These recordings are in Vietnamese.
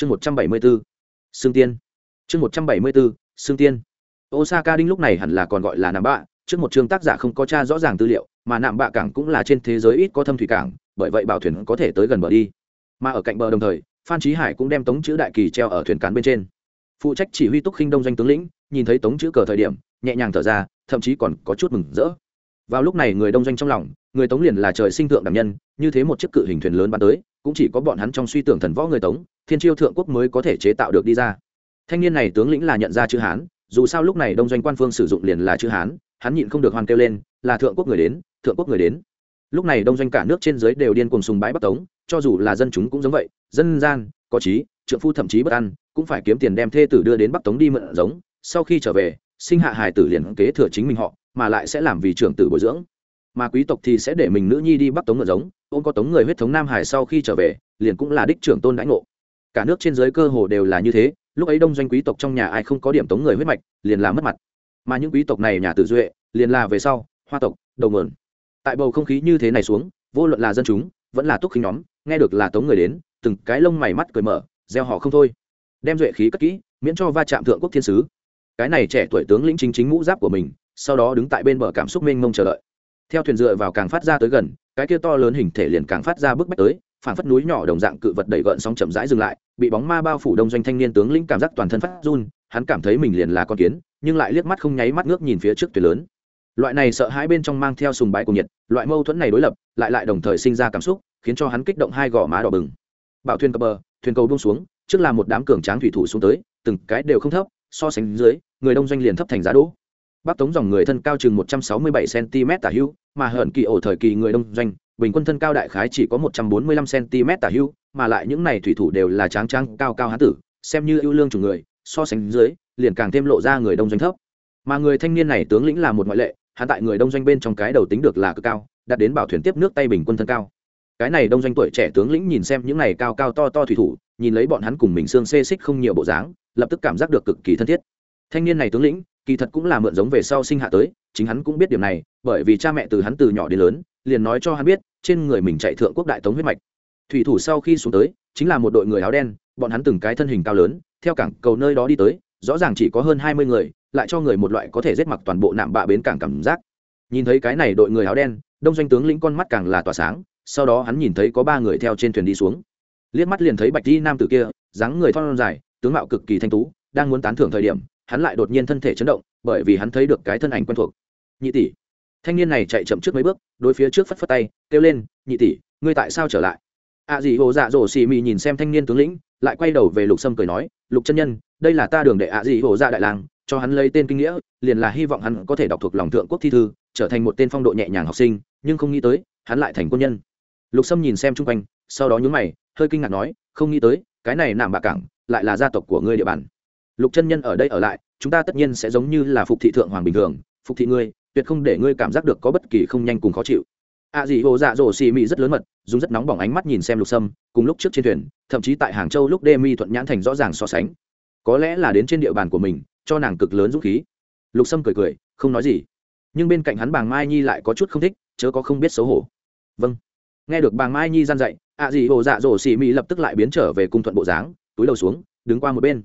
chương một trăm bảy mươi bốn xương tiên. Chương một trăm bảy mươi bốn xương tiên. Osaka đinh lúc này hẳn là còn gọi là nạm bạ. Trước một chương tác giả không có tra rõ ràng tư liệu, mà nạm bạ cảng cũng là trên thế giới ít có thâm thủy cảng, bởi vậy bảo thuyền có thể tới gần bờ đi. Mà ở cạnh bờ đồng thời, phan trí hải cũng đem tống chữ đại kỳ treo ở thuyền cán bên trên. Phụ trách chỉ huy túc khinh đông doanh tướng lĩnh, nhìn thấy tống chữ cờ thời điểm, nhẹ nhàng thở ra, thậm chí còn có chút mừng rỡ. Vào lúc này người đông doanh trong lòng, người tống liền là trời sinh thượng đảm nhân, như thế một chiếc cự hình thuyền lớn bắn tới cũng chỉ có bọn hắn trong suy tưởng thần võ người tống, thiên chiêu thượng quốc mới có thể chế tạo được đi ra. Thanh niên này tướng lĩnh là nhận ra chữ hán, dù sao lúc này đông doanh quan phương sử dụng liền là chữ hán, hắn nhịn không được hoàn kêu lên, là thượng quốc người đến, thượng quốc người đến. Lúc này đông doanh cả nước trên giới đều điên cùng sùng bái bắc tống, cho dù là dân chúng cũng giống vậy, dân gian, có trí, trượng phu thậm chí bất ăn cũng phải kiếm tiền đem thê tử đưa đến bắc tống đi mượn giống, sau khi trở về, sinh hạ hài tử liền kế thừa chính mình họ, mà lại sẽ làm vì trưởng tử bồi dưỡng. Mà quý tộc thì sẽ để mình nữ nhi đi bắc tống mượn giống ôm có tống người huyết thống nam hải sau khi trở về, liền cũng là đích trưởng tôn đãi ngộ. Cả nước trên giới cơ hồ đều là như thế, lúc ấy đông doanh quý tộc trong nhà ai không có điểm tống người huyết mạch, liền là mất mặt. Mà những quý tộc này nhà tử duệ, liền là về sau, hoa tộc, đầu nguồn. Tại bầu không khí như thế này xuống, vô luận là dân chúng, vẫn là túc khinh nhóm, nghe được là tống người đến, từng cái lông mày mắt cười mở, gieo họ không thôi. Đem duệ khí cất kỹ, miễn cho va chạm thượng quốc thiên sứ. Cái này trẻ tuổi tướng lĩnh chính chính mũ giáp của mình, sau đó đứng tại bên bờ cảm xúc mênh mông chờ đợi. Theo thuyền dựa vào càng phát ra tới gần cái kia to lớn hình thể liền càng phát ra bức bách tới phản phất núi nhỏ đồng dạng cự vật đẩy gợn sóng chậm rãi dừng lại, bị bóng ma bao phủ đông doanh thanh niên tướng lĩnh cảm giác toàn thân phát run, hắn cảm thấy mình liền là con kiến, nhưng lại liếc mắt không nháy mắt ngước nhìn phía trước thuyền lớn. Loại này sợ hãi bên trong mang theo sùng bái của nhiệt, loại mâu thuẫn này đối lập, lại lại đồng thời sinh ra cảm xúc, khiến cho hắn kích động hai gò má đỏ bừng. Bảo thuyền cập bờ, thuyền cầu buông xuống, trước là một đám cường tráng thủy thủ xuống tới, từng cái đều không thấp, so sánh dưới, người đông doanh liền thấp thành giá đỗ bắc tống dòng người thân cao chừng một trăm sáu mươi bảy cm tả hưu mà hận kỳ ổ thời kỳ người đông doanh, bình quân thân cao đại khái chỉ có một trăm bốn mươi lăm cm tả hưu mà lại những này thủy thủ đều là tráng tráng, cao cao hán tử, xem như ưu lương chủ người, so sánh dưới, liền càng thêm lộ ra người đông doanh thấp. Mà người thanh niên này tướng lĩnh là một ngoại lệ, hắn tại người đông doanh bên trong cái đầu tính được là cực cao, đạt đến bảo thuyền tiếp nước tay bình quân thân cao. Cái này đông doanh tuổi trẻ tướng lĩnh nhìn xem những này cao cao to to thủy thủ, nhìn lấy bọn hắn cùng mình xương xê xích không nhiều bộ dáng, lập tức cảm giác được cực kỳ thân thiết. Thanh niên này tướng lĩnh kỳ thật cũng là mượn giống về sau sinh hạ tới, chính hắn cũng biết điểm này, bởi vì cha mẹ từ hắn từ nhỏ đến lớn, liền nói cho hắn biết, trên người mình chạy thượng quốc đại tống huyết mạch. Thủy thủ sau khi xuống tới, chính là một đội người áo đen, bọn hắn từng cái thân hình cao lớn, theo cảng cầu nơi đó đi tới, rõ ràng chỉ có hơn hai mươi người, lại cho người một loại có thể giết mặc toàn bộ nạm bạ bến cảng cảm giác. Nhìn thấy cái này đội người áo đen, đông doanh tướng lĩnh con mắt càng là tỏa sáng, sau đó hắn nhìn thấy có ba người theo trên thuyền đi xuống. Liếc mắt liền thấy bạch đi nam tử kia, dáng người thon dài, tướng mạo cực kỳ thanh tú, đang muốn tán thưởng thời điểm hắn lại đột nhiên thân thể chấn động bởi vì hắn thấy được cái thân ảnh quen thuộc. Nhị tỷ. Thanh niên này chạy chậm trước mấy bước đối phía trước phất phất tay kêu lên nhị tỷ ngươi tại sao trở lại? Ạ à hồ dạ dỗ xì mị nhìn xem thanh niên tướng lĩnh lại quay đầu về lục sâm cười nói lục chân nhân đây là ta đường để ạ à hồ dạ đại làng, cho hắn lấy tên kinh nghĩa liền là hy vọng hắn có thể đọc thuộc lòng thượng quốc thi thư trở thành một tên phong độ nhẹ nhàng học sinh nhưng không nghĩ tới hắn lại thành quân nhân. Lục sâm nhìn xem chung quanh sau đó nhún mày hơi kinh ngạc nói không nghĩ tới cái này nạm bạc cảng lại là gia tộc của ngươi địa bàn lục chân nhân ở đây ở lại, chúng ta tất nhiên sẽ giống như là phục thị thượng hoàng bình thường. Phục thị ngươi, tuyệt không để ngươi cảm giác được có bất kỳ không nhanh cùng khó chịu. A à gì hồ dạ dỗ xì mị rất lớn mật, dùng rất nóng bỏng ánh mắt nhìn xem lục sâm, cùng lúc trước trên thuyền, thậm chí tại hàng châu lúc đê mi thuận nhãn thành rõ ràng so sánh. Có lẽ là đến trên địa bàn của mình, cho nàng cực lớn dũng khí. Lục sâm cười cười, không nói gì. Nhưng bên cạnh hắn bàng mai nhi lại có chút không thích, chớ có không biết xấu hổ. Vâng. Nghe được bàng mai nhi gian dạy ạ à gì hồ dạ dỗ xì mị lập tức lại biến trở về cung thuận bộ dáng, túi đầu xuống, đứng qua một bên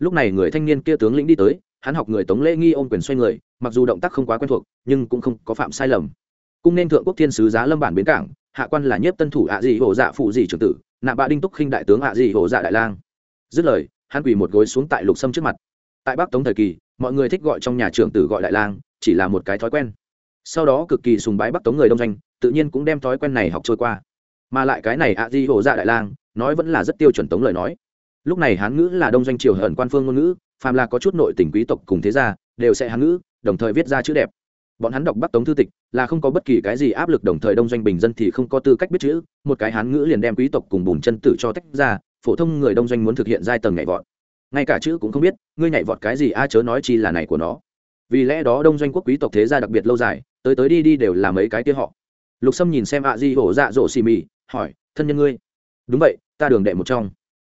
lúc này người thanh niên kia tướng lĩnh đi tới, hắn học người tống lễ nghi ôm quyền xoay người, mặc dù động tác không quá quen thuộc, nhưng cũng không có phạm sai lầm. Cung nên thượng quốc thiên sứ giá lâm bản bến cảng, hạ quan là nhiếp tân thủ ạ dị hổ dạ phụ dị trưởng tử, nạ bạ đinh túc khinh đại tướng ạ dị hổ dạ đại lang. Dứt lời, hắn quỳ một gối xuống tại lục sâm trước mặt. Tại bắc tống thời kỳ, mọi người thích gọi trong nhà trưởng tử gọi đại lang, chỉ là một cái thói quen. Sau đó cực kỳ sùng bái bắc tống người đông doanh, tự nhiên cũng đem thói quen này học trôi qua. Mà lại cái này ạ dị hổ dạ đại lang, nói vẫn là rất tiêu chuẩn tống lời nói lúc này hán ngữ là đông doanh triều hận quan phương ngôn ngữ, phàm là có chút nội tình quý tộc cùng thế gia, đều sẽ hán ngữ, đồng thời viết ra chữ đẹp. Bọn hắn đọc bắc tống thư tịch là không có bất kỳ cái gì áp lực, đồng thời đông doanh bình dân thì không có tư cách biết chữ, một cái hán ngữ liền đem quý tộc cùng bùn chân tử cho tách ra, phổ thông người đông doanh muốn thực hiện giai tầng nhảy vọt. Ngay cả chữ cũng không biết, ngươi nhảy vọt cái gì, a chớ nói chi là này của nó. Vì lẽ đó đông doanh quốc quý tộc thế gia đặc biệt lâu dài, tới tới đi đi đều là mấy cái kia họ. Lục sâm nhìn xem ạ di hổ dạ dỗ xì mì, hỏi, thân nhân ngươi? Đúng vậy, ta đường đệ một trong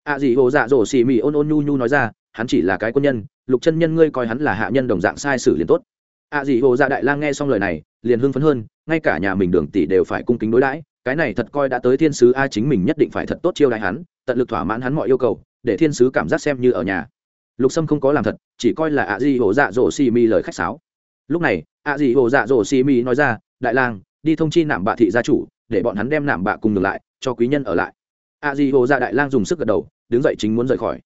ạ gì hồ dạ dỗ xì mì ôn ôn nhu nhu nói ra, hắn chỉ là cái quân nhân, lục chân nhân ngươi coi hắn là hạ nhân đồng dạng sai sử liền tốt. Ạ à gì hồ dạ đại lang nghe xong lời này, liền hưng phấn hơn, ngay cả nhà mình đường tỷ đều phải cung kính đối đãi, cái này thật coi đã tới thiên sứ a chính mình nhất định phải thật tốt chiêu đại hắn, tận lực thỏa mãn hắn mọi yêu cầu, để thiên sứ cảm giác xem như ở nhà. Lục sâm không có làm thật, chỉ coi là ạ gì hồ dạ dỗ xì mì lời khách sáo. Lúc này ạ gì hồ dạ dỗ xì mì nói ra, đại lang, đi thông chi nạm bạ thị gia chủ, để bọn hắn đem nạm bạ cùng ngược lại, cho quý nhân ở lại. A di hồ dạ đại lang dùng sức gật đầu đứng dậy chính muốn rời khỏi.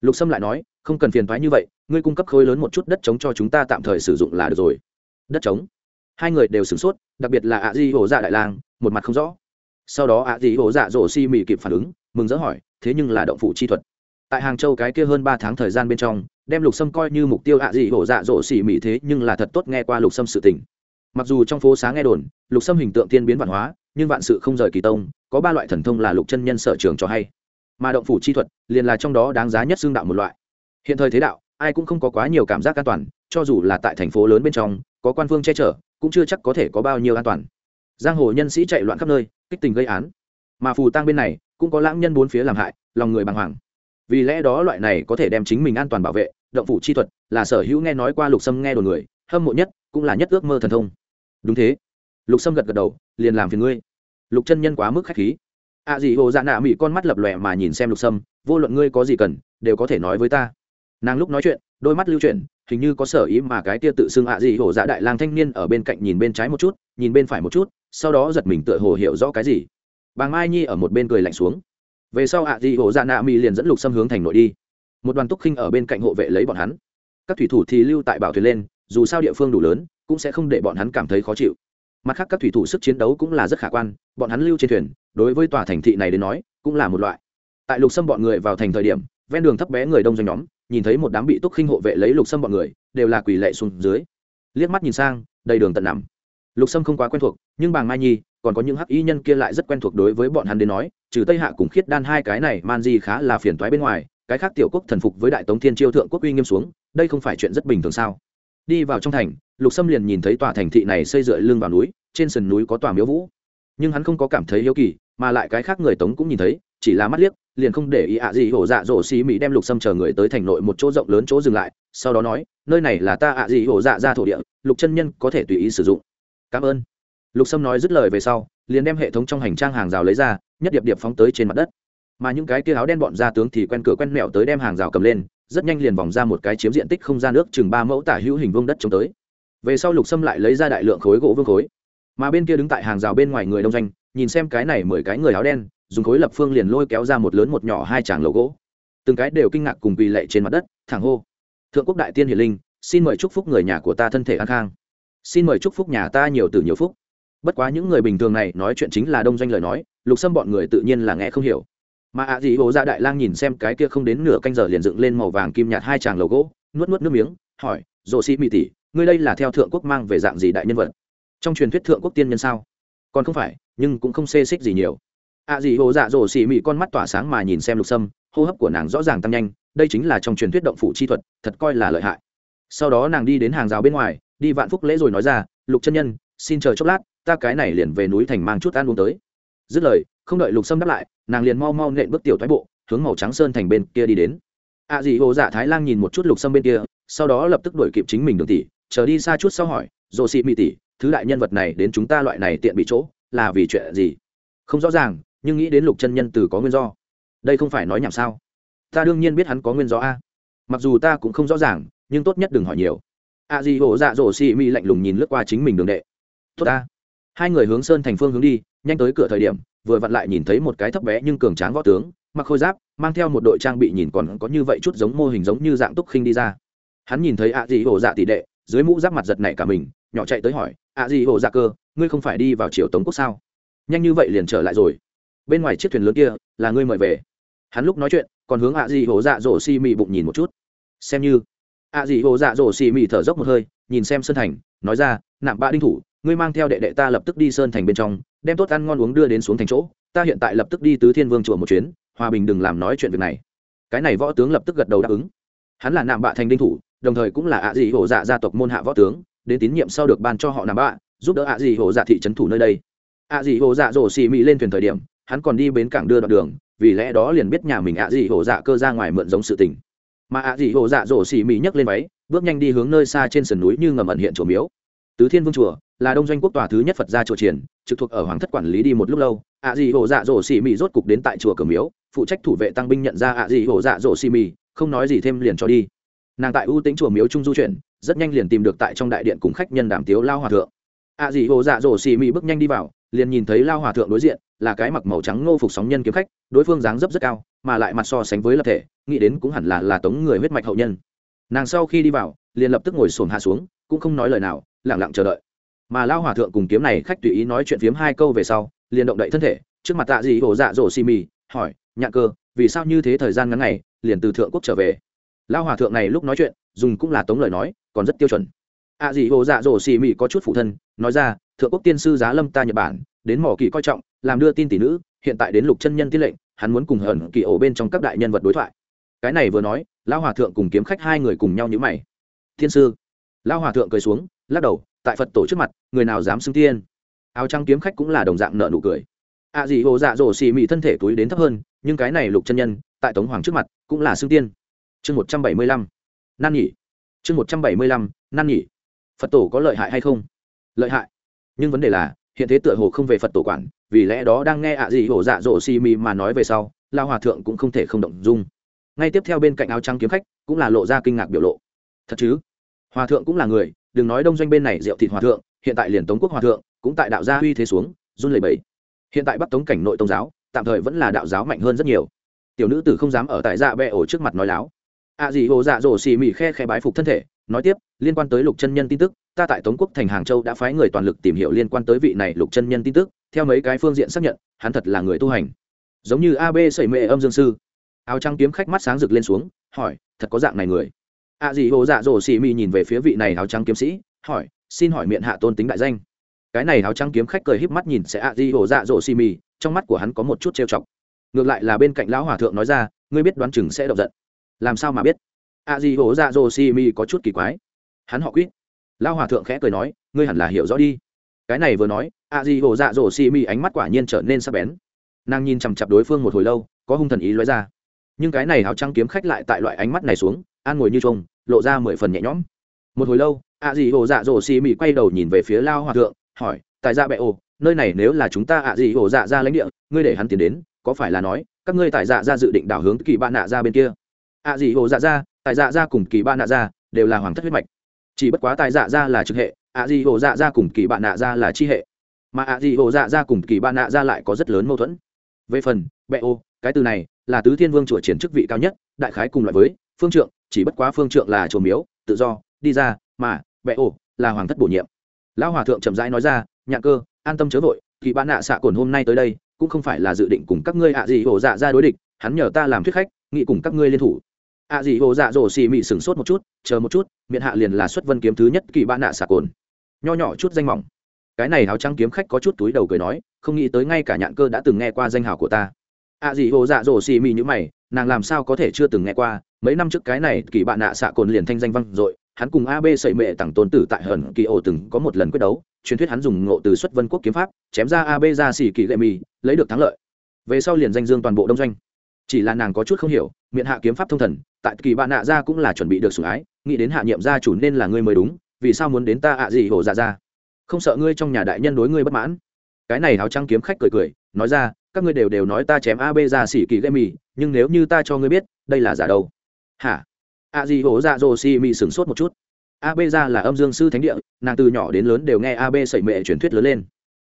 Lục sâm lại nói, không cần phiền thoái như vậy, ngươi cung cấp khối lớn một chút đất trống cho chúng ta tạm thời sử dụng là được rồi. Đất trống? Hai người đều sửng sốt, đặc biệt là ạ di hổ dạ đại lang, một mặt không rõ. Sau đó ạ di hổ dạ rổ si mì kịp phản ứng, mừng rỡ hỏi, thế nhưng là động phụ chi thuật? Tại hàng châu cái kia hơn ba tháng thời gian bên trong, đem lục sâm coi như mục tiêu ạ di hổ dạ dỗ xỉ mị thế nhưng là thật tốt nghe qua lục sâm sự tình. Mặc dù trong phố sáng nghe đồn, lục sâm hình tượng tiên biến văn hóa, nhưng vạn sự không rời kỳ tông, có ba loại thần thông là lục chân nhân sở trường cho hay mà động phủ chi thuật liền là trong đó đáng giá nhất xương đạo một loại. Hiện thời thế đạo, ai cũng không có quá nhiều cảm giác an toàn, cho dù là tại thành phố lớn bên trong, có quan phương che chở, cũng chưa chắc có thể có bao nhiêu an toàn. Giang hồ nhân sĩ chạy loạn khắp nơi, kích tình gây án. Mà phù tang bên này, cũng có lãng nhân bốn phía làm hại, lòng người bàng hoàng. Vì lẽ đó loại này có thể đem chính mình an toàn bảo vệ, động phủ chi thuật là sở hữu nghe nói qua lục sâm nghe đồn người, hâm mộ nhất, cũng là nhất ước mơ thần thông. Đúng thế. Lục sâm gật gật đầu, liền làm phiền ngươi. Lục chân nhân quá mức khách khí ạ à gì hồ dạ nạ mỹ con mắt lập lòe mà nhìn xem lục sâm, vô luận ngươi có gì cần, đều có thể nói với ta. Nàng lúc nói chuyện, đôi mắt lưu chuyển, hình như có sở ý mà cái tia tự xưng ạ à gì hồ dạ đại lang thanh niên ở bên cạnh nhìn bên trái một chút, nhìn bên phải một chút, sau đó giật mình tựa hồ hiểu rõ cái gì. Bà mai nhi ở một bên cười lạnh xuống. Về sau ạ à gì hồ dạ nạ mỹ liền dẫn lục sâm hướng thành nội đi. Một đoàn túc khinh ở bên cạnh hộ vệ lấy bọn hắn. Các thủy thủ thì lưu tại bảo thuyền lên, dù sao địa phương đủ lớn, cũng sẽ không để bọn hắn cảm thấy khó chịu. Mặt khác các thủy thủ sức chiến đấu cũng là rất khả quan, bọn hắn lưu trên thuyền đối với tòa thành thị này đến nói, cũng là một loại. Tại lục sâm bọn người vào thành thời điểm, ven đường thấp bé người đông doanh nhóm, nhìn thấy một đám bị túc khinh hộ vệ lấy lục sâm bọn người, đều là quỳ lệ xuống dưới. Liếc mắt nhìn sang, đầy đường tận nằm. Lục sâm không quá quen thuộc, nhưng bàng mai nhi, còn có những hắc y nhân kia lại rất quen thuộc đối với bọn hắn đến nói, trừ tây hạ cùng khiết đan hai cái này, man di khá là phiền toái bên ngoài, cái khác tiểu quốc thần phục với đại tống thiên chiêu thượng quốc uy nghiêm xuống, đây không phải chuyện rất bình thường sao? Đi vào trong thành, lục sâm liền nhìn thấy tòa thành thị này xây dựa lưng vào núi, trên sườn núi có tòa miếu vũ. Nhưng hắn không có cảm thấy hiếu kỳ mà lại cái khác người tống cũng nhìn thấy, chỉ là mắt liếc, liền không để ý ạ gì hổ dạ dỗ xí mỹ đem lục sâm chờ người tới thành nội một chỗ rộng lớn chỗ dừng lại, sau đó nói, nơi này là ta ạ gì hổ dạ ra thổ địa, lục chân nhân có thể tùy ý sử dụng. Cảm ơn. Lục sâm nói dứt lời về sau, liền đem hệ thống trong hành trang hàng rào lấy ra, nhất điệp điệp phóng tới trên mặt đất. Mà những cái kia áo đen bọn ra tướng thì quen cửa quen mẹo tới đem hàng rào cầm lên, rất nhanh liền vòng ra một cái chiếm diện tích không gian nước chừng ba mẫu tả hữu hình vương đất chống tới. Về sau lục sâm lại lấy ra đại lượng khối gỗ vương khối. Mà bên kia đứng tại hàng rào bên ngoài người đông doanh nhìn xem cái này mười cái người áo đen, dùng khối lập phương liền lôi kéo ra một lớn một nhỏ hai tràng lầu gỗ từng cái đều kinh ngạc cùng quỳ lệ trên mặt đất, thẳng hô. Thượng quốc đại tiên hiền linh, xin mời chúc phúc người nhà của ta thân thể an khang. Xin mời chúc phúc nhà ta nhiều từ nhiều phúc. Bất quá những người bình thường này nói chuyện chính là đông doanh lời nói, lục xâm bọn người tự nhiên là nghe không hiểu. Mà ạ à gì hồ ra đại lang nhìn xem cái kia không đến nửa canh giờ liền dựng lên màu vàng kim nhạt hai tràng lầu gỗ nuốt nuốt nước miếng, hỏi rộ sĩ mỹ tỷ, ngươi đây là theo thượng quốc mang về dạng gì đại nhân vật? Trong truyền thuyết thượng quốc tiên nhân sao? Còn không phải, nhưng cũng không xê xích gì nhiều. Ạ à gì hồ dạ dỗ xỉ mị con mắt tỏa sáng mà nhìn xem lục sâm, hô hấp của nàng rõ ràng tăng nhanh, đây chính là trong truyền thuyết động phủ chi thuật, thật coi là lợi hại. Sau đó nàng đi đến hàng rào bên ngoài, đi vạn phúc lễ rồi nói ra, lục chân nhân, xin chờ chốc lát, ta cái này liền về núi thành mang chút ăn uống tới. Dứt lời, không đợi lục sâm đáp lại, nàng liền mau mau nện bước tiểu thoái bộ, hướng màu trắng sơn thành bên kia đi đến. Ạ à hồ dạ thái lan nhìn một chút lục sâm bên kia, sau đó lập tức đuổi kịp chính mình đường tỷ, chờ đi xa chút sau hỏi dồ xị mị tỷ thứ đại nhân vật này đến chúng ta loại này tiện bị chỗ, là vì chuyện gì? Không rõ ràng, nhưng nghĩ đến lục chân nhân từ có nguyên do. Đây không phải nói nhảm sao? Ta đương nhiên biết hắn có nguyên do a. Mặc dù ta cũng không rõ ràng, nhưng tốt nhất đừng hỏi nhiều. A di hổ dạ dỗ xì mi lạnh lùng nhìn lướt qua chính mình đường đệ. Tốt ta. Hai người hướng sơn thành phương hướng đi, nhanh tới cửa thời điểm, vừa vặn lại nhìn thấy một cái thấp bé nhưng cường tráng võ tướng, mặc khôi giáp, mang theo một đội trang bị nhìn còn có như vậy chút giống mô hình giống như dạng túc khinh đi ra. Hắn nhìn thấy ạ dị hổ dạ tỷ đệ dưới mũ giáp mặt giật này cả mình, nhỏ chạy tới hỏi ạ gì hồ dạ cơ, ngươi không phải đi vào triều tống quốc sao? Nhanh như vậy liền trở lại rồi. Bên ngoài chiếc thuyền lớn kia, là ngươi mời về. Hắn lúc nói chuyện, còn hướng ạ gì hồ dạ dỗ xi mị bụng nhìn một chút. Xem như. Ạ gì hồ dạ dỗ xi mị thở dốc một hơi, nhìn xem sơn thành, nói ra, nạm ba đinh thủ, ngươi mang theo đệ đệ ta lập tức đi sơn thành bên trong, đem tốt ăn ngon uống đưa đến xuống thành chỗ, ta hiện tại lập tức đi tứ thiên vương chùa một chuyến, hòa bình đừng làm nói chuyện việc này. Cái này võ tướng lập tức gật đầu đáp ứng. Hắn là nạm bạ thành đinh thủ đồng thời cũng là ạ dị hổ dạ gia tộc môn hạ võ tướng, đến tín nhiệm sau được ban cho họ nằm bạ, giúp đỡ ạ dị hổ dạ thị trấn thủ nơi đây. Ạ dị hổ dạ rổ xì mỹ lên thuyền thời điểm, hắn còn đi bến cảng đưa đoạn đường, vì lẽ đó liền biết nhà mình ạ dị hổ dạ cơ ra ngoài mượn giống sự tình. Mà ạ dị hổ dạ rổ xì mỹ nhấc lên váy, bước nhanh đi hướng nơi xa trên sườn núi như ngầm ẩn hiện chùa miếu. Tứ thiên vương chùa là đông doanh quốc tòa thứ nhất phật gia chùa triển trực thuộc ở hoàng thất quản lý đi một lúc lâu. Ạ dị hồ dạ rổ xì mị rốt cục đến tại chùa cửa miếu, phụ trách thủ vệ tăng binh nhận ra ạ dị hồ dạ rổ xì mị, không nói gì thêm liền cho đi nàng tại ưu tính chùa miếu trung du chuyển, rất nhanh liền tìm được tại trong đại điện cùng khách nhân đàm tiếu lao hòa thượng. Ạ Dị hồ dạ dỗ xì mị bước nhanh đi vào, liền nhìn thấy lao hòa thượng đối diện, là cái mặc màu trắng ngô phục sóng nhân kiếm khách, đối phương dáng dấp rất cao, mà lại mặt so sánh với lập thể, nghĩ đến cũng hẳn là là tống người huyết mạch hậu nhân. Nàng sau khi đi vào, liền lập tức ngồi xổm hạ xuống, cũng không nói lời nào lẳng lặng chờ đợi. Mà lao hòa thượng cùng kiếm này khách tùy ý nói chuyện phiếm hai câu về sau, liền động đậy thân thể, trước mặt tạ dị hồ dạ dỗ xì mị, hỏi nhạc cơ, vì sao như thế thời gian ngắn ngày liền từ thượng quốc trở về? Lao hòa thượng này lúc nói chuyện, dùng cũng là tống lời nói, còn rất tiêu chuẩn. Ạ dị hồ dạ dỗ xì mị có chút phụ thân, nói ra, thượng quốc tiên sư giá lâm ta nhật bản, đến mỏ kỳ coi trọng, làm đưa tin tỷ nữ, hiện tại đến lục chân nhân tiết lệnh, hắn muốn cùng hởn kỳ ổ bên trong các đại nhân vật đối thoại. Cái này vừa nói, lão hòa thượng cùng kiếm khách hai người cùng nhau nhữ mày. Thiên sư. Lão hòa thượng cười xuống, lắc đầu, tại phật tổ trước mặt, người nào dám xưng tiên? Áo trăng kiếm khách cũng là đồng dạng nợ nụ cười. Ạ à gì hồ dạ dỗ xì mị thân thể túi đến thấp hơn, nhưng cái này lục chân nhân, tại tống hoàng trước mặt, cũng là xưng tiên chương một trăm bảy mươi lăm năn nhỉ. Chương một trăm bảy mươi lăm năn nhỉ. Phật tổ có lợi hại hay không? Lợi hại. Nhưng vấn đề là, hiện thế tựa hồ không về phật tổ quản, vì lẽ đó đang nghe ạ à gì hổ dạ dỗ xì mị mà nói về sau lao hòa thượng cũng không thể không động dung. Ngay tiếp theo bên cạnh áo trắng kiếm khách, cũng là lộ ra kinh ngạc biểu lộ. Thật chứ? Hòa thượng cũng là người, đừng nói đông doanh bên này rượu thịt hòa thượng, hiện tại liền tống quốc hòa thượng, cũng tại đạo gia uy thế xuống, run lẩy bẩy. Hiện tại bắc tống cảnh nội tôn giáo, tạm thời vẫn là đạo giáo mạnh hơn rất nhiều. Tiểu nữ tử không dám ở tại dạ bẹ ổ trước mặt nói láo ạ à hồ dạ dỗ xì mị khe khe bái phục thân thể, nói tiếp, liên quan tới lục chân nhân tin tức, ta tại tống quốc thành hàng châu đã phái người toàn lực tìm hiểu liên quan tới vị này lục chân nhân tin tức, theo mấy cái phương diện xác nhận, hắn thật là người tu hành. Giống như ab sẩy mệ âm dương sư. Áo trắng kiếm khách mắt sáng rực lên xuống, hỏi, thật có dạng này người? Ạ à hồ dạ dỗ xì mị nhìn về phía vị này áo trắng kiếm sĩ, hỏi, xin hỏi miệng hạ tôn tính đại danh. Cái này áo trắng kiếm khách cười híp mắt nhìn sẽ ạ à hồ dạ dỗ xì mị trong mắt của hắn có một chút trêu chọc. Ngược lại là bên cạnh lão hòa thượng nói ra, ngươi biết đoán chừng sẽ động giận làm sao mà biết? A di hổ hồ dạ dỗ xì có chút kỳ quái. Hắn họ quýt. Lão hòa thượng khẽ cười nói, ngươi hẳn là hiểu rõ đi. Cái này vừa nói, a di hổ dạ dỗ si mi ánh mắt quả nhiên trở nên sắc bén. Nàng nhìn chằm chặp đối phương một hồi lâu, có hung thần ý lóe ra. Nhưng cái này áo trắng kiếm khách lại tại loại ánh mắt này xuống, an ngồi như trông lộ ra mười phần nhẹ nhõm. Một hồi lâu, a di hổ hồ dạ dỗ xì quay đầu nhìn về phía lao hòa thượng, hỏi tại dạ bệ ồ, nơi này nếu là chúng ta ạ à gì dạ ra lãnh địa, ngươi để hắn tiến đến, có phải là nói, các ngươi tại dạ ra dự định đảo hướng kỳ bạn nạ ra bên kia? Ạ dị hồ dạ ra tại dạ ra cùng kỳ ba nạ ra đều là hoàng thất huyết mạch. Chỉ bất quá tại dạ ra là trực hệ, ạ dị hồ dạ ra cùng kỳ bạn nạ ra là chi hệ. Mà ạ dị hồ dạ ra cùng kỳ bạn nạ ra lại có rất lớn mâu thuẫn. Về phần, bệ ô, cái từ này là tứ thiên vương chùa triển chức vị cao nhất, đại khái cùng loại với, phương trượng, chỉ bất quá phương trượng là chùa miếu, tự do, đi ra, mà, bệ Ô, là hoàng thất bổ nhiệm. Lão hòa thượng chậm rãi nói ra, nhạc cơ, an tâm chớ vội, kỳ bạn nạ xạ cồn hôm nay tới đây, cũng không phải là dự định cùng các ngươi ạ gì hồ dạ ra đối địch, hắn nhờ ta làm thuyết khách, nghị cùng các ngươi liên thủ ạ dị hồ dạ dỗ xì mị sửng sốt một chút, chờ một chút, miệng hạ liền là xuất vân kiếm thứ nhất kỳ bạn nạ xà cồn. Nho nhỏ chút danh mỏng. Cái này áo trắng kiếm khách có chút túi đầu cười nói, không nghĩ tới ngay cả nhạn cơ đã từng nghe qua danh hào của ta. Ạ dị hồ dạ dỗ xì mị như mày, nàng làm sao có thể chưa từng nghe qua, mấy năm trước cái này kỳ bạn nạ xạ cồn liền thanh danh vang i hắn cùng ab sậy mệ tặng tôn tử tại hờn kỳ ổ từng có một lần quyết đấu, truyền thuyết hắn dùng ngộ từ xuất vân quốc kiếm pháp, chém ra ab ra xỉ kỳ lệ mì, lấy được thắng lợi. Về sau liền danh dương toàn bộ đông doanh chỉ là nàng có chút không hiểu, miệng hạ kiếm pháp thông thần, tại kỳ bạn nạ ra cũng là chuẩn bị được sủng ái, nghĩ đến hạ nhiệm gia chủ nên là ngươi mới đúng, vì sao muốn đến ta ạ gì hổ dạ ra? Không sợ ngươi trong nhà đại nhân đối ngươi bất mãn? Cái này áo trăng kiếm khách cười cười, nói ra, các ngươi đều đều nói ta chém ab ra xỉ kỳ gậy mì, nhưng nếu như ta cho ngươi biết, đây là giả đâu? Hả? A di hổ dạ dô si mì sửng sốt một chút. Ab ra là âm dương sư thánh địa, nàng từ nhỏ đến lớn đều nghe ab sẩy mệ truyền thuyết lớn lên.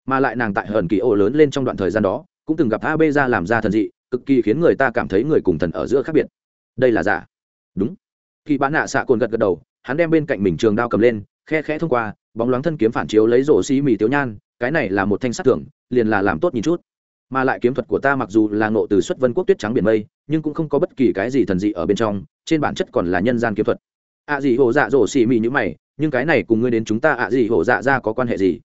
Mà lại nàng tại hờn kỳ ô lớn lên trong đoạn thời gian đó, cũng từng gặp ab ra làm ra thần dị cực kỳ khiến người ta cảm thấy người cùng thần ở giữa khác biệt. Đây là giả. Đúng. Khi bán nạ xạ cồn gật gật đầu, hắn đem bên cạnh mình trường đao cầm lên, khe khẽ thông qua, bóng loáng thân kiếm phản chiếu lấy rổ xí mì tiếu nhan, cái này là một thanh sát thưởng, liền là làm tốt nhìn chút. Mà lại kiếm thuật của ta mặc dù là ngộ từ xuất vân quốc tuyết trắng biển mây, nhưng cũng không có bất kỳ cái gì thần dị ở bên trong, trên bản chất còn là nhân gian kiếm thuật. Ạ à gì hồ dạ rổ xì mì như mày, nhưng cái này cùng ngươi đến chúng ta ạ à gì hồ dạ ra có quan hệ gì?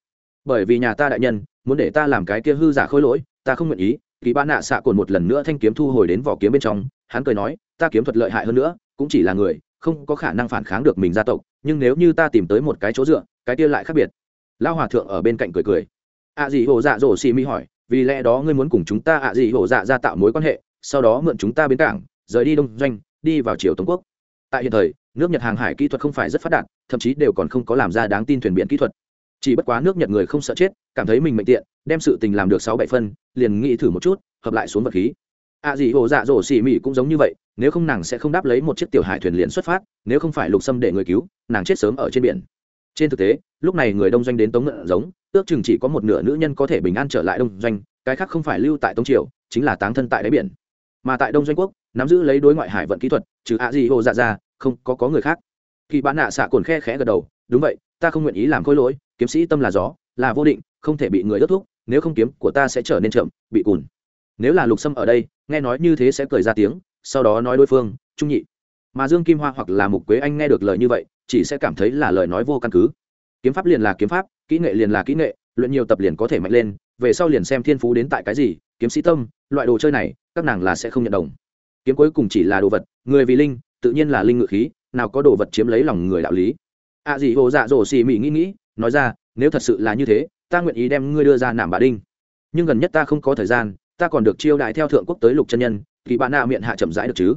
Bởi vì nhà ta đại nhân, muốn để ta làm cái kia hư giả khôi lỗi, ta không nguyện ý kỳ ba nạ xạ cồn một lần nữa thanh kiếm thu hồi đến vỏ kiếm bên trong, hắn cười nói, ta kiếm thuật lợi hại hơn nữa, cũng chỉ là người, không có khả năng phản kháng được mình gia tộc, nhưng nếu như ta tìm tới một cái chỗ dựa, cái kia lại khác biệt. Lao hòa thượng ở bên cạnh cười cười. Ạ à gì hồ dạ dỗ xì mi hỏi, vì lẽ đó ngươi muốn cùng chúng ta ạ à gì dạ ra tạo mối quan hệ, sau đó mượn chúng ta bến cảng, rời đi đông doanh, đi vào triều tống quốc. Tại hiện thời, nước nhật hàng hải kỹ thuật không phải rất phát đạt, thậm chí đều còn không có làm ra đáng tin thuyền biển kỹ thuật chỉ bất quá nước nhật người không sợ chết, cảm thấy mình mệnh tiện, đem sự tình làm được sáu bảy phân, liền nghĩ thử một chút, hợp lại xuống vật khí. Ạ à gì, hồ dạ dỗ xỉ mị cũng giống như vậy, nếu không nàng sẽ không đáp lấy một chiếc tiểu hải thuyền liền xuất phát, nếu không phải lục xâm để người cứu, nàng chết sớm ở trên biển. Trên thực tế, lúc này người đông doanh đến tống ngựa giống, ước chừng chỉ có một nửa nữ nhân có thể bình an trở lại đông doanh, cái khác không phải lưu tại tống triều, chính là táng thân tại đáy biển. Mà tại đông doanh quốc, nắm giữ lấy đối ngoại hải vận kỹ thuật, trừ ạ gì, hồ dạ ra, không có có người khác. Khi bán nạ xạ cồn khe khẽ gật đầu, đúng vậy, ta không nguyện ý làm khôi lỗi kiếm sĩ tâm là gió, là vô định, không thể bị người đốt thúc. nếu không kiếm của ta sẽ trở nên chậm, bị cùn. Nếu là lục sâm ở đây, nghe nói như thế sẽ cười ra tiếng, sau đó nói đối phương, trung nhị. Mà dương kim hoa hoặc là mục quế anh nghe được lời như vậy, chỉ sẽ cảm thấy là lời nói vô căn cứ. Kiếm pháp liền là kiếm pháp, kỹ nghệ liền là kỹ nghệ, luyện nhiều tập liền có thể mạnh lên, về sau liền xem thiên phú đến tại cái gì, kiếm sĩ tâm, loại đồ chơi này, các nàng là sẽ không nhận đồng. Kiếm cuối cùng chỉ là đồ vật, người vì linh, tự nhiên là linh ngự khí, nào có đồ vật chiếm lấy lòng người đạo lý. Ạ à gì hồ dạ dỗ xì mị nghĩ nghĩ nói ra, nếu thật sự là như thế, ta nguyện ý đem ngươi đưa ra nảm bà đinh. Nhưng gần nhất ta không có thời gian, ta còn được chiêu đại theo thượng quốc tới lục chân nhân kỳ bạn nạ miệng hạ chậm rãi được chứ?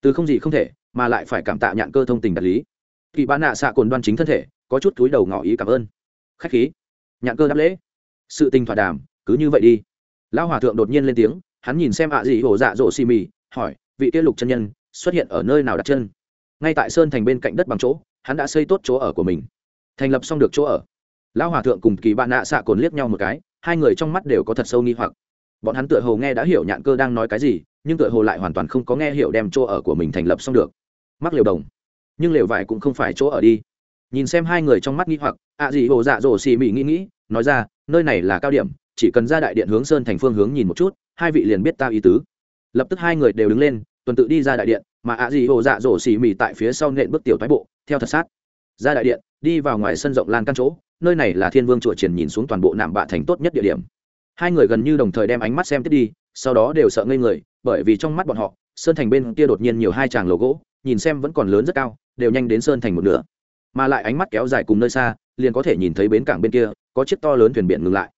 Từ không gì không thể, mà lại phải cảm tạ nhạn cơ thông tình đạt lý. Kỳ bạn nạ xạ cồn đoan chính thân thể, có chút túi đầu ngỏ ý cảm ơn. Khách khí. Nhạn cơ đáp lễ. Sự tình thỏa đàm, cứ như vậy đi. Lão hòa thượng đột nhiên lên tiếng, hắn nhìn xem ạ à gì hổ dạ dỗ xì mì, hỏi, vị kia lục chân nhân, xuất hiện ở nơi nào đặt chân? Ngay tại sơn thành bên cạnh đất bằng chỗ, hắn đã xây tốt chỗ ở của mình thành lập xong được chỗ ở. Lão hòa thượng cùng kỳ bạn nạ xạ cồn liếc nhau một cái, hai người trong mắt đều có thật sâu nghi hoặc. Bọn hắn tựa hồ nghe đã hiểu nhạn cơ đang nói cái gì, nhưng tựa hồ lại hoàn toàn không có nghe hiểu đem chỗ ở của mình thành lập xong được. Mắc liều đồng. Nhưng liều vải cũng không phải chỗ ở đi. Nhìn xem hai người trong mắt nghi hoặc, ạ à gì hồ dạ dỗ xì mị nghĩ nghĩ, nói ra, nơi này là cao điểm, chỉ cần ra đại điện hướng sơn thành phương hướng nhìn một chút, hai vị liền biết ta ý tứ. Lập tức hai người đều đứng lên, tuần tự đi ra đại điện, mà ạ à gì hồ dạ dỗ xì mị tại phía sau nện bước tiểu thoái bộ, theo thật sát ra đại điện, đi vào ngoài sân rộng lan căn chỗ, nơi này là thiên vương chùa triển nhìn xuống toàn bộ nạm bạ thành tốt nhất địa điểm. Hai người gần như đồng thời đem ánh mắt xem tiếp đi, sau đó đều sợ ngây người, bởi vì trong mắt bọn họ, sơn thành bên kia đột nhiên nhiều hai tràng lầu gỗ, nhìn xem vẫn còn lớn rất cao, đều nhanh đến sơn thành một nửa. Mà lại ánh mắt kéo dài cùng nơi xa, liền có thể nhìn thấy bến cảng bên kia, có chiếc to lớn thuyền biển ngừng lại.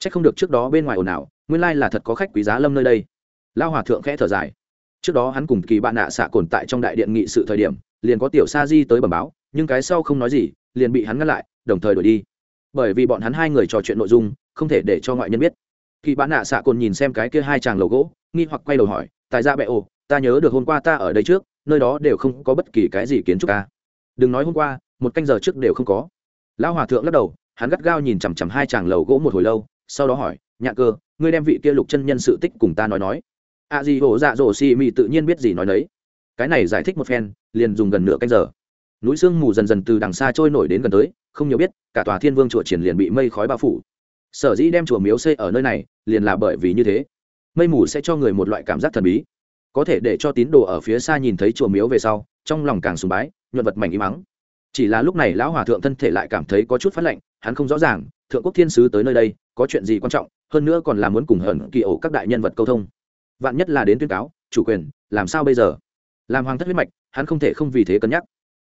C h ắ c không được trước đó bên ngoài ồn ào, nguyên lai là thật có khách quý giá lâm nơi đây. Lao hòa thượng khẽ thở dài. Trước đó hắn cùng kỳ bạn nạ xạ cồn tại trong đại điện nghị sự thời điểm, liền có tiểu sa di tới bẩm báo nhưng cái sau không nói gì, liền bị hắn ngăn lại, đồng thời đổi đi. Bởi vì bọn hắn hai người trò chuyện nội dung, không thể để cho ngoại nhân biết. Khi bán nạ xạ cồn nhìn xem cái kia hai chàng lầu gỗ, nghi hoặc quay đầu hỏi tại ra bệ ồ ta nhớ được hôm qua ta ở đây trước, nơi đó đều không có bất kỳ cái gì kiến trúc ca đừng nói hôm qua, một canh giờ trước đều không có. Lão hòa thượng lắc đầu, hắn gắt gao nhìn chằm chằm hai chàng lầu gỗ một hồi lâu, sau đó hỏi, nhạ cơ, ngươi đem vị kia lục chân nhân sự tích cùng ta nói nói. A à gì hổ dạ dỗ xì mị tự nhiên biết gì nói đấy. Cái này giải thích một phen, liền dùng gần nửa canh giờ núi sương mù dần dần từ đằng xa trôi nổi đến gần tới, không nhiều biết, cả tòa thiên vương chùa triển liền bị mây khói bao phủ. Sở dĩ đem chùa miếu xây ở nơi này, liền là bởi vì như thế. Mây mù sẽ cho người một loại cảm giác thần bí. Có thể để cho tín đồ ở phía xa nhìn thấy chùa miếu về sau, trong lòng càng sùng bái, nhuận vật mảnh im mắng chỉ là lúc này lão hòa thượng thân thể lại cảm thấy có chút phát lạnh, hắn không rõ ràng, thượng quốc thiên sứ tới nơi đây, có chuyện gì quan trọng, hơn nữa còn là muốn cùng hận kỳ ổ các đại nhân vật câu thông. Vạn nhất là đến tuyên cáo, chủ quyền, làm sao bây giờ? Làm hoàng thất huyết mạch, hắn không thể không vì thế cân nhắc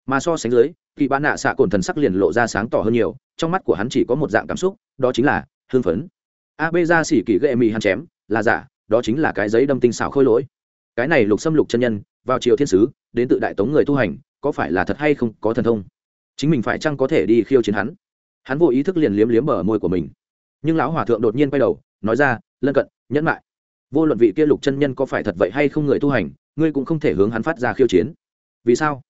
mà so sánh dưới, kỳ bán nạ xạ cồn thần sắc liền lộ ra sáng tỏ hơn nhiều, trong mắt của hắn chỉ có một dạng cảm xúc, đó chính là hương phấn. A b ra xỉ kỳ ghệ mì hắn chém, là giả, đó chính là cái giấy đâm tinh xảo khôi lỗi. Cái này lục xâm lục chân nhân, vào triều thiên sứ, đến tự đại tống người tu hành, có phải là thật hay không, có thần thông? Chính mình phải chăng có thể đi khiêu chiến hắn? Hắn vô ý thức liền liếm liếm bờ môi của mình. Nhưng lão hòa thượng đột nhiên quay đầu, nói ra, lân cận, nhẫn lại vô luận vị kia lục chân nhân có phải thật vậy hay không người tu hành, ngươi cũng không thể hướng hắn phát ra khiêu chiến. Vì sao?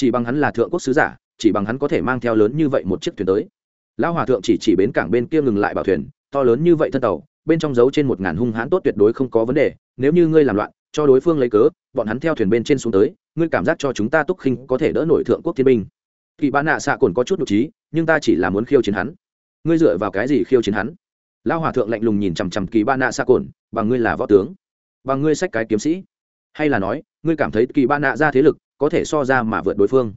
Chỉ bằng hắn là thượng quốc sứ giả, chỉ bằng hắn có thể mang theo lớn như vậy một chiếc thuyền tới. Lão hòa thượng chỉ chỉ bến cảng bên kia ngừng lại bảo thuyền, to lớn như vậy thân tàu, bên trong giấu trên một ngàn hung hãn tốt tuyệt đối không có vấn đề, nếu như ngươi làm loạn, cho đối phương lấy cớ, bọn hắn theo thuyền bên trên xuống tới, ngươi cảm giác cho chúng ta túc khinh có thể đỡ nổi thượng quốc thiên binh. Kỳ bán nạ xạ cồn có chút đ ộ trí nhưng ta chỉ là muốn khiêu chiến hắn. Ngươi dựa vào cái gì khiêu chiến hắn? Lao hòa thượng lạnh lùng nhìn chằm chằm kỳ ba nạ xạ cồn bằng ngươi là võ tướng, bằng ngươi sách cái kiếm sĩ, hay là nói, ngươi cảm thấy kỳ ba nạ ra thế lực có thể so ra mà vượt đối phương.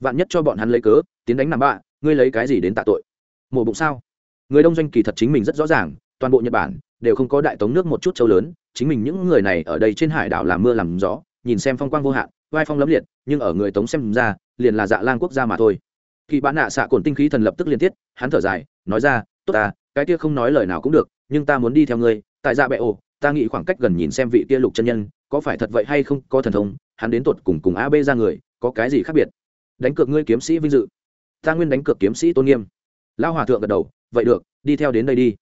Vạn nhất cho bọn hắn lấy cớ, tiến đánh nằm bạ, ngươi lấy cái gì đến tạ tội? Mổ bụng sao? Người đông doanh kỳ thật chính mình rất rõ ràng, toàn bộ nhật bản đều không có đại tống nước một chút châu lớn, chính mình những người này ở đây trên hải đảo làm mưa làm gió, nhìn xem phong quang vô hạn, vai phong lấm liệt, nhưng ở người tống xem ra, liền là dạ lang quốc gia mà thôi. Kỳ bán nạ xạ cồn tinh khí thần lập tức liên tiết hắn thở dài, nói ra, tốt ta, cái kia không nói lời nào cũng được, nhưng ta muốn đi theo ngươi, tại dạ bệ ồ ta nghĩ khoảng cách gần nhìn xem vị kia lục chân nhân, có phải thật vậy hay không, có thần thông, hắn đến tột cùng cùng a b ra người, có cái gì khác biệt? Đánh cược ngươi kiếm sĩ vinh dự. Ta nguyên đánh cược kiếm sĩ tôn nghiêm. Lao hòa thượng gật đầu, vậy được, đi theo đến đây đi.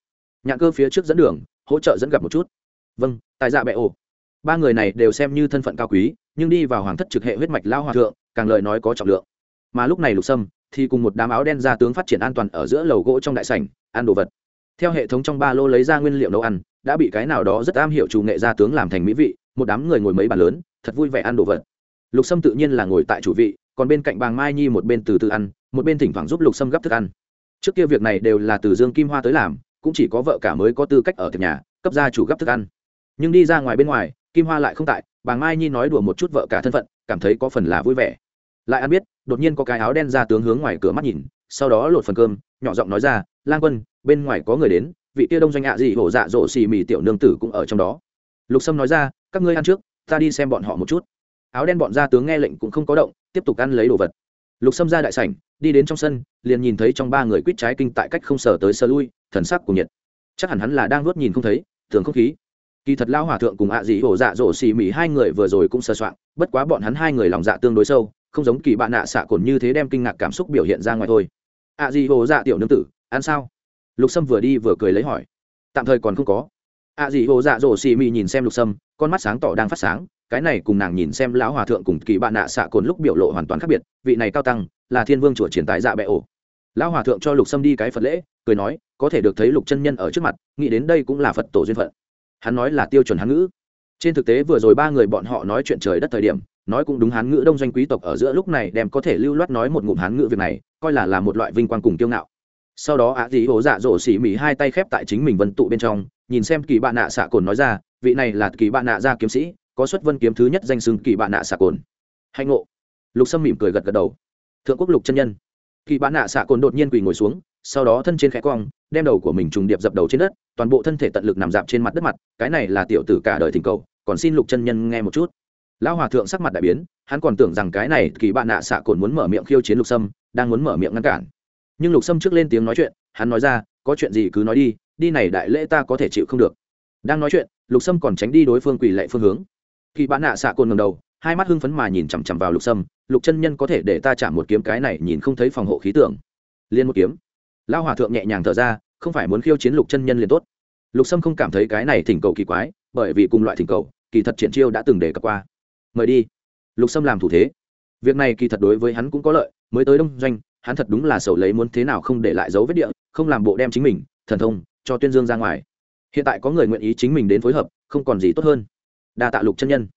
Nhạn cơ phía trước dẫn đường, hỗ trợ dẫn gặp một chút. Vâng tại dạ bệ ổ. Ba người này đều xem như thân phận cao quý, nhưng đi vào hoàng thất trực hệ huyết mạch lao hòa thượng, càng lời nói có trọng lượng. Mà lúc này lục sâm thì cùng một đám áo đen ra tướng phát triển an toàn ở giữa lầu gỗ trong đại sảnh, ăn đồ vật. Theo hệ thống trong ba lô lấy ra nguyên liệu nấu ăn đã bị cái nào đó rất am hiểu chủ nghệ gia tướng làm thành mỹ vị, một đám người ngồi mấy bàn lớn, thật vui vẻ ăn đồ vật. Lục sâm tự nhiên là ngồi tại chủ vị, còn bên cạnh bàng mai nhi một bên từ từ ăn, một bên thỉnh thoảng giúp lục sâm gấp thức ăn. Trước kia việc này đều là từ dương kim hoa tới làm, cũng chỉ có vợ cả mới có tư cách ở tiệm nhà, cấp gia chủ gấp thức ăn. Nhưng đi ra ngoài bên ngoài, kim hoa lại không tại, bàng mai nhi nói đùa một chút vợ cả thân phận, cảm thấy có phần là vui vẻ. Lại ăn biết, đột nhiên có cái áo đen ra tướng hướng ngoài cửa mắt nhìn, sau đó lột phần cơm, nhỏ giọng nói ra, lang quân, bên ngoài có người đến vị tia đông doanh ạ gì hổ dạ dỗ xì mì tiểu nương tử cũng ở trong đó. Lục sâm nói ra, các ngươi ăn trước, ta đi xem bọn họ một chút. Áo đen bọn gia tướng nghe lệnh cũng không có động, tiếp tục ăn lấy đồ vật. Lục sâm ra đại sảnh, đi đến trong sân, liền nhìn thấy trong ba người quýt trái kinh tại cách không sở tới sơ lui, thần sắc của nhiệt. Chắc hẳn hắn là đang nuốt nhìn không thấy thường không khí. Kỳ thật lao hòa thượng cùng ạ à dị hổ dạ dỗ xì mì hai người vừa rồi cũng sơ soạn, bất quá bọn hắn hai người lòng dạ tương đối sâu, không giống kỳ bạn nạ xạ cồn như thế đem kinh ngạc cảm xúc biểu hiện ra ngoài thôi. Ạ à dị hổ dạ tiểu nương tử, ăn sao? Lục sâm vừa đi vừa cười lấy hỏi. Tạm thời còn không có. Ạ à dị hồ dạ dỗ xì mị nhìn xem lục sâm, con mắt sáng tỏ đang phát sáng, cái này cùng nàng nhìn xem lão hòa thượng cùng kỳ bạn nạ xạ cồn lúc biểu lộ hoàn toàn khác biệt, vị này cao tăng, là thiên vương chùa triển tài dạ bệ ổ. Lão hòa thượng cho lục sâm đi cái phật lễ, cười nói, có thể được thấy lục chân nhân ở trước mặt, nghĩ đến đây cũng là phật tổ duyên phận. Hắn nói là tiêu chuẩn hán ngữ. Trên thực tế vừa rồi ba người bọn họ nói chuyện trời đất thời điểm, nói cũng đúng hán ngữ đông doanh quý tộc ở giữa lúc này đem có thể lưu loát nói một ngụm hán ngữ việc này, coi là là một loại vinh quang cùng kiêu ngạo sau đó ạ dĩ ổ dạ dỗ xỉ mỉ hai tay khép tại chính mình vân tụ bên trong, nhìn xem kỳ bạn nạ xạ cồn nói ra, vị này là kỳ bạn nạ gia kiếm sĩ, có xuất vân kiếm thứ nhất danh xưng kỳ bạn nạ xạ cồn. Hạnh ngộ. Lục sâm mỉm cười gật gật đầu. Thượng quốc lục chân nhân. Kỳ bạn nạ xạ cồn đột nhiên quỳ ngồi xuống, sau đó thân trên khẽ quang, đem đầu của mình trùng điệp dập đầu trên đất, toàn bộ thân thể tận lực nằm dạp trên mặt đất mặt, cái này là tiểu tử cả đời thỉnh cầu, còn xin lục chân nhân nghe một chút. Lão hòa thượng sắc mặt đại biến, hắn còn tưởng rằng cái này kỳ bạn nạ xạ cồn muốn mở miệng khiêu chiến lục sâm, đang muốn mở miệng ngăn cản nhưng lục sâm trước lên tiếng nói chuyện, hắn nói ra, có chuyện gì cứ nói đi đi này đại lễ ta có thể chịu không được. Đang nói chuyện, lục sâm còn tránh đi đối phương quỳ lệ phương hướng. Kỳ bán nạ xạ cồn ngầm đầu, hai mắt hưng phấn mà nhìn chằm chằm vào lục sâm, lục chân nhân có thể để ta trả một kiếm cái này nhìn không thấy phòng hộ khí tượng. Liên một kiếm. Lao hòa thượng nhẹ nhàng thở ra, không phải muốn khiêu chiến lục chân nhân liền tốt. Lục sâm không cảm thấy cái này thỉnh cầu kỳ quái, bởi vì cùng loại thỉnh cầu, kỳ thật triển chiêu đã từng đề cập qua. Mời đi. Lục sâm làm thủ thế. Việc này kỳ thật đối với hắn cũng có lợi, mới tới đông doanh hắn thật đúng là sầu lấy muốn thế nào không để lại dấu vết địa, không làm bộ đem chính mình, thần thông, cho tuyên dương ra ngoài. Hiện tại có người nguyện ý chính mình đến phối hợp, không còn gì tốt hơn. Đa tạ lục chân nhân.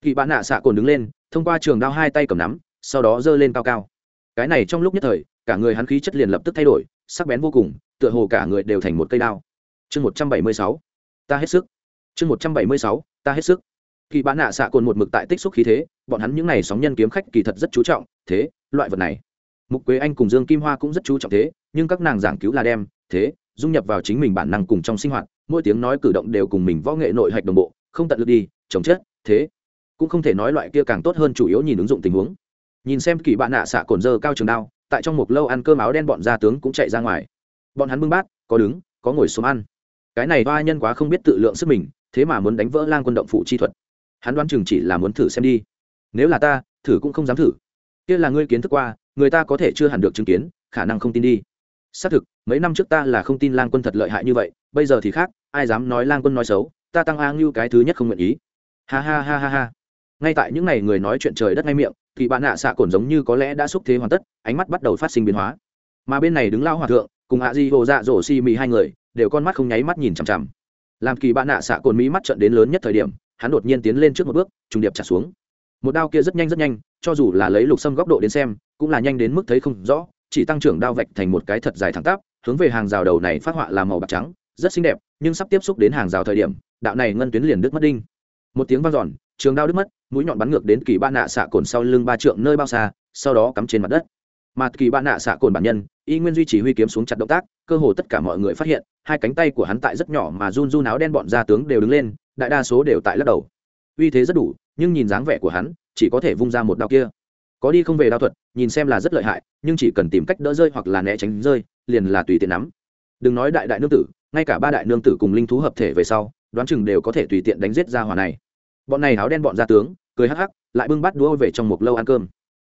Kỳ bạn nạ xạ cồn đứng lên, thông qua trường đao hai tay cầm nắm, sau đó giơ lên cao cao. Cái này trong lúc nhất thời, cả người hắn khí chất liền lập tức thay đổi, sắc bén vô cùng, tựa hồ cả người đều thành một cây đao. Chương một trăm bảy mươi sáu. Ta hết sức. Chương một trăm bảy mươi sáu. Ta hết sức. Kỳ bán nạ xạ cồn một mực tại tích xúc khí thế, bọn hắn những n à y sóng nhân kiếm khách kỳ thật rất chú trọng, thế, loại vật này mục quế anh cùng dương kim hoa cũng rất chú trọng thế, nhưng các nàng giảng cứu là đem thế, dung nhập vào chính mình bản năng cùng trong sinh hoạt, mỗi tiếng nói cử động đều cùng mình võ nghệ nội hạch đồng bộ, không tận lực đi, chống chết thế. Cũng không thể nói loại kia càng tốt hơn chủ yếu nhìn ứng dụng tình huống. Nhìn xem kỳ bạn nạ xạ cồn dơ cao trường đao, tại trong một lâu ăn cơm áo đen bọn gia tướng cũng chạy ra ngoài. Bọn hắn bưng bát, có đứng, có ngồi xuống ăn. Cái này ba nhân quá không biết tự lượng sức mình, thế mà muốn đánh vỡ lang quân động phụ chi thuật. Hắn đoán chừng chỉ là muốn thử xem đi. Nếu là ta, thử cũng không dám thử. Kia là ngươi kiến thức qua người ta có thể chưa hẳn được chứng kiến, khả năng không tin đi. Xác thực, mấy năm trước ta là không tin lang quân thật lợi hại như vậy, bây giờ thì khác, ai dám nói lang quân nói xấu, ta tăng a ngưu cái thứ nhất không nguyện ý. Ha ha ha ha ha. Ngay tại những ngày người nói chuyện trời đất ngay miệng, thì bạn nạ xạ cồn giống như có lẽ đã xúc thế hoàn tất, ánh mắt bắt đầu phát sinh biến hóa. Mà bên này đứng lao hòa thượng, cùng hạ di hồ dạ dỗ si mì hai người, đều con mắt không nháy mắt nhìn chằm chằm. Làm kỳ bạn nạ xạ cồn mỹ mắt trận đến lớn nhất thời điểm, hắn đột nhiên tiến lên trước một bước, trùng điệp trả xuống. Một đao kia rất nhanh rất nhanh, cho dù là lấy lục xâm góc độ đến xem cũng là nhanh đến mức thấy không rõ, chỉ tăng trưởng đao vạch thành một cái thật dài thẳng tắp, hướng về hàng rào đầu này phát họa làm màu bạc trắng, rất xinh đẹp, nhưng sắp tiếp xúc đến hàng rào thời điểm, đạo này ngân tuyến liền đứt mất đinh. Một tiếng vang giòn trường đao đứt mất, mũi nhọn bắn ngược đến kỳ ba nạ xạ cồn sau lưng ba trượng nơi bao xa, sau đó cắm trên mặt đất. Mà kỳ ba nạ xạ cồn bản nhân, y nguyên duy chỉ huy kiếm xuống chặt động tác, cơ hồ tất cả mọi người phát hiện, hai cánh tay của hắn tại rất nhỏ mà run run áo đen bọn gia tướng đều đứng lên, đại đa số đều tại lắc đầu. Uy thế rất đủ, nhưng nhìn dáng vẻ của hắn, chỉ có thể vung ra một đao kia. Có đi không về đao thuật nhìn xem là rất lợi hại, nhưng chỉ cần tìm cách đỡ rơi hoặc là né tránh rơi, liền là tùy tiện nắm. Đừng nói đại đại nương tử, ngay cả ba đại nương tử cùng linh thú hợp thể về sau, đoán chừng đều có thể tùy tiện đánh giết ra hòa này. Bọn này áo đen bọn gia tướng, cười hắc hắc, lại bưng bát đũa về trong một lâu ăn cơm.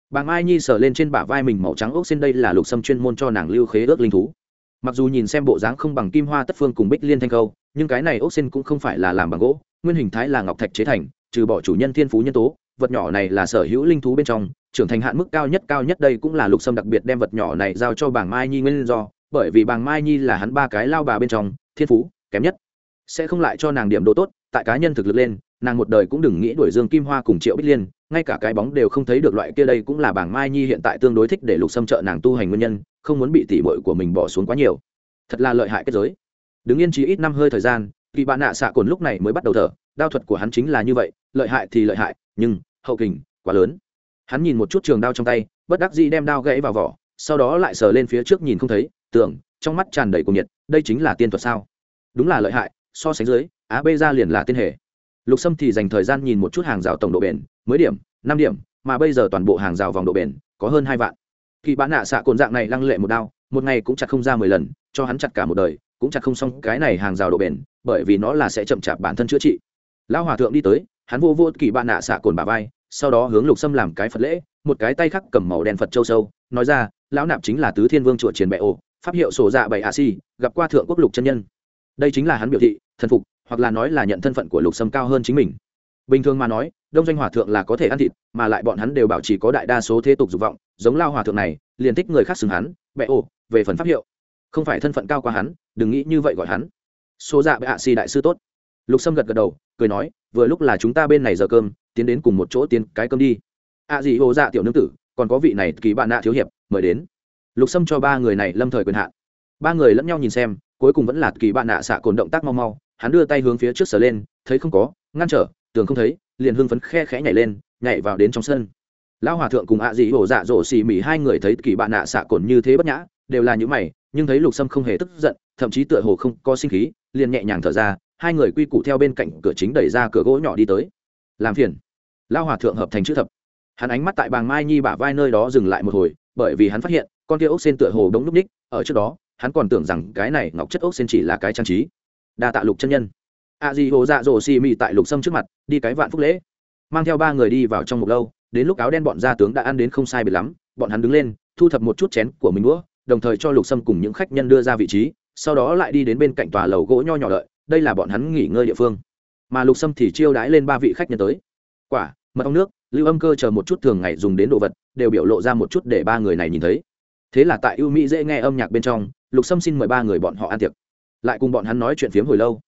Bà mai nhi sờ lên trên bả vai mình màu trắng ốc xin đây là lục sâm chuyên môn cho nàng lưu khế ước linh thú. Mặc dù nhìn xem bộ dáng không bằng kim hoa tất phương cùng bích liên thanh câu, nhưng cái này ốc xin cũng không phải là làm bằng gỗ, nguyên hình thái là ngọc thạch chế thành, trừ bỏ chủ nhân thiên phú nhân tố vật nhỏ này là sở hữu linh thú bên trong, trưởng thành hạn mức cao nhất cao nhất đây cũng là lục sâm đặc biệt đem vật nhỏ này giao cho bảng mai nhi nguyên do, bởi vì bảng mai nhi là hắn ba cái lao bà bên trong, thiên phú, kém nhất. Sẽ không lại cho nàng điểm độ tốt, tại cá nhân thực lực lên, nàng một đời cũng đừng nghĩ đuổi dương kim hoa cùng triệu bích liên, ngay cả cái bóng đều không thấy được loại kia đây cũng là bảng mai nhi hiện tại tương đối thích để lục sâm trợ nàng tu hành nguyên nhân, không muốn bị tỉ bội của mình bỏ xuống quá nhiều. Thật là lợi hại kết giới. Đứng yên trí ít năm hơi thời gian, kỳ bạn nạ xạ cồn lúc này mới bắt đầu thở, đao thuật của hắn chính là như vậy, lợi hại thì lợi hại nhưng hậu kình quá lớn. Hắn nhìn một chút trường đao trong tay, bất đắc dĩ đem đao gãy vào vỏ, sau đó lại sờ lên phía trước nhìn không thấy, tưởng trong mắt tràn đầy cuồng nhiệt, đây chính là tiên thuật sao? Đúng là lợi hại, so sánh dưới á bê ra liền là tiên hệ. Lục sâm thì dành thời gian nhìn một chút hàng rào tổng độ bền, mới điểm, năm điểm, mà bây giờ toàn bộ hàng rào vòng độ bền có hơn hai vạn. Kỳ bán nạ xạ cồn dạng này lăng lệ một đao, một ngày cũng chặt không ra mười lần, cho hắn chặt cả một đời, cũng chặt không xong cái này hàng rào độ bền, bởi vì nó là sẽ chậm chạp bản thân chữa trị. Lão hòa thượng đi tới hắn vô vô kỳ bạn nạ xạ cồn bà vai, sau đó hướng lục sâm làm cái phật lễ, một cái tay khắc cầm màu đen phật châu sâu, nói ra, lão nạp chính là tứ thiên vương chùa triền bệ ổ, pháp hiệu sổ dạ bảy a si, gặp qua thượng quốc lục chân nhân. Đây chính là hắn biểu thị, thần phục, hoặc là nói là nhận thân phận của lục sâm cao hơn chính mình. Bình thường mà nói, đông doanh hòa thượng là có thể ăn thịt, mà lại bọn hắn đều bảo chỉ có đại đa số thế tục dục vọng, giống lao hòa thượng này, liền thích người khác xưng hắn, bệ ổ, về phần pháp hiệu, không phải thân phận cao qua hắn, đừng nghĩ như vậy gọi hắn. Số dạ bệ hạ si đại sư tốt lục sâm gật gật đầu, cười nói, vừa lúc là chúng ta bên này giờ cơm, tiến đến cùng một chỗ tiến cái cơm đi. Ạ à gì hồ dạ tiểu nương tử, còn có vị này kỳ bạn nạ thiếu hiệp, mời đến. Lục sâm cho ba người này lâm thời quyền hạn. Ba người lẫn nhau nhìn xem, cuối cùng vẫn là kỳ bạn nạ xạ cồn động tác mau mau, hắn đưa tay hướng phía trước sờ lên, thấy không có, ngăn trở tường không thấy, liền hưng phấn khe khẽ nhảy lên, nhảy vào đến trong sân. Lão hòa thượng cùng ạ à dị hổ dạ dỗ xì mỉ hai người thấy kỳ bạn nạ xạ cồn như thế bất nhã, đều là những mày, nhưng thấy lục sâm không hề tức giận, thậm chí tựa hồ không có sinh khí, liền nhẹ nhàng thở ra hai người quy củ theo bên cạnh cửa chính đẩy ra cửa gỗ nhỏ đi tới. Làm phiền. Lao hòa thượng hợp thành chữ thập. Hắn ánh mắt tại bàng mai nhi bả vai nơi đó dừng lại một hồi, bởi vì hắn phát hiện, con kia ốc sen tựa hồ đống núp ních, ở trước đó, hắn còn tưởng rằng cái này ngọc chất ốc sen chỉ là cái trang trí. Đa tạ lục chân nhân. A di hồ dạ dỗ xì mị tại lục sâm trước mặt, đi cái vạn phúc lễ. Mang theo ba người đi vào trong một lâu, đến lúc áo đen bọn gia tướng đã ăn đến không sai bị lắm, bọn hắn đứng lên, thu thập một chút chén của mình đũa, đồng thời cho lục sâm cùng những khách nhân đưa ra vị trí, sau đó lại đi đến bên cạnh tòa lầu gỗ nho nhỏ lợi đây là bọn hắn nghỉ ngơi địa phương. Mà lục sâm thì chiêu đãi lên ba vị khách nhân tới. Quả, mật ong nước, lưu âm cơ chờ một chút thường ngày dùng đến đồ vật, đều biểu lộ ra một chút để ba người này nhìn thấy. Thế là tại ưu mỹ dễ nghe âm nhạc bên trong, lục sâm xin mời ba người bọn họ ăn tiệc. Lại cùng bọn hắn nói chuyện phiếm hồi lâu.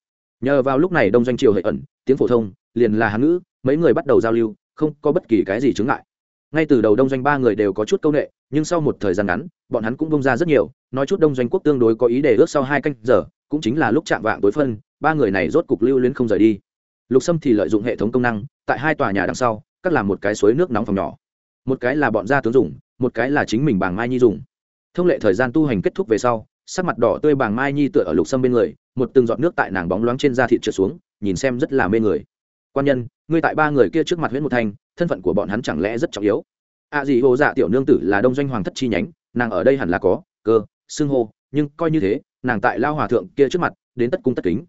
Nhờ vào lúc này đông doanh triều hệ ẩn, tiếng phổ thông, liền là hán ngữ, mấy người bắt đầu giao lưu, không có bất kỳ cái gì chứng ngại. Ngay từ đầu đông doanh ba người đều có chút c â u n ệ nhưng sau một thời gian ngắn, bọn hắn cũng bông ra rất nhiều, nói chút đông doanh quốc tương đối có ý để ước sau hai canh giờ, cũng chính là lúc chạm vạng tối phân ba người này rốt cục lưu luyến không rời đi. Lục sâm thì lợi dụng hệ thống công năng, tại hai tòa nhà đằng sau, cắt làm một cái suối nước nóng phòng nhỏ. Một cái là bọn gia tướng dùng, một cái là chính mình bàng mai nhi dùng. Thông lệ thời gian tu hành kết thúc về sau, sắc mặt đỏ tươi bàng mai nhi tựa ở lục sâm bên người, một từng giọt nước tại nàng bóng loáng trên da thịt trượt xuống, nhìn xem rất là mê người. Quan nhân, ngươi tại ba người kia trước mặt huyễn một thanh thân phận của bọn hắn chẳng lẽ rất trọng yếu? À gì hồ dạ tiểu nương tử là đông doanh hoàng thất chi nhánh, nàng ở đây hẳn là có, cơ, xưng hô, nhưng coi như thế, nàng tại lao hòa thượng kia trước mặt, đến tất cung tất kính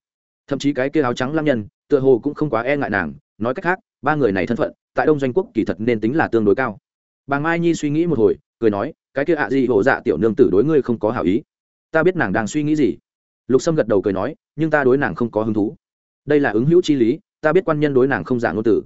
thậm chí cái kia áo trắng lam nhân, tựa hồ cũng không quá e ngại nàng, nói cách khác, ba người này thân phận, tại đông doanh quốc kỳ thật nên tính là tương đối cao. Bà mai nhi suy nghĩ một hồi, cười nói, cái kia ạ à gì hộ dạ tiểu nương tử đối ngươi không có hảo ý. Ta biết nàng đang suy nghĩ gì. Lục sâm gật đầu cười nói, nhưng ta đối nàng không có hứng thú. Đây là ứng hữu chi lý, ta biết quan nhân đối nàng không giả ngôn tử.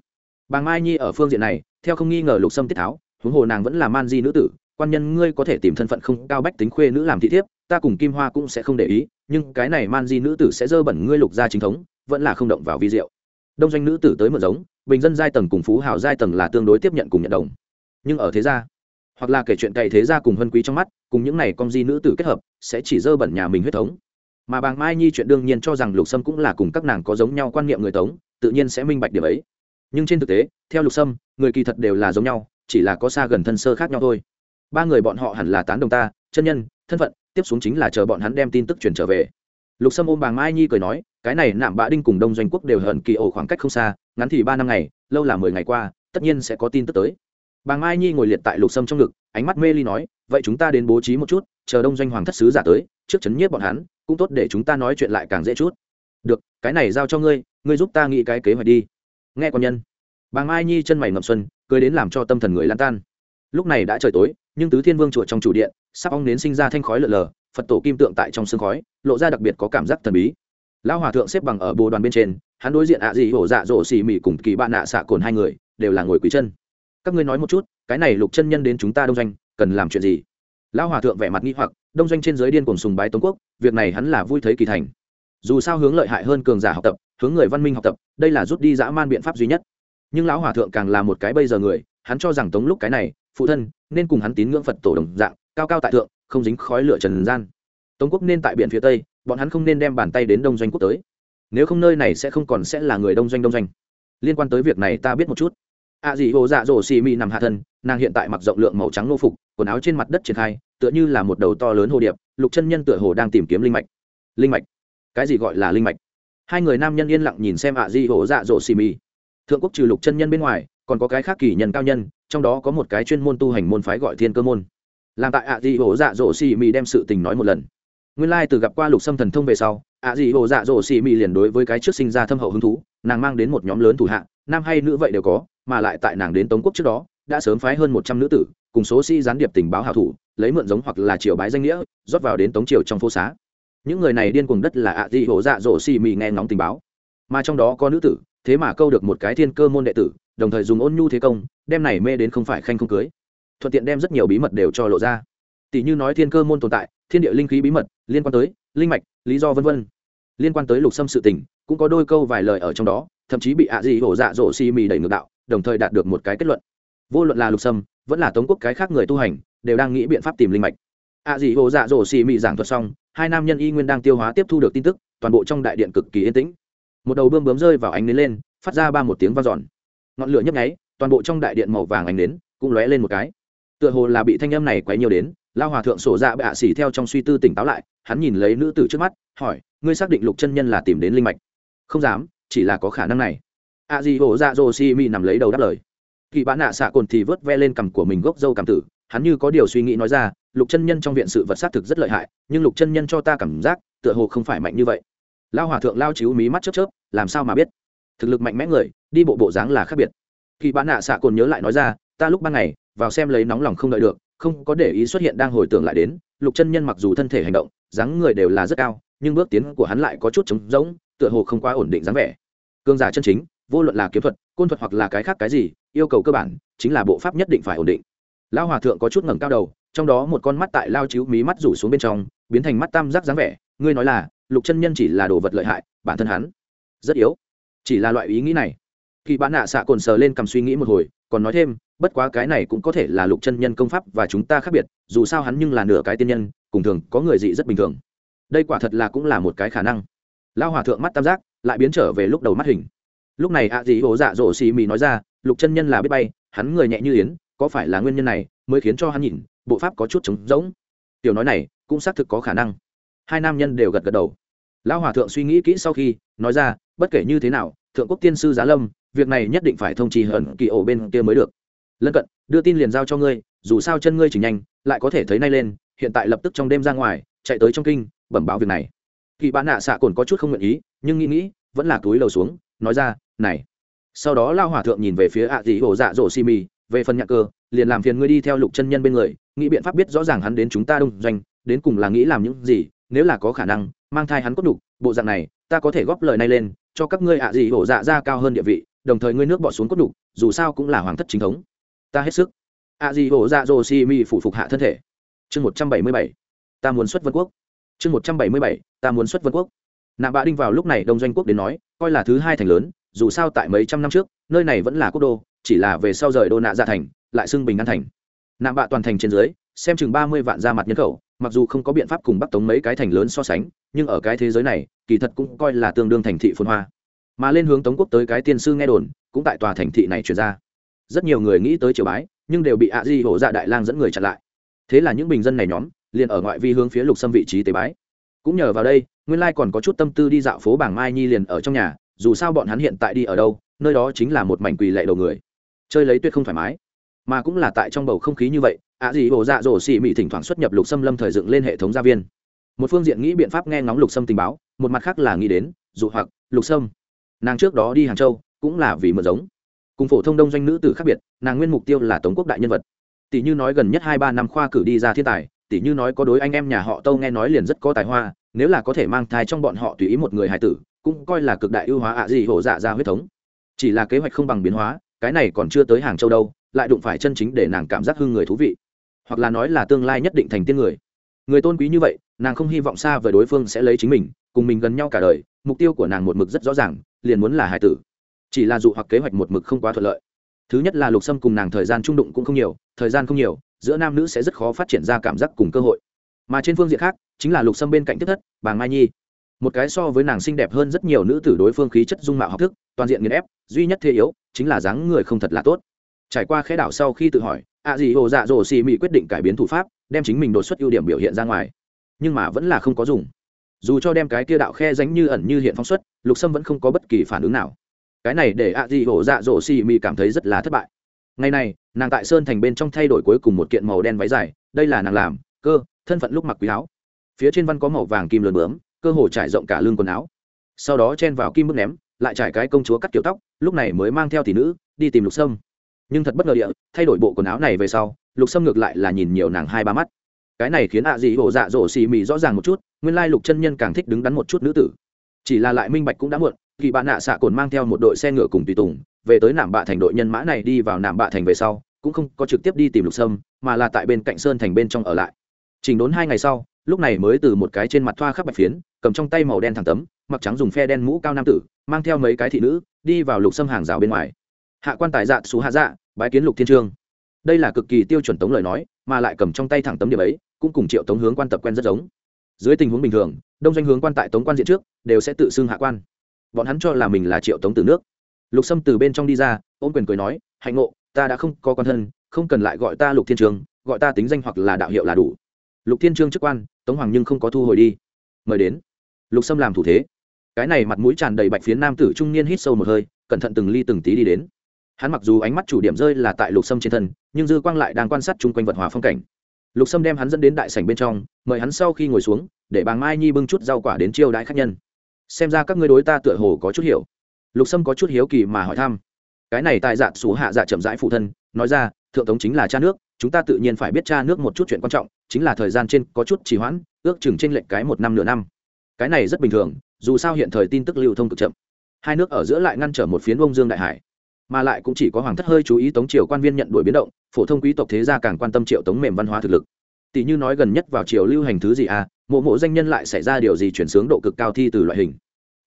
Bà mai nhi ở phương diện này, theo không nghi ngờ lục sâm tiết tháo, huống hồ nàng vẫn là man di nữ tử quan nhân ngươi có thể tìm thân phận không cao bách tính khuê nữ làm thị thiếp, ta cùng kim hoa cũng sẽ không để ý, nhưng cái này man di nữ tử sẽ dơ bẩn ngươi lục gia chính thống, vẫn là không động vào vi diệu. Đông doanh nữ tử tới mượn giống, bình dân giai tầng cùng phú hào giai tầng là tương đối tiếp nhận cùng nhận đồng. Nhưng ở thế gia, hoặc là kể chuyện cày thế gia cùng hân quý trong mắt, cùng những này con di nữ tử kết hợp, sẽ chỉ dơ bẩn nhà mình huyết thống. Mà bàng mai nhi chuyện đương nhiên cho rằng lục sâm cũng là cùng các nàng có giống nhau quan niệm người tống, tự nhiên sẽ minh bạch điểm ấy. Nhưng trên thực tế, theo lục sâm, người kỳ thật đều là giống nhau, chỉ là có xa gần thân sơ khác nhau thôi ba người bọn họ hẳn là tán đồng ta, chân nhân, thân phận, tiếp xuống chính là chờ bọn hắn đem tin tức truyền trở về. Lục sâm ôm bàng mai nhi cười nói, cái này nạm bạ đinh cùng đông doanh quốc đều hận kỳ ổ khoảng cách không xa, ngắn thì ba năm ngày, lâu là mười ngày qua, tất nhiên sẽ có tin tức tới. Bàng mai nhi ngồi liệt tại lục sâm trong ngực, ánh mắt mê ly nói, vậy chúng ta đến bố trí một chút, chờ đông doanh hoàng thất sứ giả tới, trước chấn nhiếp bọn hắn, cũng tốt để chúng ta nói chuyện lại càng dễ chút. Được, cái này giao cho ngươi ngươi giúp ta nghĩ cái kế hoạch đi. Nghe con nhân. Bàng mai nhi chân mày ngậm xuân, cười đến làm cho tâm thần người lan tan lúc này đã trời tối, nhưng tứ thiên vương chùa trong chủ điện, sắp ong nến sinh ra thanh khói lợn lờ, phật tổ kim tượng tại trong sương khói, lộ ra đặc biệt có cảm giác thần bí. Lão hòa thượng xếp bằng ở bồ đoàn bên trên, hắn đối diện ạ dị hổ dạ dỗ xì mỉ cùng kỳ bạn nạ xạ cồn hai người, đều là ngồi quý chân. Các ngươi nói một chút, cái này lục chân nhân đến chúng ta đông doanh, cần làm chuyện gì? Lão hòa thượng vẻ mặt nghi hoặc, đông doanh trên giới điên cùng sùng bái tống quốc, việc này hắn là vui thấy kỳ thành. Dù sao hướng lợi hại hơn cường giả học tập, hướng người văn minh học tập, đây là rút đi dã man biện pháp duy nhất. Nhưng lão hòa thượng càng là một cái bây giờ người, hắn cho rằng tống lúc cái này phụ thân, nên cùng hắn tín ngưỡng phật tổ đồng dạng, cao cao tại thượng, không dính khói lửa trần gian. Tống quốc nên tại biển phía tây, bọn hắn không nên đem bàn tay đến đông doanh quốc tới. Nếu không nơi này sẽ không còn sẽ là người đông doanh đông doanh. Liên quan tới việc này ta biết một chút. Ạ à dị hồ dạ dỗ xì mị nằm hạ thân, nàng hiện tại mặc rộng lượng màu trắng nô phục, quần áo trên mặt đất triển khai, tựa như là một đầu to lớn hồ điệp, lục chân nhân tựa hồ đang tìm kiếm linh mạch. Linh mạch? Cái gì gọi là linh mạch? Hai người nam nhân yên lặng nhìn xem ạ à dị hồ dạ dỗ xì mị thượng quốc trừ lục chân nhân bên ngoài, còn có cái khác kỳ nhân cao nhân trong đó có một cái chuyên môn tu hành môn phái gọi thiên cơ môn. Làm tại ạ dị hồ dạ dỗ xì mị đem sự tình nói một lần. Nguyên lai từ gặp qua lục sâm thần thông về sau ạ dị hồ dạ dỗ xì mị liền đối với cái trước sinh ra thâm hậu hứng thú nàng mang đến một nhóm lớn thủ hạng, nam hay nữ vậy đều có mà lại tại nàng đến tống quốc trước đó đã sớm phái hơn một trăm nữ tử cùng số sĩ gián điệp tình báo hảo thủ lấy mượn giống hoặc là triều bái danh nghĩa rót vào đến tống triều trong phố xá. Những người này điên cuồng đất là ạ dị hồ dạ dỗ xì mị nghe ngóng tình báo. Mà trong đó có nữ tử thế mà câu được một cái thiên cơ môn đệ tử đồng thời dùng ôn nhu thế công, đem này mê đến không phải khanh không cưới. Thuận tiện đem rất nhiều bí mật đều cho lộ ra. Tỷ như nói thiên cơ môn tồn tại, thiên địa linh khí bí mật, liên quan tới, linh mạch, lý do vân vân. Liên quan tới lục xâm sự tình, cũng có đôi câu vài lời ở trong đó, thậm chí bị ạ à gì hổ dạ dỗ xi mì đẩy ngược đạo, đồng thời đạt được một cái kết luận. Vô luận là lục xâm, vẫn là tống quốc cái khác người tu hành, đều đang nghĩ biện pháp tìm linh mạch. Ạ à gì hổ dạ dỗ xi mì giảng thuật xong, hai nam nhân y nguyên đang tiêu hóa tiếp thu được tin tức, toàn bộ trong đại điện cực kỳ yên tĩnh. Một đầu bươm bướm rơi vào ánh nến lên, phát ra ba một tiếng vang dọn ngọn lửa nhấp nháy toàn bộ trong đại điện màu vàng ánh đến, cũng lóe lên một cái. Tựa hồ là bị thanh âm này quấy nhiều đến lao hòa thượng sổ dạ bạ xỉ theo trong suy tư tỉnh táo lại hắn nhìn lấy nữ tử trước mắt hỏi ngươi xác định lục chân nhân là tìm đến linh mạch? Không dám chỉ là có khả năng này. A di hồ dạ dô si mi nằm lấy đầu đáp lời. Kỳ bán nạ xạ cồn thì vớt ve lên cằm của mình gốc dâu cảm tử hắn như có điều suy nghĩ nói ra lục chân nhân trong viện sự vật xác thực rất lợi hại nhưng lục chân nhân cho ta cảm giác tựa hồ không phải mạnh như vậy. Lao hòa thượng lao chiếu mí mắt chớp chớp làm sao mà biết? Thực lực mạnh mẽ người đi bộ bộ dáng là khác biệt. Kỳ bán nạ xạ cồn nhớ lại nói ra, ta lúc ban ngày, vào xem lấy nóng lòng không đợi được, không có để ý xuất hiện đang hồi tưởng lại đến, lục chân nhân mặc dù thân thể hành động, dáng người đều là rất cao, nhưng bước tiến của hắn lại có chút trống rỗng, tựa hồ không quá ổn định dáng vẻ. Cương giả chân chính, vô luận là kiếm thuật, côn thuật hoặc là cái khác cái gì, yêu cầu cơ bản chính là bộ pháp nhất định phải ổn định. Lao hòa thượng có chút ngẩng cao đầu, trong đó một con mắt tại lao chiếu mí mắt rủ xuống bên trong, biến thành mắt tam giác dáng vẻ. Ngươi nói là, lục chân nhân chỉ là đồ vật lợi hại, bản thân hắn rất yếu. Chỉ là loại ý nghĩ này khi bán nạ xạ cồn sờ lên cầm suy nghĩ một hồi, còn nói thêm, bất quá cái này cũng có thể là lục chân nhân công pháp và chúng ta khác biệt, dù sao hắn nhưng là nửa cái tiên nhân, cùng thường có người dị rất bình thường. Đây quả thật là cũng là một cái khả năng. Lao hòa thượng mắt tam giác, lại biến trở về lúc đầu mắt hình. Lúc này ạ à dị hổ dạ dỗ xì mì nói ra, lục chân nhân là biết bay, hắn người nhẹ như yến, có phải là nguyên nhân này mới khiến cho hắn nhìn, bộ pháp có chút trống rỗng? Tiểu nói này cũng xác thực có khả năng. Hai nam nhân đều gật gật đầu lão hòa thượng suy nghĩ kỹ sau khi, nói ra, bất kể như thế nào, thượng quốc tiên sư giá lâm, việc này nhất định phải thông trì hận kỳ ổ bên kia mới được. Lân cận, đưa tin liền giao cho ngươi, dù sao chân ngươi chỉ nhanh, lại có thể thấy nay lên, hiện tại lập tức trong đêm ra ngoài, chạy tới trong kinh, bẩm báo việc này. Kỳ bán nạ xạ cồn có chút không nguyện ý, nhưng nghĩ nghĩ, vẫn là túi lầu xuống, nói ra, này. Sau đó lao hòa thượng nhìn về phía ạ à dị hồ dạ dỗ xì mì, về phần nhạc cơ, liền làm phiền ngươi đi theo lục chân nhân bên người, nghĩ biện pháp biết rõ ràng hắn đến chúng ta đông doanh, đến cùng là nghĩ làm những gì, nếu là có khả năng mang thai hắn cốt đục bộ dạng này, ta có thể góp lời này lên, cho các ngươi ạ à hổ dạ ra cao hơn địa vị, đồng thời ngươi nước bỏ xuống cốt đục dù sao cũng là hoàng thất chính thống. Ta hết sức. Ạ gì hổ dạ dô si mi phụ phục hạ thân thể. Chương một trăm bảy mươi bảy. Ta muốn xuất vân quốc. Chương một trăm bảy mươi bảy. Ta muốn xuất vân quốc. Nạm bạ đinh vào lúc này đông doanh quốc đến nói, coi là thứ hai thành lớn, dù sao tại mấy trăm năm trước, nơi này vẫn là quốc đô, chỉ là về sau rời đô nạ ra thành, lại xưng bình an thành. Nạm bạ toàn thành trên dưới, xem chừng ba mươi vạn ra mặt nhân khẩu mặc dù không có biện pháp cùng bắc tống mấy cái thành lớn so sánh, nhưng ở cái thế giới này, kỳ thật cũng coi là tương đương thành thị phồn hoa. Mà lên hướng tống quốc tới cái tiên sư nghe đồn, cũng tại tòa thành thị này chuyển ra. Rất nhiều người nghĩ tới triều bái, nhưng đều bị ạ di hổ dạ đại lang dẫn người chặn lại. Thế là những bình dân này nhóm, liền ở ngoại vi hướng phía lục xâm vị trí tế bái. Cũng nhờ vào đây, nguyên lai còn có chút tâm tư đi dạo phố bảng mai nhi liền ở trong nhà, dù sao bọn hắn hiện tại đi ở đâu, nơi đó chính là một mảnh quỳ lệ đầu người. Chơi lấy tuyết không thoải mái mà cũng là tại trong bầu không khí như vậy, ạ dị hồ dạ dỗ xì mỹ thỉnh thoảng xuất nhập lục xâm lâm thời dựng lên hệ thống gia viên. Một phương diện nghĩ biện pháp nghe ngóng lục xâm tình báo, một mặt khác là nghĩ đến, dụ hoặc, lục xâm. Nàng trước đó đi hàng châu, cũng là vì mượn giống. Cùng phổ thông đông doanh nữ tử khác biệt, nàng nguyên mục tiêu là tống quốc đại nhân vật. Tỷ như nói gần nhất hai ba năm khoa cử đi ra thiên tài, tỷ như nói có đối anh em nhà họ tâu nghe nói liền rất có tài hoa, nếu là có thể mang thai trong bọn họ tùy ý một người hài tử, cũng coi là cực đại ưu hóa ạ gì hổ dạ ra huyết thống. Chỉ là kế hoạch không bằng biến hóa, cái này còn chưa tới hàng châu đâu lại đụng phải chân chính để nàng cảm giác hưng người thú vị. Hoặc là nói là tương lai nhất định thành tiên người. Người tôn quý như vậy, nàng không hy vọng xa về đối phương sẽ lấy chính mình, cùng mình gần nhau cả đời, mục tiêu của nàng một mực rất rõ ràng, liền muốn là hải tử. Chỉ là dụ hoặc kế hoạch một mực không quá thuận lợi. Thứ nhất là lục sâm cùng nàng thời gian trung đụng cũng không nhiều, thời gian không nhiều, giữa nam nữ sẽ rất khó phát triển ra cảm giác cùng cơ hội. Mà trên phương diện khác, chính là lục sâm bên cạnh tiếp thất, bà mai nhi. Một cái so với nàng xinh đẹp hơn rất nhiều nữ tử đối phương khí chất dung mạo học thức, toàn diện nghiền ép, duy nhất thế yếu, chính là dáng người không thật là tốt trải qua khẽ đảo sau khi tự hỏi, ạ gì hồ dạ dỗ xì mị quyết định cải biến thủ pháp, đem chính mình đột xuất ưu điểm biểu hiện ra ngoài. Nhưng mà vẫn là không có dùng. Dù cho đem cái kia đạo khe ránh như ẩn như hiện phóng xuất, lục sâm vẫn không có bất kỳ phản ứng nào. Cái này để ạ gì hồ dạ dỗ xì mị cảm thấy rất là thất bại. Ngày này, nàng tại sơn thành bên trong thay đổi cuối cùng một kiện màu đen váy dài, đây là nàng làm, cơ, thân phận lúc mặc quý áo. Phía trên văn có màu vàng kim lớn bướm, cơ hồ trải rộng cả lưng quần áo. Sau đó chen vào kim bước ném, lại trải cái công chúa cắt kiểu tóc, lúc này mới mang theo tỷ nữ, đi tìm lục sâm nhưng thật bất ngờ địa, thay đổi bộ quần áo này về sau, lục sâm ngược lại là nhìn nhiều nàng hai ba mắt. Cái này khiến ạ à dị hộ dạ dỗ xì mì rõ ràng một chút, nguyên lai lục chân nhân càng thích đứng đắn một chút nữ tử. Chỉ là lại minh bạch cũng đã muộn, kỳ bạn nạ xạ cồn mang theo một đội xe ngựa cùng tùy tùng, về tới nạm bạ thành đội nhân mã này đi vào nạm bạ thành về sau, cũng không có trực tiếp đi tìm lục sâm, mà là tại bên cạnh sơn thành bên trong ở lại. Chỉnh đốn hai ngày sau, lúc này mới từ một cái trên mặt thoa khắp bạch phiến, cầm trong tay màu đen thẳng tấm, mặc trắng dùng phe đen mũ cao nam tử, mang theo mấy cái thị nữ, đi vào lục sâm hàng rào bên ngoài. Hạ quan tài dạ xú hạ dạ bái kiến lục thiên trương. Đây là cực kỳ tiêu chuẩn tống lời nói, mà lại cầm trong tay thẳng tấm điểm ấy, cũng cùng triệu tống hướng quan tập quen rất giống. Dưới tình huống bình thường, đông doanh hướng quan tại tống quan diện trước, đều sẽ tự xưng hạ quan. Bọn hắn cho là mình là triệu tống từ nước. Lục sâm từ bên trong đi ra, ôm quyền cười nói, hạnh ngộ, ta đã không có quan thân, không cần lại gọi ta lục thiên trường gọi ta tính danh hoặc là đạo hiệu là đủ. Lục thiên trương chức quan, tống hoàng nhưng không có thu hồi đi. Mời đến. Lục sâm làm thủ thế. Cái này mặt mũi tràn đầy bạch phiến nam tử trung niên hít sâu một hơi, cẩn thận từng ly từng tí đi đến hắn mặc dù ánh mắt chủ điểm rơi là tại lục sâm trên thân, nhưng dư quang lại đang quan sát chung quanh vật hòa phong cảnh. Lục sâm đem hắn dẫn đến đại sảnh bên trong, mời hắn sau khi ngồi xuống, để bà mai nhi bưng chút rau quả đến chiêu đãi khách nhân. Xem ra các ngươi đối ta tựa hồ có chút hiểu. Lục sâm có chút hiếu kỳ mà hỏi thăm. Cái này tại dạ xú hạ dạ chậm rãi phụ thân, nói ra, thượng tống chính là cha nước, chúng ta tự nhiên phải biết cha nước một chút chuyện quan trọng, chính là thời gian trên có chút trì hoãn, ước chừng trên lệnh cái một năm nửa năm. Cái này rất bình thường, dù sao hiện thời tin tức lưu thông cực chậm. Hai nước ở giữa lại ngăn trở một phiến bông dương đại hải mà lại cũng chỉ có hoàng thất hơi chú ý tống triều quan viên nhận đuổi biến động, phổ thông quý tộc thế gia càng quan tâm triệu tống mềm văn hóa thực lực. Tỷ như nói gần nhất vào triều lưu hành thứ gì à mộ mộ danh nhân lại xảy ra điều gì chuyển sướng độ cực cao thi từ loại hình.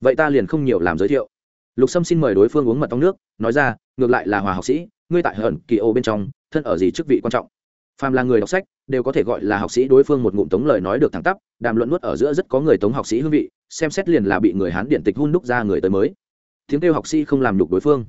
Vậy ta liền không nhiều làm giới thiệu. Lục sâm xin mời đối phương uống mật ong nước, nói ra, ngược lại là hòa học sĩ, ngươi tại hận kỳ ô bên trong, thân ở gì chức vị quan trọng? Phàm là người đọc sách, đều có thể gọi là học sĩ đối phương một ngụm tống lời nói được thẳng tắp, đàm luận nuốt ở giữa rất có người tống học sĩ hương vị, xem xét liền là bị người hán điện tịch hun đúc ra người tới mới. Tiếng kêu học sĩ không làm nhục đối phương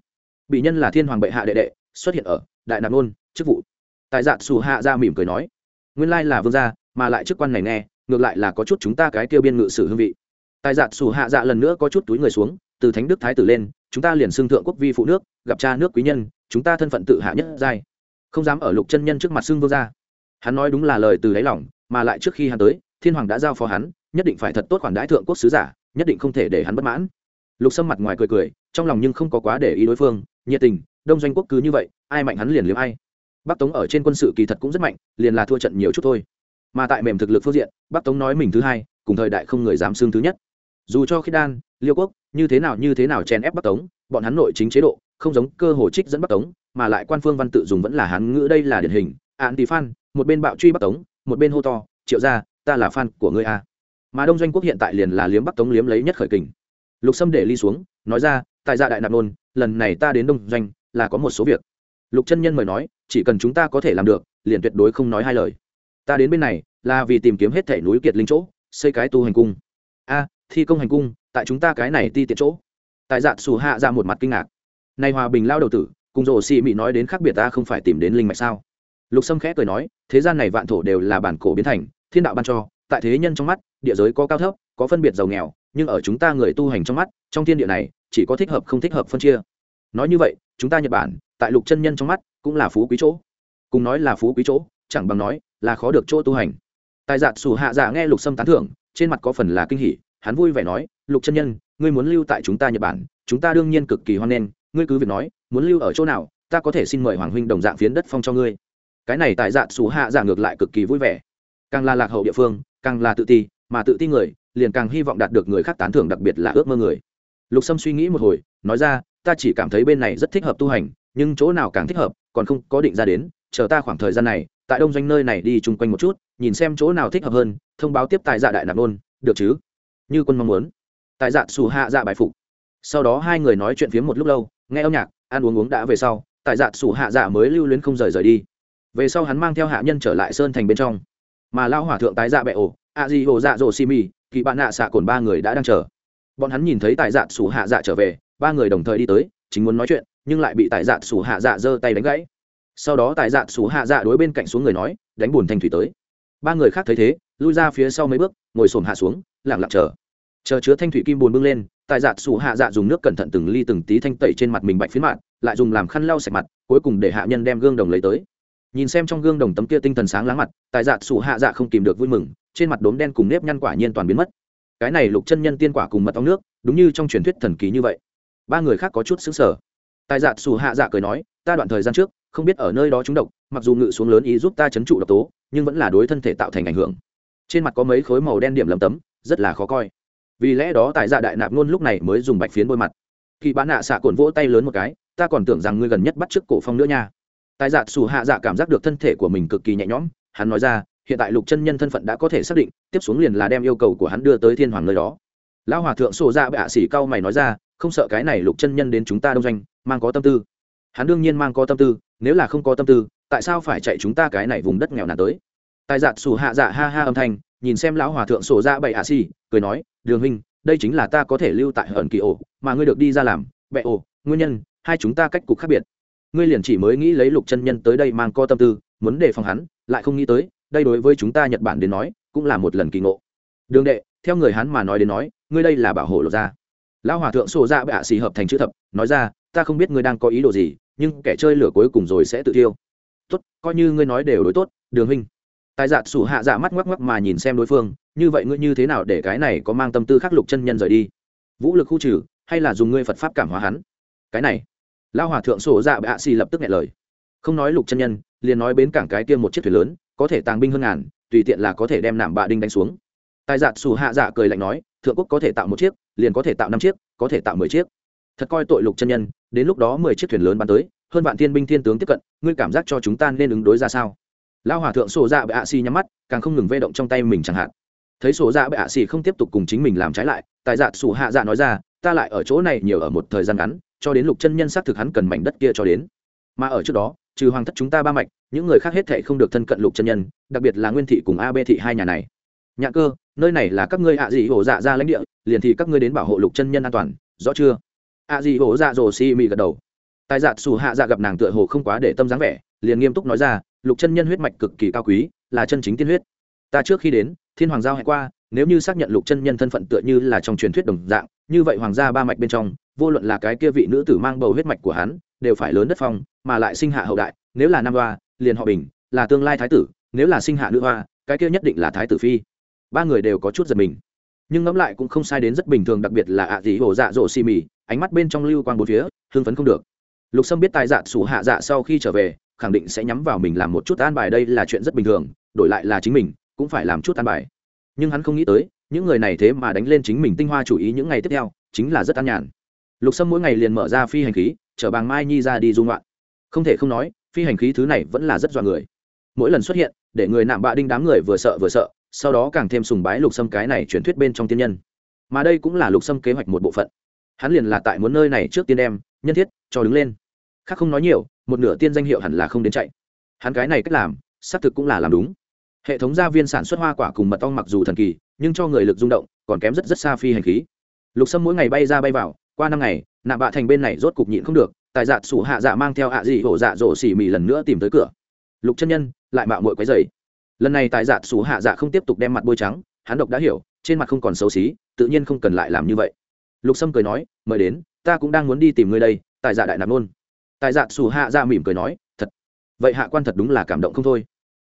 bị nhân là thiên hoàng bệ hạ đệ đệ, xuất hiện ở đại nạp nôn, chức vụ. Tại dạng xù hạ ra mỉm cười nói, nguyên lai là vương gia, mà lại chức quan này nghe, ngược lại là có chút chúng ta cái kêu biên ngự sử hương vị. Tại dạng xù hạ dạ lần nữa có chút túi người xuống, từ thánh đức thái tử lên, chúng ta liền xưng thượng quốc vi phụ nước, gặp cha nước quý nhân, chúng ta thân phận tự hạ nhất giai. Không dám ở lục chân nhân trước mặt xưng vương gia. Hắn nói đúng là lời từ đáy lòng, mà lại trước khi hắn tới, thiên hoàng đã giao phó hắn, nhất định phải thật tốt khoản đãi thượng quốc sứ giả, nhất định không thể để hắn bất mãn. Lục sâm mặt ngoài cười cười, trong lòng nhưng không có quá để ý đối phương nhiệt tình, đông doanh quốc cứ như vậy, ai mạnh hắn liền liếm ai. Bắc tống ở trên quân sự kỳ thật cũng rất mạnh, liền là thua trận nhiều chút thôi. Mà tại mềm thực lực phương diện, bắc tống nói mình thứ hai, cùng thời đại không người dám xương thứ nhất. Dù cho khi đan, liêu quốc, như thế nào như thế nào chèn ép bắc tống, bọn hắn nội chính chế độ, không giống cơ hồ trích dẫn bắc tống, mà lại quan phương văn tự dùng vẫn là hán ngữ đây là điển hình. Ạn tỷ phan, một bên bạo truy bắc tống, một bên hô to, triệu ra ta là fan của ngươi a. Mà đông doanh quốc hiện tại liền là liếm bắc tống liếm lấy nhất khởi kình. Lục sâm để ly xuống, nói ra tại gia dạ đại nạp nôn lần này ta đến đông doanh, là có một số việc. Lục chân nhân mời nói, chỉ cần chúng ta có thể làm được, liền tuyệt đối không nói hai lời. Ta đến bên này, là vì tìm kiếm hết thể núi kiệt linh chỗ, xây cái tu hành cung. A, thi công hành cung, tại chúng ta cái này ti tiện chỗ. Tại dạ xù hạ ra một mặt kinh ngạc. Nay hòa bình lao đầu tử, cùng rổ xì mị nói đến khác biệt ta không phải tìm đến linh mạch sao? Lục sâm khẽ cười nói, thế gian này vạn thổ đều là bản cổ biến thành, thiên đạo ban cho, tại thế nhân trong mắt, địa giới có cao thấp, có phân biệt giàu nghèo, nhưng ở chúng ta người tu hành trong mắt, trong thiên địa này chỉ có thích hợp không thích hợp phân chia. Nói như vậy, chúng ta nhật bản, tại lục chân nhân trong mắt, cũng là phú quý chỗ. Cùng nói là phú quý chỗ, chẳng bằng nói là khó được chỗ tu hành. Tài giạt sủ hạ dạ nghe lục sâm tán thưởng, trên mặt có phần là kinh hỉ, hắn vui vẻ nói, lục chân nhân, ngươi muốn lưu tại chúng ta nhật bản, chúng ta đương nhiên cực kỳ hoan nghênh, ngươi cứ việc nói, muốn lưu ở chỗ nào, ta có thể xin mời hoàng huynh đồng dạng phiến đất phong cho ngươi. Cái này tại dạ xù hạ dạ ngược lại cực kỳ vui vẻ. Càng là lạc hậu địa phương, càng là tự ti, mà tự ti người, liền càng hy vọng đạt được người khác tán thưởng đặc biệt là ước mơ người lục sâm suy nghĩ một hồi nói ra ta chỉ cảm thấy bên này rất thích hợp tu hành nhưng chỗ nào càng thích hợp còn không có định ra đến chờ ta khoảng thời gian này tại đông doanh nơi này đi chung quanh một chút nhìn xem chỗ nào thích hợp hơn thông báo tiếp tại dạ đại nạp nôn được chứ? Như quân mong muốn. Tại dạ xù hạ dạ bài phục. Sau đó hai người nói chuyện phiếm một lúc lâu nghe âm nhạc ăn uống uống đã về sau tại dạ xù hạ dạ mới lưu luyến không rời rời đi. Về sau hắn mang theo hạ nhân trở lại sơn thành bên trong. Mà lao hỏa thượng tái dạ bẹ ổ a di hồ dạ dỗ simi, mì kỳ bạn nạ xạ cồn ba người đã đang chờ bọn hắn nhìn thấy tài dạ xù hạ dạ trở về, ba người đồng thời đi tới, chính muốn nói chuyện, nhưng lại bị tài dạ xù hạ dạ giơ tay đánh gãy. Sau đó tài dạ xù hạ dạ đối bên cạnh xuống người nói, đánh bùn thanh thủy tới. Ba người khác thấy thế, lui ra phía sau mấy bước, ngồi xổm hạ xuống lẳng lặng chờ. Chờ chứa thanh thủy kim bùn bưng lên, tài dạ xù hạ dạ dùng nước cẩn thận từng ly từng tí thanh tẩy trên mặt mình bạch phiến mặt lại dùng làm khăn lau sạch mặt, cuối cùng để hạ nhân đem gương đồng lấy tới. Nhìn xem trong gương đồng tấm kia tinh thần sáng láng mặt, tài dạ xù hạ dạ không kìm được vui mừng, trên mặt đốm đen cùng nếp nhăn quả nhiên toàn biến mất cái này lục chân nhân tiên quả cùng mật ong nước, đúng như trong truyền thuyết thần kỳ như vậy. Ba người khác có chút xứng sở tại dạ xù hạ dạ cười nói, ta đoạn thời gian trước, không biết ở nơi đó trúng độc, mặc dù ngự xuống lớn ý giúp ta chấn trụ độc tố, nhưng vẫn là đối thân thể tạo thành ảnh hưởng. Trên mặt có mấy khối màu đen điểm lầm tấm, rất là khó coi. Vì lẽ đó tại dạ đại nạp ngôn lúc này mới dùng bạch phiến bôi mặt. Khi bán nạ xạ cồn vỗ tay lớn một cái, ta còn tưởng rằng ngươi gần nhất bắt trước cổ phong nữa nha. Tại dạ xù hạ dạ cảm giác được thân thể của mình cực kỳ nhẹ nhõm, hắn nói ra hiện tại lục chân nhân thân phận đã có thể xác định, tiếp xuống liền là đem yêu cầu của hắn đưa tới thiên hoàng nơi đó. Lão hòa thượng sổ ra bệ xỉ cao mày nói ra, không sợ cái này lục chân nhân đến chúng ta đông doanh, mang có tâm tư. Hắn đương nhiên mang có tâm tư, nếu là không có tâm tư, tại sao phải chạy chúng ta cái này vùng đất nghèo nàn tới? Tài giạt sủ hạ dạ ha ha âm thanh, nhìn xem lão hòa thượng sổ ra bậy ạ xì cười nói, đường huynh, đây chính là ta có thể lưu tại hận kỳ ổ, mà ngươi được đi ra làm, bệ ổ, nguyên nhân, hai chúng ta cách cục khác biệt. Ngươi liền chỉ mới nghĩ lấy lục chân nhân tới đây mang co tâm tư, muốn đề phòng hắn, lại không nghĩ tới đây đối với chúng ta nhật bản đến nói, cũng là một lần kỳ ngộ. Đường đệ, theo người hắn mà nói đến nói, ngươi đây là bảo hộ lột ra lão hòa thượng sổ ra dạ bệ ạ xì hợp thành chữ thập, nói ra, ta không biết ngươi đang có ý đồ gì, nhưng kẻ chơi lửa cuối cùng rồi sẽ tự tiêu. Tốt, coi như ngươi nói đều đối tốt, đường huynh. Tài dạ sủ hạ dạ mắt ngoắc ngoắc mà nhìn xem đối phương, như vậy ngươi như thế nào để cái này có mang tâm tư khắc lục chân nhân rời đi? Vũ lực khu trừ, hay là dùng ngươi phật pháp cảm hóa hắn? Cái này. Lao hòa thượng sổ dạ ạ xì lập tức nghe lời. Không nói lục chân nhân, liền nói bến cảng cái kia một chiếc thuyền lớn có thể tàng binh hơn ngàn, tùy tiện là có thể đem nạm bạ đinh đánh xuống. Tài giạt xù hạ dạ cười lạnh nói, thượng quốc có thể tạo một chiếc, liền có thể tạo năm chiếc, có thể tạo mười chiếc. Thật coi tội lục chân nhân, đến lúc đó mười chiếc thuyền lớn bắn tới, hơn vạn thiên binh thiên tướng tiếp cận, ngươi cảm giác cho chúng ta nên ứng đối ra sao? Lao hòa thượng sổ dạ bệ ạ xì nhắm mắt, càng không ngừng vê động trong tay mình chẳng hạn. Thấy sổ dạ bệ ạ xì không tiếp tục cùng chính mình làm trái lại, tài giạt sủ hạ dạ nói ra, ta lại ở chỗ này nhiều ở một thời gian ngắn, cho đến lục chân nhân xác thực hắn cần mảnh đất kia cho đến. Mà ở trước đó trừ hoàng thất chúng ta ba mạch, những người khác hết thệ không được thân cận lục chân nhân, đặc biệt là nguyên thị cùng a b thị hai nhà này. Nhạc cơ, nơi này là các ngươi ạ dị hổ dạ ra lãnh địa, liền thì các ngươi đến bảo hộ lục chân nhân an toàn, rõ chưa? Ạ dị hổ dạ rồ si mị gật đầu. Tài dạ xù hạ dạ gặp nàng tựa hồ không quá để tâm dáng vẻ, liền nghiêm túc nói ra, lục chân nhân huyết mạch cực kỳ cao quý, là chân chính tiên huyết. Ta trước khi đến, thiên hoàng giao hẹn qua, nếu như xác nhận lục chân nhân thân phận tựa như là trong truyền thuyết đồng dạng, như vậy hoàng gia ba mạch bên trong, vô luận là cái kia vị nữ tử mang bầu huyết mạch của hắn đều phải lớn đất phong, mà lại sinh hạ hậu đại, nếu là nam hoa, liền họ bình, là tương lai thái tử, nếu là sinh hạ nữ hoa, cái kia nhất định là thái tử phi. Ba người đều có chút giật mình. Nhưng ngẫm lại cũng không sai đến rất bình thường, đặc biệt là ạ à dĩ hồ dạ dỗ xì mì, ánh mắt bên trong lưu quan bốn phía, hưng phấn không được. Lục sâm biết tài dạ sủ hạ dạ sau khi trở về, khẳng định sẽ nhắm vào mình làm một chút an bài, đây là chuyện rất bình thường, đổi lại là chính mình, cũng phải làm chút an bài. Nhưng hắn không nghĩ tới, những người này thế mà đánh lên chính mình tinh hoa chủ ý những ngày tiếp theo, chính là rất an nhàn. Lục sâm mỗi ngày liền mở ra phi hành khí chở bàng mai nhi ra đi dung loạn không thể không nói, phi hành khí thứ này vẫn là rất dọa người. Mỗi lần xuất hiện, để người nạm bạ đinh đám người vừa sợ vừa sợ, sau đó càng thêm sùng bái lục sâm cái này truyền thuyết bên trong tiên nhân. Mà đây cũng là lục sâm kế hoạch một bộ phận. Hắn liền là tại muốn nơi này trước tiên đem, nhân thiết, cho đứng lên. Khác không nói nhiều, một nửa tiên danh hiệu hẳn là không đến chạy. Hắn cái này cách làm, xác thực cũng là làm đúng. Hệ thống gia viên sản xuất hoa quả cùng mật ong mặc dù thần kỳ, nhưng cho người lực rung động, còn kém rất rất xa phi hành khí. Lục sâm mỗi ngày bay ra bay vào, qua năm ngày nạ bạ thành bên này rốt cục nhịn không được, tài dạ sủ hạ dạ mang theo hạ dị hổ dạ dỗ xỉ mì lần nữa tìm tới cửa. Lục chân nhân, lại mạo mội quấy dày lần này tài dạ sủ hạ dạ không tiếp tục đem mặt bôi trắng, hắn độc đã hiểu, trên mặt không còn xấu xí, tự nhiên không cần lại làm như vậy. Lục sâm cười nói, mời đến, ta cũng đang muốn đi tìm ngươi đây, tài dạ đại nạp nôn. Tài dạ sủ hạ dạ mỉm cười nói, thật. Vậy hạ quan thật đúng là cảm động không thôi.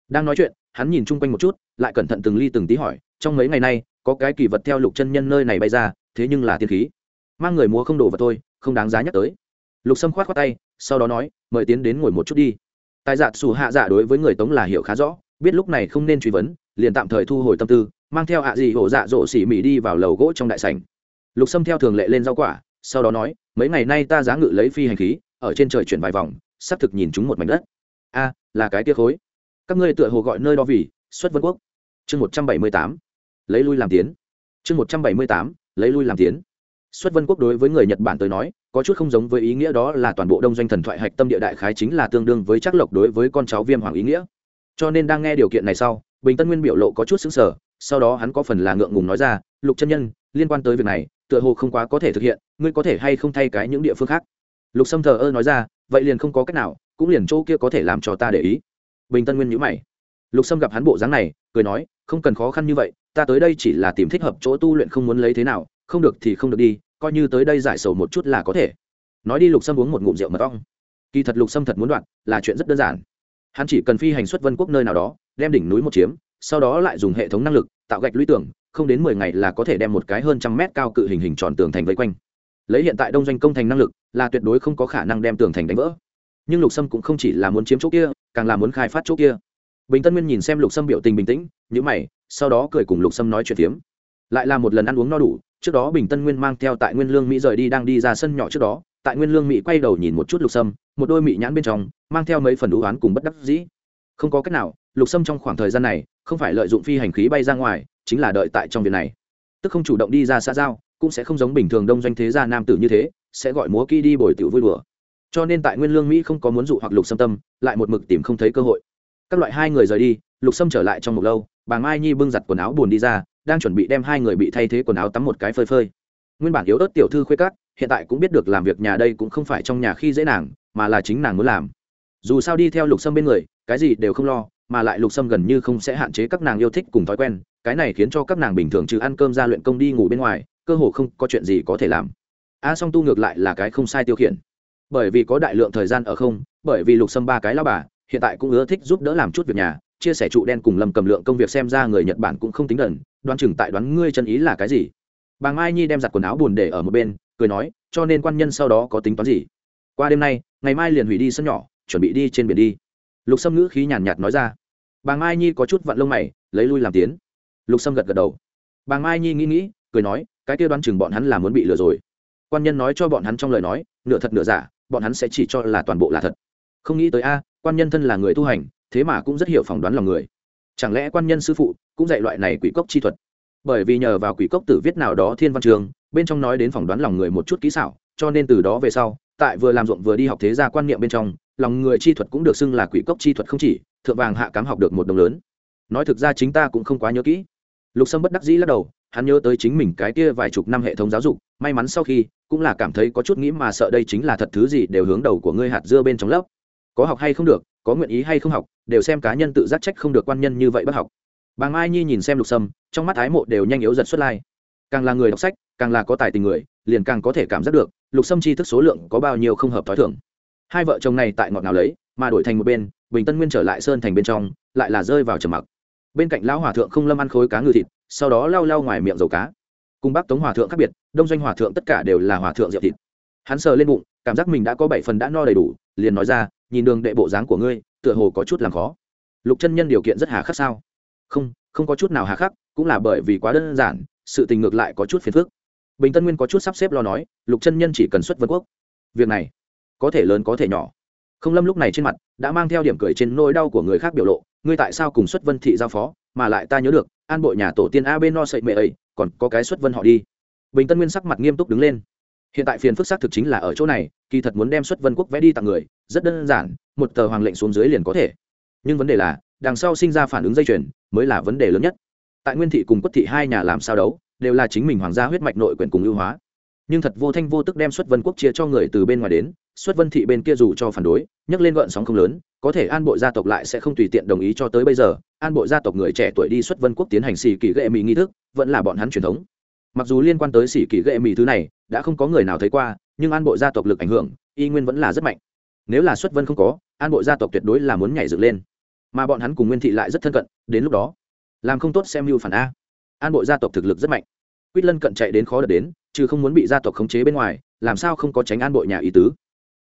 Đang nói chuyện, hắn nhìn chung quanh một chút, lại cẩn thận từng ly từng tí hỏi, trong mấy ngày nay, có cái kỳ vật theo lục chân nhân nơi này bay ra, thế nhưng là tiên khí. Mang người múa không đổ vào tôi không đáng giá nhắc tới. Lục sâm khoát khoát tay, sau đó nói, mời tiến đến ngồi một chút đi. Tài Dạ xù hạ dạ đối với người tống là hiểu khá rõ, biết lúc này không nên truy vấn, liền tạm thời thu hồi tâm tư, mang theo ạ à gì hổ dạ dỗ xỉ mỉ đi vào lầu gỗ trong đại sảnh. Lục sâm theo thường lệ lên rau quả, sau đó nói, mấy ngày nay ta giá ngự lấy phi hành khí, ở trên trời chuyển vài vòng, sắp thực nhìn chúng một mảnh đất. A, là cái tia khối. Các ngươi tựa hồ gọi nơi đó vì xuất vân quốc. Chương một trăm bảy mươi tám, lấy lui làm tiến. Chương một trăm bảy mươi tám, lấy lui làm tiến xuất vân quốc đối với người nhật bản tới nói, có chút không giống với ý nghĩa đó là toàn bộ đông doanh thần thoại hạch tâm địa đại khái chính là tương đương với trắc lộc đối với con cháu viêm hoàng ý nghĩa. Cho nên đang nghe điều kiện này sau, bình tân nguyên biểu lộ có chút xứng sở sau đó hắn có phần là ngượng ngùng nói ra, lục chân nhân, liên quan tới việc này, tựa hồ không quá có thể thực hiện, ngươi có thể hay không thay cái những địa phương khác? Lục sâm thờ ơ nói ra, vậy liền không có cách nào, cũng liền chỗ kia có thể làm cho ta để ý. Bình tân nguyên nhữ mày. Lục sâm gặp hắn bộ dáng này, cười nói, không cần khó khăn như vậy, ta tới đây chỉ là tìm thích hợp chỗ tu luyện không muốn lấy thế nào không được thì không được đi, coi như tới đây giải sầu một chút là có thể. Nói đi, lục sâm uống một ngụm rượu mật ong. Kỳ thật lục sâm thật muốn đoạn, là chuyện rất đơn giản. Hắn chỉ cần phi hành xuất vân quốc nơi nào đó, đem đỉnh núi một chiếm, sau đó lại dùng hệ thống năng lực, tạo gạch lũy tưởng không đến mười ngày là có thể đem một cái hơn trăm mét cao cự hình hình tròn tường thành vây quanh. Lấy hiện tại đông doanh công thành năng lực, là tuyệt đối không có khả năng đem tường thành đánh vỡ. Nhưng lục sâm cũng không chỉ là muốn chiếm chỗ kia, càng là muốn khai phát chỗ kia. Bình tân nguyên nhìn xem lục sâm biểu tình bình tĩnh nhữ mày, sau đó cười cùng lục sâm nói chuyện phiếm. Lại là một lần ăn uống no đủ trước đó bình tân nguyên mang theo tại nguyên lương mỹ rời đi đang đi ra sân nhỏ trước đó, tại nguyên lương mỹ quay đầu nhìn một chút lục sâm, một đôi mỹ nhãn bên trong, mang theo mấy phần đũ oán cùng bất đắc dĩ. Không có cách nào, lục sâm trong khoảng thời gian này, không phải lợi dụng phi hành khí bay ra ngoài, chính là đợi tại trong việc này. Tức không chủ động đi ra xã giao, cũng sẽ không giống bình thường đông doanh thế gia nam tử như thế, sẽ gọi múa kỹ đi bồi tiểu vui đùa. Cho nên tại nguyên lương mỹ không có muốn dụ hoặc lục xâm tâm, lại một mực tìm không thấy cơ hội. Các loại hai người rời đi, lục xâm trở lại trong một lâu, bà mai nhi bưng giặt quần áo buồn đi ra đang chuẩn bị đem hai người bị thay thế quần áo tắm một cái phơi phơi. Nguyên bản yếu ớt tiểu thư khuê cát hiện tại cũng biết được làm việc nhà đây cũng không phải trong nhà khi dễ nàng, mà là chính nàng muốn làm. Dù sao đi theo lục sâm bên người, cái gì đều không lo, mà lại lục sâm gần như không sẽ hạn chế các nàng yêu thích cùng thói quen, cái này khiến cho các nàng bình thường trừ ăn cơm ra luyện công đi ngủ bên ngoài, cơ hồ không có chuyện gì có thể làm. A à, song tu ngược lại là cái không sai tiêu khiển. Bởi vì có đại lượng thời gian ở không, bởi vì lục sâm ba cái lao bà, hiện tại cũng ưa thích giúp đỡ làm chút việc nhà, chia sẻ trụ đen cùng lầm cầm lượng công việc xem ra người nhật bản cũng không tính đần đoán chừng tại đoán ngươi chân ý là cái gì. Bà mai nhi đem giặt quần áo buồn để ở một bên, cười nói, cho nên quan nhân sau đó có tính toán gì? Qua đêm nay, ngày mai liền hủy đi sân nhỏ, chuẩn bị đi trên biển đi. Lục sâm ngữ khí nhàn nhạt nói ra. Bà mai nhi có chút vặn lông mày, lấy lui làm tiến. Lục sâm gật gật đầu. Bà mai nhi nghĩ nghĩ, cười nói, cái kia đoán chừng bọn hắn là muốn bị lừa rồi. Quan nhân nói cho bọn hắn trong lời nói, nửa thật nửa giả, bọn hắn sẽ chỉ cho là toàn bộ là thật. Không nghĩ tới a, quan nhân thân là người tu hành, thế mà cũng rất hiểu phỏng đoán lòng người. Chẳng lẽ quan nhân sư phụ cũng dạy loại này quỷ cốc chi thuật. Bởi vì nhờ vào quỷ cốc tử viết nào đó thiên văn trường, bên trong nói đến phỏng đoán lòng người một chút kỹ xảo, cho nên từ đó về sau, tại vừa làm ruộng vừa đi học thế gia quan niệm bên trong, lòng người chi thuật cũng được xưng là quỷ cốc chi thuật không chỉ, thượng vàng hạ cám học được một đồng lớn. Nói thực ra chính ta cũng không quá nhớ kỹ. Lục sâm bất đắc dĩ lắc đầu, hắn nhớ tới chính mình cái kia vài chục năm hệ thống giáo dục, may mắn sau khi, cũng là cảm thấy có chút nghĩ mà sợ đây chính là thật thứ gì đều hướng đầu của ngươi hạt dưa bên trong lớp. Có học hay không được, có nguyện ý hay không học, đều xem cá nhân tự giác trách không được quan nhân như vậy bất học bà mai nhi nhìn xem lục sâm, trong mắt ái mộ đều nhanh yếu giật xuất lai. Càng là người đọc sách, càng là có tài tình người, liền càng có thể cảm giác được, lục sâm chi thức số lượng có bao nhiêu không hợp t h ó i thưởng hai vợ chồng này tại ngọt nào lấy, mà đổi thành một bên, bình tân nguyên trở lại sơn thành bên trong, lại là rơi vào trầm mặc. Bên cạnh lão hòa thượng không lâm ăn khối cá ngừ thịt, sau đó lau lau ngoài miệng dầu cá. Cùng bác tống hòa thượng khác biệt, đông doanh hòa thượng tất cả đều là hòa thượng rượu thịt. Hắn sờ lên bụng, cảm giác mình đã có bảy phần đã no đầy đủ, liền nói ra, nhìn đường đệ bộ dáng của ngươi, tựa hồ có chút làm khó. Lục chân nhân điều kiện rất hà khắc sao? Không không có chút nào hà khắc, cũng là bởi vì quá đơn giản, sự tình ngược lại có chút phiền phức. Bình tân nguyên có chút sắp xếp lo nói, lục chân nhân chỉ cần xuất vân quốc. Việc này, có thể lớn có thể nhỏ. Không lâm lúc này trên mặt, đã mang theo điểm cười trên nỗi đau của người khác biểu lộ, ngươi tại sao cùng xuất vân thị giao phó, mà lại ta nhớ được, an bội nhà tổ tiên a bên no sậy mệ ấy, còn có cái xuất vân họ đi. Bình tân nguyên sắc mặt nghiêm túc đứng lên. Hiện tại phiền phức xác thực chính là ở chỗ này, kỳ thật muốn đem xuất vân quốc vẽ đi tặng người, rất đơn giản, một tờ hoàng lệnh xuống dưới liền có thể. Nhưng vấn đề là đằng sau sinh ra phản ứng dây chuyền mới là vấn đề lớn nhất. Tại nguyên thị cùng quất thị hai nhà làm sao đấu, đều là chính mình hoàng gia huyết mạch nội quyền cùng ưu hóa. Nhưng thật vô thanh vô tức đem xuất vân quốc chia cho người từ bên ngoài đến, xuất vân thị bên kia dù cho phản đối, nhấc lên gợn sóng không lớn, có thể an bộ gia tộc lại sẽ không tùy tiện đồng ý cho tới bây giờ. An bộ gia tộc người trẻ tuổi đi xuất vân quốc tiến hành xì kỳ ghệ mỹ nghi thức, vẫn là bọn hắn truyền thống. Mặc dù liên quan tới xì kỳ ghệ mỹ thứ này, đã không có người nào thấy qua, nhưng an bộ gia tộc lực ảnh hưởng, y nguyên vẫn là rất mạnh. Nếu là xuất vân không có, an bộ gia tộc tuyệt đối là muốn nhảy dựng lên mà bọn hắn cùng nguyên thị lại rất thân cận, đến lúc đó, làm không tốt xem mưu phản a. An bộ gia tộc thực lực rất mạnh. Quýt lân cận chạy đến khó đợt đến, chứ không muốn bị gia tộc khống chế bên ngoài, làm sao không có tránh an bộ nhà ý tứ?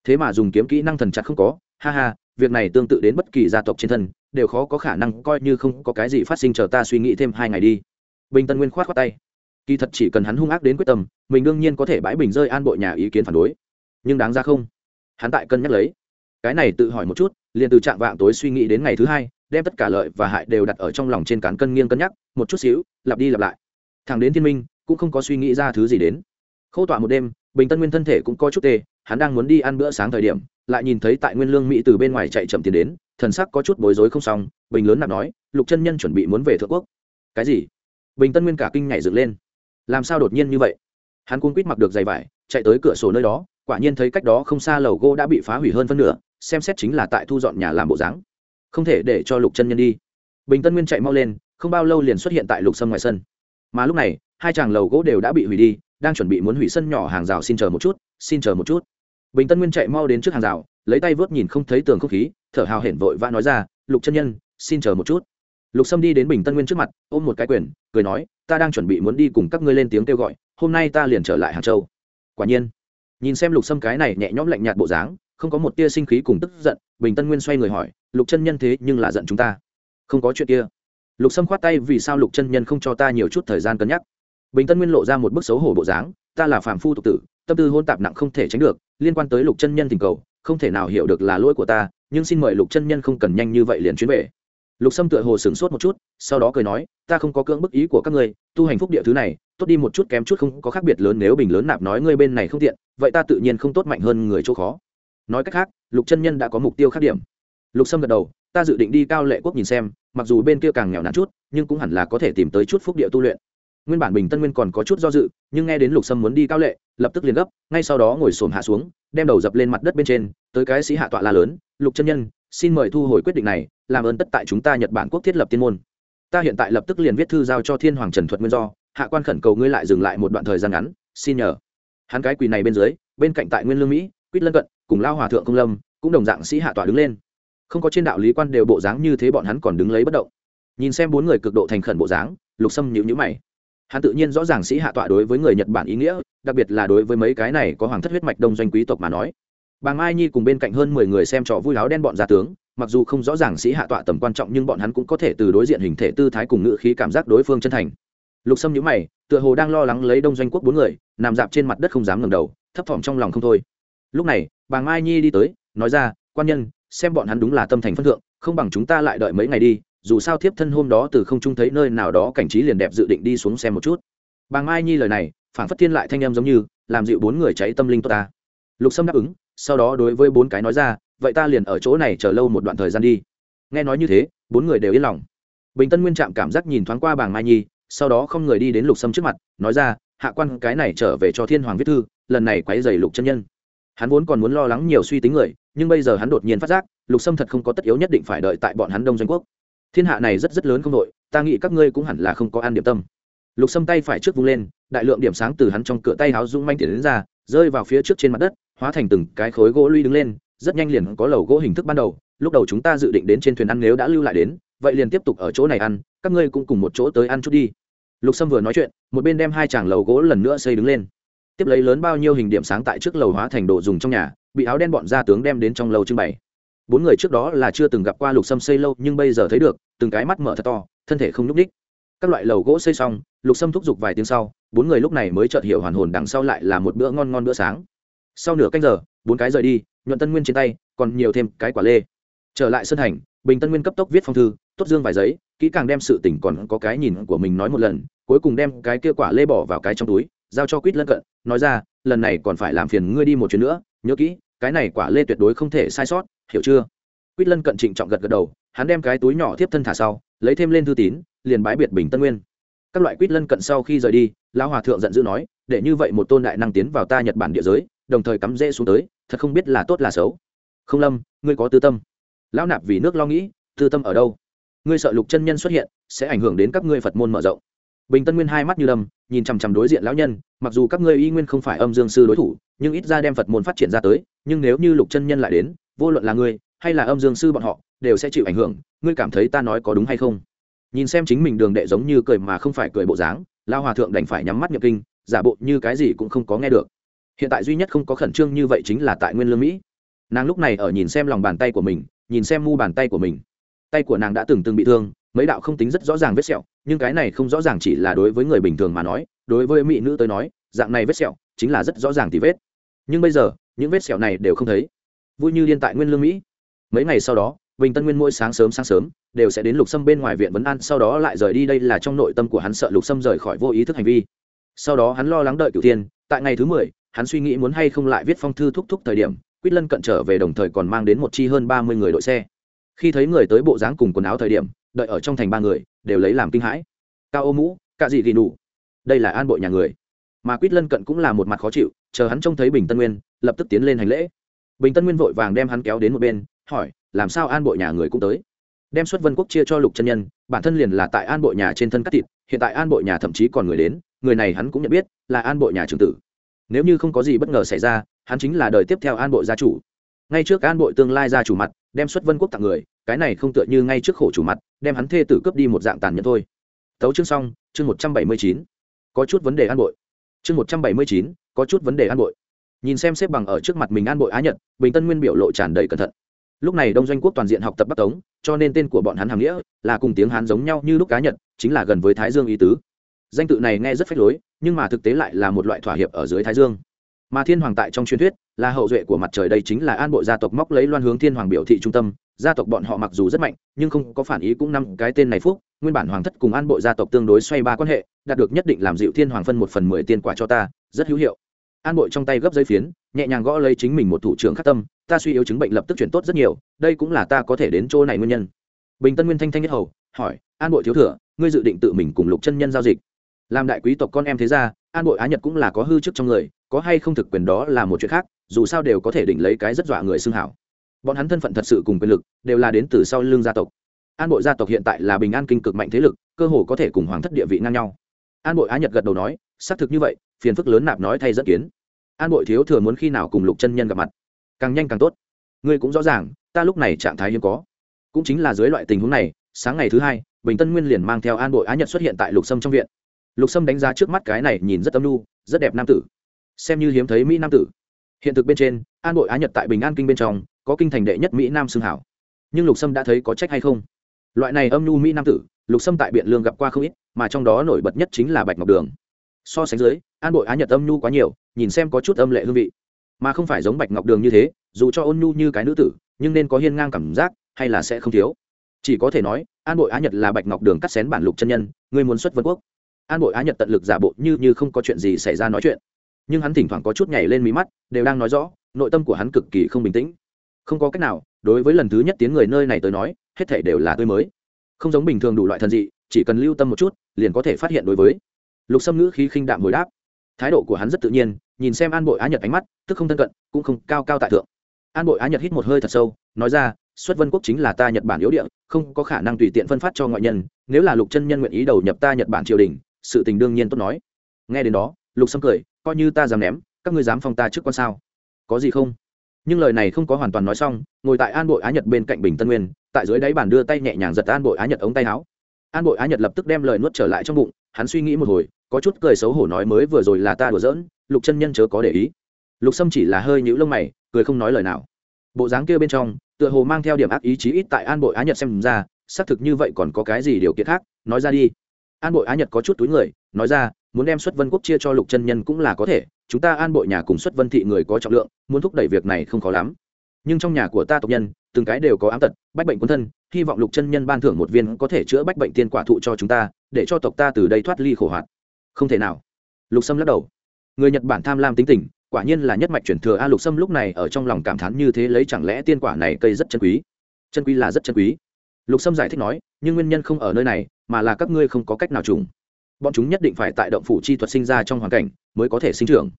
Thế mà dùng kiếm kỹ năng thần chặt không có, ha ha, việc này tương tự đến bất kỳ gia tộc trên thân, đều khó có khả năng coi như không có cái gì phát sinh chờ ta suy nghĩ thêm hai ngày đi. Bình tân nguyên khoát khoát tay. Kỳ thật chỉ cần hắn hung ác đến quyết tâm, mình đương nhiên có thể bãi bình rơi an bộ nhà ý kiến phản đối. Nhưng đáng ra không. Hắn tại cân nhắc lấy cái này tự hỏi một chút, liền từ trạng vạng tối suy nghĩ đến ngày thứ hai, đem tất cả lợi và hại đều đặt ở trong lòng trên cán cân nghiêng cân nhắc, một chút xíu, lặp đi lặp lại. Thằng đến thiên minh, cũng không có suy nghĩ ra thứ gì đến. Khâu tọa một đêm, bình tân nguyên thân thể cũng có chút tê, hắn đang muốn đi ăn bữa sáng thời điểm, lại nhìn thấy tại nguyên lương mỹ từ bên ngoài chạy chậm tiền đến, thần sắc có chút bối rối không xong, bình lớn nạp nói, lục chân nhân chuẩn bị muốn về thượng quốc. Cái gì? Bình tân nguyên cả kinh nhảy dựng lên. Làm sao đột nhiên như vậy? Hắn cung quýt mặc được giày vải, chạy tới cửa sổ nơi đó, quả nhiên thấy cách đó không xa lầu gỗ đã bị phá hủy hơn phân nửa xem xét chính là tại thu dọn nhà làm bộ dáng. Không thể để cho lục chân nhân đi. Bình tân nguyên chạy mau lên, không bao lâu liền xuất hiện tại lục sâm ngoài sân. Mà lúc này, hai chàng lầu gỗ đều đã bị hủy đi, đang chuẩn bị muốn hủy sân nhỏ hàng rào xin chờ một chút, xin chờ một chút. Bình tân nguyên chạy mau đến trước hàng rào, lấy tay vớt nhìn không thấy tường không khí, thở hào hển vội vã nói ra, lục chân nhân, xin chờ một chút. Lục sâm đi đến bình tân nguyên trước mặt, ôm một cái quyền, cười nói, ta đang chuẩn bị muốn đi cùng các ngươi lên tiếng kêu gọi, hôm nay ta liền trở lại hàng châu. Quả nhiên, nhìn xem lục sâm cái này nhẹ nhõm lạnh nhạt bộ dáng không có một tia sinh khí cùng tức giận, bình tân nguyên xoay người hỏi, lục chân nhân thế nhưng là giận chúng ta? Không có chuyện kia. Lục sâm khoát tay, vì sao lục chân nhân không cho ta nhiều chút thời gian cân nhắc? Bình tân nguyên lộ ra một bức xấu hổ bộ dáng, ta là phàm phu tục tử, tâm tư hôn tạp nặng không thể tránh được, liên quan tới lục chân nhân tình cầu, không thể nào hiểu được là lỗi của ta, nhưng xin mời lục chân nhân không cần nhanh như vậy liền chuyến về. Lục sâm tựa hồ sửng sốt một chút, sau đó cười nói, ta không có cưỡng bức ý của các ngươi, tu hành phúc địa thứ này, tốt đi một chút kém chút không có khác biệt lớn nếu bình lớn nạp nói ngươi bên này không tiện, vậy ta tự nhiên không tốt mạnh hơn người chỗ khó nói cách khác, lục chân nhân đã có mục tiêu khác điểm. Lục sâm gật đầu, ta dự định đi cao lệ quốc nhìn xem, mặc dù bên kia càng nghèo nàn chút, nhưng cũng hẳn là có thể tìm tới chút phúc địa tu luyện. Nguyên bản bình tân nguyên còn có chút do dự, nhưng nghe đến lục sâm muốn đi cao lệ, lập tức liền gấp, ngay sau đó ngồi xổm hạ xuống, đem đầu dập lên mặt đất bên trên, tới cái sĩ hạ tọa la lớn, lục chân nhân, xin mời thu hồi quyết định này, làm ơn tất tại chúng ta nhật bản quốc thiết lập tiên môn. Ta hiện tại lập tức liền viết thư giao cho thiên hoàng trần thuật nguyên do, hạ quan khẩn cầu ngươi lại dừng lại một đoạn thời gian ngắn, xin nhờ. Hắn cái quỳ này bên dưới, bên cạnh tại nguyên lương mỹ, quýt lân cận cùng lao hòa thượng công lâm, cũng đồng dạng sĩ hạ tọa đứng lên. Không có trên đạo lý quan đều bộ dáng như thế bọn hắn còn đứng lấy bất động. Nhìn xem bốn người cực độ thành khẩn bộ dáng, lục sâm nhịu nhữ mày. Hắn tự nhiên rõ ràng sĩ hạ tọa đối với người nhật bản ý nghĩa, đặc biệt là đối với mấy cái này có hoàng thất huyết mạch đông doanh quý tộc mà nói. Bà mai nhi cùng bên cạnh hơn mười người xem trò vui láo đen bọn gia tướng, mặc dù không rõ ràng sĩ hạ tọa tầm quan trọng nhưng bọn hắn cũng có thể từ đối diện hình thể tư thái cùng ngữ khí cảm giác đối phương chân thành. Lục sâm nhữ mày, tựa hồ đang lo lắng lấy đông doanh quốc bốn người, nằm dạp trên mặt đất không dám ngẩng đầu, thấp thỏm trong lòng không thôi. Lúc này bà mai nhi đi tới, nói ra, quan nhân, xem bọn hắn đúng là tâm thành phân thượng, không bằng chúng ta lại đợi mấy ngày đi, dù sao thiếp thân hôm đó từ không trung thấy nơi nào đó cảnh trí liền đẹp dự định đi xuống xem một chút. Bà mai nhi lời này phản phất thiên lại thanh em giống như, làm dịu bốn người cháy tâm linh tốt ta. Lục sâm đáp ứng, sau đó đối với bốn cái nói ra, vậy ta liền ở chỗ này chờ lâu một đoạn thời gian đi. Nghe nói như thế, bốn người đều yên lòng. Bình tân nguyên trạm cảm giác nhìn thoáng qua bàng mai nhi, sau đó không người đi đến lục sâm trước mặt, nói ra, hạ quan, cái này trở về cho thiên hoàng viết thư, lần này quấy dày lục chân nhân hắn vốn còn muốn lo lắng nhiều suy tính người, nhưng bây giờ hắn đột nhiên phát giác, lục sâm thật không có tất yếu nhất định phải đợi tại bọn hắn đông doanh quốc. Thiên hạ này rất rất lớn không đội, ta nghĩ các ngươi cũng hẳn là không có an điểm tâm. Lục sâm tay phải trước vung lên, đại lượng điểm sáng từ hắn trong cửa tay háo rung manh tiền đến ra, rơi vào phía trước trên mặt đất, hóa thành từng cái khối gỗ lui đứng lên, rất nhanh liền có lầu gỗ hình thức ban đầu, lúc đầu chúng ta dự định đến trên thuyền ăn nếu đã lưu lại đến, vậy liền tiếp tục ở chỗ này ăn, các ngươi cũng cùng một chỗ tới ăn chút đi. Lục sâm vừa nói chuyện, một bên đem hai chàng lầu gỗ lần nữa xây đứng lên tiếp lấy lớn bao nhiêu hình điểm sáng tại trước lầu hóa thành đồ dùng trong nhà, bị áo đen bọn gia tướng đem đến trong lầu trưng bày. Bốn người trước đó là chưa từng gặp qua lục sâm xây lâu, nhưng bây giờ thấy được, từng cái mắt mở thật to, thân thể không nhúc ních các loại lầu gỗ xây xong, lục sâm thúc giục vài tiếng sau, bốn người lúc này mới chợt hiểu hoàn hồn đằng sau lại là một bữa ngon ngon bữa sáng. Sau nửa canh giờ, bốn cái rời đi, nhuận tân nguyên trên tay, còn nhiều thêm cái quả lê. Trở lại sân hành bình tân nguyên cấp tốc viết phong thư, tốt dương vài giấy, kỹ càng đem sự tỉnh còn có cái nhìn của mình nói một lần, cuối cùng đem cái kia quả lê bỏ vào cái trong túi giao cho quýt lân cận, nói ra, lần này còn phải làm phiền ngươi đi một chuyến nữa, nhớ kỹ, cái này quả lê tuyệt đối không thể sai sót, hiểu chưa? Quýt lân cận trịnh trọng gật gật đầu, hắn đem cái túi nhỏ tiếp thân thả sau, lấy thêm lên thư tín, liền bái biệt bình tân nguyên. Các loại quýt lân cận sau khi rời đi, lão hòa thượng giận dữ nói, để như vậy một tôn đại năng tiến vào ta nhật bản địa giới, đồng thời cắm rễ xuống tới, thật không biết là tốt là xấu. Không lâm, ngươi có tư tâm. Lão nạp vì nước lo nghĩ, tư tâm ở đâu? Ngươi sợ lục chân nhân xuất hiện, sẽ ảnh hưởng đến các ngươi phật môn mở rộng bình tân nguyên hai mắt như đâm, nhìn chằm chằm đối diện lão nhân, mặc dù các ngươi y nguyên không phải âm dương sư đối thủ, nhưng ít ra đem phật môn phát triển ra tới, nhưng nếu như lục chân nhân lại đến, vô luận là ngươi, hay là âm dương sư bọn họ, đều sẽ chịu ảnh hưởng, ngươi cảm thấy ta nói có đúng hay không? Nhìn xem chính mình đường đệ giống như cười mà không phải cười bộ dáng lao hòa thượng đành phải nhắm mắt nhập kinh, giả bộ như cái gì cũng không có nghe được. Hiện tại duy nhất không có khẩn trương như vậy chính là tại nguyên lương mỹ. Nàng lúc này ở nhìn xem lòng bàn tay của mình, nhìn xem mu bàn tay của mình. Tay của nàng đã từng từng bị thương mấy đạo không tính rất rõ ràng vết sẹo, nhưng cái này không rõ ràng chỉ là đối với người bình thường mà nói, đối với mỹ nữ tới nói, dạng này vết sẹo chính là rất rõ ràng tì vết. Nhưng bây giờ, những vết sẹo này đều không thấy. Vui như liên tại nguyên lương mỹ. Mấy ngày sau đó, bình tân nguyên mỗi sáng sớm sáng sớm, đều sẽ đến lục sâm bên ngoài viện vấn an, sau đó lại rời đi đây là trong nội tâm của hắn sợ lục sâm rời khỏi vô ý thức hành vi. Sau đó hắn lo lắng đợi cửu tiên tại ngày thứ mười, hắn suy nghĩ muốn hay không lại viết phong thư thúc thúc thời điểm, quýt lân cận trở về đồng thời còn mang đến một chi hơn ba mươi người đội xe. Khi thấy người tới bộ dáng cùng quần áo thời điểm đợi ở trong thành ba người, đều lấy làm kinh hãi. Cao ô mũ, cạ dị ghi đủ đây là an bội nhà người. Mà quýt lân cận cũng là một mặt khó chịu, chờ hắn trông thấy bình tân nguyên, lập tức tiến lên hành lễ. Bình tân nguyên vội vàng đem hắn kéo đến một bên, hỏi, làm sao an bội nhà người cũng tới? Đem xuất vân quốc chia cho lục chân nhân, bản thân liền là tại an bội nhà trên thân cắt thịt, hiện tại an bội nhà thậm chí còn người đến, người này hắn cũng nhận biết, là an bội nhà trưởng tử. Nếu như không có gì bất ngờ xảy ra, hắn chính là đời tiếp theo an bội gia chủ. Ngay trước an bội tương lai gia chủ mặt, đem xuất vân quốc tặng người, cái này không tựa như ngay trước khổ chủ mặt đem hắn thê tử cướp đi một dạng tàn nhẫn thôi. Tấu chương xong, chương một trăm bảy mươi chín. Có chút vấn đề an bội. Chương một trăm bảy mươi chín, có chút vấn đề an bội. Nhìn xem xếp bằng ở trước mặt mình an bội á nhật, bình tân nguyên biểu lộ tràn đầy cẩn thận. Lúc này đông doanh quốc toàn diện học tập bắc tống, cho nên tên của bọn hắn hàm nghĩa là cùng tiếng hán giống nhau như lúc cá nhật, chính là gần với thái dương ý tứ. Danh tự này nghe rất phách lối, nhưng mà thực tế lại là một loại thỏa hiệp ở dưới thái dương mà thiên hoàng tại trong truyền thuyết, là hậu duệ của mặt trời đây chính là an bộ gia tộc móc lấy loan hướng thiên hoàng biểu thị trung tâm. Gia tộc bọn họ mặc dù rất mạnh, nhưng không có phản ý cũng năm cái tên này phúc. Nguyên bản hoàng thất cùng an bộ gia tộc tương đối xoay ba quan hệ, đạt được nhất định làm dịu thiên hoàng phân một phần mười tiền quả cho ta, rất hữu hiệu. An bội trong tay gấp giấy phiến, nhẹ nhàng gõ lấy chính mình một thủ trưởng khắc tâm. Ta suy yếu chứng bệnh lập tức chuyển tốt rất nhiều, đây cũng là ta có thể đến chỗ này nguyên nhân. Bình tân nguyên thanh thanh nhất hầu, hỏi, an bội thiếu thừa, ngươi dự định tự mình cùng lục chân nhân giao dịch? Làm đại quý tộc con em thế ra an bội á nhật cũng là có hư chức trong người có hay không thực quyền đó là một chuyện khác, dù sao đều có thể định lấy cái rất dọa người xưng hảo. Bọn hắn thân phận thật sự cùng quyền lực, đều là đến từ sau lưng gia tộc. An bội gia tộc hiện tại là bình an kinh cực mạnh thế lực, cơ hồ có thể cùng hoàng thất địa vị ngang nhau. An bội á nhật gật đầu nói, xác thực như vậy, phiền phức lớn nạp nói thay dẫn kiến. An bội thiếu thừa muốn khi nào cùng lục chân nhân gặp mặt? Càng nhanh càng tốt. Ngươi cũng rõ ràng, ta lúc này trạng thái hiếm có. Cũng chính là dưới loại tình huống này, sáng ngày thứ hai, bình tân nguyên liền mang theo an bội á nhật xuất hiện tại lục sâm trong viện. Lục sâm đánh giá trước mắt cái này nhìn rất âm lu rất đẹp nam tử xem như hiếm thấy mỹ nam tử. Hiện thực bên trên, an bội á nhật tại bình an kinh bên trong, có kinh thành đệ nhất mỹ nam xưng hảo. Nhưng lục sâm đã thấy có trách hay không? Loại này âm nhu mỹ nam tử, lục sâm tại biện lương gặp qua không ít, mà trong đó nổi bật nhất chính là bạch ngọc đường. So sánh dưới, an bội á nhật âm nhu quá nhiều, nhìn xem có chút âm lệ hương vị. Mà không phải giống bạch ngọc đường như thế, dù cho ôn nhu như cái nữ tử, nhưng nên có hiên ngang cảm giác, hay là sẽ không thiếu. Chỉ có thể nói, an bội á nhật là bạch ngọc đường cắt xén bản lục chân nhân, người muốn xuất vân quốc. An bội á nhật tận lực giả bộ như như không có chuyện gì xảy ra nói chuyện nhưng hắn thỉnh thoảng có chút nhảy lên mí mắt, đều đang nói rõ, nội tâm của hắn cực kỳ không bình tĩnh. Không có cách nào, đối với lần thứ nhất tiến người nơi này tới nói, hết thể đều là tươi mới. Không giống bình thường đủ loại thần dị, chỉ cần lưu tâm một chút, liền có thể phát hiện đối với. Lục sâm ngữ khí khinh đạm hồi đáp. Thái độ của hắn rất tự nhiên, nhìn xem an bội á nhật ánh mắt, tức không thân cận, cũng không cao cao tại thượng. An bội á nhật hít một hơi thật sâu, nói ra, xuất vân quốc chính là ta nhật bản yếu địa, không có khả năng tùy tiện phân phát cho ngoại nhân, nếu là lục chân nhân nguyện ý đầu nhập ta nhật bản triều đình, sự tình đương nhiên tốt nói. Nghe đến đó, lục sâm cười coi như ta dám ném, các ngươi dám phong ta trước con sao? Có gì không? Nhưng lời này không có hoàn toàn nói xong, ngồi tại an bội á nhật bên cạnh bình tân nguyên, tại dưới đáy bàn đưa tay nhẹ nhàng giật an bội á nhật ống tay áo. An bội á nhật lập tức đem lời nuốt trở lại trong bụng, hắn suy nghĩ một hồi, có chút cười xấu hổ nói mới vừa rồi là ta đùa giỡn, lục chân nhân chớ có để ý. Lục sâm chỉ là hơi nhũ lông mày, cười không nói lời nào. Bộ dáng kia bên trong, tựa hồ mang theo điểm ác ý chí ít tại an bội á nhật xem ra, xác thực như vậy còn có cái gì điều kiện khác, nói ra đi. An bội á nhật có chút túi người, nói ra muốn đem xuất vân quốc chia cho lục chân nhân cũng là có thể, chúng ta an bội nhà cùng xuất vân thị người có trọng lượng, muốn thúc đẩy việc này không khó lắm. Nhưng trong nhà của ta tộc nhân, từng cái đều có ám tật, bách bệnh quân thân, hy vọng lục chân nhân ban thưởng một viên có thể chữa bách bệnh tiên quả thụ cho chúng ta, để cho tộc ta từ đây thoát ly khổ hoạt không thể nào. Lục sâm lắc đầu. Người nhật bản tham lam tính tình, quả nhiên là nhất mạch chuyển thừa a, lục sâm lúc này ở trong lòng cảm thán như thế lấy chẳng lẽ tiên quả này cây rất chân quý? Chân quý là rất chân quý. Lục sâm giải thích nói, nhưng nguyên nhân không ở nơi này, mà là các ngươi không có cách nào trùng bọn chúng nhất định phải tại động phủ chi thuật sinh ra trong hoàn cảnh mới có thể sinh trưởng.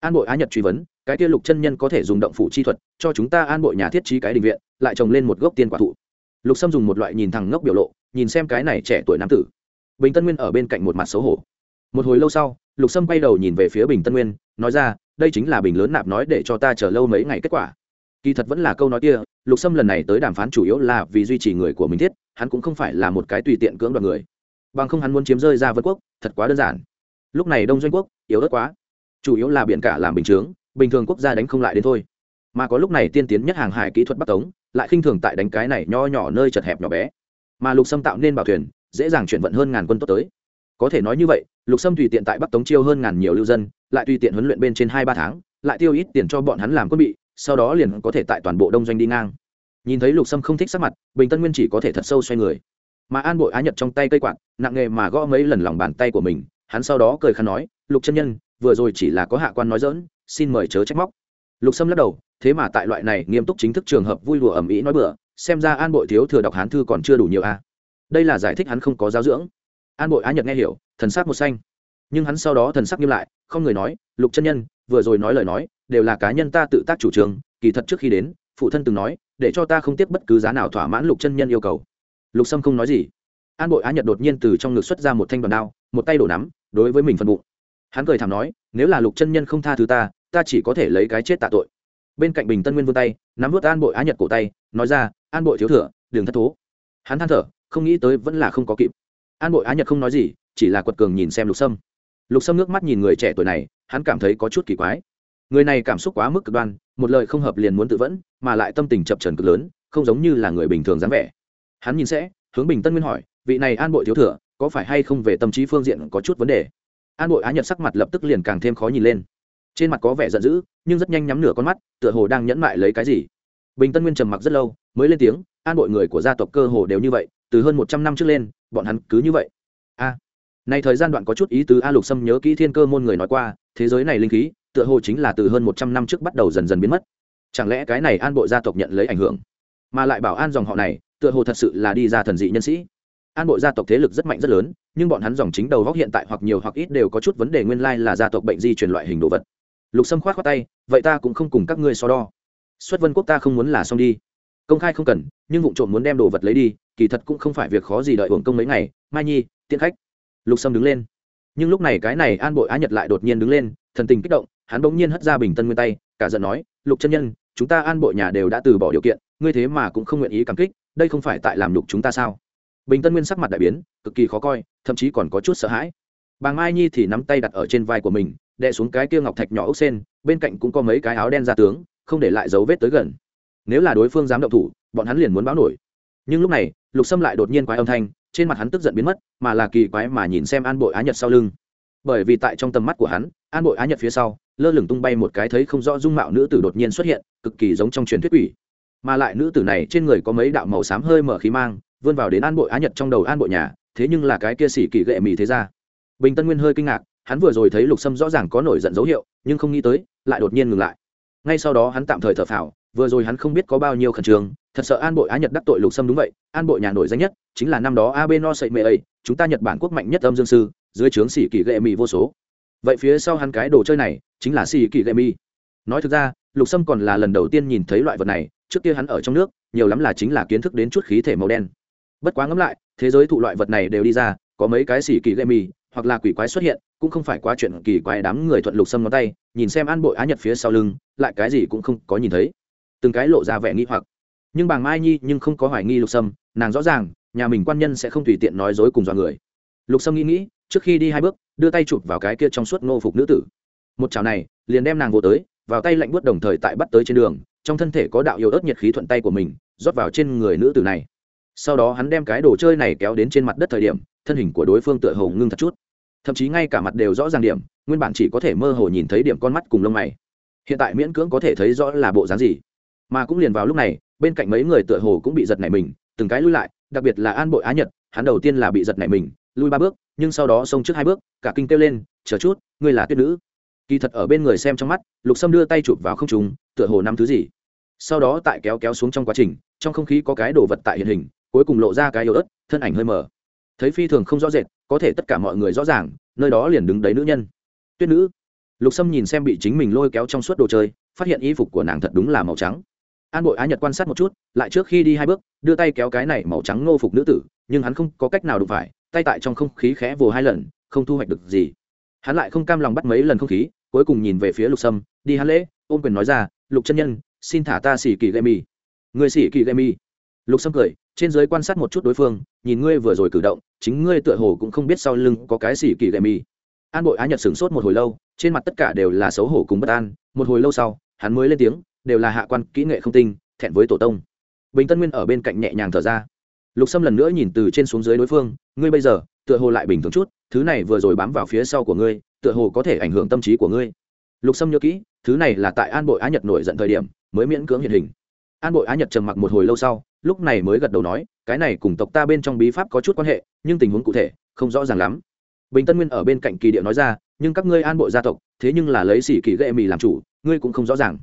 An bội á nhật truy vấn, cái kia lục chân nhân có thể dùng động phủ chi thuật cho chúng ta an bội nhà thiết trí cái đình viện, lại trồng lên một gốc tiên quả thụ. Lục sâm dùng một loại nhìn thẳng ngốc biểu lộ, nhìn xem cái này trẻ tuổi nam tử. Bình tân nguyên ở bên cạnh một mặt xấu hổ. Một hồi lâu sau, lục sâm quay đầu nhìn về phía bình tân nguyên, nói ra, đây chính là bình lớn nạp nói để cho ta chờ lâu mấy ngày kết quả. Kỳ thật vẫn là câu nói kia, lục sâm lần này tới đàm phán chủ yếu là vì duy trì người của mình thiết, hắn cũng không phải là một cái tùy tiện cưỡng đoạt người bằng không hắn muốn chiếm rơi ra vân quốc, thật quá đơn giản. Lúc này đông doanh quốc, yếu ớt quá. Chủ yếu là biển cả làm bình chướng, bình thường quốc gia đánh không lại đến thôi. Mà có lúc này tiên tiến nhất hàng hải kỹ thuật bắc tống, lại khinh thường tại đánh cái này nho nhỏ nơi chật hẹp nhỏ bé. Mà lục sâm tạo nên bảo thuyền, dễ dàng chuyển vận hơn ngàn quân tốt tới. Có thể nói như vậy, lục sâm tùy tiện tại bắc tống chiêu hơn ngàn nhiều lưu dân, lại tùy tiện huấn luyện bên trên hai ba tháng, lại tiêu ít tiền cho bọn hắn làm quân bị, sau đó liền có thể tại toàn bộ đông doanh đi ngang. Nhìn thấy lục sâm không thích sắc mặt, bình tân nguyên chỉ có thể thật sâu xoay người mà an bội á nhật trong tay cây quạt, nặng nghề mà gõ mấy lần lòng bàn tay của mình, hắn sau đó cười khăn nói, lục chân nhân, vừa rồi chỉ là có hạ quan nói dỡn xin mời chớ trách móc. Lục sâm lắc đầu, thế mà tại loại này nghiêm túc chính thức trường hợp vui lùa ẩm ý nói bừa, xem ra an bội thiếu thừa đọc hán thư còn chưa đủ nhiều a đây là giải thích hắn không có giáo dưỡng. An bội á nhật nghe hiểu, thần sắc một xanh. Nhưng hắn sau đó thần sắc nghiêm lại, không người nói, lục chân nhân, vừa rồi nói lời nói, đều là cá nhân ta tự tác chủ trương, kỳ thật trước khi đến, phụ thân từng nói, để cho ta không tiếp bất cứ giá nào thỏa mãn lục chân nhân yêu cầu lục sâm không nói gì. An bội á nhật đột nhiên từ trong ngực xuất ra một thanh đoàn đao, một tay đổ nắm, đối với mình phân bụng. Hắn cười thảm nói, nếu là lục chân nhân không tha thứ ta ta chỉ có thể lấy cái chết tạ tội. Bên cạnh bình tân nguyên vươn tay, nắm vớt an bội á nhật cổ tay, nói ra, an bội thiếu thừa đừng thất thố. Hắn than thở, không nghĩ tới vẫn là không có kịp. An bội á nhật không nói gì, chỉ là quật cường nhìn xem lục sâm. Lục sâm nước mắt nhìn người trẻ tuổi này, hắn cảm thấy có chút kỳ quái. Người này cảm xúc quá mức cực đoan, một lời không hợp liền muốn tự vẫn, mà lại tâm tình chập trần cực lớn, không giống như là người bình thường dáng vẻ hắn nhìn sẽ hướng bình tân nguyên hỏi vị này an bội thiếu thừa có phải hay không về tâm trí phương diện có chút vấn đề? An bội á nhật sắc mặt lập tức liền càng thêm khó nhìn lên. Trên mặt có vẻ giận dữ nhưng rất nhanh nhắm nửa con mắt tựa hồ đang nhẫn mại lấy cái gì. Bình tân nguyên trầm mặc rất lâu mới lên tiếng an bội người của gia tộc cơ hồ đều như vậy từ hơn một trăm năm trước lên bọn hắn cứ như vậy. A. À, này thời gian đoạn có chút ý tứ a lục sâm nhớ kỹ thiên cơ môn người nói qua thế giới này linh khí tựa hồ chính là từ hơn một trăm năm trước bắt đầu dần dần biến mất. Chẳng lẽ cái này an bội gia tộc nhận lấy ảnh hưởng? Mà lại bảo an dòng họ này tựa hồ thật sự là đi ra thần dị nhân sĩ. An bội gia tộc thế lực rất mạnh rất lớn, nhưng bọn hắn dòng chính đầu góc hiện tại hoặc nhiều hoặc ít đều có chút vấn đề nguyên lai là gia tộc bệnh di truyền loại hình đồ vật. Lục sâm khoát khoát tay, vậy ta cũng không cùng các ngươi so đo. Xuất vân quốc ta không muốn là xong đi. Công khai không cần, nhưng vụ trộm muốn đem đồ vật lấy đi, kỳ thật cũng không phải việc khó gì đợi hưởng công mấy ngày. Mai nhi, tiễn khách. Lục sâm đứng lên. Nhưng lúc này cái này an bội á nhật lại đột nhiên đứng lên, thần tình kích động, hắn bỗng nhiên hất ra bình tân nguyên tay, cả giận nói, lục chân nhân, chúng ta an bội nhà đều đã từ bỏ điều kiện, ngươi thế mà cũng không nguyện ý cảm kích đây không phải tại làm lục chúng ta sao? Bình tân nguyên sắc mặt đại biến, cực kỳ khó coi, thậm chí còn có chút sợ hãi. Bà mai nhi thì nắm tay đặt ở trên vai của mình, đè xuống cái kia ngọc thạch nhỏ ốc sen, bên cạnh cũng có mấy cái áo đen ra tướng, không để lại dấu vết tới gần. Nếu là đối phương dám động thủ, bọn hắn liền muốn báo nổi. Nhưng lúc này, lục sâm lại đột nhiên quái âm thanh, trên mặt hắn tức giận biến mất, mà là kỳ quái mà nhìn xem an bội á nhật sau lưng. Bởi vì tại trong tầm mắt của hắn, an bội á nhật phía sau, lơ lửng tung bay một cái thấy không rõ dung mạo nữ tử đột nhiên xuất hiện, cực kỳ giống trong truyền thuyết quỷ mà lại nữ tử này trên người có mấy đạo màu xám hơi mở khí mang, vươn vào đến an bội á nhật trong đầu an bội nhà, thế nhưng là cái kia xỉ kỳ gệ mì thế ra bình tân nguyên hơi kinh ngạc, hắn vừa rồi thấy lục sâm rõ ràng có nổi giận dấu hiệu, nhưng không nghĩ tới, lại đột nhiên ngừng lại. Ngay sau đó hắn tạm thời thở phào, vừa rồi hắn không biết có bao nhiêu khẩn trương, thật sợ an bội á nhật đắc tội lục sâm đúng vậy, an bội nhà nổi danh nhất chính là năm đó ab no sậy mê ấy chúng ta nhật bản quốc mạnh nhất âm dương sư, dưới trướng xỉ kỳ gệ mì vô số. Vậy phía sau hắn cái đồ chơi này chính là xỉ kỳ gệ mì. Nói thực ra, lục sâm còn là lần đầu tiên nhìn thấy loại vật này trước kia hắn ở trong nước, nhiều lắm là chính là kiến thức đến chút khí thể màu đen. Bất quá ngẫm lại, thế giới thụ loại vật này đều đi ra, có mấy cái xỉ kỳ gệ mì hoặc là quỷ quái xuất hiện, cũng không phải quá chuyện kỳ quái đám người thuận lục sâm ngón tay, nhìn xem an bội á nhật phía sau lưng, lại cái gì cũng không có nhìn thấy. Từng cái lộ ra vẻ nghi hoặc. Nhưng bàng mai nhi nhưng không có hoài nghi lục sâm nàng rõ ràng, nhà mình quan nhân sẽ không tùy tiện nói dối cùng dọa người. Lục sâm nghĩ nghĩ, trước khi đi hai bước, đưa tay chụp vào cái kia trong suốt nô phục nữ tử. Một chảo này, liền đem nàng vô tới, vào tay lạnh buốt đồng thời tại bắt tới trên đường trong thân thể có đạo yêu ớt nhiệt khí thuận tay của mình, rót vào trên người nữ tử này. Sau đó hắn đem cái đồ chơi này kéo đến trên mặt đất thời điểm, thân hình của đối phương tựa hồ ngưng thật chút. Thậm chí ngay cả mặt đều rõ ràng điểm, nguyên bản chỉ có thể mơ hồ nhìn thấy điểm con mắt cùng lông mày. Hiện tại miễn cưỡng có thể thấy rõ là bộ dáng gì. Mà cũng liền vào lúc này, bên cạnh mấy người tựa hồ cũng bị giật nảy mình, từng cái lui lại, đặc biệt là an bội á nhật, hắn đầu tiên là bị giật nảy mình, lui ba bước, nhưng sau đó xông trước hai bước, cả kinh kêu lên, chờ chút, ngươi là tuyết nữ. Kỳ thật ở bên người xem trong mắt, lục sâm đưa tay chụp vào không trùng tựa hồ năm thứ gì sau đó tại kéo kéo xuống trong quá trình, trong không khí có cái đồ vật tại hiện hình, cuối cùng lộ ra cái yếu ớt, thân ảnh hơi mờ. Thấy phi thường không rõ rệt, có thể tất cả mọi người rõ ràng, nơi đó liền đứng đấy nữ nhân. Tuyết nữ. Lục sâm nhìn xem bị chính mình lôi kéo trong suốt đồ chơi, phát hiện y phục của nàng thật đúng là màu trắng. An bội á nhật quan sát một chút, lại trước khi đi hai bước, đưa tay kéo cái này màu trắng ngô phục nữ tử, nhưng hắn không có cách nào đụng phải, tay tại trong không khí khẽ vồ hai lần, không thu hoạch được gì. Hắn lại không cam lòng bắt mấy lần không khí, cuối cùng nhìn về phía lục sâm, đi hắn lễ, ôm quyền nói ra, lục chân nhân xin thả ta xỉ kỳ gây mi người xỉ kỳ gây mi lục sâm cười, trên giới quan sát một chút đối phương, nhìn ngươi vừa rồi cử động, chính ngươi tựa hồ cũng không biết sau lưng có cái xỉ kỳ gây mi an bội á nhật sửng sốt một hồi lâu, trên mặt tất cả đều là xấu hổ cùng bất an, một hồi lâu sau, hắn mới lên tiếng, đều là hạ quan kỹ nghệ không tinh, thẹn với tổ tông. Bình tân nguyên ở bên cạnh nhẹ nhàng thở ra. Lục sâm lần nữa nhìn từ trên xuống dưới đối phương, ngươi bây giờ, tựa hồ lại bình thường chút, thứ này vừa rồi bám vào phía sau của ngươi, tựa hồ có thể ảnh hưởng tâm trí của ngươi. Lục sâm nhớ kỹ, thứ này là tại an bội á nhật nổi giận thời điểm mới miễn cưỡng hiện hình. An bội á nhật trầm mặc một hồi lâu sau, lúc này mới gật đầu nói, cái này cùng tộc ta bên trong bí pháp có chút quan hệ, nhưng tình huống cụ thể, không rõ ràng lắm. Bình tân nguyên ở bên cạnh kỳ điệu nói ra, nhưng các ngươi an bội gia tộc, thế nhưng là lấy xỉ kỳ ghệ mì làm chủ, ngươi cũng không rõ ràng.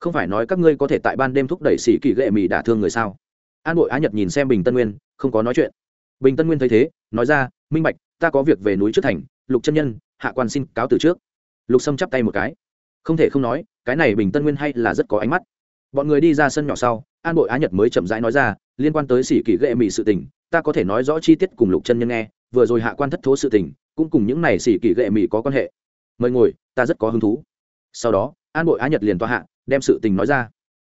Không phải nói các ngươi có thể tại ban đêm thúc đẩy xỉ kỳ ghệ mì đả thương người sao? An bội á nhật nhìn xem bình tân nguyên, không có nói chuyện. Bình tân nguyên thấy thế, nói ra, minh bạch, ta có việc về núi trước thành, lục chân nhân, hạ quan xin cáo từ trước. Lục sâm chắp tay một cái. Không thể không nói cái này bình tân nguyên hay là rất có ánh mắt. Bọn người đi ra sân nhỏ sau, an bội á nhật mới chậm rãi nói ra, liên quan tới sĩ kỷ ghệ mỹ sự tình, ta có thể nói rõ chi tiết cùng lục chân nhân nghe, vừa rồi hạ quan thất thố sự tình, cũng cùng những này sĩ kỷ ghệ mỹ có quan hệ. Mời ngồi, ta rất có hứng thú. Sau đó, an bội á nhật liền toa hạ, đem sự tình nói ra.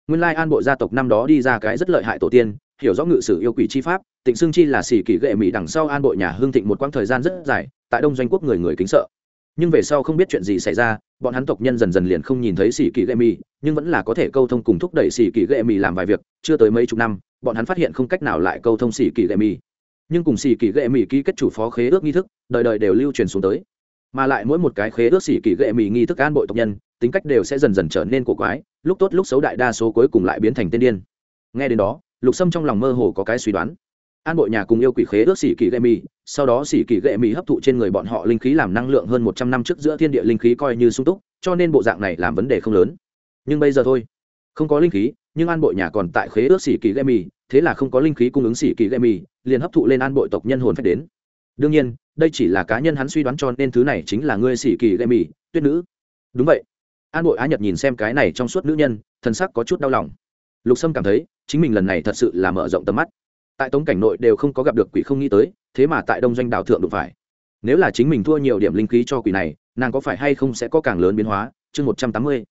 Nguyên lai an bội gia tộc năm đó đi ra cái rất lợi hại tổ tiên, hiểu rõ ngự sử yêu quỷ chi pháp, tịnh xương chi là sĩ kỷ ghệ mỹ đằng sau an bội nhà hương thịnh một quãng thời gian rất dài, tại đông doanh quốc người người kính sợ nhưng về sau không biết chuyện gì xảy ra, bọn hắn tộc nhân dần dần liền không nhìn thấy xì kỳ gậy mì, nhưng vẫn là có thể câu thông cùng thúc đẩy xì kỳ gậy mì làm vài việc, chưa tới mấy chục năm, bọn hắn phát hiện không cách nào lại câu thông xì kỳ gậy mì. Nhưng cùng xì kỳ gậy mì ký kết chủ phó khế ước nghi thức, đời đời đều lưu truyền xuống tới. Mà lại mỗi một cái khế ước xì kỳ gậy mì nghi thức an bội tộc nhân, tính cách đều sẽ dần dần trở nên cổ quái, lúc tốt lúc xấu đại đa số cuối cùng lại biến thành tên điên. Nghe đến đó, lục sâm trong lòng mơ hồ có cái suy đoán an bội nhà cùng yêu quỷ khế ước xỉ kỳ gậy mì, sau đó xỉ kỳ gậy mì hấp thụ trên người bọn họ linh khí làm năng lượng hơn một trăm năm trước giữa thiên địa linh khí coi như sung túc, cho nên bộ dạng này làm vấn đề không lớn. Nhưng bây giờ thôi. Không có linh khí, nhưng an bội nhà còn tại khế ước xỉ kỳ gậy mì, thế là không có linh khí cung ứng xỉ kỳ gậy mì, liền hấp thụ lên an bội tộc nhân hồn phách đến. Đương nhiên, đây chỉ là cá nhân hắn suy đoán cho nên thứ này chính là ngươi xỉ kỳ gậy mì, tuyết nữ. Đúng vậy. An bội á nhật nhìn xem cái này trong suốt nữ nhân thân sắc có chút đau lòng. Lục sâm cảm thấy, chính mình lần này thật sự là mở rộng tầm mắt tại tống cảnh nội đều không có gặp được quỷ không nghĩ tới, thế mà tại đông doanh đảo thượng đụng phải. Nếu là chính mình thua nhiều điểm linh khí cho quỷ này, nàng có phải hay không sẽ có càng lớn biến hóa? Chương một trăm tám mươi.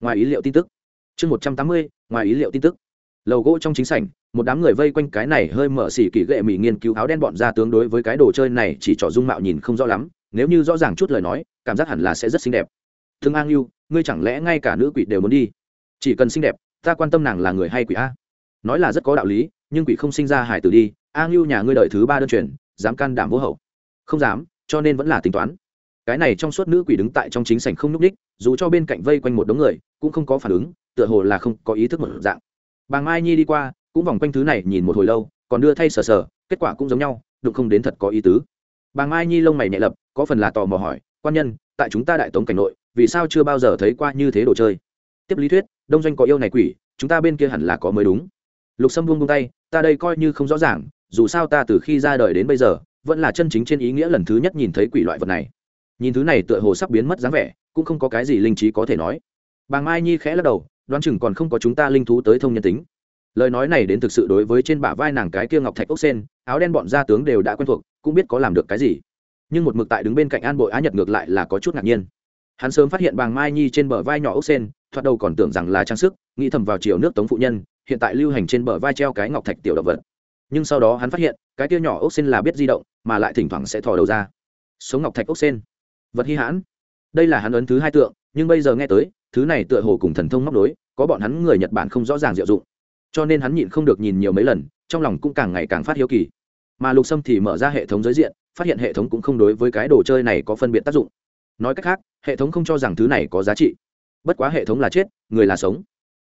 Ngoài ý liệu tin tức. Chương một trăm tám mươi, ngoài ý liệu tin tức. Lầu gỗ trong chính sảnh, một đám người vây quanh cái này hơi mở xỉ kỳ gệ mỹ nghiên cứu áo đen bọn ra tướng đối với cái đồ chơi này chỉ trỏ dung mạo nhìn không rõ lắm, nếu như rõ ràng chút lời nói, cảm giác hẳn là sẽ rất xinh đẹp. Thương an yêu ngươi chẳng lẽ ngay cả nữ quỷ đều muốn đi? Chỉ cần xinh đẹp, ta quan tâm nàng là người hay quỷ a? Nói là rất có đạo lý nhưng quỷ không sinh ra hải tử đi, a ngưu nhà ngươi đợi thứ ba đơn truyền, dám can đảm vô hậu. Không dám, cho nên vẫn là tính toán. Cái này trong suốt nữ quỷ đứng tại trong chính sảnh không n ú c đích dù cho bên cạnh vây quanh một đống người, cũng không có phản ứng, tựa hồ là không có ý thức một dạng. Bà mai nhi đi qua, cũng vòng quanh thứ này nhìn một hồi lâu, còn đưa thay sờ sờ, kết quả cũng giống nhau, đụng không đến thật có ý tứ. Bà mai nhi lông mày nhẹ lập, có phần là tò mò hỏi, quan nhân, tại chúng ta đại tống cảnh nội, vì sao chưa bao giờ thấy qua như thế đồ chơi? Tiếp lý thuyết, đông doanh có yêu này quỷ, chúng ta bên kia hẳn là có mới đúng lục sâm buông buông tay, ta đây coi như không rõ ràng, dù sao ta từ khi ra đời đến bây giờ, vẫn là chân chính trên ý nghĩa lần thứ nhất nhìn thấy quỷ loại vật này. Nhìn thứ này tựa hồ sắp biến mất dáng vẻ, cũng không có cái gì linh trí có thể nói. Bà mai nhi khẽ lắc đầu, đoán chừng còn không có chúng ta linh thú tới thông nhân tính. Lời nói này đến thực sự đối với trên bả vai nàng cái kia ngọc thạch ốc sen, áo đen bọn gia tướng đều đã quen thuộc, cũng biết có làm được cái gì. Nhưng một mực tại đứng bên cạnh an bội á nhật ngược lại là có chút ngạc nhiên. Hắn sớm phát hiện bàng mai nhi trên bờ vai nhỏ ốc sen, thoạt đầu còn tưởng rằng là trang sức, nghĩ thầm vào chiều nước tống phụ nhân hiện tại lưu hành trên bờ vai treo cái ngọc thạch tiểu động vật. Nhưng sau đó hắn phát hiện, cái tia nhỏ ốc sen là biết di động, mà lại thỉnh thoảng sẽ thò đầu ra. Số ngọc thạch ốc sen. Vật hy hãn. Đây là hắn ấn thứ hai tượng, nhưng bây giờ nghe tới, thứ này tựa hồ cùng thần thông móc đối có bọn hắn người nhật bản không rõ ràng diệu dụng. Cho nên hắn nhịn không được nhìn nhiều mấy lần, trong lòng cũng càng ngày càng phát hiếu kỳ. Mà lục sâm thì mở ra hệ thống giới diện, phát hiện hệ thống cũng không đối với cái đồ chơi này có phân biệt tác dụng. Nói cách khác, hệ thống không cho rằng thứ này có giá trị. Bất quá hệ thống là chết, người là sống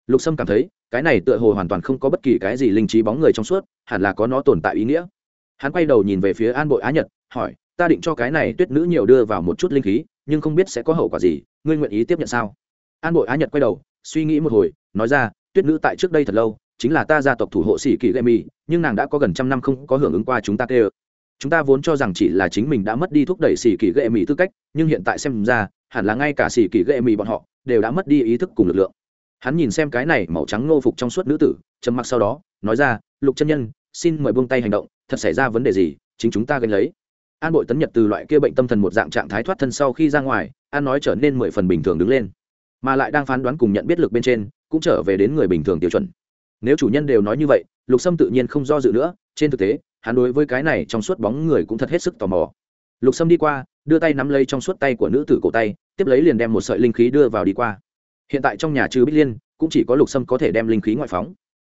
lục sâm cảm thấy, cái này tựa hồ hoàn toàn không có bất kỳ cái gì linh trí bóng người trong suốt, hẳn là có nó tồn tại ý nghĩa. Hắn quay đầu nhìn về phía an bội á nhật, hỏi, ta định cho cái này tuyết nữ nhiều đưa vào một chút linh khí, nhưng không biết sẽ có hậu quả gì, ngươi nguyện ý tiếp nhận sao? An bội á nhật quay đầu, suy nghĩ một hồi, nói ra, tuyết nữ tại trước đây thật lâu, chính là ta gia tộc thủ hộ sĩ kỳ gây mi nhưng nàng đã có gần trăm năm không có hưởng ứng qua chúng ta kê chúng ta vốn cho rằng chỉ là chính mình đã mất đi thúc đẩy sĩ kỳ lệ mi tư cách, nhưng hiện tại xem ra, hẳn là ngay cả sĩ kỳ lệ mi bọn họ đều đã mất đi ý thức cùng lực lượng hắn nhìn xem cái này màu trắng ngô phục trong suốt nữ tử, trầm mặc sau đó, nói ra, lục chân nhân, xin mời buông tay hành động, thật xảy ra vấn đề gì, chính chúng ta gánh lấy. An bội tấn nhật từ loại kia bệnh tâm thần một dạng trạng thái thoát thân sau khi ra ngoài, an nói trở nên mười phần bình thường đứng lên, mà lại đang phán đoán cùng nhận biết lực bên trên, cũng trở về đến người bình thường tiêu chuẩn. Nếu chủ nhân đều nói như vậy, lục sâm tự nhiên không do dự nữa, trên thực tế, hắn đối với cái này trong suốt bóng người cũng thật hết sức tò mò. Lục sâm đi qua, đưa tay nắm lấy trong suốt tay của nữ tử cổ tay, tiếp lấy liền đem một sợi linh khí đưa vào đi qua hiện tại trong nhà trừ bích liên, cũng chỉ có lục sâm có thể đem linh khí ngoại phóng.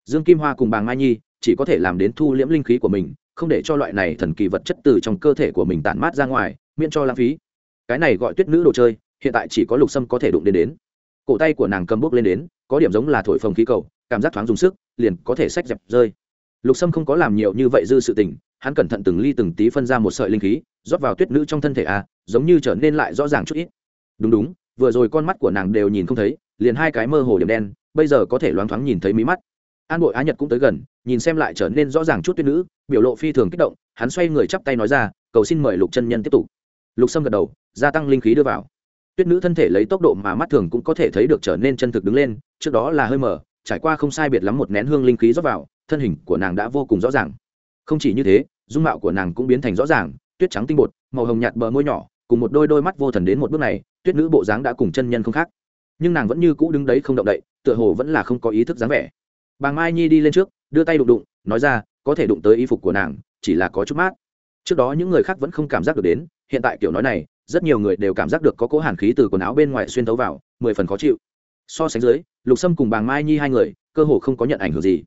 Dương kim hoa cùng bàng mai nhi chỉ có thể làm đến thu liễm linh khí của mình, không để cho loại này thần kỳ vật chất từ trong cơ thể của mình tản mát ra ngoài, miễn cho lãng phí. Cái này gọi tuyết nữ đồ chơi, hiện tại chỉ có lục sâm có thể đụng đến đến. Cổ tay của nàng cầm bốc lên đến, có điểm giống là thổi phồng khí cầu, cảm giác thoáng dùng sức, liền có thể xách dẹp rơi. Lục sâm không có làm nhiều như vậy dư sự tình, hắn cẩn thận từng ly từng tí phân ra một sợi linh khí, rót vào tuyết nữ trong thân thể a, giống như trở nên lại rõ ràng chút ít. Đúng đúng vừa rồi con mắt của nàng đều nhìn không thấy, liền hai cái mơ hồ điểm đen, bây giờ có thể loáng thoáng nhìn thấy mí mắt. An bội á nhật cũng tới gần, nhìn xem lại trở nên rõ ràng chút tuyết nữ, biểu lộ phi thường kích động, hắn xoay người chắp tay nói ra, cầu xin mời lục chân nhân tiếp tục. Lục sâm gật đầu, gia tăng linh khí đưa vào. Tuyết nữ thân thể lấy tốc độ mà mắt thường cũng có thể thấy được trở nên chân thực đứng lên, trước đó là hơi mở trải qua không sai biệt lắm một nén hương linh khí rót vào, thân hình của nàng đã vô cùng rõ ràng. Không chỉ như thế, dung mạo của nàng cũng biến thành rõ ràng, tuyết trắng tinh bột, màu hồng nhạt bờ môi nhỏ cùng một đôi đôi mắt vô thần đến một bước này, tuyết nữ bộ dáng đã cùng chân nhân không khác. Nhưng nàng vẫn như cũ đứng đấy không động đậy, tựa hồ vẫn là không có ý thức dáng vẻ. Bà mai nhi đi lên trước, đưa tay đụng đụng, nói ra, có thể đụng tới y phục của nàng, chỉ là có chút mát. Trước đó những người khác vẫn không cảm giác được đến, hiện tại kiểu nói này, rất nhiều người đều cảm giác được có cỗ hàn khí từ quần áo bên ngoài xuyên thấu vào, mười phần khó chịu. So sánh dưới, lục sâm cùng bà mai nhi hai người, cơ hồ không có nhận ảnh hưởng gì.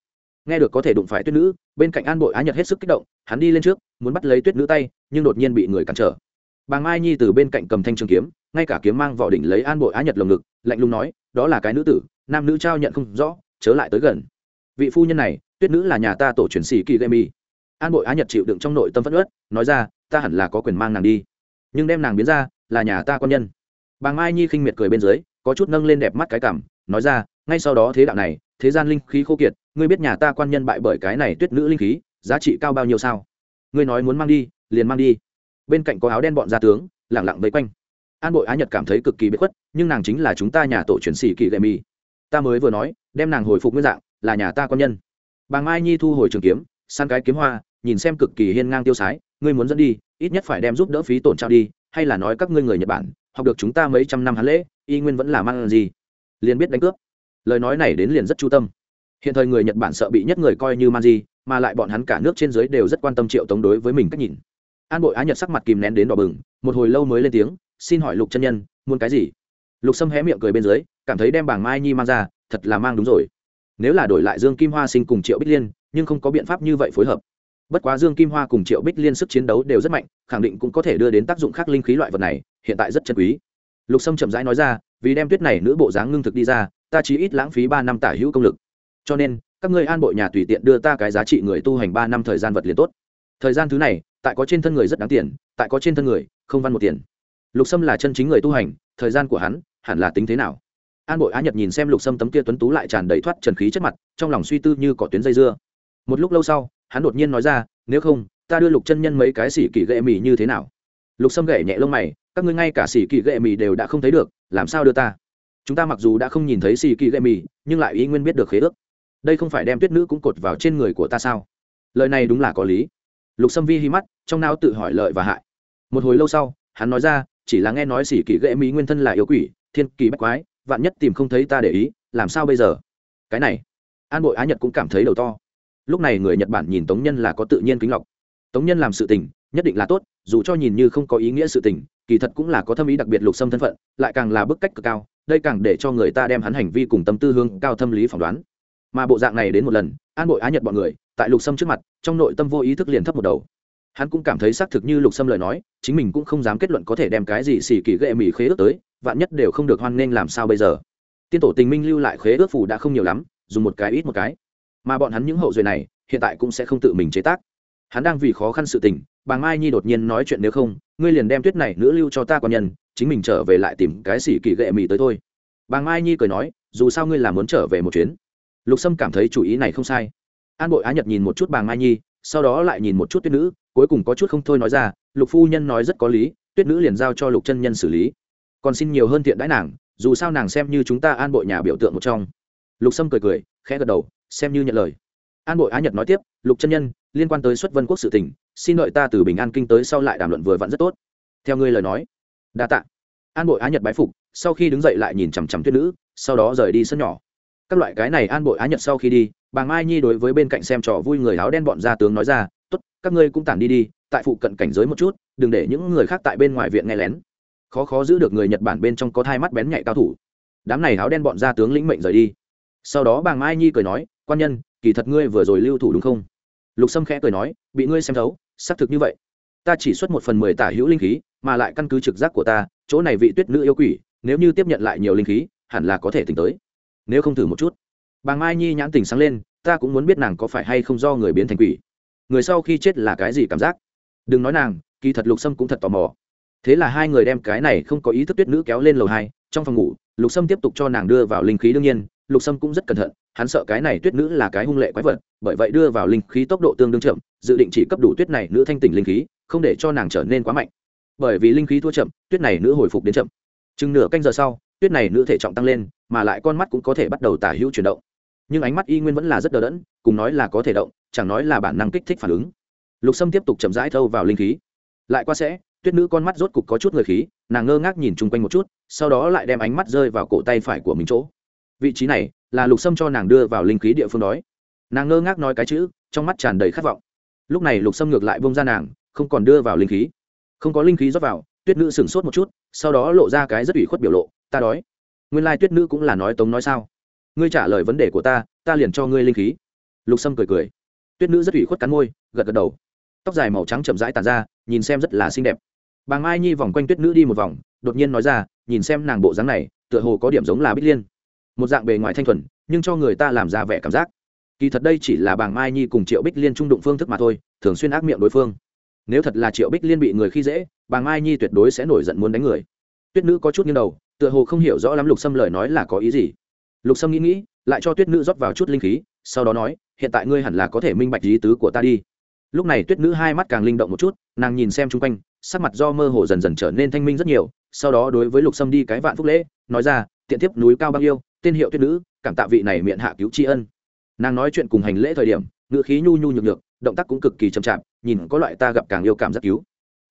Nghe được có thể đụng phải tuyết nữ, bên cạnh an bội á nhật hết sức kích động, hắn đi lên trước, muốn bắt lấy tuyết nữ tay, nhưng đột nhiên bị người cản trở bà mai nhi từ bên cạnh cầm thanh trường kiếm, ngay cả kiếm mang vỏ đỉnh lấy an bội á nhật lồng ngực, lạnh lùng nói, đó là cái nữ tử, nam nữ trao nhận không rõ, chớ lại tới gần. Vị phu nhân này, tuyết nữ là nhà ta tổ truyền sĩ kỳ gây mi an bội á nhật chịu đựng trong nội tâm phất ớt nói ra, ta hẳn là có quyền mang nàng đi, nhưng đem nàng biến ra, là nhà ta quan nhân. Bà mai nhi khinh miệt cười bên dưới, có chút nâng lên đẹp mắt cái cảm nói ra, ngay sau đó thế đạo này, thế gian linh khí khô kiệt, ngươi biết nhà ta quan nhân bại bởi cái này tuyết nữ linh khí, giá trị cao bao nhiêu sao? Ngươi nói muốn mang đi, liền mang đi bên cạnh có áo đen bọn gia tướng, lẳng lặng vây quanh. An bội á nhật cảm thấy cực kỳ bất khuất, nhưng nàng chính là chúng ta nhà tổ truyền sĩ kỳ gậy mi. Ta mới vừa nói, đem nàng hồi phục nguyên dạng, là nhà ta con nhân. Bà mai nhi thu hồi trường kiếm, săn cái kiếm hoa, nhìn xem cực kỳ hiên ngang tiêu sái, ngươi muốn dẫn đi, ít nhất phải đem giúp đỡ phí tổn trao đi, hay là nói các ngươi người nhật bản, học được chúng ta mấy trăm năm hắn lễ, y nguyên vẫn là mang gì? Liền biết đánh cướp. Lời nói này đến liền rất chu tâm. Hiện thời người nhật bản sợ bị nhất người coi như man di mà lại bọn hắn cả nước trên dưới đều rất quan tâm triệu tống đối với mình cách nhìn an bội á nhật sắc mặt kìm nén đến đỏ bừng, một hồi lâu mới lên tiếng, xin hỏi lục chân nhân, muốn cái gì? Lục sâm hé miệng cười bên dưới, cảm thấy đem bảng mai nhi mang ra, thật là mang đúng rồi. Nếu là đổi lại dương kim hoa sinh cùng triệu bích liên, nhưng không có biện pháp như vậy phối hợp. Bất quá dương kim hoa cùng triệu bích liên sức chiến đấu đều rất mạnh, khẳng định cũng có thể đưa đến tác dụng khác linh khí loại vật này, hiện tại rất chân quý. Lục sâm chậm rãi nói ra, vì đem tuyết này nữ bộ dáng ngưng thực đi ra, ta chỉ ít lãng phí ba năm tả hữu công lực. Cho nên, các ngươi an bộ nhà tùy tiện đưa ta cái giá trị người tu hành ba năm thời gian vật liền tốt thời gian thứ này, tại có trên thân người rất đáng tiền, tại có trên thân người, không văn một tiền. Lục sâm là chân chính người tu hành, thời gian của hắn, hẳn là tính thế nào? An bội á nhật nhìn xem lục sâm tấm kia tuấn tú lại tràn đầy thoát trần khí chất mặt, trong lòng suy tư như cỏ tuyến dây dưa. Một lúc lâu sau, hắn đột nhiên nói ra, nếu không, ta đưa lục chân nhân mấy cái xỉ kỳ gệ mì như thế nào? Lục sâm gậy nhẹ lông mày, các ngươi ngay cả xỉ kỳ gệ mì đều đã không thấy được, làm sao đưa ta? Chúng ta mặc dù đã không nhìn thấy xỉ kỳ gệ mì, nhưng lại ý nguyên biết được khế ước. Đây không phải đem tuyết nữ cũng cột vào trên người của ta sao? Lời này đúng là có lý lục sâm vi hi mắt, trong não tự hỏi lợi và hại. Một hồi lâu sau, hắn nói ra, chỉ là nghe nói xỉ kỳ ghệ mỹ nguyên thân là yêu quỷ, thiên kỳ bách quái, vạn nhất tìm không thấy ta để ý, làm sao bây giờ? Cái này, an bội á nhật cũng cảm thấy đầu to. Lúc này người nhật bản nhìn tống nhân là có tự nhiên kính lọc. Tống nhân làm sự tình, nhất định là tốt, dù cho nhìn như không có ý nghĩa sự tình, kỳ thật cũng là có thâm ý đặc biệt lục xâm thân phận, lại càng là bức cách cực cao, đây càng để cho người ta đem hắn hành vi cùng tâm tư hương cao tâm lý phỏng đoán. Mà bộ dạng này đến một lần, an bội á nhật bọn người tại lục sâm trước mặt, trong nội tâm vô ý thức liền thấp một đầu. Hắn cũng cảm thấy xác thực như lục sâm lời nói, chính mình cũng không dám kết luận có thể đem cái gì xì kỳ ghệ mỹ khế ước tới, vạn nhất đều không được hoan nghênh làm sao bây giờ. Tiên tổ tình minh lưu lại khế ước phủ đã không nhiều lắm, dùng một cái ít một cái. Mà bọn hắn những hậu duệ này, hiện tại cũng sẽ không tự mình chế tác. Hắn đang vì khó khăn sự tình, bà mai nhi đột nhiên nói chuyện nếu không, ngươi liền đem tuyết này nữ lưu cho ta quan nhân, chính mình trở về lại tìm cái xỉ kỳ ghệ mì tới thôi. Bà mai nhi cười nói, dù sao ngươi là muốn trở về một chuyến. Lục sâm cảm thấy chủ ý này không sai an bội á nhật nhìn một chút Bàng mai nhi, sau đó lại nhìn một chút tuyết nữ, cuối cùng có chút không thôi nói ra, lục phu nhân nói rất có lý, tuyết nữ liền giao cho lục chân nhân xử lý. Còn xin nhiều hơn thiện đãi nàng, dù sao nàng xem như chúng ta an bội nhà biểu tượng một trong. Lục sâm cười cười, khẽ gật đầu, xem như nhận lời. An bội á nhật nói tiếp, lục chân nhân, liên quan tới xuất vân quốc sự tỉnh xin đợi ta từ bình an kinh tới sau lại đàm luận vừa vặn rất tốt. Theo ngươi lời nói. Đa tạ. An bội á nhật bái phục, sau khi đứng dậy lại nhìn chằm chằm tuyết nữ, sau đó rời đi sân nhỏ các loại cái này an bội á nhật sau khi đi, bà mai nhi đối với bên cạnh xem trò vui người áo đen bọn gia tướng nói ra t ố t các ngươi cũng tản đi đi, tại phụ cận cảnh giới một chút, đừng để những người khác tại bên ngoài viện nghe lén. Khó khó giữ được người nhật bản bên trong có thai mắt bén nhạy cao thủ. Đám này áo đen bọn gia tướng lĩnh mệnh rời đi. Sau đó bà mai nhi cười nói, quan nhân, kỳ thật ngươi vừa rồi lưu thủ đúng không? Lục sâm khẽ cười nói, bị ngươi xem thấu, xác thực như vậy. Ta chỉ xuất một phần mười tả hữu linh khí, mà lại căn cứ trực giác của ta, chỗ này vị tuyết nữ yêu quỷ, nếu như tiếp nhận lại nhiều linh khí, hẳn là có thể tính tới nếu không thử một chút. Bà mai nhi nhãn tình sáng lên, ta cũng muốn biết nàng có phải hay không do người biến thành quỷ. Người sau khi chết là cái gì cảm giác? Đừng nói nàng, kỳ thật lục sâm cũng thật tò mò. Thế là hai người đem cái này không có ý thức tuyết nữ kéo lên lầu hai, trong phòng ngủ, lục sâm tiếp tục cho nàng đưa vào linh khí đương nhiên, lục sâm cũng rất cẩn thận, hắn sợ cái này tuyết nữ là cái hung lệ quái vật, bởi vậy đưa vào linh khí tốc độ tương đương chậm, dự định chỉ cấp đủ tuyết này nữ thanh tỉnh linh khí, không để cho nàng trở nên quá mạnh. Bởi vì linh khí thua chậm, tuyết này nữ hồi phục đến chậm. Chừng nửa canh giờ sau tuyết này nữ thể trọng tăng lên, mà lại con mắt cũng có thể bắt đầu tả hữu chuyển động. Nhưng ánh mắt y nguyên vẫn là rất đờ đẫn, cùng nói là có thể động, chẳng nói là bản năng kích thích phản ứng. Lục sâm tiếp tục chậm rãi thâu vào linh khí. Lại qua sẽ, tuyết nữ con mắt rốt cục có chút người khí, nàng ngơ ngác nhìn chung quanh một chút, sau đó lại đem ánh mắt rơi vào cổ tay phải của mình chỗ. Vị trí này là lục sâm cho nàng đưa vào linh khí địa phương đói. Nàng ngơ ngác nói cái chữ, trong mắt tràn đầy khát vọng. Lúc này lục sâm ngược lại bông ra nàng, không còn đưa vào linh khí. Không có linh khí rót vào, tuyết nữ sửng sốt một chút, sau đó lộ ra cái rất ủy khuất biểu lộ ta đói. Nguyên lai tuyết nữ cũng là nói tống nói sao. Ngươi trả lời vấn đề của ta ta liền cho ngươi linh khí. Lục sâm cười cười. Tuyết nữ rất ủy khuất cắn môi, gật gật đầu. Tóc dài màu trắng chậm rãi tàn ra, nhìn xem rất là xinh đẹp. Bà mai nhi vòng quanh tuyết nữ đi một vòng, đột nhiên nói ra, nhìn xem nàng bộ dáng này, tựa hồ có điểm giống là bích liên. Một dạng bề ngoài thanh thuần, nhưng cho người ta làm ra vẻ cảm giác. Kỳ thật đây chỉ là bàng mai nhi cùng triệu bích liên trung đụng phương thức mà thôi, thường xuyên ác miệng đối phương. Nếu thật là triệu bích liên bị người khi dễ, bàng mai nhi tuyệt đối sẽ nổi giận muốn đánh người. Tuyết nữ có chút như đầu tựa hồ không hiểu rõ lắm lục sâm lời nói là có ý gì. Lục sâm nghĩ nghĩ, lại cho tuyết nữ rót vào chút linh khí, sau đó nói, hiện tại ngươi hẳn là có thể minh bạch ý tứ của ta đi. Lúc này tuyết nữ hai mắt càng linh động một chút, nàng nhìn xem chung quanh, sắc mặt do mơ hồ dần dần trở nên thanh minh rất nhiều, sau đó đối với lục sâm đi cái vạn phúc lễ, nói ra, tiện tiếp núi cao bao yêu tên hiệu tuyết nữ, cảm tạ vị này miệng hạ cứu tri ân. Nàng nói chuyện cùng hành lễ thời điểm, ngữ khí nhu nhu nhược nhược, động tác cũng cực kỳ chậm chạp, nhìn có loại ta gặp càng yêu cảm giác cứu.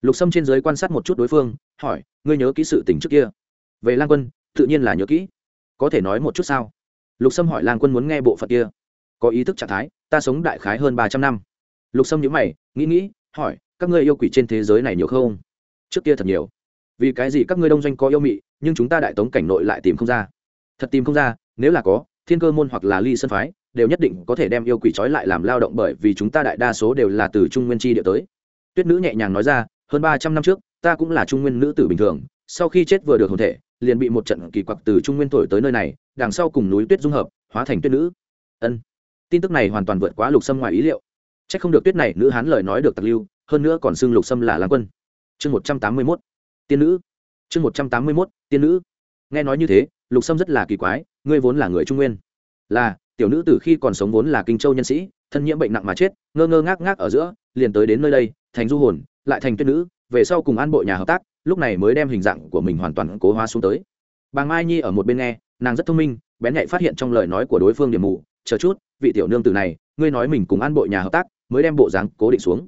Lục sâm trên giới quan sát một chút đối phương, hỏi, ngươi nhớ kỹ sự tình trước kia? Về lang quân, tự nhiên là nhớ kỹ. Có thể nói một chút sao? Lục sâm hỏi lang quân muốn nghe bộ phận kia. Có ý thức trạng thái, ta sống đại khái hơn ba trăm năm. Lục sâm nhớ mày, nghĩ nghĩ, hỏi, các ngươi yêu quỷ trên thế giới này nhiều không? Trước kia thật nhiều. Vì cái gì các ngươi đông doanh có yêu mị, nhưng chúng ta đại tống cảnh nội lại tìm không ra? Thật tìm không ra, nếu là có, thiên cơ môn hoặc là ly sân phái, đều nhất định có thể đem yêu quỷ trói lại làm lao động bởi vì chúng ta đại đa số đều là từ trung nguyên chi địa tới. Tuyết nữ nhẹ nhàng nói ra, hơn ba trăm năm trước, ta cũng là trung nguyên nữ tử bình thường, sau khi chết vừa được hồn thể liền bị một trận kỳ quặc từ trung nguyên thổi tới nơi này, đằng sau cùng núi tuyết dung hợp, hóa thành tuyết nữ. Ân. Tin tức này hoàn toàn vượt quá lục sâm ngoài ý liệu. C h ắ c không được tuyết này nữ hán lời nói được tặc lưu, hơn nữa còn xưng lục sâm là lãng quân. Chương một trăm tám mươi mốt. Tiên nữ. Chương một trăm tám mươi mốt, tiên nữ. Nghe nói như thế, lục sâm rất là kỳ quái, ngươi vốn là người trung nguyên. Là, tiểu nữ từ khi còn sống vốn là kinh châu nhân sĩ, thân nhiễm bệnh nặng mà chết, ngơ ngơ ngác ngác ở giữa, liền tới đến nơi đây, thành du hồn, lại thành tuyết nữ, về sau cùng an bộ nhà hợp tác lúc này mới đem hình dạng của mình hoàn toàn cố hóa xuống tới. Bà mai nhi ở một bên nghe, nàng rất thông minh, bén nhạy phát hiện trong lời nói của đối phương điểm mù. Chờ chút, vị tiểu nương tử này, ngươi nói mình cùng an bộ nhà hợp tác, mới đem bộ dáng cố định xuống.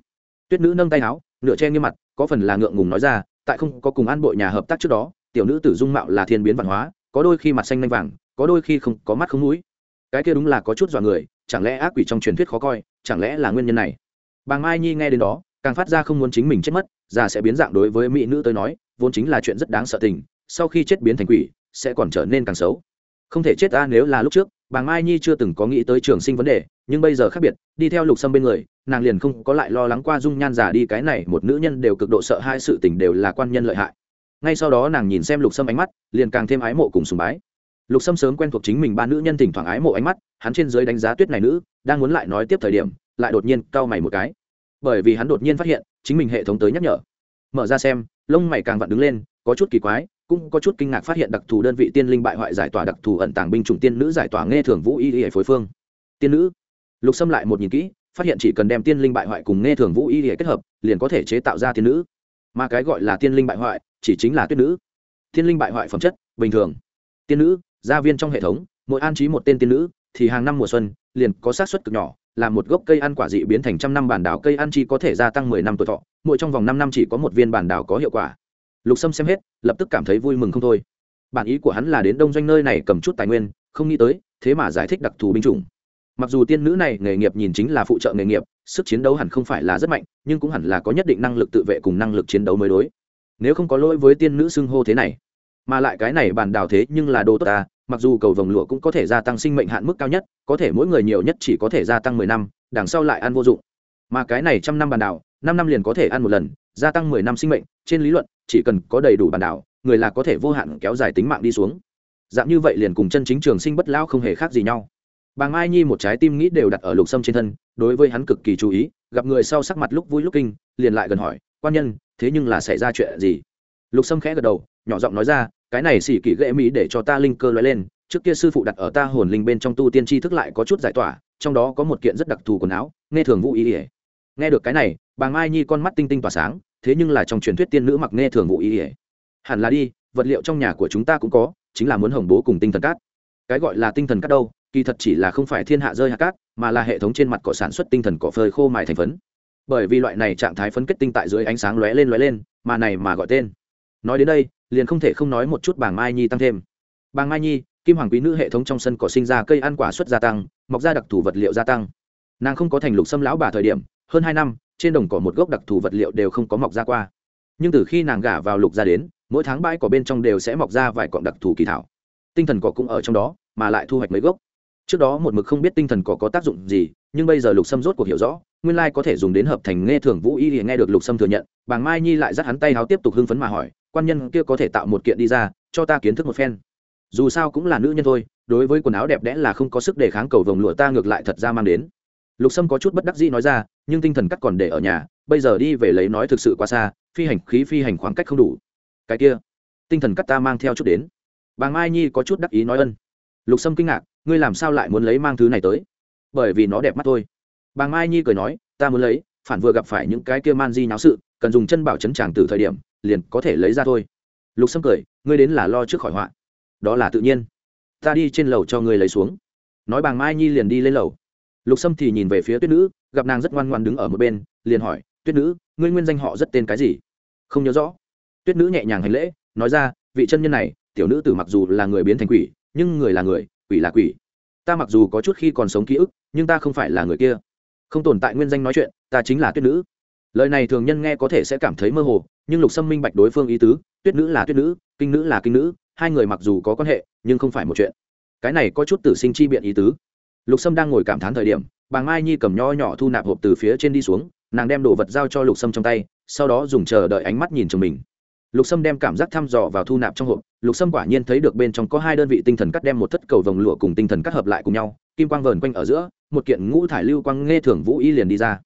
Tuyết nữ nâng tay áo, nửa che nghiêm mặt, có phần là ngượng ngùng nói ra, tại không có cùng an bộ nhà hợp tác trước đó, tiểu nữ tử dung mạo là thiên biến văn hóa, có đôi khi mặt xanh lanh vàng, có đôi khi không, có mắt không mũi. Cái kia đúng là có chút dọa người, chẳng lẽ ác quỷ trong truyền thuyết khó coi, chẳng lẽ là nguyên nhân này? Bà mai nhi nghe đến đó, càng phát ra không muốn chính mình chết mất già sẽ biến dạng đối với mỹ nữ tới nói, vốn chính là chuyện rất đáng sợ tình, sau khi chết biến thành quỷ, sẽ còn trở nên càng xấu. Không thể chết ta nếu là lúc trước, bà mai nhi chưa từng có nghĩ tới trường sinh vấn đề, nhưng bây giờ khác biệt, đi theo lục sâm bên người, nàng liền không có lại lo lắng qua dung nhan già đi cái này, một nữ nhân đều cực độ sợ hai sự tình đều là quan nhân lợi hại. Ngay sau đó nàng nhìn xem lục sâm ánh mắt, liền càng thêm ái mộ cùng sùng bái. Lục sâm sớm quen thuộc chính mình ba nữ nhân thỉnh thoảng ái mộ ánh mắt, hắn trên dưới đánh giá tuyết này nữ, đang muốn lại nói tiếp thời điểm, lại đột nhiên cau mày một cái. Bởi vì hắn đột nhiên phát hiện chính mình hệ thống tới nhắc nhở. Mở ra xem, lông mày càng vặn đứng lên, có chút kỳ quái, cũng có chút kinh ngạc phát hiện đặc thù đơn vị tiên linh bại hoại giải tỏa đặc thù ẩn tàng binh chủng tiên nữ giải tỏa nghe thường vũ y y phối phương. Tiên nữ. Lục xâm lại một nhìn kỹ, phát hiện chỉ cần đem tiên linh bại hoại cùng nghe thường vũ y y kết hợp, liền có thể chế tạo ra tiên nữ. Mà cái gọi là tiên linh bại hoại, chỉ chính là tuyết nữ. Tiên linh bại hoại phẩm chất, bình thường. Tiên nữ, gia viên trong hệ thống, mỗi an trí một tên tiên nữ, thì hàng năm mùa xuân, liền có sát xuất cực nhỏ là một gốc cây ăn quả dị biến thành trăm năm bản đảo cây ăn chi có thể gia tăng mười năm tuổi thọ, mỗi trong vòng năm năm chỉ có một viên bản đảo có hiệu quả. Lục sâm xem hết, lập tức cảm thấy vui mừng không thôi. Bản ý của hắn là đến đông doanh nơi này cầm chút tài nguyên, không nghĩ tới, thế mà giải thích đặc thù binh chủng. Mặc dù tiên nữ này nghề nghiệp nhìn chính là phụ trợ nghề nghiệp, sức chiến đấu hẳn không phải là rất mạnh, nhưng cũng hẳn là có nhất định năng lực tự vệ cùng năng lực chiến đấu mới đối. Nếu không có lỗi với tiên nữ xưng hô thế này, mà lại cái này bản đào thế nhưng là đồ tốt ta mặc dù cầu vồng lụa cũng có thể gia tăng sinh mệnh hạn mức cao nhất, có thể mỗi người nhiều nhất chỉ có thể gia tăng mười năm, đằng sau lại ăn vô dụng. Mà cái này trăm năm bàn đảo, năm năm liền có thể ăn một lần, gia tăng mười năm sinh mệnh, trên lý luận, chỉ cần có đầy đủ bàn đảo, người là có thể vô hạn kéo dài tính mạng đi xuống. Dạng như vậy liền cùng chân chính trường sinh bất lão không hề khác gì nhau. Bà mai nhi một trái tim nghĩ đều đặt ở lục sâm trên thân, đối với hắn cực kỳ chú ý, gặp người sau sắc mặt lúc vui lúc kinh, liền lại gần hỏi, quan nhân, thế nhưng là xảy ra chuyện gì? Lục sâm khẽ gật đầu, nhỏ giọng nói ra cái này xỉ kỳ ghệ mỹ để cho ta linh cơ lóe lên, trước kia sư phụ đặt ở ta hồn linh bên trong tu tiên tri thức lại có chút giải tỏa, trong đó có một kiện rất đặc thù quần áo, nghe thường vũ ý ỉa. Nghe được cái này bà mai nhi con mắt tinh tinh tỏa sáng, thế nhưng là trong truyền thuyết tiên nữ mặc nghe thường vũ ý ỉa. Hẳn là đi, vật liệu trong nhà của chúng ta cũng có, chính là muốn hồng bố cùng tinh thần cát. Cái gọi là tinh thần cát đâu, kỳ thật chỉ là không phải thiên hạ rơi hạt cát, mà là hệ thống trên mặt cỏ sản xuất tinh thần cỏ phơi khô mài thành phấn. Bởi vì loại này trạng thái phấn kết tinh tại dưới ánh sáng lóe lên lóe lên, mà này mà gọi tên. Nói đến đây liền không thể không nói một chút bảng mai nhi tăng thêm. Bảng mai nhi, kim hoàng quý nữ hệ thống trong sân cỏ sinh ra cây ăn quả xuất gia tăng, mọc ra đặc thù vật liệu gia tăng. Nàng không có thành lục xâm lão bà thời điểm, hơn hai năm, trên đồng cỏ một gốc đặc thù vật liệu đều không có mọc ra qua. Nhưng từ khi nàng gả vào lục ra đến, mỗi tháng bãi cỏ bên trong đều sẽ mọc ra vài cọng đặc thù kỳ thảo. Tinh thần cỏ cũng ở trong đó, mà lại thu hoạch mấy gốc. Trước đó một mực không biết tinh thần cỏ có tác dụng gì, nhưng bây giờ lục sâm rốt cuộc hiểu rõ, nguyên lai có thể dùng đến hợp thành nghe thường vũ y thì nghe được lục sâm thừa nhận, bàng mai nhi lại dắt hắn tay háo tiếp tục hưng phấn mà hỏi quan nhân kia có thể tạo một kiện đi ra, cho ta kiến thức một phen. Dù sao cũng là nữ nhân thôi, đối với quần áo đẹp đẽ là không có sức đề kháng cầu vồng lụa ta ngược lại thật ra mang đến. Lục sâm có chút bất đắc dĩ nói ra, nhưng tinh thần cắt còn để ở nhà, bây giờ đi về lấy nói thực sự quá xa, phi hành khí phi hành khoảng cách không đủ. Cái kia, tinh thần cắt ta mang theo chút đến. Bà mai nhi có chút đắc ý nói ân. Lục sâm kinh ngạc, ngươi làm sao lại muốn lấy mang thứ này tới? Bởi vì nó đẹp mắt thôi. Bà mai nhi cười nói, ta muốn lấy, phản vừa gặp phải những cái kia man di nháo sự, cần dùng chân bảo chấn tràng từ thời điểm liền có thể lấy ra thôi. Lục sâm cười, ngươi đến là lo trước khỏi họa. Đó là tự nhiên. Ta đi trên lầu cho ngươi lấy xuống. Nói bàng mai nhi liền đi lên lầu. Lục sâm thì nhìn về phía tuyết nữ, gặp nàng rất ngoan ngoan đứng ở một bên, liền hỏi, tuyết nữ, ngươi nguyên danh họ rất tên cái gì? Không nhớ rõ. Tuyết nữ nhẹ nhàng hành lễ, nói ra, vị chân nhân này, tiểu nữ tử mặc dù là người biến thành quỷ, nhưng người là người, quỷ là quỷ. Ta mặc dù có chút khi còn sống ký ức, nhưng ta không phải là người kia. Không tồn tại nguyên danh nói chuyện, ta chính là tuyết nữ lời này thường nhân nghe có thể sẽ cảm thấy mơ hồ, nhưng lục sâm minh bạch đối phương ý tứ, tuyết nữ là tuyết nữ, kinh nữ là kinh nữ, hai người mặc dù có quan hệ, nhưng không phải một chuyện. Cái này có chút tử sinh chi biện ý tứ. Lục sâm đang ngồi cảm thán thời điểm, bà mai nhi cầm nho nhỏ thu nạp hộp từ phía trên đi xuống, nàng đem đồ vật giao cho lục sâm trong tay, sau đó dùng chờ đợi ánh mắt nhìn chồng mình. Lục sâm đem cảm giác thăm dò vào thu nạp trong hộp, lục sâm quả nhiên thấy được bên trong có hai đơn vị tinh thần cắt đem một thất cầu vồng lụa cùng tinh thần cắt hợp lại cùng nhau, kim quang vờn quanh ở giữa, một kiện ngũ thải lưu quang nghe thưởng vũ y liền đi ra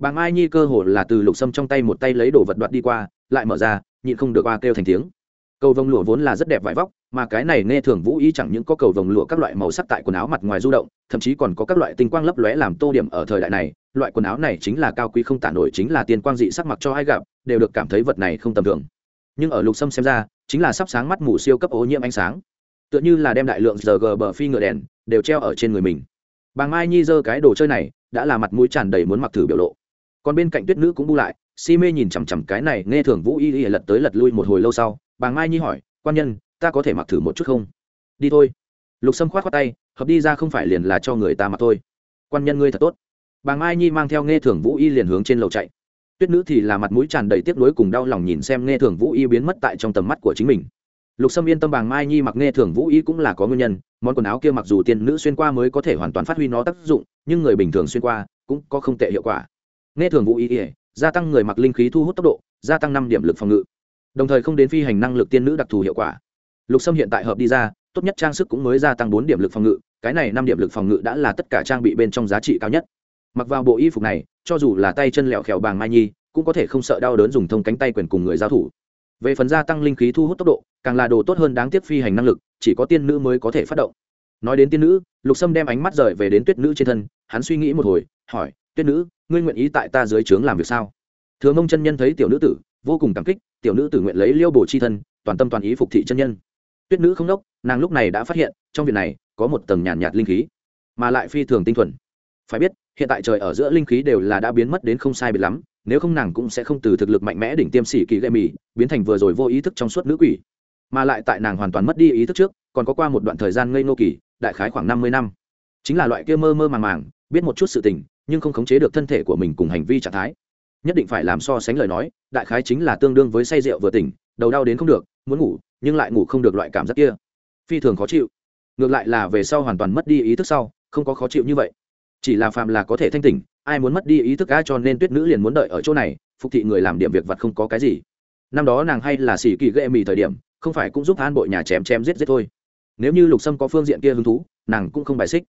bà mai nhi cơ hồ là từ lục sâm trong tay một tay lấy đồ vật đoạt đi qua, lại mở ra, nhịn không được qua kêu thành tiếng. Cầu vồng lụa vốn là rất đẹp vải vóc, mà cái này nghe thường vũ y chẳng những có cầu vồng lụa các loại màu sắc tại quần áo mặt ngoài du động, thậm chí còn có các loại tinh quang lấp lóe làm tô điểm ở thời đại này. Loại quần áo này chính là cao quý không tả nổi, chính là tiền quang dị sắc mặc cho ai gặp, đều được cảm thấy vật này không tầm thường. Nhưng ở lục sâm xem ra, chính là sắp sáng mắt mù siêu cấp ô nhiễm ánh sáng. Tựa như là đem đại lượng giờ g bờ phi ngựa đèn, đều treo ở trên người mình. Bà mai nhi giơ cái đồ chơi này, đã là mặt mũi tràn đầy muốn mặc thử biểu lộ còn bên cạnh tuyết nữ cũng bu lại, si mê nhìn chằm chằm cái này, nghe thường vũ y y lật tới lật lui một hồi lâu sau, bà mai nhi hỏi, quan nhân, ta có thể mặc thử một chút không? Đi thôi. Lục sâm khoát khoát tay, hợp đi ra không phải liền là cho người ta mặc thôi. Quan nhân ngươi thật tốt. Bà mai nhi mang theo nghe thường vũ y liền hướng trên lầu chạy. Tuyết nữ thì là mặt mũi tràn đầy tiếc nuối cùng đau lòng nhìn xem nghe thường vũ y biến mất tại trong tầm mắt của chính mình. Lục sâm yên tâm bàng mai nhi mặc nghe thường vũ y cũng là có nguyên nhân, món quần áo kia mặc dù tiên nữ xuyên qua mới có thể hoàn toàn phát huy nó tác dụng, nhưng người bình thường xuyên qua cũng có không tệ hiệu quả nghe thường vũ ỉa, gia tăng người mặc linh khí thu hút tốc độ, gia tăng năm điểm lực phòng ngự, đồng thời không đến phi hành năng lực tiên nữ đặc thù hiệu quả. Lục sâm hiện tại hợp đi ra, tốt nhất trang sức cũng mới gia tăng bốn điểm lực phòng ngự, cái này năm điểm lực phòng ngự đã là tất cả trang bị bên trong giá trị cao nhất. Mặc vào bộ y phục này, cho dù là tay chân lẹo khèo bàng mai nhi, cũng có thể không sợ đau đớn dùng thông cánh tay quyền cùng người giao thủ. Về phần gia tăng linh khí thu hút tốc độ, càng là đồ tốt hơn đáng tiếc phi hành năng lực, chỉ có tiên nữ mới có thể phát động. Nói đến tiên nữ, lục sâm đem ánh mắt rời về đến tuyết nữ trên thân, hắn suy nghĩ một hồi, hỏi, tuyết nữ ngươi nguyện ý tại ta dưới trướng làm việc sao? Thường ông chân nhân thấy tiểu nữ tử vô cùng cảm kích tiểu nữ tử nguyện lấy liêu bổ chi thân toàn tâm toàn ý phục thị chân nhân. Tuyết nữ không đốc nàng lúc này đã phát hiện trong việc này có một tầng nhàn nhạt, nhạt linh khí mà lại phi thường tinh thuần. Phải biết hiện tại trời ở giữa linh khí đều là đã biến mất đến không sai biệt lắm nếu không nàng cũng sẽ không từ thực lực mạnh mẽ đỉnh tiêm sĩ kỳ gây mì biến thành vừa rồi vô ý thức trong suốt nữ quỷ. Mà lại tại nàng hoàn toàn mất đi ý thức trước còn có qua một đoạn thời gian ngây nô kỳ đại khái khoảng năm mươi năm. Chính là loại kia mơ mơ màng màng biết một chút sự tình nhưng không khống chế được thân thể của mình cùng hành vi trạng thái. Nhất định phải làm so sánh lời nói, đại khái chính là tương đương với say rượu vừa tỉnh, đầu đau đến không được, muốn ngủ, nhưng lại ngủ không được loại cảm giác kia. Phi thường khó chịu. Ngược lại là về sau hoàn toàn mất đi ý thức sau, không có khó chịu như vậy. Chỉ là phạm là có thể thanh tỉnh, ai muốn mất đi ý thức a cho nên tuyết nữ liền muốn đợi ở chỗ này, phục thị người làm điểm việc vặt không có cái gì. Năm đó nàng hay là xỉ kỳ ghệ mì thời điểm, không phải cũng giúp an bội nhà chém chém giết giết thôi. Nếu như lục sâm có phương diện kia hứng thú, nàng cũng không bài xích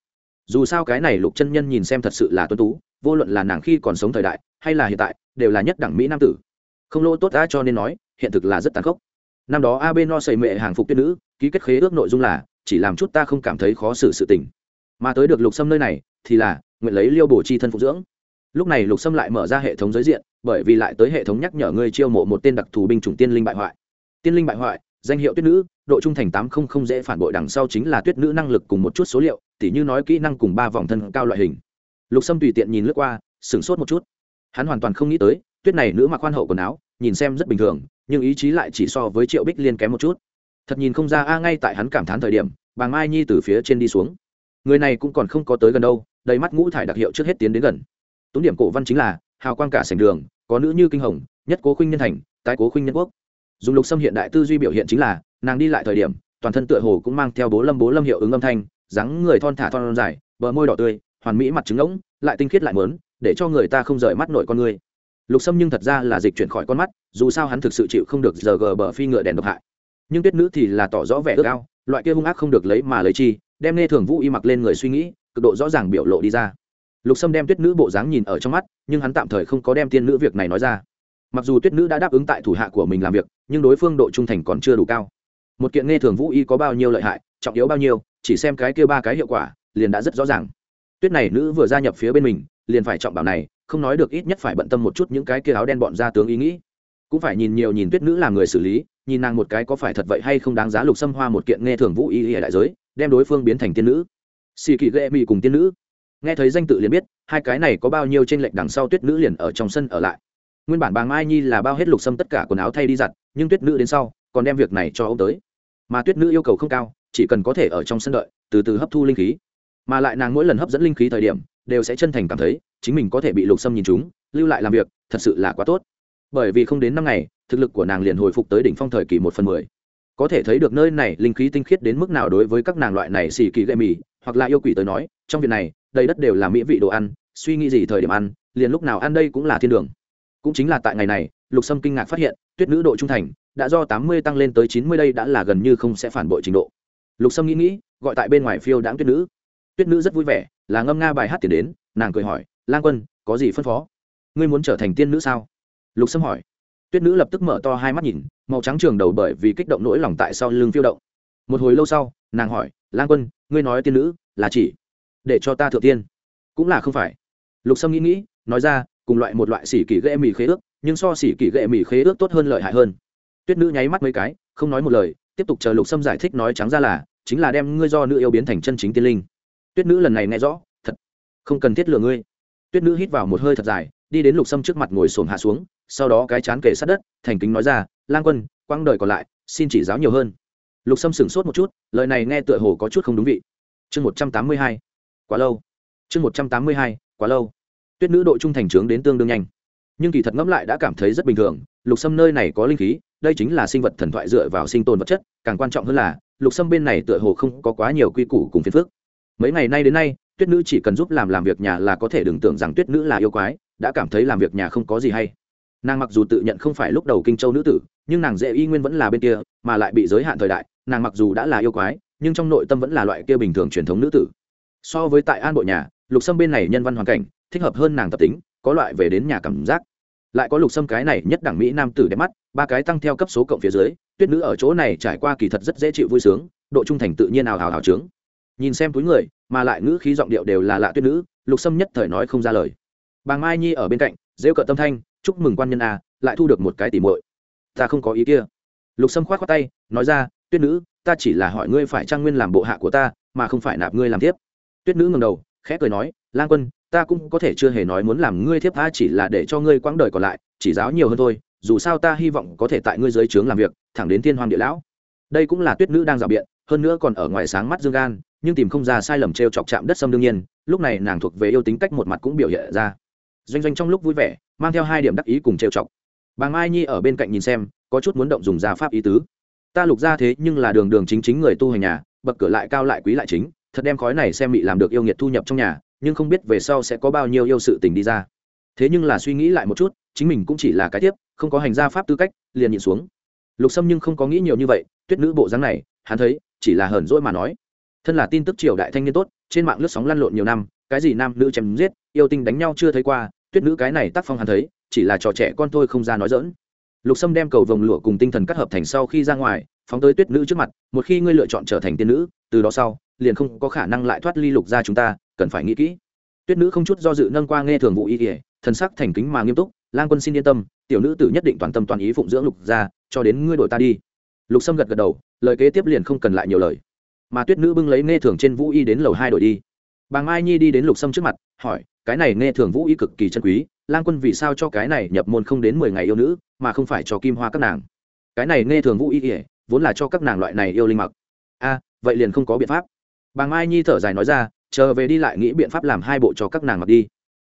dù sao cái này lục chân nhân nhìn xem thật sự là tuân tú, vô luận là nàng khi còn sống thời đại, hay là hiện tại, đều là nhất đẳng mỹ nam tử. Không lỗ tốt đã cho nên nói, hiện thực là rất tàn khốc. Năm đó ab no xây mệ hàng phục tuyết nữ, ký kết khế ước nội dung là, chỉ làm chút ta không cảm thấy khó xử sự tình. Mà tới được lục sâm nơi này, thì là, nguyện lấy liêu bổ chi thân phục dưỡng. Lúc này lục sâm lại mở ra hệ thống giới diện, bởi vì lại tới hệ thống nhắc nhở ngươi chiêu mộ một tên đặc thù binh chủng tiên linh bại hoại. Tiên linh bại hoại, danh hiệu tuyết nữ, độ trung thành tám không không dễ phản bội đằng sau chính là tuyết nữ năng lực cùng một chút số liệu tỉ như nói kỹ năng cùng ba vòng thân cao loại hình. Lục sâm tùy tiện nhìn lướt qua, sửng sốt một chút. Hắn hoàn toàn không nghĩ tới, tuyết này nữ mặc khoan hậu quần áo, nhìn xem rất bình thường, nhưng ý chí lại chỉ so với triệu bích liên kém một chút. Thật nhìn không ra, a, ngay tại hắn cảm thán thời điểm, bà mai nhi từ phía trên đi xuống. Người này cũng còn không có tới gần đâu, đầy mắt ngũ thải đặc hiệu trước hết tiến đến gần. Túng điểm cổ văn chính là, hào quang cả sành đường, có nữ như kinh hồng, nhất cố khuynh nhân thành, tái cố khuynh nhân quốc. Dùng lục xâm hiện đại tư duy biểu hiện chính là, nàng đi lại thời điểm, toàn thân tựa hồ cũng mang theo bố lâm bố lâm hiệu ứng âm thanh dáng người thon thả thon dài, bờ môi đỏ tươi, hoàn mỹ mặt trứng ngỗng lại tinh khiết lại mớn, để cho người ta không rời mắt nổi con người. Lục sâm nhưng thật ra là dịch chuyển khỏi con mắt, dù sao hắn thực sự chịu không được giờ gờ bờ phi ngựa đèn độc hại. Nhưng tuyết nữ thì là tỏ rõ vẻ ước ao, loại kia hung ác không được lấy mà lấy chi, đem nghe thường vũ y mặc lên người suy nghĩ, cực độ rõ ràng biểu lộ đi ra. Lục sâm đem tuyết nữ bộ dáng nhìn ở trong mắt, nhưng hắn tạm thời không có đem tiên nữ việc này nói ra. Mặc dù tuyết nữ đã đáp ứng tại thủ hạ của mình làm việc, nhưng đối phương độ trung thành còn chưa đủ cao. Một kiện nghe thường vũ y có bao nhiêu lợi hại trọng yếu bao nhiêu, chỉ xem cái kia ba cái hiệu quả, liền đã rất rõ ràng. Tuyết này nữ vừa gia nhập phía bên mình, liền phải trọng bảo này, không nói được ít nhất phải bận tâm một chút những cái kia áo đen bọn ra tướng ý nghĩ. Cũng phải nhìn nhiều nhìn tuyết nữ làm người xử lý, nhìn nàng một cái có phải thật vậy hay không đáng giá lục xâm hoa một kiện nghe thường vũ y y đại giới, đem đối phương biến thành tiên nữ. Xì kỳ ghệ mị cùng tiên nữ. Nghe thấy danh tự liền biết, hai cái này có bao nhiêu trên lệnh đằng sau tuyết nữ liền ở trong sân ở lại. Nguyên bản bà mai nhi là bao hết lục xâm tất cả quần áo thay đi giặt, nhưng tuyết nữ đến sau, còn đem việc này cho ông tới. Mà tuyết nữ yêu cầu không cao chỉ cần có thể ở trong sân đợi, từ từ hấp thu linh khí. Mà lại nàng mỗi lần hấp dẫn linh khí thời điểm, đều sẽ chân thành cảm thấy, chính mình có thể bị lục xâm nhìn chúng lưu lại làm việc, thật sự là quá tốt. Bởi vì không đến năm ngày, thực lực của nàng liền hồi phục tới đỉnh phong thời kỳ một phần mười. Có thể thấy được nơi này linh khí tinh khiết đến mức nào đối với các nàng loại này xì kỳ gậy mì, hoặc là yêu quỷ tới nói, trong việc này, đầy đất đều là mỹ vị đồ ăn, suy nghĩ gì thời điểm ăn, liền lúc nào ăn đây cũng là thiên đường. Cũng chính là tại ngày này, lục sâm kinh ngạc phát hiện, tuyết nữ độ trung thành, đã do tám mươi tăng lên tới chín mươi đây đã là gần như không sẽ phản bội trình độ lục sâm nghĩ nghĩ, gọi tại bên ngoài phiêu đáng tuyết nữ. Tuyết nữ rất vui vẻ, là ngâm nga bài hát tiền đến, nàng cười hỏi, lang quân, có gì phân phó? Ngươi muốn trở thành tiên nữ sao? Lục sâm hỏi. Tuyết nữ lập tức mở to hai mắt nhìn, màu trắng trường đầu bởi vì kích động nỗi lòng tại sau lưng phiêu động. Một hồi lâu sau, nàng hỏi, lang quân, ngươi nói tiên nữ là chỉ để cho ta thượng tiên? Cũng là không phải. Lục sâm nghĩ nghĩ, nói ra, cùng loại một loại xỉ kỳ ghệ mì khế ước, nhưng so xỉ kỳ ghệ mì khế ước tốt hơn lợi hại hơn. Tuyết nữ nháy mắt mấy cái, không nói một lời, tiếp tục chờ lục sâm giải thích nói trắng ra là chính là đem ngươi do nữ yêu biến thành chân chính tiên linh. Tuyết nữ lần này nghe rõ, thật không cần thiết lừa ngươi. Tuyết nữ hít vào một hơi thật dài, đi đến lục sâm trước mặt ngồi xổm hạ xuống, sau đó cái chán kề sát đất, thành kính nói ra, lang quân quang đời còn lại, xin chỉ giáo nhiều hơn. Lục sâm sửng sốt một chút, lời này nghe tựa hồ có chút không đúng vị. Chương một trăm tám mươi hai, quá lâu. Chương một trăm tám mươi hai, quá lâu. Tuyết nữ độ trung thành trướng đến tương đương nhanh. Nhưng kỳ thật ngẫm lại đã cảm thấy rất bình thường, lục sâm nơi này có linh khí, đây chính là sinh vật thần thoại dựa vào sinh tồn vật chất, càng quan trọng hơn là lục sâm bên này tựa hồ không có quá nhiều quy củ cùng phiền phức. Mấy ngày nay đến nay, tuyết nữ chỉ cần giúp làm làm việc nhà là có thể đừng tưởng rằng tuyết nữ là yêu quái, đã cảm thấy làm việc nhà không có gì hay. Nàng mặc dù tự nhận không phải lúc đầu kinh châu nữ tử, nhưng nàng dễ y nguyên vẫn là bên kia, mà lại bị giới hạn thời đại, nàng mặc dù đã là yêu quái, nhưng trong nội tâm vẫn là loại kia bình thường truyền thống nữ tử. So với tại an bộ nhà, lục sâm bên này nhân văn hoàn cảnh, thích hợp hơn nàng tập tính, có loại về đến nhà cảm giác lại có lục sâm cái này nhất đẳng mỹ nam tử đẹp mắt, ba cái tăng theo cấp số cộng phía dưới, tuyết nữ ở chỗ này trải qua kỳ thật rất dễ chịu vui sướng, độ trung thành tự nhiên ào hào hào trướng. Nhìn xem túi người, mà lại ngữ khí giọng điệu đều là lạ tuyết nữ, lục sâm nhất thời nói không ra lời. Bà mai nhi ở bên cạnh, rêu cợt tâm thanh, chúc mừng quan nhân a lại thu được một cái tỉ muội. Ta không có ý kia. Lục sâm khoát khoát tay, nói ra, tuyết nữ, ta chỉ là hỏi ngươi phải trang nguyên làm bộ hạ của ta, mà không phải nạp ngươi làm tiếp. Tuyết nữ ngầm đầu, khẽ cười nói, lang quân ta cũng có thể chưa hề nói muốn làm ngươi thiếp tha chỉ là để cho ngươi quãng đời còn lại, chỉ giáo nhiều hơn thôi, dù sao ta hy vọng có thể tại ngươi dưới trướng làm việc, thẳng đến thiên hoàng địa lão. Đây cũng là tuyết nữ đang dạo biện, hơn nữa còn ở ngoài sáng mắt dương gan, nhưng tìm không ra sai lầm t r e o chọc chạm đất sâm đương nhiên, lúc này nàng thuộc về yêu tính cách một mặt cũng biểu hiện ra. Doanh doanh trong lúc vui vẻ, mang theo hai điểm đắc ý cùng t r e o chọc. Bà mai nhi ở bên cạnh nhìn xem, có chút muốn động dùng gia pháp ý tứ. Ta lục ra thế nhưng là đường đường chính chính người tu hành nhà, bậc cửa lại cao lại quý lại chính, thật đem khói này xem bị làm được yêu nghiệt thu nhập trong nhà nhưng không biết về sau sẽ có bao nhiêu yêu sự tình đi ra. Thế nhưng là suy nghĩ lại một chút, chính mình cũng chỉ là cái tiếp, không có hành gia pháp tư cách, liền nhìn xuống. Lục sâm nhưng không có nghĩ nhiều như vậy, tuyết nữ bộ dáng này, hắn thấy, chỉ là hờn dỗi mà nói. Thân là tin tức triều đại thanh niên tốt, trên mạng lướt sóng lăn lộn nhiều năm, cái gì nam nữ chém giết, yêu tinh đánh nhau chưa thấy qua, tuyết nữ cái này tác phong hắn thấy, chỉ là trò trẻ con thôi không ra nói dỡn lục sâm đem cầu vồng lụa cùng tinh thần cắt hợp thành sau khi ra ngoài, phóng tới tuyết nữ trước mặt, một khi ngươi lựa chọn trở thành tiên nữ, từ đó sau, liền không có khả năng lại thoát ly lục ra chúng ta cần phải nghĩ kỹ. Tuyết nữ không chút do dự nâng qua nghe thường vụ y kỉa thần sắc thành kính mà nghiêm túc, lang quân xin yên tâm, tiểu nữ tử nhất định toàn tâm toàn ý phụng dưỡng lục ra cho đến ngươi đổi ta đi. Lục sâm gật gật đầu, lời kế tiếp liền không cần lại nhiều lời. Mà tuyết nữ bưng lấy nghe thường trên vũ y đến lầu hai đổi đi. Bà mai nhi đi đến lục sâm trước mặt, hỏi, cái này nghe thường vũ y cực kỳ chân quý, lang quân vì sao cho cái này nhập môn không đến mười ngày yêu nữ, mà không phải cho kim hoa các nàng? Cái này nghe thường vũ y ỉa vốn là cho các nàng loại này yêu linh mặc. A, vậy liền không có biện pháp. Bà mai nhi thở dài nói ra chờ về đi lại nghĩ biện pháp làm hai bộ cho các nàng mặc đi.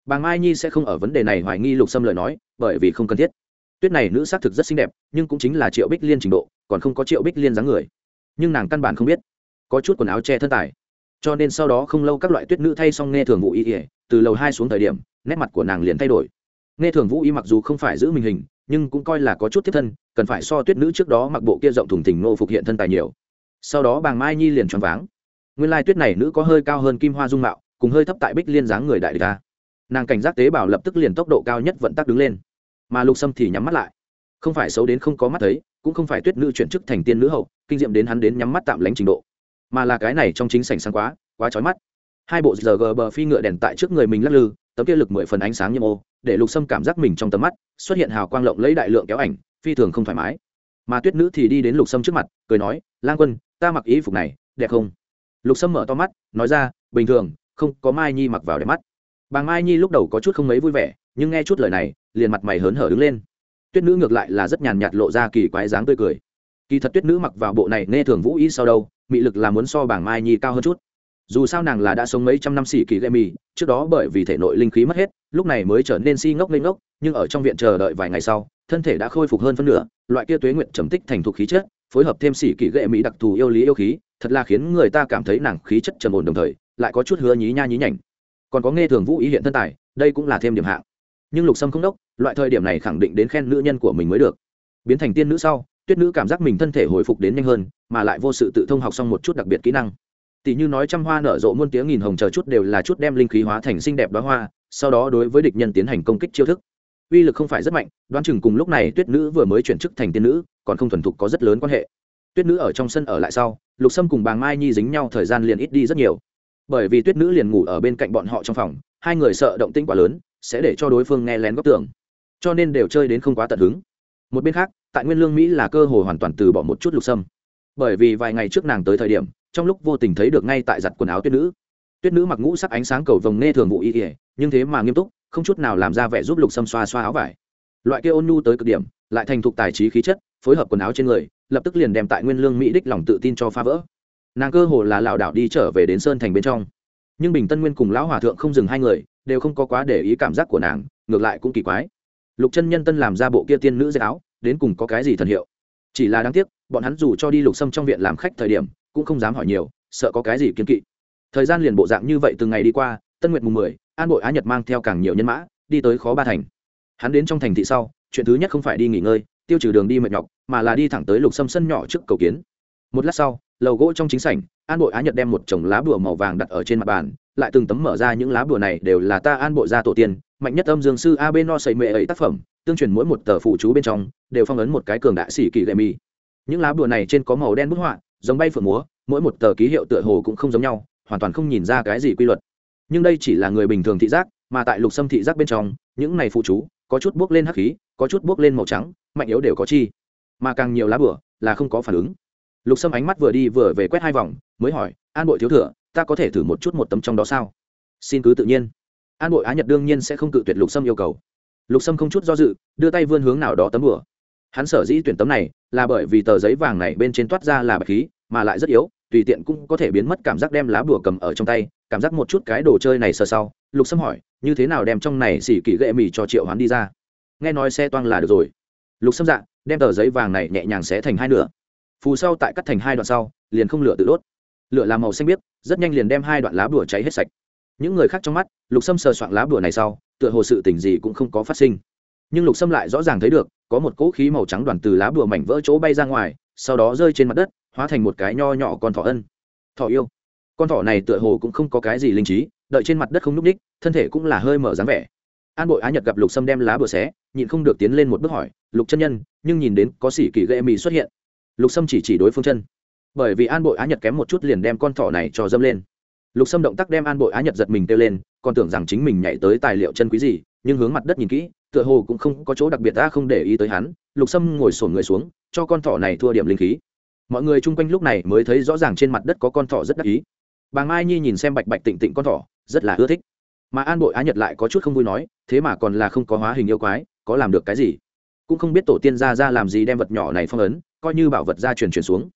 Bà mai nhi sẽ không ở vấn đề này hoài nghi lục sâm lời nói, bởi vì không cần thiết. Tuyết này nữ xác thực rất xinh đẹp, nhưng cũng chính là triệu bích liên trình độ, còn không có triệu bích liên dáng người. Nhưng nàng căn bản không biết. Có chút quần áo che thân tài. Cho nên sau đó không lâu các loại tuyết nữ thay xong nghe thường vũ y ỉa từ lầu hai xuống thời điểm, nét mặt của nàng liền thay đổi. Nghe thường vũ y mặc dù không phải giữ mình hình, nhưng cũng coi là có chút thiết thân, cần phải so tuyết nữ trước đó mặc bộ kia rộng thùng thình nô phục hiện thân tài nhiều. Sau đó bàng mai nhi liền choáng váng nguyên lai tuyết này nữ có hơi cao hơn kim hoa dung mạo, cùng hơi thấp tại bích liên dáng người đại địch ta nàng cảnh giác tế bào lập tức liền tốc độ cao nhất vận tắc đứng lên. Mà lục sâm thì nhắm mắt lại. Không phải xấu đến không có mắt thấy, cũng không phải tuyết nữ chuyển chức thành tiên nữ hậu, kinh diệm đến hắn đến nhắm mắt tạm lánh trình độ. Mà là cái này trong chính sảnh sáng quá quá trói mắt. Hai bộ giờ gờ bờ phi ngựa đèn tại trước người mình lắc lư, tấm kia lực mười phần ánh sáng nhâm ô, để lục sâm cảm giác mình trong tầm mắt xuất hiện hào quang lộng lấy đại lượng kéo ảnh, phi thường không thoải mái. Mà tuyết nữ thì đi đến lục sâm trước mặt, cười nói, lang quân, ta mặc ý phục này, đẹp không? Lục sâm mở to mắt, nói ra, bình thường, không có mai nhi mặc vào để mắt. Bà mai nhi lúc đầu có chút không mấy vui vẻ, nhưng nghe chút lời này, liền mặt mày hớn hở đứng lên. Tuyết nữ ngược lại là rất nhàn nhạt lộ ra kỳ quái dáng tươi cười. Kỳ thật tuyết nữ mặc vào bộ này nghe thường vũ ý sau đâu, mị lực là muốn so bảng mai nhi cao hơn chút. Dù sao nàng là đã sống mấy trăm năm xỉ kỳ gây mì trước đó bởi vì thể nội linh khí mất hết, lúc này mới trở nên si ngốc lên ngốc, nhưng ở trong viện chờ đợi vài ngày sau, thân thể đã khôi phục hơn phân nửa, loại kia tuế nguyện trầm tích thành thục khí chất, phối hợp thêm xỉ kỳ gệ mỹ đặc thù yêu lý yêu khí thật là khiến người ta cảm thấy nàng khí chất trầm ổn đồng thời, lại có chút hứa nhí nha nhí nhảnh. Còn có nghe thường vũ ý hiện thân tài, đây cũng là thêm điểm hạng. Nhưng lục sâm không đốc, loại thời điểm này khẳng định đến khen nữ nhân của mình mới được. Biến thành tiên nữ sau, tuyết nữ cảm giác mình thân thể hồi phục đến nhanh hơn, mà lại vô sự tự thông học xong một chút đặc biệt kỹ năng. Tỷ như nói trăm hoa nở rộ muôn tiếng nghìn hồng chờ chút đều là chút đem linh khí hóa thành xinh đẹp đoá hoa, sau đó đối với địch nhân tiến hành công kích chiêu thức. Uy lực không phải rất mạnh, đoán chừng cùng lúc này tuyết nữ vừa mới chuyển chức thành tiên nữ, còn không thuần thục có rất lớn quan hệ tuyết nữ ở trong sân ở lại sau, lục sâm cùng bàng mai nhi dính nhau thời gian liền ít đi rất nhiều. Bởi vì tuyết nữ liền ngủ ở bên cạnh bọn họ trong phòng, hai người sợ động tĩnh quá lớn, sẽ để cho đối phương nghe lén góc tưởng cho nên đều chơi đến không quá tận hứng. Một bên khác, tại nguyên lương mỹ là cơ hội hoàn toàn từ bỏ một chút lục sâm. Bởi vì vài ngày trước nàng tới thời điểm, trong lúc vô tình thấy được ngay tại giặt quần áo tuyết nữ. Tuyết nữ mặc ngũ sắc ánh sáng cầu vồng nghe thường vụ y ỉa nhưng thế mà nghiêm túc, không chút nào làm ra vẻ giúp lục sâm xoa xoa áo vải. Loại kia ôn nhu tới cực điểm, lại thành thục tài trí khí chất phối hợp quần áo trên người, lập tức liền đem tại nguyên lương mỹ đích lòng tự tin cho phá vỡ. Nàng cơ hồ là lảo đảo đi trở về đến sơn thành bên trong. Nhưng bình tân nguyên cùng lão hòa thượng không dừng hai người, đều không có quá để ý cảm giác của nàng, ngược lại cũng kỳ quái. Lục chân nhân tân làm ra bộ kia tiên nữ dạy áo, đến cùng có cái gì thần hiệu? Chỉ là đáng tiếc, bọn hắn dù cho đi lục sâm trong viện làm khách thời điểm, cũng không dám hỏi nhiều, sợ có cái gì kiên kỵ. Thời gian liền bộ dạng như vậy từ ngày đi qua, tân nguyệt mùng mười, an bội á nhật mang theo càng nhiều nhân mã, đi tới khó ba thành. Hắn đến trong thành thị sau, chuyện thứ nhất không phải đi nghỉ ngơi tiêu trừ đường đi mệt nhọc, mà là đi thẳng tới lục sâm sân nhỏ trước cầu kiến. Một lát sau, lầu gỗ trong chính sảnh, an bội á nhật đem một chồng lá bùa màu vàng đặt ở trên mặt bàn, lại từng tấm mở ra những lá bùa này đều là ta an bội gia tổ tiên, mạnh nhất âm dương sư a bên no xây mệ ấy tác phẩm, tương truyền mỗi một tờ phụ chú bên trong, đều phong ấn một cái cường đại sĩ kỳ gậy mì. Những lá bùa này trên có màu đen bức họa, giống bay phượng múa, mỗi một tờ ký hiệu tựa hồ cũng không giống nhau, hoàn toàn không nhìn ra cái gì quy luật. Nhưng đây chỉ là người bình thường thị giác, mà tại lục sâm thị giác bên trong, những này phụ chú có chút bước lên hắc khí, có chút bước lên màu trắng mạnh yếu đều có chi. Mà càng nhiều lá bửa là không có phản ứng. Lục sâm ánh mắt vừa đi vừa về quét hai vòng, mới hỏi, an bội thiếu thừa, ta có thể thử một chút một tấm trong đó sao? Xin cứ tự nhiên. An bội á nhật đương nhiên sẽ không cự tuyệt lục sâm yêu cầu. Lục sâm không chút do dự, đưa tay vươn hướng nào đó tấm bửa. Hắn sở dĩ tuyển tấm này là bởi vì tờ giấy vàng này bên trên toát ra là bạch khí, mà lại rất yếu, tùy tiện cũng có thể biến mất cảm giác đem lá bùa cầm ở trong tay, cảm giác một chút cái đồ chơi này sơ sau. Lục sâm hỏi, như thế nào đem trong này xỉ kỳ gệ mì cho triệu hoán đi ra? Nghe nói xe toang là được rồi lục sâm dạ đem tờ giấy vàng này nhẹ nhàng xé thành hai nửa. Phù sau tại cắt thành hai đoạn sau, liền không lửa tự đốt. Lửa làm màu xanh biếc, rất nhanh liền đem hai đoạn lá bùa cháy hết sạch. Những người khác trong mắt, lục sâm sờ soạn lá bùa này sau, tựa hồ sự tình gì cũng không có phát sinh. Nhưng lục sâm lại rõ ràng thấy được, có một cỗ khí màu trắng đoàn từ lá bùa mảnh vỡ chỗ bay ra ngoài, sau đó rơi trên mặt đất, hóa thành một cái nho nhỏ con thỏ ân. Thỏ yêu. Con thỏ này tựa hồ cũng không có cái gì linh trí, đợi trên mặt đất không n ú c ních, thân thể cũng là hơi mở dáng vẻ an bội á nhật gặp lục sâm đem lá bừa xé, nhịn không được tiến lên một bước hỏi, lục chân nhân, nhưng nhìn đến có sĩ kỳ ghệ mì xuất hiện. Lục sâm chỉ chỉ đối phương chân. Bởi vì an bội á nhật kém một chút liền đem con thỏ này cho dâm lên. Lục sâm động tác đem an bội á nhật giật mình kêu lên, còn tưởng rằng chính mình nhảy tới tài liệu chân quý gì, nhưng hướng mặt đất nhìn kỹ, tựa hồ cũng không có chỗ đặc biệt ta không để ý tới hắn. Lục sâm ngồi sổn người xuống, cho con thỏ này thua điểm linh khí. Mọi người chung quanh lúc này mới thấy rõ ràng trên mặt đất có con thỏ rất đắc ý. Bà mai nhi nhìn xem bạch bạch tịnh tịnh con thỏ, rất là ưa thích mà an bội á nhật lại có chút không vui nói, thế mà còn là không có hóa hình yêu quái, có làm được cái gì? Cũng không biết tổ tiên ra ra làm gì đem vật nhỏ này phong ấn, coi như bảo vật ra truyền truyền xuống.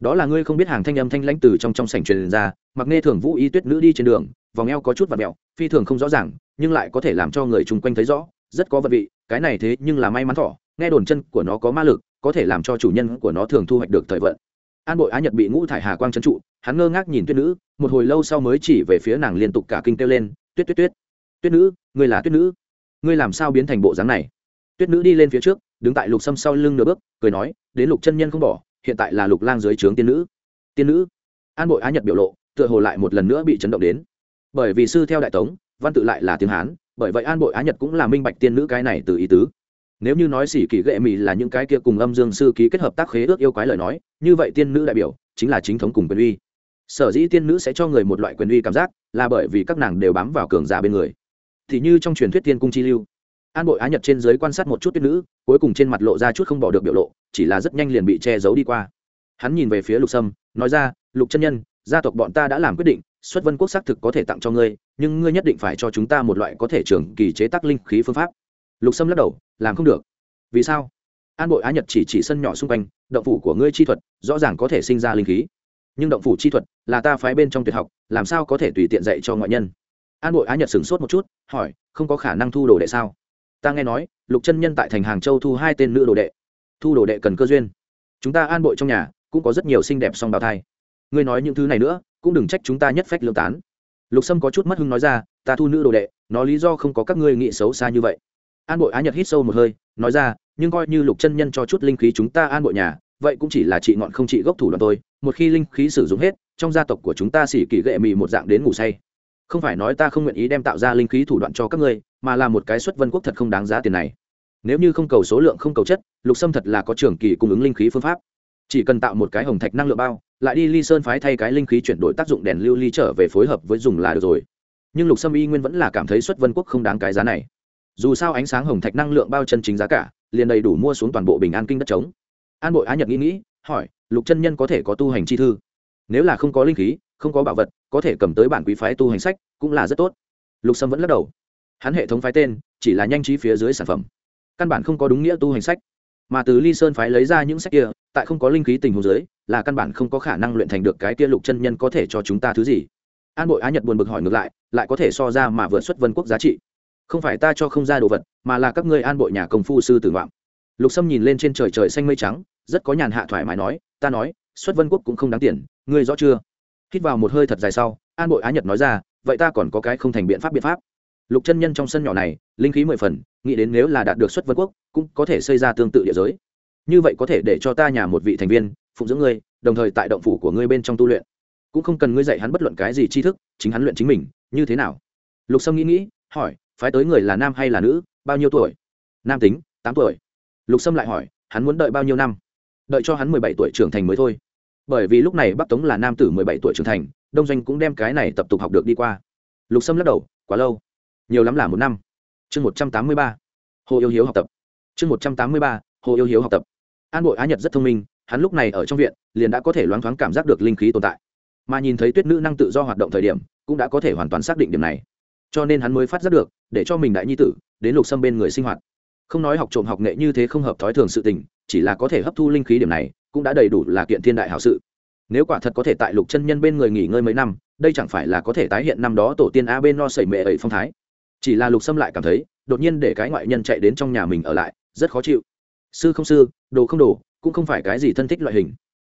Đó là ngươi không biết hàng thanh âm thanh lãnh từ trong trong sảnh truyền ra, mặc nghe thường vũ y tuyết nữ đi trên đường, vòng eo có chút và mẹo, phi thường không rõ ràng, nhưng lại có thể làm cho người chung quanh thấy rõ, rất có vật vị, cái này thế nhưng là may mắn thỏ nghe đồn chân của nó có ma lực, có thể làm cho chủ nhân của nó thường thu hoạch được thời vận. An bội á nhật bị ngũ thải hà quang trấn trụ, hắn ngơ ngác nhìn tuyết nữ, một hồi lâu sau mới chỉ về phía nàng liên tục cả kinh kêu lên tuyết tuyết tuyết. Tuyết nữ, ngươi là tuyết nữ. Ngươi làm sao biến thành bộ dáng này? Tuyết nữ đi lên phía trước, đứng tại lục sâm sau lưng nửa bước, cười nói, đến lục chân nhân không bỏ, hiện tại là lục lang dưới trướng tiên nữ. Tiên nữ. An bội á nhật biểu lộ, tựa hồ lại một lần nữa bị chấn động đến. Bởi vì sư theo đại tống, văn tự lại là tiếng hán, bởi vậy an bội á nhật cũng là minh bạch tiên nữ cái này từ ý tứ. Nếu như nói xỉ kỳ ghệ mì là những cái kia cùng âm dương sư ký kết hợp tác khế ước yêu quái lời nói, như vậy tiên nữ đại biểu chính là chính thống cùng quyền uy sở dĩ tiên nữ sẽ cho người một loại quyền uy cảm giác là bởi vì các nàng đều bám vào cường giả bên người. Thì như trong truyền thuyết tiên cung chi lưu, an bội á nhật trên giới quan sát một chút tuyết nữ, cuối cùng trên mặt lộ ra chút không bỏ được biểu lộ, chỉ là rất nhanh liền bị che giấu đi qua. Hắn nhìn về phía lục sâm, nói ra, lục chân nhân, gia tộc bọn ta đã làm quyết định, xuất vân quốc xác thực có thể tặng cho ngươi, nhưng ngươi nhất định phải cho chúng ta một loại có thể trường kỳ chế tác linh khí phương pháp. Lục sâm lắc đầu, làm không được. Vì sao? An bội á nhật chỉ chỉ sân nhỏ xung quanh, động phủ của ngươi chi thuật, rõ ràng có thể sinh ra linh khí nhưng động phủ chi thuật là ta phái bên trong tuyệt học, làm sao có thể tùy tiện dạy cho ngoại nhân? An bội á nhật sửng sốt một chút, hỏi, không có khả năng thu đồ đệ sao? Ta nghe nói, lục chân nhân tại thành hàng châu thu hai tên nữ đồ đệ. Thu đồ đệ cần cơ duyên. Chúng ta an bội trong nhà cũng có rất nhiều xinh đẹp song bào thai. Ngươi nói những thứ này nữa, cũng đừng trách chúng ta nhất phách lương tán. Lục sâm có chút mất hưng nói ra, ta thu nữ đồ đệ, nó lý do không có các ngươi nghĩ xấu xa như vậy. An bội á nhật hít sâu một hơi, nói ra, nhưng coi như lục chân nhân cho chút linh khí chúng ta an bội nhà, vậy cũng chỉ là trị ngọn không trị gốc thủ đoạn tôi một khi linh khí sử dụng hết, trong gia tộc của chúng ta xỉ kỳ gệ mì một dạng đến ngủ say. Không phải nói ta không nguyện ý đem tạo ra linh khí thủ đoạn cho các ngươi, mà là một cái xuất vân quốc thật không đáng giá tiền này. Nếu như không cầu số lượng, không cầu chất, lục sâm thật là có trường kỳ cung ứng linh khí phương pháp. Chỉ cần tạo một cái hồng thạch năng lượng bao, lại đi ly sơn phái thay cái linh khí chuyển đổi tác dụng đèn lưu ly trở về phối hợp với dùng là được rồi. Nhưng lục sâm y nguyên vẫn là cảm thấy xuất vân quốc không đáng cái giá này. Dù sao ánh sáng hồng thạch năng lượng bao chân chính giá cả, liền đầy đủ mua xuống toàn bộ bình an kinh đất trống. An bội á nhật nghĩ nghĩ hỏi, lục chân nhân có thể có tu hành chi thư? Nếu là không có linh khí, không có bảo vật, có thể cầm tới bản quý phái tu hành sách, cũng là rất tốt. Lục sâm vẫn lắc đầu. Hắn hệ thống phái tên, chỉ là nhanh trí phía dưới sản phẩm. Căn bản không có đúng nghĩa tu hành sách. Mà từ ly sơn phái lấy ra những sách kia, tại không có linh khí tình hồ dưới, là căn bản không có khả năng luyện thành được cái kia lục chân nhân có thể cho chúng ta thứ gì. An bội á nhật buồn bực hỏi ngược lại lại có thể so ra mà vượt xuất vân quốc giá trị. Không phải ta cho không ra đồ vật, mà là các ngươi an bội nhà công phu sư tử ngoạm lục sâm nhìn lên trên trời trời xanh mây trắng, rất có nhàn hạ thoải mái nói, ta nói, xuất vân quốc cũng không đáng tiền, ngươi rõ chưa? Hít vào một hơi thật dài sau, an bội á nhật nói ra, vậy ta còn có cái không thành biện pháp biện pháp. Lục chân nhân trong sân nhỏ này, linh khí mười phần, nghĩ đến nếu là đạt được xuất vân quốc, cũng có thể xây ra tương tự địa giới. Như vậy có thể để cho ta nhà một vị thành viên, phụng dưỡng ngươi, đồng thời tại động phủ của ngươi bên trong tu luyện. Cũng không cần ngươi dạy hắn bất luận cái gì tri thức, chính hắn luyện chính mình, như thế nào? Lục sâm nghĩ nghĩ, hỏi, phái tới người là nam hay là nữ? Bao nhiêu tuổi? Nam tính, tám tuổi lục sâm lại hỏi, hắn muốn đợi bao nhiêu năm? Đợi cho hắn mười bảy tuổi trưởng thành mới thôi. Bởi vì lúc này bắc tống là nam tử mười bảy tuổi trưởng thành, đông doanh cũng đem cái này tập tục học được đi qua. Lục sâm lắc đầu, quá lâu. Nhiều lắm là một năm. Chương một trăm tám mươi ba. Hồ yêu hiếu học tập. Chương một trăm tám mươi ba. Hồ yêu hiếu học tập. An bội á nhật rất thông minh, hắn lúc này ở trong viện, liền đã có thể loáng thoáng cảm giác được linh khí tồn tại. Mà nhìn thấy tuyết nữ năng tự do hoạt động thời điểm, cũng đã có thể hoàn toàn xác định điểm này. Cho nên hắn mới phát giác được, để cho mình đại nhi tử đến lục Sâm bên người sinh hoạt không nói học trộm học nghệ như thế không hợp thói thường sự tình, chỉ là có thể hấp thu linh khí điểm này, cũng đã đầy đủ là kiện thiên đại hảo sự. Nếu quả thật có thể tại lục chân nhân bên người nghỉ ngơi mấy năm, đây chẳng phải là có thể tái hiện năm đó tổ tiên a bên no sẩy mệ ấy phong thái. Chỉ là lục xâm lại cảm thấy, đột nhiên để cái ngoại nhân chạy đến trong nhà mình ở lại, rất khó chịu. Sư không sư, đồ không đồ, cũng không phải cái gì thân thích loại hình.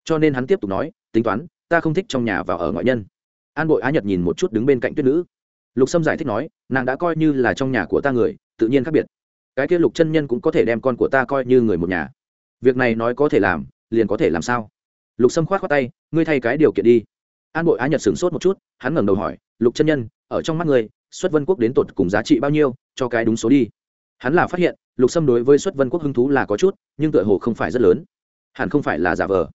Cho nên hắn tiếp tục nói, tính toán, ta không thích trong nhà và ở ngoại nhân. An bội á nhật nhìn một chút đứng bên cạnh tuyết nữ. Lục sâm giải thích nói, nàng đã coi như là trong nhà của ta người, tự nhiên khác biệt cái kia lục chân nhân cũng có thể đem con của ta coi như người một nhà. Việc này nói có thể làm, liền có thể làm sao? Lục sâm khoát khoát tay, ngươi thay cái điều kiện đi. An bội á nhật sửng sốt một chút, hắn ngẩng đầu hỏi, lục chân nhân, ở trong mắt ngươi, xuất vân quốc đến tột cùng giá trị bao nhiêu? Cho cái đúng số đi. Hắn là phát hiện, lục sâm đối với xuất vân quốc hứng thú là có chút, nhưng tựa hồ không phải rất lớn. Hẳn không phải là giả vờ.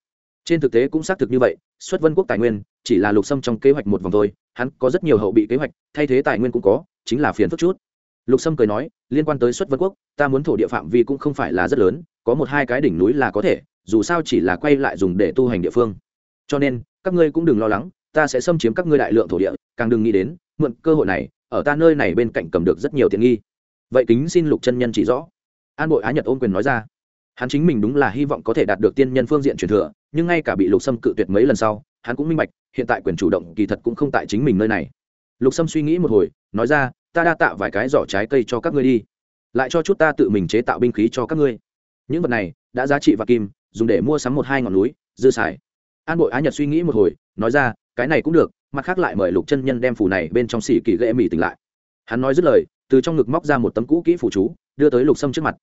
Trên thực tế cũng xác thực như vậy, xuất vân quốc tài nguyên, chỉ là lục sâm trong kế hoạch một vòng thôi, hắn có rất nhiều hậu bị kế hoạch, thay thế tài nguyên cũng có, chính là phiền phức chút lục sâm cười nói, liên quan tới xuất vân quốc, ta muốn thổ địa phạm vi cũng không phải là rất lớn, có một hai cái đỉnh núi là có thể, dù sao chỉ là quay lại dùng để tu hành địa phương. Cho nên, các ngươi cũng đừng lo lắng, ta sẽ xâm chiếm các ngươi đại lượng thổ địa, càng đừng nghĩ đến, mượn cơ hội này, ở ta nơi này bên cạnh cầm được rất nhiều tiện nghi. Vậy kính xin lục chân nhân chỉ rõ. An bội á nhật ôm quyền nói ra. Hắn chính mình đúng là hy vọng có thể đạt được tiên nhân phương diện truyền thừa, nhưng ngay cả bị lục sâm cự tuyệt mấy lần sau, hắn cũng minh bạch, hiện tại quyền chủ động kỳ thật cũng không tại chính mình nơi này. Lục sâm suy nghĩ một hồi, nói ra ta đa tạ vài cái giỏ trái cây cho các ngươi đi. Lại cho chút ta tự mình chế tạo binh khí cho các ngươi. Những vật này đã giá trị và kim, dùng để mua sắm một hai ngọn núi, dư xài. An bội á nhật suy nghĩ một hồi, nói ra, cái này cũng được, mặt khác lại mời lục chân nhân đem phủ này bên trong xỉ kỳ ghệ mỹ tỉnh lại. Hắn nói dứt lời, từ trong ngực móc ra một tấm cũ kỹ phủ chú, đưa tới lục sâm trước mặt.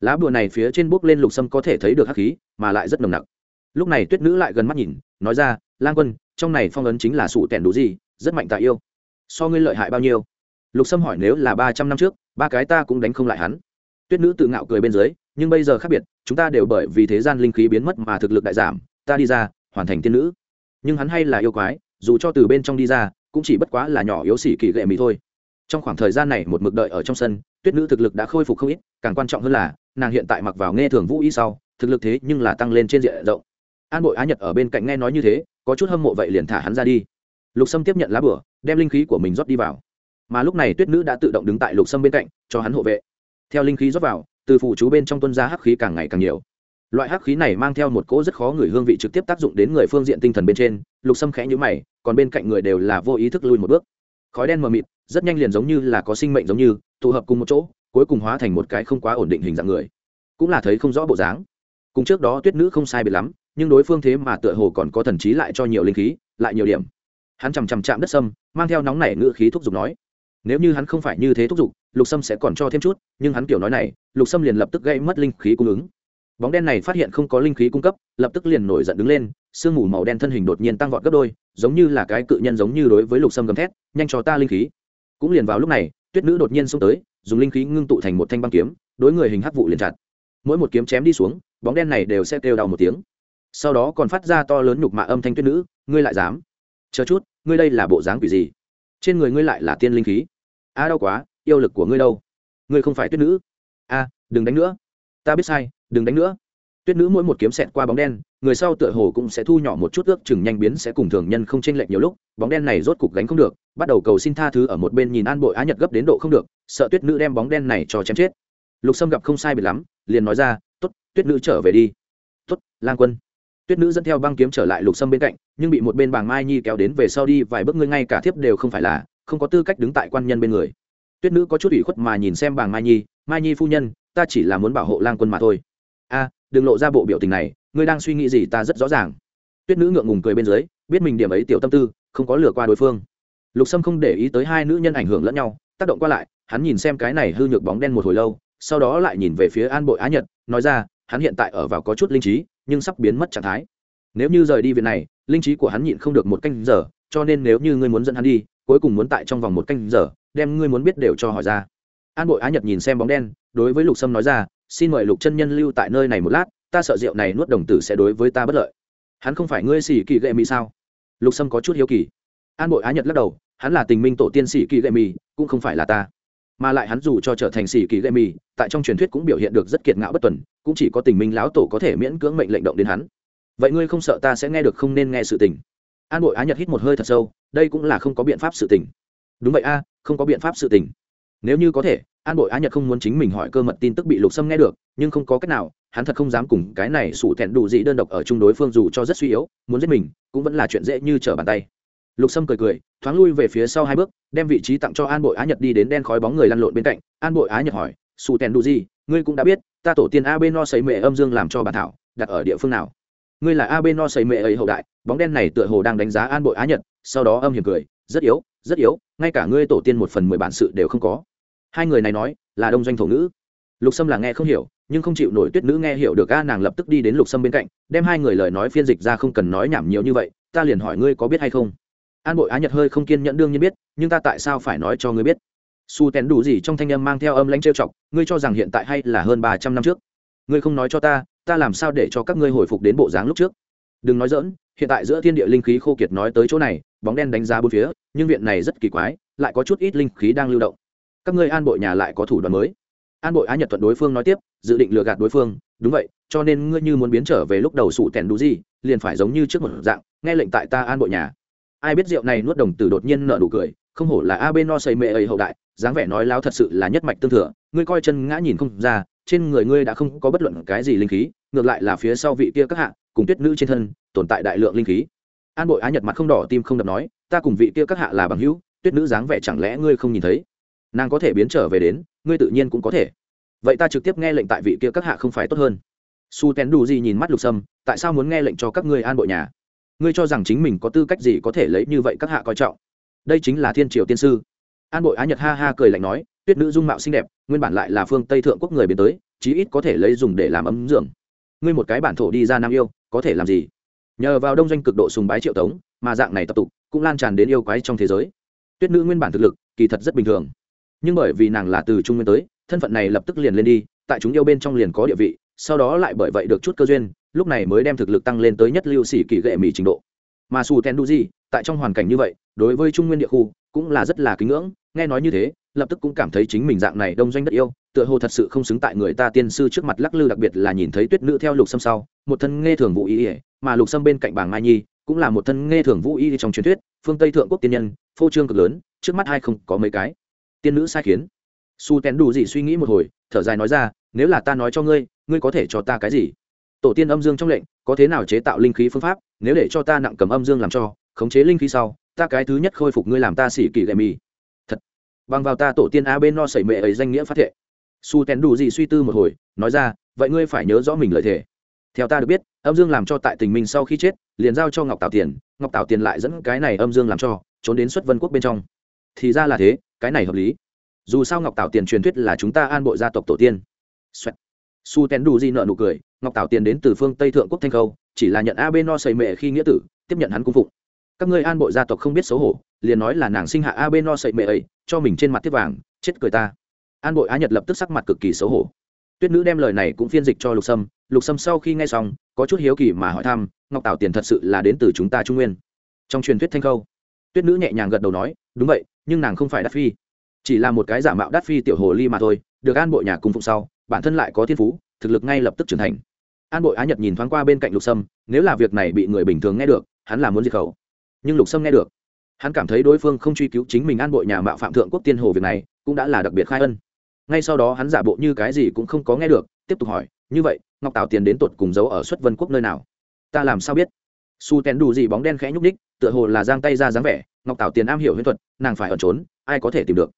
Lá bùa này phía trên bốc lên lục sâm có thể thấy được hắc khí, mà lại rất nồng nặc. Lúc này tuyết nữ lại gần mắt nhìn, nói ra, lang quân, trong này phong ấn chính là sụ tẻn đủ gì, rất mạnh tạ yêu. So ngươi lợi hại bao nhiêu? Lục sâm hỏi nếu là ba trăm năm trước, ba cái ta cũng đánh không lại hắn. Tuyết nữ tự ngạo cười bên dưới, nhưng bây giờ khác biệt, chúng ta đều bởi vì thế gian linh khí biến mất mà thực lực đại giảm, ta đi ra, hoàn thành tiên nữ. Nhưng hắn hay là yêu quái, dù cho từ bên trong đi ra, cũng chỉ bất quá là nhỏ yếu xỉ kỳ gệ mỹ thôi. Trong khoảng thời gian này một mực đợi ở trong sân, tuyết nữ thực lực đã khôi phục không ít, càng quan trọng hơn là, nàng hiện tại mặc vào nghe thường vũ y sau, thực lực thế nhưng là tăng lên trên diện rộng. An bội á nhật ở bên cạnh nghe nói như thế, có chút hâm mộ vậy liền thả hắn ra đi. Lục sâm tiếp nhận lá bửa đem linh khí của mình rót đi vào mà lúc này tuyết nữ đã tự động đứng tại lục sâm bên cạnh, cho hắn hộ vệ. Theo linh khí rót vào, từ phủ chú bên trong tuân ra hắc khí càng ngày càng nhiều. Loại hắc khí này mang theo một cỗ rất khó người hương vị trực tiếp tác dụng đến người phương diện tinh thần bên trên, lục sâm khẽ nhữ mày, còn bên cạnh người đều là vô ý thức lui một bước. Khói đen mờ mịt, rất nhanh liền giống như là có sinh mệnh giống như, tụ hợp cùng một chỗ, cuối cùng hóa thành một cái không quá ổn định hình dạng người. Cũng là thấy không rõ bộ dáng. Cùng trước đó tuyết nữ không sai biệt lắm, nhưng đối phương thế mà tựa hồ còn có thần trí lại cho nhiều linh khí, lại nhiều điểm. Hắn chằm chằm chạm đất sâm, mang theo nóng nảy ngữ khí thúc giục nói nếu như hắn không phải như thế thúc giục, lục sâm sẽ còn cho thêm chút, nhưng hắn kiểu nói này, lục sâm liền lập tức gây mất linh khí cung ứng. Bóng đen này phát hiện không có linh khí cung cấp, lập tức liền nổi giận đứng lên, sương mù màu đen thân hình đột nhiên tăng vọt gấp đôi, giống như là cái cự nhân giống như đối với lục sâm gầm thét, nhanh cho ta linh khí! Cũng liền vào lúc này, tuyết nữ đột nhiên xông tới, dùng linh khí ngưng tụ thành một thanh băng kiếm, đối người hình hắc vụ liền chặt. Mỗi một kiếm chém đi xuống, bóng đen này đều sẽ kêu đau một tiếng. Sau đó còn phát ra to lớn nhục mạ âm thanh tuyết nữ, ngươi lại dám? Chờ chút, ngươi đây là bộ dáng quỷ gì? Trên người ngươi lại là tiên linh khí. A, đau quá, yêu lực của ngươi đâu? Ngươi không phải tuyết nữ. A, đừng đánh nữa. Ta biết sai, đừng đánh nữa. Tuyết nữ mỗi một kiếm xẹt qua bóng đen, người sau tựa hồ cũng sẽ thu nhỏ một chút ước chừng nhanh biến sẽ cùng thường nhân không chênh lệch nhiều lúc, bóng đen này rốt cục gánh không được, bắt đầu cầu xin tha thứ ở một bên nhìn an bội á nhật gấp đến độ không được, sợ tuyết nữ đem bóng đen này cho chém chết. Lục sâm gặp không sai biệt lắm, liền nói ra t ố t tuyết nữ trở về đi. T ố t lang quân tuyết nữ dẫn theo băng kiếm trở lại lục sâm bên cạnh, nhưng bị một bên bàng mai nhi kéo đến về sau đi, vài bước ngươi ngay cả thiếp đều không phải là, không có tư cách đứng tại quan nhân bên người. Tuyết nữ có chút ủy khuất mà nhìn xem bàng mai nhi mai nhi phu nhân, ta chỉ là muốn bảo hộ lang quân mà thôi. A, đừng lộ ra bộ biểu tình này, ngươi đang suy nghĩ gì ta rất rõ ràng. Tuyết nữ ngượng ngùng cười bên dưới, biết mình điểm ấy tiểu tâm tư, không có lừa qua đối phương. Lục sâm không để ý tới hai nữ nhân ảnh hưởng lẫn nhau, tác động qua lại, hắn nhìn xem cái này hư nhược bóng đen một hồi lâu, sau đó lại nhìn về phía an bội á nhật, nói ra hắn hiện tại ở vào có chút linh trí, nhưng sắp biến mất trạng thái. Nếu như rời đi viện này, linh trí của hắn nhịn không được một canh giờ, cho nên nếu như ngươi muốn dẫn hắn đi, cuối cùng muốn tại trong vòng một canh giờ, đem ngươi muốn biết đều cho hỏi ra. An bội á nhật nhìn xem bóng đen, đối với lục sâm nói ra, xin mời lục chân nhân lưu tại nơi này một lát, ta sợ rượu này nuốt đồng tử sẽ đối với ta bất lợi. Hắn không phải ngươi xỉ kỳ gệ mỹ sao? Lục sâm có chút hiếu kỳ. An bội á nhật lắc đầu, hắn là tình minh tổ tiên sĩ kỳ gậy mì cũng không phải là ta mà lại hắn dù cho trở thành sĩ kỳ lệ mì, tại trong truyền thuyết cũng biểu hiện được rất kiệt ngạo bất tuần, cũng chỉ có tình minh lão tổ có thể miễn cưỡng mệnh lệnh động đến hắn. Vậy ngươi không sợ ta sẽ nghe được không nên nghe sự tình? An bội á nhật hít một hơi thật sâu, đây cũng là không có biện pháp sự tình. Đúng vậy a, không có biện pháp sự tình. Nếu như có thể, an bội á nhật không muốn chính mình hỏi cơ mật tin tức bị lục sâm nghe được, nhưng không có cách nào, hắn thật không dám cùng cái này sủ thẹn đủ gì đơn độc ở chung đối phương dù cho rất suy yếu, muốn giết mình, cũng vẫn là chuyện dễ như trở bàn tay lục sâm cười cười, thoáng lui về phía sau hai bước, đem vị trí tặng cho an bội á nhật đi đến đen khói bóng người lăn lộn bên cạnh. An bội á nhật hỏi su tèn đủ gì ngươi cũng đã biết, ta tổ tiên a no xấy mệ âm dương làm cho bản thảo, đặt ở địa phương nào? Ngươi là a no xấy mệ ấy hậu đại, bóng đen này tựa hồ đang đánh giá an bội á nhật. Sau đó âm hiểm cười, rất yếu rất yếu, ngay cả ngươi tổ tiên một phần mười bản sự đều không có. Hai người này nói, là đông doanh thổ ngữ. Lục sâm là nghe không hiểu, nhưng không chịu nổi tuyết nữ nghe hiểu được a nàng lập tức đi đến lục sâm bên cạnh, đem hai người lời nói phiên dịch ra không cần nói nhảm nhiều như vậy, ta liền hỏi ngươi có biết hay không? An bội á nhật hơi không kiên nhẫn đương nhiên biết, nhưng ta tại sao phải nói cho ngươi biết? Su tèn đủ gì trong thanh âm mang theo âm lãnh trêu chọc, ngươi cho rằng hiện tại hay là hơn ba trăm năm trước. Ngươi không nói cho ta ta làm sao để cho các ngươi hồi phục đến bộ dáng lúc trước? Đừng nói dỡn hiện tại giữa thiên địa linh khí khô kiệt nói tới chỗ này, bóng đen đánh giá bốn phía, nhưng viện này rất kỳ quái, lại có chút ít linh khí đang lưu động. Các ngươi an bội nhà lại có thủ đoạn mới. An bội á nhật thuận đối phương nói tiếp, dự định lừa gạt đối phương, đúng vậy, cho nên ngươi như muốn biến trở về lúc đầu sụ tèn đủ gì liền phải giống như trước một dạng, nghe lệnh tại ta an bội nhà ai biết rượu này nuốt đồng tử đột nhiên nở nụ cười, không hổ là a bên no xây mệ ấy hậu đại, dáng vẻ nói láo thật sự là nhất mạch tương thừa, ngươi coi chân ngã nhìn không ra, trên người ngươi đã không có bất luận cái gì linh khí, ngược lại là phía sau vị kia các hạ, cùng tuyết nữ trên thân, tồn tại đại lượng linh khí. An bội á nhật mặt không đỏ tim không đập nói, ta cùng vị kia các hạ là bằng hữu, tuyết nữ dáng vẻ chẳng lẽ ngươi không nhìn thấy? Nàng có thể biến trở về đến, ngươi tự nhiên cũng có thể. Vậy ta trực tiếp nghe lệnh tại vị kia các hạ không phải tốt hơn. Su tén đủ gì nhìn mắt lục sâm, tại sao muốn nghe lệnh cho các ngươi an bội nhà? Ngươi cho rằng chính mình có tư cách gì có thể lấy như vậy các hạ coi trọng? Đây chính là thiên triều tiên sư. An bội á nhật ha ha cười lạnh nói, tuyết nữ dung mạo xinh đẹp, nguyên bản lại là phương tây thượng quốc người biến tới, chí ít có thể lấy dùng để làm ấm dưỡng. Ngươi một cái bản thổ đi ra nam yêu, có thể làm gì? Nhờ vào đông doanh cực độ sùng bái triệu tống, mà dạng này tập tục cũng lan tràn đến yêu quái trong thế giới. Tuyết nữ nguyên bản thực lực, kỳ thật rất bình thường. Nhưng bởi vì nàng là từ trung nguyên tới, thân phận này lập tức liền lên đi, tại chúng yêu bên trong liền có địa vị sau đó lại bởi vậy được chút cơ duyên, lúc này mới đem thực lực tăng lên tới nhất lưu sĩ kỳ gệ mỹ trình độ. Mà su ten du tại trong hoàn cảnh như vậy, đối với trung nguyên địa khu cũng là rất là kính ngưỡng, nghe nói như thế, lập tức cũng cảm thấy chính mình dạng này đông doanh đất yêu, tựa hồ thật sự không xứng tại người ta tiên sư trước mặt lắc lư đặc biệt là nhìn thấy tuyết nữ theo lục sâm sau, một thân nghe thường vũ y mà lục sâm bên cạnh bảng mai nhi cũng là một thân nghe thường vũ y trong truyền thuyết, phương tây thượng quốc tiên nhân, phô trương cực lớn, trước mắt hai không có mấy cái. Tiên nữ sai khiến. Su tén đủ gì suy nghĩ một hồi, thở dài nói ra nếu là ta nói cho ngươi ngươi có thể cho ta cái gì? Tổ tiên âm dương trong lệnh, có thế nào chế tạo linh khí phương pháp? Nếu để cho ta nặng cầm âm dương làm cho, khống chế linh khí sau, ta cái thứ nhất khôi phục ngươi làm ta xỉ kỳ gậy mì. Thật. Bằng vào ta tổ tiên a bên no sẩy mệ ấy danh nghĩa phát thệ. Su tén đủ gì suy tư một hồi, nói ra, vậy ngươi phải nhớ rõ mình lợi thể theo ta được biết, âm dương làm cho tại tình mình sau khi chết, liền giao cho ngọc Tạo tiền, ngọc Tạo tiền lại dẫn cái này âm dương làm cho, trốn đến xuất vân quốc bên trong. Thì ra là thế, cái này hợp lý. Dù sao ngọc Tạo tiền truyền thuyết là chúng ta an bội gia tộc tổ tiên. Xoẹt. su Tèn đủ Di nợ nụ cười, ngọc tảo tiền đến từ phương tây thượng quốc thanh khâu, chỉ là nhận AB no sầy Mẹ khi nghĩa tử, tiếp nhận hắn cung phụng. Các ngươi an bội gia tộc không biết xấu hổ, liền nói là nàng sinh hạ AB no Sầy Mẹ ấy, cho mình trên mặt tiếp vàng, chết cười ta. An bội á nhật lập tức sắc mặt cực kỳ xấu hổ. Tuyết nữ đem lời này cũng phiên dịch cho lục sâm lục sâm sau khi nghe xong, có chút hiếu kỳ mà hỏi thăm, ngọc tảo tiền thật sự là đến từ chúng ta trung nguyên. Trong truyền thuyết thanh khâu, tuyết nữ nhẹ nhàng gật đầu nói, đúng vậy, nhưng nàng không phải Đát phi. Chỉ là một cái giả mạo Đát phi tiểu hồ ly mà thôi, được an bội nhà cung phụng sau bản thân lại có thiên phú, thực lực ngay lập tức trưởng thành. An bội á nhật nhìn thoáng qua bên cạnh lục sâm, nếu là việc này bị người bình thường nghe được, hắn là muốn diệt khẩu. Nhưng lục sâm nghe được, hắn cảm thấy đối phương không truy cứu chính mình an bội nhà mạo phạm thượng quốc tiên hồ việc này, cũng đã là đặc biệt khai ân. Ngay sau đó hắn giả bộ như cái gì cũng không có nghe được, tiếp tục hỏi, như vậy, ngọc tảo tiền đến tột cùng giấu ở xuất vân quốc nơi nào? Ta làm sao biết? Su tèn đủ gì bóng đen khẽ nhúc ních tựa hồ là giang tay ra dáng vẻ, ngọc tảo tiền am hiểu huyễn thuật, nàng phải ẩn trốn, ai có thể tìm được?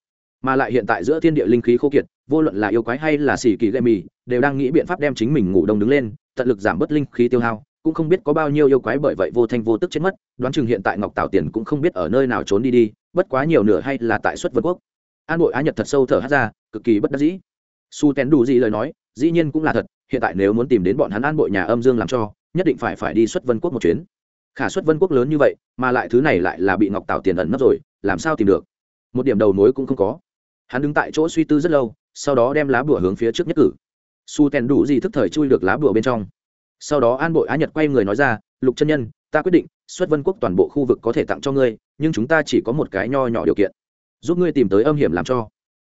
Mà lại hiện tại giữa thiên địa linh khí khô kiệt vô luận là yêu quái hay là xì kỳ gây mì đều đang nghĩ biện pháp đem chính mình ngủ đông đứng lên, tận lực giảm bớt linh khí tiêu hao, cũng không biết có bao nhiêu yêu quái bởi vậy vô thanh vô tức chết mất, đoán chừng hiện tại ngọc tảo tiền cũng không biết ở nơi nào trốn đi đi, bất quá nhiều nửa hay là tại xuất vân quốc. An bội á nhật thật sâu thở hát ra, cực kỳ bất đắc dĩ. Su tén đủ gì lời nói, dĩ nhiên cũng là thật, hiện tại nếu muốn tìm đến bọn hắn an bội nhà âm dương làm cho, nhất định phải phải đi xuất vân quốc một chuyến. Khả xuất vân quốc lớn như vậy, mà lại thứ này lại là bị ngọc tảo tiền ẩn nấp rồi, làm sao tìm được? Một điểm đầu mối cũng không có. Hắn đứng tại chỗ suy tư rất lâu sau đó đem lá bùa hướng phía trước nhất cử. Su tèn đủ gì thức thời chui được lá bùa bên trong. Sau đó an bội á nhật quay người nói ra, lục chân nhân, ta quyết định, xuất vân quốc toàn bộ khu vực có thể tặng cho ngươi, nhưng chúng ta chỉ có một cái nho nhỏ điều kiện, giúp ngươi tìm tới âm hiểm làm cho.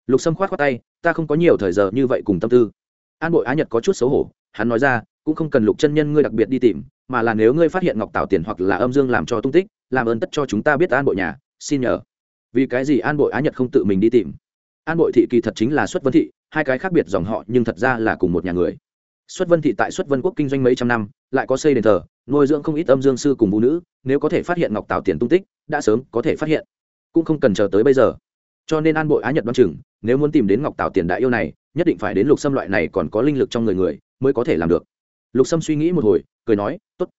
Lục sâm khoát khoát tay, ta không có nhiều thời giờ như vậy cùng tâm tư. An bội á nhật có chút xấu hổ, hắn nói ra, cũng không cần lục chân nhân ngươi đặc biệt đi tìm, mà là nếu ngươi phát hiện ngọc tảo tiền hoặc là âm dương làm cho tung tích, làm ơn tất cho chúng ta biết an bội nhà, xin nhờ. Vì cái gì an bội á nhật không tự mình đi tìm? An bội thị kỳ thật chính là xuất vân thị, hai cái khác biệt dòng họ nhưng thật ra là cùng một nhà người. Xuất vân thị tại xuất vân quốc kinh doanh mấy trăm năm, lại có xây đền thờ, nuôi dưỡng không ít âm dương sư cùng vũ nữ, nếu có thể phát hiện ngọc tảo tiền tung tích, đã sớm có thể phát hiện. Cũng không cần chờ tới bây giờ. Cho nên an bội á nhật đoan chừng, nếu muốn tìm đến ngọc tảo tiền đại yêu này, nhất định phải đến lục sâm loại này còn có linh lực trong người người, mới có thể làm được. Lục sâm suy nghĩ một hồi, cười nói, tốt.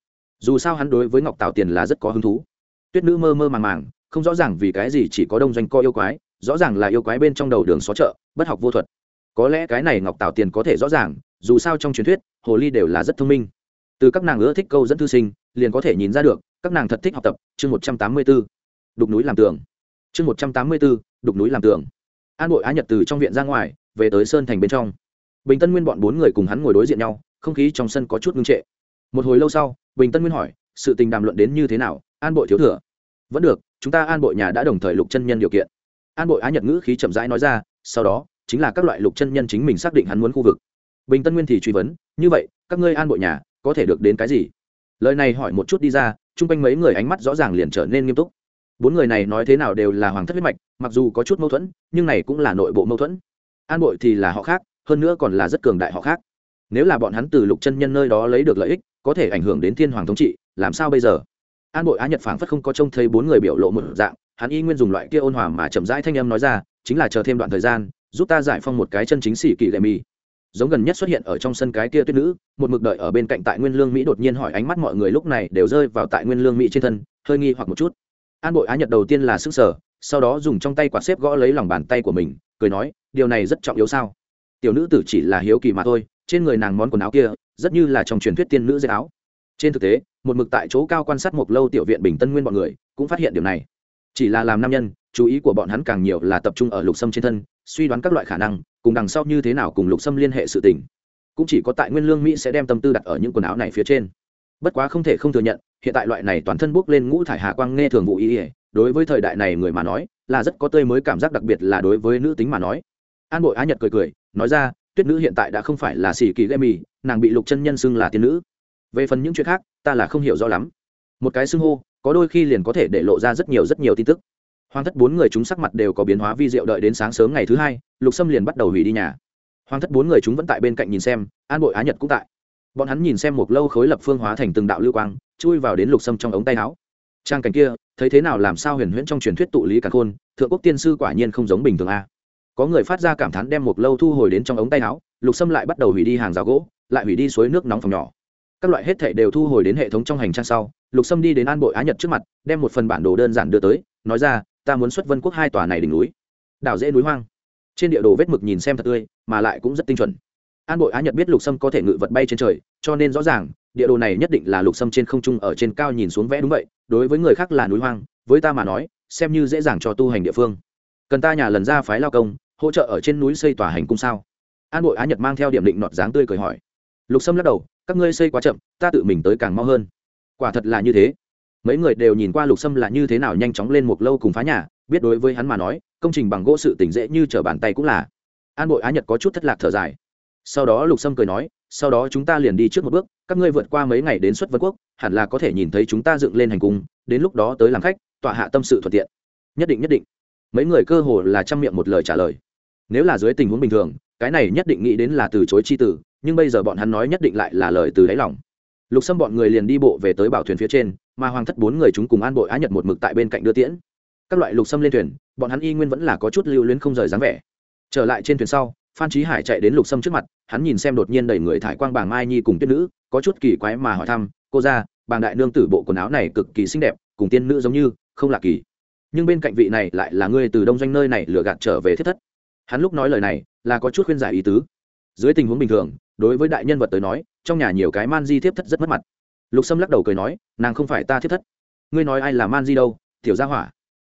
Dù sao hắn đối với ngọc tảo tiền là rất có hứng thú. Tuyết nữ mơ mơ màng màng, không rõ ràng vì cái gì chỉ có đông doanh co yêu quái rõ ràng là yêu quái bên trong đầu đường xó chợ, bất học vô thuật. Có lẽ cái này ngọc tảo tiền có thể rõ ràng, dù sao trong truyền thuyết, hồ ly đều là rất thông minh. Từ các nàng ưa thích câu dẫn thư sinh, liền có thể nhìn ra được, các nàng thật thích học tập, chương một trăm tám mươi b ố đục núi làm tường. Chương một trăm tám mươi b ố đục núi làm tường. An bội á nhật từ trong viện ra ngoài, về tới sơn thành bên trong. Bình tân nguyên bọn bốn người cùng hắn ngồi đối diện nhau, không khí trong sân có chút ngưng trệ. Một hồi lâu sau, bình tân nguyên hỏi, sự tình đàm luận đến như thế nào, an bội thiếu thừa? Vẫn được, chúng ta an bội nhà đã đồng thời lục chân nhân điều kiện an bội á nhật ngữ khí chậm rãi nói ra, sau đó, chính là các loại lục chân nhân chính mình xác định hắn muốn khu vực. Bình tân nguyên thì truy vấn, như vậy, các ngươi an bội nhà, có thể được đến cái gì? Lời này hỏi một chút đi ra, chung quanh mấy người ánh mắt rõ ràng liền trở nên nghiêm túc. Bốn người này nói thế nào đều là hoàng thất huyết mạch, mặc dù có chút mâu thuẫn, nhưng này cũng là nội bộ mâu thuẫn. An bội thì là họ khác, hơn nữa còn là rất cường đại họ khác. Nếu là bọn hắn từ lục chân nhân nơi đó lấy được lợi ích, có thể ảnh hưởng đến thiên hoàng thống trị, làm sao bây giờ? An bội á nhật phảng phất không có trông thấy bốn người biểu lộ một dạng hắn y nguyên dùng loại kia ôn hòa mà chậm rãi thanh âm nói ra, chính là chờ thêm đoạn thời gian, giúp ta giải phong một cái chân chính xỉ kỳ lệ mi giống gần nhất xuất hiện ở trong sân cái kia tuyết nữ, một mực đợi ở bên cạnh tại nguyên lương mỹ đột nhiên hỏi ánh mắt mọi người lúc này đều rơi vào tại nguyên lương mỹ trên thân, hơi nghi hoặc một chút. An bội á nhật đầu tiên là sức sở sau đó dùng trong tay quạt xếp gõ lấy lòng bàn tay của mình, cười nói, điều này rất trọng yếu sao? Tiểu nữ tử chỉ là hiếu kỳ mà thôi, trên người nàng món quần áo kia, rất như là trong truyền thuyết tiên nữ dây áo. Trên thực tế, một mực tại chỗ cao quan sát một lâu tiểu viện bình tân nguyên bọn người, cũng phát hiện điều này chỉ là làm nam nhân, chú ý của bọn hắn càng nhiều là tập trung ở lục sâm trên thân, suy đoán các loại khả năng, cùng đằng sau như thế nào cùng lục sâm liên hệ sự tình. Cũng chỉ có tại nguyên lương mỹ sẽ đem tâm tư đặt ở những quần áo này phía trên. Bất quá không thể không thừa nhận, hiện tại loại này toàn thân bước lên ngũ thải hà quang nghe thường vụ ý ỉa đối với thời đại này người mà nói, là rất có tươi mới cảm giác đặc biệt là đối với nữ tính mà nói. An bội á nhật cười cười, nói ra, tuyết nữ hiện tại đã không phải là xì kỳ gây mì nàng bị lục chân nhân xưng là tiên nữ. Về phần những chuyện khác, ta là không hiểu rõ lắm. Một cái xưng hô có đôi khi liền có thể để lộ ra rất nhiều rất nhiều tin tức. Hoàng thất bốn người chúng sắc mặt đều có biến hóa vi diệu đợi đến sáng sớm ngày thứ hai, lục sâm liền bắt đầu hủy đi nhà. Hoàng thất bốn người chúng vẫn tại bên cạnh nhìn xem, an bội á nhật cũng tại. Bọn hắn nhìn xem một lâu khối lập phương hóa thành từng đạo lưu quang, chui vào đến lục sâm trong ống tay áo. Trang cảnh kia, thấy thế nào làm sao huyền huyễn trong truyền thuyết tụ lý cả khôn, thượng quốc tiên sư quả nhiên không giống bình thường a. Có người phát ra cảm thán đem một lâu thu hồi đến trong ống tay áo, lục sâm lại bắt đầu hủy đi hàng rào gỗ, lại hủy đi suối nước nóng phòng nhỏ. Các loại hết thệ đều thu hồi đến hệ thống trong hành trang sau lục sâm đi đến an bội á nhật trước mặt, đem một phần bản đồ đơn giản đưa tới, nói ra, ta muốn xuất vân quốc hai tòa này đỉnh núi. Đảo dễ núi hoang. Trên địa đồ vết mực nhìn xem thật tươi, mà lại cũng rất tinh chuẩn. An bội á nhật biết lục sâm có thể ngự vật bay trên trời, cho nên rõ ràng, địa đồ này nhất định là lục sâm trên không trung ở trên cao nhìn xuống vẽ đúng vậy, đối với người khác là núi hoang, với ta mà nói, xem như dễ dàng cho tu hành địa phương. Cần ta nhà lần ra phái lao công, hỗ trợ ở trên núi xây tòa hành cung sao? An bội á nhật mang theo điểm định nọt dáng tươi cười hỏi. Lục sâm lắc đầu, các ngươi xây quá chậm, ta tự mình tới càng mau hơn quả thật là như thế. Mấy người đều nhìn qua lục sâm là như thế nào nhanh chóng lên một lâu cùng phá nhà, biết đối với hắn mà nói, công trình bằng gỗ sự tỉnh dễ như trở bàn tay cũng là. An bội á nhật có chút thất lạc thở dài. Sau đó lục sâm cười nói, sau đó chúng ta liền đi trước một bước, các ngươi vượt qua mấy ngày đến xuất vân quốc, hẳn là có thể nhìn thấy chúng ta dựng lên hành cung, đến lúc đó tới làm khách, tọa hạ tâm sự thuận tiện. Nhất định nhất định. Mấy người cơ hồ là chăm miệng một lời trả lời. Nếu là dưới tình huống bình thường, cái này nhất định nghĩ đến là từ chối chi tử, nhưng bây giờ bọn hắn nói nhất định lại là lời từ đáy lòng lục xâm bọn người liền đi bộ về tới bảo thuyền phía trên, mà hoàng thất bốn người chúng cùng an bội á nhật một mực tại bên cạnh đưa tiễn. Các loại lục xâm lên thuyền, bọn hắn y nguyên vẫn là có chút lưu luyến không rời dáng vẻ. Trở lại trên thuyền sau, phan trí hải chạy đến lục xâm trước mặt, hắn nhìn xem đột nhiên đầy người thải quang bảng mai nhi cùng tuyết nữ, có chút kỳ quái mà hỏi thăm, cô ra bàng đại nương tử bộ quần áo này cực kỳ xinh đẹp, cùng tiên nữ giống như, không lạ kỳ. Nhưng bên cạnh vị này lại là ngươi từ đông doanh nơi này lừa gạt trở về thiết thất. Hắn lúc nói lời này, là có chút khuyên giải ý tứ. Dưới tình huống bình thường, đối với đại nhân vật tới nói trong nhà nhiều cái man di thiếp thất rất mất mặt. Lục sâm lắc đầu cười nói, nàng không phải ta thiếp thất. Ngươi nói ai là man di đâu, tiểu gia hỏa.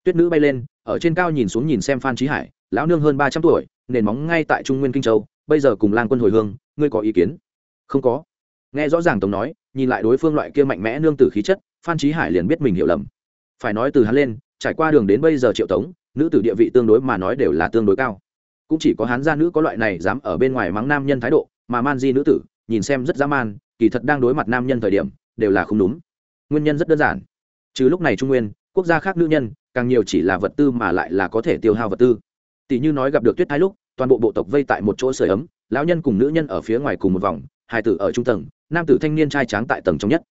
Tuyết nữ bay lên, ở trên cao nhìn xuống nhìn xem phan trí hải, lão nương hơn ba trăm tuổi, nền móng ngay tại trung nguyên kinh châu, bây giờ cùng lang quân hồi hương, ngươi có ý kiến? Không có. Nghe rõ ràng tống nói, nhìn lại đối phương loại kia mạnh mẽ nương tử khí chất, phan trí hải liền biết mình hiểu lầm. Phải nói từ hắn lên, trải qua đường đến bây giờ triệu tống, nữ tử địa vị tương đối mà nói đều là tương đối cao. Cũng chỉ có hắn gia nữ có loại này dám ở bên ngoài mắng nam nhân thái độ, mà man di nữ tử nhìn xem rất dã man, kỳ thật đang đối mặt nam nhân thời điểm, đều là không đúng. Nguyên nhân rất đơn giản. Chứ lúc này trung nguyên, quốc gia khác nữ nhân, càng nhiều chỉ là vật tư mà lại là có thể tiêu hao vật tư. Tỷ như nói gặp được tuyết thái lúc, toàn bộ bộ tộc vây tại một chỗ sưởi ấm, lão nhân cùng nữ nhân ở phía ngoài cùng một vòng, hai tử ở trung tầng, nam tử thanh niên trai tráng tại tầng trong nhất.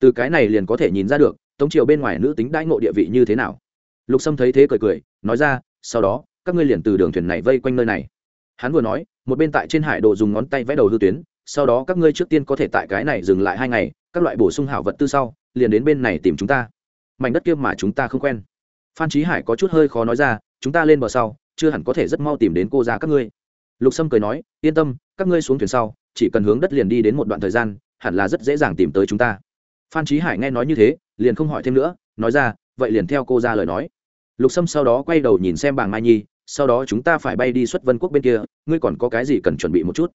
Từ cái này liền có thể nhìn ra được, tống triều bên ngoài nữ tính đãi ngộ địa vị như thế nào. Lục sâm thấy thế cười cười, nói ra, sau đó, các ngươi liền từ đường thuyền này vây quanh nơi này. Hắn vừa nói, một bên tại trên hải đồ dùng ngón tay vẽ đầu hư tuyến sau đó các ngươi trước tiên có thể tại cái này dừng lại hai ngày, các loại bổ sung hảo vật tư sau, liền đến bên này tìm chúng ta. Mảnh đất kia mà chúng ta không quen. Phan trí hải có chút hơi khó nói ra, chúng ta lên bờ sau, chưa hẳn có thể rất mau tìm đến cô ra các ngươi. Lục sâm cười nói, yên tâm, các ngươi xuống thuyền sau, chỉ cần hướng đất liền đi đến một đoạn thời gian, hẳn là rất dễ dàng tìm tới chúng ta. Phan trí hải nghe nói như thế, liền không hỏi thêm nữa, nói ra, vậy liền theo cô ra lời nói. Lục sâm sau đó quay đầu nhìn xem bàng mai nhi, sau đó chúng ta phải bay đi xuất vân quốc bên kia, ngươi còn có cái gì cần chuẩn bị một chút?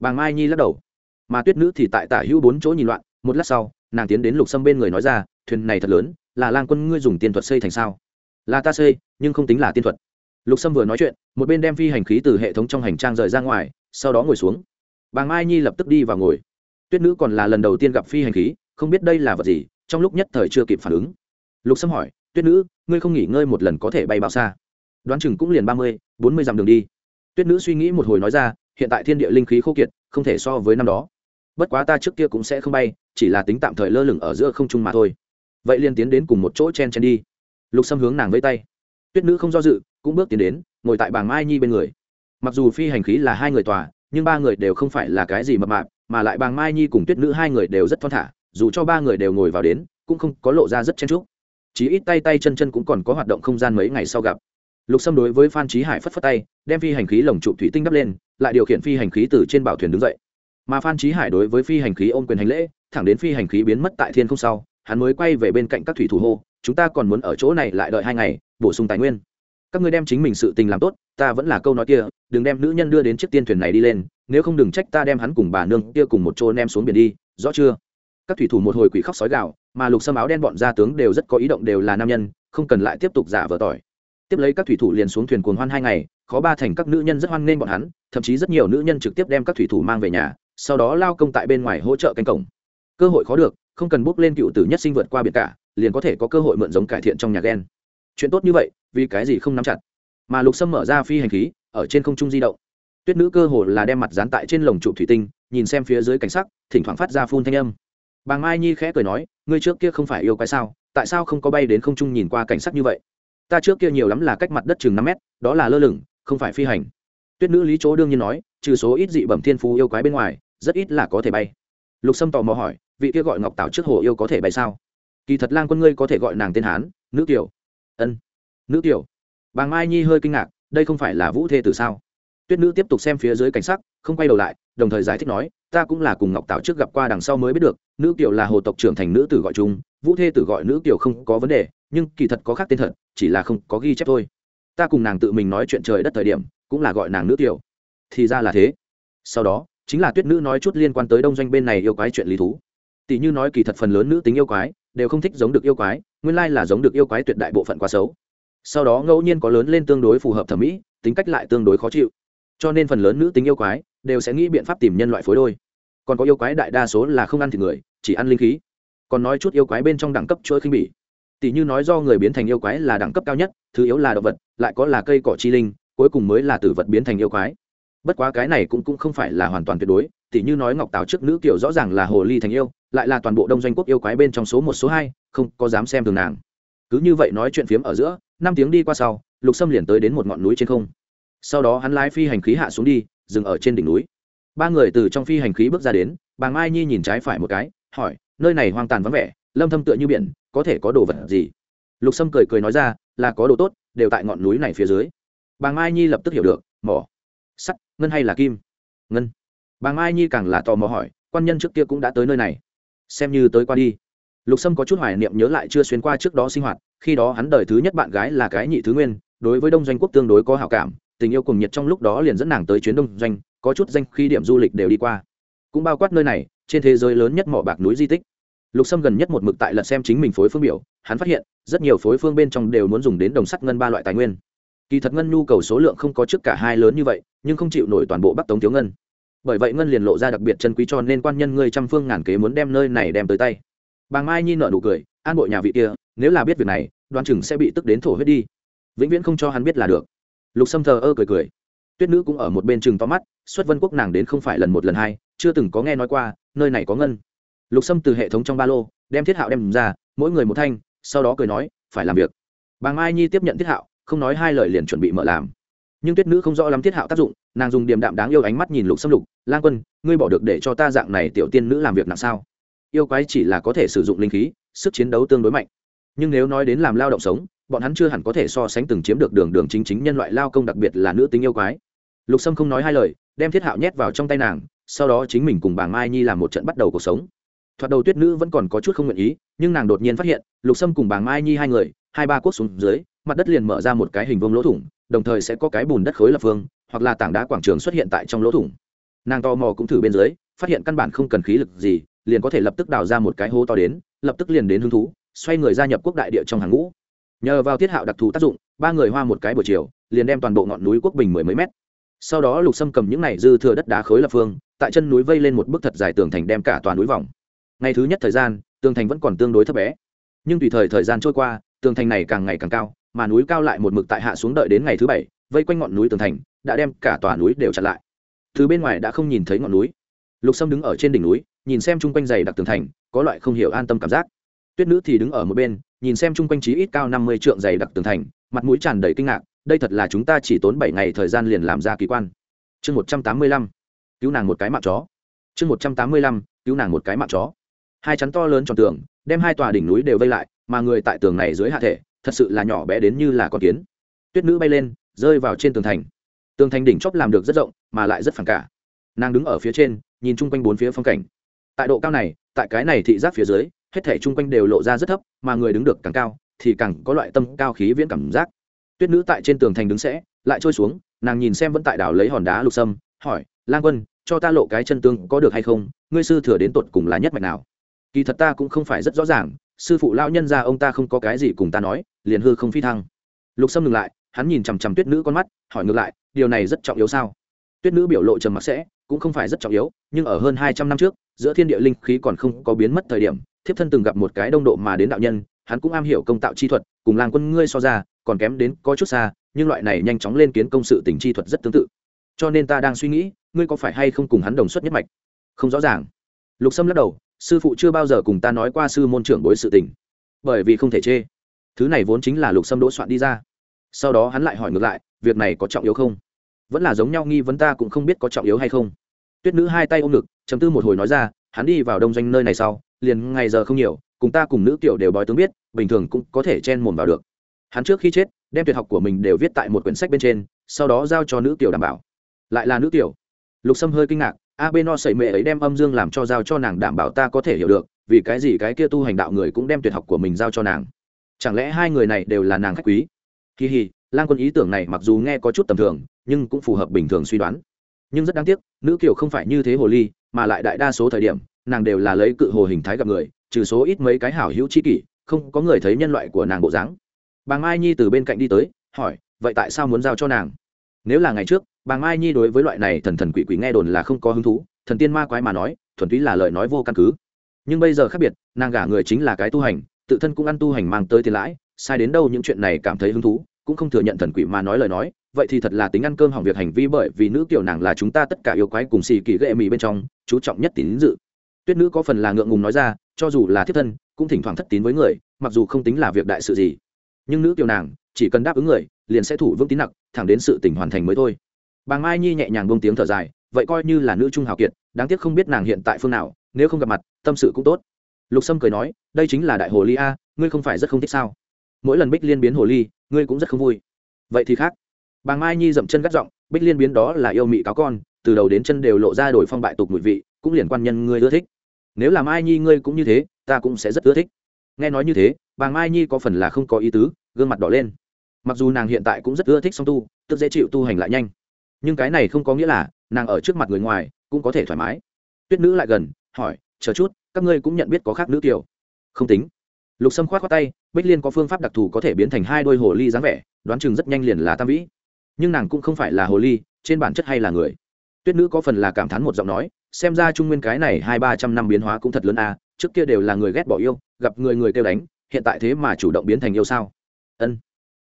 Bàng mai nhi lắc đầu. Mà tuyết nữ thì tại tả hữu bốn chỗ nhìn loạn, một lát sau, nàng tiến đến lục sâm bên người nói ra, thuyền này thật lớn, là lang quân ngươi dùng tiên thuật xây thành sao? Là ta xây, nhưng không tính là tiên thuật. Lục sâm vừa nói chuyện, một bên đem phi hành khí từ hệ thống trong hành trang rời ra ngoài, sau đó ngồi xuống. Bà mai nhi lập tức đi vào ngồi. Tuyết nữ còn là lần đầu tiên gặp phi hành khí, không biết đây là vật gì, trong lúc nhất thời chưa kịp phản ứng. Lục sâm hỏi, tuyết nữ, ngươi không nghỉ ngơi một lần có thể bay bao xa? Đoán chừng cũng liền ba mươi, bốn mươi dặm đường đi. Tuyết nữ suy nghĩ một hồi nói ra hiện tại thiên địa linh khí khô kiệt, không thể so với năm đó. Bất quá ta trước kia cũng sẽ không bay, chỉ là tính tạm thời lơ lửng ở giữa không trung mà thôi. Vậy liền tiến đến cùng một chỗ chen chen đi. Lục sâm hướng nàng vẫy tay. Tuyết nữ không do dự, cũng bước tiến đến, ngồi tại bảng mai nhi bên người. Mặc dù phi hành khí là hai người tòa, nhưng ba người đều không phải là cái gì mập mạp, mà lại bàng mai nhi cùng tuyết nữ hai người đều rất thon thả, dù cho ba người đều ngồi vào đến, cũng không có lộ ra rất chen trúc chỉ ít tay tay chân chân cũng còn có hoạt động không gian mấy ngày sau gặp lục xâm đối với phan trí hải phất phất tay, đem phi hành khí lồng trụ thủy tinh đắp lên, lại điều khiển phi hành khí từ trên bảo thuyền đứng dậy. Mà phan trí hải đối với phi hành khí ôm quyền hành lễ, thẳng đến phi hành khí biến mất tại thiên không sau, hắn mới quay về bên cạnh các thủy thủ hô, chúng ta còn muốn ở chỗ này lại đợi hai ngày, bổ sung tài nguyên. Các ngươi đem chính mình sự tình làm tốt, ta vẫn là câu nói kia, đừng đem nữ nhân đưa đến chiếc tiên thuyền này đi lên, nếu không đừng trách ta đem hắn cùng bà nương kia cùng một chỗ nem xuống biển đi, rõ chưa? Các thủy thủ một hồi quỷ khóc sói gạo mà lục sâm áo đen bọn gia tướng đều rất có ý động đều là nam nhân, không cần lại tiếp tục giả vờ tỏi tiếp lấy các thủy thủ liền xuống thuyền cuồng hoan hai ngày, khó ba thành các nữ nhân rất hoan nghênh bọn hắn, thậm chí rất nhiều nữ nhân trực tiếp đem các thủy thủ mang về nhà, sau đó lao công tại bên ngoài hỗ trợ canh cổng. Cơ hội khó được, không cần bước lên cựu tử nhất sinh vượt qua biển cả, liền có thể có cơ hội mượn giống cải thiện trong nhà ghen. Chuyện tốt như vậy, vì cái gì không nắm chặt? Mà lục sâm mở ra phi hành khí, ở trên không trung di động. Tuyết nữ cơ hồ là đem mặt dán tại trên lồng trụ thủy tinh, nhìn xem phía dưới cảnh sắc, thỉnh thoảng phát ra phun thanh âm. Bà mai nhi khẽ cười nói, ngươi trước kia không phải yêu cái sao? Tại sao không có bay đến không trung nhìn qua cảnh sắc như vậy? Ta trước kia nhiều lắm là cách mặt đất chừng năm mét, đó là lơ lửng, không phải phi hành. Tuyết nữ lý chỗ đương nhiên nói, trừ số ít dị bẩm thiên phú yêu quái bên ngoài, rất ít là có thể bay. Lục sâm tò mò hỏi, vị kia gọi ngọc tảo trước hồ yêu có thể bay sao? Kỳ thật lang quân ngươi có thể gọi nàng tên hán, nữ tiểu ân, nữ tiểu bà mai nhi hơi kinh ngạc, đây không phải là vũ thê từ sao? Tuyết nữ tiếp tục xem phía dưới cảnh sắc, không quay đầu lại, đồng thời giải thích nói, ta cũng là cùng ngọc tảo trước gặp qua đằng sau mới biết được, nữ kiều là hồ tộc trưởng thành nữ tử gọi chung, vũ thê tử gọi nữ kiều không có vấn đề nhưng kỳ thật có khác tên thật, chỉ là không có ghi chép thôi. Ta cùng nàng tự mình nói chuyện trời đất thời điểm, cũng là gọi nàng nữ tiểu. Thì ra là thế. Sau đó, chính là tuyết nữ nói chút liên quan tới đông doanh bên này yêu quái chuyện lý thú. Tỷ như nói kỳ thật phần lớn nữ tính yêu quái, đều không thích giống được yêu quái, nguyên lai là giống được yêu quái tuyệt đại bộ phận quá xấu. Sau đó ngẫu nhiên có lớn lên tương đối phù hợp thẩm mỹ, tính cách lại tương đối khó chịu. Cho nên phần lớn nữ tính yêu quái, đều sẽ nghĩ biện pháp tìm nhân loại phối đôi. Còn có yêu quái đại đa số là không ăn thịt người, chỉ ăn linh khí. Còn nói chút yêu quái bên trong đẳng cấp chuỗi khinh bỉ tỷ như nói do người biến thành yêu quái là đẳng cấp cao nhất, thứ yếu là động vật, lại có là cây cỏ chi linh, cuối cùng mới là tử vật biến thành yêu quái. Bất quá cái này cũng cũng không phải là hoàn toàn tuyệt đối tỷ như nói ngọc táo trước nữ kiểu rõ ràng là hồ ly thành yêu, lại là toàn bộ đông doanh quốc yêu quái bên trong số một, số hai, không có dám xem thường nàng. Cứ như vậy nói chuyện phiếm ở giữa, năm tiếng đi qua sau, lục sâm liền tới đến một ngọn núi trên không. Sau đó hắn lái phi hành khí hạ xuống đi, dừng ở trên đỉnh núi. Ba người từ trong phi hành khí bước ra đến, bà mai nhi nhìn trái phải một cái, hỏi, nơi này hoang tàn vắng vẻ, lâm thâm tựa như biển có thể có đồ vật gì? Lục sâm cười cười nói ra, là có đồ tốt, đều tại ngọn núi này phía dưới. Bà mai nhi lập tức hiểu được, mỏ. Sắt, ngân hay là kim? Ngân. Bà mai nhi càng là tò mò hỏi, quan nhân trước kia cũng đã tới nơi này. Xem như tới qua đi. Lục sâm có chút hoài niệm nhớ lại chưa xuyên qua trước đó sinh hoạt, khi đó hắn đời thứ nhất bạn gái là cái nhị thứ nguyên, đối với đông doanh quốc tương đối có hảo cảm, tình yêu cùng nhiệt trong lúc đó liền dẫn nàng tới chuyến đông doanh, có chút danh khi điểm du lịch đều đi qua. Cũng bao quát nơi này, trên thế giới lớn nhất mỏ bạc núi di tích lục sâm gần nhất một mực tại lật xem chính mình phối phương biểu, hắn phát hiện, rất nhiều phối phương bên trong đều muốn dùng đến đồng sắt ngân ba loại tài nguyên. Kỳ thật ngân nhu cầu số lượng không có trước cả hai lớn như vậy, nhưng không chịu nổi toàn bộ bắc tống thiếu ngân. Bởi vậy ngân liền lộ ra đặc biệt chân quý cho nên quan nhân ngươi trăm phương ngàn kế muốn đem nơi này đem tới tay. Bà mai nhi nợ nụ cười, an bội nhà vị kia, nếu là biết việc này, đoan chừng sẽ bị tức đến thổ huyết đi. Vĩnh viễn không cho hắn biết là được. Lục sâm thờ ơ cười cười. Tuyết nữ cũng ở một bên chừng to mắt, xuất vân quốc nàng đến không phải lần một lần hai, chưa từng có nghe nói qua, nơi này có ngân lục sâm từ hệ thống trong ba lô, đem thiết hạo đem ra, mỗi người một thanh, sau đó cười nói, phải làm việc. Bà mai nhi tiếp nhận thiết hạo, không nói hai lời liền chuẩn bị mở làm. Nhưng tuyết nữ không rõ lắm thiết hạo tác dụng, nàng dùng điềm đạm đáng yêu ánh mắt nhìn lục sâm lục lan quân, ngươi bỏ được để cho ta dạng này tiểu tiên nữ làm việc nặng sao? Yêu quái chỉ là có thể sử dụng linh khí, sức chiến đấu tương đối mạnh. Nhưng nếu nói đến làm lao động sống, bọn hắn chưa hẳn có thể so sánh từng chiếm được đường đường chính chính nhân loại lao công đặc biệt là nữ tính yêu quái. Lục sâm không nói hai lời, đem thiết hạo nhét vào trong tay nàng, sau đó chính mình cùng bà mai nhi làm một trận bắt đầu cuộc sống thoạt đầu tuyết nữ vẫn còn có chút không nguyện ý, nhưng nàng đột nhiên phát hiện, lục sâm cùng bàng mai nhi hai người, hai ba cuốc xuống dưới, mặt đất liền mở ra một cái hình vông lỗ thủng, đồng thời sẽ có cái bùn đất khối lập phương, hoặc là tảng đá quảng trường xuất hiện tại trong lỗ thủng. Nàng to mò cũng thử bên dưới, phát hiện căn bản không cần khí lực gì, liền có thể lập tức đào ra một cái hố to đến, lập tức liền đến hứng thú, xoay người gia nhập quốc đại địa trong hàng ngũ. Nhờ vào thiết hạo đặc thù tác dụng, ba người hoa một cái buổi chiều, liền đem toàn bộ ngọn núi quốc bình mười mấy mét. Sau đó lục sâm cầm những này dư thừa đất đá khối lập phương, tại chân núi vây lên một bức thật dài tường thành đem cả toàn núi vòng ngày thứ nhất thời gian, tường thành vẫn còn tương đối thấp bé. Nhưng tùy thời thời gian trôi qua, tường thành này càng ngày càng cao, mà núi cao lại một mực tại hạ xuống đợi đến ngày thứ bảy, vây quanh ngọn núi tường thành, đã đem cả tòa núi đều chặn lại. Từ bên ngoài đã không nhìn thấy ngọn núi. Lục sâm đứng ở trên đỉnh núi, nhìn xem chung quanh dày đặc tường thành, có loại không hiểu an tâm cảm giác. Tuyết nữ thì đứng ở một bên, nhìn xem chung quanh trí ít cao năm mươi trượng dày đặc tường thành, mặt mũi tràn đầy kinh ngạc, đây thật là chúng ta chỉ tốn bảy ngày thời gian liền làm ra kỳ quan. Chương một trăm tám mươi lăm, cứu nàng một cái mạng chó. Chương một trăm tám mươi lăm, cứu nàng một cái mạng chó hai chắn to lớn tròn tường, đem hai tòa đỉnh núi đều vây lại, mà người tại tường này dưới hạ thể, thật sự là nhỏ bé đến như là con kiến. Tuyết nữ bay lên, rơi vào trên tường thành. Tường thành đỉnh chóp làm được rất rộng, mà lại rất phản cả. Nàng đứng ở phía trên, nhìn chung quanh bốn phía phong cảnh. Tại độ cao này, tại cái này thị giác phía dưới, hết thể chung quanh đều lộ ra rất thấp, mà người đứng được càng cao, thì càng có loại tâm cao khí viễn cảm giác. Tuyết nữ tại trên tường thành đứng sẽ, lại trôi xuống, nàng nhìn xem vẫn tại đảo lấy hòn đá lục sâm, hỏi, lang quân, cho ta lộ cái chân tương có được hay không? Ngươi sư thừa đến tột cùng là nhất mạch nào? Kỳ thật ta cũng không phải rất rõ ràng, sư phụ lão nhân ra ông ta không có cái gì cùng ta nói, liền hư không phi thăng. Lục sâm ngừng lại, hắn nhìn chằm chằm tuyết nữ con mắt, hỏi ngược lại, điều này rất trọng yếu sao? Tuyết nữ biểu lộ trầm mặc sẽ, cũng không phải rất trọng yếu, nhưng ở hơn hai trăm năm trước, giữa thiên địa linh khí còn không có biến mất thời điểm, thiếp thân từng gặp một cái đông độ mà đến đạo nhân, hắn cũng am hiểu công tạo chi thuật, cùng làng quân ngươi so ra, còn kém đến có chút xa, nhưng loại này nhanh chóng lên kiến công sự tình chi thuật rất tương tự. Cho nên ta đang suy nghĩ, ngươi có phải hay không cùng hắn đồng xuất nhất mạch? Không rõ ràng. Lục sâm lắc đầu sư phụ chưa bao giờ cùng ta nói qua sư môn trưởng bối sự tình. Bởi vì không thể chê. Thứ này vốn chính là lục sâm đỗ soạn đi ra. Sau đó hắn lại hỏi ngược lại, việc này có trọng yếu không? Vẫn là giống nhau nghi vấn ta cũng không biết có trọng yếu hay không. Tuyết nữ hai tay ôm ngực chấm tư một hồi nói ra, hắn đi vào đông doanh nơi này sau, liền ngày giờ không nhiều, cùng ta cùng nữ tiểu đều bói tướng biết, bình thường cũng có thể chen mồm vào được. Hắn trước khi chết, đem tuyệt học của mình đều viết tại một quyển sách bên trên, sau đó giao cho nữ tiểu đảm bảo. Lại là nữ tiểu lục sâm hơi kinh ngạc, a b no sậy mệ ấy đem âm dương làm cho giao cho nàng đảm bảo ta có thể hiểu được, vì cái gì cái kia tu hành đạo người cũng đem tuyệt học của mình giao cho nàng. Chẳng lẽ hai người này đều là nàng khách quý? Kỳ hì lan quân ý tưởng này mặc dù nghe có chút tầm thường, nhưng cũng phù hợp bình thường suy đoán. Nhưng rất đáng tiếc, nữ kiều không phải như thế hồ ly, mà lại đại đa số thời điểm, nàng đều là lấy cự hồ hình thái gặp người, trừ số ít mấy cái hảo hữu chi kỷ, không có người thấy nhân loại của nàng bộ dáng. Bà mai nhi từ bên cạnh đi tới, hỏi, vậy tại sao muốn giao cho nàng? Nếu là ngày trước bà mai nhi đối với loại này thần thần quỷ quỷ nghe đồn là không có hứng thú, thần tiên ma quái mà nói, thuần túy là lời nói vô căn cứ. Nhưng bây giờ khác biệt, nàng gả người chính là cái tu hành, tự thân cũng ăn tu hành mang tới tiền lãi, sai đến đâu những chuyện này cảm thấy hứng thú, cũng không thừa nhận thần quỷ mà nói lời nói, vậy thì thật là tính ăn cơm hỏng việc hành vi bởi vì nữ kiểu nàng là chúng ta tất cả yêu quái cùng xì kỳ ghệ mì bên trong, chú trọng nhất tín dự. Tuyết nữ có phần là ngượng ngùng nói ra, cho dù là thiết thân, cũng thỉnh thoảng thất tín với người, mặc dù không tính là việc đại sự gì. Nhưng nữ kiểu nàng, chỉ cần đáp ứng người, liền sẽ thủ vững tín nặc, thẳng đến sự tỉnh hoàn thành mới thôi bà mai nhi nhẹ nhàng bông tiếng thở dài, vậy coi như là nữ trung hào kiệt, đáng tiếc không biết nàng hiện tại phương nào, nếu không gặp mặt, tâm sự cũng tốt. Lục sâm cười nói, đây chính là đại hồ ly a, ngươi không phải rất không thích sao? Mỗi lần bích liên biến hồ ly, ngươi cũng rất không vui. Vậy thì khác. Bà mai nhi dậm chân gắt giọng, bích liên biến đó là yêu mị cáo con, từ đầu đến chân đều lộ ra đổi phong bại tục mùi vị, cũng liền quan nhân ngươi ưa thích. Nếu là mai nhi ngươi cũng như thế, ta cũng sẽ rất ưa thích. Nghe nói như thế bà mai nhi có phần là không có ý tứ, gương mặt đỏ lên. Mặc dù nàng hiện tại cũng rất ưa thích song tu, tức dễ chịu tu hành lại nhanh nhưng cái này không có nghĩa là nàng ở trước mặt người ngoài cũng có thể thoải mái. Tuyết nữ lại gần, hỏi, chờ chút, các ngươi cũng nhận biết có khác nữ tiểu không tính. Lục sâm khoát khoát tay, bích liên có phương pháp đặc thù có thể biến thành hai đôi hồ ly dáng vẻ, đoán chừng rất nhanh liền là tam vĩ. Nhưng nàng cũng không phải là hồ ly, trên bản chất hay là người. Tuyết nữ có phần là cảm thán một giọng nói, xem ra trung nguyên cái này hai ba trăm năm biến hóa cũng thật lớn à trước kia đều là người ghét bỏ yêu, gặp người người kêu đánh, hiện tại thế mà chủ động biến thành yêu sao? Ân.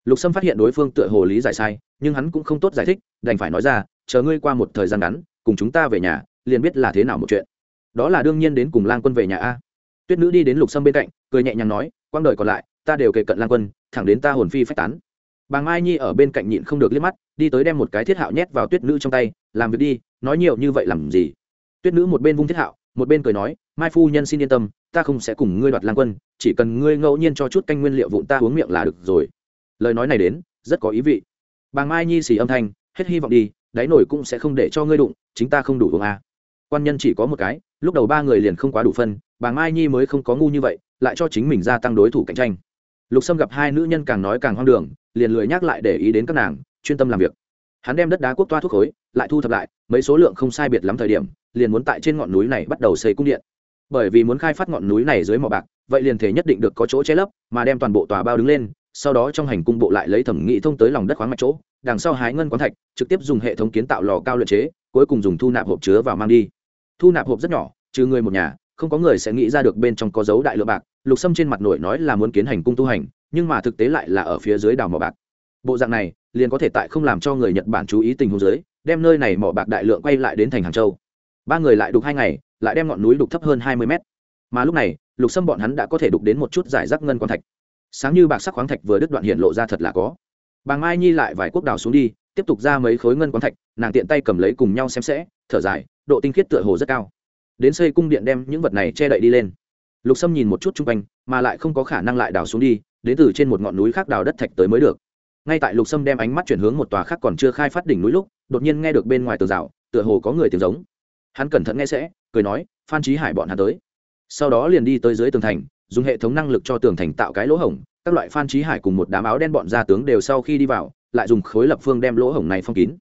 Lục sâm phát hiện đối phương tựa hồ lý giải sai nhưng hắn cũng không tốt giải thích, đành phải nói ra, chờ ngươi qua một thời gian ngắn, cùng chúng ta về nhà, liền biết là thế nào một chuyện. Đó là đương nhiên đến cùng lang quân về nhà a. Tuyết nữ đi đến lục sâm bên cạnh, cười nhẹ nhàng nói, quang đời còn lại, ta đều kề cận lang quân, thẳng đến ta hồn phi phách tán. Bà mai nhi ở bên cạnh nhịn không được liếc mắt, đi tới đem một cái thiết hạo nhét vào tuyết nữ trong tay, làm việc đi, nói nhiều như vậy làm gì? Tuyết nữ một bên vung thiết hạo, một bên cười nói, mai phu nhân xin yên tâm, ta không sẽ cùng ngươi đoạt lang quân, chỉ cần ngươi ngẫu nhiên cho chút canh nguyên liệu vụn ta uống miệng là được rồi. Lời nói này đến, rất có ý vị bàng mai nhi xì âm thanh, hết hy vọng đi, đáy nổi cũng sẽ không để cho ngươi đụng, chính ta không đủ uống à. quan nhân chỉ có một cái, lúc đầu ba người liền không quá đủ phân, bàng mai nhi mới không có ngu như vậy, lại cho chính mình gia tăng đối thủ cạnh tranh. Lục sâm gặp hai nữ nhân càng nói càng hoang đường, liền lười nhắc lại để ý đến các nàng, chuyên tâm làm việc. Hắn đem đất đá quốc toa thuốc khối, lại thu thập lại, mấy số lượng không sai biệt lắm thời điểm, liền muốn tại trên ngọn núi này bắt đầu xây cung điện. Bởi vì muốn khai phát ngọn núi này dưới mỏ bạc, vậy liền thể nhất định được có chỗ che lấp, mà đem toàn bộ tòa bao đứng lên sau đó trong hành cung bộ lại lấy thẩm nghị thông tới lòng đất khoáng mạch chỗ, đằng sau hái ngân quán thạch, trực tiếp dùng hệ thống kiến tạo lò cao luyện chế, cuối cùng dùng thu nạp hộp chứa vào mang đi. Thu nạp hộp rất nhỏ, trừ người một nhà, không có người sẽ nghĩ ra được bên trong có dấu đại lượng bạc, lục sâm trên mặt nổi nói là muốn kiến hành cung tu hành, nhưng mà thực tế lại là ở phía dưới đào mỏ bạc. Bộ dạng này, liền có thể tại không làm cho người nhật bản chú ý tình huống dưới, đem nơi này mỏ bạc đại lượng quay lại đến thành hàng châu. Ba người lại đục hai ngày, lại đem ngọn núi đục thấp hơn hai mươi mét. Mà lúc này, lục sâm bọn hắn đã có thể đục đến một chút giải rác ngân quan thạch sáng như bạc sắc khoáng thạch vừa đứt đoạn hiện lộ ra thật là có. Bàng mai nhi lại vài quốc đào xuống đi, tiếp tục ra mấy khối ngân quang thạch, nàng tiện tay cầm lấy cùng nhau xem sẽ, thở dài, độ tinh khiết tựa hồ rất cao. Đến xây cung điện đem những vật này che đậy đi lên. Lục sâm nhìn một chút chung quanh, mà lại không có khả năng lại đào xuống đi, đến từ trên một ngọn núi khác đào đất thạch tới mới được. Ngay tại lục sâm đem ánh mắt chuyển hướng một tòa khác còn chưa khai phát đỉnh núi lúc, đột nhiên nghe được bên ngoài tường rào, tựa hồ có người tiếng giống. Hắn cẩn thận nghe sẽ, cười nói, phan trí hải bọn hắn tới. Sau đó liền đi tới dưới tường thành dùng hệ thống năng lực cho tường thành tạo cái lỗ hổng, các loại phan trí hải cùng một đám áo đen bọn gia tướng đều sau khi đi vào, lại dùng khối lập phương đem lỗ hổng này phong kín.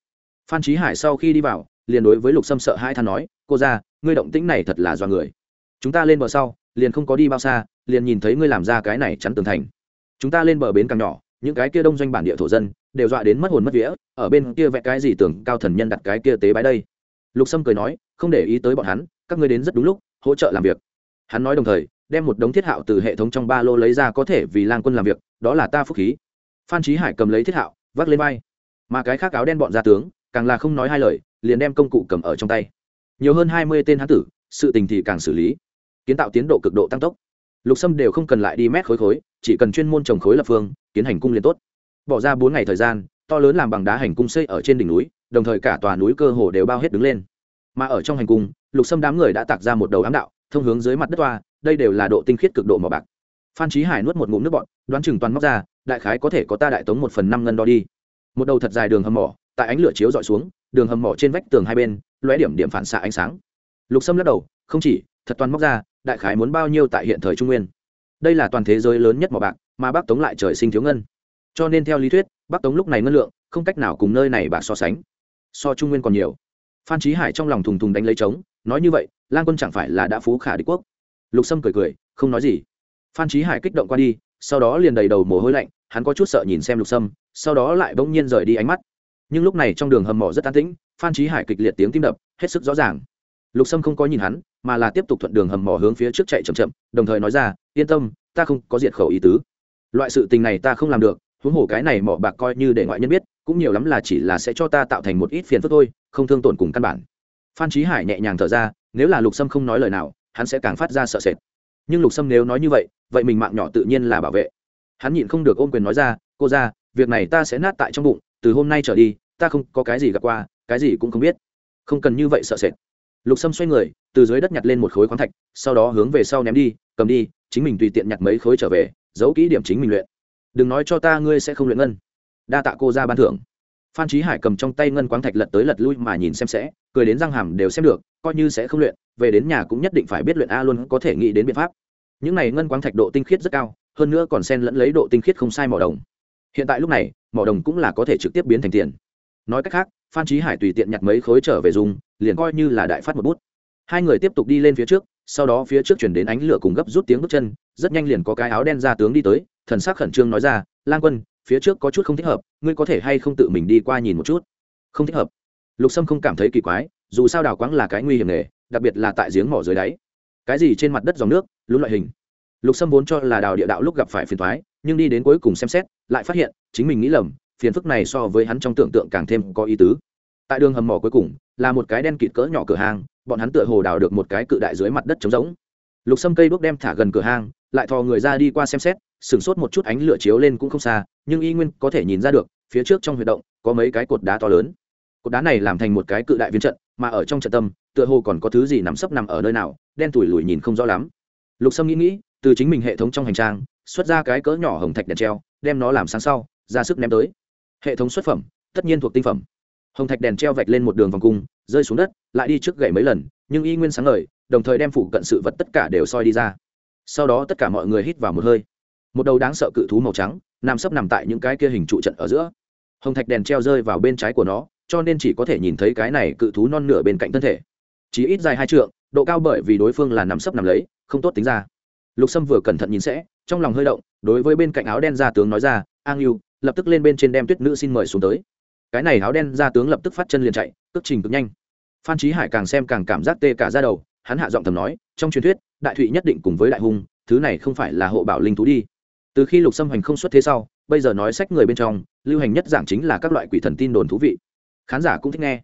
Phan trí hải sau khi đi vào, liền đối với lục sâm sợ hai than nói, cô ra ngươi động tĩnh này thật là do người. Chúng ta lên bờ sau, liền không có đi bao xa, liền nhìn thấy ngươi làm ra cái này chắn tường thành. Chúng ta lên bờ bến càng nhỏ, những cái kia đông doanh bản địa thổ dân đều dọa đến mất hồn mất vía, ở bên kia vẽ cái gì tưởng cao thần nhân đặt cái kia tế bái đây. Lục sâm cười nói, không để ý tới bọn hắn, các ngươi đến rất đúng lúc, hỗ trợ làm việc. Hắn nói đồng thời đem một đống thiết hạo từ hệ thống trong ba lô lấy ra có thể vì lang quân làm việc, đó là ta phúc khí. Phan trí hải cầm lấy thiết hạo, vác lên vai. Mà cái khác áo đen bọn gia tướng, càng là không nói hai lời, liền đem công cụ cầm ở trong tay. Nhiều hơn hai mươi tên hán tử, sự tình thì càng xử lý. Kiến tạo tiến độ cực độ tăng tốc. Lục sâm đều không cần lại đi mét khối khối, chỉ cần chuyên môn trồng khối lập phương tiến hành cung liền tốt. Bỏ ra bốn ngày thời gian, to lớn làm bằng đá hành cung xây ở trên đỉnh núi, đồng thời cả tòa núi cơ hồ đều bao hết đứng lên. Mà ở trong hành cung, lục sâm đám người đã tạc ra một đầu ám đạo thông hướng dưới mặt đất toa, đây đều là độ tinh khiết cực độ màu bạc. Phan trí hải nuốt một ngụm nước bọn đoán chừng toàn móc ra, đại khái có thể có ta đại tống một phần năm ngân đo đi. Một đầu thật dài đường hầm mỏ, tại ánh lửa chiếu dọi xuống, đường hầm mỏ trên vách tường hai bên, lóe điểm điểm phản xạ ánh sáng. Lục sâm lắc đầu, không chỉ, thật toàn móc ra, đại khái muốn bao nhiêu tại hiện thời trung nguyên. Đây là toàn thế giới lớn nhất mỏ bạc, mà bắc tống lại trời sinh thiếu ngân. Cho nên theo lý thuyết, bắc tống lúc này ngân lượng, không cách nào cùng nơi này bà so sánh. So trung nguyên còn nhiều. Phan trí hải trong lòng thùng thùng đánh lấy trống nói như vậy lan quân chẳng phải là đã phú khả đế quốc. Lục sâm cười cười, không nói gì. Phan trí hải kích động qua đi, sau đó liền đầy đầu mồ hôi lạnh, hắn có chút sợ nhìn xem lục sâm, sau đó lại bỗng nhiên rời đi ánh mắt. Nhưng lúc này trong đường hầm mỏ rất an tĩnh, phan trí hải kịch liệt tiếng tim đập, hết sức rõ ràng. Lục sâm không có nhìn hắn, mà là tiếp tục thuận đường hầm mỏ hướng phía trước chạy chậm chậm, đồng thời nói ra, yên tâm, ta không có diệt khẩu ý tứ. Loại sự tình này ta không làm được, huống hồ cái này mỏ bạc coi như để ngoại nhân biết, cũng nhiều lắm là chỉ là sẽ cho ta tạo thành một ít phiền phức thôi, không thương tổn cùng căn bản phan trí hải nhẹ nhàng thở ra, nếu là lục sâm không nói lời nào, hắn sẽ càng phát ra sợ sệt. Nhưng lục sâm nếu nói như vậy vậy mình mạng nhỏ tự nhiên là bảo vệ. Hắn nhịn không được ôm quyền nói ra, cô ra việc này ta sẽ nát tại trong bụng, từ hôm nay trở đi, ta không có cái gì gặp qua, cái gì cũng không biết. Không cần như vậy sợ sệt. Lục sâm xoay người, từ dưới đất nhặt lên một khối khoáng thạch, sau đó hướng về sau ném đi, cầm đi, chính mình tùy tiện nhặt mấy khối trở về, giấu kỹ điểm chính mình luyện. Đừng nói cho ta ngươi sẽ không luyện ngân. Đa tạ cô ra ban thưởng phan trí hải cầm trong tay ngân quáng thạch lật tới lật lui mà nhìn xem sẽ, cười đến răng hàm đều xem được, coi như sẽ không luyện, về đến nhà cũng nhất định phải biết luyện a luôn có thể nghĩ đến biện pháp. Những này ngân quáng thạch độ tinh khiết rất cao, hơn nữa còn xen lẫn lấy độ tinh khiết không sai mỏ đồng. Hiện tại lúc này, mỏ đồng cũng là có thể trực tiếp biến thành tiền. Nói cách khác, phan trí hải tùy tiện nhặt mấy khối trở về dùng, liền coi như là đại phát một bút. Hai người tiếp tục đi lên phía trước, sau đó phía trước chuyển đến ánh lửa cùng gấp rút tiếng bước chân, rất nhanh liền có cái áo đen ra tướng đi tới, thần sắc khẩn trương nói ra, lang quân phía trước có chút không thích hợp, ngươi có thể hay không tự mình đi qua nhìn một chút? Không thích hợp. Lục sâm không cảm thấy kỳ quái, dù sao đào quáng là cái nguy hiểm nghề, đặc biệt là tại giếng mỏ dưới đáy. Cái gì trên mặt đất dòng nước lũ loại hình. Lục sâm vốn cho là đào địa đạo lúc gặp phải phiền thoái nhưng đi đến cuối cùng xem xét, lại phát hiện, chính mình nghĩ lầm, phiền phức này so với hắn trong tưởng tượng càng thêm có ý tứ. Tại đường hầm mỏ cuối cùng, là một cái đen kịt cỡ nhỏ cửa hàng, bọn hắn tựa hồ đào được một cái cự đại dưới mặt đất trống rỗng lục sâm cây bước đem thả gần cửa hang, lại thò người ra đi qua xem xét sửng sốt một chút ánh lửa chiếu lên cũng không xa, nhưng y nguyên có thể nhìn ra được, phía trước trong huy động, có mấy cái cột đá to lớn. Cột đá này làm thành một cái cự đại viên trận, mà ở trong trận tâm, tựa hồ còn có thứ gì nằm sấp nằm ở nơi nào, đen tủi lùi nhìn không rõ lắm. Lục sâm nghĩ nghĩ, từ chính mình hệ thống trong hành trang, xuất ra cái cỡ nhỏ hồng thạch đèn treo, đem nó làm sáng sau, ra sức ném tới. Hệ thống xuất phẩm, tất nhiên thuộc tinh phẩm. Hồng thạch đèn treo vạch lên một đường vòng cung, rơi xuống đất, lại đi trước gậy mấy lần, nhưng y nguyên sáng ngời đồng thời đem phụ cận sự vật tất cả đều soi đi ra. Sau đó tất cả mọi người hít vào một hơi. Một đầu đáng sợ cự thú màu trắng, nằm sấp nằm tại những cái kia hình trụ trận ở giữa. Hồng thạch đèn treo rơi vào bên trái của nó, cho nên chỉ có thể nhìn thấy cái này cự thú non nửa bên cạnh thân thể. Chỉ ít dài hai trượng, độ cao bởi vì đối phương là nằm sấp nằm lấy, không tốt tính ra. Lục sâm vừa cẩn thận nhìn sẽ, trong lòng hơi động, đối với bên cạnh áo đen ra tướng nói ra an yêu lập tức lên bên trên đem tuyết nữ xin mời xuống tới. Cái này áo đen ra tướng lập tức phát chân liền chạy, cước trình cực nhanh. Phan trí hải càng xem càng cảm giác tê cả ra đầu hắn hạ giọng thầm nói, trong truyền thuyết, đại thụy nhất định cùng với đại hung, thứ này không phải là hộ bảo linh thú đi. Từ khi lục xâm hành không xuất thế sau, bây giờ nói sách người bên trong, lưu hành nhất giảng chính là các loại quỷ thần tin đồn thú vị. Khán giả cũng thích nghe.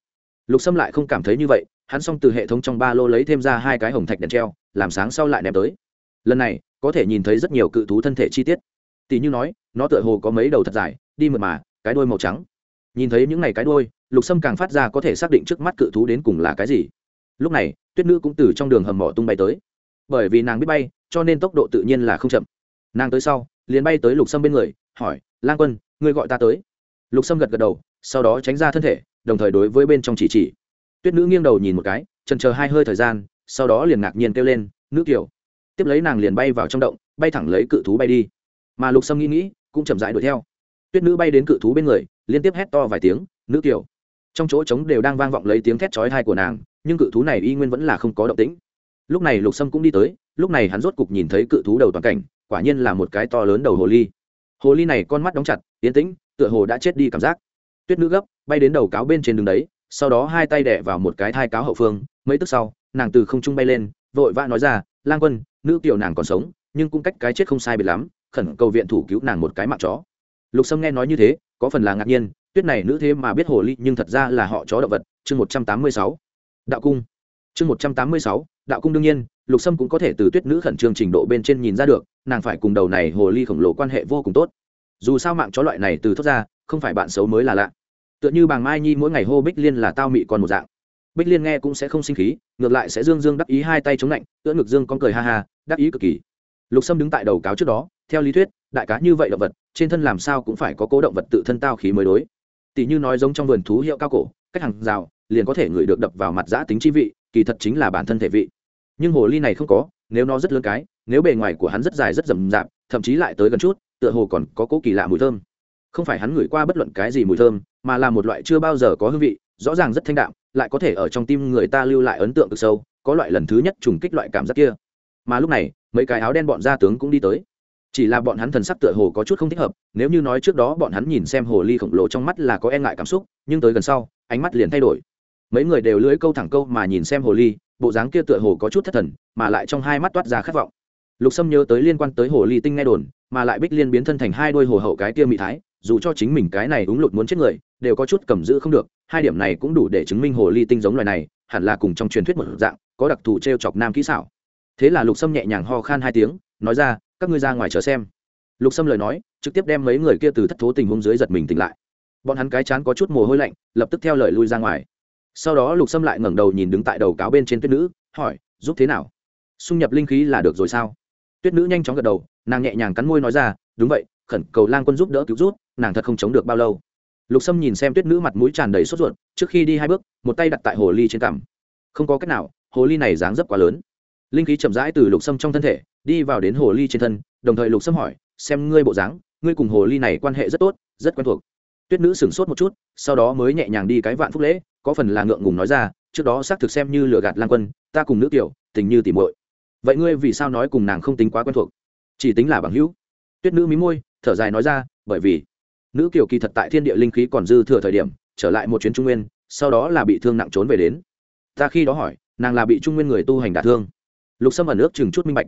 Lục xâm lại không cảm thấy như vậy, hắn xong từ hệ thống trong ba lô lấy thêm ra hai cái hồng thạch đèn treo, làm sáng sau lại ném tới. Lần này, có thể nhìn thấy rất nhiều cự thú thân thể chi tiết. Tỷ như nói, nó tựa hồ có mấy đầu thật dài, đi mượt mà, cái đôi màu trắng. Nhìn thấy những ngày cái đôi lục sâm càng phát ra có thể xác định trước mắt cự thú đến cùng là cái gì lúc này, tuyết nữ cũng từ trong đường hầm mỏ tung bay tới. Bởi vì nàng biết bay, cho nên tốc độ tự nhiên là không chậm. Nàng tới sau, liền bay tới lục sâm bên người, hỏi, lang quân, ngươi gọi ta tới? Lục sâm gật gật đầu, sau đó tránh ra thân thể, đồng thời đối với bên trong chỉ chỉ. Tuyết nữ nghiêng đầu nhìn một cái trần chờ hai hơi thời gian, sau đó liền ngạc nhiên kêu lên, nữ kiểu tiếp lấy nàng liền bay vào trong động, bay thẳng lấy cự thú bay đi. Mà lục sâm nghĩ nghĩ, cũng chậm dại đuổi theo. Tuyết nữ bay đến cự thú bên người, liên tiếp hét to vài tiếng, nữ kiểu trong chỗ trống đều đang vang vọng lấy tiếng thét chói tai của nàng nhưng cự thú này y nguyên vẫn là không có động tĩnh. Lúc này lục sâm cũng đi tới, lúc này hắn rốt cục nhìn thấy cự thú đầu toàn cảnh, quả nhiên là một cái to lớn đầu hồ ly. Hồ ly này con mắt đóng chặt tiến tĩnh, tựa hồ đã chết đi cảm giác. Tuyết nữ gấp, bay đến đầu cáo bên trên đường đấy, sau đó hai tay đẻ vào một cái thai cáo hậu phương, mấy tức sau, nàng từ không trung bay lên, vội vã nói ra, lang quân, nữ tiểu nàng còn sống, nhưng cũng cách cái chết không sai biệt lắm, khẩn cầu viện thủ cứu nàng một cái mạng chó. Lục sâm nghe nói như thế, có phần là ngạc nhiên, tuyết này nữ thế mà biết hồ ly, nhưng thật ra là họ chó động vật, chương một trăm tám mươi sáu đạo cung. Chương một trăm tám mươi sáu, đạo cung đương nhiên, lục sâm cũng có thể từ tuyết nữ khẩn trương trình độ bên trên nhìn ra được, nàng phải cùng đầu này hồ ly khổng lồ quan hệ vô cùng tốt. Dù sao mạng chó loại này từ thoát ra, không phải bạn xấu mới là lạ. Tựa như bàng mai nhi mỗi ngày hô bích liên là tao mị còn một dạng. Bích liên nghe cũng sẽ không sinh khí, ngược lại sẽ dương dương đắc ý hai tay chống lạnh, tựa ngực dương con cười ha ha, đắc ý cực kỳ. Lục sâm đứng tại đầu cáo trước đó, theo lý thuyết, đại cá như vậy động vật, trên thân làm sao cũng phải có cố động vật tự thân tao khí mới đối. Tỷ như nói giống trong vườn thú hiệu cao cổ, cách hàng rào liền có thể ngửi được đập vào mặt giã tính chi vị, kỳ thật chính là bản thân thể vị. Nhưng hồ ly này không có, nếu nó rất lớn cái, nếu bề ngoài của hắn rất dài rất rậm rạp, thậm chí lại tới gần chút, tựa hồ còn có cố kỳ lạ mùi thơm. Không phải hắn ngửi qua bất luận cái gì mùi thơm, mà là một loại chưa bao giờ có hương vị, rõ ràng rất thanh đạm, lại có thể ở trong tim người ta lưu lại ấn tượng cực sâu, có loại lần thứ nhất trùng kích loại cảm giác kia. Mà lúc này, mấy cái áo đen bọn gia tướng cũng đi tới. Chỉ là bọn hắn thần sắc tựa hồ có chút không thích hợp, nếu như nói trước đó bọn hắn nhìn xem hồ ly khổng lồ trong mắt là có e ngại cảm xúc, nhưng tới gần sau, ánh mắt liền thay đổi mấy người đều lưới câu thẳng câu mà nhìn xem hồ ly, bộ dáng kia tựa hồ có chút thất thần, mà lại trong hai mắt toát ra khát vọng. Lục sâm nhớ tới liên quan tới hồ ly tinh nghe đồn, mà lại bích liên biến thân thành hai đôi hồ hậu cái kia mỹ thái, dù cho chính mình cái này đúng lụt muốn chết người, đều có chút cầm giữ không được, hai điểm này cũng đủ để chứng minh hồ ly tinh giống loài này, hẳn là cùng trong truyền thuyết một dạng, có đặc thù t r e o chọc nam kỹ xảo. Thế là lục sâm nhẹ nhàng ho khan hai tiếng, nói ra, các ngươi ra ngoài chờ xem. Lục sâm lời nói, trực tiếp đem mấy người kia từ thất thố tình huống dưới giật mình tỉnh lại. Bọn hắn cái chán có chút mồ hôi lạnh, lập tức theo lời lui ra ngoài sau đó lục sâm lại ngẩng đầu nhìn đứng tại đầu cáo bên trên tuyết nữ, hỏi, giúp thế nào? Xung nhập linh khí là được rồi sao? Tuyết nữ nhanh chóng gật đầu, nàng nhẹ nhàng cắn môi nói ra, đúng vậy, khẩn cầu lang quân giúp đỡ cứu rút, nàng thật không chống được bao lâu. Lục sâm nhìn xem tuyết nữ mặt mũi tràn đầy sốt ruột, trước khi đi hai bước, một tay đặt tại hồ ly trên cằm. Không có cách nào, hồ ly này dáng dấp quá lớn. Linh khí chậm rãi từ lục sâm trong thân thể, đi vào đến hồ ly trên thân, đồng thời lục sâm hỏi, xem ngươi bộ dáng, ngươi cùng hồ ly này quan hệ rất tốt, rất quen thuộc. Tuyết nữ sửng sốt một chút, sau đó mới nhẹ nhàng đi cái vạn phúc lễ có phần là ngượng ngùng nói ra, trước đó xác thực xem như lừa gạt lan quân, ta cùng nữ tiểu, tình như tỉ muội. Vậy ngươi vì sao nói cùng nàng không tính quá quen thuộc? Chỉ tính là bằng hữu. Tuyết nữ mí môi, thở dài nói ra, bởi vì nữ kiều kỳ thật tại thiên địa linh khí còn dư thừa thời điểm, trở lại một chuyến trung nguyên, sau đó là bị thương nặng trốn về đến. Ta khi đó hỏi, nàng là bị trung nguyên người tu hành đả thương. Lục sâm ẩn ước chừng chút minh bạch.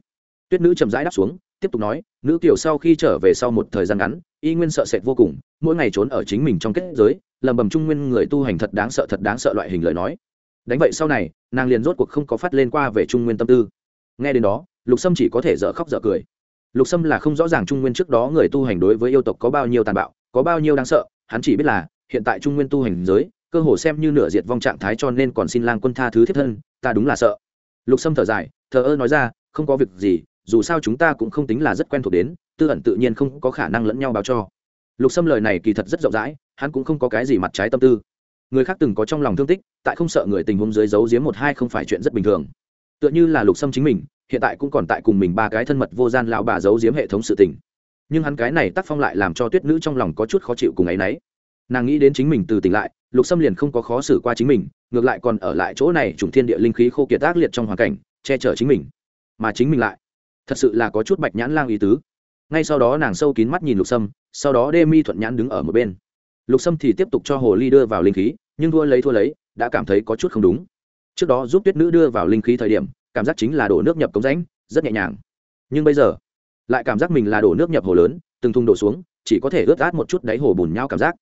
Tuyết nữ chậm rãi đáp xuống, tiếp tục nói, nữ kiều sau khi trở về sau một thời gian ngắn, y nguyên sợ sệt vô cùng, mỗi ngày trốn ở chính mình trong kết giới lầm bầm trung nguyên người tu hành thật đáng sợ, thật đáng sợ loại hình lời nói. Đánh vậy sau này, nàng liền rốt cuộc không có phát lên qua về trung nguyên tâm tư. Nghe đến đó, lục sâm chỉ có thể dở khóc dở cười. Lục sâm là không rõ ràng trung nguyên trước đó người tu hành đối với yêu tộc có bao nhiêu tàn bạo, có bao nhiêu đáng sợ, hắn chỉ biết là, hiện tại trung nguyên tu hành giới, cơ hồ xem như nửa diệt vong trạng thái cho nên còn xin lang quân tha thứ thiết thân, ta đúng là sợ. Lục sâm thở dài, thờ ơ nói ra, không có việc gì, dù sao chúng ta cũng không tính là rất quen thuộc đến, tư ẩn tự nhiên không có khả năng lẫn nhau báo cho. Lục sâm lời này kỳ thật rất rộng rãi hắn cũng không có cái gì mặt trái tâm tư. Người khác từng có trong lòng thương tích, tại không sợ người tình huống dưới giấu giếm một hai không phải chuyện rất bình thường. Tựa như là lục sâm chính mình, hiện tại cũng còn tại cùng mình ba cái thân mật vô gian lão bà giấu giếm hệ thống sự tình. Nhưng hắn cái này tác phong lại làm cho tuyết nữ trong lòng có chút khó chịu cùng ấ y n ấ y nàng nghĩ đến chính mình từ tỉnh lại, lục xâm liền không có khó xử qua chính mình, ngược lại còn ở lại chỗ này trùng thiên địa linh khí khô kiệt tác liệt trong hoàn cảnh, che chở chính mình. Mà chính mình lại, thật sự là có chút bạch nhãn lang ý tứ. Ngay sau đó nàng sâu kín mắt nhìn lục sâm sau đó đê mi thuận nhãn đứng ở một bên lục sâm thì tiếp tục cho hồ ly đưa vào linh khí, nhưng thua lấy thua lấy, đã cảm thấy có chút không đúng. Trước đó giúp tuyết nữ đưa vào linh khí thời điểm, cảm giác chính là đổ nước nhập cống rãnh, rất nhẹ nhàng. Nhưng bây giờ, lại cảm giác mình là đổ nước nhập hồ lớn, từng thùng đổ xuống, chỉ có thể ướt át một chút đáy hồ bùn nhau cảm giác.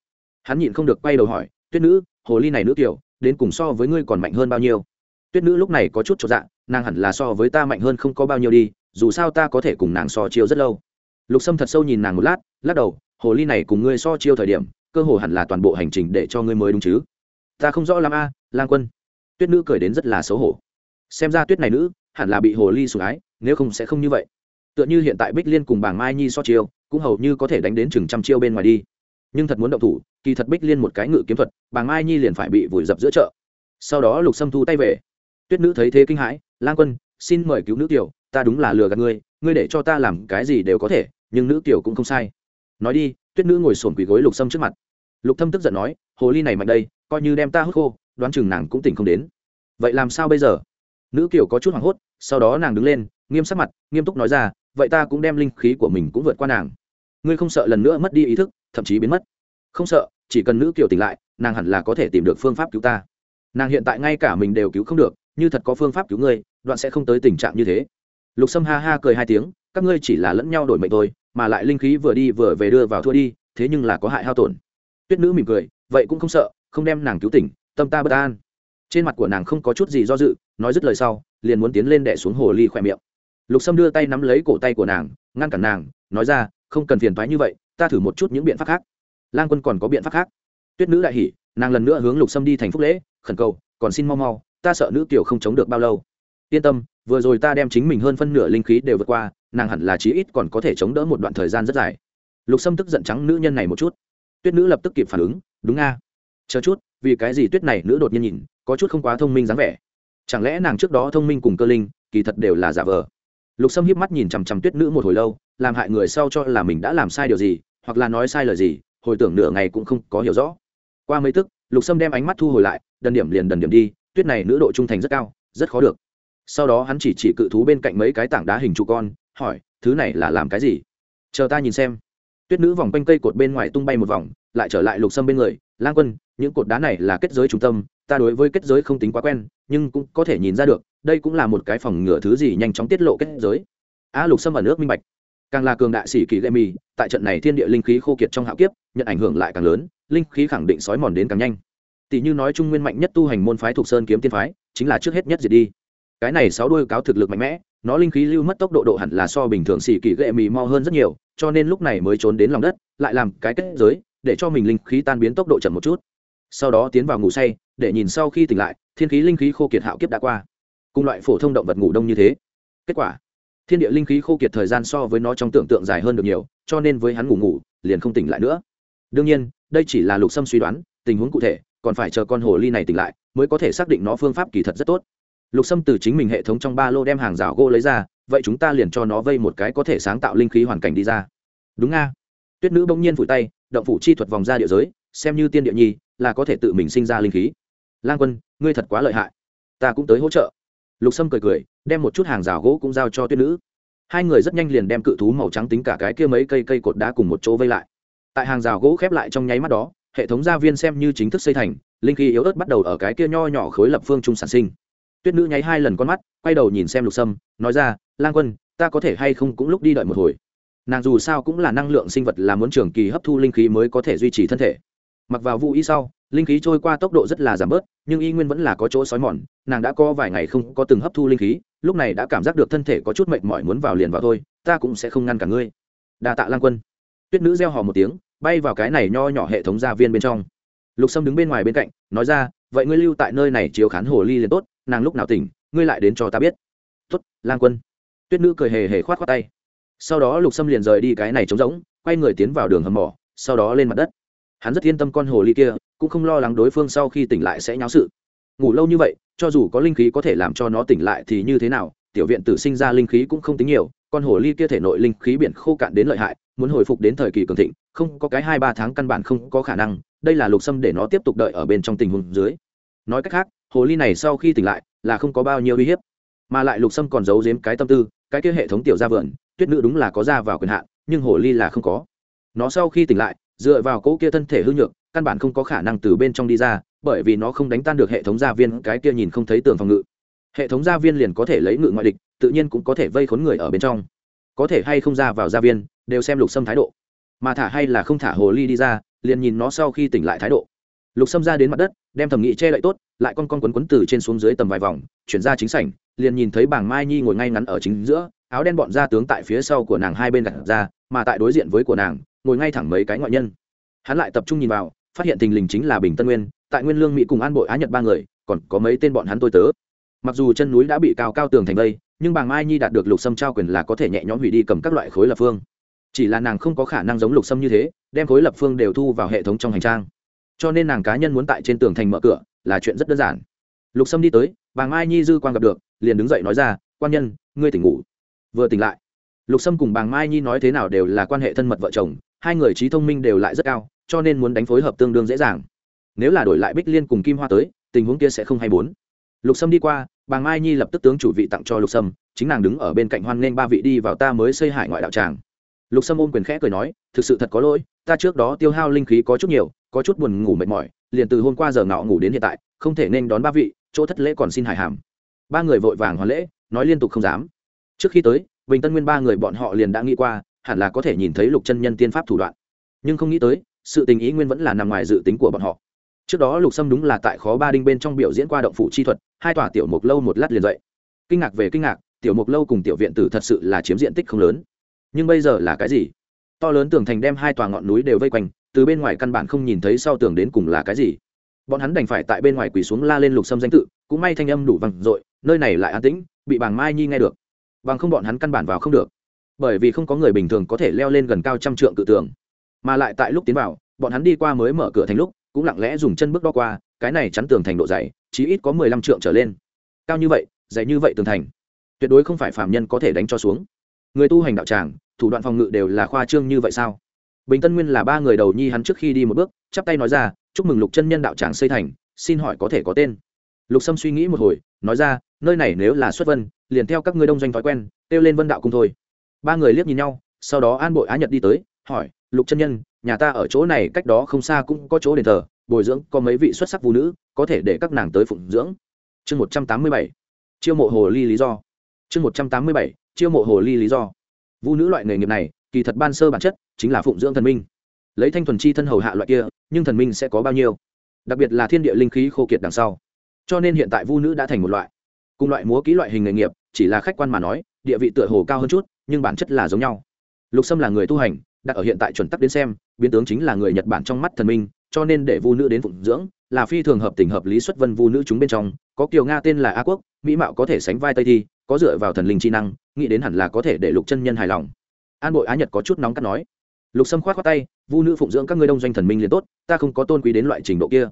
Hắn nhịn không được quay đầu hỏi, tuyết nữ, hồ ly này nữ kiểu đến cùng so với ngươi còn mạnh hơn bao nhiêu? Tuyết nữ lúc này có chút cho dạ nàng hẳn là so với ta mạnh hơn không có bao nhiêu đi, dù sao ta có thể cùng nàng so chiêu rất lâu. Lục sâm thật sâu nhìn nàng một lát, lắc đầu, hồ ly này cùng ngươi so chiêu thời điểm cơ hồ hẳn là toàn bộ hành trình để cho ngươi mới đúng chứ. Ta không rõ làm a, lang quân. Tuyết nữ cười đến rất là xấu hổ. Xem ra tuyết này nữ hẳn là bị hồ ly sủng ái, nếu không sẽ không như vậy. Tựa như hiện tại bích liên cùng bảng mai nhi so chiêu, cũng hầu như có thể đánh đến chừng trăm chiêu bên ngoài đi. Nhưng thật muốn động thủ, kỳ thật bích liên một cái ngự kiếm thuật, bảng mai nhi liền phải bị vùi dập giữa chợ. Sau đó lục xâm thu tay về. Tuyết nữ thấy thế kinh hãi, lang quân, xin mời cứu nữ tiểu, ta đúng là lừa gạt ngươi ngươi để cho ta làm cái gì đều có thể, nhưng nữ tiểu cũng không sai. Nói đi, tuyết nữ ngồi sồn quỳ gối lục sâm trước mặt lục thâm tức giận nói, hồ ly này mạnh đây, coi như đem ta hút khô, đoán chừng nàng cũng tỉnh không đến. Vậy làm sao bây giờ? Nữ kiều có chút hoảng hốt, sau đó nàng đứng lên, nghiêm sắc mặt, nghiêm túc nói ra, vậy ta cũng đem linh khí của mình cũng vượt qua nàng. Ngươi không sợ lần nữa mất đi ý thức, thậm chí biến mất? Không sợ, chỉ cần nữ kiều tỉnh lại, nàng hẳn là có thể tìm được phương pháp cứu ta. Nàng hiện tại ngay cả mình đều cứu không được, như thật có phương pháp cứu ngươi, đoạn sẽ không tới tình trạng như thế. Lục sâm ha ha cười hai tiếng, các ngươi chỉ là lẫn nhau đổi mệnh thôi, mà lại linh khí vừa đi vừa về đưa vào thua đi, thế nhưng là có hại hao tổn tuyết nữ mỉm cười, vậy cũng không sợ, không đem nàng cứu tỉnh, tâm ta bất an. Trên mặt của nàng không có chút gì do dự, nói dứt lời sau, liền muốn tiến lên đẻ xuống hồ ly khỏe miệng. Lục sâm đưa tay nắm lấy cổ tay của nàng, ngăn cản nàng, nói ra, không cần phiền thoái như vậy, ta thử một chút những biện pháp khác. Lang quân còn có biện pháp khác. Tuyết nữ đại hỉ, nàng lần nữa hướng lục sâm đi thành phúc lễ, khẩn cầu, còn xin mau mau, ta sợ nữ tiểu không chống được bao lâu. Yên tâm, vừa rồi ta đem chính mình hơn phân nửa linh khí đều vượt qua, nàng hẳn là chí ít còn có thể chống đỡ một đoạn thời gian rất dài. Lục sâm tức giận trắng nữ nhân này một chút tuyết nữ lập tức kịp phản ứng, đúng nga chờ chút, vì cái gì tuyết này nữ đột nhiên nhìn, có chút không quá thông minh dáng vẻ. Chẳng lẽ nàng trước đó thông minh cùng cơ linh, kỳ thật đều là giả vờ? Lục sâm hiếp mắt nhìn chằm chằm tuyết nữ một hồi lâu, làm hại người sau cho là mình đã làm sai điều gì, hoặc là nói sai lời gì, hồi tưởng nửa ngày cũng không có hiểu rõ. Qua mấy tức, lục sâm đem ánh mắt thu hồi lại, đần điểm liền đần điểm đi, tuyết này nữ độ trung thành rất cao, rất khó được. Sau đó hắn chỉ chỉ cự thú bên cạnh mấy cái tảng đá hình trụ con, hỏi, thứ này là làm cái gì? Chờ ta nhìn xem tuyết nữ vòng quanh cây cột bên ngoài tung bay một vòng, lại trở lại lục sâm bên người. Lang quân, những cột đá này là kết giới trung tâm, ta đối với kết giới không tính quá quen, nhưng cũng có thể nhìn ra được, đây cũng là một cái phòng ngừa thứ gì nhanh chóng tiết lộ kết giới. A, lục sâm ở nước minh bạch. Càng là cường đại sĩ kỳ gây mì, tại trận này thiên địa linh khí khô kiệt trong hạo kiếp, nhận ảnh hưởng lại càng lớn, linh khí khẳng định sói mòn đến càng nhanh. Tỷ như nói trung nguyên mạnh nhất tu hành môn phái thuộc sơn kiếm tiên phái, chính là trước hết nhất diệt đi. Cái này sáu đôi cáo thực lực mạnh mẽ, nó linh khí lưu mất tốc độ độ hẳn là so bình thường xì kỳ gệ mì mau hơn rất nhiều cho nên lúc này mới trốn đến lòng đất, lại làm cái kết giới, để cho mình linh khí tan biến tốc độ chậm một chút. Sau đó tiến vào ngủ say, để nhìn sau khi tỉnh lại, thiên khí linh khí khô kiệt hạo kiếp đã qua. Cùng loại phổ thông động vật ngủ đông như thế. Kết quả, thiên địa linh khí khô kiệt thời gian so với nó trong tưởng tượng dài hơn được nhiều, cho nên với hắn ngủ ngủ, liền không tỉnh lại nữa. Đương nhiên, đây chỉ là lục sâm suy đoán, tình huống cụ thể, còn phải chờ con hồ ly này tỉnh lại, mới có thể xác định nó phương pháp kỳ thật rất tốt. Lục sâm từ chính mình hệ thống trong ba lô đem hàng rào gỗ lấy ra vậy chúng ta liền cho nó vây một cái có thể sáng tạo linh khí hoàn cảnh đi ra. Đúng nga. Tuyết nữ bỗng nhiên vùi tay, động phủ chi thuật vòng ra địa giới, xem như tiên địa nhi, là có thể tự mình sinh ra linh khí. Lang quân, ngươi thật quá lợi hại. Ta cũng tới hỗ trợ. Lục sâm cười cười, đem một chút hàng rào gỗ cũng giao cho tuyết nữ. Hai người rất nhanh liền đem cự thú màu trắng tính cả cái kia mấy cây cây cột đá cùng một chỗ vây lại. Tại hàng rào gỗ khép lại trong nháy mắt đó, hệ thống gia viên xem như chính thức xây thành, linh khí yếu ớt bắt đầu ở cái kia nho nhỏ khối lập phương trung sản sinh. Tuyết nữ nháy hai lần con mắt, quay đầu nhìn xem lục sâm, nói ra lang quân, ta có thể hay không cũng lúc đi đợi một hồi. Nàng dù sao cũng là năng lượng sinh vật, là muốn trường kỳ hấp thu linh khí mới có thể duy trì thân thể. Mặc vào vũ y sau, linh khí trôi qua tốc độ rất là giảm bớt, nhưng y nguyên vẫn là có chỗ sói mòn, nàng đã có vài ngày không có từng hấp thu linh khí, lúc này đã cảm giác được thân thể có chút mệt mỏi muốn vào liền vào thôi, ta cũng sẽ không ngăn cả ngươi. Đa tạ lang quân. Tuyết nữ reo hò một tiếng, bay vào cái này nho nhỏ hệ thống gia viên bên trong. Lục sâm đứng bên ngoài bên cạnh, nói ra, vậy ngươi lưu tại nơi này chiếu khán hồ ly liền tốt, nàng lúc nào tỉnh, ngươi lại đến cho ta biết. Tốt. lang quân tuyết nữ cười hề hề khoát khoát tay. Sau đó lục sâm liền rời đi cái này trống rỗng, quay người tiến vào đường hầm mỏ, sau đó lên mặt đất. Hắn rất yên tâm con hồ ly kia, cũng không lo lắng đối phương sau khi tỉnh lại sẽ nháo sự. Ngủ lâu như vậy, cho dù có linh khí có thể làm cho nó tỉnh lại thì như thế nào, tiểu viện tử sinh ra linh khí cũng không tính nhiều, con hồ ly kia thể nội linh khí biển khô cạn đến lợi hại, muốn hồi phục đến thời kỳ cường thịnh, không có cái hai ba tháng căn bản không có khả năng, đây là lục sâm để nó tiếp tục đợi ở bên trong tình huống dưới. Nói cách khác, hồ ly này sau khi tỉnh lại là không có bao nhiêu uy hiếp, mà lại lục sâm còn giấu giếm cái tâm tư cái kia hệ thống tiểu ra vườn, tuyết nữ đúng là có ra vào quyền hạn, nhưng hồ ly là không có. Nó sau khi tỉnh lại, dựa vào cỗ kia thân thể hư nhược, căn bản không có khả năng từ bên trong đi ra, bởi vì nó không đánh tan được hệ thống gia viên, cái kia nhìn không thấy tường phòng ngự. Hệ thống gia viên liền có thể lấy ngự ngoại địch, tự nhiên cũng có thể vây khốn người ở bên trong. Có thể hay không ra vào gia viên, đều xem lục sâm thái độ. Mà thả hay là không thả hồ ly đi ra, liền nhìn nó sau khi tỉnh lại thái độ. Lục sâm ra đến mặt đất, đem thẩm nghị che lại tốt, lại con con quấn quấn từ trên xuống dưới tầm vài vòng, chuyển ra chính sảnh liền nhìn thấy bảng mai nhi ngồi ngay ngắn ở chính giữa, áo đen bọn ra tướng tại phía sau của nàng hai bên gặt ra, mà tại đối diện với của nàng, ngồi ngay thẳng mấy cái ngoại nhân. Hắn lại tập trung nhìn vào, phát hiện tình lình chính là bình tân nguyên, tại nguyên lương mỹ cùng an bội á nhật ba người, còn có mấy tên bọn hắn tôi tớ. Mặc dù chân núi đã bị cao cao tường thành vây, nhưng bàng mai nhi đạt được lục sâm trao quyền là có thể nhẹ nhõm hủy đi cầm các loại khối lập phương. Chỉ là nàng không có khả năng giống lục sâm như thế, đem khối lập phương đều thu vào hệ thống trong hành trang. Cho nên nàng cá nhân muốn tại trên tường thành mở cửa, là chuyện rất đơn giản. Lục sâm đi tới, bàng mai nhi dư quan gặp được liền đứng dậy nói ra, quan nhân, ngươi tỉnh ngủ. Vừa tỉnh lại, lục sâm cùng bàng mai nhi nói thế nào đều là quan hệ thân mật vợ chồng, hai người trí thông minh đều lại rất cao, cho nên muốn đánh phối hợp tương đương dễ dàng. Nếu là đổi lại bích liên cùng kim hoa tới, tình huống kia sẽ không hay bốn. Lục sâm đi qua, bàng mai nhi lập tức tướng chủ vị tặng cho lục sâm, chính nàng đứng ở bên cạnh hoan nghênh ba vị đi vào ta mới xây hải ngoại đạo tràng. Lục sâm ôm quyền khẽ cười nói, thực sự thật có lỗi, ta trước đó tiêu hao linh khí có chút nhiều, có chút buồn ngủ mệt mỏi, liền từ hôm qua giờ ngọ ngủ đến hiện tại, không thể nên đón ba vị, chỗ thất lễ còn xin hải hàm ba người vội vàng hoàn lễ, nói liên tục không dám. Trước khi tới, bình tân nguyên ba người bọn họ liền đã nghĩ qua, hẳn là có thể nhìn thấy lục chân nhân tiên pháp thủ đoạn. Nhưng không nghĩ tới, sự tình ý nguyên vẫn là nằm ngoài dự tính của bọn họ. Trước đó lục sâm đúng là tại khó ba đinh bên trong biểu diễn qua động phủ chi thuật, hai tòa tiểu mục lâu một lát liền dậy. Kinh ngạc về kinh ngạc, tiểu mục lâu cùng tiểu viện tử thật sự là chiếm diện tích không lớn. Nhưng bây giờ là cái gì? To lớn tường thành đem hai tòa ngọn núi đều vây quanh, từ bên ngoài căn bản không nhìn thấy sau tường đến cùng là cái gì. Bọn hắn đành phải tại bên ngoài quỳ xuống la lên lục sâm danh tự, cũng may thanh âm đủ vằng dội nơi này lại an tĩnh, bị bàng mai nhi nghe được. Bằng không bọn hắn căn bản vào không được. Bởi vì không có người bình thường có thể leo lên gần cao trăm trượng cự tường. Mà lại tại lúc tiến vào, bọn hắn đi qua mới mở cửa thành lúc, cũng lặng lẽ dùng chân bước đo qua, cái này chắn tường thành độ dày, chí ít có mười lăm trượng trở lên. Cao như vậy, dày như vậy tường thành, tuyệt đối không phải phạm nhân có thể đánh cho xuống. Người tu hành đạo tràng, thủ đoạn phòng ngự đều là khoa trương như vậy sao? Bình tân nguyên là ba người đầu nhi hắn trước khi đi một bước, chắp tay nói ra, chúc mừng lục chân nhân đạo tràng xây thành, xin hỏi có thể có tên? Lục sâm suy nghĩ một hồi, nói ra nơi này nếu là xuất vân, liền theo các ngươi đông doanh thói quen, kêu lên vân đạo cùng thôi. Ba người liếc nhìn nhau, sau đó an bội á nhật đi tới, hỏi, lục chân nhân, nhà ta ở chỗ này cách đó không xa cũng có chỗ đền thờ, bồi dưỡng có mấy vị xuất sắc phụ nữ, có thể để các nàng tới phụng dưỡng. Chương một trăm tám mươi bảy, chiêu mộ hồ ly lý do. Chương một trăm tám mươi bảy, chiêu mộ hồ ly lý do. Vũ nữ loại nghề nghiệp này, kỳ thật ban sơ bản chất chính là phụng dưỡng thần minh. Lấy thanh thuần chi thân hầu hạ loại kia, nhưng thần minh sẽ có bao nhiêu? Đặc biệt là thiên địa linh khí khô kiệt đằng sau. Cho nên hiện tại vu nữ đã thành một loại cùng loại múa kỹ loại hình nghề nghiệp, chỉ là khách quan mà nói, địa vị tựa hồ cao hơn chút, nhưng bản chất là giống nhau. Lục sâm là người tu hành, đặt ở hiện tại chuẩn tắc đến xem, biến tướng chính là người nhật bản trong mắt thần minh, cho nên để vu nữ đến phụng dưỡng, là phi thường hợp tình hợp lý xuất vân vu nữ chúng bên trong, có kiều nga tên là a quốc, mỹ mạo có thể sánh vai tây thi, có dựa vào thần linh chi năng, nghĩ đến hẳn là có thể để lục chân nhân hài lòng. An bội á nhật có chút nóng cắt nói. Lục sâm khoát khoát tay, vu nữ phụng dưỡng các ngươi đông doanh thần minh liền tốt, ta không có tôn quý đến loại trình độ kia.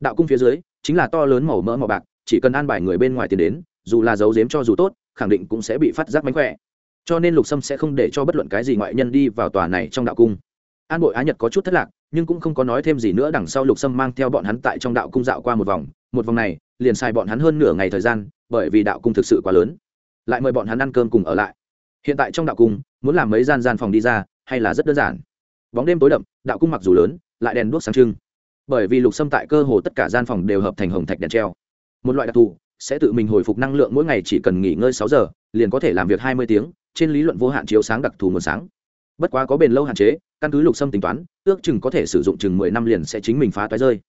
Đạo cung phía dưới, chính là to lớn màu mỡ màu bạc chỉ cần an bài người bên ngoài tiền đến, dù là giấu giếm cho dù tốt, khẳng định cũng sẽ bị phát giác mánh khỏe. Cho nên lục sâm sẽ không để cho bất luận cái gì ngoại nhân đi vào tòa này trong đạo cung. An bội á nhật có chút thất lạc, nhưng cũng không có nói thêm gì nữa, đằng sau lục sâm mang theo bọn hắn tại trong đạo cung dạo qua một vòng. Một vòng này, liền xài bọn hắn hơn nửa ngày thời gian, bởi vì đạo cung thực sự quá lớn. Lại mời bọn hắn ăn cơm cùng ở lại. Hiện tại trong đạo cung, muốn làm mấy gian gian phòng đi ra, hay là rất đơn giản? Bóng đêm tối đậm, đạo cung mặc dù lớn, lại đèn đuốc sáng trưng. Bởi vì lục sâm tại cơ hồ tất cả gian phòng đều hợp thành hồng thạch đèn treo một loại đặc thù, sẽ tự mình hồi phục năng lượng mỗi ngày chỉ cần nghỉ ngơi sáu giờ, liền có thể làm việc hai mươi tiếng, trên lý luận vô hạn chiếu sáng đặc thù nguồn sáng. Bất quá có bền lâu hạn chế, căn cứ lục sâm tính toán, ước chừng có thể sử dụng chừng mười năm liền sẽ chính mình phá toái rơi.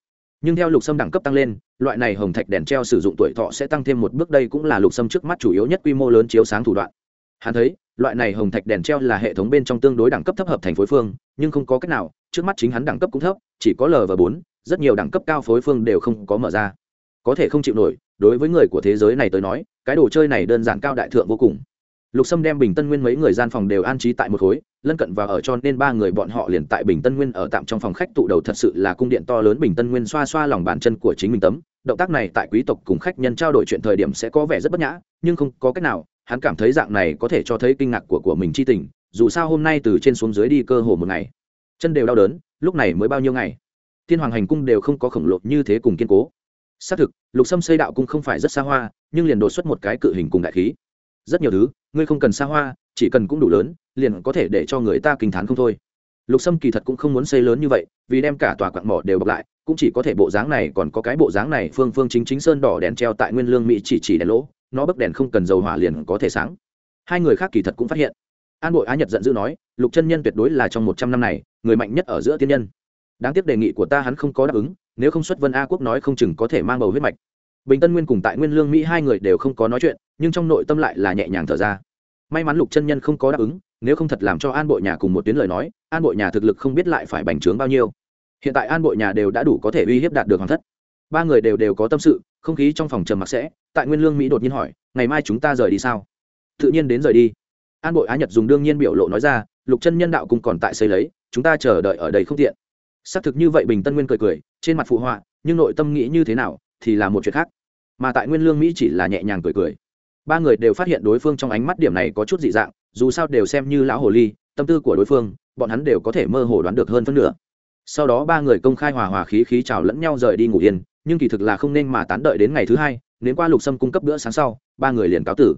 Nhưng theo lục sâm đẳng cấp tăng lên, loại này hồng thạch đèn treo sử dụng tuổi thọ sẽ tăng thêm một bước, đây cũng là lục sâm trước mắt chủ yếu nhất quy mô lớn chiếu sáng thủ đoạn. Hắn thấy, loại này hồng thạch đèn treo là hệ thống bên trong tương đối đẳng cấp thấp hợp thành phối phương, nhưng không có cách nào, trước mắt chính hắn đẳng cấp cũng thấp, chỉ có l và bốn, rất nhiều đẳng cấp cao phối phương đều không có mở ra có thể không chịu nổi, đối với người của thế giới này tới nói, cái đồ chơi này đơn giản cao đại thượng vô cùng. Lục sâm đem bình tân nguyên mấy người gian phòng đều an trí tại một khối, lân cận và ở cho nên ba người bọn họ liền tại bình tân nguyên ở tạm trong phòng khách tụ đầu thật sự là cung điện to lớn bình tân nguyên xoa xoa lòng bàn chân của chính mình tấm. Động tác này tại quý tộc cùng khách nhân trao đổi chuyện thời điểm sẽ có vẻ rất bất nhã, nhưng không có cách nào, hắn cảm thấy dạng này có thể cho thấy kinh ngạc của của mình chi tình, dù sao hôm nay từ trên xuống dưới đi cơ hồ một ngày. Chân đều đau đớn, lúc này mới bao nhiêu ngày? Thiên hoàng hành cung đều không có khổng lồ như thế cùng kiên cố xác thực, lục sâm xây đạo cung không phải rất xa hoa, nhưng liền đột xuất một cái cự hình cùng đại khí. Rất nhiều thứ, ngươi không cần xa hoa, chỉ cần cũng đủ lớn, liền có thể để cho người ta kinh t h á n không thôi. Lục sâm kỳ thật cũng không muốn xây lớn như vậy, vì đem cả tòa quạng mỏ đều bọc lại, cũng chỉ có thể bộ dáng này, còn có cái bộ dáng này phương phương chính chính sơn đỏ đèn treo tại nguyên lương mỹ chỉ chỉ đèn lỗ, nó bấc đèn không cần dầu hỏa liền có thể sáng. Hai người khác kỳ thật cũng phát hiện. An bội á nhật giận dữ nói, lục chân nhân tuyệt đối là trong một trăm năm này, người mạnh nhất ở giữa tiên nhân. Đáng tiếc đề nghị của ta hắn không có đáp ứng nếu không xuất vân a quốc nói không chừng có thể mang bầu huyết mạch. Bình tân nguyên cùng tại nguyên lương mỹ hai người đều không có nói chuyện, nhưng trong nội tâm lại là nhẹ nhàng thở ra. May mắn lục chân nhân không có đáp ứng, nếu không thật làm cho an bội nhà cùng một tuyến lời nói, an bội nhà thực lực không biết lại phải bành trướng bao nhiêu. Hiện tại an bội nhà đều đã đủ có thể uy hiếp đạt được hoàng thất. Ba người đều đều có tâm sự, không khí trong phòng trầm mặc sẽ, tại nguyên lương mỹ đột nhiên hỏi, ngày mai chúng ta rời đi sao? Tự nhiên đến rời đi. An bội á nhật dùng đương nhiên biểu lộ nói ra, lục chân nhân đạo cùng còn tại xây lấy, chúng ta chờ đợi ở đây không tiện xác thực như vậy bình tân nguyên cười cười, trên mặt phụ họa, nhưng nội tâm nghĩ như thế nào thì là một chuyện khác. Mà tại nguyên lương mỹ chỉ là nhẹ nhàng cười cười. Ba người đều phát hiện đối phương trong ánh mắt điểm này có chút dị dạng, dù sao đều xem như lão hồ ly, tâm tư của đối phương, bọn hắn đều có thể mơ hồ đoán được hơn phân nửa. Sau đó ba người công khai hòa hòa khí khí chào lẫn nhau rời đi ngủ yên, nhưng kỳ thực là không nên mà tán đợi đến ngày thứ hai nếu qua lục sâm cung cấp bữa sáng sau, ba người liền cáo tử.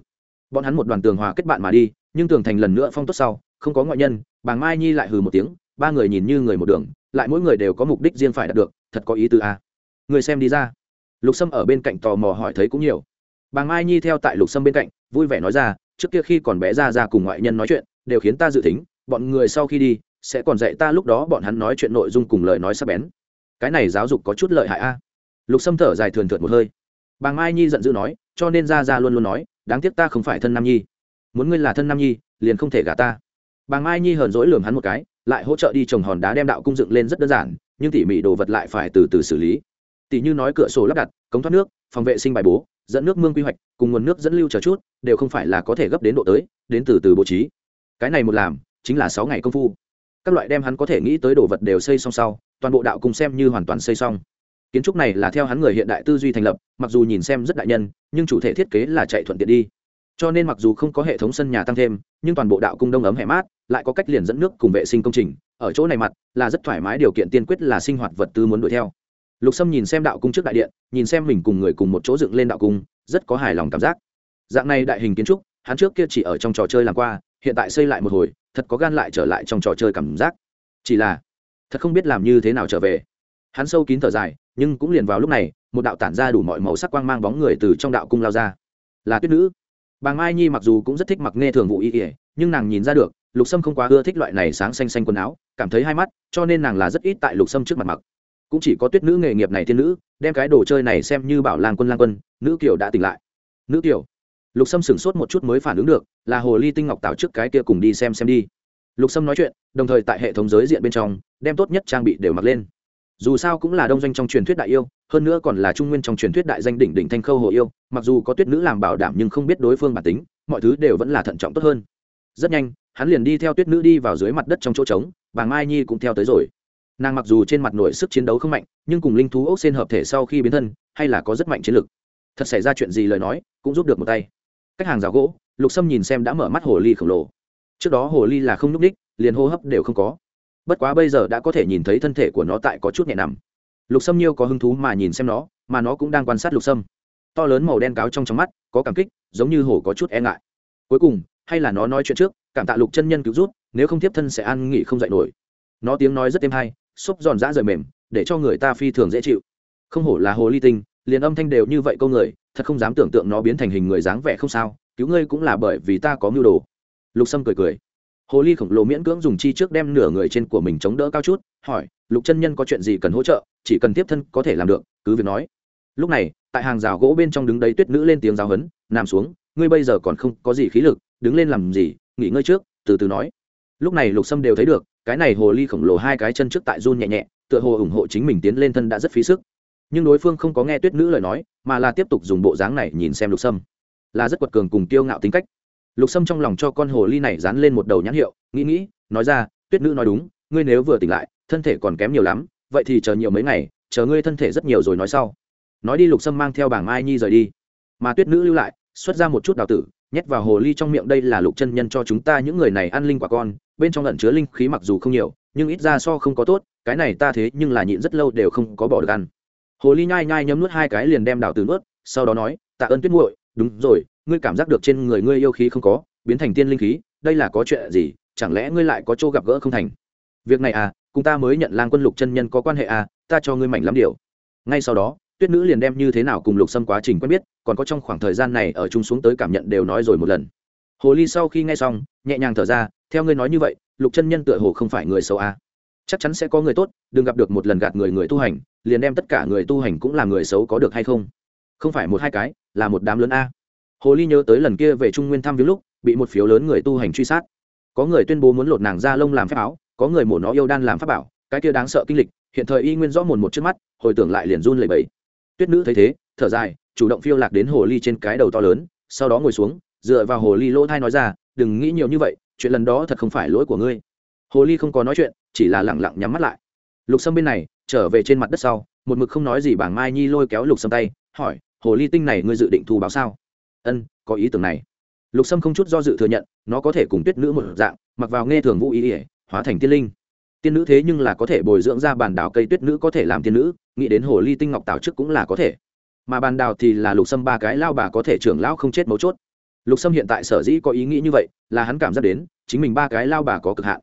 Bọn hắn một đoàn tường hòa kết bạn mà đi, nhưng tường thành lần nữa phong tốt sau, không có ngoại nhân, bà mai nhi lại hừ một tiếng, ba người nhìn như người một đường lại mỗi người đều có mục đích riêng phải đạt được, thật có ý tứ a à. người xem đi ra. Lục sâm ở bên cạnh tò mò hỏi thấy cũng nhiều. Bàng mai nhi theo tại lục sâm bên cạnh, vui vẻ nói ra, trước kia khi còn bé ra ra cùng ngoại nhân nói chuyện, đều khiến ta dự tính, bọn người sau khi đi, sẽ còn dạy ta lúc đó bọn hắn nói chuyện nội dung cùng lời nói sắc bén. Cái này giáo dục có chút lợi hại a. Lục sâm thở dài thường thượt một hơi. Bàng mai nhi giận dữ nói, cho nên ra ra luôn luôn nói, đáng tiếc ta không phải thân nam nhi. Muốn ngươi là thân nam nhi, liền không thể gả ta. Bàng mai nhi hờn dỗi lường hắn một cái lại hỗ trợ đi trồng hòn đá đem đạo cung dựng lên rất đơn giản, nhưng tỉ mỉ đồ vật lại phải từ từ xử lý. Tỉ như nói cửa sổ lắp đặt, cống thoát nước, phòng vệ sinh bài bố, dẫn nước mương quy hoạch, cùng nguồn nước dẫn lưu chờ chút, đều không phải là có thể gấp đến độ tới, đến từ từ bố trí. Cái này một làm, chính là sáu ngày công phu. Các loại đem hắn có thể nghĩ tới đồ vật đều xây xong sau, toàn bộ đạo cùng xem như hoàn toàn xây xong. Kiến trúc này là theo hắn người hiện đại tư duy thành lập, mặc dù nhìn xem rất đại nhân, nhưng chủ thể thiết kế là chạy thuận tiện đi. Cho nên mặc dù không có hệ thống sân nhà tăng thêm, nhưng toàn bộ đạo cung đông ấm hẻ mát lại có cách liền dẫn nước cùng vệ sinh công trình, ở chỗ này mặt, là rất thoải mái điều kiện tiên quyết là sinh hoạt vật tư muốn đuổi theo. Lục sâm nhìn xem đạo cung trước đại điện, nhìn xem mình cùng người cùng một chỗ dựng lên đạo cung, rất có hài lòng cảm giác. Dạng này đại hình kiến trúc, hắn trước kia chỉ ở trong trò chơi làm qua, hiện tại xây lại một hồi, thật có gan lại trở lại trong trò chơi cảm giác. Chỉ là, thật không biết làm như thế nào trở về. Hắn sâu kín thở dài, nhưng cũng liền vào lúc này, một đạo tản ra đủ mọi màu sắc quang mang bóng người từ trong đạo cung lao ra. Là tuyết nữ. Bà mai nhi mặc dù cũng rất thích mặc nghe thường vụ y ỉa nhưng nàng nhìn ra được lục sâm không quá ưa thích loại này sáng xanh xanh quần áo, cảm thấy hai mắt, cho nên nàng là rất ít tại lục sâm trước mặt mặc. Cũng chỉ có tuyết nữ nghề nghiệp này thiên nữ, đem cái đồ chơi này xem như bảo lang quân lang quân, nữ kiều đã tỉnh lại. Nữ kiều. Lục sâm sửng sốt một chút mới phản ứng được, là hồ ly tinh ngọc tạo trước cái kia cùng đi xem xem đi. Lục sâm nói chuyện, đồng thời tại hệ thống giới diện bên trong, đem tốt nhất trang bị đều mặc lên. Dù sao cũng là đông doanh trong truyền thuyết đại yêu, hơn nữa còn là trung nguyên trong truyền thuyết đại danh đỉnh đỉnh thanh khâu hồ yêu, mặc dù có tuyết nữ làm bảo đảm nhưng không biết đối phương bản tính, mọi thứ đều vẫn là thận trọng tốt hơn rất nhanh, hắn liền đi theo tuyết nữ đi vào dưới mặt đất trong chỗ trống, bà mai nhi cũng theo tới rồi. Nàng mặc dù trên mặt nổi sức chiến đấu không mạnh, nhưng cùng linh thú ốc xên hợp thể sau khi biến thân, hay là có rất mạnh chiến lực. Thật xảy ra chuyện gì lời nói, cũng giúp được một tay. Cách hàng rào gỗ, lục sâm nhìn xem đã mở mắt hồ ly khổng lồ. Trước đó hồ ly là không nhúc ních liền hô hấp đều không có. Bất quá bây giờ đã có thể nhìn thấy thân thể của nó tại có chút nhẹ nằm lục sâm nhiêu có hứng thú mà nhìn xem nó, mà nó cũng đang quan sát lục sâm. To lớn màu đen cáo trong trong mắt, có cảm kích, giống như hồ có chút e ngại. Cuối cùng hay là nó nói chuyện trước, cảm tạ lục chân nhân cứu rút nếu không tiếp thân sẽ ăn nghỉ không dạy nổi. Nó tiếng nói rất êm hay xúc giòn giã rời mềm, để cho người ta phi thường dễ chịu. Không hổ là hồ ly tinh, liền âm thanh đều như vậy câu người, thật không dám tưởng tượng nó biến thành hình người dáng vẻ không sao, cứu ngươi cũng là bởi vì ta có mưu đồ. Lục sâm cười cười. Hồ ly khổng lồ miễn cưỡng dùng chi trước đem nửa người trên của mình chống đỡ cao chút, hỏi, lục chân nhân có chuyện gì cần hỗ trợ? Chỉ cần tiếp thân có thể làm được, cứ việc nói. Lúc này, tại hàng rào gỗ bên trong đứng đấy tuyết nữ lên tiếng giáo hấn nằm xuống, ngươi bây giờ còn không có gì khí lực đứng lên làm gì, nghỉ ngơi trước, từ từ nói. Lúc này lục sâm đều thấy được, cái này hồ ly khổng lồ hai cái chân trước tại run nhẹ nhẹ, tựa hồ ủng hộ chính mình tiến lên thân đã rất phí sức. Nhưng đối phương không có nghe tuyết nữ lời nói, mà là tiếp tục dùng bộ dáng này nhìn xem lục sâm. Là rất quật cường cùng kiêu ngạo tính cách. Lục sâm trong lòng cho con hồ ly này dán lên một đầu nhãn hiệu, nghĩ nghĩ, nói ra, tuyết nữ nói đúng, ngươi nếu vừa tỉnh lại, thân thể còn kém nhiều lắm, vậy thì chờ nhiều mấy ngày, chờ ngươi thân thể rất nhiều rồi nói sau. Nói đi, lục sâm mang theo bảng mai nhi rời đi. Mà tuyết nữ lưu lại, xuất ra một chút đào tử nhét vào hồ ly trong miệng, đây là lục chân nhân cho chúng ta những người này ăn linh quả con, bên trong lẩn chứa linh khí mặc dù không nhiều, nhưng ít ra so không có tốt, cái này ta thế nhưng là nhịn rất lâu đều không có bỏ được ăn. Hồ ly nhai nhai nhấm nuốt hai cái liền đem đào từ nuốt, sau đó nói, tạ ơn tuyết muội, đúng rồi, ngươi cảm giác được trên người ngươi yêu khí không có, biến thành tiên linh khí, đây là có chuyện gì, chẳng lẽ ngươi lại có chỗ gặp gỡ không thành? Việc này à cùng ta mới nhận lang quân lục chân nhân có quan hệ à ta cho ngươi mảnh lắm điều. Ngay sau đó tuyết nữ liền đem như thế nào cùng lục xâm quá trình quen biết, còn có trong khoảng thời gian này ở chung xuống tới cảm nhận đều nói rồi một lần. Hồ ly sau khi nghe xong, nhẹ nhàng thở ra, theo ngươi nói như vậy, lục chân nhân tựa hồ không phải người xấu à. chắc chắn sẽ có người tốt, đừng gặp được một lần gạt người người tu hành, liền đem tất cả người tu hành cũng là người xấu có được hay không? Không phải một hai cái, là một đám lớn a. Hồ ly nhớ tới lần kia về trung nguyên thăm viếng lúc, bị một phiếu lớn người tu hành truy sát. Có người tuyên bố muốn lột nàng ra lông làm phép áo, có người mổ nó yêu đan làm pháp bảo, cái kia đáng sợ kinh lịch, hiện thời y nguyên rõ mồn một trước mắt, hồi tưởng lại liền run lẩy bẩy tuyết nữ thấy thế, thở dài, chủ động phiêu lạc đến hồ ly trên cái đầu to lớn, sau đó ngồi xuống, dựa vào hồ ly lỗ thai nói ra, đừng nghĩ nhiều như vậy, chuyện lần đó thật không phải lỗi của ngươi. Hồ ly không có nói chuyện, chỉ là lẳng lặng nhắm mắt lại. Lục sâm bên này, trở về trên mặt đất sau, một mực không nói gì bảng mai nhi lôi kéo lục sâm tay, hỏi, hồ ly tinh này ngươi dự định thu báo sao? Ân, có ý tưởng này. Lục sâm không chút do dự thừa nhận, nó có thể cùng tuyết nữ một dạng, mặc vào nghe thường vũ ý ỉa hóa thành tiên linh tiên nữ thế nhưng là có thể bồi dưỡng ra bàn đảo cây tuyết nữ có thể làm tiên nữ, nghĩ đến hồ ly tinh ngọc tảo trước cũng là có thể. Mà bàn đào thì là lục sâm ba cái lao bà có thể trưởng lão không chết mấu chốt. Lục sâm hiện tại sở dĩ có ý nghĩ như vậy, là hắn cảm giác đến, chính mình ba cái lao bà có cực hạn.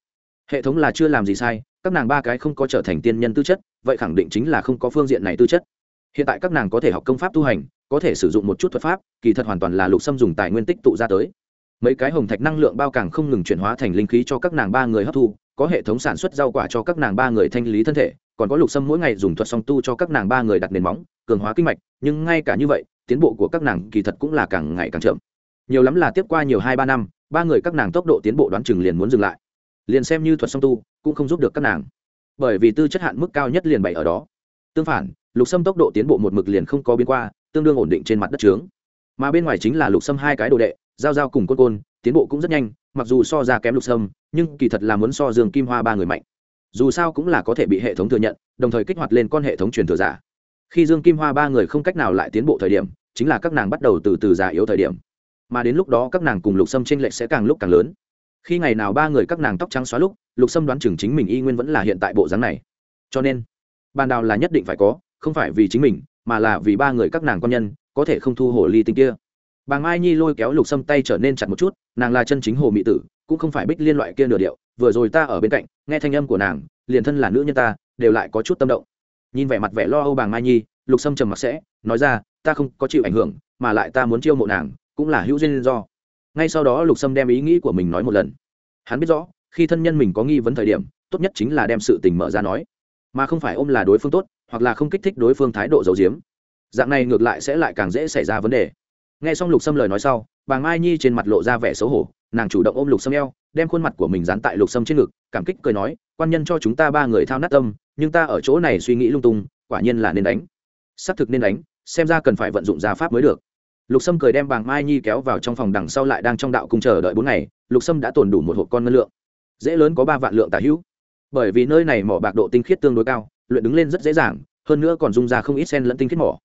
Hệ thống là chưa làm gì sai, các nàng ba cái không có trở thành tiên nhân tư chất, vậy khẳng định chính là không có phương diện này tư chất. Hiện tại các nàng có thể học công pháp tu hành, có thể sử dụng một chút thuật pháp, kỳ thật hoàn toàn là lục xâm dùng tài nguyên tích tụ ra tới. Mấy cái hồng thạch năng lượng bao càng không ngừng chuyển hóa thành linh khí cho các nàng ba người hấp thu có hệ thống sản xuất rau quả cho các nàng ba người thanh lý thân thể, còn có lục sâm mỗi ngày dùng thuật song tu cho các nàng ba người đặt nền móng, cường hóa kinh mạch, nhưng ngay cả như vậy, tiến bộ của các nàng kỳ thật cũng là càng ngày càng chậm. Nhiều lắm là tiếp qua nhiều hai ba năm, ba người các nàng tốc độ tiến bộ đoán chừng liền muốn dừng lại. Liền xem như thuật song tu, cũng không giúp được các nàng. Bởi vì tư chất hạn mức cao nhất liền bảy ở đó. Tương phản, lục sâm tốc độ tiến bộ một mực liền không có biến qua, tương đương ổn định trên mặt đất trướng. Mà bên ngoài chính là lục sâm hai cái đồ đệ, giao giao cùng côn côn, tiến bộ cũng rất nhanh mặc dù so ra kém lục sâm, nhưng kỳ thật là muốn so dương kim hoa ba người mạnh. Dù sao cũng là có thể bị hệ thống thừa nhận, đồng thời kích hoạt lên con hệ thống truyền thừa giả. Khi dương kim hoa ba người không cách nào lại tiến bộ thời điểm, chính là các nàng bắt đầu từ từ già yếu thời điểm. Mà đến lúc đó các nàng cùng lục sâm tranh lệch sẽ càng lúc càng lớn. Khi ngày nào ba người các nàng tóc trắng xóa lúc, lục sâm đoán chừng chính mình y nguyên vẫn là hiện tại bộ dáng này. Cho nên, bàn đào là nhất định phải có, không phải vì chính mình, mà là vì ba người các nàng con nhân, có thể không thu hồ ly tinh kia bà mai nhi lôi kéo lục sâm tay trở nên chặt một chút, nàng là chân chính hồ mỹ tử, cũng không phải bích liên loại kia nửa điệu. Vừa rồi ta ở bên cạnh, nghe thanh âm của nàng, liền thân là nữ nhân ta, đều lại có chút tâm động. Nhìn vẻ mặt vẻ lo âu bàng mai nhi, lục sâm trầm mặc sẽ, nói ra, ta không có chịu ảnh hưởng, mà lại ta muốn chiêu mộ nàng, cũng là hữu duyên do. Ngay sau đó lục sâm đem ý nghĩ của mình nói một lần. Hắn biết rõ, khi thân nhân mình có nghi vấn thời điểm, tốt nhất chính là đem sự tình mở ra nói. Mà không phải ôm là đối phương tốt, hoặc là không kích thích đối phương thái độ giấu giếm. Dạng này ngược lại sẽ lại càng dễ xảy ra vấn đề n g h e xong lục sâm lời nói sau, bà mai nhi trên mặt lộ ra vẻ xấu hổ, nàng chủ động ôm lục sâm eo, đem khuôn mặt của mình dán tại lục sâm trên ngực, cảm kích cười nói, quan nhân cho chúng ta ba người thao nát tâm, nhưng ta ở chỗ này suy nghĩ lung tung, quả nhiên là nên đánh. Xác thực nên đánh, xem ra cần phải vận dụng gia pháp mới được. Lục sâm cười đem bàng mai nhi kéo vào trong phòng đằng sau lại đang trong đạo cung chờ đợi bốn ngày, lục sâm đã tồn đủ một hộp con ngân lượng. Dễ lớn có ba vạn lượng tả hữu. Bởi vì nơi này mỏ bạc độ tinh khiết tương đối cao, luyện đứng lên rất dễ dàng, hơn nữa còn dung ra không ít sen lẫn tinh khiết mỏ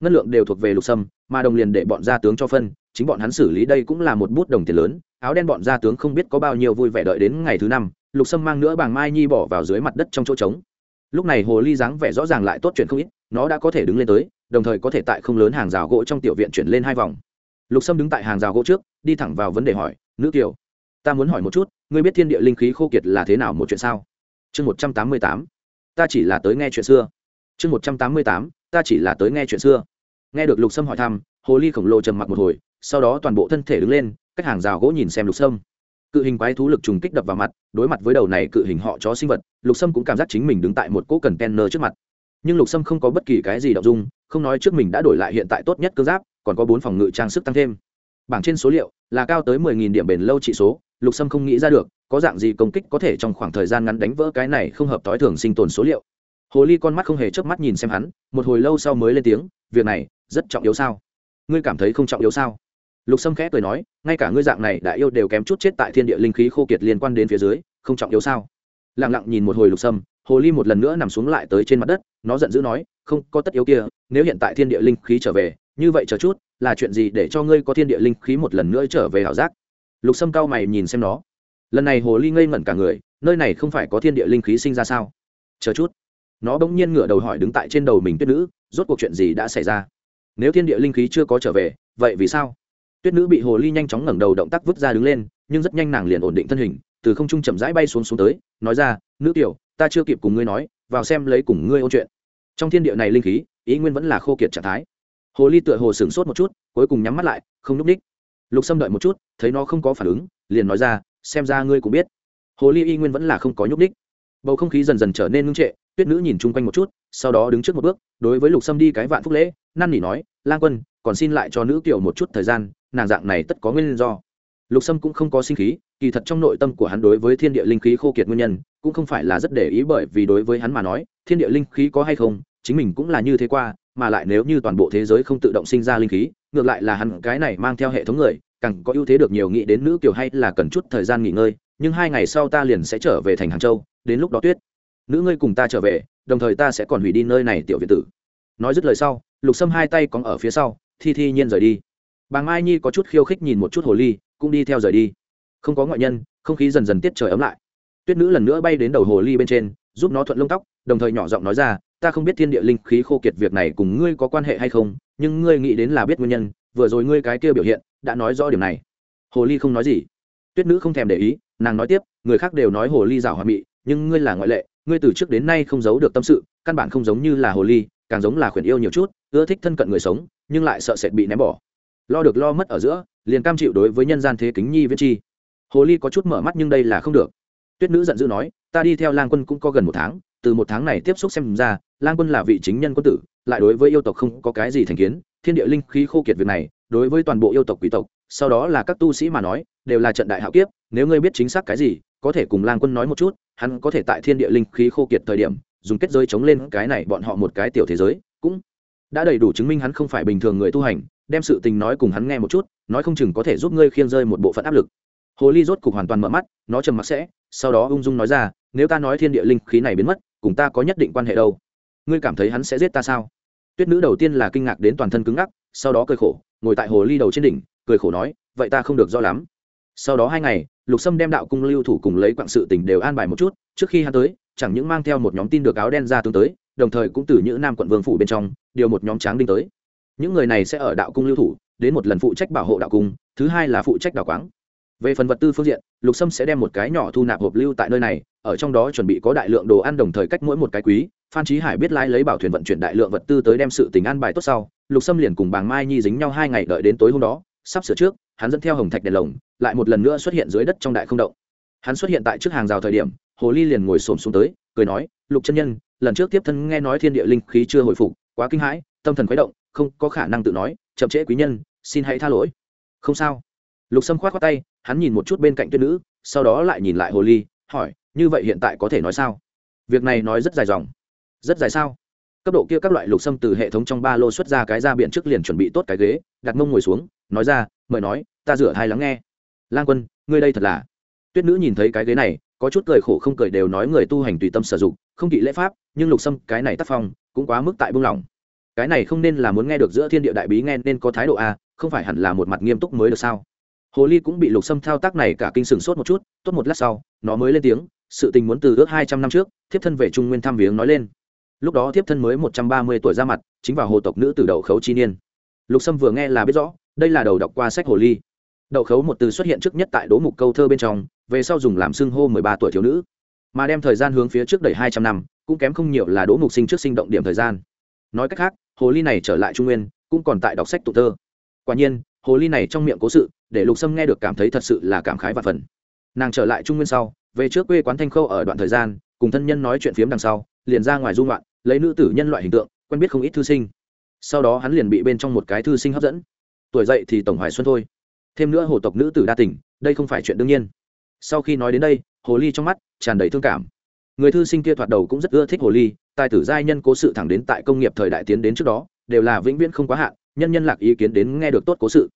ngân lượng đều thuộc về lục sâm, mà đồng liền để bọn gia tướng cho phân, chính bọn hắn xử lý đây cũng là một bút đồng tiền lớn. Áo đen bọn gia tướng không biết có bao nhiêu vui vẻ đợi đến ngày thứ năm, lục sâm mang nữa bàng mai nhi bỏ vào dưới mặt đất trong chỗ trống. Lúc này hồ ly dáng vẻ rõ ràng lại tốt chuyện không ít, nó đã có thể đứng lên tới, đồng thời có thể tại không lớn hàng rào gỗ trong tiểu viện chuyển lên hai vòng. Lục sâm đứng tại hàng rào gỗ trước, đi thẳng vào vấn đề hỏi, nữ kiều, ta muốn hỏi một chút, ngươi biết thiên địa linh khí khô kiệt là thế nào một chuyện sao? Chương một trăm tám mươi tám, ta chỉ là tới nghe chuyện xưa. Chương một trăm tám mươi tám ta chỉ là tới nghe chuyện xưa. Nghe được lục sâm hỏi thăm, hồ ly khổng lồ trầm mặc một hồi, sau đó toàn bộ thân thể đứng lên, cách hàng rào gỗ nhìn xem lục sâm. Cự hình quái thú lực trùng kích đập vào mặt, đối mặt với đầu này cự hình họ chó sinh vật, lục sâm cũng cảm giác chính mình đứng tại một cỗ cần penner trước mặt. Nhưng lục sâm không có bất kỳ cái gì đ ộ n g dung, không nói trước mình đã đổi lại hiện tại tốt nhất cơ giáp, còn có bốn phòng ngự trang sức tăng thêm. Bảng trên số liệu là cao tới mười nghìn điểm bền lâu trị số, lục sâm không nghĩ ra được, có dạng gì công kích có thể trong khoảng thời gian ngắn đánh vỡ cái này không hợp t ố i thường sinh tồn số liệu hồ ly con mắt không hề chớp mắt nhìn xem hắn, một hồi lâu sau mới lên tiếng, việc này rất trọng yếu sao? Ngươi cảm thấy không trọng yếu sao? Lục sâm khẽ cười nói, ngay cả ngươi dạng này đã yêu đều kém chút chết tại thiên địa linh khí khô kiệt liên quan đến phía dưới, không trọng yếu sao? Lẳng lặng nhìn một hồi lục sâm, hồ ly một lần nữa nằm xuống lại tới trên mặt đất, nó giận dữ nói, không, có tất yếu kia, nếu hiện tại thiên địa linh khí trở về, như vậy chờ chút, là chuyện gì để cho ngươi có thiên địa linh khí một lần nữa trở về hảo giác? Lục sâm cao mày nhìn xem nó. Lần này hồ ly ngây ngẩn cả người, nơi này không phải có thiên địa linh khí sinh ra sao? Chờ chút nó bỗng nhiên ngửa đầu hỏi đứng tại trên đầu mình tuyết nữ, rốt cuộc chuyện gì đã xảy ra? Nếu thiên địa linh khí chưa có trở về, vậy vì sao? Tuyết nữ bị hồ ly nhanh chóng ngẩng đầu động tác vứt ra đứng lên, nhưng rất nhanh nàng liền ổn định thân hình, từ không trung chậm rãi bay xuống xuống tới, nói ra, nữ tiểu, ta chưa kịp cùng ngươi nói, vào xem lấy cùng ngươi ôn chuyện. Trong thiên địa này linh khí, ý nguyên vẫn là khô kiệt trạng thái. Hồ ly tựa hồ sửng sốt một chút, cuối cùng nhắm mắt lại, không n ú c ních. Lục xâm đợi một chút, thấy nó không có phản ứng, liền nói ra, xem ra ngươi cũng biết. Hồ ly y nguyên vẫn là không có nhúc ních bầu không khí dần dần trở nên ngưng trệ tuyết nữ nhìn chung quanh một chút, sau đó đứng trước một bước, đối với lục sâm đi cái vạn phúc lễ, năn nỉ nói lan quân, còn xin lại cho nữ kiểu một chút thời gian, nàng dạng này tất có nguyên do. Lục sâm cũng không có sinh khí, kỳ thật trong nội tâm của hắn đối với thiên địa linh khí khô kiệt nguyên nhân, cũng không phải là rất để ý bởi vì đối với hắn mà nói, thiên địa linh khí có hay không, chính mình cũng là như thế qua, mà lại nếu như toàn bộ thế giới không tự động sinh ra linh khí, ngược lại là hắn cái này mang theo hệ thống người, càng có ưu thế được nhiều nghĩ đến nữ kiểu hay là cần chút thời gian nghỉ ngơi, nhưng hai ngày sau ta liền sẽ trở về thành hàng châu, đến lúc đó tuyết nữ ngươi cùng ta trở về, đồng thời ta sẽ còn hủy đi nơi này tiểu viện tử. Nói dứt lời sau, lục sâm hai tay cóng ở phía sau, thi thi nhiên rời đi. Bà mai nhi có chút khiêu khích nhìn một chút hồ ly, cũng đi theo rời đi. Không có ngoại nhân, không khí dần dần tiết trời ấm lại. Tuyết nữ lần nữa bay đến đầu hồ ly bên trên, giúp nó thuận lông tóc, đồng thời nhỏ giọng nói ra, ta không biết thiên địa linh khí khô kiệt việc này cùng ngươi có quan hệ hay không, nhưng ngươi nghĩ đến là biết nguyên nhân, vừa rồi ngươi cái kia biểu hiện, đã nói rõ điều này. Hồ ly không nói gì. Tuyết nữ không thèm để ý, nàng nói tiếp, người khác đều nói hồ ly rào hoa mị, nhưng ngươi là ngoại lệ ngươi từ trước đến nay không giấu được tâm sự, căn bản không giống như là hồ ly, càng giống là khuyển yêu nhiều chút, ưa thích thân cận người sống, nhưng lại sợ sệt bị ném bỏ. Lo được lo mất ở giữa, liền cam chịu đối với nhân gian thế kính nhi viết chi. Hồ ly có chút mở mắt nhưng đây là không được. Tuyết nữ giận dữ nói, ta đi theo lang quân cũng có gần một tháng, từ một tháng này tiếp xúc xem ra, lang quân là vị chính nhân quân tử, lại đối với yêu tộc không có cái gì thành kiến, thiên địa linh khí khô kiệt việc này, đối với toàn bộ yêu tộc quý tộc, sau đó là các tu sĩ mà nói, đều là trận đại hạo kiếp, nếu ngươi biết chính xác cái gì, có thể cùng lang quân nói một chút hắn có thể tại thiên địa linh khí khô kiệt thời điểm, dùng kết giới chống lên cái này bọn họ một cái tiểu thế giới, cũng đã đầy đủ chứng minh hắn không phải bình thường người tu hành, đem sự tình nói cùng hắn nghe một chút, nói không chừng có thể giúp ngươi khiêng rơi một bộ phận áp lực. Hồ ly rốt cục hoàn toàn mở mắt, nó trầm mặc sẽ, sau đó ung dung nói ra, nếu ta nói thiên địa linh khí này biến mất, cùng ta có nhất định quan hệ đâu? Ngươi cảm thấy hắn sẽ giết ta sao? Tuyết nữ đầu tiên là kinh ngạc đến toàn thân cứng ngắc, sau đó cười khổ, ngồi tại hồ ly đầu trên đỉnh, cười khổ nói, vậy ta không được do lắm sau đó hai ngày, lục sâm đem đạo cung lưu thủ cùng lấy quặng sự tình đều an bài một chút, trước khi hắn tới, chẳng những mang theo một nhóm tin được áo đen ra tướng tới, đồng thời cũng từ những nam quận vương phủ bên trong, điều một nhóm tráng đinh tới. Những người này sẽ ở đạo cung lưu thủ, đến một lần phụ trách bảo hộ đạo cung, thứ hai là phụ trách đảo quáng. Về phần vật tư phương diện, lục sâm sẽ đem một cái nhỏ thu nạp hộp lưu tại nơi này, ở trong đó chuẩn bị có đại lượng đồ ăn đồng thời cách mỗi một cái quý. Phan trí hải biết lái lấy bảo thuyền vận chuyển đại lượng vật tư tới đem sự tình an bài tốt sau, lục sâm liền cùng bàng mai nhi dính nhau hai ngày đợi đến tối hôm đó sắp sửa trước, hắn dẫn theo hồng thạch đèn lồng, lại một lần nữa xuất hiện dưới đất trong đại không động. Hắn xuất hiện tại trước hàng rào thời điểm, hồ ly liền ngồi xổm xuống tới, cười nói, lục chân nhân, lần trước tiếp thân nghe nói thiên địa linh khí chưa hồi phục, quá kinh hãi, tâm thần khuấy động, không có khả năng tự nói, chậm trễ quý nhân, xin hãy tha lỗi. Không sao. Lục sâm khoát khoát tay, hắn nhìn một chút bên cạnh tuyết nữ, sau đó lại nhìn lại hồ ly, hỏi, như vậy hiện tại có thể nói sao? Việc này nói rất dài dòng. Rất dài sao? Cấp độ kia các loại lục sâm từ hệ thống trong ba lô xuất ra cái ra biển trước liền chuẩn bị tốt cái ghế, đặt mông ngồi xuống nói ra, mời nói, ta rửa hai lắng nghe. Lang quân, ngươi đây thật là. Tuyết nữ nhìn thấy cái ghế này, có chút cười khổ không cười đều nói người tu hành tùy tâm sử dụng, không kỵ lễ pháp, nhưng lục sâm cái này tác phong cũng quá mức tại buông lỏng cái này không nên là muốn nghe được giữa thiên địa đại bí nghe nên có thái độ a không phải hẳn là một mặt nghiêm túc mới được sao? Hồ ly cũng bị lục sâm thao tác này cả kinh sừng sốt một chút, tốt một lát sau, nó mới lên tiếng, sự tình muốn từ ước hai trăm năm trước, thiếp thân về trung nguyên thăm viếng nói lên. Lúc đó thiếp thân mới một trăm ba mươi tuổi ra mặt, chính vào hồ tộc nữ từ đầu khấu chi niên. Lục sâm vừa nghe là biết rõ đây là đầu đọc qua sách hồ ly. Đậu khấu một từ xuất hiện trước nhất tại đố mục câu thơ bên trong, về sau dùng làm xưng hô mười ba tuổi thiếu nữ. Mà đem thời gian hướng phía trước đẩy hai trăm năm, cũng kém không nhiều là đố mục sinh trước sinh động điểm thời gian. Nói cách khác, hồ ly này trở lại trung nguyên, cũng còn tại đọc sách tụ thơ. Quả nhiên, hồ ly này trong miệng cố sự, để lục sâm nghe được cảm thấy thật sự là cảm khái và phần. Nàng trở lại trung nguyên sau, về trước quê quán thanh khâu ở đoạn thời gian, cùng thân nhân nói chuyện phiếm đằng sau, liền ra ngoài dung loạn lấy nữ tử nhân loại hình tượng, quen biết không ít thư sinh. Sau đó hắn liền bị bên trong một cái thư sinh hấp dẫn tuổi dậy thì tổng hoài xuân thôi. Thêm nữa hồ tộc nữ tử đa tình, đây không phải chuyện đương nhiên. Sau khi nói đến đây, hồ ly trong mắt tràn đầy thương cảm. Người thư sinh kia thoạt đầu cũng rất ưa thích hồ ly, tài tử giai nhân cố sự thẳng đến tại công nghiệp thời đại tiến đến trước đó, đều là vĩnh viễn không quá hạn, nhân nhân lạc ý kiến đến nghe được tốt cố sự.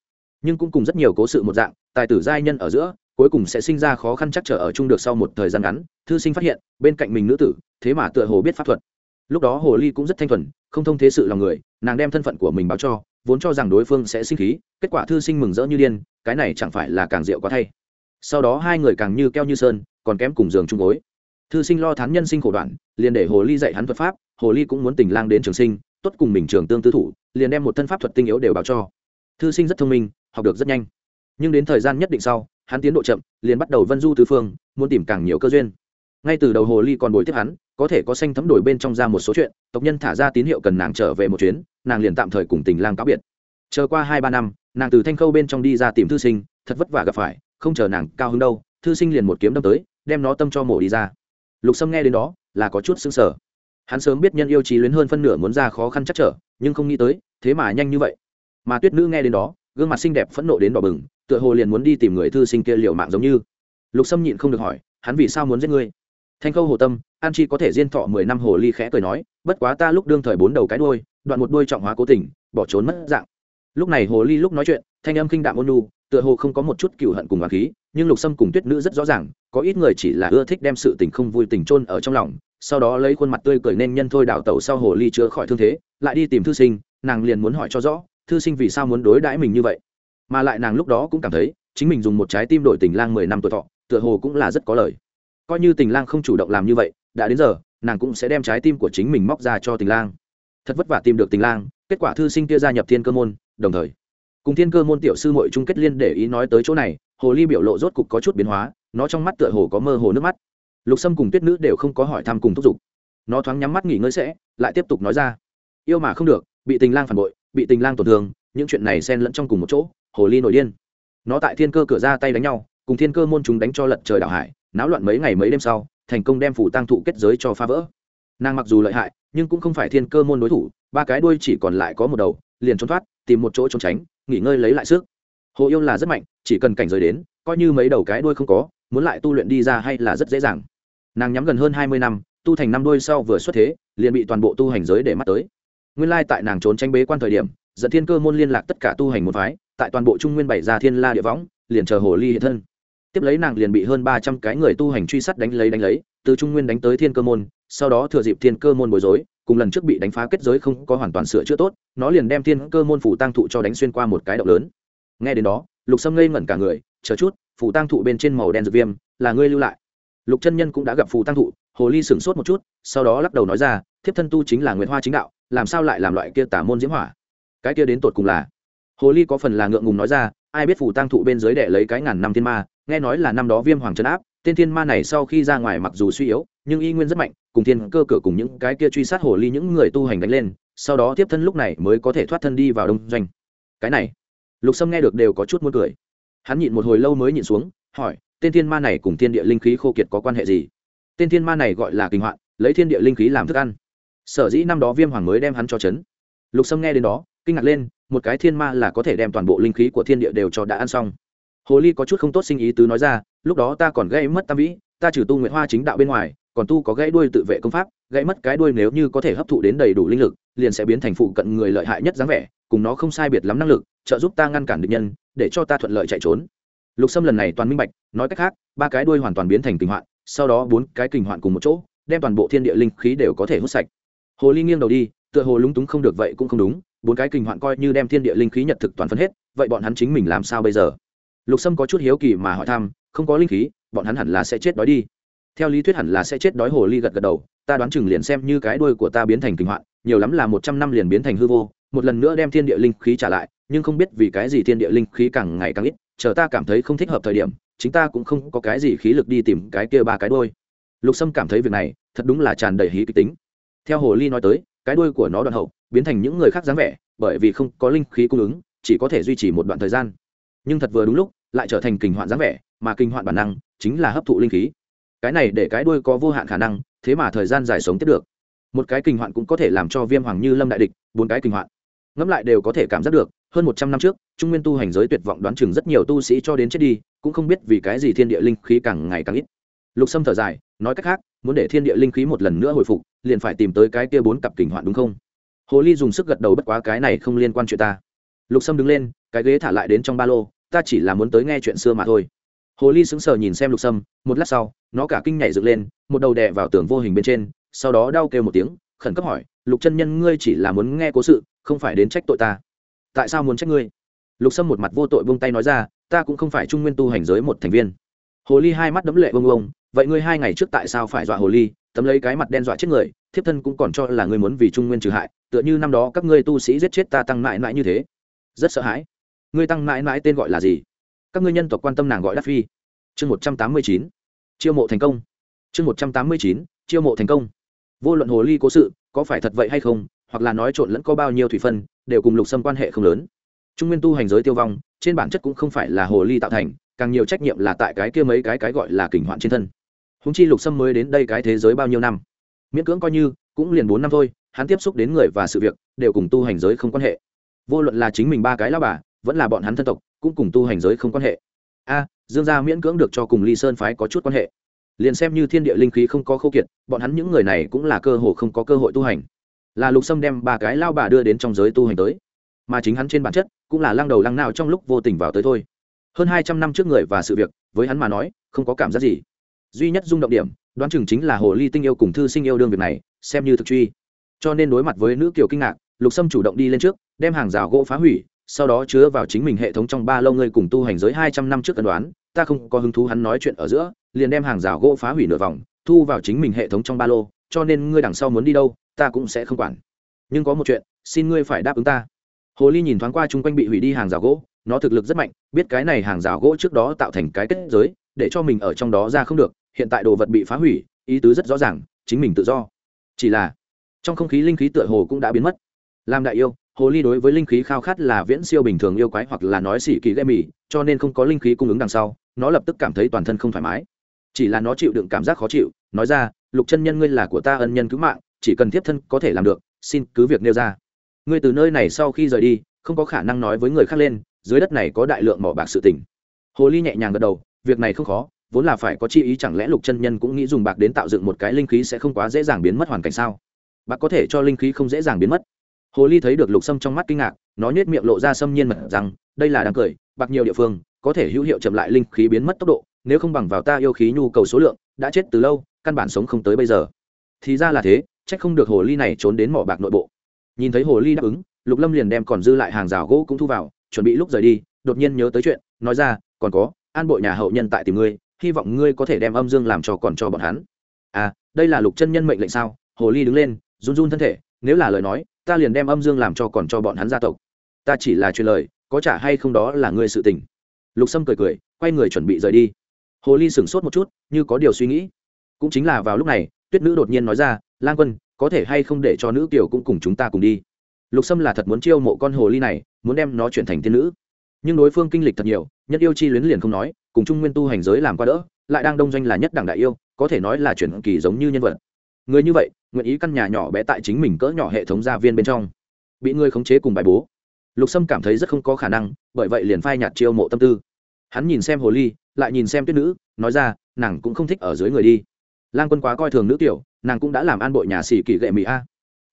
Nhưng cũng cùng rất nhiều cố sự một dạng, tài tử giai nhân ở giữa, cuối cùng sẽ sinh ra khó khăn chắc trở ở chung được sau một thời gian ngắn, thư sinh phát hiện, bên cạnh mình nữ tử, thế mà tựa hồ biết pháp thuật. Lúc đó hồ ly cũng rất thanh thuần, không thông thế sự lòng người, nàng đem thân phận của mình báo cho vốn cho rằng đối phương sẽ sinh khí, kết quả thư sinh mừng rỡ như điên, cái này chẳng phải là càng rượu quá thay. Sau đó hai người càng như keo như sơn, còn kém cùng giường chung gối. Thư sinh lo thán nhân sinh khổ đoạn, liền để hồ ly dạy hắn thuật pháp, hồ ly cũng muốn tình lang đến trường sinh, tốt cùng mình trường tương tư thủ, liền đem một thân pháp thuật tinh yếu đều báo cho. Thư sinh rất thông minh, học được rất nhanh. Nhưng đến thời gian nhất định sau, hắn tiến độ chậm, liền bắt đầu vân du tứ phương, muốn tìm càng nhiều cơ duyên. Ngay từ đầu hồ ly còn bồi tiếp hắn, có thể có xanh thấm đổi bên trong ra một số chuyện, tộc nhân thả ra tín hiệu cần nàng trở về một chuyến nàng liền tạm thời cùng tình lang cáo biệt. Chờ qua hai ba năm, nàng từ thanh khâu bên trong đi ra tìm thư sinh, thật vất vả gặp phải, không chờ nàng cao hứng đâu, thư sinh liền một kiếm đâm tới, đem nó tâm cho mổ đi ra. Lục sâm nghe đến đó, là có chút xứng sở hắn sớm biết nhân yêu trí luyến hơn phân nửa muốn ra khó khăn chắc trở, nhưng không nghĩ tới, thế mà nhanh như vậy. Mà tuyết nữ nghe đến đó, gương mặt xinh đẹp phẫn nộ đến đỏ bừng, tựa hồ liền muốn đi tìm người thư sinh kia liều mạng giống như. Lục sâm nhịn không được hỏi, hắn vì sao muốn giết ngươi? Thanh khâu hồ tâm, an chi có thể diên thọ mười năm hồ ly khẽ cười nói, bất quá ta lúc đương thời bốn đầu cái đuôi đoạn một đuôi trọng hóa cố tình, bỏ trốn mất dạng. Lúc này hồ ly lúc nói chuyện, thanh âm khinh đạm ôn nu tựa hồ không có một chút cựu hận cùng hoàng khí, nhưng lục sâm cùng tuyết nữ rất rõ ràng, có ít người chỉ là ưa thích đem sự tình không vui tình chôn ở trong lòng, sau đó lấy khuôn mặt tươi cười nên nhân thôi đào tẩu sau hồ ly chữa khỏi thương thế, lại đi tìm thư sinh, nàng liền muốn hỏi cho rõ, thư sinh vì sao muốn đối đãi mình như vậy. Mà lại nàng lúc đó cũng cảm thấy, chính mình dùng một trái tim đổi tình lang mười năm tuổi thọ, tựa hồ cũng là rất có lời. Coi như tình lang không chủ động làm như vậy, đã đến giờ, nàng cũng sẽ đem trái tim của chính mình móc ra cho tình lang thật vất vả tìm được tình lang, kết quả thư sinh kia gia nhập thiên cơ môn, đồng thời, cùng thiên cơ môn tiểu sư mội chung kết liên để ý nói tới chỗ này, hồ ly biểu lộ rốt cục có chút biến hóa, nó trong mắt tựa hồ có mơ hồ nước mắt. Lục sâm cùng tuyết nữ đều không có hỏi thăm cùng thúc giục. Nó thoáng nhắm mắt nghỉ ngơi sẽ, lại tiếp tục nói ra. Yêu mà không được, bị tình lang phản bội, bị tình lang tổn thương, những chuyện này xen lẫn trong cùng một chỗ, hồ ly nổi điên. Nó tại thiên cơ cửa ra tay đánh nhau, cùng thiên cơ môn chúng đánh cho lật trời đảo hải, náo loạn mấy ngày mấy đêm sau, thành công đem phủ tăng thụ kết giới cho phá vỡ. Nàng mặc dù lợi hại nhưng cũng không phải thiên cơ môn đối thủ, ba cái đuôi chỉ còn lại có một đầu, liền trốn thoát, tìm một chỗ trốn tránh, nghỉ ngơi lấy lại sức. Hồ yêu là rất mạnh, chỉ cần cảnh giới đến, coi như mấy đầu cái đuôi không có, muốn lại tu luyện đi ra hay là rất dễ dàng. Nàng nhắm gần hơn hai mươi năm, tu thành năm đuôi sau vừa xuất thế, liền bị toàn bộ tu hành giới để mắt tới. Nguyên lai tại nàng trốn tranh bế quan thời điểm, dẫn thiên cơ môn liên lạc tất cả tu hành một phái, tại toàn bộ trung nguyên bảy ra thiên la địa võng, liền chờ hồ ly hiện thân. Tiếp lấy nàng liền bị hơn ba trăm cái người tu hành truy sát đánh lấy đánh lấy từ trung nguyên đánh tới thiên cơ môn, sau đó thừa dịp thiên cơ môn bối rối, cùng lần trước bị đánh phá kết giới không có hoàn toàn sửa chữa tốt, nó liền đem thiên cơ môn phủ tăng thụ cho đánh xuyên qua một cái động lớn. Nghe đến đó, lục sâm ngây ngẩn cả người, chờ chút, phủ tăng thụ bên trên màu đen dược viêm, là ngươi lưu lại. Lục chân nhân cũng đã gặp phù tăng thụ, hồ ly sửng sốt một chút, sau đó lắc đầu nói ra, thiếp thân tu chính là nguyệt hoa chính đạo, làm sao lại làm loại kia tả môn diễm hỏa? Cái kia đến tột cùng là? Hồ ly có phần là ngượng ngùng nói ra, ai biết phù tăng thụ bên dưới đệ lấy cái ngàn năm thiên ma, nghe nói là năm đó viêm hoàng trấn áp tên thiên ma này sau khi ra ngoài mặc dù suy yếu, nhưng y nguyên rất mạnh, cùng thiên cơ cửa cùng những cái kia truy sát hồ ly những người tu hành đánh lên, sau đó tiếp thân lúc này mới có thể thoát thân đi vào đông doanh. Cái này, lục sâm nghe được đều có chút muốn cười. Hắn nhịn một hồi lâu mới nhịn xuống, hỏi, tên thiên ma này cùng thiên địa linh khí khô kiệt có quan hệ gì? Tên thiên ma này gọi là kinh hoạn, lấy thiên địa linh khí làm thức ăn. Sở dĩ năm đó viêm hoàng mới đem hắn cho chấn. Lục sâm nghe đến đó, kinh ngạc lên, một cái thiên ma là có thể đem toàn bộ linh khí của thiên địa đều cho đã ăn xong hồ ly có chút không tốt sinh ý tứ nói ra, lúc đó ta còn gây mất tam vĩ, ta trừ tu nguyện hoa chính đạo bên ngoài, còn tu có gãy đuôi tự vệ công pháp, gãy mất cái đuôi nếu như có thể hấp thụ đến đầy đủ linh lực, liền sẽ biến thành phụ cận người lợi hại nhất dáng vẻ, cùng nó không sai biệt lắm năng lực, trợ giúp ta ngăn cản địch nhân, để cho ta thuận lợi chạy trốn. Lục sâm lần này toàn minh bạch, nói cách khác, ba cái đuôi hoàn toàn biến thành kinh hoạn, sau đó bốn cái kinh hoạn cùng một chỗ, đem toàn bộ thiên địa linh khí đều có thể hút sạch. Hồ ly nghiêng đầu đi, tựa hồ lúng túng không được vậy cũng không đúng, bốn cái kinh hoạn coi như đem thiên địa linh khí nhật thực toàn phân hết, vậy bọn hắn chính mình làm sao bây giờ? Lục sâm có chút hiếu kỳ mà hỏi thăm, không có linh khí, bọn hắn hẳn là sẽ chết đói đi. Theo lý thuyết hẳn là sẽ chết đói, hồ ly gật gật đầu, ta đoán chừng liền xem như cái đuôi của ta biến thành kinh hoạn, nhiều lắm là một trăm năm liền biến thành hư vô, một lần nữa đem thiên địa linh khí trả lại, nhưng không biết vì cái gì thiên địa linh khí càng ngày càng ít, chờ ta cảm thấy không thích hợp thời điểm, chính ta cũng không có cái gì khí lực đi tìm cái kia ba cái đôi lục sâm cảm thấy việc này, thật đúng là tràn đầy hí kịch tính. Theo hồ ly nói tới, cái đuôi của nó đoạn hậu, biến thành những người khác dáng vẻ, bởi vì không có linh khí cung ứng, chỉ có thể duy trì một đoạn thời gian nhưng thật vừa đúng lúc, lại trở thành kinh hoạn dáng vẻ, mà kinh hoạn bản năng chính là hấp thụ linh khí. Cái này để cái đuôi có vô hạn khả năng, thế mà thời gian dài sống tiếp được. Một cái kinh hoạn cũng có thể làm cho viêm hoàng như lâm đại địch, bốn cái kinh hoạn. Ngẫm lại đều có thể cảm giác được, hơn một trăm năm trước, trung nguyên tu hành giới tuyệt vọng đoán chừng rất nhiều tu sĩ cho đến chết đi, cũng không biết vì cái gì thiên địa linh khí càng ngày càng ít. Lục sâm thở dài, nói cách khác, muốn để thiên địa linh khí một lần nữa hồi phục, liền phải tìm tới cái kia bốn cặp kinh hoạn đúng không? Hồ ly dùng sức gật đầu bất quá cái này không liên quan chuyện ta lục sâm đứng lên, cái ghế thả lại đến trong ba lô, ta chỉ là muốn tới nghe chuyện xưa mà thôi. Hồ ly sững sờ nhìn xem lục sâm, một lát sau, nó cả kinh nhảy dựng lên, một đầu đè vào tường vô hình bên trên, sau đó đau kêu một tiếng, khẩn cấp hỏi, lục chân nhân, ngươi chỉ là muốn nghe cố sự, không phải đến trách tội ta. Tại sao muốn trách ngươi? Lục sâm một mặt vô tội vung tay nói ra, ta cũng không phải trung nguyên tu hành giới một thành viên. Hồ ly hai mắt đấm lệ vông vông vậy ngươi hai ngày trước tại sao phải dọa hồ ly, tấm lấy cái mặt đen dọa chết người, thiếp thân cũng còn cho là ngươi muốn vì trung nguyên trừ hại, tựa như năm đó các ngươi tu sĩ giết chết ta tăng mãi mãi như thế rất sợ hãi. Ngươi tăng mãi mãi tên gọi là gì? Các ngươi nhân tộc quan tâm nàng gọi đắc phi. Chương một trăm tám mươi chín. Chiêu mộ thành công. Chương một trăm tám mươi chín. Chiêu mộ thành công. Vô luận hồ ly cố sự, có phải thật vậy hay không, hoặc là nói trộn lẫn có bao nhiêu thủy phân, đều cùng lục xâm quan hệ không lớn. Trung nguyên tu hành giới tiêu vong, trên bản chất cũng không phải là hồ ly tạo thành, càng nhiều trách nhiệm là tại cái kia mấy cái cái gọi là kình hoạn trên thân. Húng chi lục xâm mới đến đây cái thế giới bao nhiêu năm? Miễn cưỡng coi như, cũng liền bốn năm thôi, hắn tiếp xúc đến người và sự việc, đều cùng tu hành giới không quan hệ vô luận là chính mình ba cái lao bà, vẫn là bọn hắn thân tộc, cũng cùng tu hành giới không quan hệ. A, dương gia miễn cưỡng được cho cùng ly sơn phái có chút quan hệ. Liền xem như thiên địa linh khí không có khâu kiệt, bọn hắn những người này cũng là cơ hội không có cơ hội tu hành. Là lục sâm đem ba cái lao bà đưa đến trong giới tu hành tới. Mà chính hắn trên bản chất, cũng là lăng đầu lăng nào trong lúc vô tình vào tới thôi. Hơn hai trăm năm trước người và sự việc, với hắn mà nói, không có cảm giác gì. Duy nhất rung động điểm, đoán chừng chính là hồ ly tinh yêu cùng thư sinh yêu đương việc này, xem như thực truy. Cho nên đối mặt với nữ kiều kinh ngạc lục sâm chủ động đi lên trước, đem hàng rào gỗ phá hủy, sau đó chứa vào chính mình hệ thống trong ba lâu ngươi cùng tu hành giới hai trăm năm trước cân đoán, ta không có hứng thú hắn nói chuyện ở giữa, liền đem hàng rào gỗ phá hủy nửa vòng, thu vào chính mình hệ thống trong ba lô, cho nên ngươi đằng sau muốn đi đâu, ta cũng sẽ không quản. Nhưng có một chuyện, xin ngươi phải đáp ứng ta. Hồ ly nhìn thoáng qua chung quanh bị hủy đi hàng rào gỗ, nó thực lực rất mạnh, biết cái này hàng rào gỗ trước đó tạo thành cái kết giới, để cho mình ở trong đó ra không được, hiện tại đồ vật bị phá hủy, ý tứ rất rõ ràng, chính mình tự do. Chỉ là, trong không khí linh khí tựa hồ cũng đã biến mất làm đại yêu, hồ ly đối với linh khí khao khát là viễn siêu bình thường yêu quái hoặc là nói xỉ kỳ ghê mì, cho nên không có linh khí cung ứng đằng sau, nó lập tức cảm thấy toàn thân không thoải mái. Chỉ là nó chịu đựng cảm giác khó chịu, nói ra, lục chân nhân ngươi là của ta ân nhân cứu mạng, chỉ cần thiếp thân có thể làm được, xin cứ việc nêu ra. Ngươi từ nơi này sau khi rời đi, không có khả năng nói với người khác lên, dưới đất này có đại lượng mỏ bạc sự tỉnh hồ ly nhẹ nhàng gật đầu, việc này không khó, vốn là phải có chi ý chẳng lẽ lục chân nhân cũng nghĩ dùng bạc đến tạo dựng một cái linh khí sẽ không quá dễ dàng biến mất hoàn cảnh sao? Bạc có thể cho linh khí không dễ dàng biến mất hồ ly thấy được lục sâm trong mắt kinh ngạc, nó nhét miệng lộ ra xâm nhiên mật rằng, đây là đang cười, bạc nhiều địa phương, có thể hữu hiệu chậm lại linh khí biến mất tốc độ, nếu không bằng vào ta yêu khí nhu cầu số lượng, đã chết từ lâu, căn bản sống không tới bây giờ. Thì ra là thế trách không được hồ ly này trốn đến mỏ bạc nội bộ. Nhìn thấy hồ ly đáp ứng, lục lâm liền đem còn dư lại hàng rào gỗ cũng thu vào, chuẩn bị lúc rời đi, đột nhiên nhớ tới chuyện, nói ra, còn có, an bộ nhà hậu nhân tại tìm ngươi, hy vọng ngươi có thể đem âm dương làm cho còn cho bọn hắn. À đây là lục chân nhân mệnh lệnh sao? Hồ ly đứng lên, run run thân thể nếu là lời nói, ta liền đem âm dương làm cho còn cho bọn hắn gia tộc. Ta chỉ là truyền lời, có trả hay không đó là ngươi sự tình. Lục sâm cười cười, quay người chuẩn bị rời đi. Hồ ly sửng sốt một chút, như có điều suy nghĩ. Cũng chính là vào lúc này, tuyết nữ đột nhiên nói ra, lang quân, có thể hay không để cho nữ kiều cũng cùng chúng ta cùng đi? Lục sâm là thật muốn chiêu mộ con hồ ly này, muốn đem nó chuyển thành tiên nữ. Nhưng đối phương kinh lịch thật nhiều, nhất yêu chi luyến liền không nói, cùng trung nguyên tu hành giới làm qua đỡ, lại đang đông doanh là nhất đảng đại yêu, có thể nói là chuyển kỳ giống như nhân vật. Người như vậy nguyện ý căn nhà nhỏ bé tại chính mình cỡ nhỏ hệ thống gia viên bên trong. Bị người khống chế cùng bài bố. Lục sâm cảm thấy rất không có khả năng, bởi vậy liền phai nhạt chiêu mộ tâm tư. Hắn nhìn xem hồ ly, lại nhìn xem tuyết nữ, nói ra, nàng cũng không thích ở dưới người đi. Lan quân quá coi thường nữ tiểu, nàng cũng đã làm an bội nhà xỉ kỳ gệ mỹ a.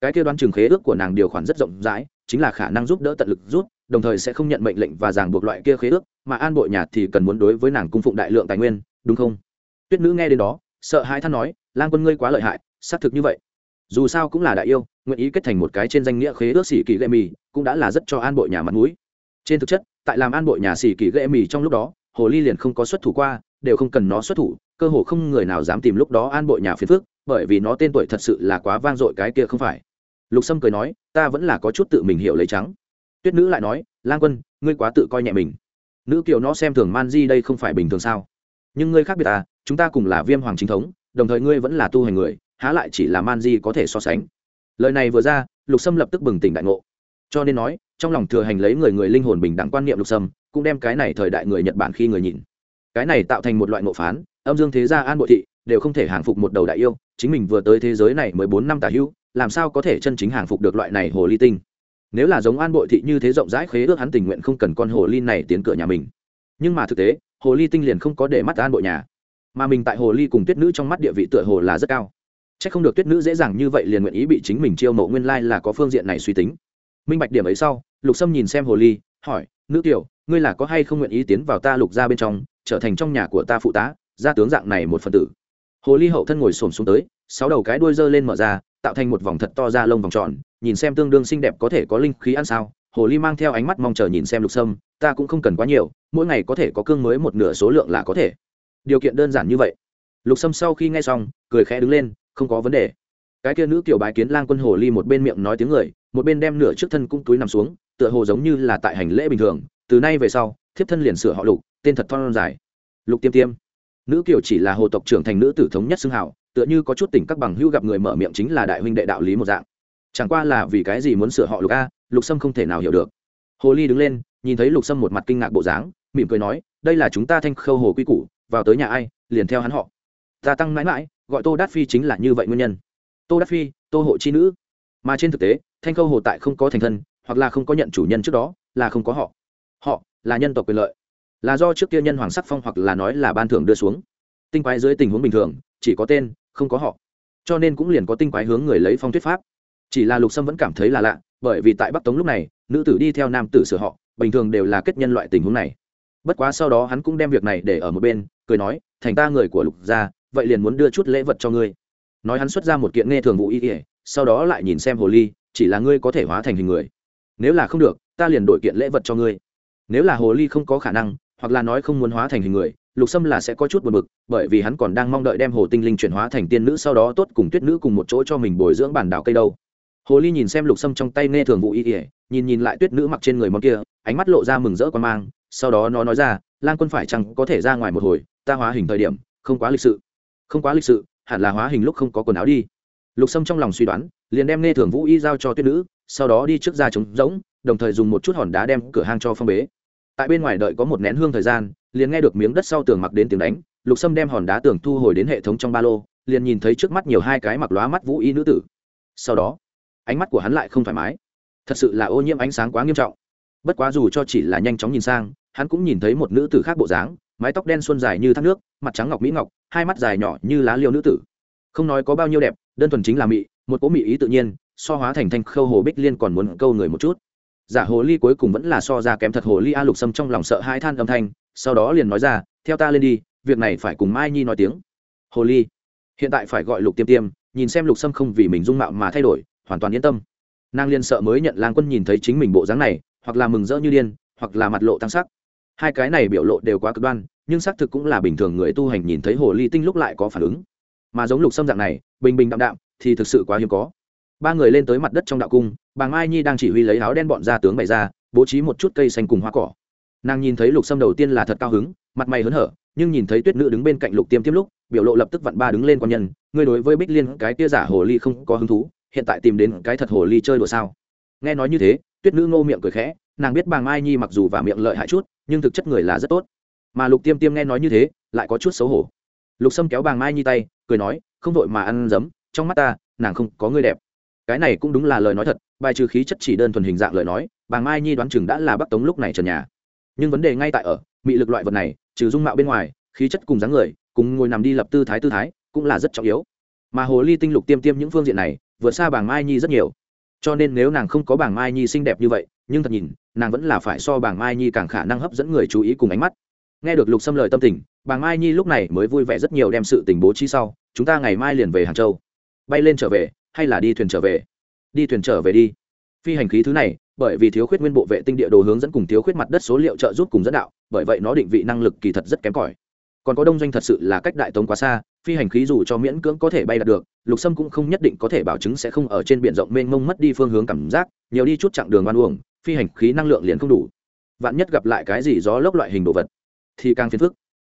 Cái kia đoán chừng khế ước của nàng điều khoản rất rộng rãi, chính là khả năng giúp đỡ tận lực rút đồng thời sẽ không nhận mệnh lệnh và ràng buộc loại kia khế ước, mà an bội nhà thì cần muốn đối với nàng cung phụng đại lượng tài nguyên, đúng không? Tuyết nữ nghe đến đó, sợ hai than nói lan quân ngươi quá lợi hại, xác thực như vậy dù sao cũng là đại yêu, nguyện ý kết thành một cái trên danh nghĩa khế ước xỉ kỳ gệ mì, cũng đã là rất cho an bội nhà mặt mũi. Trên thực chất, tại làm an bội nhà xỉ kỳ gệ mì trong lúc đó, hồ ly liền không có xuất thủ qua, đều không cần nó xuất thủ, cơ hồ không người nào dám tìm lúc đó an bội nhà phiền phước bởi vì nó tên tuổi thật sự là quá vang dội cái kia không phải. Lục sâm cười nói, ta vẫn là có chút tự mình hiểu lấy trắng tuyết nữ lại nói, lang quân, ngươi quá tự coi nhẹ mình. Nữ kiều nó xem thường man di đây không phải bình thường sao? Nhưng ngươi khác biệt à chúng ta cùng là viêm hoàng chính thống, đồng thời ngươi vẫn là tu hành người há lại chỉ là man di có thể so sánh. Lời này vừa ra, lục sâm lập tức bừng tỉnh đại ngộ. Cho nên nói, trong lòng thừa hành lấy người người linh hồn bình đẳng quan niệm lục sâm, cũng đem cái này thời đại người nhật bản khi người nhìn. Cái này tạo thành một loại ngộ phán, âm dương thế gia an bội thị, đều không thể hàng phục một đầu đại yêu, chính mình vừa tới thế giới này mới bốn năm tả hữu làm sao có thể chân chính hàng phục được loại này hồ ly tinh? Nếu là giống an bội thị như thế rộng rãi khế ước hắn tình nguyện không cần con hồ ly này tiến cửa nhà mình. Nhưng mà thực tế, hồ ly tinh liền không có để mắt an bội nhà. Mà mình tại hồ ly cùng tuyết nữ trong mắt địa vị tựa hồ là rất cao chắc không được tuyết nữ dễ dàng như vậy liền nguyện ý bị chính mình chiêu mộ nguyên lai là có phương diện này suy tính. Minh bạch điểm ấy sau, lục sâm nhìn xem hồ ly, hỏi, nữ tiểu, ngươi là có hay không nguyện ý tiến vào ta lục gia bên trong, trở thành trong nhà của ta phụ tá, gia tướng dạng này một phần tử? Hồ ly hậu thân ngồi xổm xuống tới, sáu đầu cái đuôi giơ lên mở ra, tạo thành một vòng thật to ra lông vòng tròn, nhìn xem tương đương xinh đẹp có thể có linh khí ăn sao. Hồ ly mang theo ánh mắt mong chờ nhìn xem lục sâm, ta cũng không cần quá nhiều, mỗi ngày có thể có cương mới một nửa số lượng là có thể. Điều kiện đơn giản như vậy. Lục sâm sau khi nghe xong, cười khẽ đứng lên không có vấn đề. Cái kia nữ kiểu bái kiến lang quân hồ ly một bên miệng nói tiếng người, một bên đem nửa trước thân cũng túi nằm xuống, tựa hồ giống như là tại hành lễ bình thường. Từ nay về sau, thiếp thân liền sửa họ lục, tên thật thon dài. Lục tiêm tiêm. Nữ kiều chỉ là hồ tộc trưởng thành nữ tử thống nhất xưng hảo tựa như có chút tỉnh các bằng hữu gặp người mở miệng chính là đại huynh đệ đạo lý một dạng. Chẳng qua là vì cái gì muốn sửa họ lục a, lục sâm không thể nào hiểu được. Hồ ly đứng lên, nhìn thấy lục sâm một mặt kinh ngạc bộ dáng, mỉm cười nói, đây là chúng ta thanh khâu hồ quy củ, vào tới nhà ai, liền theo hắn họ. Ta tăng mãi mãi gọi tô đát phi chính là như vậy nguyên nhân. Tô đát phi, tô hộ chi nữ. Mà trên thực tế, thanh khâu hồ tại không có thành thân, hoặc là không có nhận chủ nhân trước đó, là không có họ. Họ là nhân tộc quyền lợi. Là do trước kia nhân hoàng sắc phong hoặc là nói là ban thưởng đưa xuống. Tinh quái dưới tình huống bình thường, chỉ có tên, không có họ. Cho nên cũng liền có tinh quái hướng người lấy phong thuyết pháp. Chỉ là lục sâm vẫn cảm thấy là lạ, bởi vì tại bắc tống lúc này, nữ tử đi theo nam tử sửa họ, bình thường đều là kết nhân loại tình huống này. Bất quá sau đó hắn cũng đem việc này để ở một bên, cười nói, thành ta người của lục gia vậy liền muốn đưa chút lễ vật cho ngươi. Nói hắn xuất ra một kiện nghe thường vụ y ỉa sau đó lại nhìn xem hồ ly, chỉ là ngươi có thể hóa thành hình người. Nếu là không được, ta liền đổi kiện lễ vật cho ngươi. Nếu là hồ ly không có khả năng, hoặc là nói không muốn hóa thành hình người, lục sâm là sẽ có chút buồn bực, bởi vì hắn còn đang mong đợi đem hồ tinh linh chuyển hóa thành tiên nữ sau đó tốt cùng tuyết nữ cùng một chỗ cho mình bồi dưỡng bản đảo cây đâu. Hồ ly nhìn xem lục sâm trong tay nghe thường vụ y ỉa nhìn nhìn lại tuyết nữ mặc trên người món kia, ánh mắt lộ ra mừng rỡ con mang, sau đó nó nói ra lan quân phải chăng có thể ra ngoài một hồi, ta hóa hình thời điểm, không quá lịch sự không quá lịch sự, hẳn là hóa hình lúc không có quần áo đi. Lục sâm trong lòng suy đoán, liền đem nghe thường vũ y giao cho tuyết nữ, sau đó đi trước ra trống rỗng, đồng thời dùng một chút hòn đá đem cửa hang cho phong bế. Tại bên ngoài đợi có một nén hương thời gian, liền nghe được miếng đất sau tường mặc đến tiếng đánh, lục sâm đem hòn đá tường thu hồi đến hệ thống trong ba lô, liền nhìn thấy trước mắt nhiều hai cái mặc lóa mắt vũ y nữ tử. Sau đó, ánh mắt của hắn lại không thoải mái. Thật sự là ô nhiễm ánh sáng quá nghiêm trọng. Bất quá dù cho chỉ là nhanh chóng nhìn sang, hắn cũng nhìn thấy một nữ tử khác bộ dáng mái tóc đen xuân dài như thác nước, mặt trắng ngọc mỹ ngọc, hai mắt dài nhỏ như lá liêu nữ tử. Không nói có bao nhiêu đẹp, đơn thuần chính là mị, một cố mị ý tự nhiên, so hóa thành thanh khâu hồ bích liên còn muốn câu người một chút. Giả hồ ly cuối cùng vẫn là so ra kém thật hồ ly a lục sâm trong lòng sợ hai than âm thanh, sau đó liền nói ra, theo ta lên đi, việc này phải cùng mai nhi nói tiếng. Hồ ly, hiện tại phải gọi lục tiêm tiêm, nhìn xem lục sâm không vì mình dung mạo mà thay đổi, hoàn toàn yên tâm. Nàng liên sợ mới nhận lang quân nhìn thấy chính mình bộ dáng này, hoặc là mừng rỡ như điên, hoặc là mặt lộ tăng sắc hai cái này biểu lộ đều quá cực đoan, nhưng xác thực cũng là bình thường người tu hành nhìn thấy hồ ly tinh lúc lại có phản ứng. Mà giống lục sâm dạng này, bình bình đạm đạm, thì thực sự quá hiếm có. Ba người lên tới mặt đất trong đạo cung, bà mai nhi đang chỉ huy lấy áo đen bọn ra tướng bày ra, bố trí một chút cây xanh cùng hoa cỏ. Nàng nhìn thấy lục sâm đầu tiên là thật cao hứng, mặt mày hớn hở, nhưng nhìn thấy tuyết nữ đứng bên cạnh lục tiêm tiêm lúc, biểu lộ lập tức vặn ba đứng lên quan nhân, ngươi đối với bích liên cái tia giả hồ ly không có hứng thú, hiện tại tìm đến cái thật hồ ly chơi đùa sao? Nghe nói như thế, tuyết nữ ngô miệng cười khẽ, nàng biết bà mai nhi mặc dù và miệng lợi hại chút nhưng thực chất người là rất tốt. Mà lục tiêm tiêm nghe nói như thế, lại có chút xấu hổ. Lục sâm kéo bàng mai nhi tay, cười nói, không vội mà ăn giấm, trong mắt ta, nàng không có người đẹp. Cái này cũng đúng là lời nói thật, bài trừ khí chất chỉ đơn thuần hình dạng lời nói, bàng mai nhi đoán chừng đã là bắc tống lúc này trần nhà. Nhưng vấn đề ngay tại ở, mị lực loại vật này, trừ dung mạo bên ngoài, khí chất cùng dáng người, cùng ngồi nằm đi lập tư thái tư thái, cũng là rất trọng yếu. Mà hồ ly tinh lục tiêm tiêm những phương diện này, vượt xa bàng mai nhi rất nhiều cho nên nếu nàng không có bảng mai nhi xinh đẹp như vậy, nhưng thật nhìn, nàng vẫn là phải so bảng mai nhi càng khả năng hấp dẫn người chú ý cùng ánh mắt. Nghe được lục xâm lời tâm tình, bảng mai nhi lúc này mới vui vẻ rất nhiều đem sự tình bố trí sau, chúng ta ngày mai liền về hàng châu. Bay lên trở về, hay là đi thuyền trở về? Đi thuyền trở về đi. Phi hành khí thứ này, bởi vì thiếu khuyết nguyên bộ vệ tinh địa đồ hướng dẫn cùng thiếu khuyết mặt đất số liệu trợ giúp cùng dẫn đạo, bởi vậy nó định vị năng lực kỳ thật rất kém cỏi. Còn có đông doanh thật sự là cách đại tống quá xa phi hành khí dù cho miễn cưỡng có thể bay đạt được, lục sâm cũng không nhất định có thể bảo chứng sẽ không ở trên biển rộng mênh mông mất đi phương hướng cảm giác, nhiều đi chút chặng đường oan uổng, phi hành khí năng lượng liền không đủ. Vạn nhất gặp lại cái gì gió lốc loại hình đồ vật, thì càng phiền phức.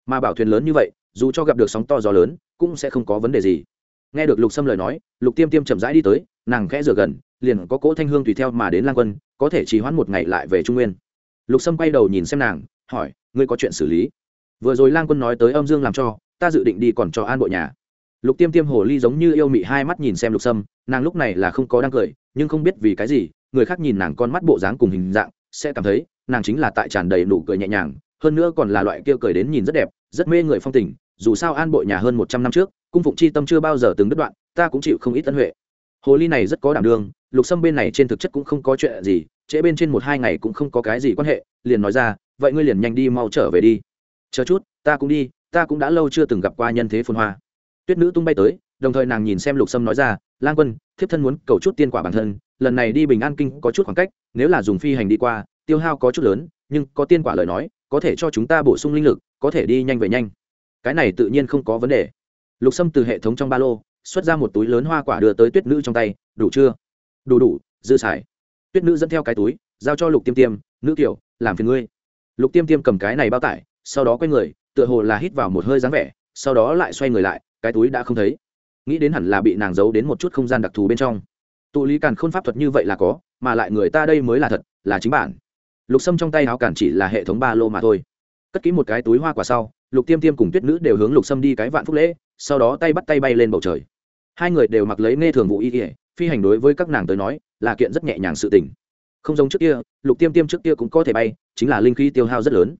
Mà bảo thuyền lớn như vậy, dù cho gặp được sóng to gió lớn, cũng sẽ không có vấn đề gì. Nghe được lục sâm lời nói, lục tiêm tiêm chậm rãi đi tới, nàng khẽ rửa gần, liền có cỗ thanh hương tùy theo mà đến lang quân, có thể trì hoãn một ngày lại về trung nguyên. Lục sâm quay đầu nhìn xem nàng, hỏi, ngươi có chuyện xử lý? Vừa rồi lang quân nói tới âm dương làm cho ta dự định đi còn cho an bộ nhà. Lục tiêm tiêm hồ ly giống như yêu mị hai mắt nhìn xem lục sâm, nàng lúc này là không có đang cười, nhưng không biết vì cái gì, người khác nhìn nàng con mắt bộ dáng cùng hình dạng, sẽ cảm thấy, nàng chính là tại tràn đầy nụ cười nhẹ nhàng, hơn nữa còn là loại kia cười đến nhìn rất đẹp, rất mê người phong tình, dù sao an bộ nhà hơn một trăm năm trước, cung phụng chi tâm chưa bao giờ từng đứt đoạn, ta cũng chịu không ít tân huệ. Hồ ly này rất có đảm đương, lục sâm bên này trên thực chất cũng không có chuyện gì, trễ bên trên một hai ngày cũng không có cái gì quan hệ, liền nói ra, vậy ngươi liền nhanh đi mau trở về đi. Chờ chút, ta cũng đi ta cũng đã lâu chưa từng gặp qua nhân thế phồn hoa. Tuyết nữ tung bay tới, đồng thời nàng nhìn xem lục sâm nói ra, lang quân, thiếp thân muốn cầu chút tiên quả bản thân, lần này đi bình an kinh có chút khoảng cách, nếu là dùng phi hành đi qua, tiêu hao có chút lớn, nhưng có tiên quả lời nói, có thể cho chúng ta bổ sung linh lực, có thể đi nhanh về nhanh. Cái này tự nhiên không có vấn đề. Lục sâm từ hệ thống trong ba lô, xuất ra một túi lớn hoa quả đưa tới tuyết nữ trong tay, đủ chưa? Đủ đủ, dư xài. Tuyết nữ dẫn theo cái túi, giao cho lục tiêm tiêm, nữ kiểu làm phiền ngươi. Lục tiêm tiêm cầm cái này bao tải, sau đó quay người tựa hồ là hít vào một hơi dáng vẻ, sau đó lại xoay người lại, cái túi đã không thấy. Nghĩ đến hẳn là bị nàng giấu đến một chút không gian đặc thù bên trong. Tụ lý càn khôn pháp thuật như vậy là có, mà lại người ta đây mới là thật, là chính bản. Lục sâm trong tay áo cản chỉ là hệ thống ba lô mà thôi. Cất ký một cái túi hoa quả sau, lục tiêm tiêm cùng tuyết nữ đều hướng lục sâm đi cái vạn phúc lễ, sau đó tay bắt tay bay lên bầu trời. Hai người đều mặc lấy nghe thường vụ y kỉa phi hành đối với các nàng tới nói, là kiện rất nhẹ nhàng sự tình. Không giống trước kia, lục tiêm tiêm trước kia cũng có thể bay, chính là linh khí tiêu hao rất lớn.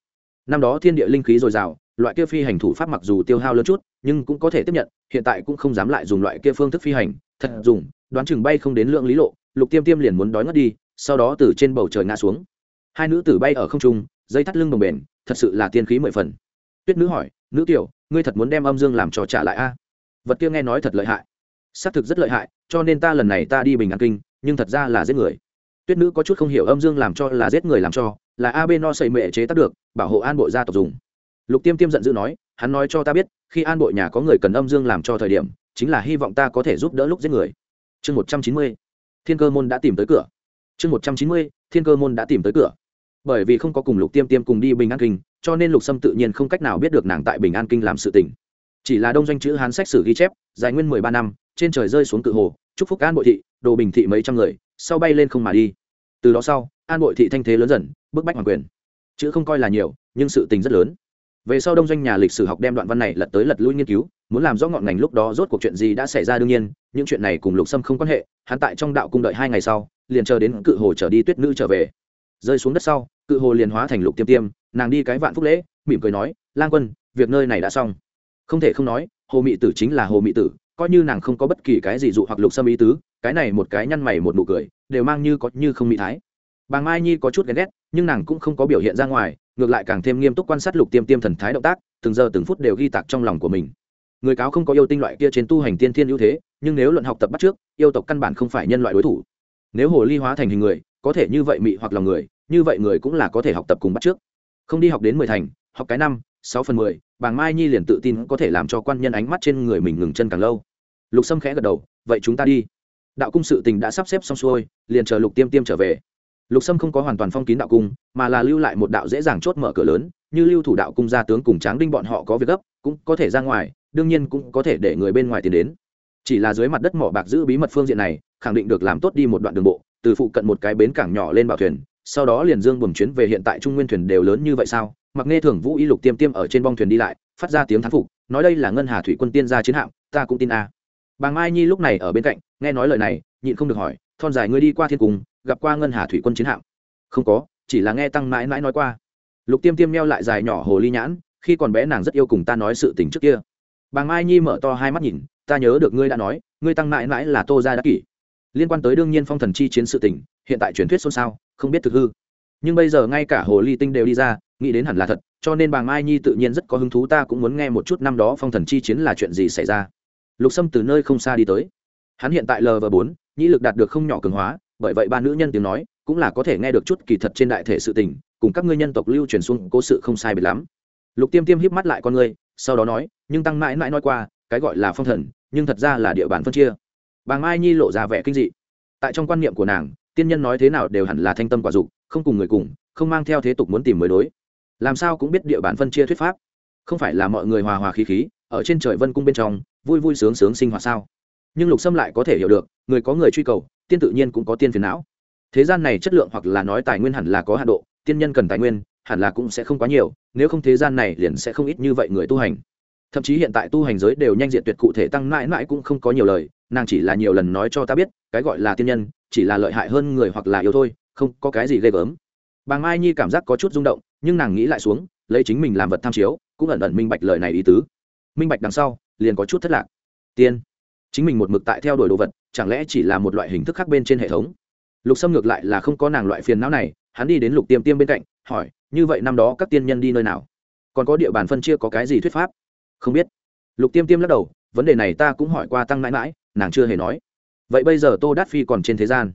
Năm đó thiên địa linh khí dồi dào loại kia phi hành thủ pháp mặc dù tiêu hao lớn chút nhưng cũng có thể tiếp nhận hiện tại cũng không dám lại dùng loại kia phương thức phi hành. Thật dùng đoán chừng bay không đến lượng lý lộ lục tiêm tiêm liền muốn đói ngất đi sau đó từ trên bầu trời ngã xuống. Hai nữ tử bay ở không trung dây thắt lưng đồng bền thật sự là tiên khí mười phần. Tuyết nữ hỏi nữ tiểu ngươi thật muốn đem âm dương làm trò trả lại a? Vật kia nghe nói thật lợi hại. Xác thực rất lợi hại cho nên ta lần này ta đi bình an kinh nhưng thật ra là giết người. Tuyết nữ có chút không hiểu âm dương làm cho là giết người làm cho là ab no xây mệ chế tác được bảo hộ an bội gia tộc dùng lục tiêm tiêm giận dữ nói, hắn nói cho ta biết, khi an bội nhà có người cần âm dương làm cho thời điểm, chính là hy vọng ta có thể giúp đỡ lúc giết người. Chương một trăm chín mươi, thiên cơ môn đã tìm tới cửa. Chương một trăm chín mươi, thiên cơ môn đã tìm tới cửa. Bởi vì không có cùng lục tiêm tiêm cùng đi bình an kinh, cho nên lục sâm tự nhiên không cách nào biết được nàng tại bình an kinh làm sự tình. Chỉ là đông doanh chữ hán sách sử ghi chép, dài nguyên mười ba năm, trên trời rơi xuống cự hồ, chúc phúc an bội thị, đồ bình thị mấy trăm người, sau bay lên không mà đi. Từ đó sau, an bội thị thanh thế lớn dần, bức bách hoàng quyền. Chữ không coi là nhiều, nhưng sự tình rất lớn về sau đông doanh nhà lịch sử học đem đoạn văn này lật tới lật lui nghiên cứu, muốn làm rõ ngọn ngành lúc đó rốt cuộc chuyện gì đã xảy ra đương nhiên, những chuyện này cùng lục sâm không quan hệ, hắn tại trong đạo cung đợi hai ngày sau, liền chờ đến cự hồ trở đi tuyết nữ trở về. Rơi xuống đất sau, cự hồ liền hóa thành lục tiêm tiêm, nàng đi cái vạn phúc lễ, mỉm cười nói, lang quân, việc nơi này đã xong. Không thể không nói, hồ mị tử chính là hồ mị tử, coi như nàng không có bất kỳ cái gì dụ hoặc lục xâm ý tứ, cái này một cái nhăn mày một nụ cười, đều mang như có như không mỹ thái. Bà mai nhi có chút ghen ghét, nhưng nàng cũng không có biểu hiện ra ngoài ngược lại càng thêm nghiêm túc quan sát lục tiêm tiêm thần thái động tác, từng giờ từng phút đều ghi tạc trong lòng của mình. Người cáo không có yêu tinh loại kia trên tu hành tiên thiên ưu thế, nhưng nếu luận học tập bắt trước, yêu tộc căn bản không phải nhân loại đối thủ. Nếu hồ ly hóa thành hình người, có thể như vậy mị hoặc lòng người, như vậy người cũng là có thể học tập cùng bắt trước. Không đi học đến mười thành, học cái năm, sáu phần mười, bàng mai nhi liền tự tin có thể làm cho quan nhân ánh mắt trên người mình ngừng chân càng lâu. Lục sâm khẽ gật đầu, vậy chúng ta đi. Đạo cung sự tình đã sắp xếp xong xuôi, liền chờ lục tiêm tiêm trở về lục sâm không có hoàn toàn phong kín đạo cung, mà là lưu lại một đạo dễ dàng chốt mở cửa lớn, như lưu thủ đạo cung gia tướng cùng tráng đinh bọn họ có việc gấp, cũng có thể ra ngoài, đương nhiên cũng có thể để người bên ngoài tiến đến chỉ là dưới mặt đất mỏ bạc giữ bí mật phương diện này, khẳng định được làm tốt đi một đoạn đường bộ, từ phụ cận một cái bến cảng nhỏ lên bảo thuyền, sau đó liền dương buồm chuyến về hiện tại trung nguyên thuyền đều lớn như vậy sao mặc nghe thường vũ y lục tiêm tiêm ở trên bong thuyền đi lại, phát ra tiếng thán phục, nói đây là ngân hà thủy quân tiên gia chiến hạm, ta cũng tin a à. bà mai nhi lúc này ở bên cạnh, nghe nói lời này, nhịn không được hỏi, thon dài ngươi đi qua thiên cung gặp qua ngân hà thủy quân chiến hạm. Không có, chỉ là nghe tăng mãi mãi nói qua. Lục tiêm tiêm meo lại dài nhỏ hồ ly nhãn, khi còn bé nàng rất yêu cùng ta nói sự tình trước kia. Bà mai nhi mở to hai mắt nhìn, ta nhớ được ngươi đã nói, ngươi tăng mãi mãi là tô gia đã kỷ. Liên quan tới đương nhiên phong thần chi chiến sự tình, hiện tại truyền thuyết xôn xao, không biết thực hư. Nhưng bây giờ ngay cả hồ ly tinh đều đi ra, nghĩ đến hẳn là thật, cho nên bà mai nhi tự nhiên rất có hứng thú, ta cũng muốn nghe một chút năm đó phong thần chi chiến là chuyện gì xảy ra. Lục sâm từ nơi không xa đi tới. Hắn hiện tại lv bốn, nhĩ lực đạt được không nhỏ cường hóa bởi vậy ba nữ nhân tiếng nói cũng là có thể nghe được chút kỳ thật trên đại thể sự tình, cùng các ngươi nhân tộc lưu truyền xuống cố sự không sai biệt lắm. Lục tiêm tiêm híp mắt lại con ngươi, sau đó nói, nhưng tăng mãi mãi nói qua, cái gọi là phong thần, nhưng thật ra là địa bàn phân chia. Bà mai nhi lộ ra vẻ kinh dị. Tại trong quan niệm của nàng, tiên nhân nói thế nào đều hẳn là thanh tâm quả dục, không cùng người cùng, không mang theo thế tục muốn tìm mới đối. Làm sao cũng biết địa bàn phân chia thuyết pháp. Không phải là mọi người hòa hòa khí khí, ở trên trời vân cung bên trong, vui vui sướng sướng sinh hoạt sao? Nhưng lục sâm lại có thể hiểu được, người có người truy cầu, tiên tự nhiên cũng có tiên phiền não. Thế gian này chất lượng hoặc là nói tài nguyên hẳn là có hạ độ, tiên nhân cần tài nguyên, hẳn là cũng sẽ không quá nhiều, nếu không thế gian này liền sẽ không ít như vậy người tu hành. Thậm chí hiện tại tu hành giới đều nhanh diện tuyệt cụ thể tăng mãi mãi cũng không có nhiều lời, nàng chỉ là nhiều lần nói cho ta biết, cái gọi là tiên nhân, chỉ là lợi hại hơn người hoặc là yêu thôi, không có cái gì ghê gớm. Bà mai nhi cảm giác có chút rung động, nhưng nàng nghĩ lại xuống, lấy chính mình làm vật tham chiếu, cũng ẩn ẩn minh bạch lời này ý tứ. Minh bạch đằng sau, liền có chút thất lạc. Tiên chính mình một mực tại theo đuổi đồ vật, chẳng lẽ chỉ là một loại hình thức khác bên trên hệ thống? Lục sâm ngược lại là không có nàng loại phiền não này, hắn đi đến lục tiêm tiêm bên cạnh, hỏi, như vậy năm đó các tiên nhân đi nơi nào? Còn có địa bàn phân chia có cái gì thuyết pháp? Không biết. Lục tiêm tiêm lắc đầu, vấn đề này ta cũng hỏi qua tăng mãi mãi nàng chưa hề nói. Vậy bây giờ tô đát phi còn trên thế gian?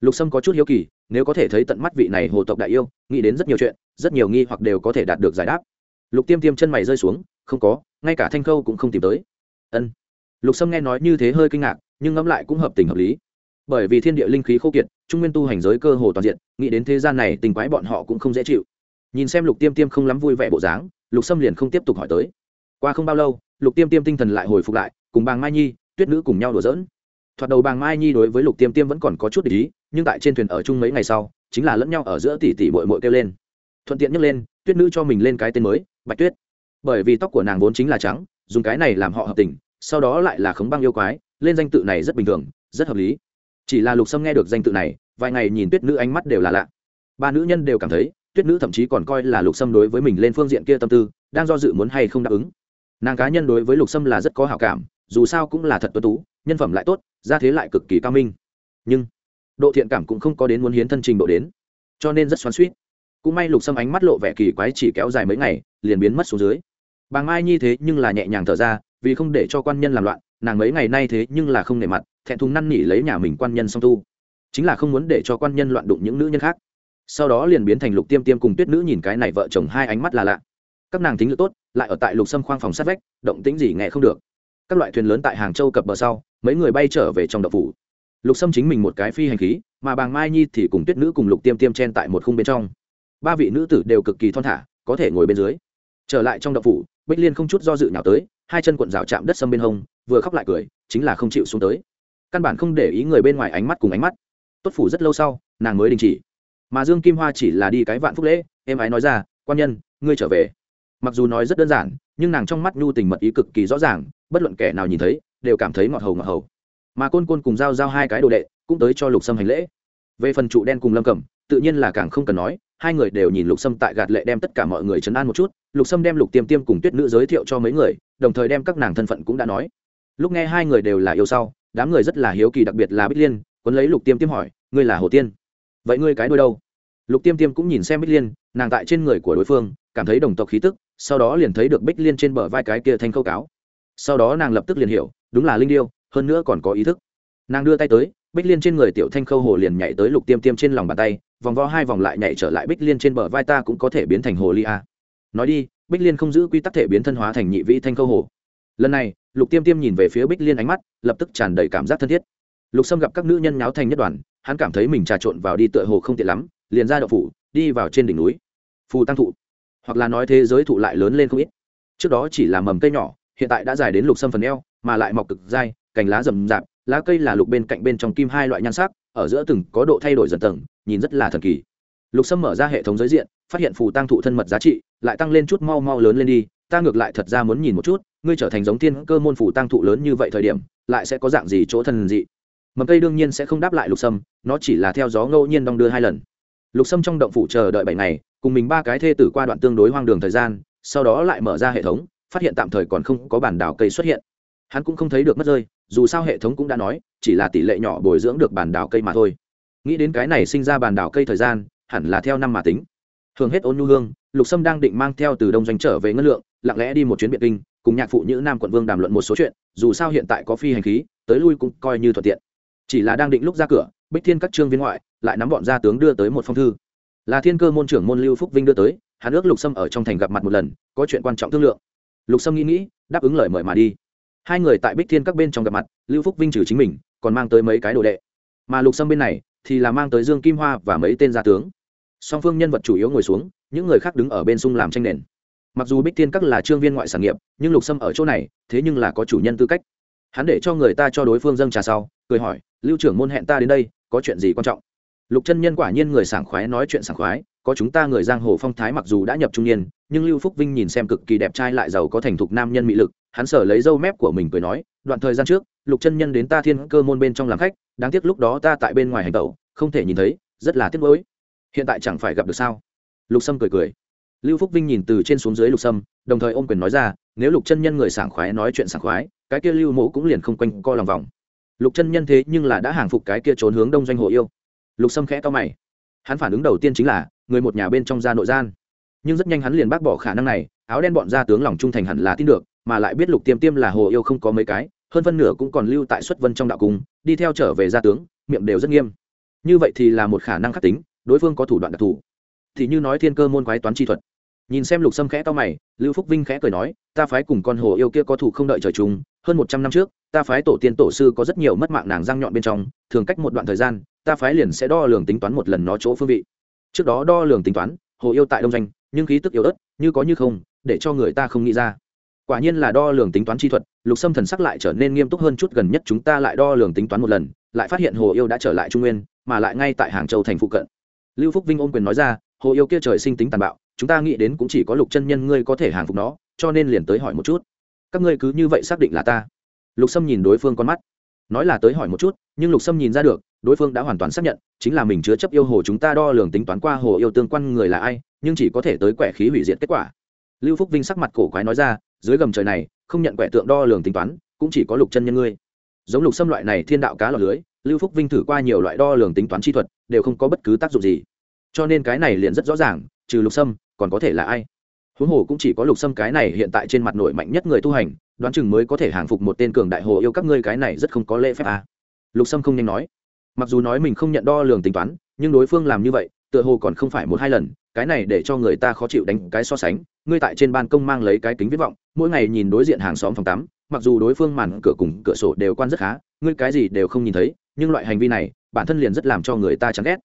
Lục sâm có chút hiếu kỳ, nếu có thể thấy tận mắt vị này hồ tộc đại yêu, nghĩ đến rất nhiều chuyện, rất nhiều nghi hoặc đều có thể đạt được giải đáp. Lục tiêm tiêm chân mày rơi xuống, không có, ngay cả thanh khâu cũng không tìm tới. Ân lục sâm nghe nói như thế hơi kinh ngạc, nhưng ngẫm lại cũng hợp tình hợp lý. Bởi vì thiên địa linh khí khô kiệt, trung nguyên tu hành giới cơ hồ toàn diện, nghĩ đến thế gian này tình quái bọn họ cũng không dễ chịu. Nhìn xem lục tiêm tiêm không lắm vui vẻ bộ dáng, lục sâm liền không tiếp tục hỏi tới. Qua không bao lâu, lục tiêm tiêm tinh thần lại hồi phục lại, cùng bàng mai nhi, tuyết nữ cùng nhau đùa dỡn thoạt đầu bàng mai nhi đối với lục tiêm tiêm vẫn còn có chút để ý, nhưng tại trên thuyền ở chung mấy ngày sau, chính là lẫn nhau ở giữa tỷ tỷ bội mội kêu lên. Thuận tiện nhấc lên, tuyết nữ cho mình lên cái tên mới, bạch tuyết. Bởi vì tóc của nàng vốn chính là trắng, dùng cái này làm họ hợp tình sau đó lại là khống băng yêu quái, lên danh tự này rất bình thường, rất hợp lý. Chỉ là lục sâm nghe được danh tự này, vài ngày nhìn tuyết nữ ánh mắt đều là lạ. Ba nữ nhân đều cảm thấy, tuyết nữ thậm chí còn coi là lục sâm đối với mình lên phương diện kia tâm tư, đang do dự muốn hay không đáp ứng. Nàng cá nhân đối với lục sâm là rất có hảo cảm, dù sao cũng là thật tuân tú, nhân phẩm lại tốt ra thế lại cực kỳ cao minh. Nhưng, độ thiện cảm cũng không có đến muốn hiến thân trình độ đến, cho nên rất xoắn suýt cũng may lục sâm ánh mắt lộ vẻ kỳ quái chỉ kéo dài mấy ngày, liền biến mất xuống dưới bà mai như thế nhưng là nhẹ nhàng thở ra, vì không để cho quan nhân làm loạn, nàng mấy ngày nay thế nhưng là không nể mặt, thẹn thùng năn nỉ lấy nhà mình quan nhân song tu. Chính là không muốn để cho quan nhân loạn đụng những nữ nhân khác. Sau đó liền biến thành lục tiêm tiêm cùng tuyết nữ nhìn cái này vợ chồng hai ánh mắt là lạ. Các nàng tính lực tốt, lại ở tại lục sâm khoang phòng sát vách, động tính gì nghe không được. Các loại thuyền lớn tại hàng châu cập bờ sau, mấy người bay trở về trong đậu phủ. Lục sâm chính mình một cái phi hành khí, mà bàng mai nhi thì cùng tuyết nữ cùng lục tiêm tiêm chen tại một khung bên trong. Ba vị nữ tử đều cực kỳ thon thả, có thể ngồi bên dưới. Trở lại trong đậu phủ bích liên không chút do dự nào tới, hai chân cuộn rào chạm đất sâm bên hông, vừa khóc lại cười, chính là không chịu xuống tới. Căn bản không để ý người bên ngoài ánh mắt cùng ánh mắt. Tốt phủ rất lâu sau, nàng mới đình chỉ. Mà dương kim hoa chỉ là đi cái vạn phúc lễ, em ái nói ra, quan nhân, ngươi trở về. Mặc dù nói rất đơn giản, nhưng nàng trong mắt nhu tình mật ý cực kỳ rõ ràng, bất luận kẻ nào nhìn thấy, đều cảm thấy ngọt hầu ngọt hầu. Mà côn côn cùng giao giao hai cái đồ đệ, cũng tới cho lục sâm hành lễ. Về phần trụ đen cùng lâm cẩm, tự nhiên là càng không cần nói, hai người đều nhìn lục sâm tại gạt lệ đem tất cả mọi người chấn an một chút lục sâm đem lục tiêm tiêm cùng tuyết nữ giới thiệu cho mấy người, đồng thời đem các nàng thân phận cũng đã nói. Lúc nghe hai người đều là yêu sau, đám người rất là hiếu kỳ, đặc biệt là bích liên quấn lấy lục tiêm tiêm hỏi, ngươi là hồ tiên? Vậy ngươi cái đôi đâu? Lục tiêm tiêm cũng nhìn xem bích liên, nàng tại trên người của đối phương, cảm thấy đồng tộc khí tức, sau đó liền thấy được bích liên trên bờ vai cái kia thanh khâu cáo. Sau đó nàng lập tức liền hiểu, đúng là linh điêu, hơn nữa còn có ý thức. Nàng đưa tay tới, bích liên trên người tiểu thanh khâu hồ liền nhảy tới lục tiêm tiêm trên lòng bàn tay, vòng vo hai vòng lại nhảy trở lại bích liên trên bờ vai ta cũng có thể biến thành hồ ly a nói đi, bích liên không giữ quy tắc thể biến thân hóa thành nhị vĩ thanh khâu hồ. Lần này, lục tiêm tiêm nhìn về phía bích liên ánh mắt, lập tức tràn đầy cảm giác thân thiết. Lục sâm gặp các nữ nhân nháo thành nhất đoàn, hắn cảm thấy mình trà trộn vào đi tựa hồ không tiện lắm, liền ra đậu phủ, đi vào trên đỉnh núi. Phù tăng thụ. Hoặc là nói thế giới thụ lại lớn lên không ít. Trước đó chỉ là mầm cây nhỏ, hiện tại đã dài đến lục sâm phần eo, mà lại mọc cực dai, cành lá rậm rạp, lá cây là lục bên cạnh bên trong kim hai loại nhan sắc, ở giữa từng có độ thay đổi dần tầng, nhìn rất là thần kỳ. Lục sâm mở ra hệ thống giới diện phát hiện phù tăng thụ thân mật giá trị, lại tăng lên chút mau mau lớn lên đi, ta ngược lại thật ra muốn nhìn một chút, ngươi trở thành giống thiên cơ môn phù tăng thụ lớn như vậy thời điểm, lại sẽ có dạng gì chỗ thần dị. Mầm cây đương nhiên sẽ không đáp lại lục sâm, nó chỉ là theo gió ngẫu nhiên đong đưa hai lần. Lục sâm trong động phủ chờ đợi bảy ngày, cùng mình ba cái thê tử qua đoạn tương đối hoang đường thời gian, sau đó lại mở ra hệ thống, phát hiện tạm thời còn không có bản đảo cây xuất hiện. Hắn cũng không thấy được mất rơi, dù sao hệ thống cũng đã nói, chỉ là tỷ lệ nhỏ bồi dưỡng được bản đảo cây mà thôi. Nghĩ đến cái này sinh ra bản đảo cây thời gian, hẳn là theo năm mà tính thường hết ôn nhu hương, lục sâm đang định mang theo từ đông doanh trở về ngân lượng, lặng lẽ đi một chuyến biệt kinh, cùng nhạc phụ nữ nam quận vương đàm luận một số chuyện, dù sao hiện tại có phi hành khí, tới lui cũng coi như thuận tiện. Chỉ là đang định lúc ra cửa, bích thiên các trương viên ngoại lại nắm bọn gia tướng đưa tới một phong thư. Là thiên cơ môn trưởng môn lưu phúc vinh đưa tới, hắn ước lục sâm ở trong thành gặp mặt một lần, có chuyện quan trọng thương lượng. Lục sâm nghĩ nghĩ, đáp ứng lời mời mà đi. Hai người tại bích thiên các bên trong gặp mặt, lưu phúc vinh trừ chính mình, còn mang tới mấy cái đồ đệ. Mà lục sâm bên này thì là mang tới dương kim hoa và mấy tên gia tướng song phương nhân vật chủ yếu ngồi xuống, những người khác đứng ở bên sung làm tranh nền. Mặc dù bích thiên các là trương viên ngoại sản nghiệp, nhưng lục sâm ở chỗ này, thế nhưng là có chủ nhân tư cách. Hắn để cho người ta cho đối phương dâng trà sau, cười hỏi, lưu trưởng môn hẹn ta đến đây, có chuyện gì quan trọng? Lục chân nhân quả nhiên người sảng khoái nói chuyện sảng khoái, có chúng ta người giang hồ phong thái mặc dù đã nhập trung niên, nhưng lưu phúc vinh nhìn xem cực kỳ đẹp trai lại giàu có thành thục nam nhân mỹ lực, hắn sở lấy dâu mép của mình cười nói, đoạn thời gian trước, lục chân nhân đến ta thiên cơ môn bên trong làm khách, đáng tiếc lúc đó ta tại bên ngoài hành tẩu, không thể nhìn thấy, rất là tiếc nuối hiện tại chẳng phải gặp được sao? Lục sâm cười cười. Lưu phúc vinh nhìn từ trên xuống dưới lục sâm, đồng thời ôm quyền nói ra, nếu lục chân nhân người sảng khoái nói chuyện sảng khoái, cái kia lưu mộ cũng liền không quanh co lòng vòng. Lục chân nhân thế nhưng là đã hàng phục cái kia trốn hướng đông doanh hộ yêu. Lục sâm khẽ to mày. Hắn phản ứng đầu tiên chính là, người một nhà bên trong gia nội gian. Nhưng rất nhanh hắn liền bác bỏ khả năng này, áo đen bọn gia tướng lòng trung thành hẳn là tin được, mà lại biết lục tiêm tiêm là hồ yêu không có mấy cái, hơn phân nửa cũng còn lưu tại xuất vân trong đạo cung, đi theo trở về gia tướng, miệng đều rất nghiêm. Như vậy thì là một khả năng khắc tính đối phương có thủ đoạn đặc thù. Thì như nói thiên cơ môn quái toán chi thuật. Nhìn xem lục sâm khẽ to mày, lưu phúc vinh khẽ cười nói, ta phái cùng con hồ yêu kia có thủ không đợi trời chung, hơn một trăm năm trước, ta phái tổ tiên tổ sư có rất nhiều mất mạng nàng răng nhọn bên trong, thường cách một đoạn thời gian, ta phái liền sẽ đo lường tính toán một lần nó chỗ phương vị. Trước đó đo lường tính toán, hồ yêu tại đông danh nhưng khí tức yếu ớt, như có như không, để cho người ta không nghĩ ra. Quả nhiên là đo lường tính toán chi thuật, lục sâm thần sắc lại trở nên nghiêm túc hơn chút gần nhất chúng ta lại đo lường tính toán một lần, lại phát hiện hồ yêu đã trở lại trung nguyên, mà lại ngay tại hàng châu thành phụ cận lưu phúc vinh ôm quyền nói ra, hồ yêu kia trời sinh tính tàn bạo, chúng ta nghĩ đến cũng chỉ có lục chân nhân ngươi có thể hàng phục nó, cho nên liền tới hỏi một chút. Các ngươi cứ như vậy xác định là ta. Lục sâm nhìn đối phương con mắt. Nói là tới hỏi một chút, nhưng lục sâm nhìn ra được, đối phương đã hoàn toàn xác nhận, chính là mình chứa chấp yêu hồ chúng ta đo lường tính toán qua hồ yêu tương quan người là ai, nhưng chỉ có thể tới quẻ khí hủy diệt kết quả. Lưu phúc vinh sắc mặt cổ quái nói ra, dưới gầm trời này, không nhận quẻ tượng đo lường tính toán, cũng chỉ có lục chân nhân ngươi. Giống lục Sâm loại này thiên đạo cá lọc lưới lưu phúc vinh thử qua nhiều loại đo lường tính toán chi thuật, đều không có bất cứ tác dụng gì. Cho nên cái này liền rất rõ ràng, trừ lục sâm, còn có thể là ai? Huống hồ cũng chỉ có lục sâm cái này hiện tại trên mặt nội mạnh nhất người tu hành, đoán chừng mới có thể hàng phục một tên cường đại hồ yêu các ngươi cái này rất không có lễ phép à. lục sâm không nhanh nói. Mặc dù nói mình không nhận đo lường tính toán, nhưng đối phương làm như vậy, tựa hồ còn không phải một hai lần, cái này để cho người ta khó chịu đánh cái so sánh. Ngươi tại trên ban công mang lấy cái kính viết vọng, mỗi ngày nhìn đối diện hàng xóm phòng tắm, mặc dù đối phương màn cửa cùng cửa sổ đều quan rất khá, ngươi cái gì đều không nhìn thấy nhưng loại hành vi này, bản thân liền rất làm cho người ta chán ghét.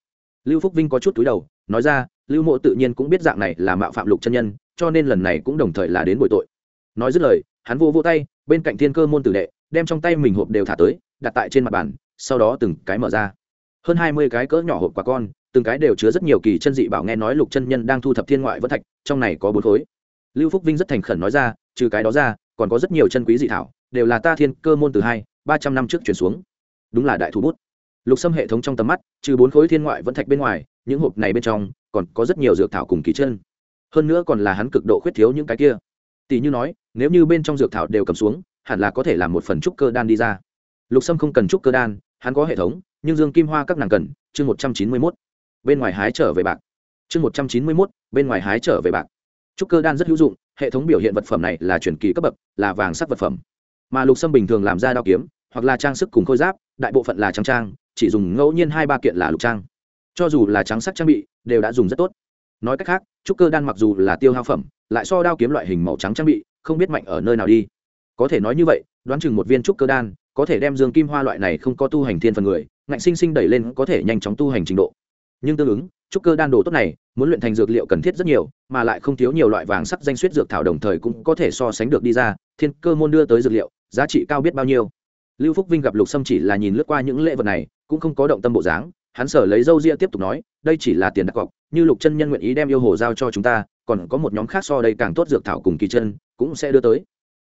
Lưu phúc vinh có chút túi đầu, nói ra, lưu mộ tự nhiên cũng biết dạng này là mạo phạm lục chân nhân, cho nên lần này cũng đồng thời là đến bồi tội. Nói dứt lời, hắn vô vô tay, bên cạnh thiên cơ môn tử đệ, đem trong tay mình hộp đều thả tới, đặt tại trên mặt bàn, sau đó từng cái mở ra. Hơn hai mươi cái cỡ nhỏ hộp quả con, từng cái đều chứa rất nhiều kỳ chân dị bảo nghe nói lục chân nhân đang thu thập thiên ngoại vân thạch, trong này có bốn khối. Lưu phúc vinh rất thành khẩn nói ra, trừ cái đó ra, còn có rất nhiều chân quý dị thảo, đều là ta thiên cơ môn từ hai, ba trăm năm trước chuyển xuống đúng là đại thủ bút. Lục xâm hệ thống trong tầm mắt, trừ bốn khối thiên ngoại vẫn thạch bên ngoài, những hộp này bên trong, còn có rất nhiều dược thảo cùng kỳ chân. Hơn nữa còn là hắn cực độ khuyết thiếu những cái kia. Tỷ như nói, nếu như bên trong dược thảo đều cầm xuống, hẳn là có thể làm một phần trúc cơ đan đi ra. Lục sâm không cần trúc cơ đan, hắn có hệ thống, nhưng dương kim hoa các nàng cần, chương một trăm chín mươi mốt, bên ngoài hái trở về bạc. Chương một trăm chín mươi mốt, bên ngoài hái trở về bạc. Trúc cơ đan rất hữu dụng, hệ thống biểu hiện vật phẩm này là truyền kỳ cấp bậc, là vàng sắc vật phẩm. Mà lục sâm bình thường làm ra đao kiếm hoặc là trang sức cùng khôi giáp, đại bộ phận là trang trang, chỉ dùng ngẫu nhiên hai ba kiện là lục trang. Cho dù là trắng sắc trang bị, đều đã dùng rất tốt. Nói cách khác, trúc cơ đan mặc dù là tiêu hao phẩm, lại so đao kiếm loại hình màu trắng trang bị, không biết mạnh ở nơi nào đi. Có thể nói như vậy, đoán chừng một viên trúc cơ đan, có thể đem dương kim hoa loại này không có tu hành thiên phần người, ngạnh sinh sinh đẩy lên có thể nhanh chóng tu hành trình độ. Nhưng tương ứng, trúc cơ đan đồ tốt này, muốn luyện thành dược liệu cần thiết rất nhiều, mà lại không thiếu nhiều loại vàng sắc danh suýt dược thảo đồng thời cũng có thể so sánh được đi ra, thiên cơ môn đưa tới dược liệu, giá trị cao biết bao nhiêu lưu phúc vinh gặp lục sâm chỉ là nhìn lướt qua những lễ vật này, cũng không có động tâm bộ dáng. Hắn sở lấy dâu ria tiếp tục nói, đây chỉ là tiền đặt cọc, như lục chân nhân nguyện ý đem yêu hồ giao cho chúng ta, còn có một nhóm khác so đây càng tốt dược thảo cùng kỳ chân, cũng sẽ đưa tới.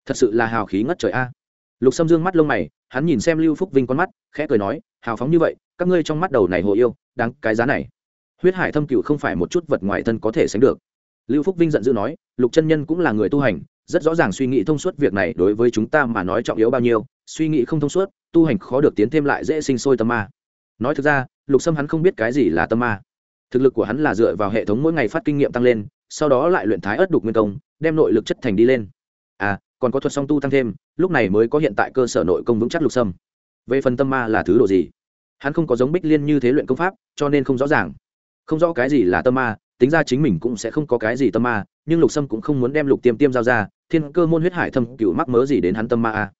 Thật sự là hào khí ngất trời a. Lục sâm dương mắt lông mày, hắn nhìn xem lưu phúc vinh con mắt, khẽ cười nói, hào phóng như vậy, các ngươi trong mắt đầu này hồ yêu, đáng cái giá này. Huyết hải thâm cựu không phải một chút vật ngoài thân có thể sánh được. Lưu phúc vinh giận dữ nói, lục chân nhân cũng là người tu hành, rất rõ ràng suy nghĩ thông suốt việc này đối với chúng ta mà nói trọng yếu bao nhiêu suy nghĩ không thông suốt, tu hành khó được tiến thêm lại dễ sinh sôi tâm ma. Nói thực ra, lục sâm hắn không biết cái gì là tâm ma. Thực lực của hắn là dựa vào hệ thống mỗi ngày phát kinh nghiệm tăng lên, sau đó lại luyện thái ớt đục nguyên công, đem nội lực chất thành đi lên. À còn có thuật song tu tăng thêm, lúc này mới có hiện tại cơ sở nội công vững chắc lục sâm. Về phần tâm ma là thứ đồ gì? Hắn không có giống bích liên như thế luyện công pháp, cho nên không rõ ràng. Không rõ cái gì là tâm ma, tính ra chính mình cũng sẽ không có cái gì tâm ma, nhưng lục sâm cũng không muốn đem lục tiêm tiêm giao ra, thiên cơ môn huyết hải thâm cựu mắc mớ gì đến hắn tâm ma à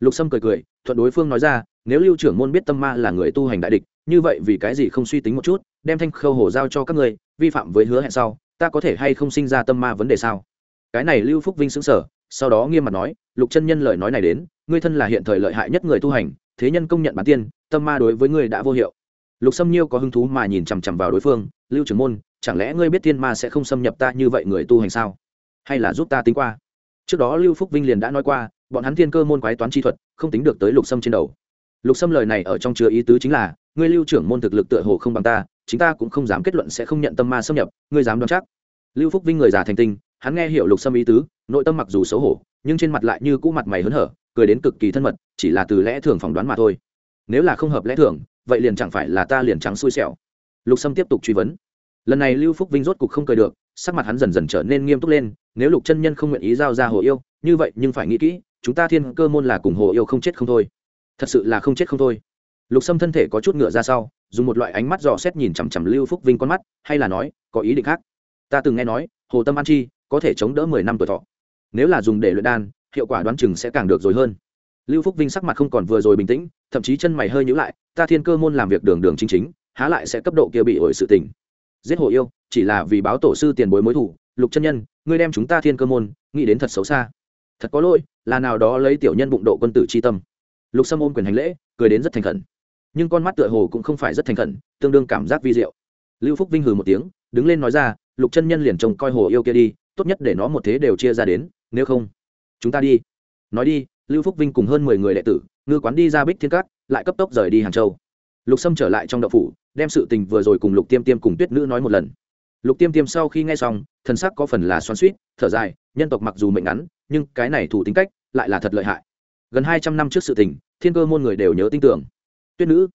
lục sâm cười cười, thuận đối phương nói ra, nếu lưu trưởng môn biết tâm ma là người tu hành đại địch, như vậy vì cái gì không suy tính một chút, đem thanh khâu hổ giao cho các người vi phạm với hứa hẹn sau, ta có thể hay không sinh ra tâm ma vấn đề sao? Cái này lưu phúc vinh xứng sở sau đó nghiêm mặt nói, lục chân nhân lời nói này đến, ngươi thân là hiện thời lợi hại nhất người tu hành, thế nhân công nhận bản tiên, tâm ma đối với ngươi đã vô hiệu. Lục sâm nhiêu có hứng thú mà nhìn chằm chằm vào đối phương, lưu trưởng môn, chẳng lẽ ngươi biết Tiên ma sẽ không xâm nhập ta như vậy người tu hành sao? Hay là giúp ta tính qua? Trước đó lưu phúc vinh liền đã nói qua bọn hắn thiên cơ môn quái toán chi thuật, không tính được tới lục sâm trên đầu. Lục sâm lời này ở trong chứa ý tứ chính là, ngươi lưu trưởng môn thực lực tựa hồ không bằng ta, chính ta cũng không dám kết luận sẽ không nhận tâm ma xâm nhập, ngươi dám đoán chắc. Lưu phúc vinh người già thành tinh, hắn nghe hiểu lục sâm ý tứ, nội tâm mặc dù xấu hổ, nhưng trên mặt lại như cũ mặt mày hớn hở, cười đến cực kỳ thân mật, chỉ là từ lẽ thường phỏng đoán mà thôi. Nếu là không hợp lẽ thường, vậy liền chẳng phải là ta liền trắng xui xẻo. Lục sâm tiếp tục truy vấn. Lần này lưu phúc vinh rốt cục không cười được, sắc mặt hắn dần dần trở nên nghiêm túc lên, nếu lục chân nhân không nguyện ý giao ra hồ yêu, như vậy nhưng phải nghĩ kỹ chúng ta thiên cơ môn là cùng hồ yêu không chết không thôi. Thật sự là không chết không thôi. Lục sâm thân thể có chút ngựa ra sau, dùng một loại ánh mắt dò xét nhìn chằm chằm lưu phúc vinh con mắt, hay là nói, có ý định khác. Ta từng nghe nói, hồ tâm an chi, có thể chống đỡ mười năm tuổi thọ. Nếu là dùng để luyện đan, hiệu quả đoán chừng sẽ càng được rồi hơn. Lưu phúc vinh sắc mặt không còn vừa rồi bình tĩnh, thậm chí chân mày hơi nhữ lại, ta thiên cơ môn làm việc đường đường chính chính, há lại sẽ cấp độ kia bị ổi sự tình. Giết hồ yêu, chỉ là vì báo tổ sư tiền bối mối thủ lục chân nhân, ngươi đem chúng ta thiên cơ môn, nghĩ đến thật xấu xa thật có lỗi, là nào đó lấy tiểu nhân bụng độ quân tử c h i tâm. Lục sâm ôm quyền hành lễ, cười đến rất thành khẩn. Nhưng con mắt tựa hồ cũng không phải rất thành khẩn, tương đương cảm giác vi diệu. Lưu phúc vinh hừ một tiếng, đứng lên nói ra, lục chân nhân liền trông coi hồ yêu kia đi, tốt nhất để nó một thế đều chia ra đến, nếu không, chúng ta đi. Nói đi, lưu phúc vinh cùng hơn mười người đệ tử, ngư quán đi ra bích thiên cát, lại cấp tốc rời đi hàng châu. Lục sâm trở lại trong đậu phủ, đem sự tình vừa rồi cùng lục tiêm tiêm cùng tuyết nữ nói một lần. Lục tiêm tiêm sau khi nghe xong, thần sắc có phần là xoắn suýt thở dài, nhân tộc mặc dù mệnh ngắn nhưng cái này thủ tính cách lại là thật lợi hại. Gần hai trăm năm trước sự tình, thiên cơ môn người đều nhớ tin tưởng. Tuyết nữ,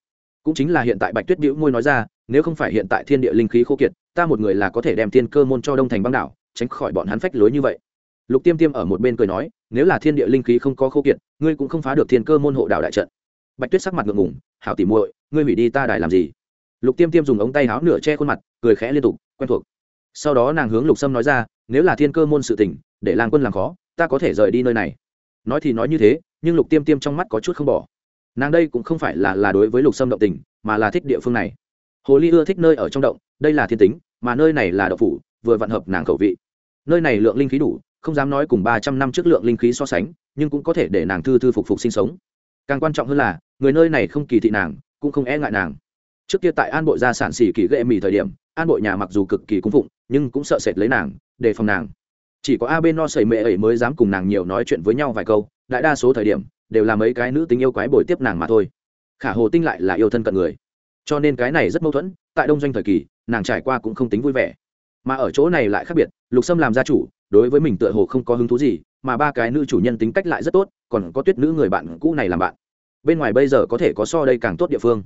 cũng chính là hiện tại bạch tuyết bĩu môi nói ra, nếu không phải hiện tại thiên địa linh khí khô kiệt, ta một người là có thể đem thiên cơ môn cho đông thành băng đảo, tránh khỏi bọn hắn phách lối như vậy. Lục tiêm tiêm ở một bên cười nói, nếu là thiên địa linh khí không có khô kiệt, ngươi cũng không phá được thiên cơ môn hộ đạo đại trận. Bạch tuyết sắc mặt ngượng ngùng, hảo tỉ muội, ngươi hủy đi ta đài làm gì? Lục tiêm tiêm dùng ống tay áo nửa che khuôn mặt, cười khẽ liên tục, quen thuộc. Sau đó nàng hướng lục sâm nói ra, nếu là thiên cơ môn sự tình, để lang quân làm khó ta có thể rời đi nơi này. Nói thì nói như thế, nhưng lục tiêm tiêm trong mắt có chút không bỏ. Nàng đây cũng không phải là là đối với lục sâm động tình, mà là thích địa phương này. Hồ ly ưa thích nơi ở trong động, đây là thiên tính, mà nơi này là đậu phủ, vừa vạn hợp nàng khẩu vị. Nơi này lượng linh khí đủ, không dám nói cùng ba trăm năm trước lượng linh khí so sánh, nhưng cũng có thể để nàng thư thư phục phục sinh sống. Càng quan trọng hơn là, người nơi này không kỳ thị nàng, cũng không e ngại nàng. Trước kia tại an bộ gia sản xỉ kỳ ghệ mì thời điểm, an bộ nhà mặc dù cực kỳ cung phụng, nhưng cũng sợ sệt lấy nàng, đề phòng nàng chỉ có a no sầy mệ ấy mới dám cùng nàng nhiều nói chuyện với nhau vài câu, đại đa số thời điểm, đều là mấy cái nữ tính yêu quái bồi tiếp nàng mà thôi. Khả hồ tinh lại là yêu thân cận người. Cho nên cái này rất mâu thuẫn, tại đông doanh thời kỳ, nàng trải qua cũng không tính vui vẻ. Mà ở chỗ này lại khác biệt, lục sâm làm gia chủ, đối với mình tựa hồ không có hứng thú gì, mà ba cái nữ chủ nhân tính cách lại rất tốt, còn có tuyết nữ người bạn cũ này làm bạn. Bên ngoài bây giờ có thể có so đây càng tốt địa phương.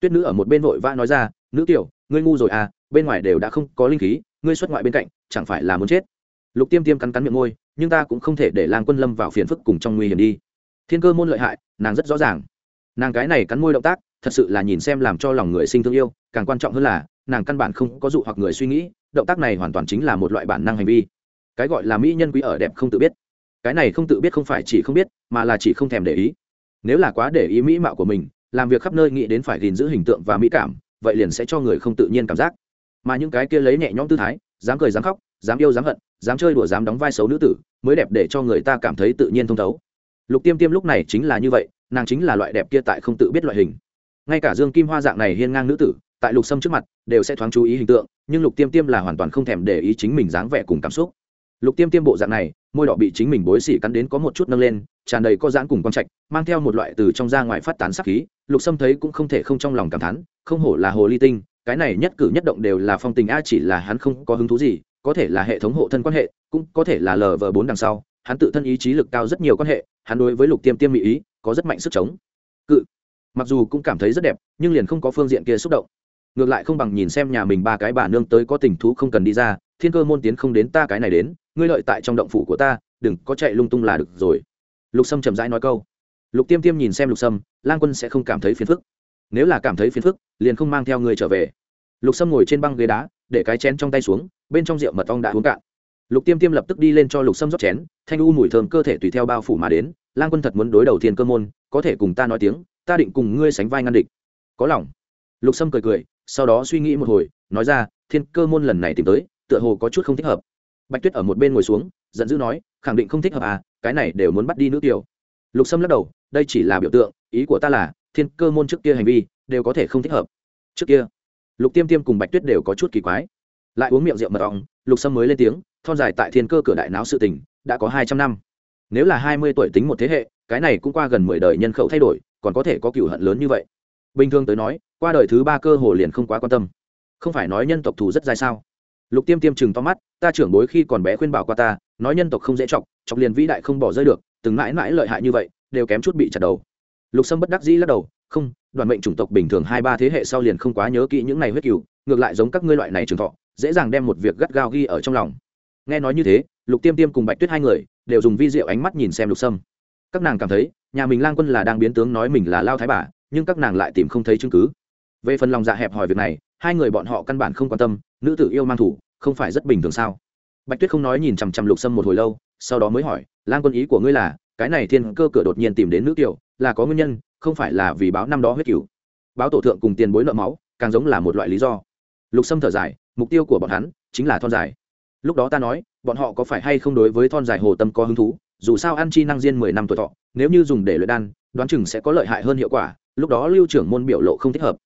Tuyết nữ ở một bên vội vã nói ra, nữ tiểu, ngươi ngu rồi à bên ngoài đều đã không có linh khí, ngươi xuất ngoại bên cạnh, chẳng phải là muốn chết? Lục tiêm tiêm cắn cắn miệng môi, nhưng ta cũng không thể để lang quân lâm vào phiền phức cùng trong nguy hiểm đi. Thiên cơ môn lợi hại, nàng rất rõ ràng. Nàng cái này cắn môi động tác, thật sự là nhìn xem làm cho lòng người sinh thương yêu, càng quan trọng hơn là, nàng căn bản không có dụ hoặc người suy nghĩ, động tác này hoàn toàn chính là một loại bản năng hành vi. Cái gọi là mỹ nhân quý ở đẹp không tự biết. Cái này không tự biết không phải chỉ không biết, mà là chỉ không thèm để ý. Nếu là quá để ý mỹ mạo của mình, làm việc khắp nơi nghĩ đến phải gìn giữ hình tượng và mỹ cảm, vậy liền sẽ cho người không tự nhiên cảm giác. Mà những cái kia lấy nhẹ nhõm tư thái, dám cười dám khóc, dám yêu dám hận dám chơi đùa, dám đóng vai xấu nữ tử, mới đẹp để cho người ta cảm thấy tự nhiên thông thấu. Lục tiêm tiêm lúc này chính là như vậy, nàng chính là loại đẹp kia tại không tự biết loại hình. Ngay cả dương kim hoa dạng này hiên ngang nữ tử, tại lục sâm trước mặt, đều sẽ thoáng chú ý hình tượng, nhưng lục tiêm tiêm là hoàn toàn không thèm để ý chính mình dáng vẻ cùng cảm xúc. Lục tiêm tiêm bộ dạng này, môi đỏ bị chính mình bối xỉ cắn đến có một chút nâng lên, tràn đầy có dãn cùng con trạch, mang theo một loại từ trong ra ngoài phát tán sắc khí, lục sâm thấy cũng không thể không trong lòng cảm thán, không hổ là hồ ly tinh, cái này nhất cử nhất động đều là phong tình, a chỉ là hắn không có hứng thú gì có thể là hệ thống hộ thân quan hệ, cũng có thể là lờ vờ bốn đằng sau, hắn tự thân ý chí lực cao rất nhiều quan hệ, hắn đối với lục tiêm tiêm mỹ ý, có rất mạnh sức chống. Cự. Mặc dù cũng cảm thấy rất đẹp, nhưng liền không có phương diện kia xúc động. Ngược lại không bằng nhìn xem nhà mình ba cái bà nương tới có tình thú không cần đi ra, thiên cơ môn tiến không đến ta cái này đến, ngươi lợi tại trong động phủ của ta, đừng có chạy lung tung là được rồi. Lục sâm chậm rãi nói câu. Lục tiêm tiêm nhìn xem lục sâm, lang quân sẽ không cảm thấy phiền phức. Nếu là cảm thấy phiền phức, liền không mang theo người trở về lục sâm ngồi trên băng ghế đá, để cái chén trong tay xuống, bên trong rượu mật ong đã uống cạn. Lục tiêm tiêm lập tức đi lên cho lục sâm rót chén, thanh u mùi thơm cơ thể tùy theo bao phủ mà đến, lang quân thật muốn đối đầu thiên cơ môn, có thể cùng ta nói tiếng, ta định cùng ngươi sánh vai ngăn địch. Có lòng. Lục sâm cười cười, sau đó suy nghĩ một hồi, nói ra, thiên cơ môn lần này tìm tới, tựa hồ có chút không thích hợp. Bạch tuyết ở một bên ngồi xuống, giận dữ nói, khẳng định không thích hợp à cái này đều muốn bắt đi nữ tiểu lục sâm lắc đầu, đây chỉ là biểu tượng, ý của ta là, thiên cơ môn trước kia hành vi, đều có thể không thích hợp. Trước kia lục tiêm tiêm cùng bạch tuyết đều có chút kỳ quái. Lại uống miệng rượu mật ong, lục sâm mới lên tiếng, thon dài tại thiên cơ cửa đại náo sự tình, đã có hai trăm năm. Nếu là hai mươi tuổi tính một thế hệ, cái này cũng qua gần mười đời nhân khẩu thay đổi, còn có thể có cựu hận lớn như vậy. Bình thường tới nói, qua đời thứ ba cơ hồ liền không quá quan tâm. Không phải nói nhân tộc thù rất dài sao? Lục tiêm tiêm chừng to mắt, ta trưởng bối khi còn bé khuyên bảo qua ta, nói nhân tộc không dễ chọc chọc liền vĩ đại không bỏ rơi được, từng mãi mãi lợi hại như vậy, đều kém chút bị chặt đầu. Lục sâm bất đắc dĩ lắc đầu không, đoàn mệnh chủng tộc bình thường hai ba thế hệ sau liền không quá nhớ kỹ những này huyết cựu ngược lại giống các ngươi loại này trường thọ, dễ dàng đem một việc gắt gao ghi ở trong lòng. Nghe nói như thế, lục tiêm tiêm cùng bạch tuyết hai người đều dùng vi diệu ánh mắt nhìn xem lục sâm. Các nàng cảm thấy, nhà mình lang quân là đang biến tướng nói mình là lao thái bà, nhưng các nàng lại tìm không thấy chứng cứ. Về phần lòng dạ hẹp hòi việc này, hai người bọn họ căn bản không quan tâm, nữ tử yêu mang thủ, không phải rất bình thường sao? Bạch tuyết không nói nhìn chằm chằm lục sâm một hồi lâu, sau đó mới hỏi, lang quân ý của ngươi là, cái này thiên cơ cửa đột nhiên tìm đến nữ tiểu, là có nguyên nhân không phải là vì báo năm đó huyết cửu. Báo tổ thượng cùng tiền bối nợ máu, càng giống là một loại lý do. Lục sâm thở dài, mục tiêu của bọn hắn chính là thon dài. Lúc đó ta nói, bọn họ có phải hay không đối với thon dài hồ tâm có hứng thú? Dù sao ăn chi năng diên mười năm tuổi thọ, nếu như dùng để luyện đan, đoán chừng sẽ có lợi hại hơn hiệu quả, lúc đó lưu trưởng môn biểu lộ không thích hợp.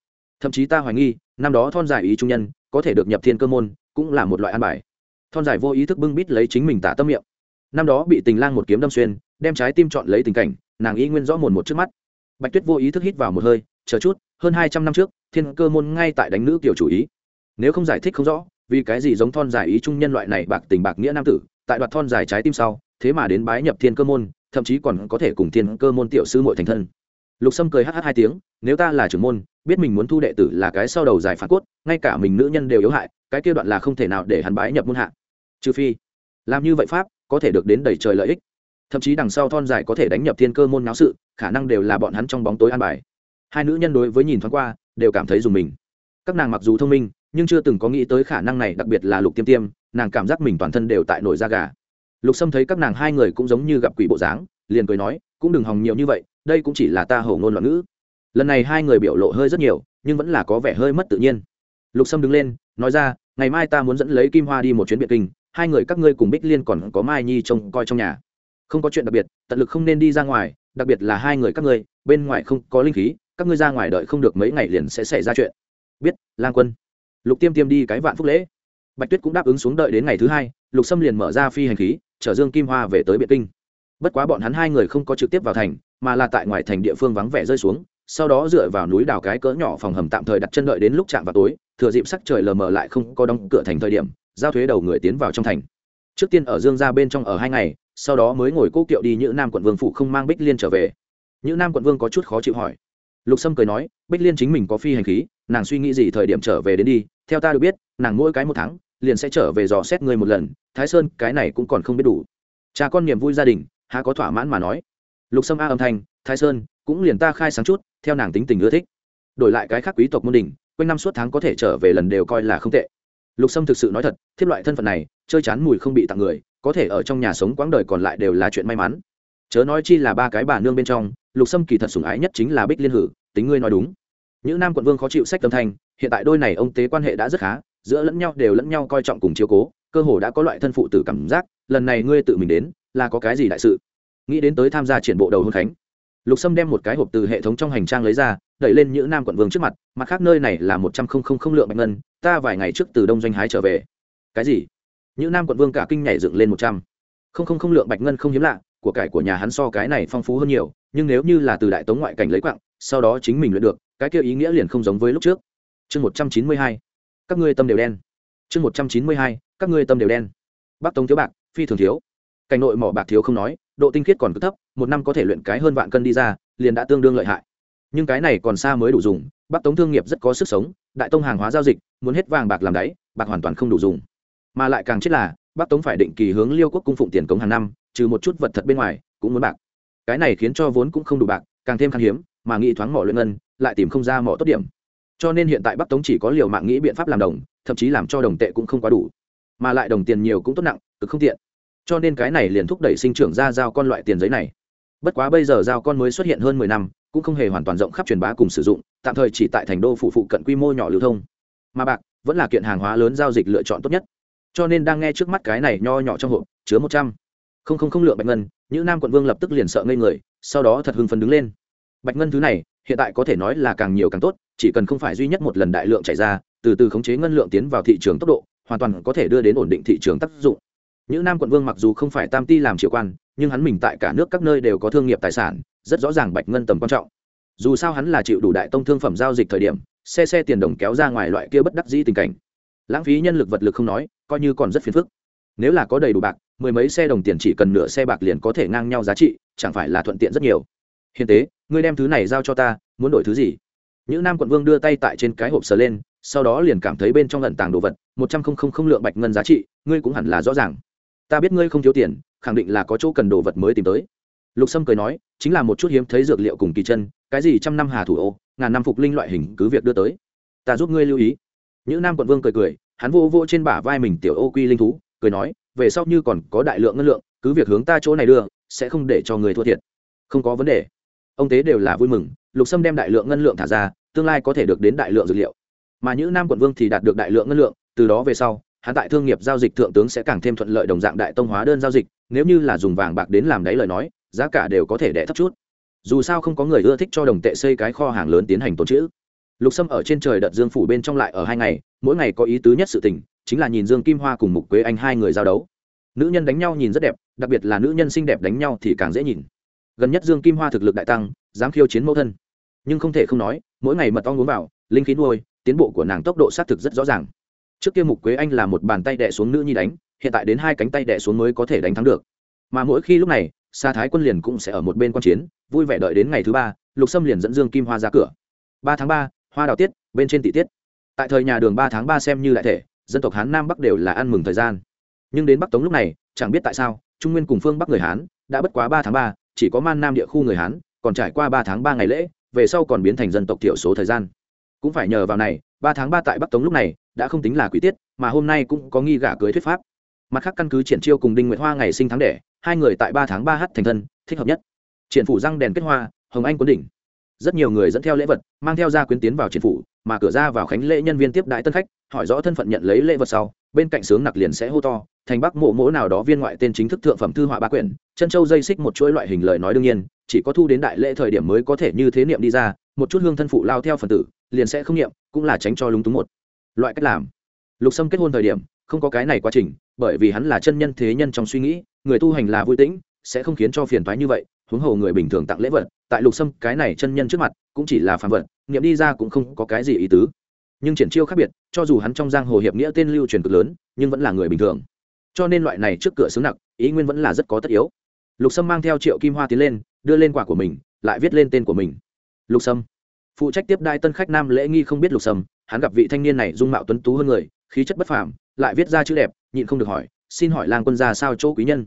Thậm chí ta hoài nghi, năm đó thon dài ý trung nhân, có thể được nhập thiên cơ môn, cũng là một loại ăn bài. Thon dài vô ý thức bưng bít lấy chính mình tả tâm miệng. Năm đó bị tình lang một kiếm đâm xuyên, đem trái tim chọn lấy tình cảnh, nàng ý nguyên rõ mồn một trước mắt bạch tuyết vô ý thức hít vào một hơi, chờ chút, hơn hai trăm năm trước, thiên cơ môn ngay tại đánh nữ kiểu chủ ý. Nếu không giải thích không rõ, vì cái gì giống thon dài ý trung nhân loại này bạc tình bạc nghĩa nam tử, tại đoạt thon dài trái tim sau, thế mà đến bái nhập thiên cơ môn, thậm chí còn có thể cùng thiên cơ môn tiểu sư muội thành thân. Lục sâm cười hh hai tiếng, nếu ta là trưởng môn, biết mình muốn thu đệ tử là cái sau đầu dài phản cốt, ngay cả mình nữ nhân đều yếu hại, cái kia đoạn là không thể nào để hắn bái nhập môn hạ. Trừ phi, làm như vậy pháp, có thể được đến đầy trời lợi ích thậm chí đằng sau thon dài có thể đánh nhập thiên cơ môn náo sự, khả năng đều là bọn hắn trong bóng tối an bài. Hai nữ nhân đối với nhìn thoáng qua, đều cảm thấy dùng mình. Các nàng mặc dù thông minh, nhưng chưa từng có nghĩ tới khả năng này, đặc biệt là lục tiêm tiêm, nàng cảm giác mình toàn thân đều tại nổi da gà. Lục sâm thấy các nàng hai người cũng giống như gặp quỷ bộ dáng, liền cười nói, cũng đừng hòng nhiều như vậy, đây cũng chỉ là ta hầu ngôn loạn ngữ. Lần này hai người biểu lộ hơi rất nhiều, nhưng vẫn là có vẻ hơi mất tự nhiên. Lục sâm đứng lên, nói ra, ngày mai ta muốn dẫn lấy kim hoa đi một chuyến biệt kinh, hai người các ngươi cùng bích liên còn có mai nhi trông coi trong nhà không có chuyện đặc biệt, tận lực không nên đi ra ngoài, đặc biệt là hai người các ngươi, bên ngoài không có linh khí, các ngươi ra ngoài đợi không được mấy ngày liền sẽ xảy ra chuyện. Biết, lang quân. Lục tiêm tiêm đi cái vạn phúc lễ. Bạch tuyết cũng đáp ứng xuống đợi đến ngày thứ hai, lục sâm liền mở ra phi hành khí, chở dương kim hoa về tới biệt kinh. Bất quá bọn hắn hai người không có trực tiếp vào thành, mà là tại ngoài thành địa phương vắng vẻ rơi xuống, sau đó dựa vào núi đào cái cỡ nhỏ phòng hầm tạm thời đặt chân đợi đến lúc chạm vào tối, thừa dịp sắc trời lờ mờ lại không có đóng cửa thành thời điểm, giao thuế đầu người tiến vào trong thành. Trước tiên ở dương ra bên trong ở hai ngày sau đó mới ngồi cố kiệu đi như nam quận vương phụ không mang bích liên trở về như nam quận vương có chút khó chịu hỏi lục sâm cười nói bích liên chính mình có phi hành khí nàng suy nghĩ gì thời điểm trở về đến đi theo ta được biết nàng mỗi cái một tháng liền sẽ trở về dò xét ngươi một lần thái sơn cái này cũng còn không biết đủ cha con niềm vui gia đình há có thỏa mãn mà nói lục sâm a âm thanh thái sơn cũng liền ta khai sáng chút theo nàng tính tình ưa thích đổi lại cái khác quý tộc môn đình quanh năm suốt tháng có thể trở về lần đều coi là không tệ lục sâm thực sự nói thật thiết loại thân phận này chơi chán mùi không bị tặng người có thể ở trong nhà sống quãng đời còn lại đều là chuyện may mắn. Chớ nói chi là ba cái bà nương bên trong, lục sâm kỳ thật sủng ái nhất chính là bích liên hử, tính ngươi nói đúng. Những nam quận vương khó chịu sách tâm thanh, hiện tại đôi này ông tế quan hệ đã rất khá, giữa lẫn nhau đều lẫn nhau coi trọng cùng chiếu cố, cơ hồ đã có loại thân phụ tử cảm giác, lần này ngươi tự mình đến, là có cái gì đại sự? Nghĩ đến tới tham gia triển bộ đầu hôn khánh. Lục sâm đem một cái hộp từ hệ thống trong hành trang lấy ra, đẩy lên những nam quận vương trước mặt mặt khác nơi này là một trăm không không không lượng bạch ngân, ta vài ngày trước từ đông doanh hái trở về. Cái gì? Những nam quận vương cả kinh nhảy dựng lên một trăm. Không không không, lượng bạch ngân không hiếm lạ, của cải của nhà hắn so cái này phong phú hơn nhiều, nhưng nếu như là từ đại tống ngoại cảnh lấy quặng sau đó chính mình luyện được, cái kia ý nghĩa liền không giống với lúc trước. Chương một trăm chín mươi hai, các ngươi tâm đều đen. Chương một trăm chín mươi hai, các ngươi tâm đều đen. Bắc tống thiếu bạc, phi thường thiếu. Cảnh nội mỏ bạc thiếu không nói, độ tinh khiết còn cứ thấp, một năm có thể luyện cái hơn vạn cân đi ra, liền đã tương đương lợi hại. Nhưng cái này còn xa mới đủ dùng bắc tống thương nghiệp rất có sức sống, đại tông hàng hóa giao dịch, muốn hết vàng bạc làm đáy, bạc hoàn toàn không đủ dùng mà lại càng chết là, bắc tống phải định kỳ hướng liêu quốc cung phụng tiền cống hàng năm, trừ một chút vật thật bên ngoài, cũng muốn bạc. Cái này khiến cho vốn cũng không đủ bạc, càng thêm khan hiếm, mà nghĩ thoáng mỏ luyện ngân, lại tìm không ra mỏ tốt điểm. Cho nên hiện tại bắc tống chỉ có liều mạng nghĩ biện pháp làm đồng, thậm chí làm cho đồng tệ cũng không quá đủ. Mà lại đồng tiền nhiều cũng tốt nặng, cực không tiện. Cho nên cái này liền thúc đẩy sinh trưởng ra giao con loại tiền giấy này. Bất quá bây giờ giao con mới xuất hiện hơn mười năm, cũng không hề hoàn toàn rộng khắp truyền bá cùng sử dụng, tạm thời chỉ tại thành đô phụ phụ cận quy mô nhỏ lưu thông. Mà bạc, vẫn là kiện hàng hóa lớn giao dịch lựa chọn tốt nhất cho nên đang nghe trước mắt cái này nho nhỏ trong hộp, chứa một trăm. Không không không lượng bạch ngân những nam quận vương lập tức liền sợ ngây người, sau đó thật hưng phấn đứng lên. Bạch ngân thứ này, hiện tại có thể nói là càng nhiều càng tốt, chỉ cần không phải duy nhất một lần đại lượng chạy ra, từ từ khống chế ngân lượng tiến vào thị trường tốc độ, hoàn toàn có thể đưa đến ổn định thị trường tác dụng. Những nam quận vương mặc dù không phải tam ti làm triều quan, nhưng hắn mình tại cả nước các nơi đều có thương nghiệp tài sản, rất rõ ràng bạch ngân tầm quan trọng. Dù sao hắn là chịu đủ đại tông thương phẩm giao dịch thời điểm, xe xe tiền đồng kéo ra ngoài loại kia bất đắc dĩ tình cảnh lãng phí nhân lực vật lực không nói, coi như còn rất phiền phức. Nếu là có đầy đủ bạc, mười mấy xe đồng tiền chỉ cần nửa xe bạc liền có thể ngang nhau giá trị, chẳng phải là thuận tiện rất nhiều. Hiền tế, ngươi đem thứ này giao cho ta, muốn đổi thứ gì? Những nam quận vương đưa tay tại trên cái hộp sờ lên, sau đó liền cảm thấy bên trong lận tàng đồ vật, một trăm không không không lượng bạch ngân giá trị, ngươi cũng hẳn là rõ ràng. Ta biết ngươi không thiếu tiền, khẳng định là có chỗ cần đồ vật mới tìm tới. Lục sâm cười nói, chính là một chút hiếm thấy dược liệu cùng kỳ chân, cái gì trăm năm hà thủ ô, ngàn năm phục linh loại hình cứ việc đưa tới. Ta giúp ngươi lưu ý những nam quận vương cười cười, hắn vô vô trên bả vai mình tiểu ô quy linh thú, cười nói, về sau như còn có đại lượng ngân lượng, cứ việc hướng ta chỗ này đưa, sẽ không để cho người thua thiệt. Không có vấn đề. Ông tế đều là vui mừng, lục sâm đem đại lượng ngân lượng thả ra, tương lai có thể được đến đại lượng dược liệu. Mà những nam quận vương thì đạt được đại lượng ngân lượng, từ đó về sau, hắn tại thương nghiệp giao dịch thượng tướng sẽ càng thêm thuận lợi đồng dạng đại tông hóa đơn giao dịch, nếu như là dùng vàng bạc đến làm đấy lời nói, giá cả đều có thể đẻ thấp chút. Dù sao không có người ưa thích cho đồng tệ xây cái kho hàng lớn tiến hành tồn chữ lục sâm ở trên trời đợt dương phủ bên trong lại ở hai ngày, mỗi ngày có ý tứ nhất sự tình, chính là nhìn dương kim hoa cùng mục quế anh hai người giao đấu. Nữ nhân đánh nhau nhìn rất đẹp, đặc biệt là nữ nhân xinh đẹp đánh nhau thì càng dễ nhìn. Gần nhất dương kim hoa thực lực đại tăng, dám khiêu chiến mẫu thân. Nhưng không thể không nói, mỗi ngày mật ong uống vào, linh khí nuôi, tiến bộ của nàng tốc độ xác thực rất rõ ràng. Trước kia mục quế anh là một bàn tay đẻ xuống nữ nhi đánh, hiện tại đến hai cánh tay đẻ xuống mới có thể đánh thắng được. Mà mỗi khi lúc này, sa thái quân liền cũng sẽ ở một bên quan chiến, vui vẻ đợi đến ngày thứ ba, lục sâm liền dẫn dương kim hoa ra cửa. Ba tháng ba hoa đào tiết, bên trên tỷ tiết. Tại thời nhà đường ba tháng ba xem như đại thể, dân tộc hán nam bắc đều là ăn mừng thời gian. Nhưng đến bắc tống lúc này, chẳng biết tại sao, trung nguyên cùng phương bắc người hán đã bất quá ba tháng ba, chỉ có man nam địa khu người hán, còn trải qua ba tháng ba ngày lễ, về sau còn biến thành dân tộc thiểu số thời gian. Cũng phải nhờ vào này, ba tháng ba tại bắc tống lúc này đã không tính là quý tiết, mà hôm nay cũng có nghi gả cưới thuyết pháp. Mặt khác căn cứ triển chiêu cùng đinh nguyệt hoa ngày sinh tháng đẻ, hai người tại ba tháng ba h thành thân, thích hợp nhất. Triển phủ răng đèn kết hoa, hồng anh cuốn đỉnh rất nhiều người dẫn theo lễ vật, mang theo gia quyến tiến vào triển phủ, mà cửa ra vào khánh lễ nhân viên tiếp đại tân khách, hỏi rõ thân phận nhận lấy lễ vật sau, bên cạnh sướng nặc liền sẽ hô to, thành bắc mộ mỗ nào đó viên ngoại tên chính thức thượng phẩm thư họa ba quyển, chân châu dây xích một chuỗi loại hình lời nói đương nhiên, chỉ có thu đến đại lễ thời điểm mới có thể như thế niệm đi ra, một chút hương thân phụ lao theo phần tử, liền sẽ không niệm, cũng là tránh cho lúng túng một. Loại cách làm. Lục sâm kết hôn thời điểm, không có cái này quá trình, bởi vì hắn là chân nhân thế nhân trong suy nghĩ, người tu hành là vui tĩnh, sẽ không khiến cho phiền toái như vậy huống hồ người bình thường tặng lễ vật, tại lục sâm, cái này chân nhân trước mặt, cũng chỉ là phàm vật, nghiệm đi ra cũng không có cái gì ý tứ. Nhưng triển chiêu khác biệt, cho dù hắn trong giang hồ hiệp nghĩa tên lưu truyền cực lớn, nhưng vẫn là người bình thường. Cho nên loại này trước cửa xứng nặc ý nguyên vẫn là rất có tất yếu. Lục sâm mang theo triệu kim hoa tiến lên, đưa lên quả của mình, lại viết lên tên của mình. Lục sâm. Phụ trách tiếp đai tân khách nam lễ nghi không biết lục sâm, hắn gặp vị thanh niên này dung mạo tuấn tú hơn người, khí chất bất phàm, lại viết ra chữ đẹp, nhịn không được hỏi, xin hỏi lang quân ra sao chỗ quý nhân?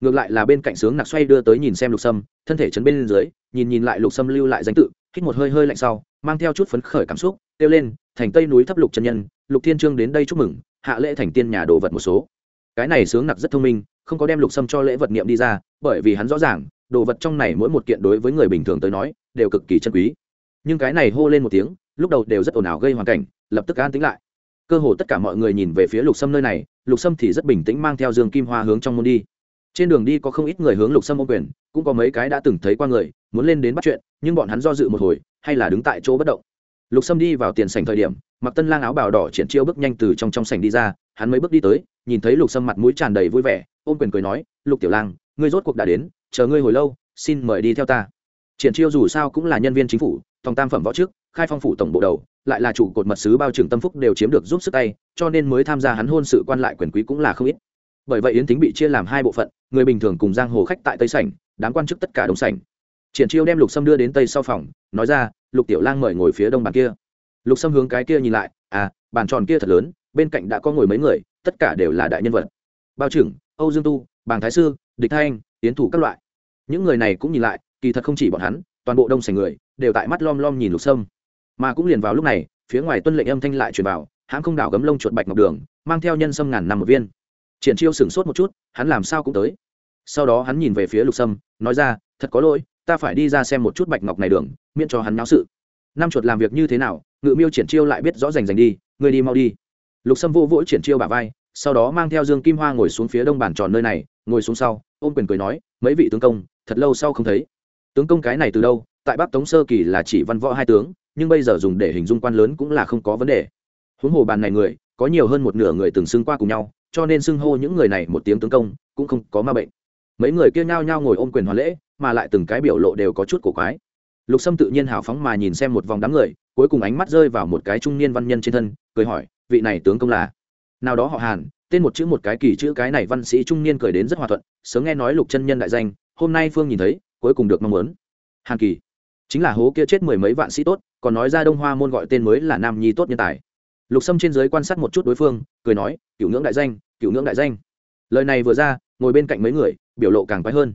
Ngược lại là bên cạnh sướng nặc xoay đưa tới nhìn xem lục sâm, thân thể chấn bên dưới, nhìn nhìn lại lục sâm lưu lại danh tự, hít một hơi hơi lạnh sau, mang theo chút phấn khởi cảm xúc, kêu lên, thành tây núi thấp lục chân nhân, lục thiên trương đến đây chúc mừng, hạ lễ thành tiên nhà đồ vật một số. Cái này sướng nặc rất thông minh, không có đem lục sâm cho lễ vật niệm đi ra, bởi vì hắn rõ ràng, đồ vật trong này mỗi một kiện đối với người bình thường tới nói, đều cực kỳ chân quý. Nhưng cái này hô lên một tiếng, lúc đầu đều rất ồn ào gây hoàn cảnh, lập tức an tính lại. Cơ hồ tất cả mọi người nhìn về phía lục sâm nơi này, lục sâm thì rất bình tĩnh mang theo dương kim hoa hướng trong môn đi trên đường đi có không ít người hướng lục sâm ô quyền, cũng có mấy cái đã từng thấy qua người, muốn lên đến bắt chuyện, nhưng bọn hắn do dự một hồi, hay là đứng tại chỗ bất động. Lục sâm đi vào tiền sảnh thời điểm, mặc tân lang áo bào đỏ triển chiêu bước nhanh từ trong trong sảnh đi ra, hắn mấy bước đi tới, nhìn thấy lục sâm mặt mũi tràn đầy vui vẻ, ôm quyền cười nói, lục tiểu lang, ngươi rốt cuộc đã đến, chờ ngươi hồi lâu, xin mời đi theo ta. Triển chiêu dù sao cũng là nhân viên chính phủ, tòng tam phẩm võ trước, khai phong phủ tổng bộ đầu, lại là trụ cột mật sứ bao trưởng tâm phúc đều chiếm được giúp sức tay, cho nên mới tham gia hắn hôn sự quan lại quyền quý cũng là không ít bởi vậy yến tính bị chia làm hai bộ phận, người bình thường cùng giang hồ khách tại tây sảnh, đám quan chức tất cả đông sảnh. Triển chiêu đem lục sâm đưa đến tây sau phòng, nói ra, lục tiểu lang mời ngồi phía đông bàn kia. Lục sâm hướng cái kia nhìn lại à bàn tròn kia thật lớn, bên cạnh đã có ngồi mấy người, tất cả đều là đại nhân vật. Bao trưởng, âu dương tu, bàng thái sư, địch thanh tiến thủ các loại. Những người này cũng nhìn lại, kỳ thật không chỉ bọn hắn, toàn bộ đông sảnh người đều tại mắt lom lom nhìn lục sâm. Mà cũng liền vào lúc này, phía ngoài tuân lệnh âm thanh lại truyền vào hãng không đảo gấm lông chuột bạch ngọc đường, mang theo nhân sâm ngàn năm một viên triển chiêu sửng sốt một chút, hắn làm sao cũng tới. Sau đó hắn nhìn về phía lục sâm, nói ra, thật có lỗi, ta phải đi ra xem một chút bạch ngọc này đường, miễn cho hắn náo sự. Năm chuột làm việc như thế nào, ngự miêu triển chiêu lại biết rõ rành rành đi người đi mau đi. Lục sâm vô vỗ triển chiêu bả vai, sau đó mang theo dương kim hoa ngồi xuống phía đông bàn tròn nơi này, ngồi xuống sau, ôm quyền cười nói, mấy vị tướng công, thật lâu sau không thấy. Tướng công cái này từ đâu, tại bắc tống sơ kỳ là chỉ văn võ hai tướng, nhưng bây giờ dùng để hình dung quan lớn cũng là không có vấn đề. Huống hồ bàn này người, có nhiều hơn một nửa người từng xưng qua cùng nhau cho nên xưng hô những người này một tiếng tướng công, cũng không có ma bệnh. Mấy người kia nhao nhao ngồi ôm quyền hoàn lễ, mà lại từng cái biểu lộ đều có chút cổ quái. Lục sâm tự nhiên hào phóng mà nhìn xem một vòng đám người, cuối cùng ánh mắt rơi vào một cái trung niên văn nhân trên thân, cười hỏi, vị này tướng công là? Nào đó họ hàn, tên một chữ một cái kỳ chữ cái này văn sĩ trung niên cười đến rất hòa thuận, sớm nghe nói lục chân nhân đại danh, hôm nay phương nhìn thấy, cuối cùng được mong muốn. Hàn kỳ, chính là hố kia chết mười mấy vạn sĩ tốt, còn nói ra đông hoa môn gọi tên mới là nam nhi tốt nhân tài lục sâm trên giới quan sát một chút đối phương, cười nói cựu ngưỡng đại danh cựu ngưỡng đại danh. Lời này vừa ra, ngồi bên cạnh mấy người, biểu lộ càng quái hơn.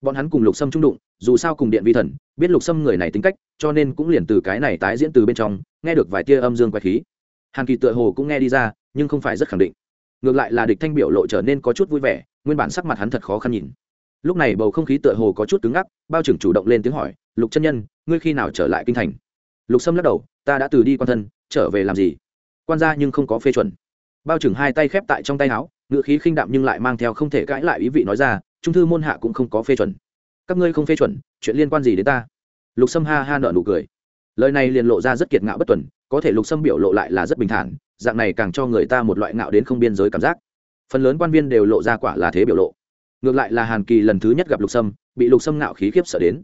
Bọn hắn cùng lục sâm trung đụng, dù sao cùng điện vi thần, biết lục sâm người này tính cách, cho nên cũng liền từ cái này tái diễn từ bên trong, nghe được vài tia âm dương quái khí. Hàn kỳ tựa hồ cũng nghe đi ra, nhưng không phải rất khẳng định. Ngược lại là địch thanh biểu lộ trở nên có chút vui vẻ, nguyên bản sắc mặt hắn thật khó khăn nhìn. Lúc này bầu không khí tựa hồ có chút cứng ngắc, bao trưởng chủ động lên tiếng hỏi, lục chân nhân, ngươi khi nào trở lại kinh thành? Lục sâm lắc đầu, ta đã từ đi quan thân, trở về làm gì? Quan gia nhưng không có phê chuẩn. Bao trưởng hai tay khép tại trong tay áo, ngựa khí khinh đạm nhưng lại mang theo không thể cãi lại ý vị nói ra, trung thư môn hạ cũng không có phê chuẩn. Các ngươi không phê chuẩn, chuyện liên quan gì đến ta? Lục sâm ha ha nợ nụ cười. Lời này liền lộ ra rất kiệt ngạo bất tuần, có thể lục sâm biểu lộ lại là rất bình thản, dạng này càng cho người ta một loại ngạo đến không biên giới cảm giác. Phần lớn quan viên đều lộ ra quả là thế biểu lộ. Ngược lại là hàn kỳ lần thứ nhất gặp lục sâm, bị lục sâm ngạo khí khiếp sợ đến.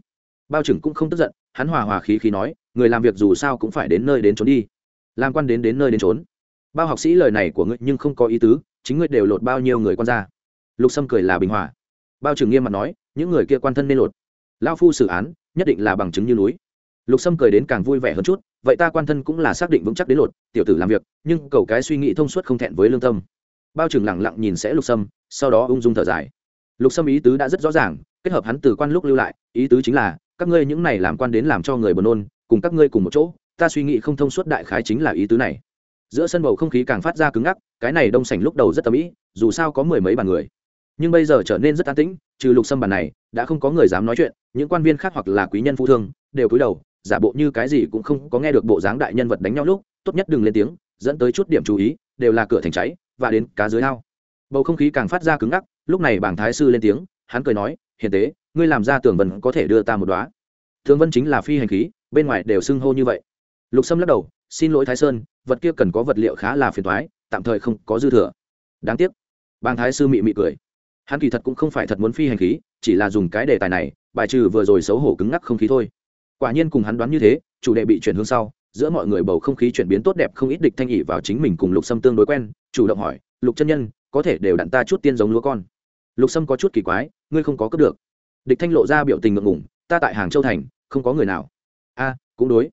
Bao trưởng cũng không tức giận, hắn hòa hòa khí khí nói, người làm việc dù sao cũng phải đến nơi đến trốn đi làm quan đến đến nơi đến trốn bao học sĩ lời này của ngươi nhưng không có ý tứ, chính ngươi đều lột bao nhiêu người quan ra. Lục sâm cười là bình hòa. Bao trưởng nghiêm mặt nói, những người kia quan thân nên lột. Lao phu xử án, nhất định là bằng chứng như núi. Lục sâm cười đến càng vui vẻ hơn chút, vậy ta quan thân cũng là xác định vững chắc đến lột, tiểu tử làm việc, nhưng cầu cái suy nghĩ thông suốt không thẹn với lương tâm. Bao trưởng lẳng lặng nhìn sẽ lục sâm, sau đó ung dung thở dài. Lục sâm ý tứ đã rất rõ ràng, kết hợp hắn từ quan lúc lưu lại, ý tứ chính là, các ngươi những này làm quan đến làm cho người buồn nôn, cùng các ngươi cùng một chỗ ta suy nghĩ không thông suốt đại khái chính là ý tứ này. Giữa sân bầu không khí càng phát ra cứng ngắc, cái này đông sảnh lúc đầu rất tầm ĩ, dù sao có mười mấy bàn người. Nhưng bây giờ trở nên rất an tĩnh, trừ lục sâm bàn này, đã không có người dám nói chuyện, những quan viên khác hoặc là quý nhân phu thương, đều cúi đầu, giả bộ như cái gì cũng không có nghe được bộ dáng đại nhân vật đánh nhau lúc, tốt nhất đừng lên tiếng, dẫn tới chút điểm chú ý, đều là cửa thành cháy, và đến cá dưới ao. Bầu không khí càng phát ra cứng ngắc, lúc này bảng thái sư lên tiếng, hắn cười nói, hiền tế, ngươi làm ra tường vân có thể đưa ta một đoá thường vân chính là phi hành khí, bên ngoài đều xưng hô như vậy lục sâm lắc đầu, xin lỗi thái sơn, vật kia cần có vật liệu khá là phiền thoái tạm thời không có dư thừa. Đáng tiếc. Bang thái sư mị mị cười. Hắn kỳ thật cũng không phải thật muốn phi hành khí, chỉ là dùng cái đề tài này, bài trừ vừa rồi xấu hổ cứng ngắc không khí thôi. Quả nhiên cùng hắn đoán như thế, chủ đề bị chuyển hướng sau, giữa mọi người bầu không khí chuyển biến tốt đẹp không ít địch thanh ỉ vào chính mình cùng lục sâm tương đối quen, chủ động hỏi, lục chân nhân, có thể đều đặn ta chút tiên giống lúa con? Lục sâm có chút kỳ quái, ngươi không có cướp được. Địch thanh lộ ra biểu tình ngượng ngủng ta tại hàng châu thành, không có người nào. A, cũng đối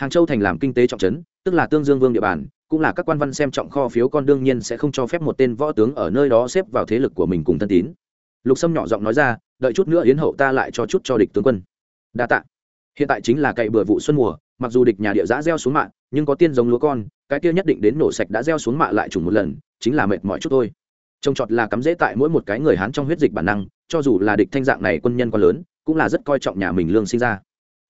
hàng châu thành làm kinh tế trọng trấn, tức là tương dương vương địa bàn, cũng là các quan văn xem trọng kho phiếu con đương nhiên sẽ không cho phép một tên võ tướng ở nơi đó xếp vào thế lực của mình cùng thân tín. Lục sâm nhỏ giọng nói ra, đợi chút nữa yến hậu ta lại cho chút cho địch tướng quân. Đa tạ. Hiện tại chính là cậy bừa vụ xuân mùa, mặc dù địch nhà địa giã gieo xuống mạ, nhưng có tiên giống lúa con, cái kia nhất định đến nổ sạch đã gieo xuống mạ lại trùng một lần, chính là mệt mỏi chút thôi. Trông trọt là cắm dễ tại mỗi một cái người hán trong huyết dịch bản năng, cho dù là địch thanh dạng này quân nhân quá lớn, cũng là rất coi trọng nhà mình lương sinh ra.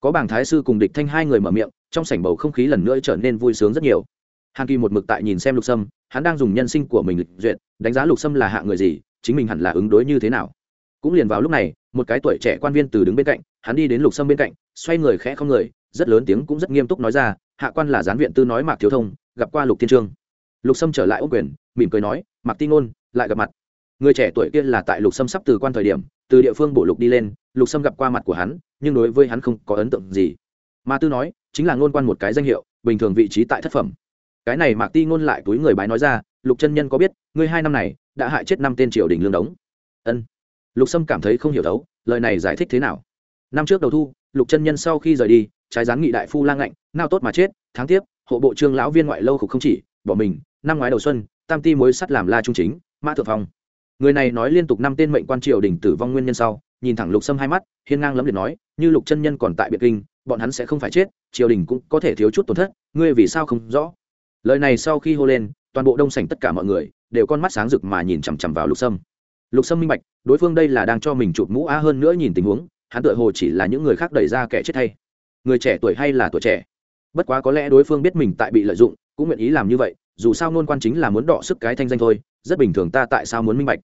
Có bảng thái sư cùng địch thanh hai người mở miệng trong sảnh bầu không khí lần nữa trở nên vui sướng rất nhiều. Hàn kỳ một mực tại nhìn xem lục sâm, hắn đang dùng nhân sinh của mình lịch duyệt, đánh giá lục sâm là hạ người gì, chính mình hẳn là ứng đối như thế nào. Cũng liền vào lúc này, một cái tuổi trẻ quan viên từ đứng bên cạnh, hắn đi đến lục sâm bên cạnh, xoay người khẽ không người, rất lớn tiếng cũng rất nghiêm túc nói ra, hạ quan là gián viện tư nói mạc thiếu thông, gặp qua lục thiên trương. Lục sâm trở lại ô quyền, mỉm cười nói, mạc tinh ngôn, lại gặp mặt. Người trẻ tuổi kia là tại lục sâm sắp từ quan thời điểm, từ địa phương bổ lục đi lên, lục sâm gặp qua mặt của hắn, nhưng đối với hắn không có ấn tượng gì mà tư nói, chính là ngôn quan một cái danh hiệu, bình thường vị trí tại thất phẩm. Cái này mạc ti ngôn lại túi người bái nói ra, lục chân nhân có biết, ngươi hai năm này, đã hại chết năm tên triều đình lương đống? Ân. Lục sâm cảm thấy không hiểu thấu, lời này giải thích thế nào? Năm trước đầu thu, lục chân nhân sau khi rời đi, trái gián nghị đại phu lang ngạnh, nao tốt mà chết, tháng tiếp, hộ bộ trương lão viên ngoại lâu khục không chỉ, bỏ mình, năm ngoái đầu xuân, tam ti mối sắt làm la trung chính, mã thượng phong. Người này nói liên tục năm tên mệnh quan triều đình tử vong nguyên nhân sau, nhìn thẳng lục sâm hai mắt, hiên ngang lấm liệt nói, như lục chân nhân còn tại biệt kinh bọn hắn sẽ không phải chết, triều đình cũng có thể thiếu chút tổn thất, ngươi vì sao không rõ? Lời này sau khi hô lên, toàn bộ đông sảnh tất cả mọi người đều con mắt sáng rực mà nhìn chằm chằm vào lục sâm. Lục sâm minh bạch, đối phương đây là đang cho mình chụp mũ á hơn nữa nhìn tình huống, hắn tựa hồ chỉ là những người khác đẩy ra kẻ chết thay. Người trẻ tuổi hay là tuổi trẻ? Bất quá có lẽ đối phương biết mình tại bị lợi dụng, cũng nguyện ý làm như vậy, dù sao nôn quan chính là muốn đọ sức cái thanh danh thôi, rất bình thường ta tại sao muốn minh bạch?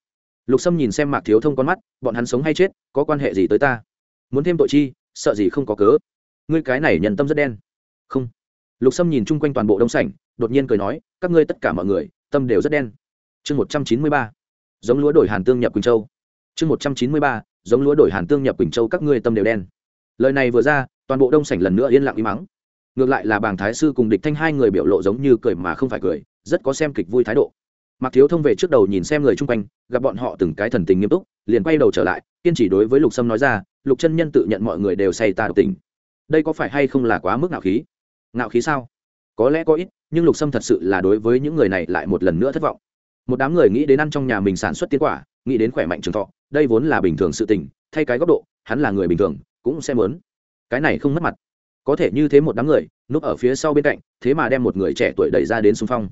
Lục sâm nhìn xem mạc thiếu thông con mắt, bọn hắn sống hay chết, có quan hệ gì tới ta? Muốn thêm tội chi, sợ gì không có cớ? Ngươi cái này nhận tâm rất đen. Không. Lục sâm nhìn chung quanh toàn bộ đông sảnh, đột nhiên cười nói, các ngươi tất cả mọi người, tâm đều rất đen. Chương một trăm chín mươi ba. Giống lúa đổi hàn tương nhập quỳnh châu. Chương một trăm chín mươi ba. Giống lúa đổi hàn tương nhập quỳnh châu các ngươi tâm đều đen. Lời này vừa ra, toàn bộ đông sảnh lần nữa yên lặng im mắng ngược lại là bàng thái sư cùng địch thanh hai người biểu lộ giống như cười mà không phải cười, rất có xem kịch vui thái độ. Mặc thiếu thông về trước đầu nhìn xem người chung quanh, gặp bọn họ từng cái thần tình nghiêm túc, liền quay đầu trở lại, kiên chỉ đối với lục sâm nói ra, lục chân nhân tự nhận mọi người đều say ta độc tình đây có phải hay không là quá mức ngạo khí? Ngạo khí sao? Có lẽ có ít, nhưng lục sâm thật sự là đối với những người này lại một lần nữa thất vọng. Một đám người nghĩ đến ăn trong nhà mình sản xuất tiến quả, nghĩ đến khỏe mạnh trường thọ, đây vốn là bình thường sự tình, thay cái góc độ, hắn là người bình thường, cũng sẽ mớn cái này không mất mặt. Có thể như thế một đám người, núp ở phía sau bên cạnh, thế mà đem một người trẻ tuổi đẩy ra đến xung phong.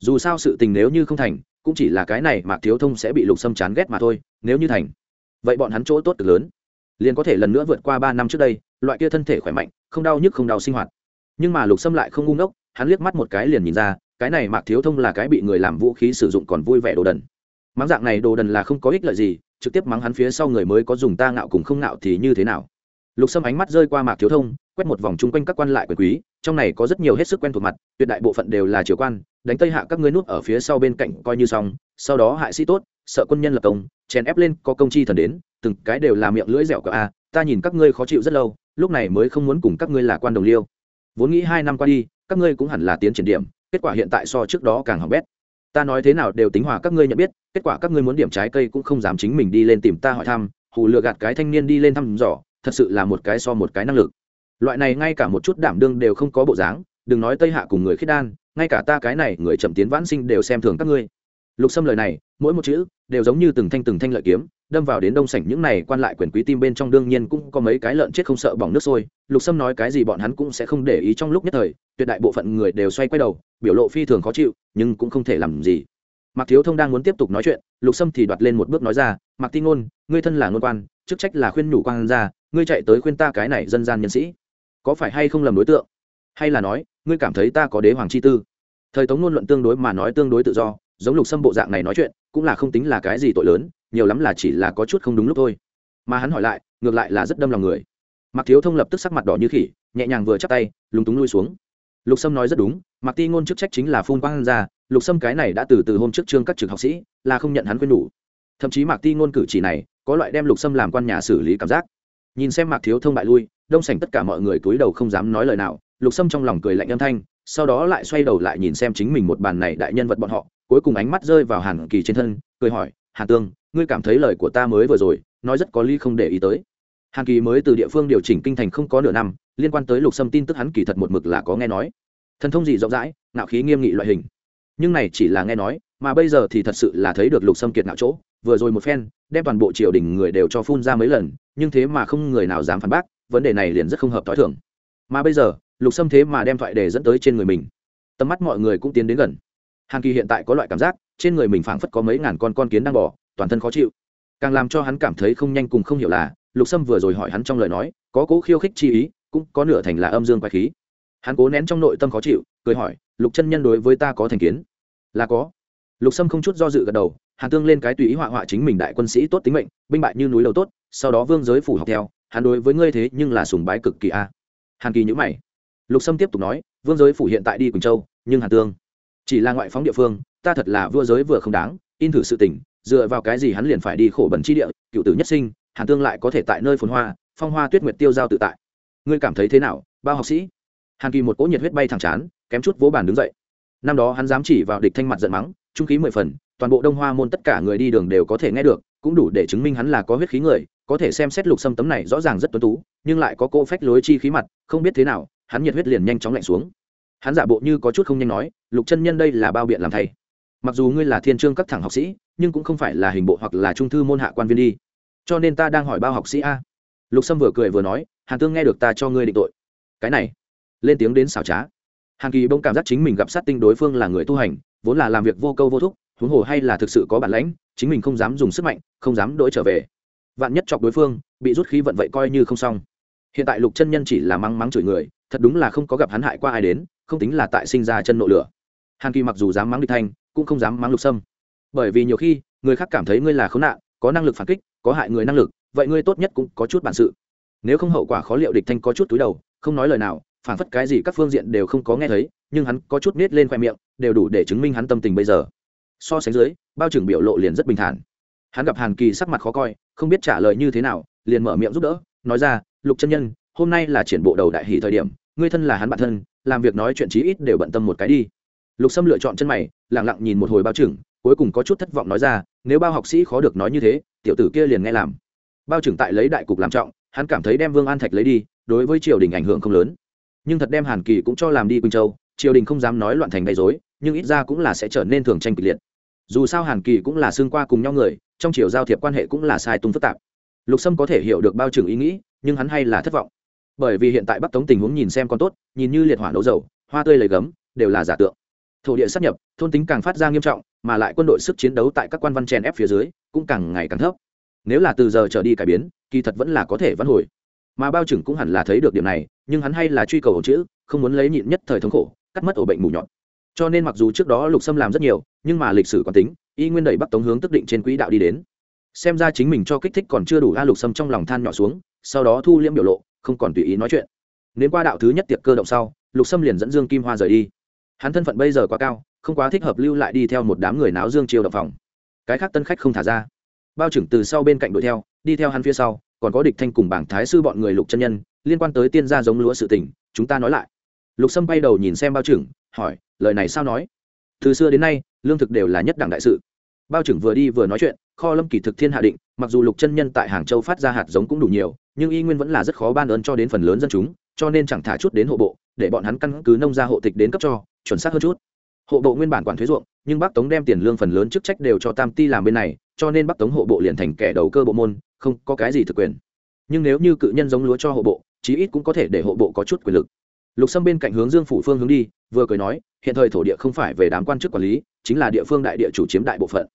Dù sao sự tình nếu như không thành, cũng chỉ là cái này mà thiếu thông sẽ bị lục sâm chán ghét mà thôi, nếu như thành, vậy bọn hắn chỗ tốt cực lớn liền có thể lần nữa vượt qua ba năm trước đây, loại kia thân thể khỏe mạnh, không đau nhức, không đau sinh hoạt. Nhưng mà lục sâm lại không ngu ngốc, hắn liếc mắt một cái liền nhìn ra, cái này mạc thiếu thông là cái bị người làm vũ khí sử dụng còn vui vẻ đồ đần. Mắng dạng này đồ đần là không có ích lợi gì, trực tiếp mắng hắn phía sau người mới có dùng ta ngạo cùng không ngạo thì như thế nào? Lục sâm ánh mắt rơi qua mạc thiếu thông, quét một vòng chung quanh các quan lại quyền quý, trong này có rất nhiều hết sức quen thuộc mặt, tuyệt đại bộ phận đều là triều quan, đánh tây hạ các ngươi nút ở phía sau bên cạnh coi như xong, sau đó hại sĩ tốt, sợ quân nhân lập công, chèn ép lên có công chi thần đến từng cái đều là miệng lưỡi dẻo cả a, ta nhìn các ngươi khó chịu rất lâu, lúc này mới không muốn cùng các ngươi là quan đồng liêu. Vốn nghĩ hai năm qua đi, các ngươi cũng hẳn là tiến triển điểm, kết quả hiện tại so trước đó càng hỏng bét. Ta nói thế nào đều tính hòa các ngươi nhận biết, kết quả các ngươi muốn điểm trái cây cũng không dám chính mình đi lên tìm ta hỏi thăm, hù lừa gạt cái thanh niên đi lên thăm dò, thật sự là một cái so một cái năng lực. Loại này ngay cả một chút đảm đương đều không có bộ dáng, đừng nói tây hạ cùng người khiết đan, ngay cả ta cái này người chậm tiến vãn sinh đều xem thường các ngươi. Lục xâm lời này, mỗi một chữ đều giống như từng thanh từng thanh lợi kiếm đâm vào đến đông sảnh những này quan lại quyền quý tim bên trong đương nhiên cũng có mấy cái lợn chết không sợ bỏng nước sôi. Lục sâm nói cái gì bọn hắn cũng sẽ không để ý trong lúc nhất thời, tuyệt đại bộ phận người đều xoay quay đầu, biểu lộ phi thường khó chịu, nhưng cũng không thể làm gì. Mạc thiếu thông đang muốn tiếp tục nói chuyện, lục sâm thì đoạt lên một bước nói ra, mạc tin ngôn, ngươi thân là ngôn quan, chức trách là khuyên nhủ quan ra ngươi chạy tới khuyên ta cái này dân gian nhân sĩ, có phải hay không lầm đối tượng? Hay là nói, ngươi cảm thấy ta có đế hoàng chi tư? Thời tống ngôn luận tương đối mà nói tương đối tự do, giống lục sâm bộ dạng này nói chuyện cũng là không tính là cái gì tội lớn, nhiều lắm là chỉ là có chút không đúng lúc thôi. Mà hắn hỏi lại, ngược lại là rất đâm lòng người. Mặc thiếu thông lập tức sắc mặt đỏ như khỉ, nhẹ nhàng vừa chắp tay, lúng túng lui xuống. Lục sâm nói rất đúng mặc ti ngôn chức trách chính là phun quang ra, lục sâm cái này đã từ từ hôm trước trương các trường học sĩ, là không nhận hắn quên đủ. Thậm chí mạc ti ngôn cử chỉ này, có loại đem lục sâm làm quan nhà xử lý cảm giác. Nhìn xem mạc thiếu thông bại lui, đông sảnh tất cả mọi người cúi đầu không dám nói lời nào, lục sâm trong lòng cười lạnh âm thanh, sau đó lại xoay đầu lại nhìn xem chính mình một bàn này đại nhân vật bọn họ cuối cùng ánh mắt rơi vào hàn kỳ trên thân, cười hỏi, hàn tương, ngươi cảm thấy lời của ta mới vừa rồi, nói rất có lý không để ý tới. Hàn kỳ mới từ địa phương điều chỉnh kinh thành không có nửa năm, liên quan tới lục sâm tin tức hắn kỳ thật một mực là có nghe nói. Thần thông gì rộng rãi nạo khí nghiêm nghị loại hình. Nhưng này chỉ là nghe nói, mà bây giờ thì thật sự là thấy được lục sâm kiệt nạo chỗ, vừa rồi một phen, đem toàn bộ triều đình người đều cho phun ra mấy lần, nhưng thế mà không người nào dám phản bác, vấn đề này liền rất không hợp t h o i thưởng mà bây giờ, lục sâm thế mà đem thoại đề dẫn tới trên người mình. Tầm mắt mọi người cũng tiến đến gần hàn kỳ hiện tại có loại cảm giác, trên người mình phảng phất có mấy ngàn con con kiến đang bỏ toàn thân khó chịu. Càng làm cho hắn cảm thấy không nhanh cùng không hiểu là, lục sâm vừa rồi hỏi hắn trong lời nói, có cố khiêu khích chi ý, cũng có nửa thành là âm dương quái khí. Hắn cố nén trong nội tâm khó chịu, cười hỏi, lục chân nhân đối với ta có thành kiến? Là có. Lục sâm không chút do dự gật đầu, hàn tương lên cái tùy ý họa họa chính mình đại quân sĩ tốt tính mệnh, binh bại như núi đầu tốt, sau đó vương giới phủ học theo, hắn đối với ngươi thế nhưng là sùng bái cực kỳ a. Hàn kỳ nhữ mày. Lục sâm tiếp tục nói, vương giới phủ hiện tại đi quỳnh châu, nhưng hàn tương chỉ là ngoại phóng địa phương, ta thật là vua giới vừa không đáng, in thử sự tỉnh dựa vào cái gì hắn liền phải đi khổ bẩn chi địa, cựu tử nhất sinh, hàn tương lại có thể tại nơi phồn hoa, phong hoa tuyết nguyệt tiêu giao tự tại. Ngươi cảm thấy thế nào, bao học sĩ? Hàn kỳ một cỗ nhiệt huyết bay thẳng chán, kém chút vỗ bàn đứng dậy. Năm đó hắn dám chỉ vào địch thanh mặt giận mắng, trung khí mười phần, toàn bộ đông hoa môn tất cả người đi đường đều có thể nghe được, cũng đủ để chứng minh hắn là có huyết khí người, có thể xem xét lục xâm tấm này rõ ràng rất tuấn tú, nhưng lại có cỗ phách lối chi khí mặt, không biết thế nào, hắn nhiệt huyết liền nhanh chóng lạnh xuống hắn giả bộ như có chút không nhanh nói, lục chân nhân đây là bao biện làm thầy. Mặc dù ngươi là thiên trương các thẳng học sĩ, nhưng cũng không phải là hình bộ hoặc là trung thư môn hạ quan viên đi. Cho nên ta đang hỏi bao học sĩ a. Lục sâm vừa cười vừa nói, hàn tương nghe được ta cho ngươi định tội. Cái này, lên tiếng đến xảo trá. Hàn kỳ bỗng cảm giác chính mình gặp sát tinh đối phương là người tu hành, vốn là làm việc vô câu vô thúc, huống hồ hay là thực sự có bản lãnh, chính mình không dám dùng sức mạnh, không dám đổi trở về. Vạn nhất chọc đối phương, bị rút khí vận vậy coi như không xong. Hiện tại lục chân nhân chỉ là mắng mắng chửi người, thật đúng là không có gặp hắn hại qua ai đến không tính là tại sinh ra chân nộ lửa. Hàn kỳ mặc dù dám mắng địch thanh, cũng không dám mắng lục sâm. Bởi vì nhiều khi, người khác cảm thấy ngươi là khốn nạn, có năng lực phản kích, có hại người năng lực, vậy ngươi tốt nhất cũng có chút bản sự. Nếu không hậu quả khó liệu địch thanh có chút túi đầu, không nói lời nào, phản phất cái gì các phương diện đều không có nghe thấy, nhưng hắn có chút nết lên khoe miệng, đều đủ để chứng minh hắn tâm tình bây giờ. So sánh dưới, bao trưởng biểu lộ liền rất bình thản. Hắn gặp hàn kỳ sắc mặt khó coi, không biết trả lời như thế nào, liền mở miệng giúp đỡ, nói ra, lục chân nhân, hôm nay là triển bộ đầu đại hỷ thời điểm, ngươi thân là hắn bạn thân làm việc nói chuyện chí ít đều bận tâm một cái đi. Lục sâm lựa chọn chân mày lẳng lặng nhìn một hồi bao trưởng, cuối cùng có chút thất vọng nói ra, nếu bao học sĩ khó được nói như thế, tiểu tử kia liền nghe làm. Bao trưởng tại lấy đại cục làm trọng, hắn cảm thấy đem vương an thạch lấy đi, đối với triều đình ảnh hưởng không lớn. Nhưng thật đem hàn kỳ cũng cho làm đi quỳnh châu, triều đình không dám nói loạn thành gây dối nhưng ít ra cũng là sẽ trở nên thường tranh kịch liệt. Dù sao hàn kỳ cũng là xương qua cùng nhau người, trong triều giao thiệp quan hệ cũng là sai tung phức tạp. Lục sâm có thể hiểu được bao trưởng ý nghĩ, nhưng hắn hay là thất vọng bởi vì hiện tại bắc tống tình huống nhìn xem còn tốt, nhìn như liệt hỏa nấu dầu, hoa tươi lấy gấm, đều là giả tượng. Thổ địa sắp nhập, thôn tính càng phát ra nghiêm trọng, mà lại quân đội sức chiến đấu tại các quan văn chèn ép phía dưới, cũng càng ngày càng thấp. Nếu là từ giờ trở đi cải biến, kỳ thật vẫn là có thể vãn hồi. Mà bao trưởng cũng hẳn là thấy được điểm này, nhưng hắn hay là truy cầu ổ chữ, không muốn lấy nhịn nhất thời thống khổ, cắt mất ổ bệnh mù nhọn. Cho nên mặc dù trước đó lục sâm làm rất nhiều, nhưng mà lịch sử quán tính, y nguyên đẩy bắc tống hướng tức định trên quỹ đạo đi đến xem ra chính mình cho kích thích còn chưa đủ a lục sâm trong lòng than nhỏ xuống, sau đó thu liễm biểu lộ, không còn tùy ý nói chuyện. Nếu qua đạo thứ nhất tiệc cơ động sau, lục sâm liền dẫn dương kim hoa rời đi. Hắn thân phận bây giờ quá cao, không quá thích hợp lưu lại đi theo một đám người náo dương chiêu động phòng. Cái khác tân khách không thả ra. Bao trưởng từ sau bên cạnh đuổi theo, đi theo hắn phía sau, còn có địch thanh cùng bảng thái sư bọn người lục chân nhân, liên quan tới tiên gia giống lúa sự tình, chúng ta nói lại. Lục sâm bay đầu nhìn xem bao trưởng, hỏi, lời này sao nói? Từ xưa đến nay, lương thực đều là nhất đẳng đại sự. Bao trưởng vừa đi vừa nói chuyện kho lâm kỳ thực thiên hạ định, mặc dù lục chân nhân tại hàng châu phát ra hạt giống cũng đủ nhiều, nhưng y nguyên vẫn là rất khó ban ơn cho đến phần lớn dân chúng, cho nên chẳng thả chút đến hộ bộ, để bọn hắn căn cứ nông gia hộ tịch đến cấp cho, chuẩn xác hơn chút. Hộ bộ nguyên bản quản thuế ruộng, nhưng bắc tống đem tiền lương phần lớn chức trách đều cho tam ti làm bên này, cho nên bắc tống hộ bộ liền thành kẻ đầu cơ bộ môn, không có cái gì thực quyền. Nhưng nếu như cự nhân giống lúa cho hộ bộ, chí ít cũng có thể để hộ bộ có chút quyền lực. Lục sâm bên cạnh hướng dương phủ phương hướng đi, vừa cười nói, hiện thời thổ địa không phải về đám quan chức quản lý, chính là địa phương đại địa chủ chiếm đại bộ phận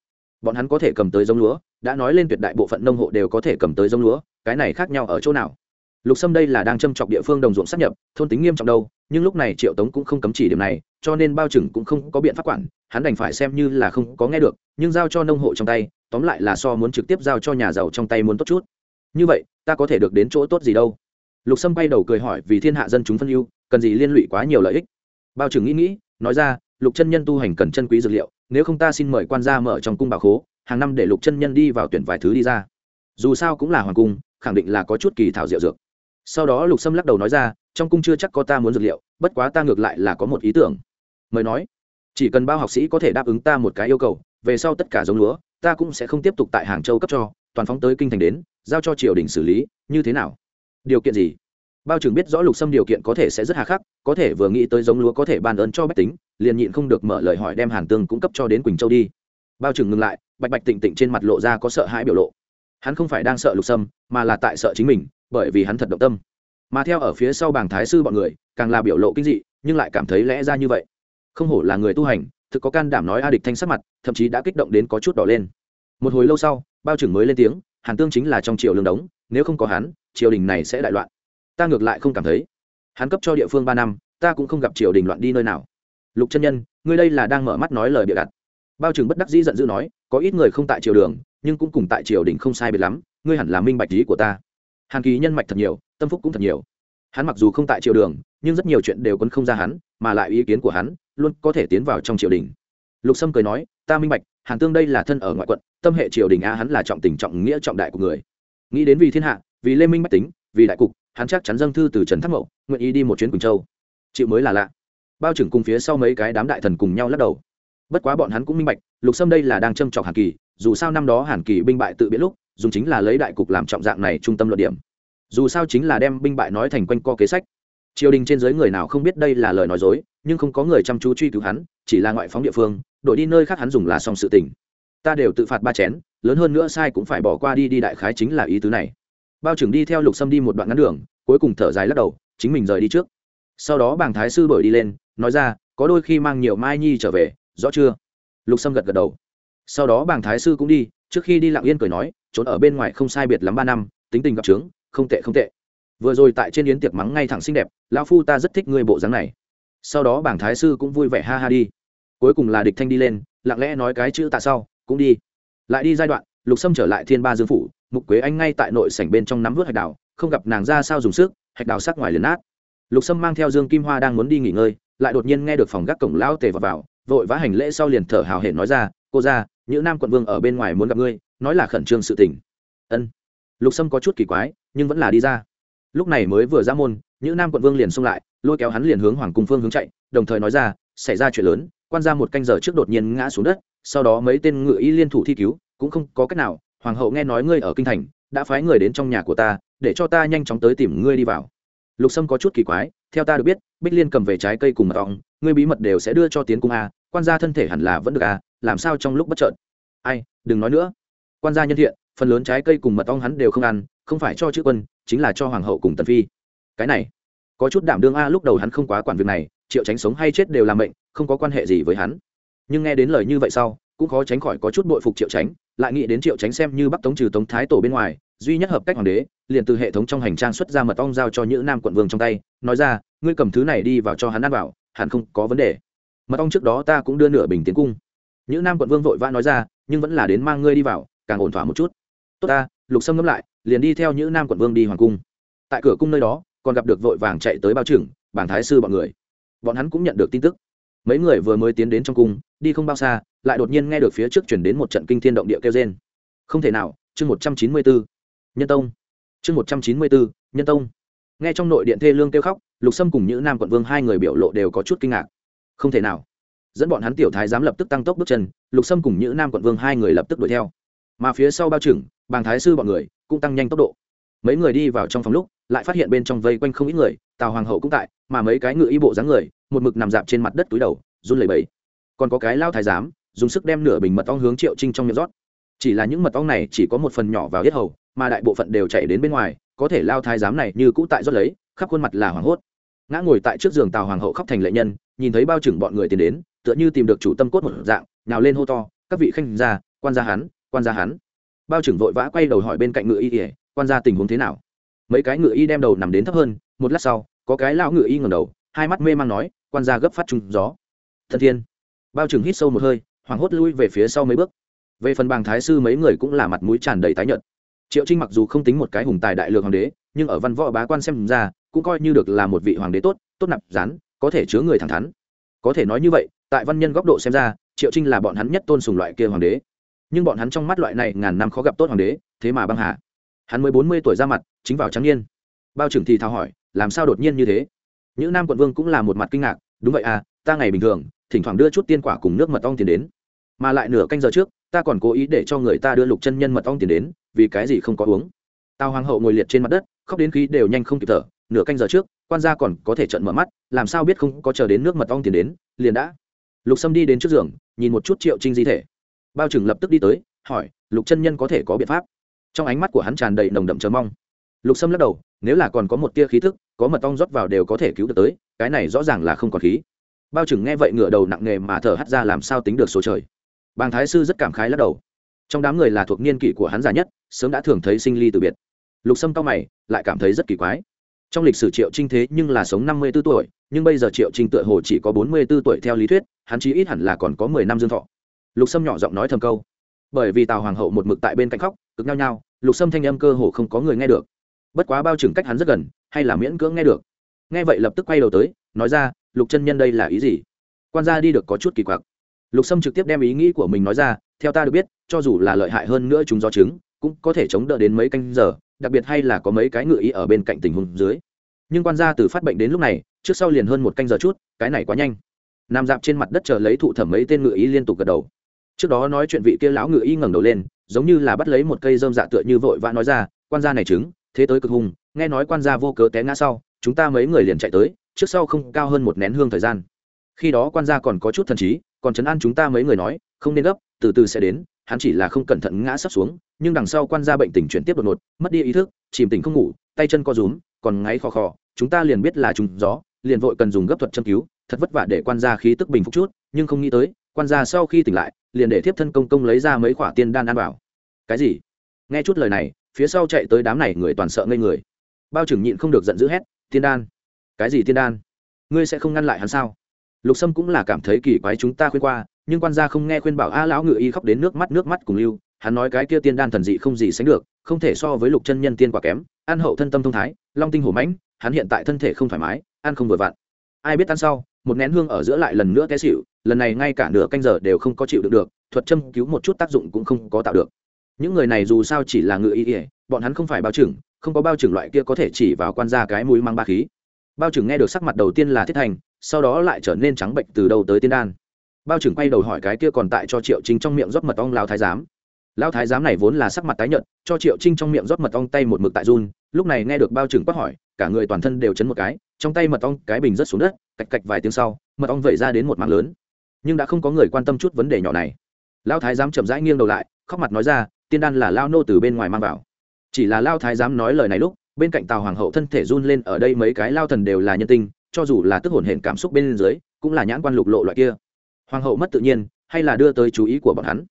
bọn hắn có thể cầm tới giống lúa, đã nói lên tuyệt đại bộ phận nông hộ đều có thể cầm tới giống lúa, cái này khác nhau ở chỗ nào? Lục sâm đây là đang châm chọc địa phương đồng ruộng sắp nhập, thôn tính nghiêm trọng đâu, nhưng lúc này triệu tống cũng không cấm chỉ điểm này, cho nên bao trừng cũng không có biện pháp quản, hắn đành phải xem như là không có nghe được, nhưng giao cho nông hộ trong tay, tóm lại là so muốn trực tiếp giao cho nhà giàu trong tay muốn tốt chút. Như vậy, ta có thể được đến chỗ tốt gì đâu? Lục sâm bay đầu cười hỏi vì thiên hạ dân chúng phân ưu, cần gì liên lụy quá nhiều lợi ích? Bao trừng nghĩ nghĩ, nói ra lục chân nhân tu hành cần chân quý dược liệu, nếu không ta xin mời quan gia mở trong cung bảo khố, hàng năm để lục chân nhân đi vào tuyển vài thứ đi ra. Dù sao cũng là hoàng cung, khẳng định là có chút kỳ thảo diệu dược. Sau đó lục sâm lắc đầu nói ra, trong cung chưa chắc có ta muốn dược liệu, bất quá ta ngược lại là có một ý tưởng. Mời nói, chỉ cần bao học sĩ có thể đáp ứng ta một cái yêu cầu, về sau tất cả giống lúa, ta cũng sẽ không tiếp tục tại hàng châu cấp cho, toàn phóng tới kinh thành đến, giao cho triều đình xử lý, như thế nào? Điều kiện gì? Bao trưởng biết rõ lục sâm điều kiện có thể sẽ rất hà khắc, có thể vừa nghĩ tới giống lúa có thể ban ơn cho bách tính, liền nhịn không được mở lời hỏi đem hàn tương cung cấp cho đến quỳnh châu đi. Bao trưởng ngừng lại, bạch bạch tịnh tịnh trên mặt lộ ra có sợ hãi biểu lộ. Hắn không phải đang sợ lục sâm, mà là tại sợ chính mình, bởi vì hắn thật động tâm. Mà theo ở phía sau bảng thái sư bọn người, càng là biểu lộ kinh dị, nhưng lại cảm thấy lẽ ra như vậy. Không hổ là người tu hành, thực có can đảm nói a địch thanh sắc mặt, thậm chí đã kích động đến có chút đỏ lên. Một hồi lâu sau, bao trưởng mới lên tiếng, hàn tương chính là trong triều lương đống, nếu không có hắn, triều đình này sẽ đại loạn ta ngược lại không cảm thấy. Hắn cấp cho địa phương ba năm, ta cũng không gặp triều đình loạn đi nơi nào. Lục chân nhân, ngươi đây là đang mở mắt nói lời bịa đặt. Bao trừng bất đắc dĩ giận dữ nói, có ít người không tại triều đường, nhưng cũng cùng tại triều đình không sai biệt lắm, ngươi hẳn là minh bạch lý của ta. Hàn kỳ nhân mạch thật nhiều, tâm phúc cũng thật nhiều. Hắn mặc dù không tại triều đường, nhưng rất nhiều chuyện đều quấn không ra hắn, mà lại ý kiến của hắn luôn có thể tiến vào trong triều đình. Lục sâm cười nói, ta minh bạch, hàn tương đây là thân ở ngoại quận, tâm hệ triều đình a hắn là trọng tình trọng nghĩa trọng đại của người. Nghĩ đến vì thiên hạ, vì lê minh bách tính vì đại cục, hắn chắc chắn dâng thư từ trần thác mậu, nguyện ý đi một chuyến quỳnh châu. Chịu mới là lạ. Bao trưởng cùng phía sau mấy cái đám đại thần cùng nhau lắc đầu. Bất quá bọn hắn cũng minh bạch, lục sâm đây là đang châm trọc hàn kỳ, dù sao năm đó hàn kỳ binh bại tự biết lúc, dùng chính là lấy đại cục làm trọng dạng này trung tâm luận điểm. Dù sao chính là đem binh bại nói thành quanh co kế sách. Triều đình trên giới người nào không biết đây là lời nói dối, nhưng không có người chăm chú truy cứu hắn, chỉ là ngoại phóng địa phương đổi đi nơi khác hắn dùng là xong sự tình. Ta đều tự phạt ba chén, lớn hơn nữa sai cũng phải bỏ qua đi đi đại khái chính là ý tứ này bao trưởng đi theo lục sâm đi một đoạn ngắn đường, cuối cùng thở dài lắc đầu, chính mình rời đi trước. Sau đó bàng thái sư đổi đi lên, nói ra, có đôi khi mang nhiều mai nhi trở về, rõ chưa? Lục sâm gật gật đầu. Sau đó bàng thái sư cũng đi, trước khi đi lặng yên cười nói, trốn ở bên ngoài không sai biệt lắm ba năm, tính tình gặp trướng, không tệ không tệ. Vừa rồi tại trên yến tiệc mắng ngay thẳng xinh đẹp, lão phu ta rất thích ngươi bộ dáng này. Sau đó bảng thái sư cũng vui vẻ ha ha đi. Cuối cùng là địch thanh đi lên, lặng lẽ nói cái chữ tạ sau, cũng đi. Lại đi giai đoạn, lục sâm trở lại thiên ba dương phủ mục quế anh ngay tại nội sảnh bên trong nắm vớt hạch đào không gặp nàng ra sao dùng sức hạch đào sắc ngoài liền nát. Lục sâm mang theo dương kim hoa đang muốn đi nghỉ ngơi lại đột nhiên nghe được phòng gác cổng lão tề vào, vào vội vã hành lễ sau liền thở hào hển nói ra cô ra những nam quận vương ở bên ngoài muốn gặp ngươi nói là khẩn trương sự tình. Ân. Lục sâm có chút kỳ quái nhưng vẫn là đi ra. Lúc này mới vừa ra môn những nam quận vương liền xông lại lôi kéo hắn liền hướng hoàng cung phương hướng chạy đồng thời nói ra xảy ra chuyện lớn quan ra một canh giờ trước đột nhiên ngã xuống đất sau đó mấy tên ngựa y liên thủ thi cứu cũng không có cách nào hoàng hậu nghe nói ngươi ở kinh thành, đã phái người đến trong nhà của ta, để cho ta nhanh chóng tới tìm ngươi đi vào. Lục sâm có chút kỳ quái, theo ta được biết, bích liên cầm về trái cây cùng mật ong, ngươi bí mật đều sẽ đưa cho tiến cung a, quan gia thân thể hẳn là vẫn được a, làm sao trong lúc bất trợn ai, đừng nói nữa. Quan gia nhân thiện, phần lớn trái cây cùng mật ong hắn đều không ăn, không phải cho chữ quân, chính là cho hoàng hậu cùng tần phi. Cái này, có chút đảm đương a, lúc đầu hắn không quá quản việc này, triệu tránh sống hay chết đều làm mệnh, không có quan hệ gì với hắn. Nhưng nghe đến lời như vậy sau, cũng khó tránh khỏi có chút bội phục triệu tránh lại nghĩ đến triệu tránh xem như bắc tống trừ tống thái tổ bên ngoài, duy nhất hợp cách hoàng đế, liền từ hệ thống trong hành trang xuất ra mật ong giao cho những nam quận vương trong tay, nói ra, ngươi cầm thứ này đi vào cho hắn ăn vào, hẳn không có vấn đề. Mật ong trước đó ta cũng đưa nửa bình tiến cung. Những nam quận vương vội vã nói ra, nhưng vẫn là đến mang ngươi đi vào, càng ổn thỏa một chút. Tốt ta, lục sâm ngẫm lại, liền đi theo những nam quận vương đi hoàng cung. Tại cửa cung nơi đó, còn gặp được vội vàng chạy tới bao trưởng, bảng thái sư bọn người. Bọn hắn cũng nhận được tin tức mấy người vừa mới tiến đến trong cung đi không bao xa lại đột nhiên nghe được phía trước chuyển đến một trận kinh thiên động địa kêu trên không thể nào chương một trăm chín mươi bốn nhân tông. Chương một trăm chín mươi bốn nhân tông. Nghe trong nội điện thê lương kêu khóc lục sâm cùng những nam quận vương hai người biểu lộ đều có chút kinh ngạc. Không thể nào. Dẫn bọn hắn tiểu thái dám lập tức tăng tốc bước chân lục sâm cùng những nam quận vương hai người lập tức đuổi theo. Mà phía sau bao trừng, bàng thái sư bọn người cũng tăng nhanh tốc độ. Mấy người đi vào trong phòng lúc lại phát hiện bên trong vây quanh không ít người tào hoàng hậu cũng tại, mà mấy cái ngựa y bộ dáng người, một mực nằm dạp trên mặt đất túi đầu, run lẩy bẩy. Còn có cái lao thái giám, dùng sức đem nửa bình mật ong hướng triệu trinh trong miệng rót. Chỉ là những mật ong này chỉ có một phần nhỏ vào hết hầu, mà đại bộ phận đều chảy đến bên ngoài, có thể lao thái giám này như cũ tại rót lấy, khắp khuôn mặt là hoảng hốt. Ngã ngồi tại trước giường tào hoàng hậu khóc thành lệ nhân, nhìn thấy bao trưởng bọn người tiến đến, tựa như tìm được chủ tâm cốt một dạng nào lên hô to, các vị khanh gia, quan gia hắn, quan gia hắn. Bao trưởng vội vã quay đầu hỏi bên cạnh ngựa y ỉa quan gia tình huống thế nào? Mấy cái ngựa y đem đầu nằm đến thấp hơn một lát sau, có cái lão ngựa y ngầm đầu, hai mắt mê man nói, quan gia gấp phát trùng gió. Thần thiên, bao trưởng hít sâu một hơi, hoảng hốt lui về phía sau mấy bước. Về phần bàng thái sư mấy người cũng là mặt mũi tràn đầy tái nhợt. Triệu trinh mặc dù không tính một cái hùng tài đại lược hoàng đế, nhưng ở văn võ bá quan xem ra, cũng coi như được là một vị hoàng đế tốt tốt nạp rán có thể chứa người thẳng thắn. Có thể nói như vậy, tại văn nhân góc độ xem ra, triệu trinh là bọn hắn nhất tôn sùng loại kia hoàng đế. Nhưng bọn hắn trong mắt loại này ngàn năm khó gặp tốt hoàng đế, thế mà băng hà. Hắn mới bốn mươi tuổi ra mặt, chính vào trắng niên. Bao trưởng thì thao hỏi làm sao đột nhiên như thế? Những nam quận vương cũng là một mặt kinh ngạc, đúng vậy à ta ngày bình thường, thỉnh thoảng đưa chút tiên quả cùng nước mật ong tiền đến. Mà lại nửa canh giờ trước, ta còn cố ý để cho người ta đưa lục chân nhân mật ong tiền đến, vì cái gì không có uống? Tào hoàng hậu ngồi liệt trên mặt đất, khóc đến khí đều nhanh không kịp thở. Nửa canh giờ trước, quan gia còn có thể trận mở mắt, làm sao biết không có chờ đến nước mật ong tiền đến, liền đã. Lục sâm đi đến trước giường, nhìn một chút triệu trinh di thể. Bao trừng lập tức đi tới, hỏi, lục chân nhân có thể có biện pháp? Trong ánh mắt của hắn tràn đầy nồng đậm chờ mong. Lục sâm lắc đầu nếu là còn có một tia khí thức, có mật ong rót vào đều có thể cứu được tới, cái này rõ ràng là không còn khí. Bao trừng nghe vậy ngửa đầu nặng nề mà thở hắt ra làm sao tính được số trời. Bàng thái sư rất cảm khái lắc đầu. Trong đám người là thuộc niên kỷ của hắn già nhất, sớm đã thường thấy sinh ly từ biệt. Lục sâm cao mày, lại cảm thấy rất kỳ quái. Trong lịch sử triệu trinh thế nhưng là sống năm mươi b ố tuổi, nhưng bây giờ triệu trinh tựa hồ chỉ có bốn mươi b ố tuổi theo lý thuyết, hắn chí ít hẳn là còn có mười năm dương thọ. Lục sâm nhỏ giọng nói thầm câu. Bởi vì tào hoàng hậu một mực tại bên cạnh khóc, cực nhao nhau lục sâm thanh âm cơ hồ không có người nghe được bất quá bao trừng cách hắn rất gần, hay là miễn cưỡng nghe được. Nghe vậy lập tức quay đầu tới, nói ra, lục chân nhân đây là ý gì? Quan gia đi được có chút kỳ quặc. Lục sâm trực tiếp đem ý nghĩ của mình nói ra, theo ta được biết, cho dù là lợi hại hơn nữa chúng do chứng, cũng có thể chống đỡ đến mấy canh giờ, đặc biệt hay là có mấy cái ngựa ý ở bên cạnh tình huống dưới. Nhưng quan gia từ phát bệnh đến lúc này, trước sau liền hơn một canh giờ chút, cái này quá nhanh. Nằm dạp trên mặt đất chờ lấy thụ thẩm mấy tên ngựa ý liên tục gật đầu. Trước đó nói chuyện vị kia lão ngựa ý ngẩng đầu lên, giống như là bắt lấy một cây dơm dạ tựa như vội vã nói ra, quan gia này chứng thế tới cực hùng nghe nói quan gia vô cớ té ngã sau, chúng ta mấy người liền chạy tới, trước sau không cao hơn một nén hương thời gian. Khi đó quan gia còn có chút thần trí, còn chấn an chúng ta mấy người nói, không nên gấp, từ từ sẽ đến, hắn chỉ là không cẩn thận ngã sắp xuống, nhưng đằng sau quan gia bệnh tình chuyển tiếp đột ngột, mất đi ý thức, chìm tỉnh không ngủ, tay chân co rúm, còn ngáy khò khò, chúng ta liền biết là trùng gió, liền vội cần dùng gấp thuật châm cứu, thật vất vả để quan gia khí tức bình phục chút, nhưng không nghĩ tới, quan gia sau khi tỉnh lại, liền để thiếp thân công công lấy ra mấy khoả tiên đan ăn vào. Cái gì? Nghe chút lời này phía sau chạy tới đám này người toàn sợ ngây người. Bao trưởng nhịn không được giận dữ hét, tiên đan, cái gì tiên đan? Ngươi sẽ không ngăn lại hắn sao? Lục sâm cũng là cảm thấy kỳ quái chúng ta khuyên qua, nhưng quan gia không nghe khuyên bảo a lão ngự y khóc đến nước mắt nước mắt cùng lưu, hắn nói cái kia tiên đan thần dị không gì sánh được, không thể so với lục chân nhân tiên quả kém ăn hậu thân tâm thông thái, long tinh hổ mãnh, hắn hiện tại thân thể không thoải mái, ăn không vừa vặn. Ai biết ăn sau, một nén hương ở giữa lại lần nữa té xịu lần này ngay cả nửa canh giờ đều không có chịu được được, thuật châm cứu một chút tác dụng cũng không có tạo được những người này dù sao chỉ là ngự y ỉa bọn hắn không phải bao trưởng, không có bao trưởng loại kia có thể chỉ vào quan gia cái mũi mang ba khí. Bao trưởng nghe được sắc mặt đầu tiên là thiết thành, sau đó lại trở nên trắng bệnh từ đầu tới tiên đan. Bao trưởng quay đầu hỏi cái kia còn tại cho triệu trinh trong miệng rót mật ong lao thái giám. Lão thái giám này vốn là sắc mặt tái nhợt, cho triệu trinh trong miệng rót mật ong tay một mực tại run, lúc này nghe được bao trừng quát hỏi, cả người toàn thân đều chấn một cái, trong tay mật ong cái bình rớt xuống đất, cạch cạch vài tiếng sau, mật ong vẩy ra đến một mạng lớn. Nhưng đã không có người quan tâm chút vấn đề nhỏ này. Lão thái giám chậm rãi nghiêng đầu lại, khóc mặt nói ra tiên đan là lao nô từ bên ngoài mang vào. Chỉ là lao thái giám nói lời này lúc, bên cạnh tào hoàng hậu thân thể run lên ở đây mấy cái lao thần đều là nhân tinh, cho dù là tức hồn hển cảm xúc bên dưới, cũng là nhãn quan lục lộ loại kia. Hoàng hậu mất tự nhiên, hay là đưa tới chú ý của bọn hắn?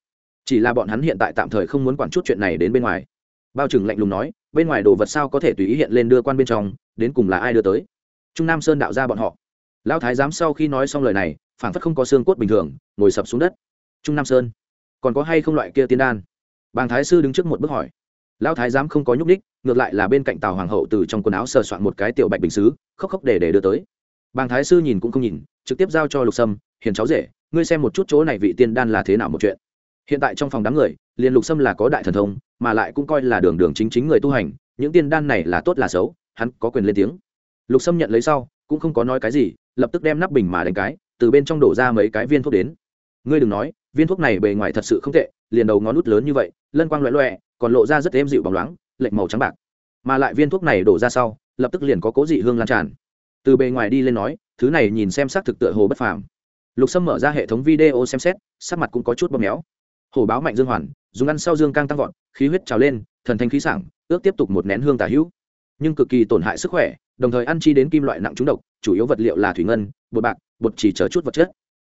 Chỉ là bọn hắn hiện tại tạm thời không muốn quản chút chuyện này đến bên ngoài. Bao trừng lạnh lùng nói, bên ngoài đồ vật sao có thể tùy ý hiện lên đưa quan bên trong, đến cùng là ai đưa tới? Trung nam sơn đạo ra bọn họ. Lão thái giám sau khi nói xong lời này, phảng phất không có xương cốt bình thường, ngồi sập xuống đất. Trung nam sơn, còn có hay không loại kia tiên đan? Bàng thái sư đứng trước một bước hỏi. Lão thái giám không có nhúc ních ngược lại là bên cạnh tàu hoàng hậu từ trong quần áo sờ soạn một cái tiểu bạch bình xứ, khóc khóc để để đưa tới. Bàng thái sư nhìn cũng không nhìn, trực tiếp giao cho lục sâm, hiền cháu rể, ngươi xem một chút chỗ này vị tiên đan là thế nào một chuyện. Hiện tại trong phòng đám người, liền lục sâm là có đại thần thông, mà lại cũng coi là đường đường chính chính người tu hành, những tiên đan này là tốt là xấu, hắn có quyền lên tiếng. Lục sâm nhận lấy sau, cũng không có nói cái gì, lập tức đem nắp bình mà đánh cái, từ bên trong đổ ra mấy cái viên thuốc đến. Ngươi đừng nói, viên thuốc này bề ngoài thật sự không tệ liền đầu ngón nút lớn như vậy, lân quang loẹ loẹ còn lộ ra rất êm dịu bóng loáng, lệch màu trắng bạc. Mà lại viên thuốc này đổ ra sau, lập tức liền có cố dị hương lan tràn. Từ bề ngoài đi lên nói, thứ này nhìn xem xác thực tựa hồ bất phàm. Lục sâm mở ra hệ thống video xem xét, sắc mặt cũng có chút bóp méo. Hổ báo mạnh dương hoàn, dùng ăn sau dương cang tăng vọt, khí huyết trào lên, thần thanh khí sảng, ước tiếp tục một nén hương tả hữu. Nhưng cực kỳ tổn hại sức khỏe, đồng thời ăn chi đến kim loại nặng trúng độc, chủ yếu vật liệu là thủy ngân, bột bạc, bột chỉ chở chút vật chất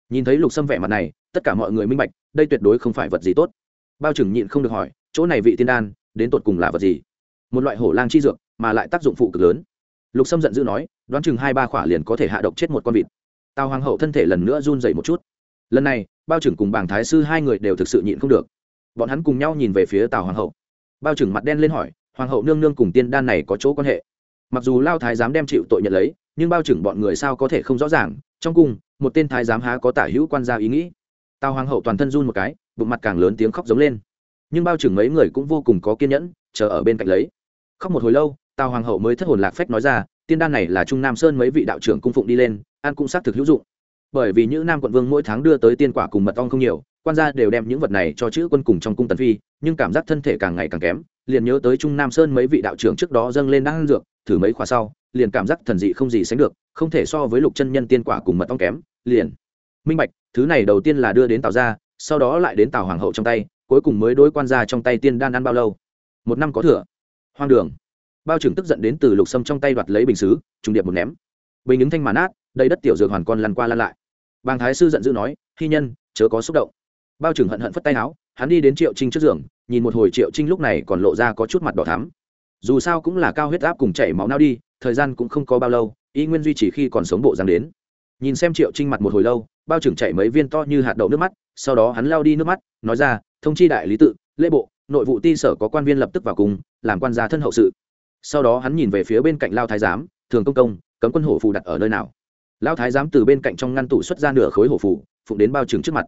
nhìn thấy lục sâm vẻ mặt này, tất cả mọi người minh bạch, đây tuyệt đối không phải vật gì tốt. Bao trừng nhịn không được hỏi, chỗ này vị tiên đan, đến tột cùng là vật gì? Một loại hổ lang chi dược, mà lại tác dụng phụ cực lớn. Lục sâm giận dữ nói, đoán chừng hai ba khỏa liền có thể hạ độc chết một con vịt. Tào hoàng hậu thân thể lần nữa run dậy một chút. Lần này, bao trưởng cùng bảng thái sư hai người đều thực sự nhịn không được. Bọn hắn cùng nhau nhìn về phía tào hoàng hậu. Bao trưởng mặt đen lên hỏi, hoàng hậu nương nương cùng tiên đan này có chỗ quan hệ? Mặc dù lao thái giám đem chịu tội nhận lấy, nhưng bao trưởng bọn người sao có thể không rõ ràng trong cung, một tên thái giám há có tả hữu quan gia ý nghĩ. Tào hoàng hậu toàn thân run một cái, bụng mặt càng lớn tiếng khóc giống lên. Nhưng bao trưởng mấy người cũng vô cùng có kiên nhẫn, chờ ở bên cạnh lấy. Khóc một hồi lâu, tào hoàng hậu mới thất hồn lạc phách nói ra, tiên đan này là trung nam sơn mấy vị đạo trưởng cung phụng đi lên an cũng xác thực hữu dụng. Bởi vì những nam quận vương mỗi tháng đưa tới tiên quả cùng mật ong không nhiều, quan gia đều đem những vật này cho chữ quân cùng trong cung tần phi, nhưng cảm giác thân thể càng ngày càng kém, liền nhớ tới trung nam sơn mấy vị đạo trưởng trước đó dâng lên đang dược, thử mấy khóa sau liền cảm giác thần dị không gì sánh được, không thể so với lục chân nhân tiên quả cùng mật ong kém, liền. Minh bạch, thứ này đầu tiên là đưa đến tào gia, sau đó lại đến tào hoàng hậu trong tay, cuối cùng mới đối quan gia trong tay tiên đan ăn bao lâu? Một năm có thừa. Hoang đường. Bao trưởng tức giận đến từ lục sâm trong tay đoạt lấy bình xứ, trùng điệp một ném. Bình ứng thanh màn át đầy đất tiểu dược hoàn con lăn qua lăn lại. Bàng thái sư giận dữ nói hy nhân, chớ có xúc động. Bao trưởng hận hận phất tay áo, hắn đi đến triệu trinh trước giường, nhìn một hồi triệu trinh lúc này còn lộ ra có chút mặt đỏ thắm dù sao cũng là cao huyết áp cùng chảy máu nao đi, thời gian cũng không có bao lâu, y nguyên duy trì khi còn sống bộ dáng đến. Nhìn xem triệu trinh mặt một hồi lâu, bao trưởng chảy mấy viên to như hạt đậu nước mắt, sau đó hắn lao đi nước mắt, nói ra, thông chi đại lý tự, lễ bộ, nội vụ ti sở có quan viên lập tức vào cùng, làm quan gia thân hậu sự. Sau đó hắn nhìn về phía bên cạnh lao thái giám, thường công công, cấm quân hổ phù đặt ở nơi nào? Lao thái giám từ bên cạnh trong ngăn tủ xuất ra nửa khối hổ phù, phụng đến bao trưởng trước mặt.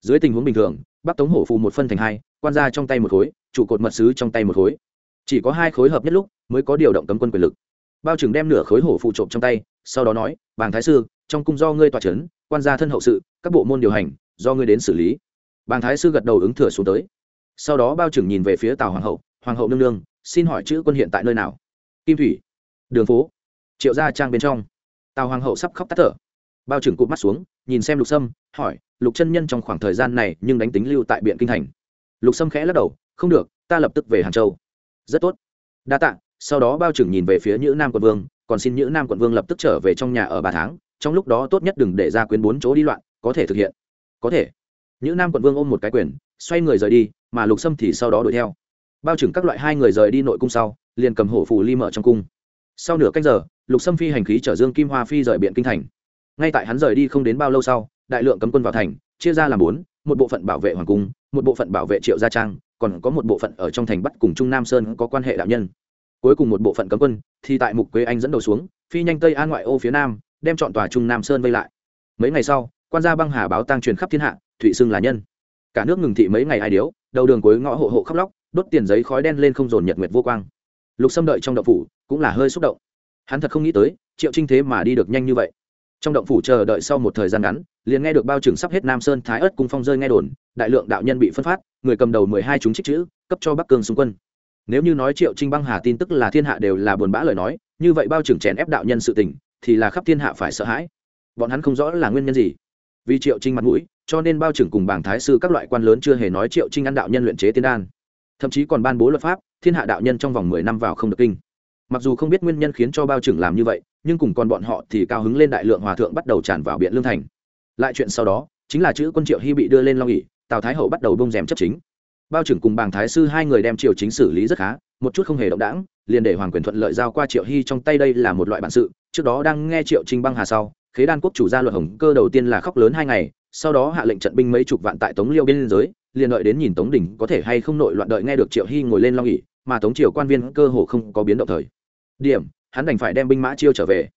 Dưới tình huống bình thường bắc tống hổ phù một phân thành hai, quan gia trong tay một khối, trụ cột mật sứ trong tay một khối chỉ có hai khối hợp nhất lúc mới có điều động cấm quân quyền lực. Bao trừng đem nửa khối hổ phụ trộm trong tay, sau đó nói, bàng thái sư, trong cung do ngươi tòa c quan gia thân hậu sự, các bộ môn điều hành, do ngươi đến xử lý. Bàng thái sư gật đầu ứng thừa xuống tới. Sau đó bao trừng nhìn về phía tào hoàng hậu hoàng hậu nương nương, xin hỏi chữ quân hiện tại nơi nào? Kim thủy, đường phố. Triệu gia trang bên trong. Tào hoàng hậu sắp khóc tắt thở. Bao trừng cụt mắt xuống, nhìn xem lục sâm, hỏi, lục chân nhân trong khoảng thời gian này nhưng đánh tính lưu tại biện kinh thành? Lục sâm khẽ lắc đầu, không được, ta lập tức về hàng châu rất tốt. Đa tạ, sau đó bao trừng nhìn về phía nhữ nam quận vương, còn xin nhữ nam quận vương lập tức trở về trong nhà ở ba tháng, trong lúc đó tốt nhất đừng để ra quyến bốn chỗ đi loạn, có thể thực hiện. Có thể. Nhữ nam quận vương ôm một cái quyền, xoay người rời đi, mà lục sâm thì sau đó đuổi theo. Bao trừng các loại hai người rời đi nội cung sau, liền cầm hổ phù ly mở trong cung. Sau nửa cách giờ, lục sâm phi hành khí chở dương kim hoa phi rời biện kinh thành. Ngay tại hắn rời đi không đến bao lâu sau, đại lượng cấm quân vào thành, chia ra làm bốn một bộ phận bảo vệ hoàng cung, một bộ phận bảo vệ triệu gia trang, còn có một bộ phận ở trong thành bắt cùng trung nam sơn có quan hệ đạo nhân. Cuối cùng một bộ phận cấm quân thì tại mục quế anh dẫn đầu xuống, phi nhanh tây an ngoại ô phía nam, đem chọn tòa trung nam sơn vây lại. Mấy ngày sau, quan gia băng hà báo tăng truyền khắp thiên hạ, thụy xưng là nhân. Cả nước ngừng thị mấy ngày ai điếu, đầu đường cuối ngõ hộ hộ khóc lóc, đốt tiền giấy khói đen lên không dồn nhật nguyệt vô quang. Lục xâm đợi trong đậu phủ, cũng là hơi xúc động. Hắn thật không nghĩ tới, triệu trinh thế mà đi được nhanh như vậy trong động phủ chờ đợi sau một thời gian ngắn, liền nghe được bao trưởng sắp hết nam sơn thái ớt cung phong rơi nghe đồn, đại lượng đạo nhân bị phân phát, người cầm đầu mười hai chúng trích chữ, cấp cho bắc cương xung quân. Nếu như nói triệu trinh băng hà tin tức là thiên hạ đều là buồn bã lời nói, như vậy bao trưởng chèn ép đạo nhân sự tình, thì là khắp thiên hạ phải sợ hãi. Bọn hắn không rõ là nguyên nhân gì. Vì triệu trinh mặt mũi, cho nên bao trưởng cùng bảng thái sư các loại quan lớn chưa hề nói triệu trinh ăn đạo nhân luyện chế tiên đan. Thậm chí còn ban bố luật pháp, thiên hạ đạo nhân trong vòng mười năm vào không được kinh mặc dù không biết nguyên nhân khiến cho bao trưởng làm như vậy, nhưng cùng còn bọn họ thì cao hứng lên đại lượng hòa thượng bắt đầu tràn vào biện lương thành. Lại chuyện sau đó, chính là chữ quân triệu hy bị đưa lên long ỉ tào thái hậu bắt đầu bông rèm chấp chính. Bao trưởng cùng bàng thái sư hai người đem triều chính xử lý rất khá, một chút không hề động đãng liền để hoàng quyền thuận lợi giao qua triệu hy trong tay đây là một loại bản sự. Trước đó đang nghe triệu trinh băng hà sau, khế đan quốc chủ gia luật hồng cơ đầu tiên là khóc lớn hai ngày, sau đó hạ lệnh trận binh mấy chục vạn tại tống liêu biên giới, liền đợi đến nhìn tống đỉnh có thể hay không nội loạn đợi nghe được triệu hy ngồi lên long ỉ mà tống triều quan viên cơ hồ không có biến động thời điểm, hắn đành phải đem binh mã chiêu trở về.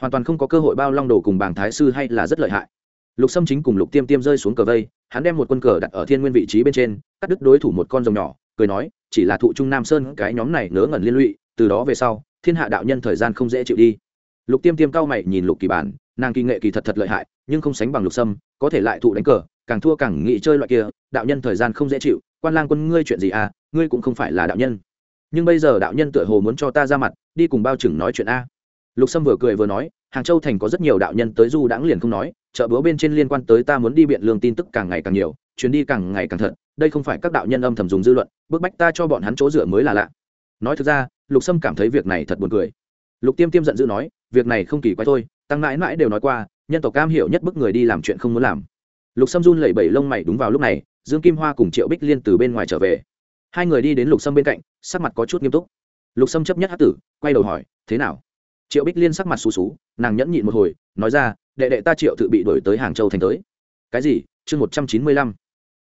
Hoàn toàn không có cơ hội bao long đồ cùng bàng thái sư hay là rất lợi hại. Lục sâm chính cùng lục tiêm tiêm rơi xuống cờ vây, hắn đem một quân cờ đặt ở thiên nguyên vị trí bên trên, cắt đứt đối thủ một con rồng nhỏ, cười nói, chỉ là thụ trung nam sơn cái nhóm này ngớ ngẩn liên lụy, từ đó về sau, thiên hạ đạo nhân thời gian không dễ chịu đi. Lục tiêm tiêm cao mày nhìn lục kỳ bản, nàng kỳ nghệ kỳ thật thật lợi hại, nhưng không sánh bằng lục sâm, có thể lại thụ đánh cờ, càng thua càng nghĩ chơi loại kia, đạo nhân thời gian không dễ chịu, quan lang quân ngươi chuyện gì à ngươi cũng không phải là đạo nhân. Nhưng bây giờ đạo nhân tựa hồ muốn cho ta ra mặt đi cùng bao trưởng nói chuyện a. Lục sâm vừa cười vừa nói, hàng châu thành có rất nhiều đạo nhân tới du đãng liền không nói, chợ búa bên trên liên quan tới ta muốn đi biện lương tin tức càng ngày càng nhiều, chuyến đi càng ngày càng thật, đây không phải các đạo nhân âm thầm dùng dư luận, bức bách ta cho bọn hắn chỗ dựa mới là lạ. Nói thực ra, lục sâm cảm thấy việc này thật buồn cười. Lục tiêm tiêm giận dữ nói, việc này không kỳ quái thôi, tăng mãi mãi đều nói qua, nhân tộc cam hiểu nhất bức người đi làm chuyện không muốn làm. Lục sâm run lẩy bẩy lông mày đúng vào lúc này, dương kim hoa cùng triệu bích liên từ bên ngoài trở về. Hai người đi đến lục sâm bên cạnh, sắc mặt có chút nghiêm túc lục sâm chấp nhất hát tử, quay đầu hỏi, thế nào? Triệu bích liên sắc mặt xù xú nàng nhẫn nhịn một hồi, nói ra, đệ đệ ta triệu tự bị đổi tới hàng châu thành tới. Cái gì? Chương một trăm chín mươi lăm.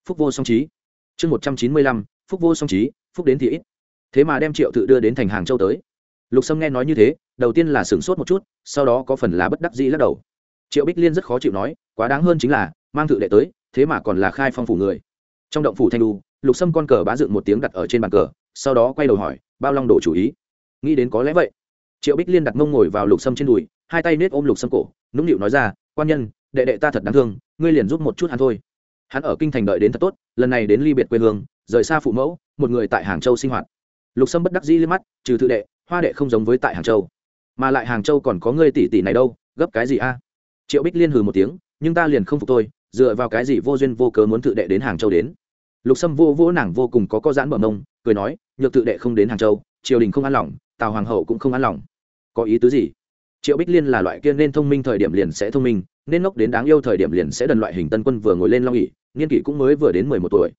Phúc vô song trí. Chương một trăm chín mươi lăm. Phúc vô song trí, phúc đến thì ít. Thế mà đem triệu tự đưa đến thành hàng châu tới. Lục sâm nghe nói như thế, đầu tiên là sửng sốt một chút, sau đó có phần là bất đắc dĩ lắc đầu. Triệu bích liên rất khó chịu nói, quá đáng hơn chính là, mang tự đệ tới, thế mà còn là khai phong phủ người. Trong động phủ thanh lu lục sâm con cờ bá dựng một tiếng đặt ở trên bàn cờ, sau đó quay đầu hỏi bao long đổ chủ ý. Nghĩ đến có lẽ vậy, triệu bích liên đặt mông ngồi vào lục sâm trên đùi, hai tay nết ôm lục sâm cổ, nũng nịu nói ra, quan nhân, đệ đệ ta thật đáng thương, ngươi liền giúp một chút hắn thôi. Hắn ở kinh thành đợi đến thật tốt, lần này đến ly biệt quê hương, rời xa phụ mẫu, một người tại hàng châu sinh hoạt. Lục sâm bất đắc dĩ liếc mắt, trừ tự đệ, hoa đệ không giống với tại hàng châu. Mà lại hàng châu còn có ngươi tỷ tỷ này đâu, gấp cái gì a? Triệu bích liên hừ một tiếng, nhưng ta liền không phục tôi, dựa vào cái gì vô duyên vô cớ muốn tự đệ đến hàng châu đến? Lục sâm vô vô nàng vô cùng có có giãn bờ mông, cười nói, nhược tự đệ không đến hàng châu, triều đình không an lòng, tào hoàng hậu cũng không an lòng. Có ý tứ gì? Triệu bích liên là loại kia nên thông minh thời điểm liền sẽ thông minh, nên ngốc đến đáng yêu thời điểm liền sẽ đần loại hình tân quân vừa ngồi lên long ỉ nghiên kỷ cũng mới vừa đến mười một tuổi.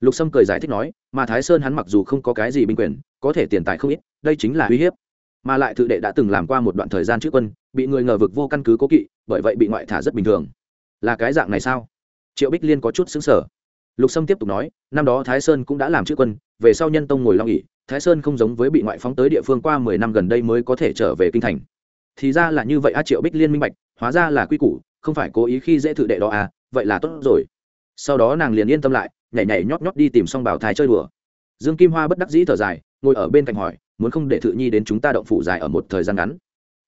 Lục sâm cười giải thích nói, mà thái sơn hắn mặc dù không có cái gì binh quyền, có thể tiền tài không ít, đây chính là uy hiếp. Mà lại tự đệ đã từng làm qua một đoạn thời gian trước quân, bị người ngờ vực vô căn cứ cố kỵ, bởi vậy bị ngoại thả rất bình thường. Là cái dạng này sao? Triệu bích liên có chút xứng sở lục sâm tiếp tục nói năm đó thái sơn cũng đã làm chữ quân về sau nhân tông ngồi long nghỉ, thái sơn không giống với bị ngoại phóng tới địa phương qua mười năm gần đây mới có thể trở về kinh thành. Thì ra là như vậy a triệu bích liên minh bạch hóa ra là quy củ không phải cố ý khi dễ thự đệ đó à vậy là tốt rồi. Sau đó nàng liền yên tâm lại nhảy nhảy nhót nhót đi tìm xong bảo thái chơi đùa. Dương kim hoa bất đắc dĩ thở dài ngồi ở bên cạnh hỏi muốn không để thự nhi đến chúng ta động phủ dài ở một thời gian ngắn?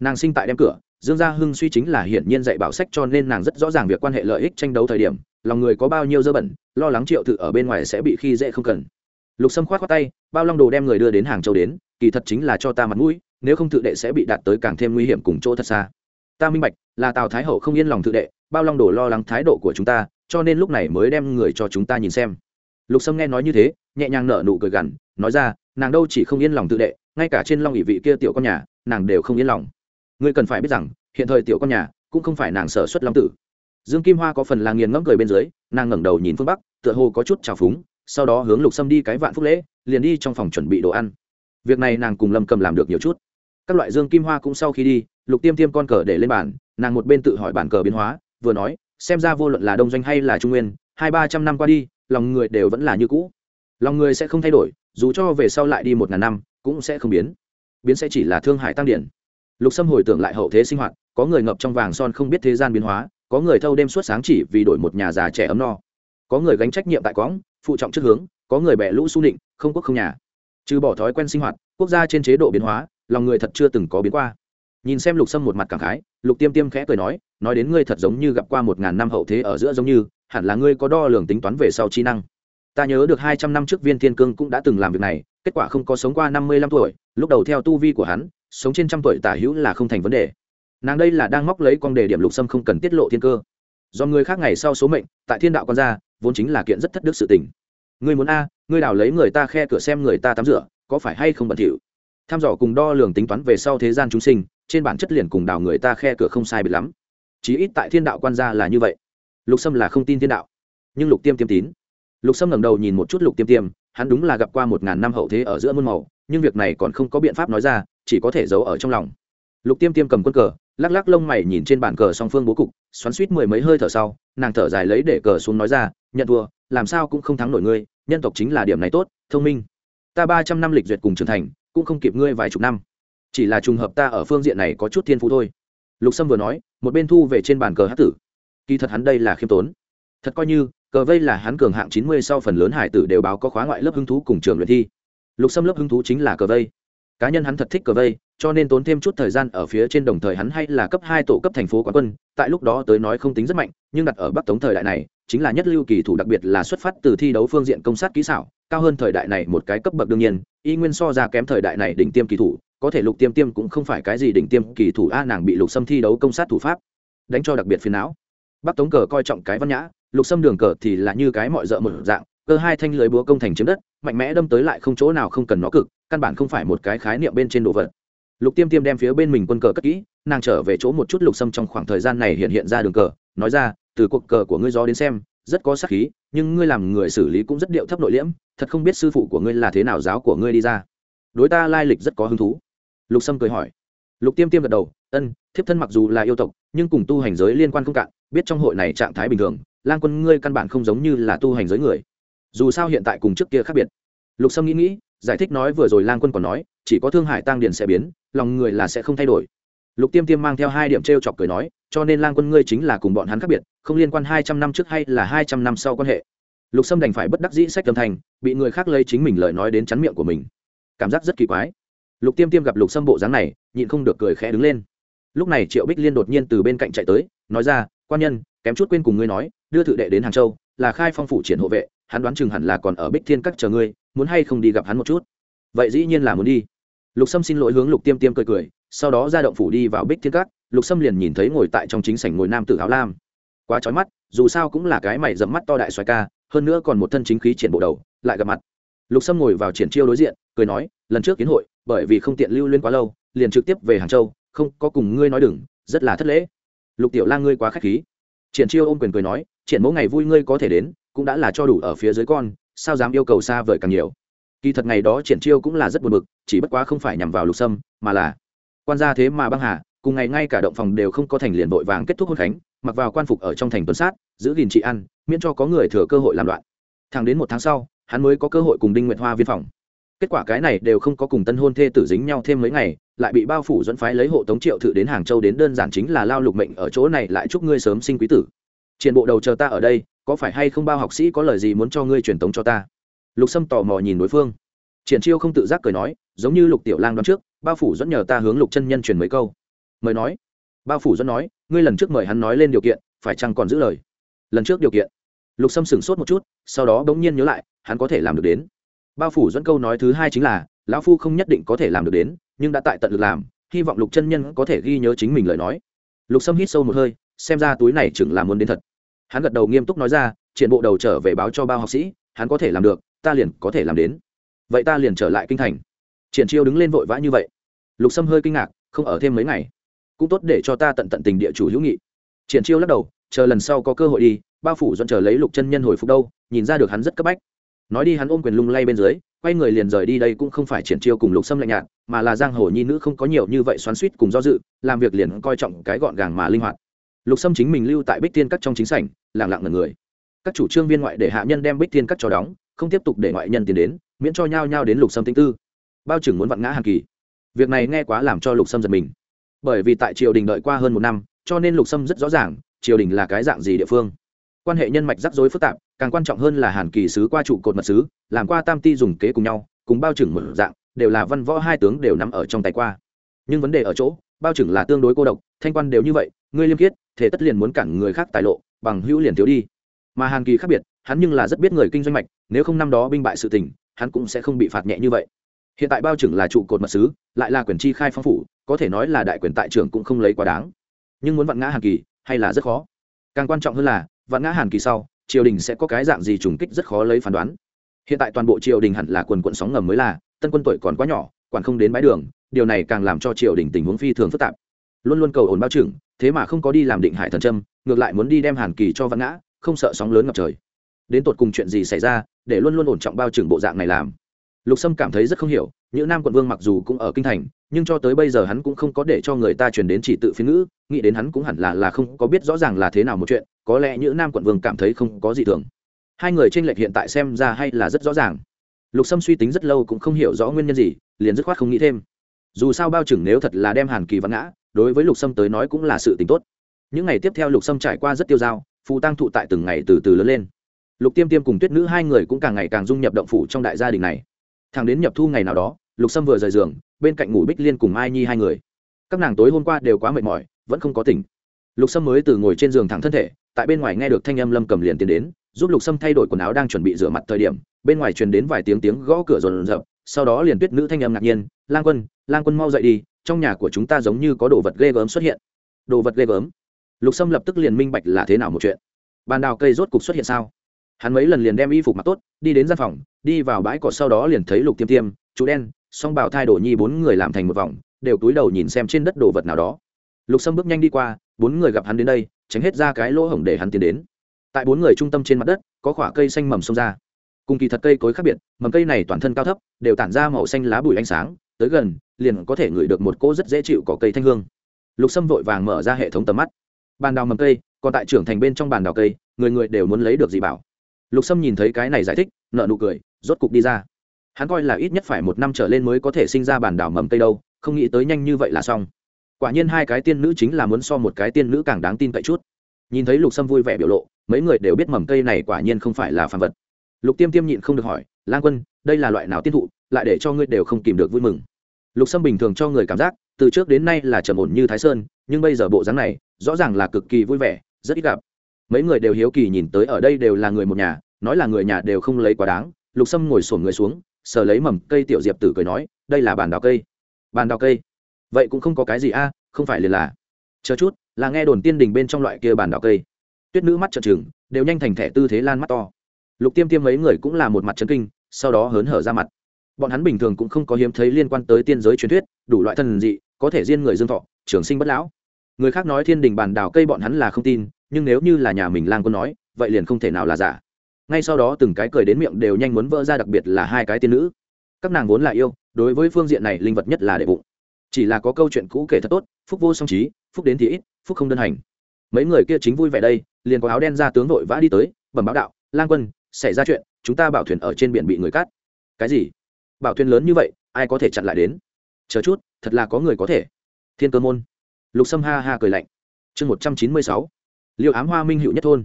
Nàng sinh tại đem cửa dương gia hưng suy chính là hiển nhiên dạy bảo sách cho nên nàng rất rõ ràng việc quan hệ lợi ích tranh đấu thời điểm lòng người có bao nhiêu dơ bẩn lo lắng triệu tự ở bên ngoài sẽ bị khi dễ không cần. Lục sâm khoát khoát tay, bao long đồ đem người đưa đến hàng châu đến, kỳ thật chính là cho ta mặt mũi, nếu không tự đệ sẽ bị đạt tới càng thêm nguy hiểm cùng chỗ thật xa. Ta minh bạch, là tào thái hậu không yên lòng tự đệ, bao long đồ lo lắng thái độ của chúng ta, cho nên lúc này mới đem người cho chúng ta nhìn xem. Lục sâm nghe nói như thế, nhẹ nhàng nở nụ cười gằn, nói ra, nàng đâu chỉ không yên lòng tự đệ, ngay cả trên long ỵ vị kia tiểu con nhà, nàng đều không yên lòng. Ngươi cần phải biết rằng, hiện thời tiểu con nhà, cũng không phải nàng sở xuất long tử dương kim hoa có phần là nghiền ngẫm cười bên dưới, nàng ngẩng đầu nhìn phương bắc, tựa hồ có chút trào phúng, sau đó hướng lục sâm đi cái vạn phúc lễ, liền đi trong phòng chuẩn bị đồ ăn. Việc này nàng cùng lâm cầm làm được nhiều chút. Các loại dương kim hoa cũng sau khi đi, lục tiêm tiêm con cờ để lên bàn, nàng một bên tự hỏi bản cờ biến hóa, vừa nói, xem ra vô luận là đông doanh hay là trung nguyên, hai ba trăm năm qua đi, lòng người đều vẫn là như cũ. Lòng người sẽ không thay đổi, dù cho về sau lại đi một ngàn năm, cũng sẽ không biến. Biến sẽ chỉ là thương hải tăng điển. Lục sâm hồi tưởng lại hậu thế sinh hoạt, có người ngập trong vàng son không biết thế gian biến hóa có người thâu đêm suốt sáng chỉ vì đổi một nhà già trẻ ấm no. Có người gánh trách nhiệm tại quõng, phụ trọng trước hướng, có người bẻ lũ su định không quốc không nhà. Trừ bỏ thói quen sinh hoạt, quốc gia trên chế độ biến hóa, lòng người thật chưa từng có biến qua. Nhìn xem lục sâm một mặt cảm khái, lục tiêm tiêm khẽ cười nói nói đến ngươi thật giống như gặp qua một ngàn năm hậu thế ở giữa giống như, hẳn là ngươi có đo lường tính toán về sau trí năng. Ta nhớ được hai trăm năm trước viên thiên cương cũng đã từng làm việc này, kết quả không có sống qua năm mươi lăm tuổi, lúc đầu theo tu vi của hắn, sống trên trăm tuổi tả hữu là không thành vấn đề nàng đây là đang móc lấy con đề điểm lục sâm không cần tiết lộ thiên cơ. Do người khác ngày sau số mệnh, tại thiên đạo con gia vốn chính là kiện rất thất đức sự tình. Ngươi muốn a, ngươi đào lấy người ta khe cửa xem người ta tắm rửa, có phải hay không bẩn thỉu? Tham dò cùng đo lường tính toán về sau thế gian chúng sinh, trên bản chất liền cùng đào người ta khe cửa không sai biệt lắm. Chí ít tại thiên đạo quan gia là như vậy. Lục sâm là không tin thiên đạo. Nhưng lục tiêm tiêm tín. Lục sâm ngẩng đầu nhìn một chút lục tiêm tiêm, hắn đúng là gặp qua một ngàn năm hậu thế ở giữa muôn màu, nhưng việc này còn không có biện pháp nói ra, chỉ có thể giấu ở trong lòng. Lục tiêm tiêm cầm quân cờ lắc lắc lông mày nhìn trên bàn cờ song phương bố cục, xoắn suýt mười mấy hơi thở sau, nàng thở dài lấy để cờ xuống nói ra, nhận thua, làm sao cũng không thắng nổi ngươi, nhân tộc chính là điểm này tốt, thông minh. Ta ba trăm năm lịch duyệt cùng trưởng thành, cũng không kịp ngươi vài chục năm. Chỉ là trùng hợp ta ở phương diện này có chút thiên phú thôi. Lục sâm vừa nói, một bên thu về trên bàn cờ hát tử. Kỳ thật hắn đây là khiêm tốn. Thật coi như, cờ vây là hắn cường hạng chín mươi sau phần lớn hải tử đều báo có khóa ngoại lớp hứng thú cùng trường luyện thi. Lục sâm lớp hứng thú chính là cờ vây cá nhân hắn thật thích cờ vây, cho nên tốn thêm chút thời gian ở phía trên đồng thời hắn hay là cấp hai tổ cấp thành phố quán quân, tại lúc đó tới nói không tính rất mạnh, nhưng đặt ở bắc tống thời đại này, chính là nhất lưu kỳ thủ đặc biệt là xuất phát từ thi đấu phương diện công sát kỹ xảo, cao hơn thời đại này một cái cấp bậc đương nhiên, y nguyên so ra kém thời đại này đỉnh tiêm kỳ thủ, có thể lục tiêm tiêm cũng không phải cái gì đỉnh tiêm kỳ thủ, a nàng bị lục xâm thi đấu công sát thủ pháp đánh cho đặc biệt phiền não. Bắc tống cờ coi trọng cái văn nhã, lục xâm đường cờ thì là như cái mọi d ợ một dạng, cơ hai thanh lưới búa công thành chiếm đất, mạnh mẽ đâm tới lại không chỗ nào không cần nó cực căn bản không phải một cái khái niệm bên trên đồ vật. Lục tiêm tiêm đem phía bên mình quân cờ cất kỹ, nàng trở về chỗ một chút lục sâm trong khoảng thời gian này hiện hiện ra đường cờ, nói ra, từ cuộc cờ của ngươi gió đến xem, rất có sắc khí, nhưng ngươi làm người xử lý cũng rất điệu thấp nội liễm, thật không biết sư phụ của ngươi là thế nào giáo của ngươi đi ra. Đối ta lai lịch rất có hứng thú. Lục sâm cười hỏi. Lục tiêm tiêm gật đầu, ân, thiếp thân mặc dù là yêu tộc, nhưng cùng tu hành giới liên quan không cạn, biết trong hội này trạng thái bình thường, lang quân ngươi căn bản không giống như là tu hành giới người. Dù sao hiện tại cùng trước kia khác biệt. Lục sâm nghĩ nghĩ giải thích nói vừa rồi lang quân còn nói, chỉ có thương hải tăng điền sẽ biến, lòng người là sẽ không thay đổi. Lục tiêm tiêm mang theo hai điểm t r e o chọc cười nói, cho nên lang quân ngươi chính là cùng bọn hắn khác biệt, không liên quan hai trăm năm trước hay là hai trăm năm sau quan hệ. Lục sâm đành phải bất đắc dĩ sách tâm thành bị người khác lấy chính mình lời nói đến chắn miệng của mình. Cảm giác rất kỳ quái. Lục tiêm tiêm gặp lục sâm bộ dáng này, nhịn không được cười khẽ đứng lên. Lúc này triệu bích liên đột nhiên từ bên cạnh chạy tới, nói ra, quan nhân, kém chút quên cùng ngươi nói, đưa thự đệ đến hàng châu, là khai phong phủ triển hộ vệ, hắn đoán chừng hẳn là còn ở bích thiên các chờ ngươi muốn hay không đi gặp hắn một chút? Vậy dĩ nhiên là muốn đi. Lục sâm xin lỗi hướng lục tiêm tiêm cười cười, sau đó ra động phủ đi vào bích thiên Cát. lục sâm liền nhìn thấy ngồi tại trong chính sảnh ngồi nam tử áo lam. Quá trói mắt, dù sao cũng là cái mày dẫm mắt to đại xoài ca, hơn nữa còn một thân chính khí triển bộ đầu, lại gặp mặt. Lục sâm ngồi vào triển chiêu đối diện, cười nói, lần trước kiến hội, bởi vì không tiện lưu liên quá lâu, liền trực tiếp về hàng châu, không có cùng ngươi nói đừng, rất là thất lễ. Lục tiểu lang ngươi quá k h á c h khí. Triển chiêu ôm quyền cười nói, triển mẫu ngày vui ngươi có thể đến, cũng đã là cho đủ ở phía dưới con sao dám yêu cầu xa vời càng nhiều? Kỳ thật ngày đó triển chiêu cũng là rất buồn bực, chỉ bất quá không phải nhằm vào lục sâm, mà là quan gia thế mà băng hà, cùng ngày ngay cả động phòng đều không có thành liền vội vàng kết thúc hôn khánh, mặc vào quan phục ở trong thành tuần sát, giữ gìn trị ăn miễn cho có người thừa cơ hội làm loạn. Thẳng đến một tháng sau, hắn mới có cơ hội cùng đinh nguyệt hoa viên phòng. Kết quả cái này đều không có cùng tân hôn thê tử dính nhau thêm mấy ngày, lại bị bao phủ dẫn phái lấy hộ tống triệu thự đến hàng châu đến đơn giản chính là lao lục mệnh ở chỗ này lại chúc ngươi sớm sinh quý tử. Triển bộ đầu chờ ta ở đây có phải hay không bao học sĩ có lời gì muốn cho ngươi truyền tống cho ta? Lục sâm tò mò nhìn đối phương. Triển chiêu không tự giác cười nói, giống như lục tiểu lang đoán trước, bao phủ dẫn nhờ ta hướng lục chân nhân truyền mấy câu. Mời nói. Bao phủ dẫn nói, ngươi lần trước mời hắn nói lên điều kiện, phải chăng còn giữ lời? Lần trước điều kiện. Lục sâm sửng sốt một chút, sau đó bỗng nhiên nhớ lại, hắn có thể làm được đến. Bao phủ dẫn câu nói thứ hai chính là, lão phu không nhất định có thể làm được đến, nhưng đã tại tận lực làm, hy vọng lục chân nhân có thể ghi nhớ chính mình lời nói. Lục sâm hít sâu một hơi, xem ra túi này chừng là muốn đến thật hắn gật đầu nghiêm túc nói ra, triển bộ đầu trở về báo cho bao học sĩ, hắn có thể làm được, ta liền có thể làm đến. Vậy ta liền trở lại kinh thành. Triển chiêu đứng lên vội vã như vậy. Lục sâm hơi kinh ngạc, không ở thêm mấy ngày, cũng tốt để cho ta tận tận tình địa chủ hữu nghị. Triển chiêu lắc đầu, chờ lần sau có cơ hội đi, bao phủ dẫn chờ lấy lục chân nhân hồi phục đâu, nhìn ra được hắn rất cấp bách. Nói đi hắn ôm quyền lung lay bên dưới, quay người liền rời đi đây cũng không phải triển chiêu cùng lục sâm lạnh nhạt, mà là giang hồ nhi nữ không có nhiều như vậy xoắn suýt cùng do dự, làm việc liền coi trọng cái gọn gàng mà linh hoạt lục sâm chính mình lưu tại bích tiên cắt trong chính sảnh lẳng lặng là người. Các chủ trương viên ngoại để hạ nhân đem bích tiên cắt cho đóng, không tiếp tục để ngoại nhân tiến đến, miễn cho nhao nhao đến lục sâm tinh tư. Bao chừng muốn vặn ngã hàng kỳ. Việc này nghe quá làm cho lục sâm giật mình. Bởi vì tại triều đình đợi qua hơn một năm, cho nên lục sâm rất rõ ràng, triều đình là cái dạng gì địa phương. Quan hệ nhân mạch rắc rối phức tạp, càng quan trọng hơn là hàn kỳ sứ qua trụ cột mật sứ, làm qua tam ti dùng kế cùng nhau, cùng bao trừng một dạng, đều là văn võ hai tướng đều nằm ở trong tay qua. Nhưng vấn đề ở chỗ, bao trừng là tương đối cô độc, thanh quan đều như vậy, ngươi liêm khiết thể tất liền muốn cản người khác tài lộ, bằng hữu liền thiếu đi. Mà hàn kỳ khác biệt, hắn nhưng là rất biết người kinh doanh mạch, nếu không năm đó binh bại sự tình, hắn cũng sẽ không bị phạt nhẹ như vậy. Hiện tại bao trưởng là trụ cột mật sứ, lại là quyền chi khai phong phủ, có thể nói là đại quyền tại trưởng cũng không lấy quá đáng. Nhưng muốn vặn ngã hàn kỳ, hay là rất khó. Càng quan trọng hơn là, vặn ngã hàn kỳ sau, triều đình sẽ có cái dạng gì trùng kích rất khó lấy phán đoán. Hiện tại toàn bộ triều đình hẳn là quần quận sóng ngầm mới là, tân quân tuổi còn quá nhỏ, quản không đến bãi đường, điều này càng làm cho triều đình tình huống phi thường phức tạp. Luôn luôn cầu ổn bao trưởng thế mà không có đi làm định hải thần trâm, ngược lại muốn đi đem hàn kỳ cho văn ngã, không sợ sóng lớn ngập trời. Đến tột cùng chuyện gì xảy ra, để luôn luôn ổn trọng bao trưởng bộ dạng này làm. Lục sâm cảm thấy rất không hiểu, những nam quận vương mặc dù cũng ở kinh thành, nhưng cho tới bây giờ hắn cũng không có để cho người ta truyền đến chỉ tự phiên ngữ, nghĩ đến hắn cũng hẳn là là không có biết rõ ràng là thế nào một chuyện, có lẽ những nam quận vương cảm thấy không có gì thường. Hai người tranh lệch hiện tại xem ra hay là rất rõ ràng. Lục sâm suy tính rất lâu cũng không hiểu rõ nguyên nhân gì, liền dứt khoát không nghĩ thêm. Dù sao bao chừng nếu thật là đem hàn kỳ văn ngã đối với lục sâm tới nói cũng là sự tính tốt. Những ngày tiếp theo lục sâm trải qua rất tiêu dao, phù tăng thụ tại từng ngày từ từ lớn lên. Lục tiêm tiêm cùng tuyết nữ hai người cũng càng ngày càng dung nhập động phủ trong đại gia đình này. Thằng đến nhập thu ngày nào đó, lục sâm vừa rời giường, bên cạnh ngủ bích liên cùng mai nhi hai người. Các nàng tối hôm qua đều quá mệt mỏi, vẫn không có tỉnh. Lục sâm mới từ ngồi trên giường thẳng thân thể, tại bên ngoài nghe được thanh âm lâm cầm liền tiến đến, giúp lục sâm thay đổi quần áo đang chuẩn bị rửa mặt thời điểm, bên ngoài truyền đến vài tiếng tiếng gõ cửa rồn rập sau đó liền tuyết nữ thanh âm ngạc nhiên, lang quân lang quân mau dậy đi trong nhà của chúng ta giống như có đồ vật ghê gớm xuất hiện. Đồ vật ghê gớm. Lục sâm lập tức liền minh bạch là thế nào một chuyện. Bàn đào cây rốt cục xuất hiện sao? Hắn mấy lần liền đem y phục mặc tốt, đi đến gian phòng, đi vào bãi cỏ sau đó liền thấy lục tiêm tiêm chú đen, song bảo thai đồ nhi bốn người làm thành một vòng, đều túi đầu nhìn xem trên đất đồ vật nào đó. Lục sâm bước nhanh đi qua, bốn người gặp hắn đến đây, tránh hết ra cái lỗ hổng để hắn tiến đến. Tại bốn người trung tâm trên mặt đất, có khoả cây xanh mầm xông ra. Cùng kỳ thật cây cối khác biệt, mầm cây này toàn thân cao thấp, đều tản ra màu xanh lá bùi ánh sáng tới gần, liền có thể ngửi được một cỗ rất dễ chịu có cây thanh hương. Lục sâm vội vàng mở ra hệ thống tầm mắt. Bàn đào mầm cây, còn tại trưởng thành bên trong bàn đào cây, người người đều muốn lấy được gì bảo. Lục sâm nhìn thấy cái này giải thích nợ nụ cười, rốt cục đi ra. Hắn coi là ít nhất phải một năm trở lên mới có thể sinh ra bàn đào mầm cây đâu, không nghĩ tới nhanh như vậy là xong. Quả nhiên hai cái tiên nữ chính là muốn so một cái tiên nữ càng đáng tin cậy chút. Nhìn thấy lục sâm vui vẻ biểu lộ, mấy người đều biết mầm cây này quả nhiên không phải là phàm vật. Lục tiêm tiêm nhịn không được hỏi, lang quân, đây là loại nào tiên thụ? Lại để cho ngươi đều không kìm được vui mừng. Lục sâm bình thường cho người cảm giác, từ trước đến nay là trầm ổn như thái sơn, nhưng bây giờ bộ dáng này, rõ ràng là cực kỳ vui vẻ, rất ít gặp. Mấy người đều hiếu kỳ nhìn tới ở đây đều là người một nhà, nói là người nhà đều không lấy quá đáng. Lục sâm ngồi sổm người xuống, sờ lấy mầm cây tiểu diệp tử cười nói, đây là bàn đào cây. Bàn đào cây? Vậy cũng không có cái gì a, không phải liền là. Chờ chút, là nghe đồn tiên đình bên trong loại kia bàn đào cây. Tuyết nữ mắt trợn trừng, đều nhanh thành thẻ tư thế lan mắt to. Lục tiêm tiêm mấy người cũng là một mặt trấn kinh, sau đó hớn hở ra mặt bọn hắn bình thường cũng không có hiếm thấy liên quan tới tiên giới truyền thuyết, đủ loại thần dị, có thể riêng người dương thọ, trường sinh bất lão. Người khác nói thiên đình bàn đào cây bọn hắn là không tin, nhưng nếu như là nhà mình lang quân nói, vậy liền không thể nào là giả. Ngay sau đó từng cái cười đến miệng đều nhanh muốn vỡ ra đặc biệt là hai cái tiên nữ. Các nàng vốn là yêu, đối với phương diện này linh vật nhất là đệ bụng. Chỉ là có câu chuyện cũ kể thật tốt, phúc vô song trí, phúc đến thì ít, phúc không đơn hành. Mấy người kia chính vui vẻ đây, liền có áo đen ra tướng vội vã đi tới, bẩm báo đạo, lang quân, xảy ra chuyện, chúng ta bảo thuyền ở trên biển bị người cắt. Cái gì? Bảo thuyền lớn như vậy, ai có thể chặn lại đến? Chờ chút, thật là có người có thể. Thiên cơ môn. Lục sâm ha ha cười lạnh. Chương một trăm chín mươi sáu. Liêu ám hoa minh hữu nhất thôn.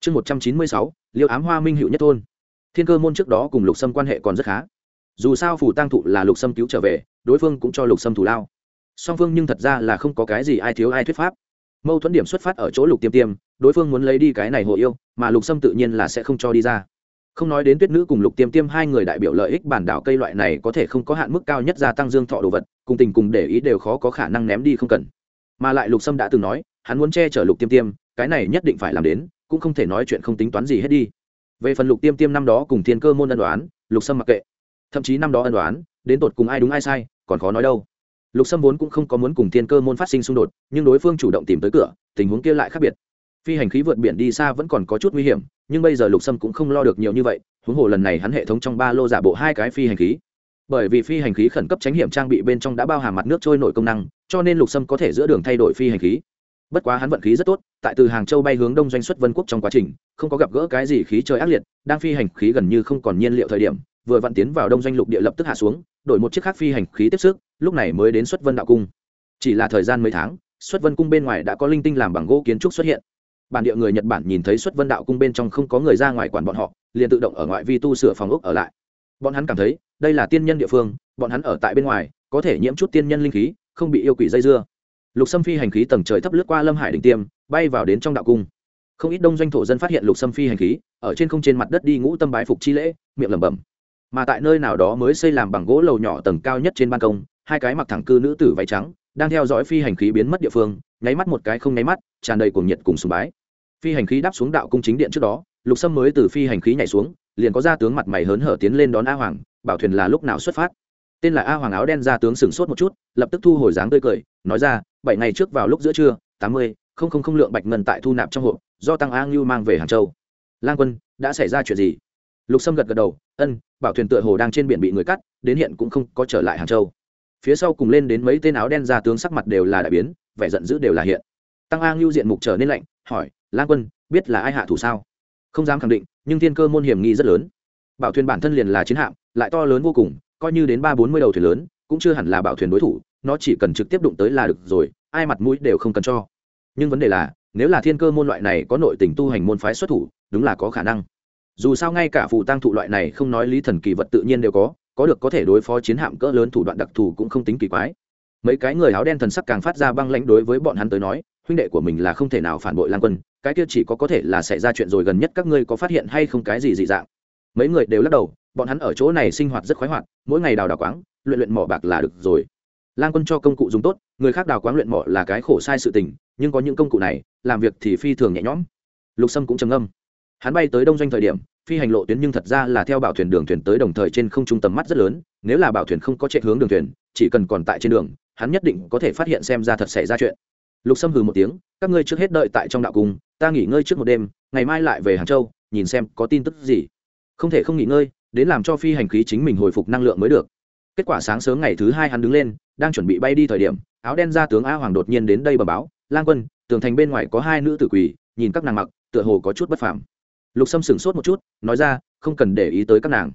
Chương một trăm chín mươi sáu. Liêu ám hoa minh hữu nhất thôn. Thiên cơ môn trước đó cùng lục sâm quan hệ còn rất khá. Dù sao phủ tăng thụ là lục sâm cứu trở về, đối phương cũng cho lục sâm thủ lao. Song phương nhưng thật ra là không có cái gì ai thiếu ai thuyết pháp. Mâu thuẫn điểm xuất phát ở chỗ lục tiêm tiêm, đối phương muốn lấy đi cái này hộ yêu, mà lục sâm tự nhiên là sẽ không cho đi ra không nói đến tuyết nữ cùng lục tiêm tiêm hai người đại biểu lợi ích bản đảo cây loại này có thể không có hạn mức cao nhất gia tăng dương thọ đồ vật, cùng tình cùng để ý đều khó có khả năng ném đi không cần. Mà lại lục sâm đã từng nói, hắn muốn che chở lục tiêm tiêm, cái này nhất định phải làm đến, cũng không thể nói chuyện không tính toán gì hết đi. Về phần lục tiêm tiêm năm đó cùng thiên cơ môn ân đoán lục sâm mặc kệ. Thậm chí năm đó ân đoán đến tột cùng ai đúng ai sai, còn khó nói đâu. Lục sâm vốn cũng không có muốn cùng thiên cơ môn phát sinh xung đột, nhưng đối phương chủ động tìm tới cửa, tình huống kia lại khác biệt. Phi hành khí vượt biển đi xa vẫn còn có chút nguy hiểm nhưng bây giờ lục sâm cũng không lo được nhiều như vậy, huống hồ lần này hắn hệ thống trong ba lô giả bộ hai cái phi hành khí. Bởi vì phi hành khí khẩn cấp tránh hiểm trang bị bên trong đã bao hàm mặt nước trôi nổi công năng, cho nên lục sâm có thể giữa đường thay đổi phi hành khí. Bất quá hắn vận khí rất tốt, tại từ hàng châu bay hướng đông doanh xuất vân quốc trong quá trình, không có gặp gỡ cái gì khí trời ác liệt, đang phi hành khí gần như không còn nhiên liệu thời điểm, vừa vặn tiến vào đông doanh lục địa lập tức hạ xuống, đổi một chiếc khác phi hành khí tiếp sức, lúc này mới đến xuất vân đạo cung. Chỉ là thời gian mấy tháng, xuất vân cung bên ngoài đã có linh tinh làm bằng gỗ kiến trúc xuất hiện bản địa người nhật bản nhìn thấy xuất vân đạo cung bên trong không có người ra ngoài quản bọn họ, liền tự động ở ngoại vi tu sửa phòng ốc ở lại. Bọn hắn cảm thấy, đây là tiên nhân địa phương, bọn hắn ở tại bên ngoài, có thể nhiễm chút tiên nhân linh khí, không bị yêu quỷ dây dưa. Lục xâm phi hành khí tầng trời thấp lướt qua lâm hải đỉnh tiêm, bay vào đến trong đạo cung. Không ít đông doanh thổ dân phát hiện lục xâm phi hành khí, ở trên không trên mặt đất đi ngũ tâm bái phục chi lễ, miệng lẩm bẩm. Mà tại nơi nào đó mới xây làm bằng gỗ lầu nhỏ tầng cao nhất trên ban công, hai cái mặc thẳng cư nữ tử váy trắng, đang theo dõi phi hành khí biến mất địa phương, nháy mắt một cái không nháy mắt, tràn đầy cuồng nhiệt cùng sùng bái phi hành khí đáp xuống đạo cung chính điện trước đó, lục sâm mới từ phi hành khí nhảy xuống, liền có gia tướng mặt mày hớn hở tiến lên đón a hoàng, bảo thuyền là lúc nào xuất phát. Tên là a hoàng áo đen gia tướng sửng sốt một chút, lập tức thu hồi dáng tươi cười, nói ra, bảy ngày trước vào lúc giữa trưa, tám mươi, không không không lượng bạch ngân tại thu nạp trong hộp, do tăng a ngưu mang về hàng châu. Lang quân, đã xảy ra chuyện gì? Lục sâm gật gật đầu, ân, bảo thuyền tựa hồ đang trên biển bị người cắt, đến hiện cũng không có trở lại hàng châu. Phía sau cùng lên đến mấy tên áo đen gia tướng sắc mặt đều là đại biến, vẻ giận dữ đều là hiện. Tăng a ngưu diện mục trở nên lạnh, hỏi lang quân, biết là ai hạ thủ sao? Không dám khẳng định, nhưng thiên cơ môn hiểm nghi rất lớn. Bảo thuyền bản thân liền là chiến hạm, lại to lớn vô cùng, coi như đến ba bốn mươi đầu thuyền lớn, cũng chưa hẳn là bảo thuyền đối thủ, nó chỉ cần trực tiếp đụng tới là được rồi, ai mặt mũi đều không cần cho. Nhưng vấn đề là, nếu là thiên cơ môn loại này có nội tình tu hành môn phái xuất thủ, đúng là có khả năng. Dù sao ngay cả phù tăng thụ loại này không nói lý thần kỳ vật tự nhiên đều có có được có thể đối phó chiến hạm cỡ lớn thủ đoạn đặc thù cũng không tính kỳ quái. Mấy cái người áo đen thần sắc càng phát ra băng lãnh đối với bọn hắn tới nói huynh đệ của mình là không thể nào phản bội Lang quân, cái kia chỉ có có thể là xảy ra chuyện rồi gần nhất các ngươi có phát hiện hay không cái gì dị dạng. Mấy người đều lắc đầu, bọn hắn ở chỗ này sinh hoạt rất khoái hoạt, mỗi ngày đào đào quáng, luyện luyện mỏ bạc là được rồi. Lang quân cho công cụ dùng tốt, người khác đào quáng luyện mỏ là cái khổ sai sự tình, nhưng có những công cụ này, làm việc thì phi thường nhẹ nhõm. Lục sâm cũng trầm ngâm. Hắn bay tới đông doanh thời điểm, phi hành lộ tuyến nhưng thật ra là theo bảo thuyền đường thuyền tới đồng thời trên không trung tầm mắt rất lớn, nếu là bảo thuyền không có chạy hướng đường thuyền, chỉ cần còn tại trên đường, hắn nhất định có thể phát hiện xem ra thật xảy ra chuyện lục sâm hừ một tiếng, các ngươi trước hết đợi tại trong đạo cung, ta nghỉ ngơi trước một đêm, ngày mai lại về hàng châu, nhìn xem có tin tức gì. Không thể không nghỉ ngơi, đến làm cho phi hành khí chính mình hồi phục năng lượng mới được. Kết quả sáng sớm ngày thứ hai hắn đứng lên, đang chuẩn bị bay đi thời điểm, áo đen ra tướng a hoàng đột nhiên đến đây bờ báo, lang quân, tường thành bên ngoài có hai nữ tử quỳ, nhìn các nàng mặc, tựa hồ có chút bất phàm. Lục sâm sửng sốt một chút, nói ra, không cần để ý tới các nàng.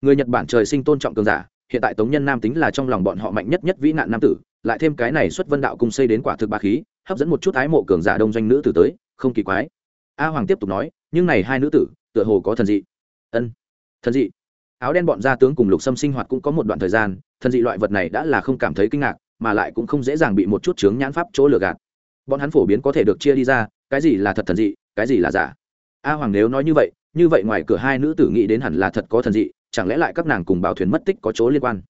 Người nhật bản trời sinh tôn trọng cường giả hiện tại tống nhân nam tính là trong lòng bọn họ mạnh nhất nhất vĩ nạn nam tử, lại thêm cái này xuất vân đạo cung xây đến quả thực ba khí, hấp dẫn một chút ái mộ cường giả đông doanh nữ tử tới, không kỳ quái. A hoàng tiếp tục nói, nhưng này hai nữ tử, tựa hồ có thần dị. Ân, thần dị. Áo đen bọn gia tướng cùng lục sâm sinh hoạt cũng có một đoạn thời gian, thần dị loại vật này đã là không cảm thấy kinh ngạc, mà lại cũng không dễ dàng bị một chút chướng nhãn pháp chỗ lừa gạt. Bọn hắn phổ biến có thể được chia đi ra, cái gì là thật thần dị, cái gì là giả. A hoàng nếu nói như vậy như vậy ngoài cửa hai nữ tử nghĩ đến hẳn là thật có thần dị, chẳng lẽ lại các nàng cùng bảo thuyền mất tích có chỗ liên quan?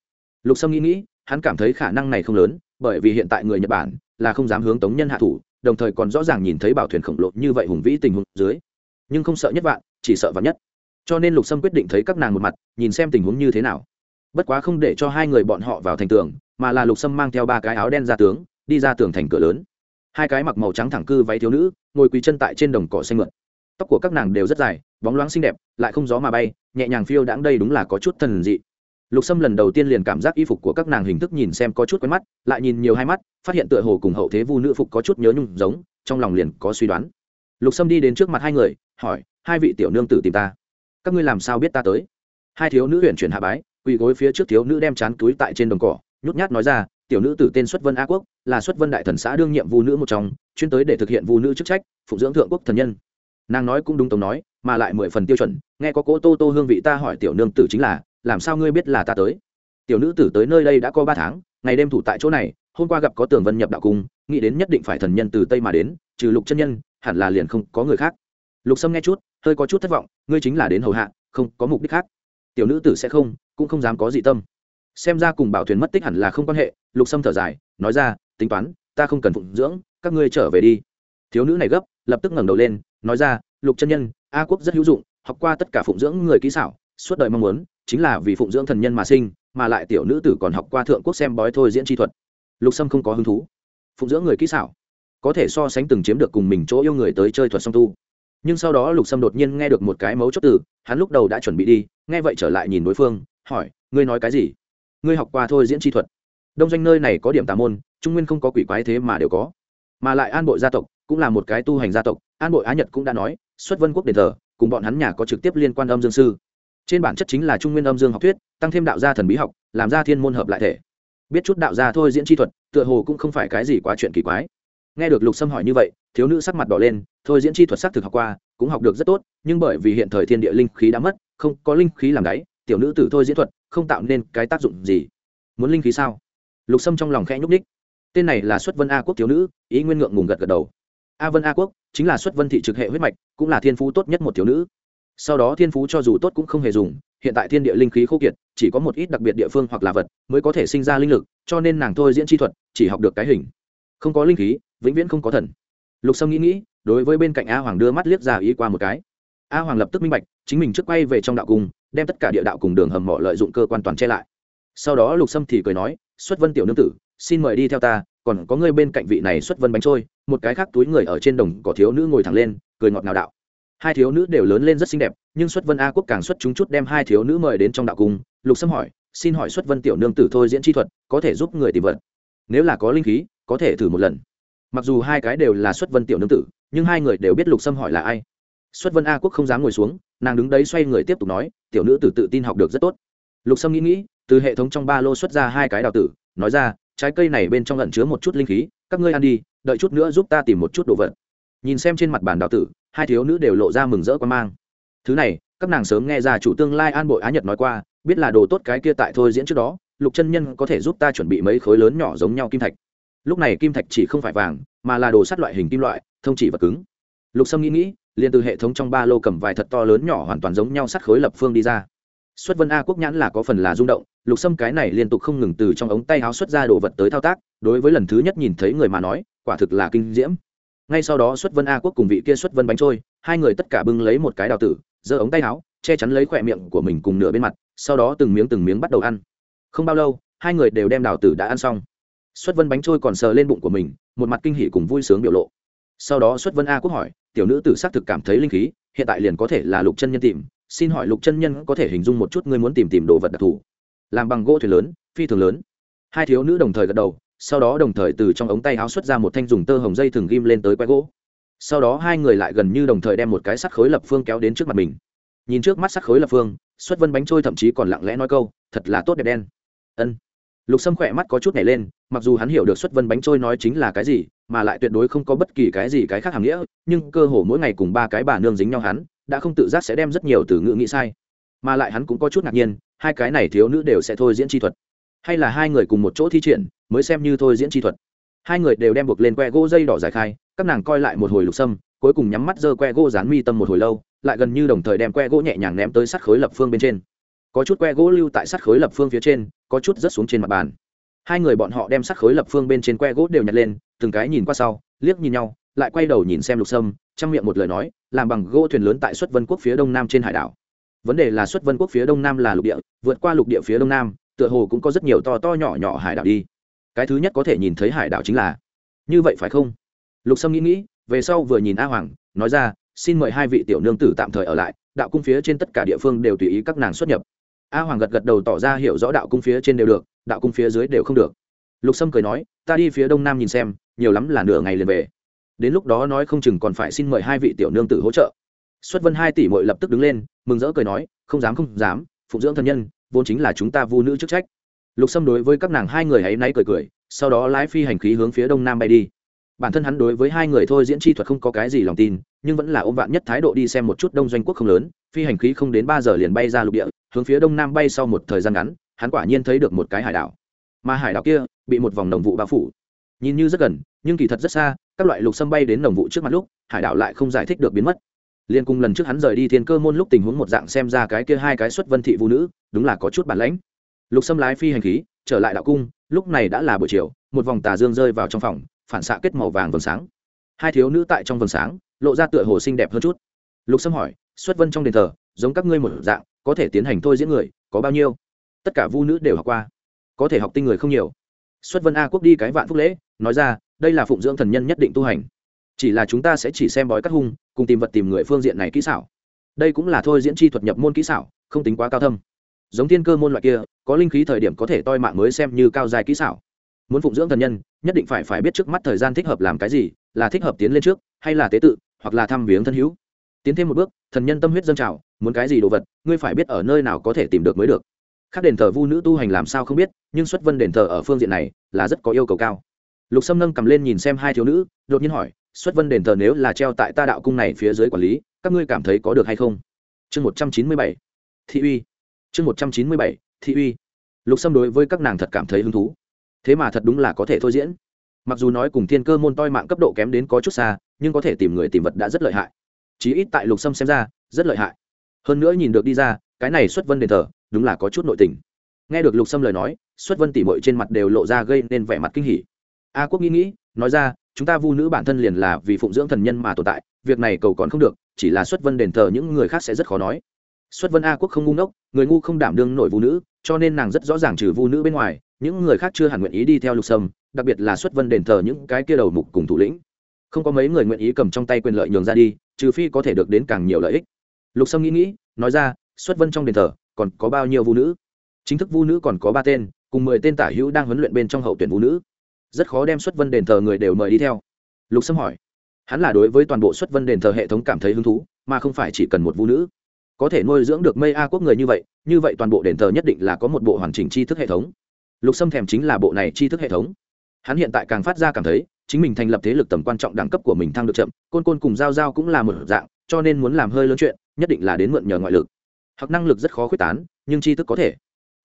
Lục sâm nghĩ nghĩ, hắn cảm thấy khả năng này không lớn, bởi vì hiện tại người nhật bản là không dám hướng tống nhân hạ thủ, đồng thời còn rõ ràng nhìn thấy bảo thuyền khổng lồ như vậy hùng vĩ tình huống dưới. Nhưng không sợ nhất vạn, chỉ sợ vạn nhất. Cho nên lục sâm quyết định thấy các nàng một mặt, nhìn xem tình huống như thế nào. Bất quá không để cho hai người bọn họ vào thành tường, mà là lục sâm mang theo ba cái áo đen ra tướng đi ra tường thành cửa lớn. Hai cái mặc màu trắng thẳng cư váy thiếu nữ, ngồi quỳ chân tại trên đồng cỏ xanh mượn tóc của các nàng đều rất dài, bóng loáng xinh đẹp, lại không gió mà bay, nhẹ nhàng phiêu đãng đây đúng là có chút thần dị. Lục sâm lần đầu tiên liền cảm giác y phục của các nàng hình thức nhìn xem có chút quen mắt, lại nhìn nhiều hai mắt, phát hiện tựa hồ cùng hậu thế vu nữ phục có chút nhớ nhung giống, trong lòng liền có suy đoán. Lục sâm đi đến trước mặt hai người, hỏi, hai vị tiểu nương tử tìm ta? Các ngươi làm sao biết ta tới? Hai thiếu nữ huyện chuyển hạ bái, quỳ gối phía trước thiếu nữ đem chán túi tại trên đồng cỏ, nhút nhát nói ra, tiểu nữ tử tên xuất vân a quốc, là xuất vân đại thần xã đương nhiệm vu nữ một trong, chuyên tới để thực hiện vu nữ chức trách, phụng dưỡng thượng quốc thần nhân nàng nói cũng đúng tống nói, mà lại mười phần tiêu chuẩn, nghe có cỗ tô tô hương vị ta hỏi tiểu nương tử chính là, làm sao ngươi biết là ta tới? Tiểu nữ tử tới nơi đây đã có ba tháng, ngày đêm thủ tại chỗ này, hôm qua gặp có tường vân nhập đạo cung, nghĩ đến nhất định phải thần nhân từ tây mà đến, trừ lục chân nhân, hẳn là liền không có người khác. Lục sâm nghe chút, hơi có chút thất vọng, ngươi chính là đến hầu hạ, không có mục đích khác. Tiểu nữ tử sẽ không, cũng không dám có dị tâm. Xem ra cùng bảo thuyền mất tích hẳn là không quan hệ, lục sâm thở dài, nói ra, tính toán, ta không cần phụng dưỡng, các ngươi trở về đi. Thiếu nữ này gấp, lập tức ngẩng đầu lên nói ra, lục chân nhân, a quốc rất hữu dụng, học qua tất cả phụng dưỡng người kỹ xảo, suốt đời mong muốn, chính là vì phụng dưỡng thần nhân mà sinh, mà lại tiểu nữ tử còn học qua thượng quốc xem bói thôi diễn chi thuật. Lục sâm không có hứng thú. Phụng dưỡng người kỹ xảo, có thể so sánh từng chiếm được cùng mình chỗ yêu người tới chơi thuật song tu. Nhưng sau đó lục sâm đột nhiên nghe được một cái mấu chốt từ, hắn lúc đầu đã chuẩn bị đi, nghe vậy trở lại nhìn đối phương, hỏi, ngươi nói cái gì? Ngươi học qua thôi diễn chi thuật? Đông doanh nơi này có điểm tà môn, trung nguyên không có quỷ quái thế mà đều có. Mà lại an bội gia tộc cũng là một cái tu hành gia tộc an bội á nhật cũng đã nói, xuất vân quốc đền thờ, cùng bọn hắn nhà có trực tiếp liên quan âm dương sư. Trên bản chất chính là trung nguyên âm dương học thuyết, tăng thêm đạo gia thần bí học, làm ra thiên môn hợp lại thể. Biết chút đạo gia thôi diễn chi thuật, tựa hồ cũng không phải cái gì quá chuyện kỳ quái. Nghe được lục sâm hỏi như vậy, thiếu nữ sắc mặt đỏ lên, thôi diễn chi thuật sắc thực học qua, cũng học được rất tốt, nhưng bởi vì hiện thời thiên địa linh khí đã mất, không có linh khí làm đáy, tiểu nữ tử thôi diễn thuật không tạo nên cái tác dụng gì. Muốn linh khí sao? Lục sâm trong lòng khẽ nhúc ních tên này là xuất vân a quốc thiếu nữ, ý nguyên ngượng ngùng gật gật đầu a vân a quốc chính là xuất vân thị trực hệ huyết mạch, cũng là thiên phú tốt nhất một thiếu nữ. Sau đó thiên phú cho dù tốt cũng không hề dùng, hiện tại thiên địa linh khí khô kiệt, chỉ có một ít đặc biệt địa phương hoặc là vật mới có thể sinh ra linh lực, cho nên nàng thôi diễn chi thuật, chỉ học được cái hình. Không có linh khí, vĩnh viễn không có thần. Lục sâm nghĩ nghĩ, đối với bên cạnh a hoàng đưa mắt liếc ra ý qua một cái. A hoàng lập tức minh bạch, chính mình trước quay về trong đạo cung, đem tất cả địa đạo cùng đường hầm mỏ lợi dụng cơ quan toàn che lại. Sau đó lục sâm thì cười nói, xuất vân tiểu nương tử xin mời đi theo ta, còn có người bên cạnh vị này xuất vân bánh trôi, một cái khác túi người ở trên đồng cỏ thiếu nữ ngồi thẳng lên, cười ngọt ngào đạo. Hai thiếu nữ đều lớn lên rất xinh đẹp, nhưng xuất vân a quốc càng xuất chúng chút đem hai thiếu nữ mời đến trong đạo cung. Lục sâm hỏi, xin hỏi xuất vân tiểu nương tử thôi diễn chi thuật, có thể giúp người tìm vật? Nếu là có linh khí, có thể thử một lần. Mặc dù hai cái đều là xuất vân tiểu nương tử, nhưng hai người đều biết lục sâm hỏi là ai. Xuất vân a quốc không dám ngồi xuống, nàng đứng đấy xoay người tiếp tục nói, tiểu nữ tử tự tin học được rất tốt. Lục sâm nghĩ nghĩ, từ hệ thống trong ba lô xuất ra hai cái đào tử, nói ra trái cây này bên trong lẩn chứa một chút linh khí, các ngươi ăn đi, đợi chút nữa giúp ta tìm một chút đồ vật. Nhìn xem trên mặt bàn đào tử, hai thiếu nữ đều lộ ra mừng rỡ quan mang. Thứ này, các nàng sớm nghe ra chủ tương lai an bội á nhật nói qua, biết là đồ tốt cái kia tại thôi diễn trước đó, lục chân nhân có thể giúp ta chuẩn bị mấy khối lớn nhỏ giống nhau kim thạch. Lúc này kim thạch chỉ không phải vàng, mà là đồ sắt loại hình kim loại, thông chỉ và cứng. Lục sâm nghĩ nghĩ, liền từ hệ thống trong ba lô cầm vài thật to lớn nhỏ hoàn toàn giống nhau sắt khối lập phương đi ra xuất vân a quốc nhãn là có phần là rung động, lục sâm cái này liên tục không ngừng từ trong ống tay áo xuất ra đồ vật tới thao tác, đối với lần thứ nhất nhìn thấy người mà nói, quả thực là kinh diễm. Ngay sau đó xuất vân a quốc cùng vị kia xuất vân bánh trôi, hai người tất cả bưng lấy một cái đào tử, giơ ống tay áo che chắn lấy khỏe miệng của mình cùng nửa bên mặt, sau đó từng miếng từng miếng bắt đầu ăn. Không bao lâu, hai người đều đem đào tử đã ăn xong. Xuất vân bánh trôi còn sờ lên bụng của mình, một mặt kinh hỉ cùng vui sướng biểu lộ. Sau đó xuất vân a quốc hỏi, tiểu nữ tử xác thực cảm thấy linh khí, hiện tại liền có thể là lục chân nhân tìm xin hỏi lục chân nhân có thể hình dung một chút ngươi muốn tìm tìm đồ vật đặc thù? Làm bằng gỗ thuyền lớn, phi thường lớn. Hai thiếu nữ đồng thời gật đầu, sau đó đồng thời từ trong ống tay áo xuất ra một thanh dùng tơ hồng dây thường ghim lên tới que gỗ. Sau đó hai người lại gần như đồng thời đem một cái sắt khối lập phương kéo đến trước mặt mình. Nhìn trước mắt sắt khối lập phương, xuất vân bánh trôi thậm chí còn lặng lẽ nói câu, thật là tốt đẹp đen. Ân. Lục sâm khỏe mắt có chút nhảy lên, mặc dù hắn hiểu được xuất vân bánh trôi nói chính là cái gì, mà lại tuyệt đối không có bất kỳ cái gì cái khác hàm nghĩa, nhưng cơ hồ mỗi ngày cùng ba cái bà nương dính nhau hắn đã không tự giác sẽ đem rất nhiều từ ngữ nghĩ sai. Mà lại hắn cũng có chút ngạc nhiên, hai cái này thiếu nữ đều sẽ thôi diễn chi thuật. Hay là hai người cùng một chỗ thi triển, mới xem như thôi diễn chi thuật. Hai người đều đem buộc lên que gỗ dây đỏ giải khai, các nàng coi lại một hồi lục sâm, cuối cùng nhắm mắt giơ que gỗ dán mi tâm một hồi lâu, lại gần như đồng thời đem que gỗ nhẹ nhàng ném tới sắt khối lập phương bên trên. Có chút que gỗ lưu tại sắt khối lập phương phía trên, có chút rớt xuống trên mặt bàn. Hai người bọn họ đem sắt khối lập phương bên trên que gỗ đều nhặt lên, từng cái nhìn qua sau, liếc nhìn nhau lại quay đầu nhìn xem lục sâm, trong miệng một lời nói, làm bằng gỗ thuyền lớn tại xuất vân quốc phía đông nam trên hải đảo. Vấn đề là xuất vân quốc phía đông nam là lục địa, vượt qua lục địa phía đông nam, tựa hồ cũng có rất nhiều to to nhỏ nhỏ hải đảo đi. Cái thứ nhất có thể nhìn thấy hải đảo chính là, như vậy phải không? Lục sâm nghĩ nghĩ, về sau vừa nhìn a hoàng, nói ra, xin mời hai vị tiểu nương tử tạm thời ở lại, đạo cung phía trên tất cả địa phương đều tùy ý các nàng xuất nhập. A hoàng gật gật đầu tỏ ra hiểu rõ đạo cung phía trên đều được, đạo cung phía dưới đều không được. Lục sâm cười nói, ta đi phía đông nam nhìn xem, nhiều lắm là nửa ngày liền về đến lúc đó nói không chừng còn phải xin mời hai vị tiểu nương tử hỗ trợ. Xuất vân hai tỷ mội lập tức đứng lên, mừng rỡ cười nói, không dám không dám, phụng dưỡng thân nhân, vốn chính là chúng ta vu nữ chức trách. Lục sâm đối với các nàng hai người hãy náy cười cười, sau đó lái phi hành khí hướng phía đông nam bay đi. Bản thân hắn đối với hai người thôi diễn chi thuật không có cái gì lòng tin, nhưng vẫn là ôm vạn nhất thái độ đi xem một chút đông doanh quốc không lớn, phi hành khí không đến ba giờ liền bay ra lục địa, hướng phía đông nam bay sau một thời gian ngắn, hắn quả nhiên thấy được một cái hải đảo. Mà hải đảo kia bị một vòng đồng vụ bao phủ. Nhìn như rất gần, nhưng kỳ thật rất xa các loại lục sâm bay đến nồng vụ trước mặt lúc, hải đảo lại không giải thích được biến mất. Liên cung lần trước hắn rời đi thiên cơ môn lúc tình huống một dạng xem ra cái kia hai cái xuất vân thị vũ nữ, đúng là có chút bản lãnh. Lục sâm lái phi hành khí, trở lại đạo cung, lúc này đã là buổi chiều, một vòng tà dương rơi vào trong phòng, phản xạ kết màu vàng vầng sáng. Hai thiếu nữ tại trong vầng sáng, lộ ra tựa hồ xinh đẹp hơn chút. Lục sâm hỏi, xuất vân trong đền thờ, giống các ngươi một dạng, có thể tiến hành thôi diễn người, có bao nhiêu? Tất cả vu nữ đều học qua. Có thể học tinh người không nhiều xuất vân a quốc đi cái vạn phúc lễ, nói ra, đây là phụng dưỡng thần nhân nhất định tu hành. Chỉ là chúng ta sẽ chỉ xem bói cắt hung, cùng tìm vật tìm người phương diện này kỹ xảo. Đây cũng là thôi diễn chi thuật nhập môn kỹ xảo, không tính quá cao thâm. Giống thiên cơ môn loại kia, có linh khí thời điểm có thể toi mạng mới xem như cao dài kỹ xảo. Muốn phụng dưỡng thần nhân, nhất định phải phải biết trước mắt thời gian thích hợp làm cái gì, là thích hợp tiến lên trước, hay là tế tự, hoặc là thăm viếng thân hữu. Tiến thêm một bước, thần nhân tâm huyết dâng trào, muốn cái gì đồ vật, ngươi phải biết ở nơi nào có thể tìm được mới được khác đền thờ vu nữ tu hành làm sao không biết, nhưng xuất vân đền thờ ở phương diện này là rất có yêu cầu cao. Lục sâm nâng cầm lên nhìn xem hai thiếu nữ, đột nhiên hỏi, xuất vân đền thờ nếu là treo tại ta đạo cung này phía dưới quản lý, các ngươi cảm thấy có được hay không? Chương một trăm chín mươi bảy, thị uy. Chương một trăm chín mươi bảy, thị uy. Lục sâm đối với các nàng thật cảm thấy hứng thú. Thế mà thật đúng là có thể thôi diễn. Mặc dù nói cùng thiên cơ môn toi mạng cấp độ kém đến có chút xa, nhưng có thể tìm người tìm vật đã rất lợi hại. Chí ít tại lục sâm xem ra, rất lợi hại. Hơn nữa nhìn được đi ra, cái này xuất vân đền thờ đúng là có chút nội tình. Nghe được lục sâm lời nói, xuất vân tỉ mội trên mặt đều lộ ra gây nên vẻ mặt kinh hỉ. A quốc nghĩ nghĩ, nói ra, chúng ta vu nữ bản thân liền là vì phụng dưỡng thần nhân mà tồn tại, việc này cầu còn không được, chỉ là xuất vân đền thờ những người khác sẽ rất khó nói. Xuất vân a quốc không ngu ngốc, người ngu không đảm đương nổi vu nữ, cho nên nàng rất rõ ràng trừ vu nữ bên ngoài, những người khác chưa hẳn nguyện ý đi theo lục sâm, đặc biệt là xuất vân đền thờ những cái kia đầu mục cùng thủ lĩnh. Không có mấy người nguyện ý cầm trong tay quyền lợi nhường ra đi, trừ phi có thể được đến càng nhiều lợi ích. Lục sâm nghĩ nghĩ, nói ra, xuất vân trong đền thờ còn có bao nhiêu vu nữ? Chính thức vu nữ còn có ba tên, cùng mười tên tả hữu đang huấn luyện bên trong hậu tuyển vu nữ. Rất khó đem xuất vân đền thờ người đều mời đi theo. Lục sâm hỏi. Hắn là đối với toàn bộ xuất vân đền thờ hệ thống cảm thấy hứng thú, mà không phải chỉ cần một vu nữ. Có thể nuôi dưỡng được mây a quốc người như vậy như vậy toàn bộ đền thờ nhất định là có một bộ hoàn chỉnh tri thức hệ thống. Lục sâm thèm chính là bộ này tri thức hệ thống. Hắn hiện tại càng phát ra cảm thấy, chính mình thành lập thế lực tầm quan trọng đẳng cấp của mình thăng được chậm, côn côn cùng giao giao cũng là một dạng, cho nên muốn làm hơi lớn chuyện, nhất định là đến mượn nhờ ngoại lực hoặc năng lực rất khó khuyết tán, nhưng tri thức có thể.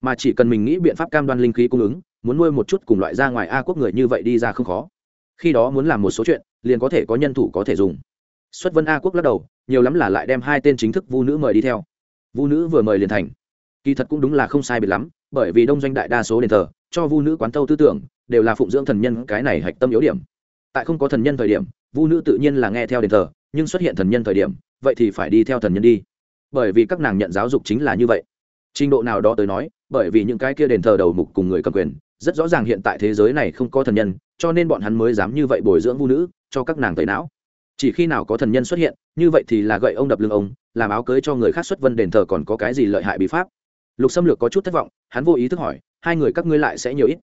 Mà chỉ cần mình nghĩ biện pháp cam đoan linh khí cung ứng, muốn nuôi một chút cùng loại ra ngoài a quốc người như vậy đi ra không khó. Khi đó muốn làm một số chuyện, liền có thể có nhân thủ có thể dùng. Xuất vân a quốc lắc đầu, nhiều lắm là lại đem hai tên chính thức vu nữ mời đi theo. Vu nữ vừa mời liền thành. Kỳ thật cũng đúng là không sai biệt lắm, bởi vì đông doanh đại đa số đền thờ, cho vu nữ quán thâu tư tưởng, đều là phụng dưỡng thần nhân cái này hạch tâm yếu điểm. Tại không có thần nhân thời điểm, vu nữ tự nhiên là nghe theo đền thờ, nhưng xuất hiện thần nhân thời điểm, vậy thì phải đi theo thần nhân đi bởi vì các nàng nhận giáo dục chính là như vậy. Trình độ nào đó tới nói, bởi vì những cái kia đền thờ đầu mục cùng người cầm quyền, rất rõ ràng hiện tại thế giới này không có thần nhân, cho nên bọn hắn mới dám như vậy bồi dưỡng vu nữ, cho các nàng tẩy não. Chỉ khi nào có thần nhân xuất hiện, như vậy thì là gậy ông đập lưng ông, làm áo cưới cho người khác xuất vân đền thờ còn có cái gì lợi hại bí pháp? Lục xâm lược có chút thất vọng, hắn vô ý thức hỏi, hai người các ngươi lại sẽ nhiều ít?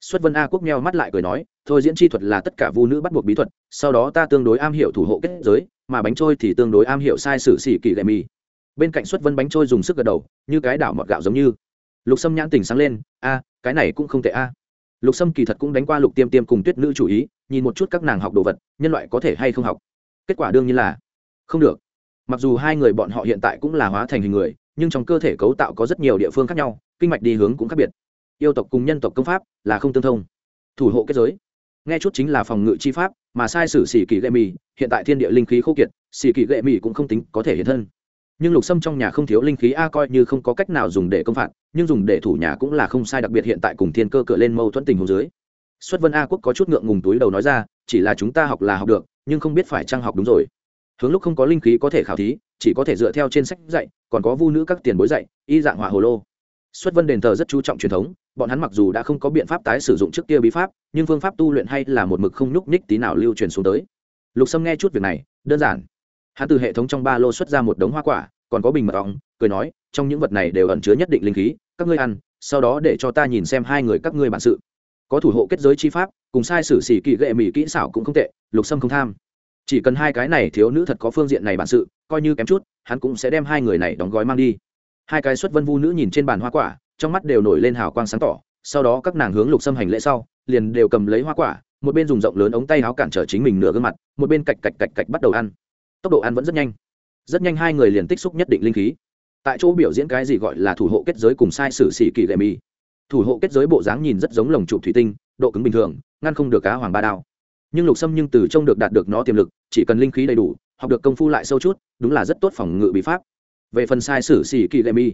Xuất vân a quốc meo mắt lại cười nói, thôi diễn chi thuật là tất cả vu nữ bắt buộc bí thuật, sau đó ta tương đối am hiểu thủ hộ kết giới, mà bánh trôi thì tương đối am hiểu sai sử xỉ kỳ lệ mì bên cạnh xuất vân bánh trôi dùng sức gật đầu, như cái đảo mọt gạo giống như. Lục sâm nhãn tình sáng lên, a, cái này cũng không tệ a. Lục sâm kỳ thật cũng đánh qua lục tiêm tiêm cùng tuyết nữ chủ ý, nhìn một chút các nàng học đồ vật, nhân loại có thể hay không học. Kết quả đương nhiên là không được. Mặc dù hai người bọn họ hiện tại cũng là hóa thành hình người, nhưng trong cơ thể cấu tạo có rất nhiều địa phương khác nhau, kinh mạch đi hướng cũng khác biệt. Yêu tộc cùng nhân tộc công pháp là không tương thông. Thủ hộ kết giới, nghe chút chính là phòng ngự chi pháp, mà sai sử xỉ kỳ gậy mì, hiện tại thiên địa linh khí khô kiệt xỉ kỳ gậy mì cũng không tính có thể hiện thân nhưng lục sâm trong nhà không thiếu linh khí a coi như không có cách nào dùng để công phạt, nhưng dùng để thủ nhà cũng là không sai, đặc biệt hiện tại cùng thiên cơ cửa lên mâu thuẫn tình hồ dưới. Xuất vân a quốc có chút ngượng ngùng túi đầu nói ra, chỉ là chúng ta học là học được, nhưng không biết phải trang học đúng rồi. Hướng lúc không có linh khí có thể khảo thí, chỉ có thể dựa theo trên sách dạy, còn có vu nữ các tiền bối dạy, y dạng hỏa hồ lô. Xuất vân đền thờ rất chú trọng truyền thống, bọn hắn mặc dù đã không có biện pháp tái sử dụng trước kia bí pháp, nhưng phương pháp tu luyện hay là một mực không nhúc nhích tí nào lưu truyền xuống tới. Lục sâm nghe chút việc này, đơn giản. Hắn từ hệ thống trong ba lô xuất ra một đống hoa quả còn có bình mật ong, cười nói, trong những vật này đều ẩn chứa nhất định linh khí, các ngươi ăn, sau đó để cho ta nhìn xem hai người các ngươi bản sự. Có thủ hộ kết giới chi pháp, cùng sai sử xỉ kỳ gệ mỹ kỹ xảo cũng không tệ, lục sâm không tham. Chỉ cần hai cái này thiếu nữ thật có phương diện này bản sự, coi như kém chút, hắn cũng sẽ đem hai người này đóng gói mang đi. Hai cái xuất vân vu nữ nhìn trên bàn hoa quả, trong mắt đều nổi lên hào quang sáng tỏ, sau đó các nàng hướng lục sâm hành lễ sau, liền đều cầm lấy hoa quả, một bên dùng rộng lớn ống tay áo cản trở chính mình nửa gương mặt, một bên cạch cạch cạch cạch bắt đầu ăn. Tốc độ ăn vẫn rất nhanh rất nhanh hai người liền tích xúc nhất định linh khí. Tại chỗ biểu diễn cái gì gọi là thủ hộ kết giới cùng sai sử xỉ kỳ gậy mì thủ hộ kết giới bộ dáng nhìn rất giống lồng trụ thủy tinh, độ cứng bình thường, ngăn không được cá hoàng ba đao. Nhưng lục sâm nhưng từ trông được đạt được nó tiềm lực, chỉ cần linh khí đầy đủ, học được công phu lại sâu chút, đúng là rất tốt phòng ngự bí pháp. Về phần sai sử xỉ kỳ gậy mì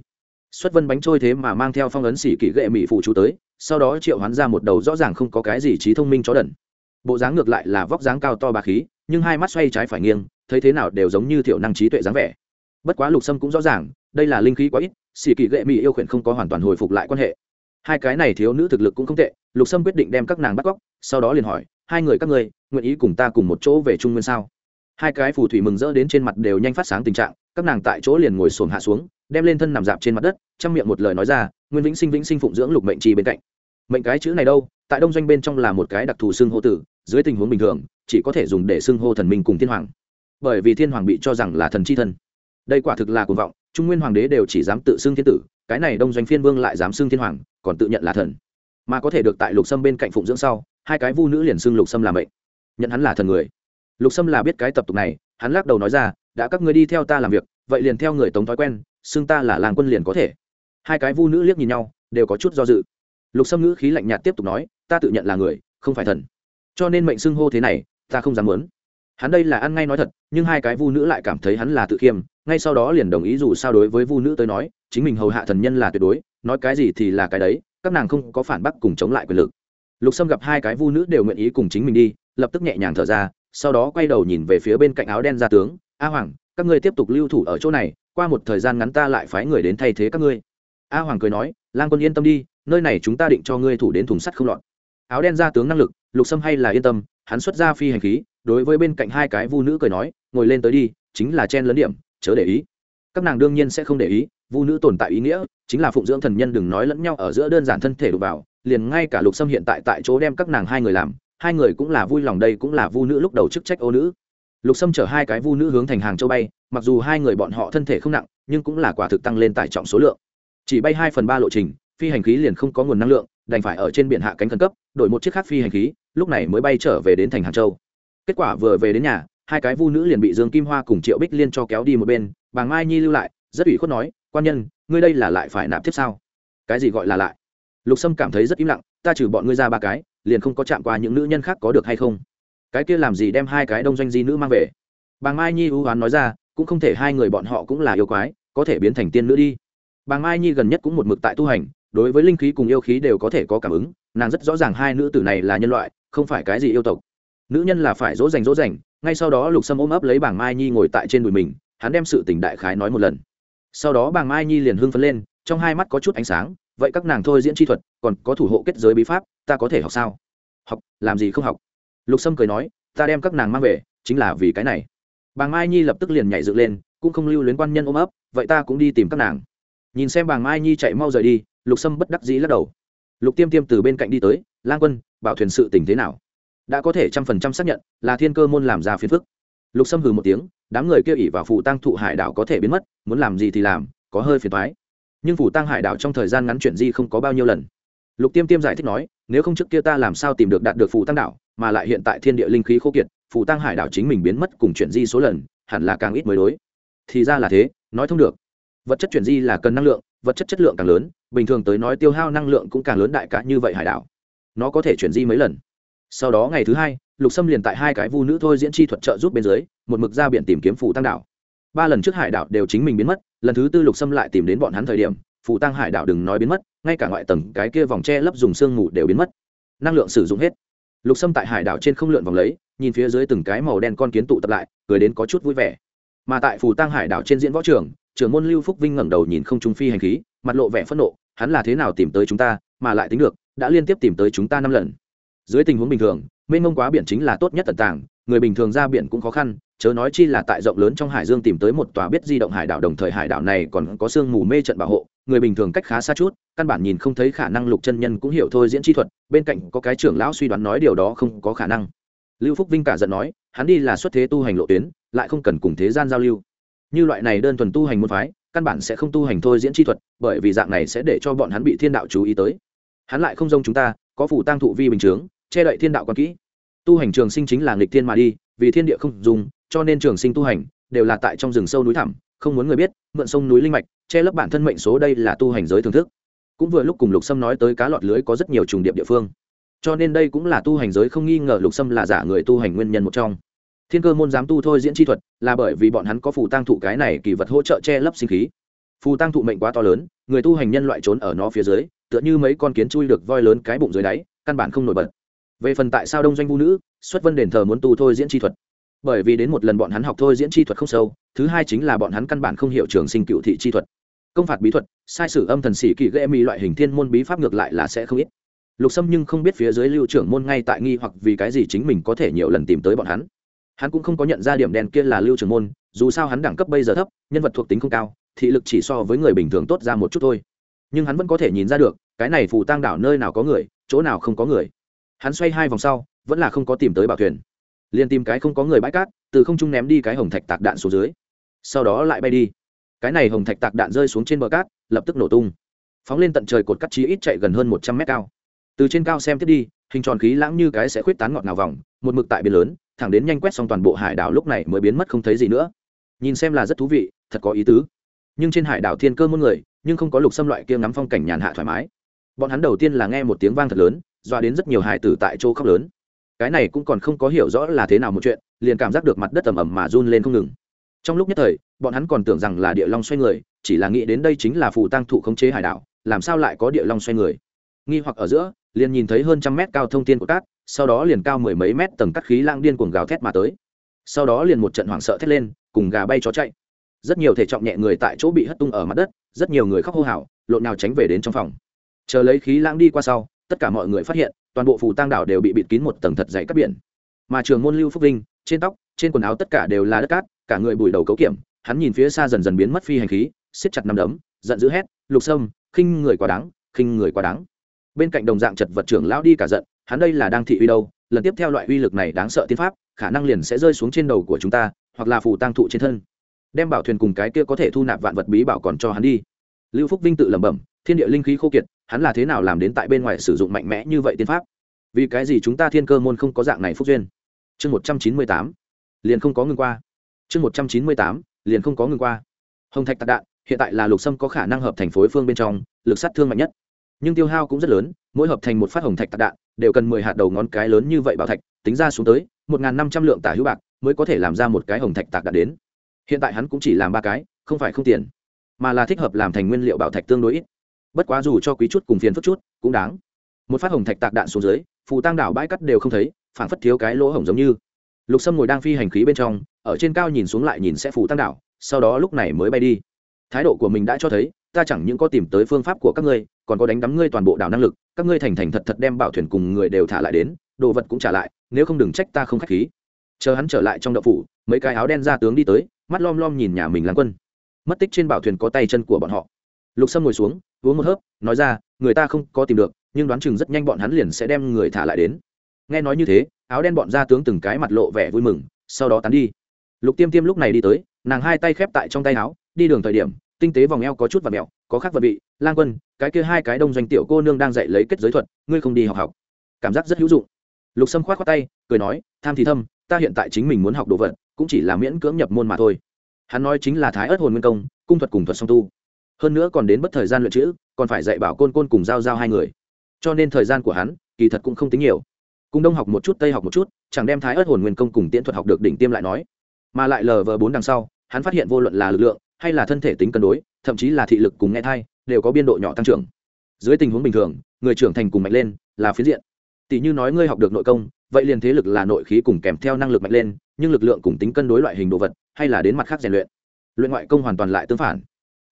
xuất vân bánh trôi thế mà mang theo phong ấn xỉ kỳ gậy mì phụ chú tới, sau đó triệu hoán ra một đầu rõ ràng không có cái gì trí thông minh chó đần. Bộ dáng ngược lại là vóc dáng cao to bà khí, nhưng hai mắt xoay trái phải nghiêng thấy thế nào đều giống như thiểu năng trí tuệ dáng vẻ. Bất quá lục sâm cũng rõ ràng, đây là linh khí quá ít xì kỳ gệ mỹ yêu khuyển không có hoàn toàn hồi phục lại quan hệ. Hai cái này thiếu nữ thực lực cũng không tệ, lục sâm quyết định đem các nàng bắt cóc, sau đó liền hỏi, hai người các ngươi, nguyện ý cùng ta cùng một chỗ về trung nguyên sao? Hai cái phù thủy mừng rỡ đến trên mặt đều nhanh phát sáng tình trạng, các nàng tại chỗ liền ngồi xổm hạ xuống, đem lên thân nằm dạp trên mặt đất trong miệng một lời nói ra, nguyên vĩnh sinh vĩnh sinh phụng dưỡng lục mệnh trì bên cạnh. Mệnh cái chữ này đâu? Tại đông doanh bên trong là một cái đặc thù xưng hô tử, dưới tình huống bình thường, chỉ có thể dùng để xưng hô thần minh cùng thiên hoàng bởi vì thiên hoàng bị cho rằng là thần c h i thân. Đây quả thực là cuồng vọng, trung nguyên hoàng đế đều chỉ dám tự xưng thiên tử, cái này đông doanh phiên vương lại dám xưng thiên hoàng, còn tự nhận là thần. Mà có thể được tại lục sâm bên cạnh phụng dưỡng sau, hai cái vu nữ liền xưng lục sâm làm mệnh. Nhận hắn là thần người. Lục sâm là biết cái tập tục này, hắn lắc đầu nói ra, đã các người đi theo ta làm việc, vậy liền theo người tống thói quen, xưng ta là làng quân liền có thể. Hai cái vu nữ liếc nhìn nhau, đều có chút do dự. Lục sâm ngữ khí lạnh nhạt tiếp tục nói, ta tự nhận là người, không phải thần. Cho nên mệnh xưng hô thế này, ta không dám muốn hắn đây là ăn ngay nói thật, nhưng hai cái vu nữ lại cảm thấy hắn là tự khiêm, ngay sau đó liền đồng ý dù sao đối với vu nữ tới nói, chính mình hầu hạ thần nhân là tuyệt đối, nói cái gì thì là cái đấy, các nàng không có phản bác cùng chống lại quyền lực. Lục sâm gặp hai cái vu nữ đều nguyện ý cùng chính mình đi, lập tức nhẹ nhàng thở ra, sau đó quay đầu nhìn về phía bên cạnh áo đen gia tướng, a hoàng, các ngươi tiếp tục lưu thủ ở chỗ này, qua một thời gian ngắn ta lại phái người đến thay thế các ngươi. A hoàng cười nói, lang quân yên tâm đi, nơi này chúng ta định cho ngươi thủ đến thùng sắt không lọt. Áo đen gia tướng năng lực, lục sâm hay là yên tâm hắn xuất ra phi hành khí, đối với bên cạnh hai cái vu nữ cười nói, ngồi lên tới đi, chính là chen lấn điểm, chớ để ý. Các nàng đương nhiên sẽ không để ý, vu nữ tồn tại ý nghĩa, chính là phụng dưỡng thần nhân đừng nói lẫn nhau ở giữa đơn giản thân thể đụng vào, liền ngay cả lục xâm hiện tại tại chỗ đem các nàng hai người làm, hai người cũng là vui lòng đây cũng là vu nữ lúc đầu chức trách ô nữ. Lục xâm chở hai cái vu nữ hướng thành hàng châu bay, mặc dù hai người bọn họ thân thể không nặng, nhưng cũng là quả thực tăng lên tải trọng số lượng. Chỉ bay hai phần ba lộ trình, phi hành khí liền không có nguồn năng lượng, đành phải ở trên biển hạ cánh khẩn cấp, đổi một chiếc khác phi hành khí lúc này mới bay trở về đến thành hàng châu. Kết quả vừa về đến nhà, hai cái vu nữ liền bị dương kim hoa cùng triệu bích liên cho kéo đi một bên, bà mai nhi lưu lại, rất ủy khuất nói, quan nhân, ngươi đây là lại phải nạp tiếp sao? Cái gì gọi là lại? Lục sâm cảm thấy rất im lặng, ta trừ bọn ngươi ra ba cái, liền không có chạm qua những nữ nhân khác có được hay không? Cái kia làm gì đem hai cái đông doanh di nữ mang về? Bà mai nhi ưu hoán nói ra, cũng không thể hai người bọn họ cũng là yêu quái, có thể biến thành tiên nữ đi. Bà mai nhi gần nhất cũng một mực tại tu hành, đối với linh khí cùng yêu khí đều có thể có cảm ứng, nàng rất rõ ràng hai nữ tử này là nhân loại không phải cái gì yêu tộc. Nữ nhân là phải dỗ dành dỗ dành, ngay sau đó lục sâm ôm ấp lấy bảng mai nhi ngồi tại trên đùi mình, hắn đem sự tình đại khái nói một lần. Sau đó bảng mai nhi liền hưng phấn lên, trong hai mắt có chút ánh sáng, vậy các nàng thôi diễn chi thuật, còn có thủ hộ kết giới bí pháp, ta có thể học sao? Học, làm gì không học? Lục sâm cười nói, ta đem các nàng mang về, chính là vì cái này. Bàng mai nhi lập tức liền nhảy dựng lên, cũng không lưu luyến quan nhân ôm ấp, vậy ta cũng đi tìm các nàng. Nhìn xem bàng mai nhi chạy mau rời đi, lục sâm bất đắc dĩ lắc đầu. Lục tiêm tiêm từ bên cạnh đi tới, lang quân bảo thuyền sự tình thế nào? Đã có thể trăm phần trăm xác nhận, là thiên cơ môn làm ra phiền phức. Lục sâm hừ một tiếng, đám người kia ỉ vào phụ tăng thụ hải đảo có thể biến mất, muốn làm gì thì làm, có hơi phiền thoái nhưng phủ tăng hải đảo trong thời gian ngắn chuyển di không có bao nhiêu lần. Lục tiêm tiêm giải thích nói, nếu không trước kia ta làm sao tìm được đạt được phủ tăng đảo, mà lại hiện tại thiên địa linh khí khô kiệt phủ tăng hải đảo chính mình biến mất cùng chuyển di số lần, hẳn là càng ít mới đối. Thì ra là thế, nói thông được. Vật chất chuyển di là cần năng lượng, vật chất chất lượng càng lớn, bình thường tới nói tiêu hao năng lượng cũng càng lớn đại cả như vậy hải đảo nó có thể chuyển di mấy lần. Sau đó ngày thứ hai, lục Sâm liền tại hai cái vu nữ thôi diễn chi thuật trợ giúp bên dưới, một mực ra biển tìm kiếm phủ tăng đảo. Ba lần trước hải đảo đều chính mình biến mất, lần thứ tư lục Sâm lại tìm đến bọn hắn thời điểm phủ tăng hải đảo đừng nói biến mất, ngay cả ngoại tầng cái kia vòng tre lấp dùng sương mù đều biến mất. Năng lượng sử dụng hết. Lục Sâm tại hải đảo trên không lượn vòng lấy, nhìn phía dưới từng cái màu đen con kiến tụ tập lại, cười đến có chút vui vẻ. Mà tại phủ tăng hải đảo trên diễn võ trường, trưởng môn lưu phúc vinh ngẩng đầu nhìn không trung phi hành khí, mặt lộ vẻ phẫn nộ, hắn là thế nào tìm tới chúng ta mà lại tính được đã liên tiếp tìm tới chúng ta năm lần. Dưới tình huống bình thường mênh mông quá biển chính là tốt nhất tận tảng, người bình thường ra biển cũng khó khăn chớ nói chi là tại rộng lớn trong hải dương tìm tới một tòa biết di động hải đảo đồng thời hải đảo này còn có sương mù mê trận bảo hộ người bình thường cách khá xa chút căn bản nhìn không thấy khả năng lục chân nhân cũng hiểu thôi diễn chi thuật bên cạnh có cái trưởng lão suy đoán nói điều đó không có khả năng. Lưu phúc vinh cả giận nói hắn đi là xuất thế tu hành lộ tuyến lại không cần cùng thế gian giao lưu. Như loại này đơn thuần tu hành môn phái căn bản sẽ không tu hành thôi diễn chi thuật bởi vì dạng này sẽ để cho bọn hắn bị thiên đạo chú ý tới hắn lại không giống chúng ta, có phủ tăng thụ vi bình chướng, che đậy thiên đạo còn kỹ. Tu hành trường sinh chính là nghịch thiên mà đi, vì thiên địa không dùng, cho nên trường sinh tu hành đều là tại trong rừng sâu núi thẳm, không muốn người biết, mượn sông núi linh mạch, che lấp bản thân mệnh số đây là tu hành giới thưởng thức. Cũng vừa lúc cùng lục sâm nói tới cá lọt lưới có rất nhiều trùng điệp địa phương. Cho nên đây cũng là tu hành giới không nghi ngờ lục sâm là giả người tu hành nguyên nhân một trong. Thiên cơ môn dám tu thôi diễn chi thuật, là bởi vì bọn hắn có phù tăng thụ cái này kỳ vật hỗ trợ che lấp sinh khí. Phù tăng thụ mệnh quá to lớn, người tu hành nhân loại trốn ở nó phía dưới tựa như mấy con kiến chui được voi lớn cái bụng dưới đáy, căn bản không nổi bật. Về phần tại sao đông doanh vũ nữ, xuất vân đền thờ muốn tu thôi diễn chi thuật. Bởi vì đến một lần bọn hắn học thôi diễn chi thuật không sâu, thứ hai chính là bọn hắn căn bản không hiểu trường sinh cựu thị chi thuật. Công phạt bí thuật, sai sử âm thần sĩ kỳ ghệ mỹ loại hình thiên môn bí pháp ngược lại là sẽ không ít. Lục sâm nhưng không biết phía dưới lưu trưởng môn ngay tại nghi hoặc vì cái gì chính mình có thể nhiều lần tìm tới bọn hắn. Hắn cũng không có nhận ra điểm đen kia là lưu trưởng môn, dù sao hắn đẳng cấp bây giờ thấp, nhân vật thuộc tính không cao, thị lực chỉ so với người bình thường tốt ra một chút thôi nhưng hắn vẫn có thể nhìn ra được, cái này phù tang đảo nơi nào có người, chỗ nào không có người. Hắn xoay hai vòng sau, vẫn là không có tìm tới bảo thuyền. Liền tìm cái không có người bãi cát, từ không trung ném đi cái hồng thạch tạc đạn xuống dưới. Sau đó lại bay đi. Cái này hồng thạch tạc đạn rơi xuống trên bờ cát, lập tức nổ tung. Phóng lên tận trời cột cắt chí ít chạy gần hơn một trăm mét cao. Từ trên cao xem tiếp đi, hình tròn khí lãng như cái sẽ khuyết tán ngọt nào vòng, một mực tại biển lớn, thẳng đến nhanh quét xong toàn bộ hải đảo lúc này mới biến mất không thấy gì nữa. Nhìn xem là rất thú vị, thật có ý tứ. Nhưng trên hải đảo thiên cơ muôn người nhưng không có lục xâm loại kia ngắm phong cảnh nhàn hạ thoải mái. Bọn hắn đầu tiên là nghe một tiếng vang thật lớn doa đến rất nhiều hải tử tại chỗ khóc lớn. Cái này cũng còn không có hiểu rõ là thế nào một chuyện, liền cảm giác được mặt đất ẩm ẩm mà run lên không ngừng. Trong lúc nhất thời, bọn hắn còn tưởng rằng là địa long xoay người, chỉ là nghĩ đến đây chính là phù tăng thụ khống chế hải đảo, làm sao lại có địa long xoay người? Nghi hoặc ở giữa, liền nhìn thấy hơn trăm mét cao thông tiên của cát, sau đó liền cao mười mấy mét tầng cắt khí lang điên cuồng gào thét mà tới. Sau đó liền một trận hoảng sợ thét lên, cùng gà bay chó chạy. Rất nhiều thể trọng nhẹ người tại chỗ bị hất tung ở mặt đất rất nhiều người khóc hô hào, lộn nào tránh về đến trong phòng. Chờ lấy khí lãng đi qua sau, tất cả mọi người phát hiện, toàn bộ phù tang đảo đều bị bịt kín một tầng thật dày cắt biển. Mà trường môn lưu phúc vinh, trên tóc, trên quần áo tất cả đều là đất cát, cả người bùi đầu cấu kiểm hắn nhìn phía xa dần dần biến mất phi hành khí, siết chặt nằm đấm, giận dữ hét, lục sâm, khinh người quá đáng, khinh người quá đáng. Bên cạnh đồng dạng chật vật trưởng lão đi cả giận, hắn đây là đang thị uy đâu, lần tiếp theo loại uy lực này đáng sợ tiên pháp, khả năng liền sẽ rơi xuống trên đầu của chúng ta, hoặc là phù tang thụ trên thân đem bảo thuyền cùng cái kia có thể thu nạp vạn vật bí bảo còn cho hắn đi. Lưu phúc vinh tự lẩm bẩm, thiên địa linh khí khô kiệt, hắn là thế nào làm đến tại bên ngoài sử dụng mạnh mẽ như vậy tiên pháp? Vì cái gì chúng ta thiên cơ môn không có dạng này phúc duyên? Chương một trăm chín mươi tám, liền không có ngừng qua. Chương một trăm chín mươi tám, liền không có ngừng qua. Hồng thạch tạc đạn, hiện tại là lục sâm có khả năng hợp thành phối phương bên trong, lực sát thương mạnh nhất. Nhưng tiêu hao cũng rất lớn, mỗi hợp thành một phát hồng thạch tạc đạn, đều cần mười hạt đầu ngón cái lớn như vậy bảo thạch, tính ra xuống tới một năm trăm lượng tả hữu bạc, mới có thể làm ra một cái hồng thạch tạc đạn đến hiện tại hắn cũng chỉ làm ba cái, không phải không tiền, mà là thích hợp làm thành nguyên liệu bảo thạch tương đối ít. Bất quá dù cho quý chút cùng phiền phức chút, cũng đáng. Một phát hồng thạch tạc đạn xuống dưới, phù tăng đảo bãi cắt đều không thấy phản phất thiếu cái lỗ hổng giống như. Lục sâm ngồi đang phi hành khí bên trong, ở trên cao nhìn xuống lại nhìn sẽ phù tăng đảo, sau đó lúc này mới bay đi. Thái độ của mình đã cho thấy, ta chẳng những có tìm tới phương pháp của các ngươi, còn có đánh đắm ngươi toàn bộ đảo năng lực, các ngươi thành thành thật thật đem bảo thuyền cùng người đều thả lại đến, đồ vật cũng trả lại, nếu không đừng trách ta không k h á c h khí. Chờ hắn trở lại trong đậu phủ mấy cái áo đen ra tướng đi tới, mắt lom lom nhìn nhà mình làng quân. Mất tích trên bảo thuyền có tay chân của bọn họ. Lục sâm ngồi xuống, uống một hớp, nói ra, người ta không có tìm được, nhưng đoán chừng rất nhanh bọn hắn liền sẽ đem người thả lại đến. Nghe nói như thế, áo đen bọn ra tướng từng cái mặt lộ vẻ vui mừng, sau đó tán đi. Lục tiêm tiêm lúc này đi tới, nàng hai tay khép tại trong tay áo, đi đường thời điểm, tinh tế vòng eo có chút và mẹo, có khác vật bị. lang quân, cái kia hai cái đông doanh tiểu cô nương đang dạy lấy kết giới thuật, ngươi không đi học học. Cảm giác rất hữu dụng. Lục sâm khoát khoát tay, cười nói, tham thì thâm, ta hiện tại chính mình muốn học đồ vật cũng chỉ là miễn cưỡng nhập môn mà thôi. Hắn nói chính là thái ớt hồn nguyên công, cung thuật cùng thuật song tu. Hơn nữa còn đến bất thời gian luyện chữ, còn phải dạy bảo côn côn cùng giao giao hai người. Cho nên thời gian của hắn, kỳ thật cũng không tính nhiều. Cùng đông học một chút, tây học một chút, chẳng đem thái ớt hồn nguyên công cùng tiễn thuật học được đỉnh tiêm lại nói. Mà lại lờ vờ bốn đằng sau, hắn phát hiện vô luận là lực lượng, hay là thân thể tính cân đối, thậm chí là thị lực cùng nghe thai, đều có biên độ nhỏ tăng trưởng. Dưới tình huống bình thường, người trưởng thành cùng mạnh lên, là phiến diện. Tỷ như nói ngươi học được nội công vậy liền thế lực là nội khí cùng kèm theo năng lực mạnh lên, nhưng lực lượng cùng tính cân đối loại hình đồ vật, hay là đến mặt khác rèn luyện. Luyện ngoại công hoàn toàn lại tương phản.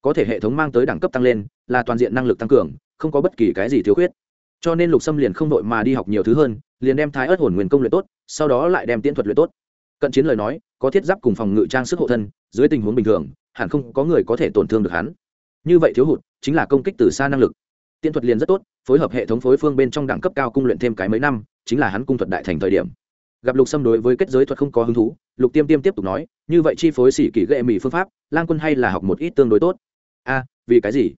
Có thể hệ thống mang tới đẳng cấp tăng lên, là toàn diện năng lực tăng cường, không có bất kỳ cái gì thiếu khuyết. Cho nên lục xâm liền không đội mà đi học nhiều thứ hơn, liền đem thái ớt hồn nguyên công luyện tốt, sau đó lại đem tiễn thuật luyện tốt. Cận chiến lời nói, có thiết giáp cùng phòng ngự trang sức hộ thân, dưới tình huống bình thường, hẳn không có người có thể tổn thương được hắn. Như vậy thiếu hụt, chính là công kích từ xa năng lực. Tiên thuật liền rất tốt, phối hợp hệ thống phối phương bên trong đẳng cấp cao cung luyện thêm cái mấy năm, chính là hắn cung thuật đại thành thời điểm. Gặp lục xâm đối với kết giới thuật không có hứng thú, lục tiêm tiêm tiếp tục nói, như vậy chi phối xỉ kỷ ghệ mỹ phương pháp, lang quân hay là học một ít tương đối tốt? A, vì cái gì?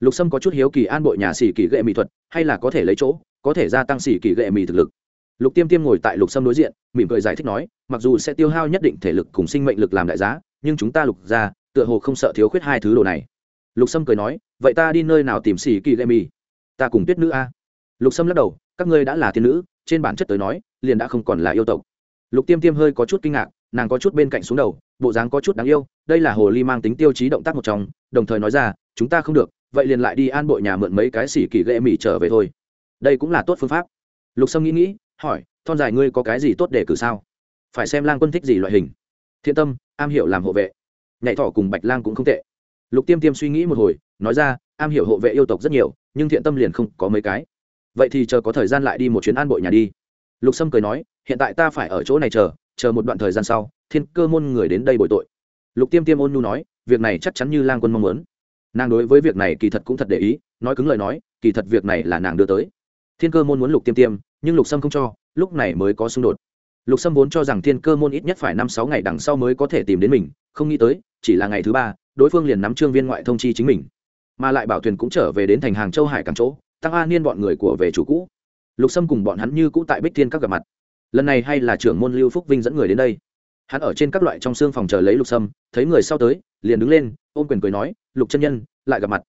Lục sâm có chút hiếu kỳ an bội nhà xỉ kỷ gệ mỹ thuật, hay là có thể lấy chỗ, có thể gia tăng xỉ kỷ gệ mỹ thực lực. Lục tiêm tiêm ngồi tại lục sâm đối diện, mỉm cười giải thích nói, mặc dù sẽ tiêu hao nhất định thể lực cùng sinh mệnh lực làm đại giá, nhưng chúng ta lục ra tựa hồ không sợ thiếu khuyết hai thứ đồ này. Lục sâm cười nói vậy ta đi nơi nào tìm xì kỳ lệ mì? Ta cùng tuyết nữ a. Lục sâm lắc đầu, các ngươi đã là thiên nữ, trên bản chất tới nói, liền đã không còn là yêu tộc. Lục tiêm tiêm hơi có chút kinh ngạc, nàng có chút bên cạnh xuống đầu, bộ dáng có chút đáng yêu, đây là hồ ly mang tính tiêu chí động tác một trong, đồng thời nói ra, chúng ta không được, vậy liền lại đi an bội nhà mượn mấy cái xỉ kỳ ghệ mỹ trở về thôi. Đây cũng là tốt phương pháp. Lục sâm nghĩ nghĩ, hỏi, thon dài ngươi có cái gì tốt để cử sao? Phải xem lang quân thích gì loại hình. Thiện tâm, am hiểu làm hộ vệ. Nhảy thỏ cùng bạch lang cũng không tệ lục tiêm tiêm suy nghĩ một hồi, nói ra, am hiểu hộ vệ yêu tộc rất nhiều, nhưng thiện tâm liền không có mấy cái. Vậy thì chờ có thời gian lại đi một chuyến an bội nhà đi. Lục sâm cười nói, hiện tại ta phải ở chỗ này chờ chờ một đoạn thời gian sau, thiên cơ môn người đến đây bồi tội. Lục tiêm tiêm ôn nhu nói, việc này chắc chắn như lang quân mong muốn. Nàng đối với việc này kỳ thật cũng thật để ý, nói cứng lời nói, kỳ thật việc này là nàng đưa tới. Thiên cơ môn muốn lục tiêm tiêm, nhưng lục sâm không cho, lúc này mới có xung đột lục sâm vốn cho rằng thiên cơ môn ít nhất phải năm sáu ngày đằng sau mới có thể tìm đến mình, không nghĩ tới, chỉ là ngày thứ ba, đối phương liền nắm trương viên ngoại thông chi chính mình. Mà lại bảo thuyền cũng trở về đến thành hàng châu hải càng chỗ, tăng a niên bọn người của về chủ cũ. Lục sâm cùng bọn hắn như cũ tại bích thiên các gặp mặt. Lần này hay là trưởng môn lưu phúc vinh dẫn người đến đây. Hắn ở trên các loại trong xương phòng chờ lấy lục sâm, thấy người sau tới, liền đứng lên, ôm quyền cười nói, lục chân nhân, lại gặp mặt.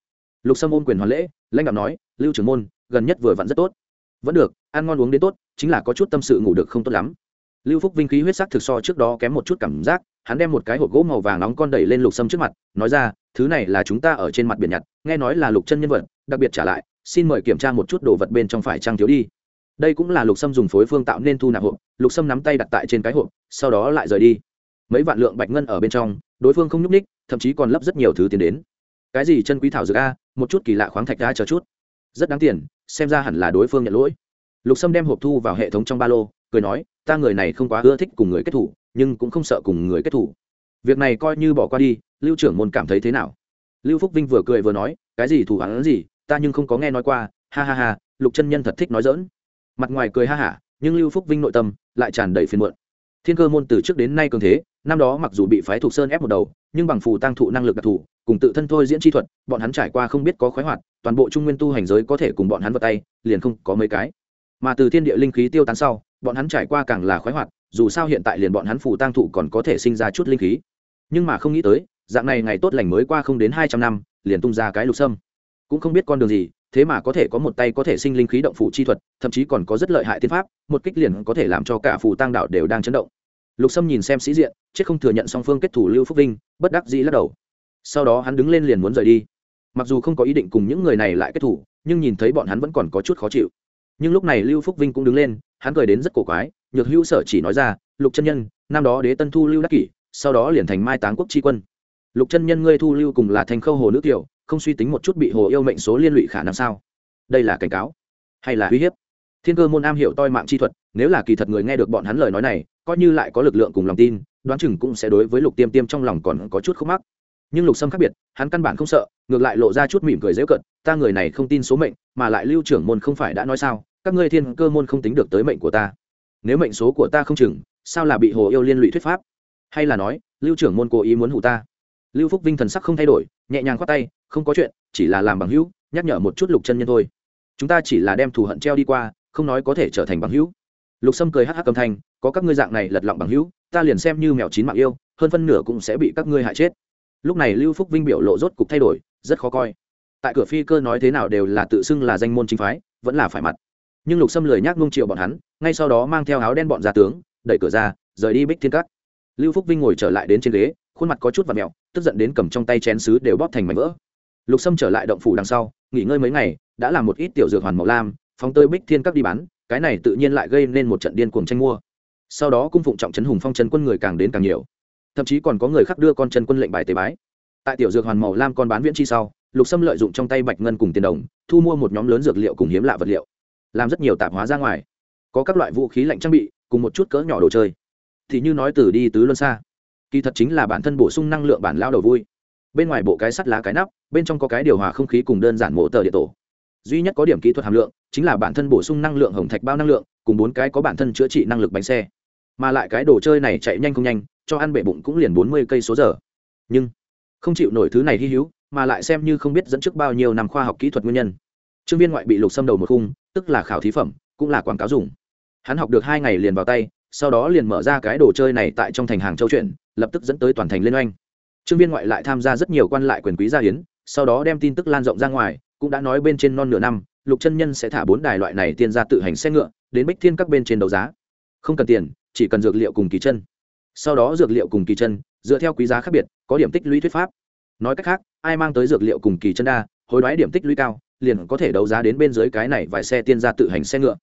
Lục sâm ôm quyền hoàn lễ, lãnh đạo nói, lưu trưởng môn, gần nhất vừa vặn rất tốt. Vẫn được, ăn ngon uống đến tốt, chính là có chút tâm sự ngủ được không tốt lắm lưu phúc vinh khí huyết sắc thực so trước đó kém một chút cảm giác, hắn đem một cái hộp gỗ màu vàng nóng con đẩy lên lục sâm trước mặt, nói ra, thứ này là chúng ta ở trên mặt biển nhặt, nghe nói là lục chân nhân vật, đặc biệt trả lại, xin mời kiểm tra một chút đồ vật bên trong phải trang thiếu đi. Đây cũng là lục sâm dùng phối phương tạo nên thu nạp hộp, lục sâm nắm tay đặt tại trên cái hộp, sau đó lại rời đi. Mấy vạn lượng bạch ngân ở bên trong, đối phương không nhúc ních thậm chí còn lấp rất nhiều thứ tiền đến. Cái gì chân quý thảo dược a, một chút kỳ lạ khoáng thạch a chờ chút. Rất đáng tiền, xem ra hẳn là đối phương nhận lỗi. Lục sâm đem hộp thu vào hệ thống trong ba lô cười nói, ta người này không quá ưa thích cùng người kết thủ, nhưng cũng không sợ cùng người kết thủ. Việc này coi như bỏ qua đi, lưu trưởng môn cảm thấy thế nào? Lưu phúc vinh vừa cười vừa nói, cái gì thủ hắn gì, ta nhưng không có nghe nói qua, ha ha ha, lục chân nhân thật thích nói dỡn mặt ngoài cười ha hả, nhưng lưu phúc vinh nội tâm lại tràn đầy phiền muộn. Thiên cơ môn từ trước đến nay cường thế, năm đó mặc dù bị phái thuộc sơn ép một đầu, nhưng bằng phù tăng thụ năng lực đặc thù, cùng tự thân thôi diễn chi thuật, bọn hắn trải qua không biết có khoái hoạt, toàn bộ trung nguyên tu hành giới có thể cùng bọn hắn vào tay, liền không có mấy cái. Mà từ thiên địa linh khí tiêu tán sau bọn hắn trải qua càng là khoái hoạt, dù sao hiện tại liền bọn hắn phù tăng thụ còn có thể sinh ra chút linh khí. Nhưng mà không nghĩ tới, dạng này ngày tốt lành mới qua không đến hai trăm năm, liền tung ra cái lục sâm. Cũng không biết con đường gì, thế mà có thể có một tay có thể sinh linh khí động phủ chi thuật, thậm chí còn có rất lợi hại tiên pháp, một kích liền có thể làm cho cả phù tăng đạo đều đang chấn động. Lục sâm nhìn xem sĩ diện, chết không thừa nhận song phương kết thủ lưu phúc vinh, bất đắc dĩ lắc đầu. Sau đó hắn đứng lên liền muốn rời đi. Mặc dù không có ý định cùng những người này lại kết thủ, nhưng nhìn thấy bọn hắn vẫn còn có chút khó chịu nhưng lúc này lưu phúc vinh cũng đứng lên, hắn cười đến rất cổ quái, nhược hữu sở chỉ nói ra, lục chân nhân, năm đó đế tân thu lưu đắc kỷ, sau đó liền thành mai táng quốc tri quân. Lục chân nhân ngươi thu lưu cùng là thành khâu hồ nữ tiểu, không suy tính một chút bị hồ yêu mệnh số liên lụy khả năng sao? Đây là cảnh cáo hay là uy hiếp? Thiên cơ môn am hiểu toi mạng chi thuật, nếu là kỳ thật người nghe được bọn hắn lời nói này, coi như lại có lực lượng cùng lòng tin, đoán chừng cũng sẽ đối với lục tiêm tiêm trong lòng còn có chút khúc mắc nhưng lục sâm khác biệt, hắn căn bản không sợ, ngược lại lộ ra chút mỉm cười dễu cận ta người này không tin số mệnh, mà lại lưu trưởng môn không phải đã nói sao, các ngươi thiên cơ môn không tính được tới mệnh của ta. Nếu mệnh số của ta không chừng, sao là bị hồ yêu liên lụy thuyết pháp? Hay là nói, lưu trưởng môn cố ý muốn hủ ta? Lưu phúc vinh thần sắc không thay đổi, nhẹ nhàng khoát tay, không có chuyện, chỉ là làm bằng hữu, nhắc nhở một chút lục chân nhân thôi. Chúng ta chỉ là đem thù hận treo đi qua, không nói có thể trở thành bằng hữu. Lục sâm cười hắc hắc cầm thanh, có các ngươi dạng này lật lọng bằng hữu, ta liền xem như mèo chín mạng yêu, hơn phân nửa cũng sẽ bị các ngươi hại chết lúc này lưu phúc vinh biểu lộ rốt cục thay đổi, rất khó coi. Tại cửa phi cơ nói thế nào đều là tự xưng là danh môn chính phái, vẫn là phải mặt. Nhưng lục sâm lười nhác nung triệu bọn hắn, ngay sau đó mang theo áo đen bọn ra tướng, đẩy cửa ra, rời đi bích thiên cắt lưu phúc vinh ngồi trở lại đến trên ghế, khuôn mặt có chút và mẹo, tức giận đến cầm trong tay chén xứ đều bóp thành mảnh vỡ. Lục sâm trở lại động phủ đằng sau, nghỉ ngơi mấy ngày, đã làm một ít tiểu dược hoàn màu lam, phóng tơi bích thiên các đi bán, cái này tự nhiên lại gây nên một trận điên cuồng tranh mua. Sau đó cung phụng trọng trấn hùng phong trấn quân người càng đến càng nhiều thậm chí còn có người khác đưa con chân quân lệnh bài tế bái. Tại tiểu dược hoàn màu lam con bán viễn chi sau, lục sâm lợi dụng trong tay bạch ngân cùng tiền đồng, thu mua một nhóm lớn dược liệu cùng hiếm lạ vật liệu, làm rất nhiều tạp hóa ra ngoài. Có các loại vũ khí lạnh trang bị, cùng một chút cỡ nhỏ đồ chơi. Thì như nói từ đi tứ luân xa. Kỳ thật chính là bản thân bổ sung năng lượng bản lao đầu vui. Bên ngoài bộ cái sắt lá cái nắp, bên trong có cái điều hòa không khí cùng đơn giản mộ tờ địa tổ. Duy nhất có điểm kỹ thuật hàm lượng, chính là bản thân bổ sung năng lượng hồng thạch bao năng lượng, cùng bốn cái có bản thân chữa trị năng lực bánh xe mà lại cái đồ chơi này chạy nhanh không nhanh, cho ăn bể bụng cũng liền bốn mươi cây số giờ. Nhưng, không chịu nổi thứ này hy hữu, mà lại xem như không biết dẫn trước bao nhiêu năm khoa học kỹ thuật nguyên nhân. Trương viên ngoại bị lục xâm đầu một khung, tức là khảo thí phẩm, cũng là quảng cáo dùng. Hắn học được hai ngày liền vào tay, sau đó liền mở ra cái đồ chơi này tại trong thành hàng châu chuyện, lập tức dẫn tới toàn thành liên oanh. Trương viên ngoại lại tham gia rất nhiều quan lại quyền quý gia hiến, sau đó đem tin tức lan rộng ra ngoài, cũng đã nói bên trên non nửa năm, lục chân nhân sẽ thả bốn đài loại này tiên ra tự hành xe ngựa, đến bích thiên các bên trên đấu giá. Không cần tiền chỉ cần dược liệu cùng kỳ chân. Sau đó dược liệu cùng kỳ chân, dựa theo quý giá khác biệt, có điểm tích lũy thuyết pháp. Nói cách khác, ai mang tới dược liệu cùng kỳ chân đa, hối đoái điểm tích lũy cao, liền có thể đấu giá đến bên dưới cái này vài xe tiên ra tự hành xe ngựa.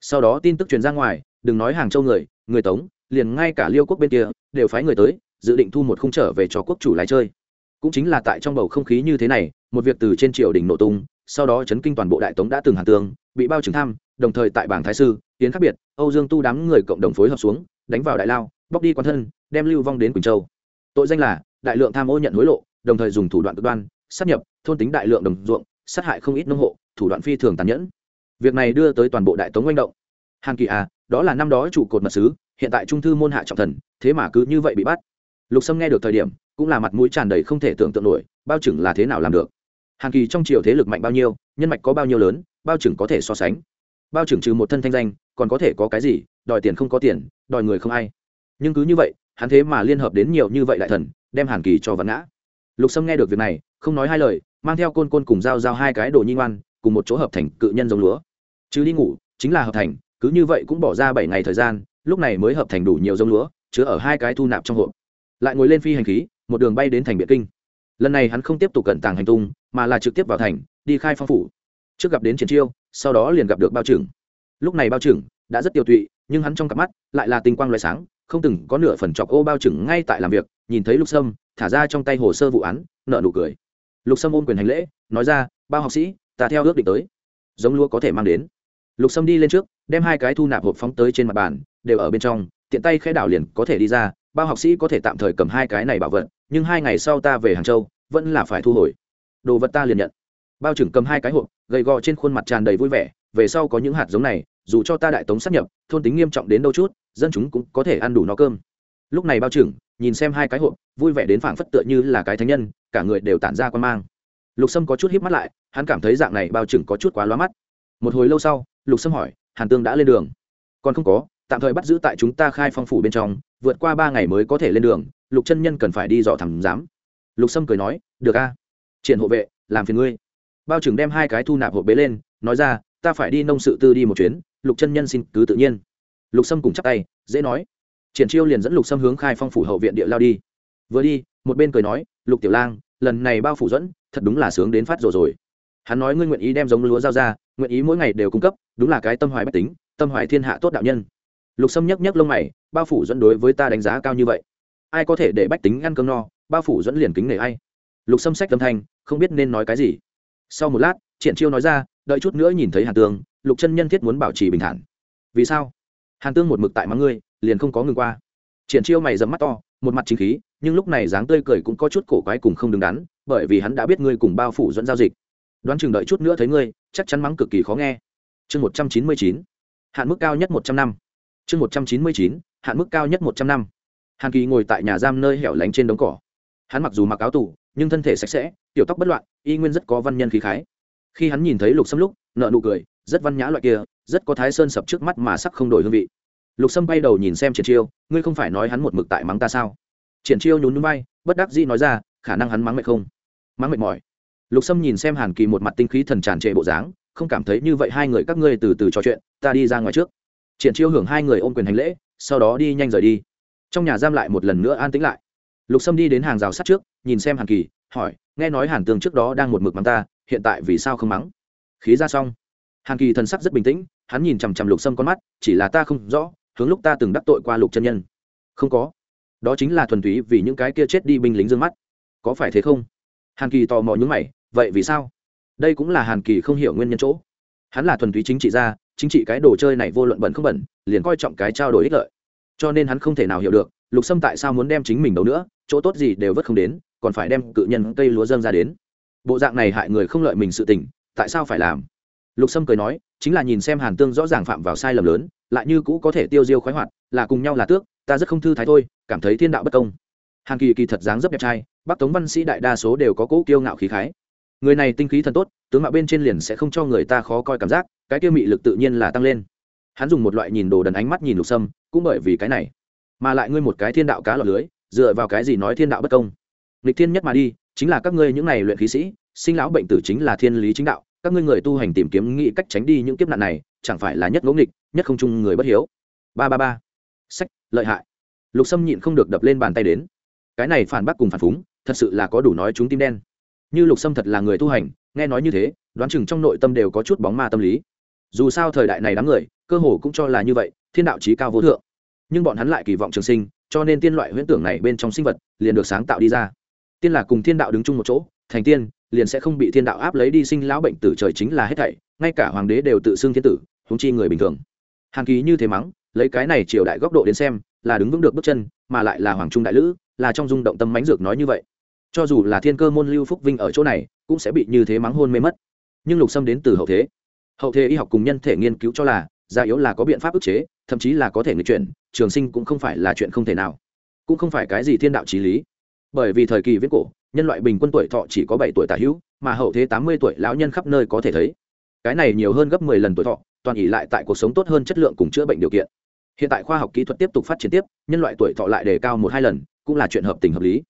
Sau đó tin tức truyền ra ngoài, đừng nói hàng châu người người tống, liền ngay cả liêu quốc bên kia, đều phái người tới, dự định thu một khung trở về cho quốc chủ lái chơi. Cũng chính là tại trong bầu không khí như thế này, một việc từ trên triều đình nổ tung, sau đó chấn kinh toàn bộ đại tống đã từng hàn tương bị bao trừng tham, đồng thời tại bảng thái sư tiến khác biệt, âu dương tu đám người cộng đồng phối hợp xuống, đánh vào đại lao, bóc đi quan thân, đem lưu vong đến quỳnh châu. Tội danh là, đại lượng tham ô nhận hối lộ, đồng thời dùng thủ đoạn cực đoan sát nhập, thôn tính đại lượng đồng ruộng, sát hại không ít nông hộ, thủ đoạn phi thường tàn nhẫn. Việc này đưa tới toàn bộ đại tống manh động. Hàn kỳ à đó là năm đó trụ cột mật sứ, hiện tại trung thư môn hạ trọng thần, thế mà cứ như vậy bị bắt. Lục sâm nghe được thời điểm, cũng là mặt mũi tràn đầy không thể tưởng tượng nổi, bao chừng là thế nào làm được? Hàn kỳ trong triều thế lực mạnh bao nhiêu, nhân mạch có bao nhiêu lớn, bao chừng có thể so sánh bao trưởng trừ một thân thanh danh, còn có thể có cái gì, đòi tiền không có tiền, đòi người không ai. Nhưng cứ như vậy, hắn thế mà liên hợp đến nhiều như vậy đại thần, đem hàn kỳ cho vắn ngã. Lục sâm nghe được việc này, không nói hai lời, mang theo côn côn cùng dao dao hai cái đồ nhi ngoan, cùng một chỗ hợp thành cự nhân giống lúa. Chứ đi ngủ, chính là hợp thành, cứ như vậy cũng bỏ ra bảy ngày thời gian, lúc này mới hợp thành đủ nhiều giống lúa, chứa ở hai cái thu nạp trong hộp. Lại ngồi lên phi hành khí, một đường bay đến thành Biệt kinh. Lần này hắn không tiếp tục cẩn tàng hành tung, mà là trực tiếp vào thành, đi khai phong phủ. Trước gặp đến triển chiêu sau đó liền gặp được bao trưởng lúc này bao trưởng đã rất tiêu tụy, nhưng hắn trong cặp mắt lại là tinh quang loại sáng, không từng có nửa phần chọc ô bao trưởng ngay tại làm việc, nhìn thấy lục sâm, thả ra trong tay hồ sơ vụ án nợ nụ cười. Lục sâm ôm quyền hành lễ, nói ra, bao học sĩ, ta theo ước định tới. Giống lúa có thể mang đến. Lục sâm đi lên trước, đem hai cái thu nạp hộp phóng tới trên mặt bàn, đều ở bên trong, tiện tay khẽ đảo liền có thể đi ra, bao học sĩ có thể tạm thời cầm hai cái này bảo vật, nhưng hai ngày sau ta về hàng châu, vẫn là phải thu hồi. Đồ vật ta liền nhận bao trưởng cầm hai cái hộp, gầy gò trên khuôn mặt tràn đầy vui vẻ, về sau có những hạt giống này, dù cho ta đại tống sắp nhập, thôn tính nghiêm trọng đến đâu chút, dân chúng cũng có thể ăn đủ no cơm. Lúc này bao trưởng nhìn xem hai cái hộp, vui vẻ đến phảng phất tựa như là cái thánh nhân, cả người đều tản ra quan mang. Lục sâm có chút híp mắt lại, hắn cảm thấy dạng này bao trưởng có chút quá lóa mắt. Một hồi lâu sau, lục sâm hỏi, hàn tương đã lên đường? Còn không có, tạm thời bắt giữ tại chúng ta khai phong phủ bên trong, vượt qua ba ngày mới có thể lên đường, lục chân nhân cần phải đi dò thẳng giám. Lục sâm cười nói, được a, triển hộ vệ, làm phiền ngươi bao trưởng đem hai cái thu nạp hộp bế lên, nói ra, ta phải đi nông sự tư đi một chuyến, lục chân nhân xin cứ tự nhiên. Lục sâm cùng chắp tay, dễ nói. Triển chiêu liền dẫn lục sâm hướng khai phong phủ hậu viện địa lao đi. Vừa đi, một bên cười nói, lục tiểu lang, lần này bao phủ dẫn, thật đúng là sướng đến phát rồi rồi. Hắn nói, ngươi nguyện ý đem giống lúa giao ra, nguyện ý mỗi ngày đều cung cấp, đúng là cái tâm hoài bách tính, tâm hoài thiên hạ tốt đạo nhân. Lục sâm nhấc nhấc lông mày, bao phủ dẫn đối với ta đánh giá cao như vậy, ai có thể để bách tính ăn cơm no, bao phủ dẫn liền kính nể ai? Lục sâm sách tâm thanh, không biết nên nói cái gì sau một lát, triển chiêu nói ra, đợi chút nữa nhìn thấy hàn tương, lục chân nhân thiết muốn bảo trì bình thản. Vì sao? Hàn tương một mực tại mắng ngươi, liền không có ngừng qua. Triển chiêu mày dẫm mắt to, một mặt chính khí, nhưng lúc này dáng tươi cười cũng có chút cổ quái cùng không đứng đắn, bởi vì hắn đã biết ngươi cùng bao phủ dẫn giao dịch. Đoán chừng đợi chút nữa thấy ngươi, chắc chắn mắng cực kỳ khó nghe. Chương một trăm chín mươi chín, hạn mức cao nhất một trăm năm. Chương một trăm chín mươi chín, hạn mức cao nhất một trăm năm. Hàn kỳ ngồi tại nhà giam nơi hẻo lánh trên đống cỏ. Hắn mặc dù mặc áo tù nhưng thân thể sạch sẽ, tiểu tóc bất loạn, y nguyên rất có văn nhân khí khái. Khi hắn nhìn thấy lục sâm lúc nợ nụ cười, rất văn nhã loại kia, rất có thái sơn sập trước mắt mà sắc không đổi hương vị. Lục sâm bay đầu nhìn xem triển chiêu, ngươi không phải nói hắn một mực tại mắng ta sao? Triển chiêu nhún núi bay bất đắc dĩ nói ra, khả năng hắn mắng mệt không? Mắng mệt mỏi. Lục sâm nhìn xem hàn kỳ một mặt tinh khí thần tràn trệ bộ dáng, không cảm thấy như vậy hai người các ngươi từ từ trò chuyện, ta đi ra ngoài trước. Triển chiêu hưởng hai người ôm quyền hành lễ, sau đó đi nhanh rời đi. Trong nhà giam lại một lần nữa an tĩnh lại. Lục sâm đi đến hàng rào sắt trước nhìn xem hàn kỳ, hỏi, nghe nói hàn tường trước đó đang một mực mắng ta, hiện tại vì sao không mắng? Khí ra xong. Hàn kỳ thần sắc rất bình tĩnh, hắn nhìn chằm chằm lục sâm con mắt, chỉ là ta không rõ, hướng lúc ta từng đắc tội qua lục chân nhân. Không có. Đó chính là thuần túy vì những cái kia chết đi binh lính dương mắt. Có phải thế không? Hàn kỳ tò mò những mày, vậy vì sao? Đây cũng là hàn kỳ không hiểu nguyên nhân chỗ. Hắn là thuần túy chính trị gia, chính trị cái đồ chơi này vô luận bẩn không bẩn, liền coi trọng cái trao đổi ích lợi. Cho nên hắn không thể nào hiểu được, lục sâm tại sao muốn đem chính mình đấu nữa, chỗ tốt gì đều vất không đến còn phải đem cự nhân cây lúa dâng ra đến. Bộ dạng này hại người không lợi mình sự tình, tại sao phải làm? Lục sâm cười nói, chính là nhìn xem hàn tương rõ ràng phạm vào sai lầm lớn, lại như cũ có thể tiêu diêu khoái hoạt, là cùng nhau là tước, ta rất không thư thái thôi, cảm thấy thiên đạo bất công. Hàn kỳ kỳ thật dáng rất đẹp trai, bắc tống văn sĩ đại đa số đều có cỗ kiêu ngạo khí khái. Người này tinh khí thần tốt, tướng mạo bên trên liền sẽ không cho người ta khó coi cảm giác, cái kia mị lực tự nhiên là tăng lên. Hắn dùng một loại nhìn đồ đần ánh mắt nhìn lục sâm, cũng bởi vì cái này, mà lại ngươi một cái thiên đạo cá lọt lưới, dựa vào cái gì nói thiên đạo bất công? Nghịch thiên nhất mà đi, chính là các ngươi những này luyện khí sĩ, sinh lão bệnh tử chính là thiên lý chính đạo, các ngươi người tu hành tìm kiếm nghĩ cách tránh đi những kiếp nạn này, chẳng phải là nhất ngỗ nghịch, nhất không chung người bất hiếu. Ba ba ba. Sách, lợi hại. Lục sâm nhịn không được đập lên bàn tay đến. Cái này phản bác cùng phản phúng, thật sự là có đủ nói chúng tim đen. Như lục sâm thật là người tu hành, nghe nói như thế, đoán chừng trong nội tâm đều có chút bóng ma tâm lý. Dù sao thời đại này đám người, cơ hồ cũng cho là như vậy, thiên đạo trí cao vô thượng. Nhưng bọn hắn lại kỳ vọng trường sinh, cho nên tiên loại huyễn tưởng này bên trong sinh vật, liền được sáng tạo đi ra tiên là cùng thiên đạo đứng chung một chỗ, thành tiên, liền sẽ không bị thiên đạo áp lấy đi sinh lão bệnh tử trời chính là hết thảy, ngay cả hoàng đế đều tự xưng thiên tử húng chi người bình thường. Hàn ký như thế mắng, lấy cái này triều đại góc độ đến xem, là đứng vững được bước chân, mà lại là hoàng trung đại lữ, là trong rung động tâm mánh dược nói như vậy. Cho dù là thiên cơ môn lưu phúc vinh ở chỗ này, cũng sẽ bị như thế mắng hôn mê mất. Nhưng lục xâm đến từ hậu thế. Hậu thế y học cùng nhân thể nghiên cứu cho là, già yếu là có biện pháp ức chế, thậm chí là có thể nghịch chuyển, trường sinh cũng không phải là chuyện không thể nào. Cũng không phải cái gì thiên đạo trí lý bởi vì thời kỳ viết cổ, nhân loại bình quân tuổi thọ chỉ có bảy tuổi tả hữu, mà hậu thế tám mươi tuổi lão nhân khắp nơi có thể thấy. Cái này nhiều hơn gấp mười lần tuổi thọ, toàn ỉ lại tại cuộc sống tốt hơn chất lượng cùng chữa bệnh điều kiện. Hiện tại khoa học kỹ thuật tiếp tục phát triển tiếp, nhân loại tuổi thọ lại đề cao một hai lần, cũng là chuyện hợp tình hợp lý.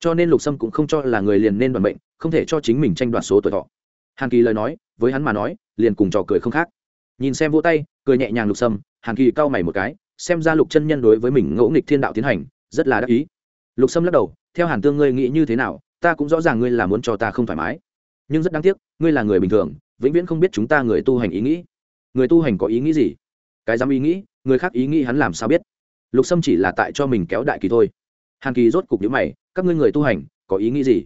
Cho nên lục sâm cũng không cho là người liền nên đoàn bệnh, không thể cho chính mình tranh đoạt số tuổi thọ. Hàn kỳ lời nói, với hắn mà nói, liền cùng trò cười không khác. Nhìn xem vỗ tay, cười nhẹ nhàng lục sâm, hàn kỳ cau mày một cái, xem ra lục chân nhân đối với mình ngẫu nghịch thiên đạo tiến hành, rất là đắc ý. Lục sâm lắc đầu theo hàn tương ngươi nghĩ như thế nào, ta cũng rõ ràng ngươi là muốn cho ta không thoải mái. Nhưng rất đáng tiếc, ngươi là người bình thường, vĩnh viễn không biết chúng ta người tu hành ý nghĩ. Người tu hành có ý nghĩ gì? Cái dám ý nghĩ, người khác ý nghĩ hắn làm sao biết? Lục sâm chỉ là tại cho mình kéo đại kỳ thôi. Hàn kỳ rốt cục nhữ mày, các ngươi người tu hành, có ý nghĩ gì?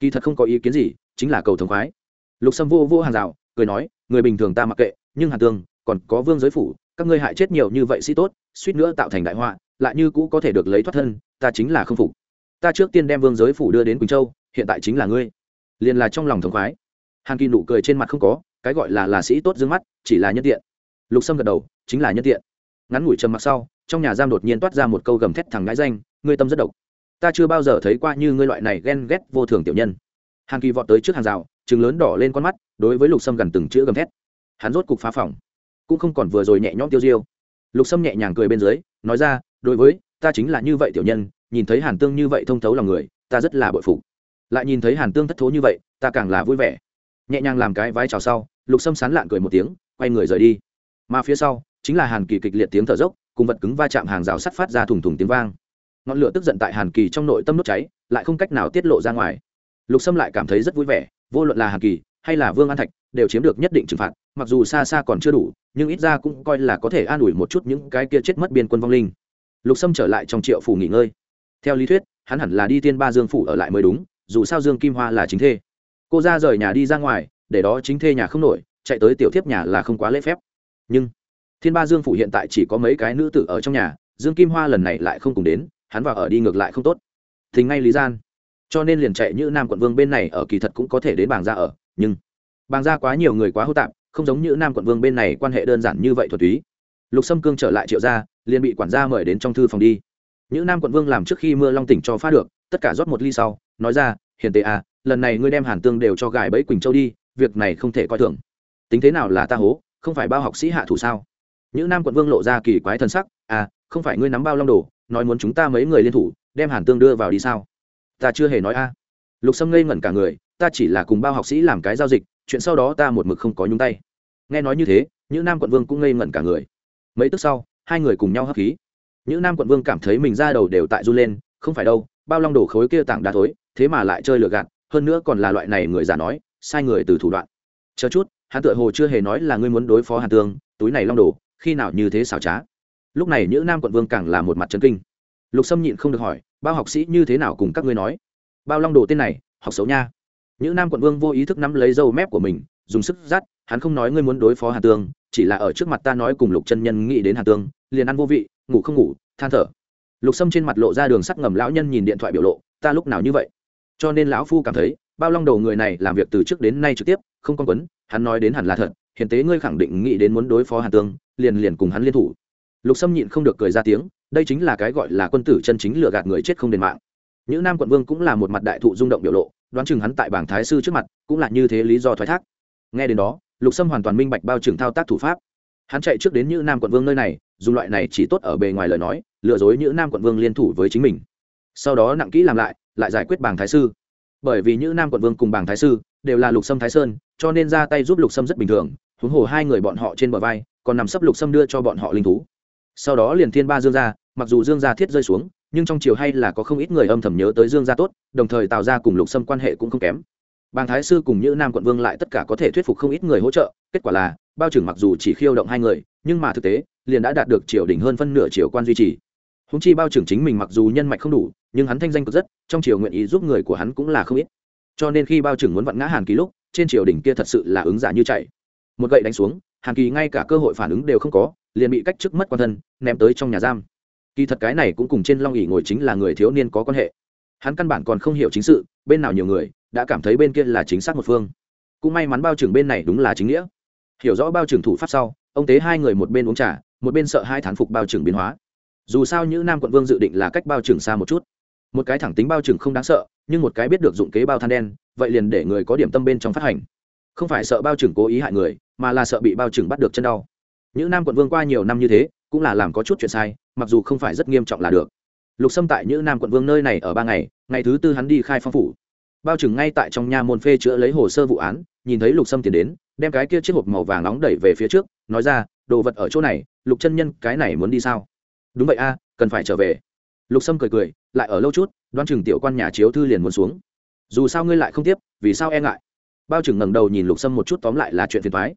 Kỳ thật không có ý kiến gì, chính là cầu thống khoái. Lục sâm vô vô hàng rào, cười nói, người bình thường ta mặc kệ, nhưng hàn tương, còn có vương giới phủ, các ngươi hại chết nhiều như vậy sĩ tốt, suýt nữa tạo thành đại họa, lại như cũ có thể được lấy thoát thân, ta chính là không phục ta trước tiên đem vương giới phủ đưa đến quỳnh châu, hiện tại chính là ngươi. Liền là trong lòng thống khoái. Hàn kỳ nụ cười trên mặt không có, cái gọi là là sĩ tốt d mắt, chỉ là nhân tiện. Lục sâm gật đầu, chính là nhân tiện. Ngắn ngủi trầm mặc sau, trong nhà giam đột nhiên toát ra một câu gầm thét thẳng ngãi danh, ngươi tâm rất độc. Ta chưa bao giờ thấy qua như ngươi loại này ghen ghét vô thường tiểu nhân. Hàn kỳ vọt tới trước hàng rào chừng lớn đỏ lên con mắt, đối với lục sâm gần từng chữ gầm thét. Hắn rốt cục phá phòng, cũng không còn vừa rồi nhẹ nhõm tiêu diêu. Lục sâm nhẹ nhàng cười bên dưới, nói ra, đối với, ta chính là như vậy tiểu nhân nhìn thấy hàn tương như vậy thông thấu lòng người, ta rất là bội phục. Lại nhìn thấy hàn tương thất thố như vậy, ta càng là vui vẻ. Nhẹ nhàng làm cái vai trào sau, lục sâm sán lạn cười một tiếng, quay người rời đi. Mà phía sau, chính là hàn kỳ kịch liệt tiếng thở dốc, cùng vật cứng va chạm hàng rào sắt phát ra thủng thủng tiếng vang. Ngọn lửa tức giận tại hàn kỳ trong nội tâm đốt cháy, lại không cách nào tiết lộ ra ngoài. Lục sâm lại cảm thấy rất vui vẻ, vô luận là hàn kỳ hay là vương an thạch, đều chiếm được nhất định trừng phạt, mặc dù xa xa còn chưa đủ, nhưng ít ra cũng coi là có thể an ủi một chút những cái kia chết mất biên quân vong linh. Lục sâm trở lại trong triệu phủ nghỉ ngơi theo lý thuyết, hắn hẳn là đi tiên ba dương phủ ở lại mới đúng, dù sao dương kim hoa là chính thê. Cô ra rời nhà đi ra ngoài, để đó chính thê nhà không nổi, chạy tới tiểu thiếp nhà là không quá lễ phép. Nhưng, thiên ba dương phủ hiện tại chỉ có mấy cái nữ tử ở trong nhà, dương kim hoa lần này lại không cùng đến, hắn vào ở đi ngược lại không tốt. Thì ngay lý gian. Cho nên liền chạy như nam quận vương bên này ở kỳ thật cũng có thể đến bàng ra ở, nhưng bàng ra quá nhiều người quá hô tạp, không giống như nam quận vương bên này quan hệ đơn giản như vậy thuật túy. Lục sâm cương trở lại triệu gia, liền bị quản gia mời đến trong thư phòng đi những nam quận vương làm trước khi mưa long tỉnh cho pha được, tất cả rót một ly sau, nói ra, hiền tệ à lần này ngươi đem hàn tương đều cho gài bẫy quỳnh châu đi, việc này không thể coi thường. Tính thế nào là ta hố, không phải bao học sĩ hạ thủ sao? Những nam quận vương lộ ra kỳ quái thần sắc à không phải ngươi nắm bao long đồ, nói muốn chúng ta mấy người liên thủ, đem hàn tương đưa vào đi sao? Ta chưa hề nói a. Lục sâm ngây ngẩn cả người, ta chỉ là cùng bao học sĩ làm cái giao dịch, chuyện sau đó ta một mực không có nhúng tay. Nghe nói như thế những nam quận vương cũng ngây ngẩn cả người. Mấy tức sau, hai người cùng nhau hấp khí những nam quận vương cảm thấy mình ra đầu đều tại run lên, không phải đâu, bao long đổ khối kia tảng đá thối, thế mà lại chơi lừa gạt, hơn nữa còn là loại này người già nói, sai người từ thủ đoạn. Chờ chút, hắn tựa hồ chưa hề nói là ngươi muốn đối phó hàn tương, túi này long đồ, khi nào như thế xảo trá. Lúc này những nam quận vương càng là một mặt trấn kinh. Lục sâm nhịn không được hỏi, bao học sĩ như thế nào cùng các ngươi nói? Bao long đồ tên này, học xấu nha. Những nam quận vương vô ý thức nắm lấy dâu mép của mình, dùng sức dắt, hắn không nói ngươi muốn đối phó hàn tương chỉ là ở trước mặt ta nói cùng lục chân nhân nghĩ đến hàn tương, liền ăn vô vị, ngủ không ngủ, than thở. Lục sâm trên mặt lộ ra đường sắc ngầm, lão nhân nhìn điện thoại biểu lộ, ta lúc nào như vậy? Cho nên lão phu cảm thấy, bao long đầu người này làm việc từ trước đến nay trực tiếp, không con quấn, hắn nói đến hẳn là thật, hiện tế ngươi khẳng định nghĩ đến muốn đối phó hàn tương, liền liền cùng hắn liên thủ. Lục sâm nhịn không được cười ra tiếng, đây chính là cái gọi là quân tử chân chính lừa gạt người chết không đền mạng. Những nam quận vương cũng là một mặt đại thụ rung động biểu lộ, đoán chừng hắn tại bảng thái sư trước mặt, cũng là như thế lý do thoái thác. Nghe đến đó lục sâm hoàn toàn minh bạch bao trưởng thao tác thủ pháp. Hắn chạy trước đến như nam quận vương nơi này, dùng loại này chỉ tốt ở bề ngoài lời nói, lừa dối như nam quận vương liên thủ với chính mình. Sau đó nặng kỹ làm lại lại giải quyết bảng thái sư. Bởi vì như nam quận vương cùng bảng thái sư đều là lục sâm thái sơn, cho nên ra tay giúp lục sâm rất bình thường, huống hồ hai người bọn họ trên bờ vai, còn nằm sấp lục sâm đưa cho bọn họ linh thú. Sau đó liền thiên ba dương gia, mặc dù dương gia thiết rơi xuống, nhưng trong chiều hay là có không ít người âm thầm nhớ tới dương gia tốt, đồng thời tạo ra cùng lục sâm quan hệ cũng không kém bàng thái sư cùng như nam quận vương lại tất cả có thể thuyết phục không ít người hỗ trợ, kết quả là, bao trưởng mặc dù chỉ khiêu động hai người, nhưng mà thực tế, liền đã đạt được triều đỉnh hơn phân nửa triều quan duy trì. Húng chi bao trưởng chính mình mặc dù nhân mạch không đủ, nhưng hắn thanh danh cực rất, trong triều nguyện ý giúp người của hắn cũng là không ít. Cho nên khi bao trưởng muốn vặn ngã hàn kỳ lúc, trên triều đỉnh kia thật sự là ứng giả như chạy. Một gậy đánh xuống, hàn kỳ ngay cả cơ hội phản ứng đều không có, liền bị cách chức mất quan thân, ném tới trong nhà giam. Kỳ thật cái này cũng cùng trên long ỉ ngồi chính là người thiếu niên có quan hệ. Hắn căn bản còn không hiểu chính sự, bên nào nhiều người đã cảm thấy bên kia là chính xác một phương. Cũng may mắn bao trưởng bên này đúng là chính nghĩa. Hiểu rõ bao trưởng thủ pháp sau, ông tế hai người một bên uống trà, một bên sợ hai thán phục bao trưởng biến hóa. Dù sao như nam quận vương dự định là cách bao trưởng xa một chút. Một cái thẳng tính bao trưởng không đáng sợ, nhưng một cái biết được dụng kế bao than đen, vậy liền để người có điểm tâm bên trong phát hành. Không phải sợ bao trưởng cố ý hại người, mà là sợ bị bao trưởng bắt được chân đau. Như nam quận vương qua nhiều năm như thế, cũng là làm có chút chuyện sai, mặc dù không phải rất nghiêm trọng là được. Lục xâm tại như nam quận vương nơi này ở ba ngày ngày thứ tư hắn đi khai phong phủ bao trừng ngay tại trong nha môn phê chữa lấy hồ sơ vụ án, nhìn thấy lục sâm tiến đến, đem cái kia chiếc hộp màu vàng nóng đẩy về phía trước, nói ra, đồ vật ở chỗ này, lục chân nhân, cái này muốn đi sao? Đúng vậy a, cần phải trở về. Lục sâm cười cười, lại ở lâu chút đoan chừng tiểu quan nhà chiếu thư liền muốn xuống. Dù sao ngươi lại không tiếp, vì sao e ngại? Bao trừng ngẩng đầu nhìn lục sâm một chút, tóm lại là chuyện phiền thoái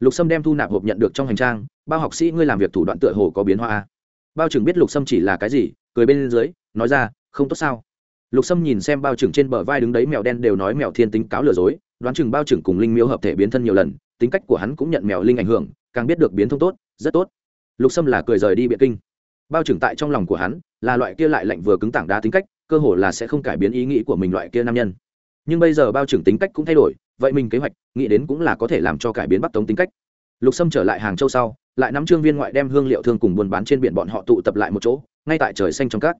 lục sâm đem thu nạp hộp nhận được trong hành trang, bao học sĩ, ngươi làm việc thủ đoạn tựa hồ có biến hóa a. Bao trừng biết lục sâm chỉ là cái gì, cười bên dưới, nói ra, không tốt sao? Lục sâm nhìn xem bao trưởng trên bờ vai đứng đấy mèo đen đều nói mèo thiên tính cáo lừa dối đoán chừng bao trưởng cùng linh miêu hợp thể biến thân nhiều lần tính cách của hắn cũng nhận mèo linh ảnh hưởng càng biết được biến thông tốt rất tốt. Lục sâm là cười rời đi biện kinh. Bao trưởng tại trong lòng của hắn là loại kia lại lạnh vừa cứng tảng đá tính cách cơ hồ là sẽ không cải biến ý nghĩ của mình loại kia nam nhân. Nhưng bây giờ bao trưởng tính cách cũng thay đổi vậy mình kế hoạch nghĩ đến cũng là có thể làm cho cải biến bắc tống tính cách. Lục sâm trở lại hàng châu sau lại nắm trương viên ngoại đem hương liệu thương cùng buôn bán trên biển bọn họ tụ tập lại một chỗ ngay tại trời xanh trong cát,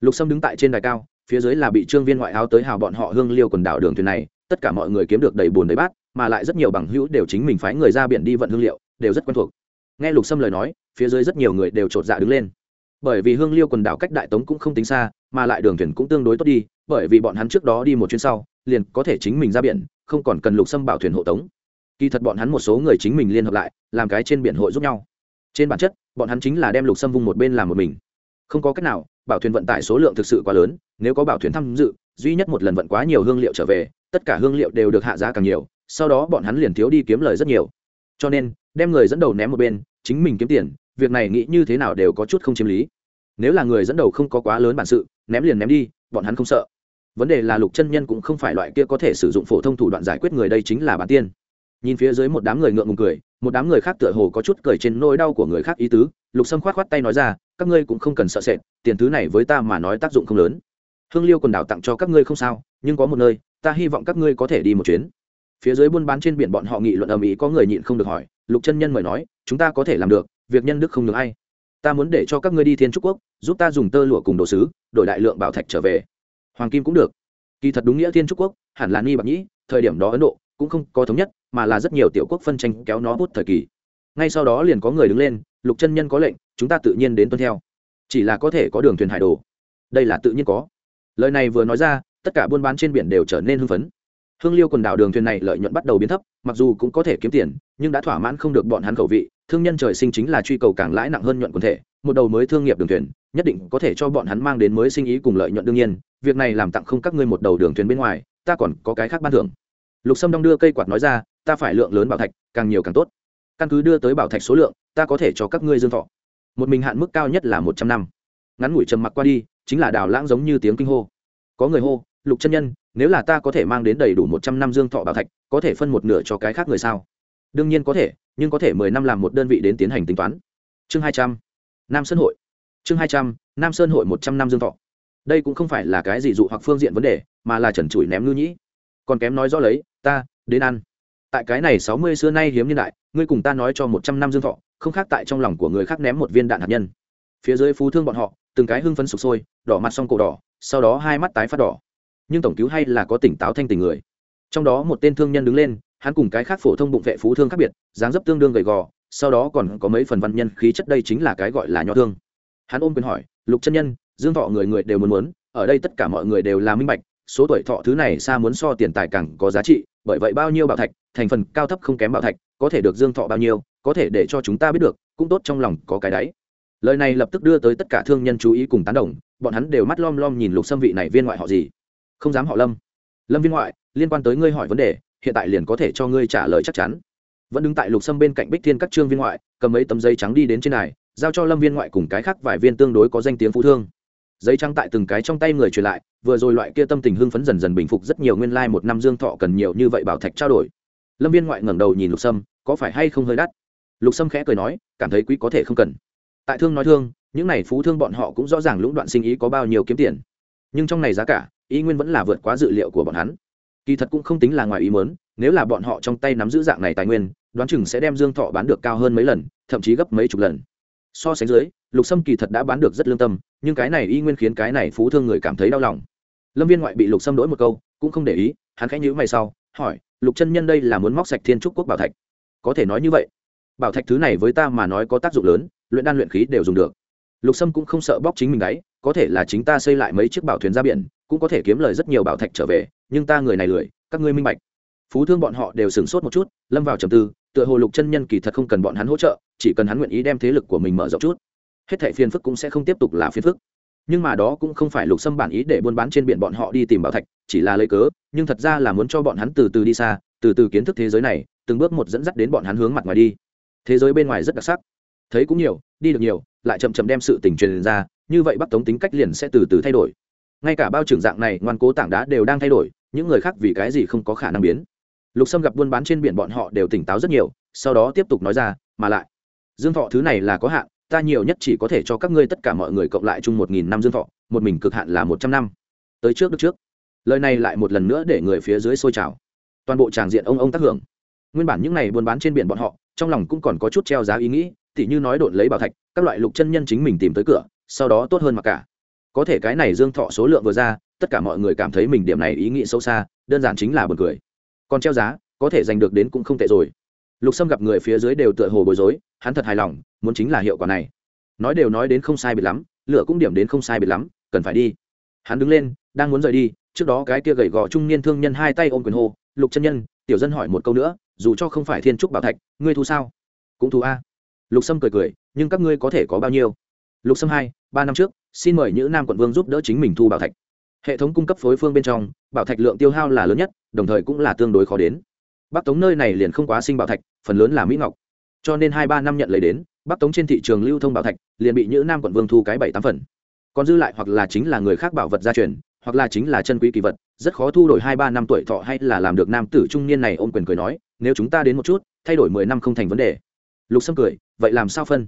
lục sâm đứng tại trên đài cao phía dưới là bị trương viên ngoại áo tới hào bọn họ hương liêu quần đảo đường thuyền này, tất cả mọi người kiếm được đầy bùn đầy bát, mà lại rất nhiều bằng hữu đều chính mình phái người ra biển đi vận hương liệu, đều rất quen thuộc. Nghe lục sâm lời nói, phía dưới rất nhiều người đều chột dạ đứng lên. Bởi vì hương liêu quần đảo cách đại tống cũng không tính xa, mà lại đường thuyền cũng tương đối tốt đi, bởi vì bọn hắn trước đó đi một chuyến sau, liền có thể chính mình ra biển, không còn cần lục sâm bảo thuyền hộ tống. Kỳ thật bọn hắn một số người chính mình liên hợp lại, làm cái trên biển hội giúp nhau. Trên bản chất, bọn hắn chính là đem lục sâm vung một bên làm một mình. Không có cách nào bảo thuyền vận tải số lượng thực sự quá lớn, nếu có bảo thuyền tham dự, duy nhất một lần vận quá nhiều hương liệu trở về, tất cả hương liệu đều được hạ giá càng nhiều, sau đó bọn hắn liền thiếu đi kiếm lời rất nhiều. Cho nên, đem người dẫn đầu ném một bên, chính mình kiếm tiền, việc này nghĩ như thế nào đều có chút không chiếm lý. Nếu là người dẫn đầu không có quá lớn bản sự, ném liền ném đi, bọn hắn không sợ. Vấn đề là lục chân nhân cũng không phải loại kia có thể sử dụng phổ thông thủ đoạn giải quyết người đây chính là bản tiên. Nhìn phía dưới một đám người ngượng ngùng cười một đám người khác tựa hồ có chút cười trên nỗi đau của người khác ý tứ, lục sâm khoát khoát tay nói ra, các ngươi cũng không cần sợ sệt, tiền thứ này với ta mà nói tác dụng không lớn. Hương liêu quần đảo tặng cho các ngươi không sao, nhưng có một nơi, ta hy vọng các ngươi có thể đi một chuyến. Phía dưới buôn bán trên biển bọn họ nghị luận ầm ĩ, có người nhịn không được hỏi, lục chân nhân mời nói, chúng ta có thể làm được, việc nhân đức không được ai. Ta muốn để cho các ngươi đi thiên trúc quốc, giúp ta dùng tơ lụa cùng đồ sứ, đổi đại lượng bảo thạch trở về. Hoàng kim cũng được. Kỳ thật đúng nghĩa thiên trúc quốc, hẳn là ni bạc nhĩ, thời điểm đó ấn độ cũng không có thống nhất mà là rất nhiều tiểu quốc phân tranh kéo nó hút thời kỳ. Ngay sau đó liền có người đứng lên, lục chân nhân có lệnh, chúng ta tự nhiên đến tuân theo. Chỉ là có thể có đường thuyền hải đồ. Đây là tự nhiên có. Lời này vừa nói ra, tất cả buôn bán trên biển đều trở nên hưng phấn. Hương liêu quần đảo đường thuyền này lợi nhuận bắt đầu biến thấp, mặc dù cũng có thể kiếm tiền, nhưng đã thỏa mãn không được bọn hắn khẩu vị, thương nhân trời sinh chính là truy cầu càng lãi nặng hơn nhuận quần thể, một đầu mới thương nghiệp đường thuyền, nhất định có thể cho bọn hắn mang đến mới sinh ý cùng lợi nhuận đương nhiên, việc này làm tặng không các ngươi một đầu đường thuyền bên ngoài, ta còn có cái khác ban thưởng. Lục sâm đong đưa cây quạt nói ra ta phải lượng lớn bảo thạch, càng nhiều càng tốt. Căn cứ đưa tới bảo thạch số lượng, ta có thể cho các ngươi dương thọ. Một mình hạn mức cao nhất là một trăm năm. Ngắn ngủi trầm mặc qua đi, chính là đào lãng giống như tiếng kinh hô. Có người hô, lục chân nhân, nếu là ta có thể mang đến đầy đủ một trăm năm dương thọ bảo thạch, có thể phân một nửa cho cái khác người sao? Đương nhiên có thể, nhưng có thể mười năm làm một đơn vị đến tiến hành tính toán. Chương hai trăm, nam sơn hội. Chương hai trăm, nam sơn hội một trăm năm dương thọ. Đây cũng không phải là cái gì dụ hoặc phương diện vấn đề, mà là trần trụi ném ngư nhĩ. Còn kém nói rõ lấy, ta, đến ăn tại cái này sáu mươi xưa nay hiếm niên đại, ngươi cùng ta nói cho một trăm năm dương thọ, không khác tại trong lòng của người khác ném một viên đạn hạt nhân. Phía dưới phú thương bọn họ, từng cái hưng phấn sụp sôi, đỏ mặt xong cổ đỏ, sau đó hai mắt tái phát đỏ. Nhưng tổng cứu hay là có tỉnh táo thanh tình người. Trong đó một tên thương nhân đứng lên, hắn cùng cái khác phổ thông bụng vệ phú thương khác biệt, dáng dấp tương đương gầy gò, sau đó còn có mấy phần văn nhân khí chất đây chính là cái gọi là nho thương. Hắn ôm quyền hỏi, lục chân nhân, dương thọ người người đều muốn muốn, ở đây tất cả mọi người đều là minh bạch, số tuổi thọ thứ này xa muốn so tiền tài càng có giá trị bởi vậy bao nhiêu bảo thạch, thành phần cao thấp không kém bảo thạch, có thể được dương thọ bao nhiêu, có thể để cho chúng ta biết được, cũng tốt trong lòng có cái đáy. Lời này lập tức đưa tới tất cả thương nhân chú ý cùng tán đồng, bọn hắn đều mắt lom lom nhìn lục xâm vị này viên ngoại họ gì. Không dám họ lâm. Lâm viên ngoại, liên quan tới ngươi hỏi vấn đề, hiện tại liền có thể cho ngươi trả lời chắc chắn. Vẫn đứng tại lục sâm bên cạnh bích thiên các trương viên ngoại, cầm mấy tấm giấy trắng đi đến trên này, giao cho lâm viên ngoại cùng cái khác vài viên tương đối có danh tiếng phú thương giấy trắng tại từng cái trong tay người truyền lại, vừa rồi loại kia tâm tình hưng phấn dần dần bình phục rất nhiều nguyên lai、like、một năm dương thọ cần nhiều như vậy bảo thạch trao đổi. Lâm viên ngoại ngẩng đầu nhìn lục sâm, có phải hay không hơi đắt? Lục sâm khẽ cười nói, cảm thấy quý có thể không cần. Tại thương nói thương, những n à y phú thương bọn họ cũng rõ ràng lũng đoạn sinh ý có bao nhiêu kiếm tiền. Nhưng trong này giá cả, ý nguyên vẫn là vượt quá dự liệu của bọn hắn. Kỳ thật cũng không tính là ngoài ý mớn nếu là bọn họ trong tay nắm giữ dạng này tài nguyên, đoán chừng sẽ đem dương thọ bán được cao hơn mấy lần, thậm chí gấp mấy chục lần. So sánh dưới, lục sâm kỳ thật đã bán được rất lương tâm nhưng cái này y nguyên khiến cái này phú thương người cảm thấy đau lòng. Lâm viên ngoại bị lục sâm đổi một câu, cũng không để ý, hắn khẽ nhữ mày sau, hỏi, lục chân nhân đây là muốn móc sạch thiên trúc quốc bảo thạch? Có thể nói như vậy. Bảo thạch thứ này với ta mà nói có tác dụng lớn, luyện đan luyện khí đều dùng được. Lục sâm cũng không sợ bóc chính mình đấy có thể là chính ta xây lại mấy chiếc bảo thuyền ra biển, cũng có thể kiếm lời rất nhiều bảo thạch trở về, nhưng ta người này lười, các ngươi minh bạch. Phú thương bọn họ đều sửng sốt một chút, lâm vào trầm tư, tựa hồ lục chân nhân kỳ thật không cần bọn hắn hỗ trợ, chỉ cần hắn nguyện ý đem thế lực của mình mở rộng chút hết thảy phiền phức cũng sẽ không tiếp tục là phiền phức. Nhưng mà đó cũng không phải lục xâm bản ý để buôn bán trên biển bọn họ đi tìm bảo thạch, chỉ là lấy cớ, nhưng thật ra là muốn cho bọn hắn từ từ đi xa, từ từ kiến thức thế giới này, từng bước một dẫn dắt đến bọn hắn hướng mặt ngoài đi. Thế giới bên ngoài rất đặc sắc. Thấy cũng nhiều, đi được nhiều, lại chậm chậm đem sự tình truyền ra, như vậy bắc tống tính cách liền sẽ từ từ thay đổi. Ngay cả bao trưởng dạng này, ngoan cố tảng đá đều đang thay đổi, những người khác vì cái gì không có khả năng biến. Lục sâm gặp buôn bán trên biển bọn họ đều tỉnh táo rất nhiều, sau đó tiếp tục nói ra, mà lại, dương thọ thứ này là có hạn ta nhiều nhất chỉ có thể cho các ngươi tất cả mọi người cộng lại chung một nghìn năm dương thọ, một mình cực hạn là một trăm năm. Tới trước được trước. Lời này lại một lần nữa để người phía dưới sôi trào. Toàn bộ tràng diện ông ông tác hưởng. Nguyên bản những này buôn bán trên biển bọn họ, trong lòng cũng còn có chút treo giá ý nghĩ, tỉ như nói đột lấy bảo thạch, các loại lục chân nhân chính mình tìm tới cửa, sau đó tốt hơn mặc cả. Có thể cái này dương thọ số lượng vừa ra, tất cả mọi người cảm thấy mình điểm này ý nghĩ sâu xa, đơn giản chính là buồn cười. Còn treo giá, có thể giành được đến cũng không tệ rồi lục sâm gặp người phía dưới đều tựa hồ bối rối, hắn thật hài lòng, muốn chính là hiệu quả này. Nói đều nói đến không sai biệt lắm lựa cũng điểm đến không sai biệt lắm, cần phải đi. Hắn đứng lên, đang muốn rời đi, trước đó cái kia gầy gò trung niên thương nhân hai tay ôm quyền hô, lục chân nhân, tiểu dân hỏi một câu nữa, dù cho không phải thiên trúc bảo thạch, ngươi thu sao? Cũng thu a. Lục sâm cười cười, nhưng các ngươi có thể có bao nhiêu? Lục sâm hai, ba năm trước, xin mời những nam quận vương giúp đỡ chính mình thu bảo thạch. Hệ thống cung cấp phối phương bên trong, bảo thạch lượng tiêu hao là lớn nhất, đồng thời cũng là tương đối khó đến bắc tống nơi này liền không quá sinh bảo thạch, phần lớn là mỹ ngọc. Cho nên hai ba năm nhận lấy đến, bắc tống trên thị trường lưu thông bảo thạch, liền bị nhữ nam quận vương thu cái bảy tám phần. Còn dư lại hoặc là chính là người khác bảo vật gia truyền, hoặc là chính là chân quý kỳ vật, rất khó thu đổi hai ba năm tuổi thọ hay là làm được nam tử trung niên này ôm quyền cười nói, nếu chúng ta đến một chút, thay đổi mười năm không thành vấn đề. Lục sâm cười, vậy làm sao phân?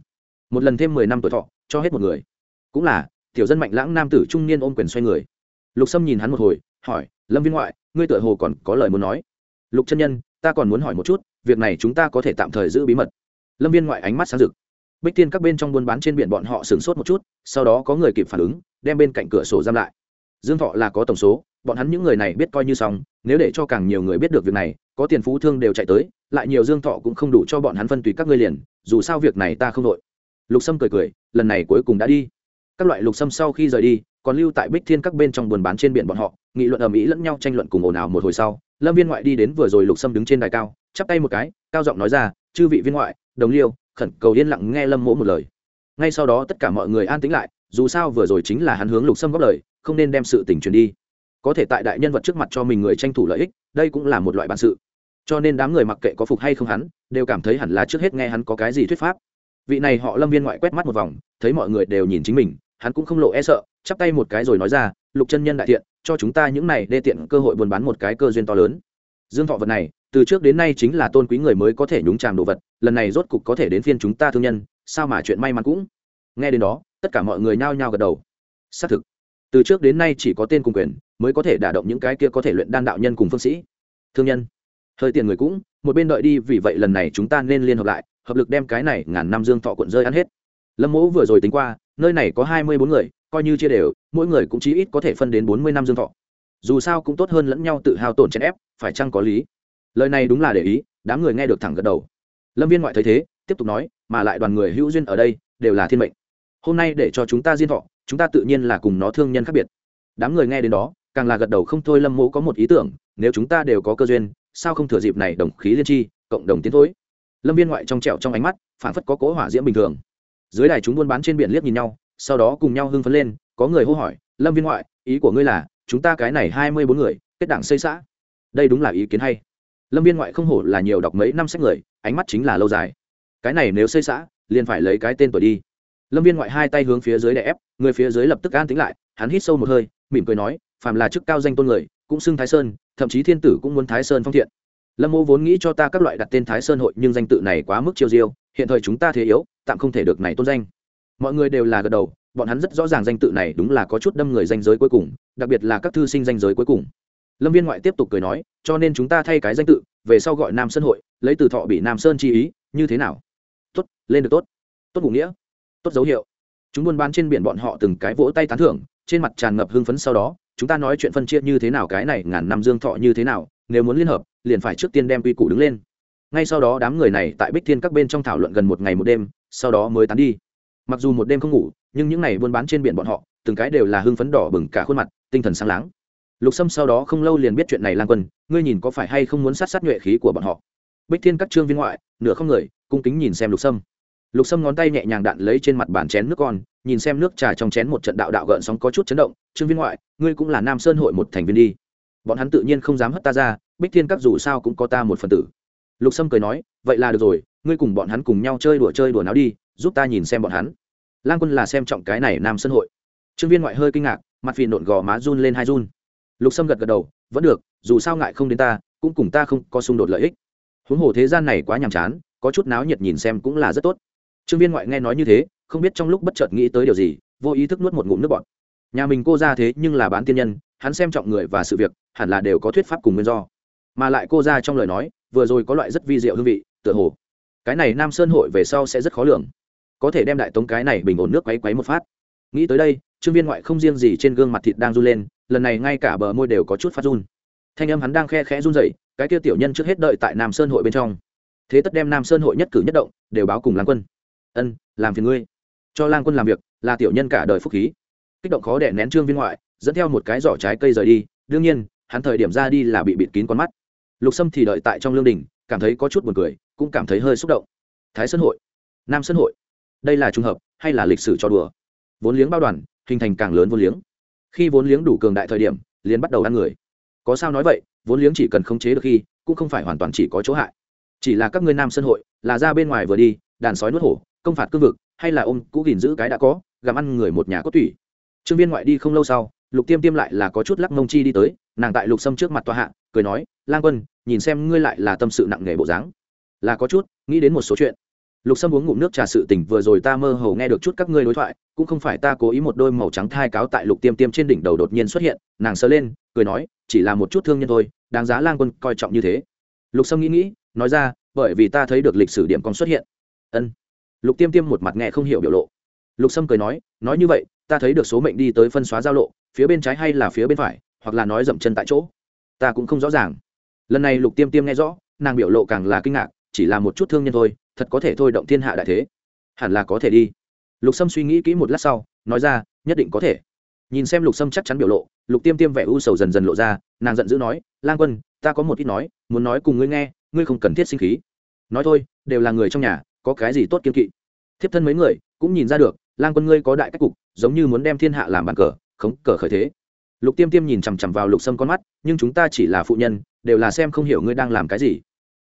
Một lần thêm mười năm tuổi thọ, cho hết một người. Cũng là, tiểu dân mạnh lãng nam tử trung niên ôm quyền xoay người. Lục sâm nhìn hắn một hồi, hỏi, lâm viên ngoại, ngươi tựa hồ còn có lời muốn nói? Lục chân nhân ta còn muốn hỏi một chút, việc này chúng ta có thể tạm thời giữ bí mật. Lâm viên ngoại ánh mắt sáng rực. Bích tiên các bên trong buôn bán trên biển bọn họ sửng sốt một chút, sau đó có người kịp phản ứng, đem bên cạnh cửa sổ giam lại. Dương thọ là có tổng số, bọn hắn những người này biết coi như xong, nếu để cho càng nhiều người biết được việc này, có tiền phú thương đều chạy tới, lại nhiều dương thọ cũng không đủ cho bọn hắn phân tùy các ngươi liền, dù sao việc này ta không đội. Lục sâm cười cười, lần này cuối cùng đã đi. Các loại lục sâm sau khi rời đi, còn lưu tại bích thiên các bên trong buôn bán trên biển bọn họ, nghị luận ầm ĩ lẫn nhau tranh luận cùng ồn ào một hồi sau lâm viên ngoại đi đến vừa rồi lục sâm đứng trên đài cao, chắp tay một cái, cao giọng nói ra, chư vị viên ngoại, đồng liêu, khẩn cầu yên lặng nghe lâm mỗ một lời. Ngay sau đó tất cả mọi người an tĩnh lại, dù sao vừa rồi chính là hắn hướng lục sâm góp lời, không nên đem sự tình truyền đi. Có thể tại đại nhân vật trước mặt cho mình người tranh thủ lợi ích, đây cũng là một loại bản sự. Cho nên đám người mặc kệ có phục hay không hắn, đều cảm thấy hẳn là trước hết nghe hắn có cái gì thuyết pháp. Vị này họ lâm viên ngoại quét mắt một vòng, thấy mọi người đều nhìn chính mình, hắn cũng không lộ e sợ chắp tay một cái rồi nói ra, lục chân nhân đại thiện, cho chúng ta những này đê tiện cơ hội buôn bán một cái cơ duyên to lớn. Dương thọ vật này, từ trước đến nay chính là tôn quý người mới có thể nhúng tràm đồ vật, lần này rốt cục có thể đến phiên chúng ta thương nhân, sao mà chuyện may mắn cũng. Nghe đến đó, tất cả mọi người nhao nhao gật đầu. Xác thực, từ trước đến nay chỉ có tên cùng quyền mới có thể đả động những cái kia có thể luyện đan đạo nhân cùng phương sĩ. Thương nhân, hơi tiền người cũng, một bên đợi đi, vì vậy lần này chúng ta nên liên hợp lại, hợp lực đem cái này ngàn năm dương thọ cuộn rơi ăn hết. Lâm mỗ vừa rồi tính qua, nơi này có hai mươi bốn người coi như chia đều, mỗi người cũng chí ít có thể phân đến bốn mươi năm dương thọ. Dù sao cũng tốt hơn lẫn nhau tự hao tổn chèn ép, phải chăng có lý? Lời này đúng là để ý, đám người nghe được thẳng gật đầu. Lâm viên ngoại thấy thế, tiếp tục nói, mà lại đoàn người hữu duyên ở đây, đều là thiên mệnh. Hôm nay để cho chúng ta diên thọ, chúng ta tự nhiên là cùng nó thương nhân khác biệt. Đám người nghe đến đó, càng là gật đầu không thôi lâm mỗ có một ý tưởng, nếu chúng ta đều có cơ duyên, sao không thừa dịp này đồng khí liên tri cộng đồng tiến thối? Lâm viên ngoại trong trẹo trong ánh mắt phản phất có cố hỏa diễm bình thường. Dưới đài chúng buôn bán trên biển liếc nhìn nhau sau đó cùng nhau hưng phấn lên, có người hô hỏi, lâm viên ngoại, ý của ngươi là, chúng ta cái này hai mươi bốn người, kết đảng xây xã. Đây đúng là ý kiến hay. Lâm viên ngoại không hổ là nhiều đọc mấy năm sách người, ánh mắt chính là lâu dài. Cái này nếu xây xã, liền phải lấy cái tên tuổi đi. Lâm viên ngoại hai tay hướng phía dưới đè ép, người phía dưới lập tức an tính lại, hắn hít sâu một hơi, mỉm cười nói, phàm là chức cao danh tôn người, cũng xưng thái sơn, thậm chí thiên tử cũng muốn thái sơn phong thiện. Lâm mô vốn nghĩ cho ta các loại đặt tên thái sơn hội, nhưng danh tự này quá mức chiêu diêu, hiện thời chúng ta thế yếu, tạm không thể được này tôn danh mọi người đều là gật đầu, bọn hắn rất rõ ràng danh tự này đúng là có chút đâm người danh giới cuối cùng, đặc biệt là các thư sinh danh giới cuối cùng. Lâm viên ngoại tiếp tục cười nói, cho nên chúng ta thay cái danh tự, về sau gọi nam sơn hội, lấy từ thọ bị nam sơn chi ý, như thế nào? Tốt, lên được tốt. Tốt ngụ nghĩa. Tốt dấu hiệu. Chúng buôn bán trên biển bọn họ từng cái vỗ tay tán thưởng, trên mặt tràn ngập hưng phấn sau đó, chúng ta nói chuyện phân chia như thế nào cái này, ngàn năm dương thọ như thế nào, nếu muốn liên hợp, liền phải trước tiên đem quy củ đứng lên. Ngay sau đó đám người này tại bích thiên các bên trong thảo luận gần một ngày một đêm, sau đó mới tán đi mặc dù một đêm không ngủ, nhưng những ngày buôn bán trên biển bọn họ, từng cái đều là hưng phấn đỏ bừng cả khuôn mặt, tinh thần sáng láng. Lục sâm sau đó không lâu liền biết chuyện này lan quân, ngươi nhìn có phải hay không muốn sát sát nhuệ khí của bọn họ. Bích thiên các trương viên ngoại, nửa không người, cung kính nhìn xem lục sâm. Lục sâm ngón tay nhẹ nhàng đạn lấy trên mặt bàn chén nước con, nhìn xem nước trà trong chén một trận đạo đạo gợn sóng có chút chấn động, trương viên ngoại, ngươi cũng là nam sơn hội một thành viên đi. Bọn hắn tự nhiên không dám hất ta ra, bích thiên các dù sao cũng có ta một phần tử. Lục sâm cười nói, vậy là được rồi, ngươi cùng bọn hắn cùng nhau chơi đùa chơi đùa nào đi giúp ta nhìn xem bọn hắn. Lan quân là xem trọng cái này nam sơn hội. Trương viên ngoại hơi kinh ngạc, mặt phì nộn gò má run lên hai run. Lục sâm gật gật đầu, vẫn được, dù sao ngại không đến ta, cũng cùng ta không có xung đột lợi ích. Huống hồ thế gian này quá nhàm chán, có chút náo nhiệt nhìn xem cũng là rất tốt. Trương viên ngoại nghe nói như thế, không biết trong lúc bất chợt nghĩ tới điều gì, vô ý thức nuốt một ngụm nước bọt. Nhà mình cô ra thế nhưng là bán tiên nhân, hắn xem trọng người và sự việc, hẳn là đều có thuyết pháp cùng nguyên do. Mà lại cô ra trong lời nói, vừa rồi có loại rất vi diệu hương vị, tựa hồ. Cái này nam sơn hội về sau sẽ rất khó lường có thể đem đại tống cái này bình ổn nước quấy quấy một phát. Nghĩ tới đây, trương viên ngoại không riêng gì trên gương mặt thịt đang run lên, lần này ngay cả bờ môi đều có chút phát run. Thanh âm hắn đang khe khẽ run rẩy, cái kia tiểu nhân trước hết đợi tại nam sơn hội bên trong. Thế tất đem nam sơn hội nhất cử nhất động, đều báo cùng lang quân. Ân, làm phiền ngươi. Cho lang quân làm việc, là tiểu nhân cả đời phúc khí. Kích động khó đẻ nén trương viên ngoại, dẫn theo một cái giỏ trái cây rời đi. Đương nhiên, hắn thời điểm ra đi là bị bịt kín con mắt. Lục sâm thì đợi tại trong lương đình, cảm thấy có chút buồn cười, cũng cảm thấy hơi xúc động. Thái sơn hội. Nam sơn hội đây là trùng hợp, hay là lịch sử cho đùa? Vốn liếng bao đoàn, hình thành càng lớn vốn liếng. Khi vốn liếng đủ cường đại thời điểm, liền bắt đầu ăn người. Có sao nói vậy, vốn liếng chỉ cần khống chế được khi, cũng không phải hoàn toàn chỉ có chỗ hại. Chỉ là các ngươi nam sơn hội, là ra bên ngoài vừa đi, đàn sói nuốt hổ, công phạt cương vực, hay là ôm cũ gìn giữ cái đã có, gặm ăn người một nhà có tủy. Trương viên ngoại đi không lâu sau, lục tiêm tiêm lại là có chút lắc mông chi đi tới, nàng tại lục sâm trước mặt tòa hạ, cười nói, lang quân, nhìn xem ngươi lại là tâm sự nặng nề bộ dáng. Là có chút, nghĩ đến một số chuyện lục sâm uống ngụm nước trà sự tỉnh vừa rồi ta mơ hồ nghe được chút các ngươi đối thoại, cũng không phải ta cố ý một đôi màu trắng thai cáo tại lục tiêm tiêm trên đỉnh đầu đột nhiên xuất hiện, nàng sờ lên, cười nói, chỉ là một chút thương nhân thôi, đáng giá lang quân coi trọng như thế. Lục sâm nghĩ nghĩ, nói ra, bởi vì ta thấy được lịch sử điểm còn xuất hiện. Ân. Lục tiêm tiêm một mặt nghe không hiểu biểu lộ. Lục sâm cười nói nói như vậy, ta thấy được số mệnh đi tới phân xóa giao lộ, phía bên trái hay là phía bên phải, hoặc là nói dậm chân tại chỗ. Ta cũng không rõ ràng. Lần này lục tiêm tiêm nghe rõ, nàng biểu lộ càng là kinh ngạc, chỉ là một chút thương nhân thôi thật có thể thôi động thiên hạ đại thế. Hẳn là có thể đi. Lục sâm suy nghĩ kỹ một lát sau, nói ra, nhất định có thể. Nhìn xem lục sâm chắc chắn biểu lộ, lục tiêm tiêm vẻ u sầu dần dần lộ ra, nàng giận dữ nói, lang quân, ta có một ít nói, muốn nói cùng ngươi nghe, ngươi không cần thiết sinh khí. Nói thôi, đều là người trong nhà, có cái gì tốt kiên kỵ? Thiếp thân mấy người cũng nhìn ra được, lang quân ngươi có đại cách cục, giống như muốn đem thiên hạ làm bàn cờ, khống cờ khởi thế. Lục tiêm tiêm nhìn chằm chằm vào lục sâm con mắt, nhưng chúng ta chỉ là phụ nhân, đều là xem không hiểu ngươi đang làm cái gì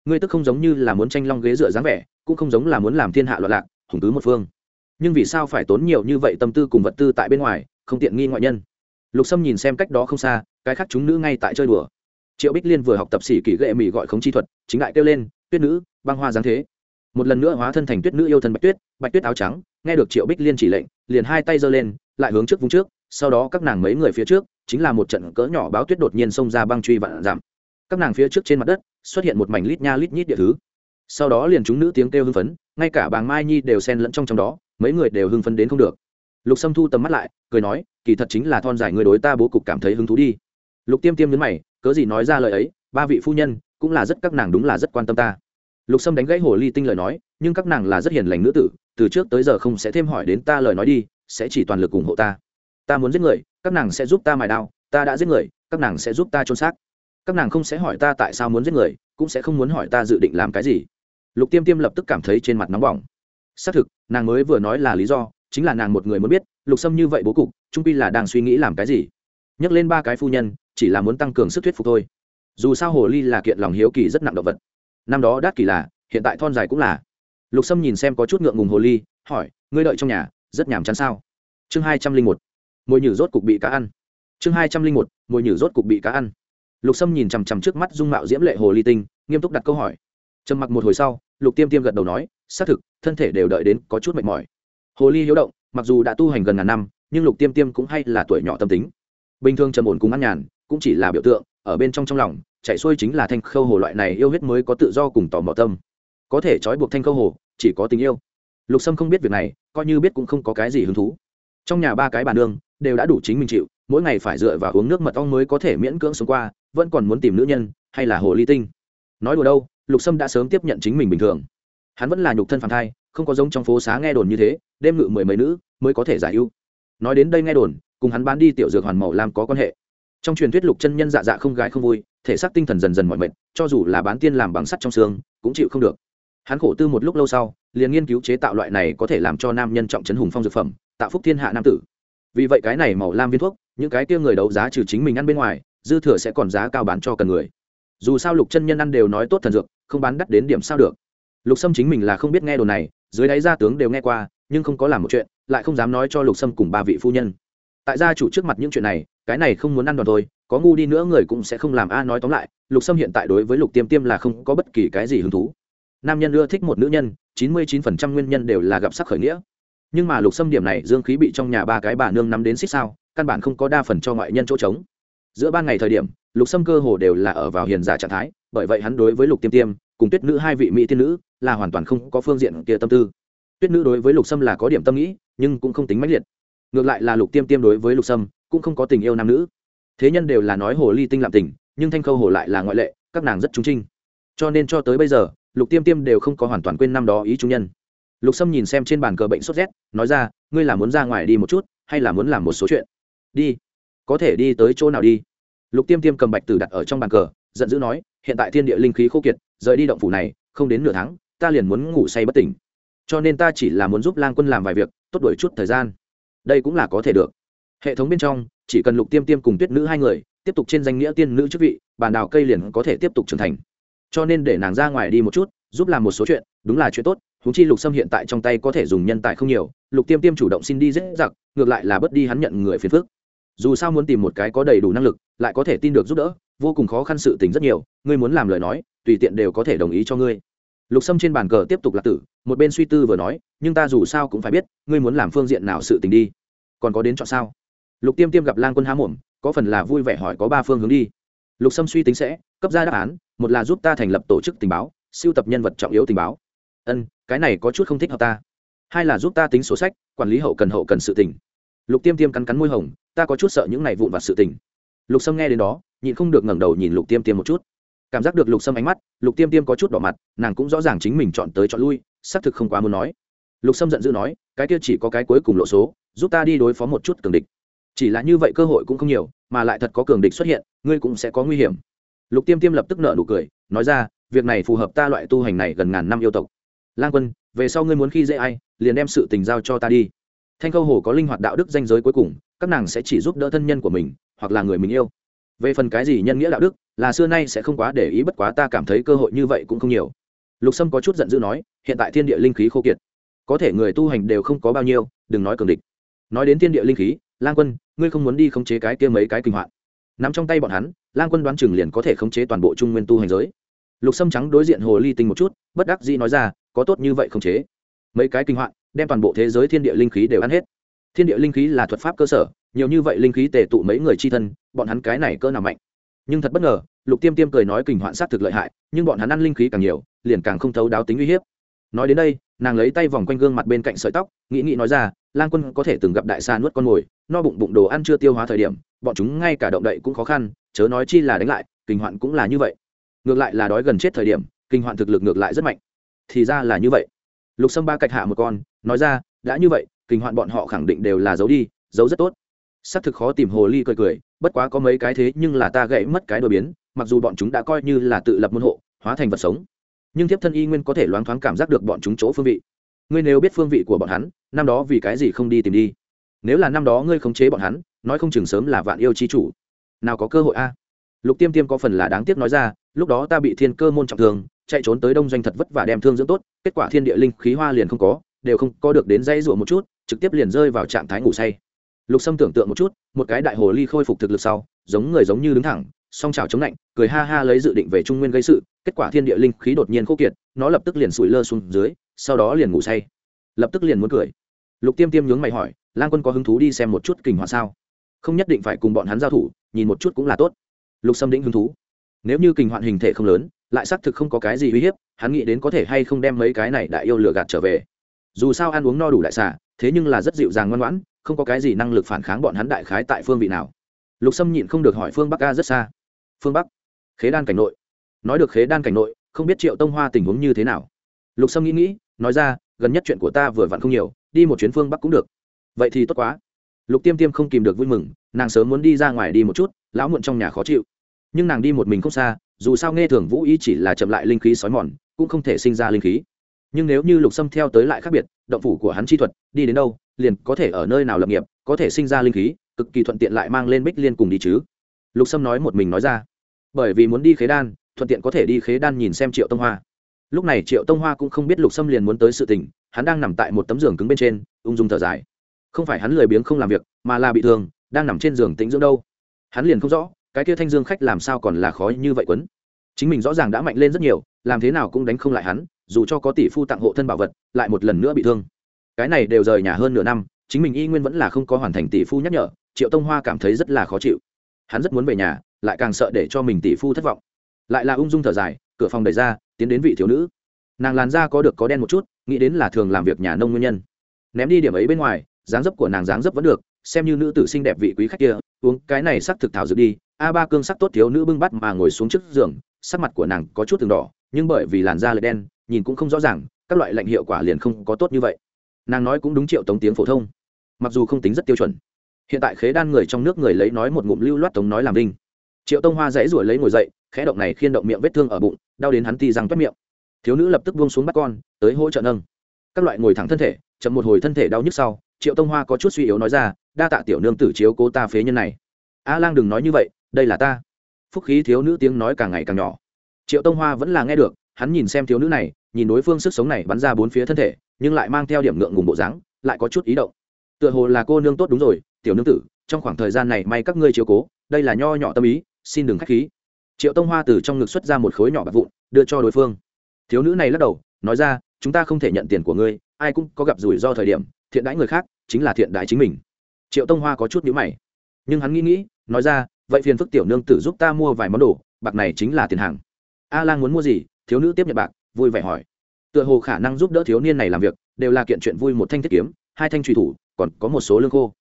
ngươi tức không giống như là muốn tranh long ghế dựa dáng vẻ, cũng không giống là muốn làm thiên hạ loạn lạc, hùng cứ một phương. Nhưng vì sao phải tốn nhiều như vậy tâm tư cùng vật tư tại bên ngoài, không tiện nghi ngoại nhân? Lục sâm nhìn xem cách đó không xa, cái khác chúng nữ ngay tại chơi đùa. Triệu bích liên vừa học tập sĩ kỷ ghệ mỹ gọi khống chi thuật, chính lại kêu lên, tuyết nữ, băng hoa giáng thế. Một lần nữa hóa thân thành tuyết nữ yêu thân bạch tuyết bạch tuyết áo trắng, nghe được triệu bích liên chỉ lệnh, liền hai tay giơ lên, lại hướng trước vung trước, sau đó các nàng mấy người phía trước, chính là một trận cỡ nhỏ báo tuyết đột nhiên xông ra băng truy vạn giảm. Các nàng phía trước trên mặt đất xuất hiện một mảnh lít nha lít nhít địa thứ. Sau đó liền chúng nữ tiếng kêu hưng phấn, ngay cả bàng mai nhi đều xen lẫn trong trong đó, mấy người đều hưng phấn đến không được. Lục sâm thu tầm mắt lại, cười nói, kỳ thật chính là thon giải người đối ta bố cục cảm thấy hứng thú đi. Lục tiêm tiêm nhấn mày, cớ gì nói ra lời ấy, ba vị phu nhân, cũng là rất các nàng đúng là rất quan tâm ta. Lục sâm đánh gãy hồ ly tinh lời nói, nhưng các nàng là rất hiền lành nữ tử, từ trước tới giờ không sẽ thêm hỏi đến ta lời nói đi, sẽ chỉ toàn lực ủng hộ ta. Ta muốn giết người, các nàng sẽ giúp ta mài đao, ta đã giết người, các nàng sẽ giúp ta trôn xác các nàng không sẽ hỏi ta tại sao muốn giết người, cũng sẽ không muốn hỏi ta dự định làm cái gì. Lục tiêm tiêm lập tức cảm thấy trên mặt nóng bỏng. Xác thực, nàng mới vừa nói là lý do, chính là nàng một người muốn biết, lục sâm như vậy bố cục, trung pi là đang suy nghĩ làm cái gì. Nhắc lên ba cái phu nhân, chỉ là muốn tăng cường sức thuyết phục thôi. Dù sao hồ ly là kiện lòng hiếu kỳ rất nặng động vật. Năm đó đát kỳ là, hiện tại thon dài cũng là. Lục sâm nhìn xem có chút ngượng ngùng hồ ly, hỏi, ngươi đợi trong nhà, rất nhàm chán sao? Chương hai trăm linh một, mồi nhử rốt cục bị cá ăn. Chương hai trăm linh một, mồi nhử rốt cục bị cá ăn lục sâm nhìn chằm chằm trước mắt dung mạo diễm lệ hồ ly tinh, nghiêm túc đặt câu hỏi. Trầm mặc một hồi sau, lục tiêm tiêm gật đầu nói, xác thực, thân thể đều đợi đến có chút mệt mỏi. Hồ ly hiếu động, mặc dù đã tu hành gần ngàn năm, nhưng lục tiêm tiêm cũng hay là tuổi nhỏ tâm tính. Bình thường trầm ổn cùng ăn nhàn, cũng chỉ là biểu tượng, ở bên trong trong lòng, chạy xuôi chính là thanh khâu hồ loại này yêu huyết mới có tự do cùng tò mò tâm. Có thể trói buộc thanh khâu hồ, chỉ có tình yêu. Lục sâm không biết việc này, coi như biết cũng không có cái gì hứng thú. Trong nhà ba cái bàn nương, đều đã đủ chính mình chịu mỗi ngày phải dựa vào uống nước mật ong mới có thể miễn cưỡng sống qua, vẫn còn muốn tìm nữ nhân, hay là hồ ly tinh. Nói đùa đâu, lục sâm đã sớm tiếp nhận chính mình bình thường. Hắn vẫn là nhục thân phản thai, không có giống trong phố xá nghe đồn như thế, đêm ngự mười mấy nữ mới có thể giải ưu. Nói đến đây nghe đồn, cùng hắn bán đi tiểu dược hoàn màu lam có quan hệ. Trong truyền thuyết lục chân nhân dạ dạ không gái không vui, thể xác tinh thần dần dần mọi mệt, cho dù là bán tiên làm bằng sắt trong xương, cũng chịu không được. Hắn khổ tư một lúc lâu sau, liền nghiên cứu chế tạo loại này có thể làm cho nam nhân trọng chấn hùng phong dược phẩm, tạo phúc thiên hạ nam tử. Vì vậy cái này màu lam viên thuốc những cái kia người đấu giá trừ chính mình ăn bên ngoài, dư thừa sẽ còn giá cao bán cho cần người. Dù sao lục chân nhân ăn đều nói tốt thần dược, không bán đắt đến điểm sao được. Lục sâm chính mình là không biết nghe đồ này, dưới đáy gia tướng đều nghe qua, nhưng không có làm một chuyện, lại không dám nói cho lục sâm cùng ba vị phu nhân. Tại gia chủ trước mặt những chuyện này, cái này không muốn ăn đòn thôi, có ngu đi nữa người cũng sẽ không làm a nói tóm lại, lục sâm hiện tại đối với lục tiêm tiêm là không có bất kỳ cái gì hứng thú. Nam nhân ưa thích một nữ nhân, chín mươi chín phần trăm nguyên nhân đều là gặp sắc khởi nghĩa nhưng mà lục xâm điểm này dương khí bị trong nhà ba cái bà nương nắm đến xích sao, căn bản không có đa phần cho ngoại nhân chỗ trống. Giữa ban ngày thời điểm, lục xâm cơ hồ đều là ở vào hiền giả trạng thái, bởi vậy hắn đối với lục tiêm tiêm, cùng tuyết nữ hai vị mỹ tiên nữ, là hoàn toàn không có phương diện kia tâm tư. Tuyết nữ đối với lục sâm là có điểm tâm nghĩ, nhưng cũng không tính mãnh liệt. Ngược lại là lục tiêm tiêm đối với lục sâm, cũng không có tình yêu nam nữ. Thế nhân đều là nói hồ ly tinh làm tình, nhưng thanh khâu hồ lại là ngoại lệ, các nàng rất trung trinh. Cho nên cho tới bây giờ, lục tiêm tiêm đều không có hoàn toàn quên năm đó ý trung nhân lục sâm nhìn xem trên bàn cờ bệnh sốt rét, nói ra, ngươi là muốn ra ngoài đi một chút, hay là muốn làm một số chuyện? Đi. Có thể đi tới chỗ nào đi? Lục tiêm tiêm cầm bạch tử đặt ở trong bàn cờ, giận dữ nói, hiện tại thiên địa linh khí khô kiệt, rời đi động phủ này, không đến nửa tháng, ta liền muốn ngủ say bất tỉnh. Cho nên ta chỉ là muốn giúp lang quân làm vài việc, tốt đổi chút thời gian. Đây cũng là có thể được. Hệ thống bên trong, chỉ cần lục tiêm tiêm cùng tuyết nữ hai người, tiếp tục trên danh nghĩa tiên nữ chức vị bàn đào cây liền có thể tiếp tục trưởng thành. Cho nên để nàng ra ngoài đi một chút giúp làm một số chuyện, đúng là chuyện tốt húng chi lục sâm hiện tại trong tay có thể dùng nhân tài không nhiều, lục tiêm tiêm chủ động xin đi dễ dặc ngược lại là bớt đi hắn nhận người phiền phức. Dù sao muốn tìm một cái có đầy đủ năng lực, lại có thể tin được giúp đỡ, vô cùng khó khăn sự tình rất nhiều, ngươi muốn làm lời nói, tùy tiện đều có thể đồng ý cho ngươi. Lục sâm trên bàn cờ tiếp tục lạc tử, một bên suy tư vừa nói, nhưng ta dù sao cũng phải biết, ngươi muốn làm phương diện nào sự tình đi. Còn có đến chọn sao? Lục tiêm tiêm gặp lang quân há mồm, có phần là vui vẻ hỏi có ba phương hướng đi. Lục sâm suy tính sẽ, cấp ra đáp án, một là giúp ta thành lập tổ chức tình báo siêu tập nhân vật trọng yếu tình báo. Ân, cái này có chút không thích hợp ta. Hai là giúp ta tính số sách, quản lý hậu cần hậu cần sự tình. Lục tiêm tiêm cắn cắn môi hồng, ta có chút sợ những này vụn vặt sự tình. Lục sâm nghe đến đó, nhịn không được ngẩng đầu nhìn lục tiêm tiêm một chút. Cảm giác được lục sâm ánh mắt, lục tiêm tiêm có chút đỏ mặt, nàng cũng rõ ràng chính mình chọn tới chọn lui, xác thực không quá muốn nói. Lục sâm giận dữ nói, cái kia chỉ có cái cuối cùng lộ số, giúp ta đi đối phó một chút cường địch. Chỉ là như vậy cơ hội cũng không nhiều, mà lại thật có cường địch xuất hiện, ngươi cũng sẽ có nguy hiểm. Lục tiêm tiêm lập tức nợ nụ cười, nói ra việc này phù hợp ta loại tu hành này gần ngàn năm yêu tộc. Lang quân, về sau ngươi muốn khi dễ ai, liền đem sự tình giao cho ta đi. Thanh khâu hồ có linh hoạt đạo đức danh giới cuối cùng, các nàng sẽ chỉ giúp đỡ thân nhân của mình, hoặc là người mình yêu. Về phần cái gì nhân nghĩa đạo đức, là xưa nay sẽ không quá để ý bất quá ta cảm thấy cơ hội như vậy cũng không nhiều. Lục sâm có chút giận dữ nói, hiện tại thiên địa linh khí khô kiệt. Có thể người tu hành đều không có bao nhiêu, đừng nói cường địch. Nói đến thiên địa linh khí, lang quân, ngươi không muốn đi khống chế cái kia mấy cái kinh hoạn. Nằm trong tay bọn hắn, lang quân đoán chừng liền có thể khống chế toàn bộ trung nguyên tu hành giới lục sâm trắng đối diện hồ ly tinh một chút, bất đắc dĩ nói ra, có tốt như vậy không chế. Mấy cái kinh hoạn, đem toàn bộ thế giới thiên địa linh khí đều ăn hết. Thiên địa linh khí là thuật pháp cơ sở, nhiều như vậy linh khí tề tụ mấy người chi thân, bọn hắn cái này cỡ nào mạnh. Nhưng thật bất ngờ, lục tiêm tiêm cười nói kinh hoạn sát thực lợi hại, nhưng bọn hắn ăn linh khí càng nhiều, liền càng không thấu đáo tính uy hiếp. Nói đến đây, nàng lấy tay vòng quanh gương mặt bên cạnh sợi tóc, nghĩ nghĩ nói ra, lang quân có thể từng gặp đại xa nuốt con mồi no bụng bụng đồ ăn chưa tiêu hóa thời điểm, bọn chúng ngay cả động đậy cũng khó khăn, chớ nói chi là đánh lại, kinh hoạn cũng là như vậy ngược lại là đói gần chết thời điểm, kinh hoạn thực lực ngược lại rất mạnh. Thì ra là như vậy. Lục sâm ba cạch hạ một con, nói ra, đã như vậy, kinh hoạn bọn họ khẳng định đều là giấu đi, giấu rất tốt. Xác thực khó tìm hồ ly cười cười, bất quá có mấy cái thế nhưng là ta gãy mất cái đột biến, mặc dù bọn chúng đã coi như là tự lập môn hộ, hóa thành vật sống, nhưng thiếp thân y nguyên có thể loáng thoáng cảm giác được bọn chúng chỗ phương vị. Ngươi nếu biết phương vị của bọn hắn, năm đó vì cái gì không đi tìm đi? Nếu là năm đó ngươi khống chế bọn hắn, nói không chừng sớm là vạn yêu chi chủ. Nào có cơ hội a? Lục tiêm tiêm có phần là đáng tiếc nói ra, lúc đó ta bị thiên cơ môn trọng thương, chạy trốn tới đông doanh thật vất vả đem thương dưỡng tốt, kết quả thiên địa linh khí hoa liền không có, đều không có được đến dây rụa một chút, trực tiếp liền rơi vào trạng thái ngủ say. Lục sâm tưởng tượng một chút, một cái đại hồ ly khôi phục thực lực sau, giống người giống như đứng thẳng, song trào chống lạnh, cười ha ha lấy dự định về trung nguyên gây sự, kết quả thiên địa linh khí đột nhiên khô kiệt, nó lập tức liền sủi lơ xuống dưới, sau đó liền ngủ say. Lập tức liền muốn cười. Lục tiêm tiêm nhướng mày hỏi lan quân có hứng thú đi xem một chút kình họa sao? Không nhất định phải cùng bọn hắn giao thủ, nhìn một chút cũng là tốt lục sâm đĩnh hứng thú. Nếu như kinh hoạn hình thể không lớn, lại xác thực không có cái gì uy hiếp, hắn nghĩ đến có thể hay không đem mấy cái này đại yêu lừa gạt trở về. Dù sao ăn uống no đủ đại xả, thế nhưng là rất dịu dàng ngoan ngoãn, không có cái gì năng lực phản kháng bọn hắn đại khái tại phương vị nào. Lục sâm nhịn không được hỏi phương bắc ca rất xa. Phương bắc? Khế đan cảnh nội. Nói được khế đan cảnh nội, không biết triệu tông hoa tình huống như thế nào. Lục sâm nghĩ nghĩ, nói ra, gần nhất chuyện của ta vừa vặn không nhiều, đi một chuyến phương bắc cũng được. Vậy thì tốt quá. Lục tiêm tiêm không kìm được vui mừng, nàng sớm muốn đi ra ngoài đi một chút lão muộn trong nhà khó chịu. Nhưng nàng đi một mình không xa, dù sao nghe thường vũ ý chỉ là chậm lại linh khí sói mòn, cũng không thể sinh ra linh khí. Nhưng nếu như lục sâm theo tới lại khác biệt, động phủ của hắn chi thuật, đi đến đâu, liền có thể ở nơi nào lập nghiệp, có thể sinh ra linh khí, cực kỳ thuận tiện lại mang lên bích liên cùng đi chứ. Lục sâm nói một mình nói ra. Bởi vì muốn đi khế đan, thuận tiện có thể đi khế đan nhìn xem triệu tông hoa. Lúc này triệu tông hoa cũng không biết lục sâm liền muốn tới sự tình, hắn đang nằm tại một tấm giường cứng bên trên, ung dung thở dài. Không phải hắn lười biếng không làm việc, mà là bị thương, đang nằm trên giường tĩnh dưỡng đâu hắn liền không rõ, cái kia thanh dương khách làm sao còn là khó như vậy quấn. Chính mình rõ ràng đã mạnh lên rất nhiều, làm thế nào cũng đánh không lại hắn, dù cho có tỷ phu tặng hộ thân bảo vật, lại một lần nữa bị thương. Cái này đều rời nhà hơn nửa năm, chính mình y nguyên vẫn là không có hoàn thành tỷ phu nhắc nhở, triệu tông hoa cảm thấy rất là khó chịu. Hắn rất muốn về nhà, lại càng sợ để cho mình tỷ phu thất vọng. Lại là ung dung thở dài, cửa phòng đẩy ra, tiến đến vị thiếu nữ. Nàng làn da có được có đen một chút, nghĩ đến là thường làm việc nhà nông nguyên nhân. Ném đi điểm ấy bên ngoài, dáng dấp của nàng dáng dấp vẫn được, xem như nữ tử xinh đẹp vị quý khách kia uống cái này sắc thực thảo dược đi. A ba cương sắc tốt thiếu nữ bưng bắt mà ngồi xuống trước giường, sắc mặt của nàng có chút từng đỏ, nhưng bởi vì làn da lại đen, nhìn cũng không rõ ràng, các loại lạnh hiệu quả liền không có tốt như vậy. Nàng nói cũng đúng triệu tống tiếng phổ thông. Mặc dù không tính rất tiêu chuẩn. Hiện tại khế đan người trong nước người lấy nói một ngụm lưu loát tống nói làm đinh. Triệu tông hoa dãy ruổi lấy ngồi dậy, khẽ động này khiên động miệng vết thương ở bụng, đau đến hắn ti răng toét miệng. Thiếu nữ lập tức buông xuống bắt con, tới hỗ trợ nâng. Các loại ngồi thẳng thân thể, chậm một hồi thân thể đau nhức sau, triệu tông hoa có chút suy yếu nói ra đa tạ tiểu nương tử chiếu cố ta phế nhân này. A lang đừng nói như vậy, đây là ta. Phúc khí thiếu nữ tiếng nói càng ngày càng nhỏ. Triệu tông hoa vẫn là nghe được, hắn nhìn xem thiếu nữ này, nhìn đối phương sức sống này bắn ra bốn phía thân thể, nhưng lại mang theo điểm ngượng ngùng bộ dáng, lại có chút ý động. Tựa hồ là cô nương tốt đúng rồi, tiểu nương tử, trong khoảng thời gian này may các ngươi chiếu cố, đây là nho nhỏ tâm ý, xin đừng k h á c h khí. Triệu tông hoa từ trong ngực xuất ra một khối nhỏ bạc vụn, đưa cho đối phương. Thiếu nữ này lắc đầu, nói ra, chúng ta không thể nhận tiền của ngươi, ai cũng có gặp rủi ro thời điểm, thiện đãi người khác, chính là thiện đãi chính mình triệu tông hoa có chút nhữ mày. Nhưng hắn nghĩ nghĩ, nói ra, vậy phiền phức tiểu nương tử giúp ta mua vài món đồ, bạc này chính là tiền hàng. A lang muốn mua gì, thiếu nữ tiếp nhận bạc, vui vẻ hỏi. Tựa hồ khả năng giúp đỡ thiếu niên này làm việc, đều là kiện chuyện vui một thanh thiết kiếm, hai thanh trùy thủ, còn có một số lương khô.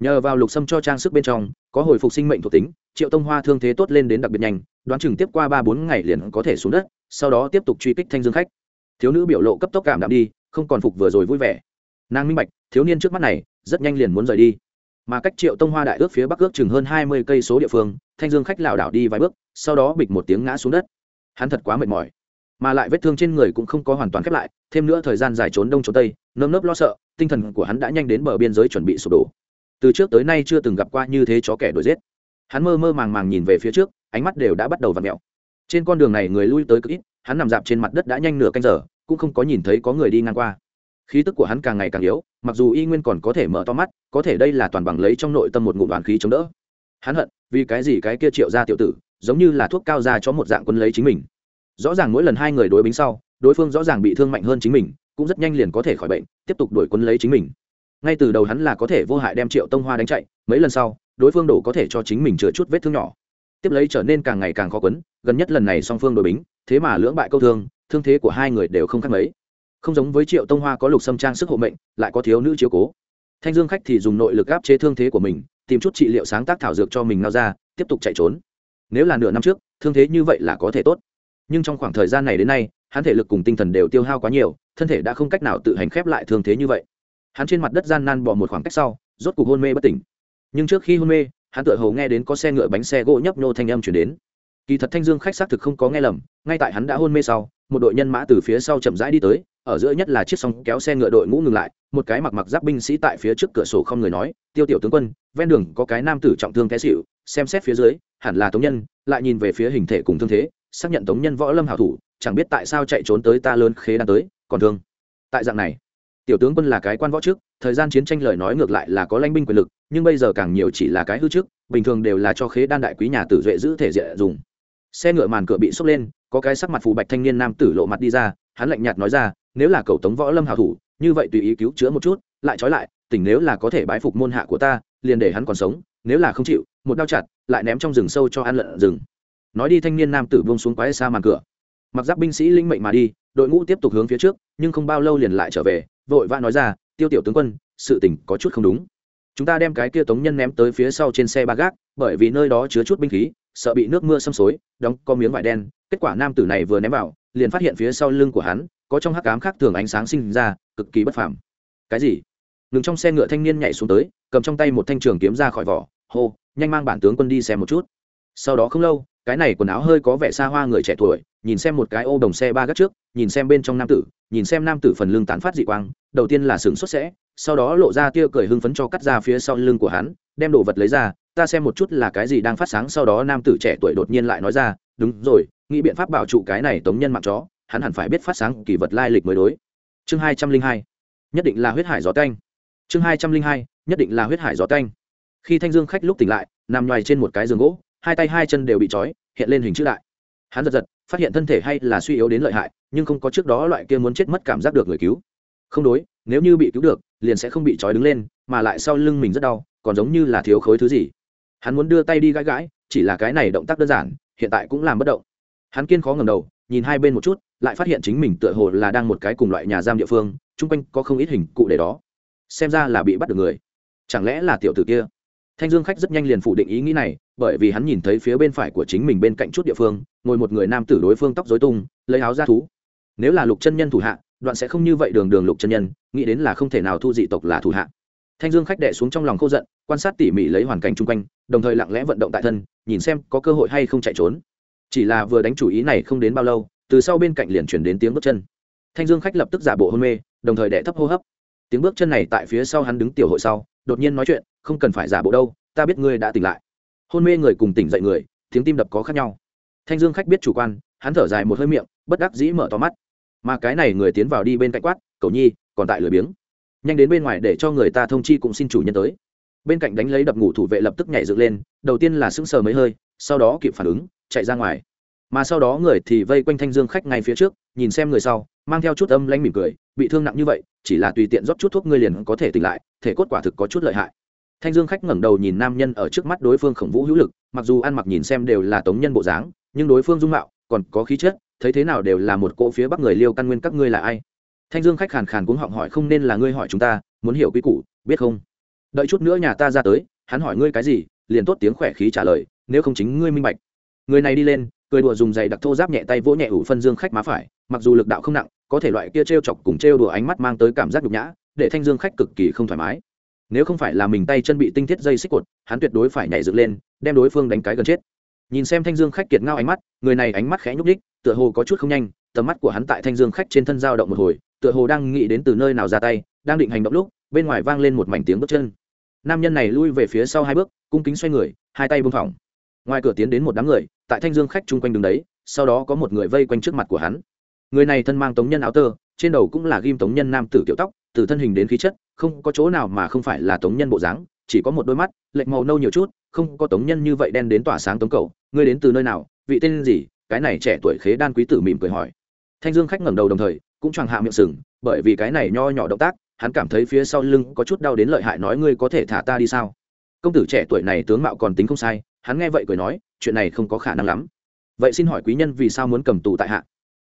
Nhờ vào lục sâm cho trang sức bên trong, có hồi phục sinh mệnh thuộc tính, triệu tông hoa thương thế tốt lên đến đặc biệt nhanh, đoán chừng tiếp qua ba bốn ngày liền có thể xuống đất, sau đó tiếp tục truy kích thanh dương khách. Thiếu nữ biểu lộ cấp tốc cảm đạm đi, không còn phục vừa rồi vui vẻ. Nàng minh bạch, thiếu niên trước mắt này, rất nhanh liền muốn rời đi mà cách triệu tông hoa đại ước phía bắc ước chừng hơn hai mươi cây số địa phương, thanh dương khách lảo đảo đi vài bước, sau đó bịch một tiếng ngã xuống đất. Hắn thật quá mệt mỏi. Mà lại vết thương trên người cũng không có hoàn toàn khép lại, thêm nữa thời gian dài trốn đông trốn tây, nơm nớp lo sợ, tinh thần của hắn đã nhanh đến bờ biên giới chuẩn bị sụp đổ. Từ trước tới nay chưa từng gặp qua như thế chó kẻ đuổi giết. Hắn mơ mơ màng màng nhìn về phía trước, ánh mắt đều đã bắt đầu v ặ mẹo trên con đường này người lui tới cực ít, hắn nằm dạp trên mặt đất đã nhanh nửa canh giờ, cũng không có nhìn thấy có người đi ngang qua khí tức của hắn càng ngày càng yếu, mặc dù y nguyên còn có thể mở to mắt, có thể đây là toàn bằng lấy trong nội tâm một ngụm đoàn khí chống đỡ. Hắn hận, vì cái gì cái kia triệu ra tiểu tử, giống như là thuốc cao ra cho một dạng quân lấy chính mình. Rõ ràng mỗi lần hai người đối bính sau, đối phương rõ ràng bị thương mạnh hơn chính mình, cũng rất nhanh liền có thể khỏi bệnh, tiếp tục đuổi quân lấy chính mình. Ngay từ đầu hắn là có thể vô hại đem triệu tông hoa đánh chạy, mấy lần sau, đối phương đổ có thể cho chính mình chữa chút vết thương nhỏ. Tiếp lấy trở nên càng ngày càng khó quấn, gần nhất lần này song phương đội bính, thế mà lưỡng bại câu thương thương thế của hai người đều không khác mấy không giống với triệu tông hoa có lục xâm trang sức hộ mệnh, lại có thiếu nữ chiếu cố. Thanh dương khách thì dùng nội lực áp chế thương thế của mình, tìm chút trị liệu sáng tác thảo dược cho mình nao ra, tiếp tục chạy trốn. Nếu là nửa năm trước, thương thế như vậy là có thể tốt. Nhưng trong khoảng thời gian này đến nay, hắn thể lực cùng tinh thần đều tiêu hao quá nhiều, thân thể đã không cách nào tự hành khép lại thương thế như vậy. Hắn trên mặt đất gian nan bỏ một khoảng cách sau, rốt cục hôn mê bất tỉnh. Nhưng trước khi hôn mê, hắn tựa hồ nghe đến có xe ngựa bánh xe gỗ nhấp nhô thanh âm chuyển đến. Kỳ thật thanh dương khách xác thực không có nghe lầm, ngay tại hắn đã hôn mê sau, một đội nhân mã từ phía sau chậm rãi đi tới ở giữa nhất là chiếc sóng kéo xe ngựa đội ngũ ngừng lại, một cái mặc mặc giáp binh sĩ tại phía trước cửa sổ không người nói, tiêu tiểu tướng quân, ven đường có cái nam tử trọng thương té xịu xem xét phía dưới, hẳn là tống nhân, lại nhìn về phía hình thể cùng thương thế, xác nhận tống nhân võ lâm hảo thủ, chẳng biết tại sao chạy trốn tới ta lớn khế đan tới, còn thương. Tại dạng này, tiểu tướng quân là cái quan võ trước, thời gian chiến tranh lời nói ngược lại là có lãnh binh quyền lực, nhưng bây giờ càng nhiều chỉ là cái hư trước, bình thường đều là cho khế đan đại quý nhà tử duệ giữ thể diện dùng. Xe ngựa màn cửa bị xốc lên, có cái sắc mặt phù bạch thanh niên nam tử lộ mặt đi ra, hắn lạnh nhạt nói ra nếu là cầu tống võ lâm hào thủ, như vậy tùy ý cứu chữa một chút, lại trói lại, tỉnh nếu là có thể bái phục môn hạ của ta, liền để hắn còn sống, nếu là không chịu, một đao chặt, lại ném trong rừng sâu cho ăn lợn rừng. Nói đi thanh niên nam tử buông xuống quái xa màn cửa. Mặc giáp binh sĩ linh mệnh mà đi, đội ngũ tiếp tục hướng phía trước, nhưng không bao lâu liền lại trở về, vội vã nói ra, tiêu tiểu tướng quân, sự tình có chút không đúng. Chúng ta đem cái kia tống nhân ném tới phía sau trên xe ba gác, bởi vì nơi đó chứa chút binh khí, sợ bị nước mưa xâm xối, đóng có miếng vải đen. Kết quả nam tử này vừa ném vào, liền phát hiện phía sau lưng của hắn có trong hắc ám khác thường ánh sáng sinh ra, cực kỳ bất phàm. Cái gì? Ngừng trong xe ngựa thanh niên nhảy xuống tới, cầm trong tay một thanh trường kiếm ra khỏi vỏ, hô, nhanh mang bản tướng quân đi xem một chút. Sau đó không lâu, cái này quần áo hơi có vẻ xa hoa người trẻ tuổi, nhìn xem một cái ô đồng xe ba gác trước, nhìn xem bên trong nam tử, nhìn xem nam tử phần lưng tán phát dị quang, đầu tiên là sừng xuất sẽ, sau đó lộ ra tia cười hưng phấn cho cắt ra phía sau lưng của hắn, đem đồ vật lấy ra, ta xem một chút là cái gì đang phát sáng. Sau đó nam tử trẻ tuổi đột nhiên lại nói ra, đúng rồi, nghĩ biện pháp bảo trụ cái này tống nhân mạng chó hắn hẳn phải biết phát sáng kỳ vật lai lịch mới đối. Chương hai trăm linh hai, nhất định là huyết hải gió canh chương hai trăm linh hai, nhất định là huyết hải gió canh khi thanh dương khách lúc tỉnh lại, nằm nhoài trên một cái giường gỗ, hai tay hai chân đều bị trói, hiện lên hình chữ đại. Hắn giật giật, phát hiện thân thể hay là suy yếu đến lợi hại, nhưng không có trước đó loại kia muốn chết mất cảm giác được người cứu. Không đối, nếu như bị cứu được, liền sẽ không bị trói đứng lên, mà lại sau lưng mình rất đau, còn giống như là thiếu khối thứ gì. Hắn muốn đưa tay đi gãi gãi, chỉ là cái này động tác đơn giản, hiện tại cũng làm bất động. Hắn kiên khó ngầm đầu, nhìn hai bên một chút lại phát hiện chính mình tựa hồ là đang một cái cùng loại nhà giam địa phương, chung quanh có không ít hình cụ để đó. Xem ra là bị bắt được người. Chẳng lẽ là tiểu tử kia? Thanh dương khách rất nhanh liền phủ định ý nghĩ này, bởi vì hắn nhìn thấy phía bên phải của chính mình bên cạnh chút địa phương, ngồi một người nam tử đối phương tóc dối tung, lấy áo ra thú. Nếu là lục chân nhân thủ hạ, đoạn sẽ không như vậy đường đường lục chân nhân, nghĩ đến là không thể nào thu dị tộc là thủ hạ. Thanh dương khách đệ xuống trong lòng khô giận, quan sát tỉ mỉ lấy hoàn cảnh chung quanh, đồng thời lặng lẽ vận động tại thân, nhìn xem có cơ hội hay không chạy trốn. Chỉ là vừa đánh chủ ý này không đến bao lâu từ sau bên cạnh liền chuyển đến tiếng bước chân. Thanh dương khách lập tức giả bộ hôn mê, đồng thời đẻ thấp hô hấp. Tiếng bước chân này tại phía sau hắn đứng tiểu hội sau, đột nhiên nói chuyện, không cần phải giả bộ đâu, ta biết ngươi đã tỉnh lại. Hôn mê người cùng tỉnh dậy người, tiếng tim đập có khác nhau. Thanh dương khách biết chủ quan, hắn thở dài một hơi miệng, bất đắc dĩ mở to mắt. Mà cái này người tiến vào đi bên cạnh quát cầu nhi, còn tại lười biếng. Nhanh đến bên ngoài để cho người ta thông chi cũng xin chủ nhân tới. Bên cạnh đánh lấy đập ngủ thủ vệ lập tức nhảy dựng lên, đầu tiên là sững sờ mấy hơi, sau đó kịp phản ứng, chạy ra ngoài mà sau đó người thì vây quanh thanh dương khách ngay phía trước, nhìn xem người sau, mang theo chút âm lanh mỉm cười, bị thương nặng như vậy, chỉ là tùy tiện rót chút thuốc ngươi liền có thể tỉnh lại, thể cốt quả thực có chút lợi hại. Thanh dương khách ngẩng đầu nhìn nam nhân ở trước mắt đối phương khổng vũ hữu lực, mặc dù ăn mặc nhìn xem đều là tống nhân bộ dáng, nhưng đối phương dung mạo, còn có khí chất, thấy thế nào đều là một cỗ phía bắc người liêu căn nguyên các ngươi là ai? Thanh dương khách khàn khàn cũng họng hỏi, không nên là ngươi hỏi chúng ta, muốn hiểu quy củ, biết không? Đợi chút nữa nhà ta ra tới, hắn hỏi ngươi cái gì, liền tốt tiếng khỏe khí trả lời, nếu không chính ngươi minh bạch. Người này đi lên cười đùa dùng giày đặc thô giáp nhẹ tay vỗ nhẹ ủ phân dương khách má phải, mặc dù lực đạo không nặng, có thể loại kia t r e o chọc cùng trêu đùa ánh mắt mang tới cảm giác nhục nhã, để thanh dương khách cực kỳ không thoải mái. Nếu không phải là mình tay chân bị tinh thiết dây xích cột, hắn tuyệt đối phải nhảy dựng lên, đem đối phương đánh cái gần chết. Nhìn xem thanh dương khách kiệt ngao ánh mắt, người này ánh mắt khẽ nhúc đích tựa hồ có chút không nhanh, tầm mắt của hắn tại thanh dương khách trên thân dao động một hồi, tựa hồ đang nghĩ đến từ nơi nào ra tay, đang định hành động lúc, bên ngoài vang lên một mảnh tiếng bước chân. Nam nhân này lui về phía sau hai bước, cung kính xoay người, hai tay bưng phỏng ngoài cửa tiến đến một đám người tại thanh dương khách chung quanh đứng đấy, sau đó có một người vây quanh trước mặt của hắn. Người này thân mang tống nhân áo tơ, trên đầu cũng là ghim tống nhân nam tử tiểu tóc, từ thân hình đến khí chất, không có chỗ nào mà không phải là tống nhân bộ dáng, chỉ có một đôi mắt, lệch màu nâu nhiều chút, không có tống nhân như vậy đen đến tỏa sáng tống cầu ngươi đến từ nơi nào? Vị tên gì? Cái này trẻ tuổi khế đan quý tử mỉm cười hỏi. Thanh dương khách ngẩng đầu đồng thời, cũng choàng hạ miệng sừng, bởi vì cái này nho nhỏ động tác, hắn cảm thấy phía sau lưng có chút đau đến lợi hại nói ngươi có thể thả ta đi sao? Công tử trẻ tuổi này tướng mạo còn tính không sai, hắn nghe vậy cười nói chuyện này không có khả năng lắm. Vậy xin hỏi quý nhân vì sao muốn cầm tù tại hạ?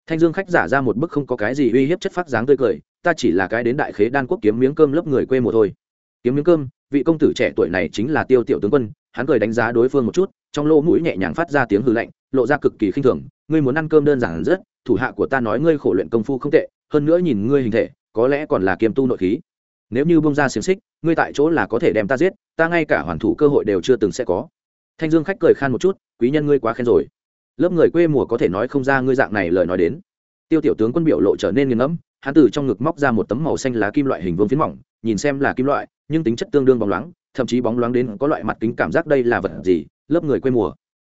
Thanh dương khách giả ra một bức không có cái gì uy hiếp chất phát dáng tươi cười, ta chỉ là cái đến đại khế đan quốc kiếm miếng cơm lớp người quê mùa thôi. Kiếm miếng cơm, vị công tử trẻ tuổi này chính là tiêu tiểu tướng quân, hắn cười đánh giá đối phương một chút, trong lỗ mũi nhẹ nhàng phát ra tiếng hư lạnh, lộ ra cực kỳ khinh thường, ngươi muốn ăn cơm đơn giản rất, thủ hạ của ta nói ngươi khổ luyện công phu không tệ, hơn nữa nhìn ngươi hình thể, có lẽ còn là kiềm tu nội khí. Nếu như bông ra xiềng xích, ngươi tại chỗ là có thể đem ta giết, ta ngay cả hoàn thủ cơ hội đều chưa từng sẽ có thanh dương khách cười khan một chút, quý nhân ngươi quá khen rồi. Lớp người quê mùa có thể nói không ra ngươi dạng này lời nói đến. Tiêu tiểu tướng quân biểu lộ trở nên nghiền ngẫm, hắn từ trong ngực móc ra một tấm màu xanh lá kim loại hình vương phiến mỏng, nhìn xem là kim loại, nhưng tính chất tương đương bóng loáng, thậm chí bóng loáng đến có loại mặt kính cảm giác đây là vật gì, lớp người quê mùa.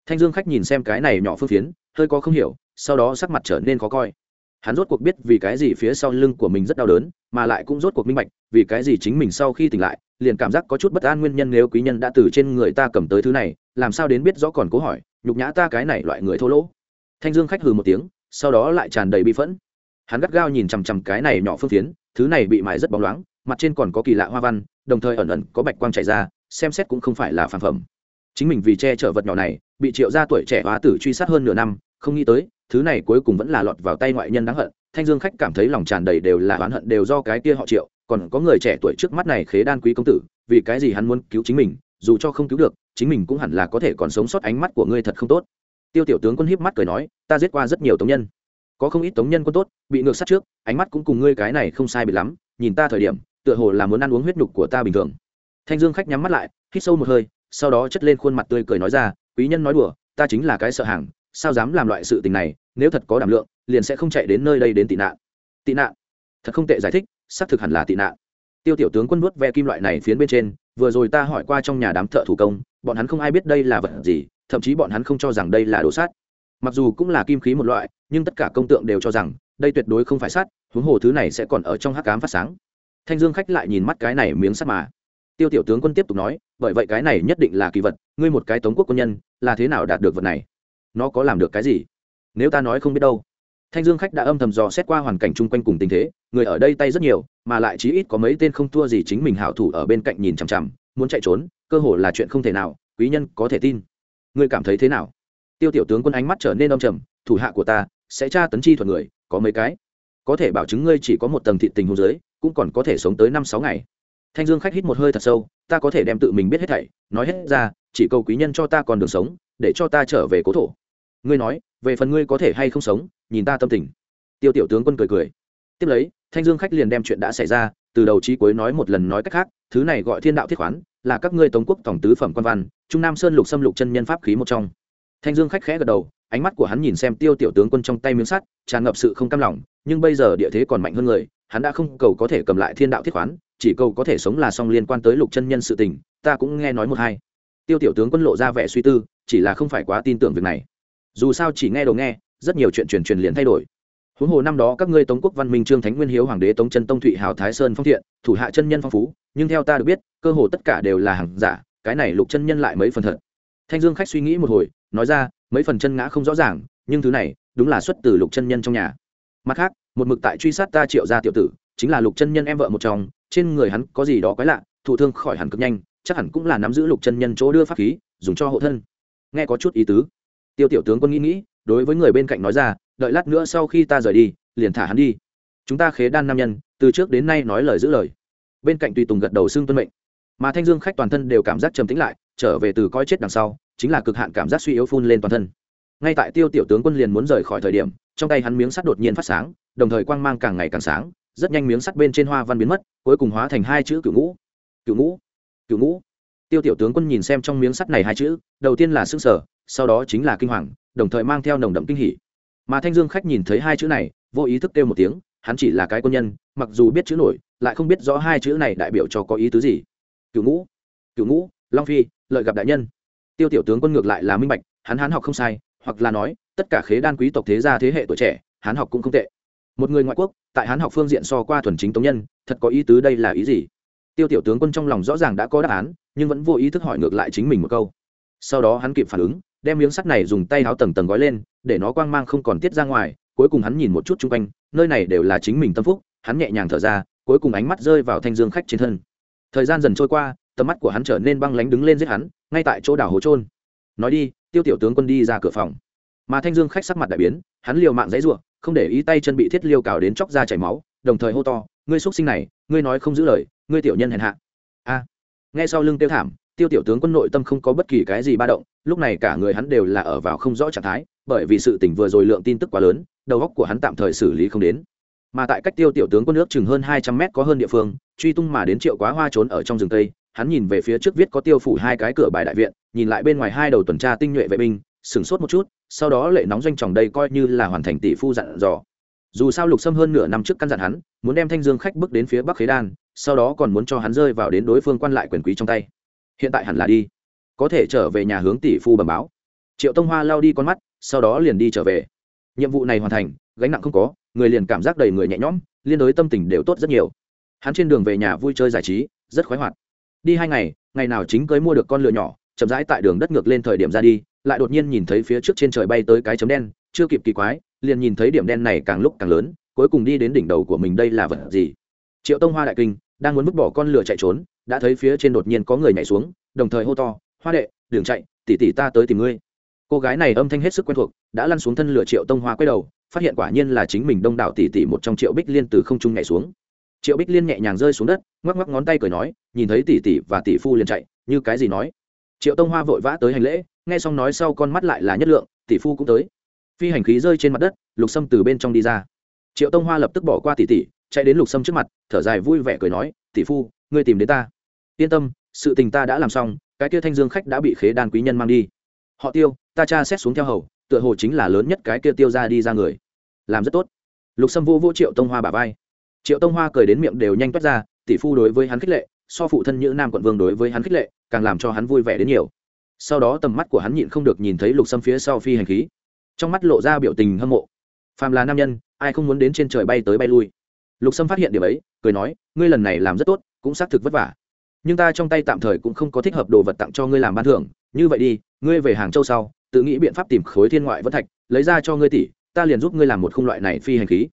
Thanh dương khách nhìn xem cái này nhỏ phương phiến, hơi có không hiểu, sau đó sắc mặt trở nên khó coi. Hắn rốt cuộc biết vì cái gì phía sau lưng của mình rất đau đớn, mà lại cũng rốt cuộc minh bạch, vì cái gì chính mình sau khi tỉnh lại liền cảm giác có chút bất an nguyên nhân nếu quý nhân đã từ trên người ta cầm tới thứ này, làm sao đến biết rõ còn cố hỏi, nhục nhã ta cái này loại người thô lỗ. Thanh dương khách hừ một tiếng, sau đó lại tràn đầy bi phẫn. Hắn gắt gao nhìn chằm chằm cái này nhỏ phương phiến, thứ này bị mài rất bóng loáng, mặt trên còn có kỳ lạ hoa văn, đồng thời ẩn ẩn có bạch quang chảy ra, xem xét cũng không phải là phản phẩm. Chính mình vì che chở vật nhỏ này, bị triệu gia tuổi trẻ hóa tử truy sát hơn nửa năm, không nghĩ tới, thứ này cuối cùng vẫn là lọt vào tay ngoại nhân đáng hận. Thanh dương khách cảm thấy lòng tràn đầy đều là oán hận, đều do cái kia họ triệu còn có người trẻ tuổi trước mắt này khế đan quý công tử, vì cái gì hắn muốn cứu chính mình, dù cho không cứu được, chính mình cũng hẳn là có thể còn sống sót ánh mắt của ngươi thật không tốt. Tiêu tiểu tướng quân hiếp mắt cười nói, ta giết qua rất nhiều tống nhân. Có không ít tống nhân quân tốt, bị ngược sát trước, ánh mắt cũng cùng ngươi cái này không sai bị lắm, nhìn ta thời điểm, tựa hồ là muốn ăn uống huyết nhục của ta bình thường. Thanh dương khách nhắm mắt lại, hít sâu một hơi, sau đó chất lên khuôn mặt tươi cười nói ra, quý nhân nói đùa, ta chính là cái sợ hàng, sao dám làm loại sự tình này, nếu thật có đảm lượng, liền sẽ không chạy đến nơi đây đến tị nạn. Tị nạn? Thật không tệ giải thích xác thực hẳn là tị nạn. Tiêu tiểu tướng quân vuốt ve kim loại này phiến bên trên, vừa rồi ta hỏi qua trong nhà đám thợ thủ công, bọn hắn không ai biết đây là vật gì, thậm chí bọn hắn không cho rằng đây là đồ sắt. Mặc dù cũng là kim khí một loại, nhưng tất cả công tượng đều cho rằng, đây tuyệt đối không phải sắt, huống hồ thứ này sẽ còn ở trong hắc cám phát sáng. Thanh dương khách lại nhìn mắt cái này miếng sắt mà. Tiêu tiểu tướng quân tiếp tục nói, bởi vậy cái này nhất định là kỳ vật, ngươi một cái tống quốc quân nhân, là thế nào đạt được vật này? Nó có làm được cái gì? Nếu ta nói không biết đâu thanh dương khách đã âm thầm dò xét qua hoàn cảnh chung quanh cùng tình thế, người ở đây tay rất nhiều, mà lại chí ít có mấy tên không thua gì chính mình hảo thủ ở bên cạnh nhìn chằm chằm, muốn chạy trốn, cơ hồ là chuyện không thể nào, quý nhân có thể tin. Ngươi cảm thấy thế nào? Tiêu tiểu tướng quân ánh mắt trở nên âm trầm, thủ hạ của ta sẽ tra tấn chi thuật người, có mấy cái? Có thể bảo chứng ngươi chỉ có một tầng thị tình hồ dưới, cũng còn có thể sống tới năm sáu ngày. Thanh dương khách hít một hơi thật sâu, ta có thể đem tự mình biết hết thảy, nói hết ra, chỉ cầu quý nhân cho ta còn đường sống, để cho ta trở về cố thổ. Ngươi nói về phần ngươi có thể hay không sống, nhìn ta tâm tình. Tiêu tiểu tướng quân cười cười. Tiếp lấy, thanh dương khách liền đem chuyện đã xảy ra, từ đầu chí cuối nói một lần nói cách khác, thứ này gọi thiên đạo thiết khoán, là các ngươi tống quốc tổng tứ phẩm quan văn, trung nam sơn lục xâm lục chân nhân pháp khí một trong. Thanh dương khách khẽ gật đầu, ánh mắt của hắn nhìn xem tiêu tiểu tướng quân trong tay miếng sắt, tràn ngập sự không cam lòng, nhưng bây giờ địa thế còn mạnh hơn người, hắn đã không cầu có thể cầm lại thiên đạo thiết khoán, chỉ cầu có thể sống là song liên quan tới lục chân nhân sự tình, ta cũng nghe nói một hai. Tiêu tiểu tướng quân lộ ra vẻ suy tư, chỉ là không phải quá tin tưởng việc này dù sao chỉ nghe đồ nghe, rất nhiều chuyện truyền truyền liền thay đổi. Huống hồ năm đó các ngươi tống quốc văn minh, trương thánh nguyên, hiếu hoàng đế, tống chân tông, thụy hào, thái sơn, phong thiện, thủ hạ chân nhân phong phú, nhưng theo ta được biết, cơ hồ tất cả đều là hàng giả, cái này lục chân nhân lại mấy phần thật. Thanh dương khách suy nghĩ một hồi, nói ra, mấy phần chân ngã không rõ ràng, nhưng thứ này, đúng là xuất từ lục chân nhân trong nhà. Mặt khác, một mực tại truy sát ta triệu gia tiểu tử, chính là lục chân nhân em vợ một chồng, trên người hắn có gì đó quái lạ, thụ thương khỏi hẳn cực nhanh, chắc hẳn cũng là nắm giữ lục chân nhân chỗ đưa pháp khí, dùng cho hộ thân. Nghe có chút ý tứ tiêu tiểu tướng quân nghĩ nghĩ, đối với người bên cạnh nói ra, đợi lát nữa sau khi ta rời đi, liền thả hắn đi. Chúng ta khế đan nam nhân, từ trước đến nay nói lời giữ lời. Bên cạnh tùy tùng gật đầu xưng tuân mệnh. Mà thanh dương khách toàn thân đều cảm giác trầm tĩnh lại, trở về từ coi chết đằng sau, chính là cực hạn cảm giác suy yếu phun lên toàn thân. Ngay tại tiêu tiểu tướng quân liền muốn rời khỏi thời điểm, trong tay hắn miếng sắt đột nhiên phát sáng, đồng thời quang mang càng ngày càng sáng, rất nhanh miếng sắt bên trên hoa văn biến mất, cuối cùng hóa thành hai chữ cựu ngũ. Cựu ngũ cựu ngũ. Tiêu tiểu tướng quân nhìn xem trong miếng sắt này hai chữ, đầu tiên là xương sở sau đó chính là kinh hoàng, đồng thời mang theo nồng đậm kinh hỉ. Mà thanh dương khách nhìn thấy hai chữ này, vô ý thức kêu một tiếng, hắn chỉ là cái quân nhân, mặc dù biết chữ nổi, lại không biết rõ hai chữ này đại biểu cho có ý tứ gì. Cựu ngũ cựu ngũ, long phi, lợi gặp đại nhân. Tiêu tiểu tướng quân ngược lại là minh bạch, hắn hắn học không sai, hoặc là nói, tất cả khế đan quý tộc thế gia thế hệ tuổi trẻ, hắn học cũng không tệ. Một người ngoại quốc, tại hắn học phương diện so qua thuần chính tống nhân, thật có ý tứ đây là ý gì? Tiêu tiểu tướng quân trong lòng rõ ràng đã có đáp án, nhưng vẫn vô ý thức hỏi ngược lại chính mình một câu. Sau đó hắn kịp phản ứng đem miếng sắt này dùng tay háo tầng tầng gói lên, để nó quang mang không còn tiết ra ngoài, cuối cùng hắn nhìn một chút chung quanh, nơi này đều là chính mình tâm phúc, hắn nhẹ nhàng thở ra, cuối cùng ánh mắt rơi vào thanh dương khách trên thân. Thời gian dần trôi qua, tầm mắt của hắn trở nên băng lánh đứng lên giết hắn, ngay tại chỗ đảo hố trôn nói đi, tiêu tiểu tướng quân đi ra cửa phòng. Mà thanh dương khách sắc mặt đại biến, hắn liều mạng dãy ruộng, không để ý tay chân bị thiết liêu cào đến chóc ra chảy máu, đồng thời hô to, ngươi xuất sinh này, ngươi nói không giữ lời, ngươi tiểu nhân hèn hạ. A. Nghe sau lưng tiêu thảm tiêu tiểu tướng quân nội tâm không có bất kỳ cái gì ba động, lúc này cả người hắn đều là ở vào không rõ trạng thái, bởi vì sự tỉnh vừa rồi lượng tin tức quá lớn, đầu óc của hắn tạm thời xử lý không đến. Mà tại cách tiêu tiểu tướng quân nước chừng hơn hai trăm mét có hơn địa phương, truy tung mà đến triệu quá hoa trốn ở trong rừng tây, hắn nhìn về phía trước viết có tiêu phủ hai cái cửa bài đại viện, nhìn lại bên ngoài hai đầu tuần tra tinh nhuệ vệ binh, sửng sốt một chút, sau đó lệ nóng doanh tròng đây coi như là hoàn thành tỷ phu dặn dò. Dù sao lục xâm hơn nửa năm trước căn dặn hắn, muốn đem thanh dương khách bước đến phía bắc khế đan, sau đó còn muốn cho hắn rơi vào đến đối phương quan lại quyền quý trong tay hiện tại hẳn là đi. Có thể trở về nhà hướng tỷ phu bẩm báo. Triệu tông hoa lao đi con mắt, sau đó liền đi trở về. Nhiệm vụ này hoàn thành, gánh nặng không có, người liền cảm giác đầy người nhẹ nhõm, liên đối tâm tình đều tốt rất nhiều. Hắn trên đường về nhà vui chơi giải trí, rất khoái hoạt. Đi hai ngày ngày nào chính cưới mua được con lửa nhỏ, chậm rãi tại đường đất ngược lên thời điểm ra đi, lại đột nhiên nhìn thấy phía trước trên trời bay tới cái chấm đen, chưa kịp kỳ quái, liền nhìn thấy điểm đen này càng lúc càng lớn, cuối cùng đi đến đỉnh đầu của mình đây là vật gì? Triệu tông hoa đại kinh đang muốn vứt bỏ con lửa chạy trốn, đã thấy phía trên đột nhiên có người nhảy xuống, đồng thời hô to, hoa đệ đường chạy tỉ tỉ ta tới tìm ngươi. Cô gái này âm thanh hết sức quen thuộc, đã lăn xuống thân lửa triệu tông hoa quay đầu, phát hiện quả nhiên là chính mình đông đảo tỉ tỉ một trong triệu bích liên từ không trung nhảy xuống. Triệu bích liên nhẹ nhàng rơi xuống đất, ngoắc ngoắc ngón tay cười nói, nhìn thấy tỷ tỷ và tỷ phu liền chạy, như cái gì nói. Triệu tông hoa vội vã tới hành lễ, nghe xong nói sau con mắt lại là nhất lượng, tỷ phu cũng tới. Phi hành khí rơi trên mặt đất, lục sâm từ bên trong đi ra. Triệu tông hoa lập tức bỏ qua tỷ tỷ chạy đến lục sâm trước mặt, thở dài vui vẻ cười nói, tỷ phu, ngươi tìm đến ta. Yên tâm, sự tình ta đã làm xong, cái kia thanh dương khách đã bị khế đan quý nhân mang đi. Họ tiêu, ta cha xét xuống theo hầu, tựa hồ chính là lớn nhất cái kia tiêu ra đi ra người. Làm rất tốt. Lục sâm vô vô triệu tông hoa bà vai. Triệu tông hoa cười đến miệng đều nhanh toát ra, tỷ phu đối với hắn khích lệ, so phụ thân như nam quận vương đối với hắn khích lệ, càng làm cho hắn vui vẻ đến nhiều. Sau đó tầm mắt của hắn nhịn không được nhìn thấy lục sâm phía sau phi hành khí. Trong mắt lộ ra biểu tình hâm mộ. Phàm là nam nhân, ai không muốn đến trên trời bay tới bay lui? Lục sâm phát hiện điểm ấy, cười nói, ngươi lần này làm rất tốt, cũng xác thực vất vả. Nhưng ta trong tay tạm thời cũng không có thích hợp đồ vật tặng cho ngươi làm ban thưởng. Như vậy đi, ngươi về hàng châu sau, tự nghĩ biện pháp tìm khối thiên ngoại vân thạch, lấy ra cho ngươi tỷ, ta liền giúp ngươi làm một khung loại này phi hành khí.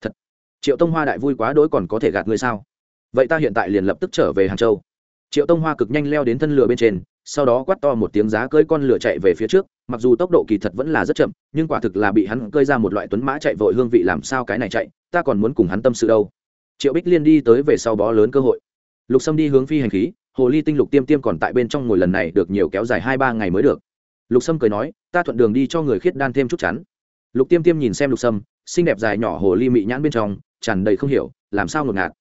Thật. Triệu tông hoa đại vui quá đỗi còn có thể gạt ngươi sao? Vậy ta hiện tại liền lập tức trở về hàng châu. Triệu tông hoa cực nhanh leo đến thân lửa bên trên, sau đó quát to một tiếng giá cơi con lửa chạy về phía trước, mặc dù tốc độ kỳ thật vẫn là rất chậm, nhưng quả thực là bị hắn cơi ra một loại tuấn mã chạy vội hương vị làm sao cái này chạy ta còn muốn cùng hắn tâm sự đâu. Triệu bích liên đi tới về sau bó lớn cơ hội. Lục sâm đi hướng phi hành khí, hồ ly tinh lục tiêm tiêm còn tại bên trong ngồi lần này được nhiều kéo dài hai ba ngày mới được. Lục sâm cười nói, ta thuận đường đi cho người khiết đan thêm chút chắn. Lục tiêm tiêm nhìn xem lục sâm, xinh đẹp dài nhỏ hồ ly mị nhãn bên trong, tràn đầy không hiểu, làm sao ngột ngạt.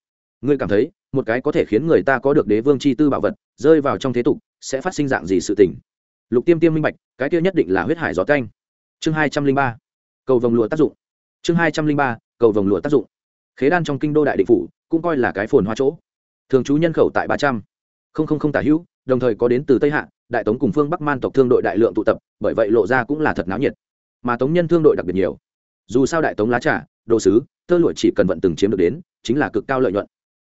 Ngươi cảm thấy, một cái có thể khiến người ta có được đế vương chi tư bảo vật, rơi vào trong thế tục, sẽ phát sinh dạng gì sự tình? Lục tiêm tiêm minh bạch, cái kia nhất định là huyết hải gió canh. Chương hai trăm linh ba. Cầu vồng lụa tác dụng chương hai trăm linh ba, cầu vồng lụa tác dụng. Khế đan trong kinh đô đại định phủ cũng coi là cái phồn hoa chỗ. Thường trú nhân khẩu tại ba trăm. Linh tả hữu, đồng thời có đến từ tây hạ, đại tống cùng phương bắc man tộc thương đội đại lượng tụ tập, bởi vậy lộ ra cũng là thật náo nhiệt. Mà tống nhân thương đội đặc biệt nhiều. Dù sao đại tống lá trà, đồ sứ, tơ lụa chỉ cần vận từng chiếm được đến, chính là cực cao lợi nhuận.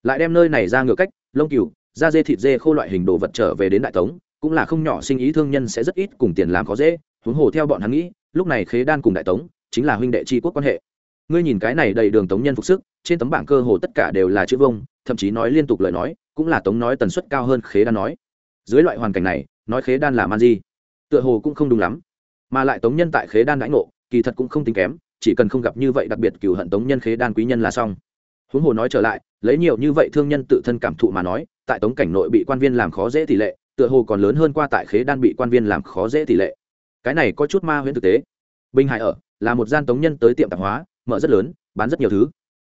Lại đem nơi này ra ngược cách, lông cừu, da dê thịt dê khô loại hình đồ vật trở về đến đại tống, cũng là không nhỏ sinh ý thương nhân sẽ rất ít cùng tiền làm khó dễ, huống hồ theo bọn hắn nghĩ, lúc này khế đan cùng đại tống chính là huynh đệ tri quốc quan hệ. Ngươi nhìn cái này đầy đường tống nhân phục sức, trên tấm bảng cơ hồ tất cả đều là chữ vông, thậm chí nói liên tục lời nói, cũng là tống nói tần suất cao hơn khế đan nói. Dưới loại hoàn cảnh này, nói khế đan là man di, tựa hồ cũng không đúng lắm. Mà lại tống nhân tại khế đan đãi ngộ, kỳ thật cũng không tính kém, chỉ cần không gặp như vậy đặc biệt cửu hận tống nhân khế đan quý nhân là xong. Huống hồ nói trở lại, lấy nhiều như vậy thương nhân tự thân cảm thụ mà nói, tại tống cảnh nội bị quan viên làm khó dễ tỷ lệ, tựa hồ còn lớn hơn qua tại khế đan bị quan viên làm khó dễ tỷ lệ. Cái này có chút ma huyễn thực tế. Bình hải ở, là một gian tống nhân tới tiệm tạp hóa, mở rất lớn, bán rất nhiều thứ.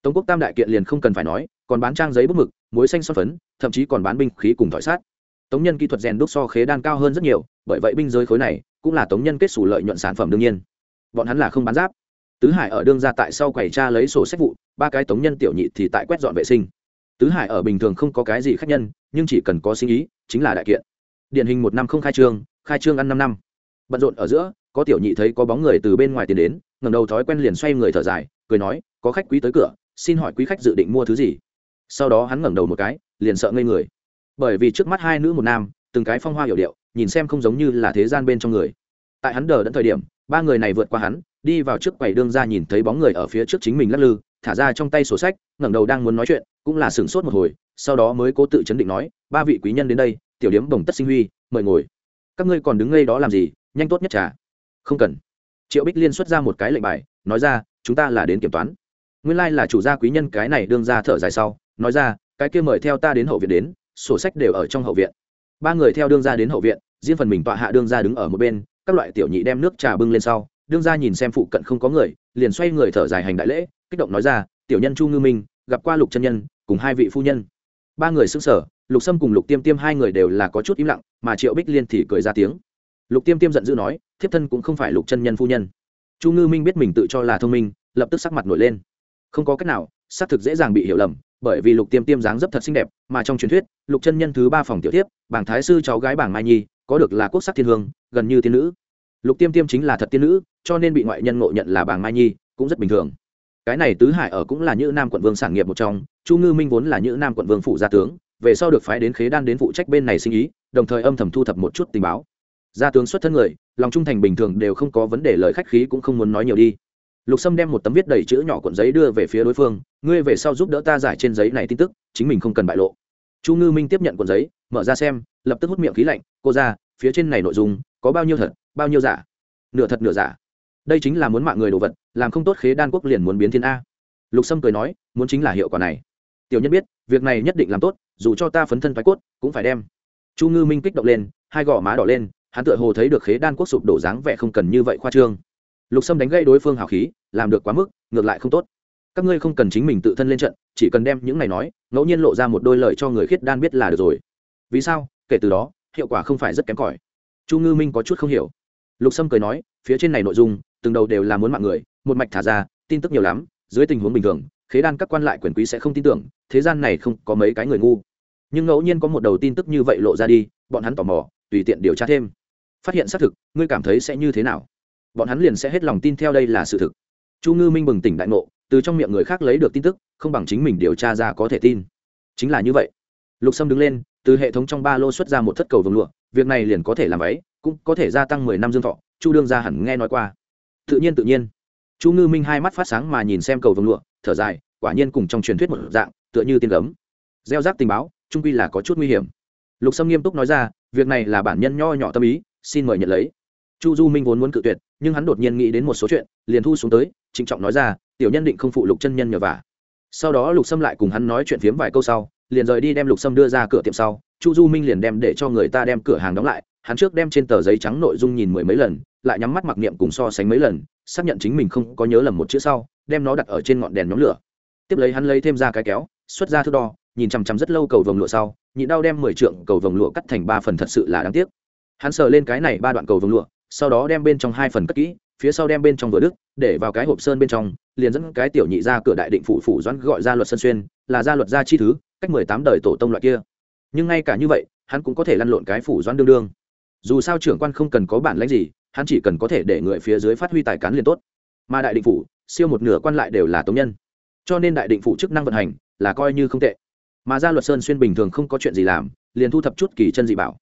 Tống quốc tam đại kiện liền không cần phải nói, còn bán trang giấy bút mực, muối xanh son phấn, thậm chí còn bán binh khí cùng thỏi sát tống nhân kỹ thuật rèn đúc so khế đan cao hơn rất nhiều, bởi vậy binh giới khối này cũng là tống nhân kết xù lợi nhuận sản phẩm đương nhiên. Bọn hắn là không bán giáp. Tứ hải ở đương ra tại sau quầy tra lấy sổ sách vụ, ba cái tống nhân tiểu nhị thì tại quét dọn vệ sinh. Tứ hải ở bình thường không có cái gì khác nhân, nhưng chỉ cần có sinh ý, chính là đại kiện. Điển hình một năm không khai trương khai trương ăn năm năm. Bận rộn ở giữa có tiểu nhị thấy có bóng người từ bên ngoài tiến đến ngầm đầu thói quen liền xoay người thở dài, cười nói, có khách quý tới cửa, xin hỏi quý khách dự định mua thứ gì? Sau đó hắn ngẩng đầu một cái, liền sợ ngây người. Bởi vì trước mắt hai nữ một nam, từng cái phong hoa hiểu điệu, nhìn xem không giống như là thế gian bên trong người. Tại hắn đờ đẫn thời điểm, ba người này vượt qua hắn, đi vào trước quầy đương ra nhìn thấy bóng người ở phía trước chính mình lắc lư, thả ra trong tay sổ sách, ngẩng đầu đang muốn nói chuyện, cũng là sửng sốt một hồi, sau đó mới cố tự chấn định nói, ba vị quý nhân đến đây, tiểu điếm bồng tất sinh huy, mời ngồi. Các ngươi còn đứng ngây đó làm gì, nhanh tốt nhất trà không cần. Triệu bích liên xuất ra một cái lệnh bài, nói ra, chúng ta là đến kiểm toán. Nguyên lai、like、là chủ gia quý nhân cái này đương ra thở dài sau, nói ra, cái kia mời theo ta đến hậu viện đến, sổ sách đều ở trong hậu viện. Ba người theo đương ra đến hậu viện, riêng phần mình tọa hạ đương ra đứng ở một bên, các loại tiểu nhị đem nước trà bưng lên sau, đương ra nhìn xem phụ cận không có người, liền xoay người thở dài hành đại lễ, kích động nói ra, tiểu nhân chu ngư minh, gặp qua lục chân nhân, cùng hai vị phu nhân. Ba người xứng sở lục sâm cùng lục tiêm tiêm hai người đều là có chút im lặng, mà triệu bích liên thì cười ra tiếng. Lục tiêm tiêm giận dữ nói thiếp thân cũng không phải lục chân nhân phu nhân. Chu ngư minh biết mình tự cho là thông minh, lập tức sắc mặt nổi lên. Không có cách nào, xác thực dễ dàng bị hiểu lầm, bởi vì lục tiêm tiêm dáng dấp thật xinh đẹp, mà trong truyền thuyết, lục chân nhân thứ ba phòng tiểu tiếp bảng thái sư cháu gái bảng mai nhi, có được là quốc sắc thiên hương, gần như tiên nữ. Lục tiêm tiêm chính là thật tiên nữ, cho nên bị ngoại nhân ngộ nhận là bảng mai nhi, cũng rất bình thường. Cái này tứ hải ở cũng là những nam quận vương sản nghiệp một trong, chu ngư minh vốn là những nam quận vương phụ gia tướng, về sau được phái đến khế đan đến phụ trách bên này sinh ý, đồng thời âm thầm thu thập một chút tình báo gia tướng xuất thân người, lòng trung thành bình thường đều không có vấn đề, lời khách khí cũng không muốn nói nhiều đi. Lục sâm đem một tấm viết đầy chữ nhỏ cuộn giấy đưa về phía đối phương, ngươi về sau giúp đỡ ta giải trên giấy này tin tức, chính mình không cần bại lộ. Chu ngư minh tiếp nhận cuộn giấy, mở ra xem, lập tức hút miệng khí lạnh, cô ra phía trên này nội dung, có bao nhiêu thật, bao nhiêu giả? Nửa thật nửa giả. Đây chính là muốn mạng người đồ vật, làm không tốt khế đan quốc liền muốn biến thiên a. Lục sâm cười nói, muốn chính là hiệu quả này. Tiểu nhân biết, việc này nhất định làm tốt, dù cho ta phấn thân thoái cốt, cũng phải đem. Chu ngư minh kích động lên, hai gò má đỏ lên hắn tựa hồ thấy được khế đan quốc sụp đổ dáng vẻ không cần như vậy khoa trương. Lục sâm đánh gây đối phương hào khí, làm được quá mức, ngược lại không tốt. Các ngươi không cần chính mình tự thân lên trận, chỉ cần đem những này nói, ngẫu nhiên lộ ra một đôi lời cho người khiết đan biết là được rồi. Vì sao? Kể từ đó, hiệu quả không phải rất kém cỏi. Chu ngư minh có chút không hiểu. Lục sâm cười nói, phía trên này nội dung, từng đầu đều là muốn mạng người, một mạch thả ra, tin tức nhiều lắm, dưới tình huống bình thường, khế đan các quan lại quyền quý sẽ không tin tưởng, thế gian này không có mấy cái người ngu. Nhưng ngẫu nhiên có một đầu tin tức như vậy lộ ra đi, bọn hắn tò mò, tùy tiện điều tra thêm phát hiện xác thực, ngươi cảm thấy sẽ như thế nào? Bọn hắn liền sẽ hết lòng tin theo đây là sự thực. Chu ngư minh bừng tỉnh đại ngộ, từ trong miệng người khác lấy được tin tức, không bằng chính mình điều tra ra có thể tin. Chính là như vậy. Lục sâm đứng lên, từ hệ thống trong ba lô xuất ra một thất cầu vồng lụa, việc này liền có thể làm ấy, cũng có thể gia tăng mười năm dương thọ, chu đương ra hẳn nghe nói qua. Tự nhiên tự nhiên. Chu ngư minh hai mắt phát sáng mà nhìn xem cầu vồng lụa, thở dài, quả nhiên cùng trong truyền thuyết một dạng, tựa như tiên gấm. Gieo rác tình báo trung quy là có chút nguy hiểm. Lục sâm nghiêm túc nói ra, việc này là bản nhân nho nhỏ tâm ý xin mời nhận lấy. Chu du minh vốn muốn cự tuyệt, nhưng hắn đột nhiên nghĩ đến một số chuyện, liền thu xuống tới, trịnh trọng nói ra, tiểu nhân định không phụ lục chân nhân nhờ vả. Sau đó lục sâm lại cùng hắn nói chuyện phiếm vài câu sau, liền rời đi đem lục sâm đưa ra cửa tiệm sau, chu du minh liền đem để cho người ta đem cửa hàng đóng lại, hắn trước đem trên tờ giấy trắng nội dung nhìn mười mấy lần, lại nhắm mắt mặc niệm cùng so sánh mấy lần, xác nhận chính mình không có nhớ lầm một chữ sau, đem nó đặt ở trên ngọn đèn nhóm lửa. Tiếp lấy hắn lấy thêm ra cái kéo, xuất ra thước đo, nhìn chằm chằm rất lâu cầu vồng lụa sau nhị đau đem mười trượng cầu vồng lụa cắt thành ba phần thật sự là đáng tiếc hắn sờ lên cái này ba đoạn cầu vồng lụa, sau đó đem bên trong hai phần cất kỹ, phía sau đem bên trong vừa đức để vào cái hộp sơn bên trong, liền dẫn cái tiểu nhị ra cửa đại định phủ phủ doãn gọi ra luật sơn xuyên, là gia luật gia chi thứ, cách mười tám đời tổ tông loại kia. Nhưng ngay cả như vậy, hắn cũng có thể lăn lộn cái phủ doãn đương đương. Dù sao trưởng quan không cần có bản lãnh gì, hắn chỉ cần có thể để người phía dưới phát huy tài cán liền tốt. Mà đại định phủ, siêu một nửa quan lại đều là tống nhân. Cho nên đại định phủ chức năng vận hành là coi như không tệ. Mà gia luật sơn xuyên bình thường không có chuyện gì làm, liền thu thập chút kỳ chân dị bảo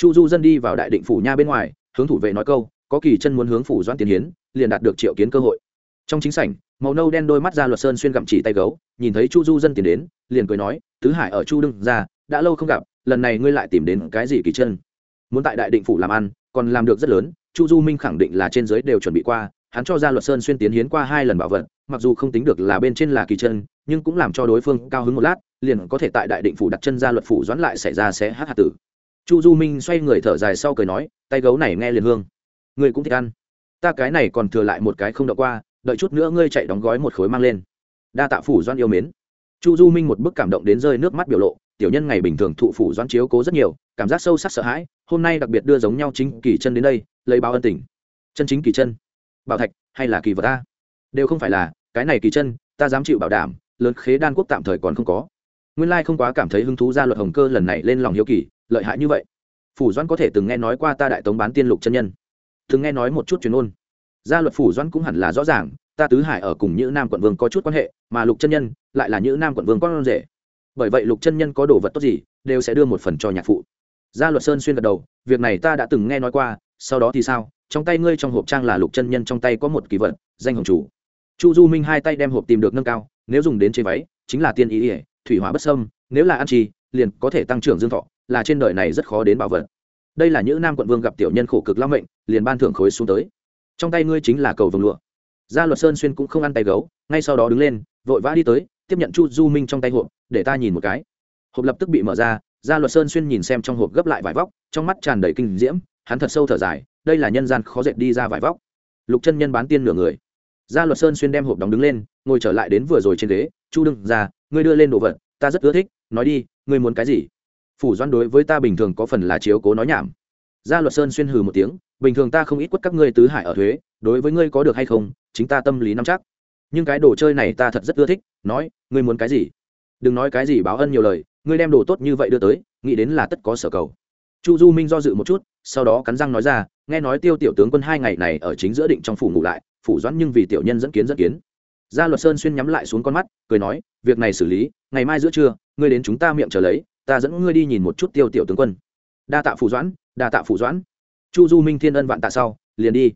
chu du dân đi vào đại định phủ nha bên ngoài, hướng thủ vệ nói câu, có kỳ chân muốn hướng phủ doãn tiến hiến, liền đạt được triệu kiến cơ hội. Trong chính sảnh, màu nâu đen đôi mắt ra luật sơn xuyên gặm chỉ tay gấu, nhìn thấy chu du dân tiến đến, liền cười nói, tứ hải ở chu đương ra, đã lâu không gặp, lần này ngươi lại tìm đến cái gì kỳ chân? Muốn tại đại định phủ làm ăn, còn làm được rất lớn, chu du minh khẳng định là trên giới đều chuẩn bị qua, hắn cho ra luật sơn xuyên tiến hiến qua hai lần bảo vật, mặc dù không tính được là bên trên là kỳ chân, nhưng cũng làm cho đối phương cao hứng một lát, liền có thể tại đại định phủ đặt chân ra luật phủ doãn lại xảy ra sẽ hát hạt tử chu du minh xoay người thở dài sau cười nói, tay gấu này nghe liền hương. Ngươi cũng thích ăn. Ta cái này còn thừa lại một cái không đậu qua, đợi chút nữa ngươi chạy đóng gói một khối mang lên. Đa tạ phủ doan yêu mến. Chu du minh một bức cảm động đến rơi nước mắt biểu lộ, tiểu nhân ngày bình thường thụ phủ doan chiếu cố rất nhiều, cảm giác sâu sắc sợ hãi, hôm nay đặc biệt đưa giống nhau chính kỳ chân đến đây, lấy báo ân tình. Chân chính kỳ chân. Bảo thạch, hay là kỳ vật ta? Đều không phải là, cái này kỳ chân, ta dám chịu bảo đảm, lớn khế đan quốc tạm thời còn không có. Nguyên lai không quá cảm thấy hứng thú ra luật hồng cơ lần này lên lòng hiếu kỳ lợi hại như vậy. Phủ doãn có thể từng nghe nói qua ta đại tống bán tiên lục chân nhân. Từng nghe nói một chút chuyên ôn. Gia luật phủ doãn cũng hẳn là rõ ràng, ta tứ hải ở cùng những nam quận vương có chút quan hệ, mà lục chân nhân lại là những nam quận vương con rể. Bởi vậy lục chân nhân có đồ vật tốt gì, đều sẽ đưa một phần cho nhạc phụ. Gia luật sơn xuyên gật đầu, việc này ta đã từng nghe nói qua, sau đó thì sao? Trong tay ngươi trong hộp trang là lục chân nhân, trong tay có một kỳ vật, danh hồng chủ. Chu du minh hai tay đem hộp tìm được nâng cao, nếu dùng đến chế váy, chính là tiên ý ỉa thủy hỏa bất sâm nếu là ăn chi, liền có thể tăng trưởng dương thọ là trên đời này rất khó đến bảo vật. Đây là những nam quận vương gặp tiểu nhân khổ cực lao mệnh, liền ban thưởng khối xuống tới. Trong tay ngươi chính là cầu vồng lụa. Gia luật sơn xuyên cũng không ăn tay gấu, ngay sau đó đứng lên, vội vã đi tới, tiếp nhận chu du minh trong tay hộp, để ta nhìn một cái. Hộp lập tức bị mở ra, gia luật sơn xuyên nhìn xem trong hộp gấp lại vải vóc, trong mắt tràn đầy kinh diễm, hắn thật sâu thở dài, đây là nhân gian khó dệt đi ra vải vóc. Lục chân nhân bán tiên nửa người. Gia luật sơn xuyên đem hộp đóng đứng lên, ngồi trở lại đến vừa rồi trên ghế, chu đừng ra ngươi đưa lên đồ vật, ta rất ưa thích, nói đi, ngươi muốn cái gì? Phủ doan đối với ta bình thường có phần là chiếu cố nói nhảm. Gia luật sơn xuyên hừ một tiếng, bình thường ta không ít quất các ngươi tứ hải ở thuế đối với ngươi có được hay không, chính ta tâm lý nắm chắc. Nhưng cái đồ chơi này ta thật rất ưa thích, nói, ngươi muốn cái gì? Đừng nói cái gì báo ân nhiều lời, ngươi đem đồ tốt như vậy đưa tới, nghĩ đến là tất có sở cầu. Chu du minh do dự một chút, sau đó cắn răng nói ra, nghe nói tiêu tiểu tướng quân hai ngày này ở chính giữa định trong phủ ngủ lại, phủ doãn nhưng vì tiểu nhân dẫn kiến dẫn kiến. Gia luật sơn xuyên nhắm lại xuống con mắt, cười nói, việc này xử lý, ngày mai giữa trưa, ngươi đến chúng ta miệng trở lấy ta dẫn ngươi đi nhìn một chút tiêu tiểu tướng quân. Đa tạ phủ doãn, đa tạ phủ doãn. Chu du minh thiên ân vạn tạ sau, liền đi.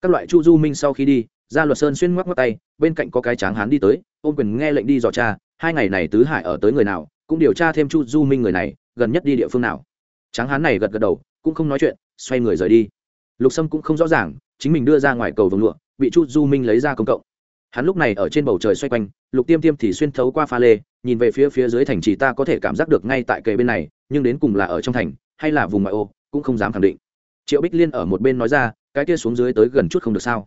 Các loại chu du minh sau khi đi, gia luật sơn xuyên ngoắc ngoắc tay, bên cạnh có cái tráng hán đi tới, ôm quyền nghe lệnh đi dò cha hai ngày này tứ hải ở tới người nào, cũng điều tra thêm chu du minh người này, gần nhất đi địa phương nào. Tráng hán này gật gật đầu, cũng không nói chuyện, xoay người rời đi. Lục sâm cũng không rõ ràng, chính mình đưa ra ngoài cầu vồng lụa, bị chu du minh lấy ra công cộng. Hắn lúc này ở trên bầu trời xoay quanh, lục tiêm tiêm thì xuyên thấu qua pha lê nhìn về phía phía dưới thành trì ta có thể cảm giác được ngay tại kề bên này, nhưng đến cùng là ở trong thành, hay là vùng ngoại ô, cũng không dám khẳng định. Triệu bích liên ở một bên nói ra, cái kia xuống dưới tới gần chút không được sao?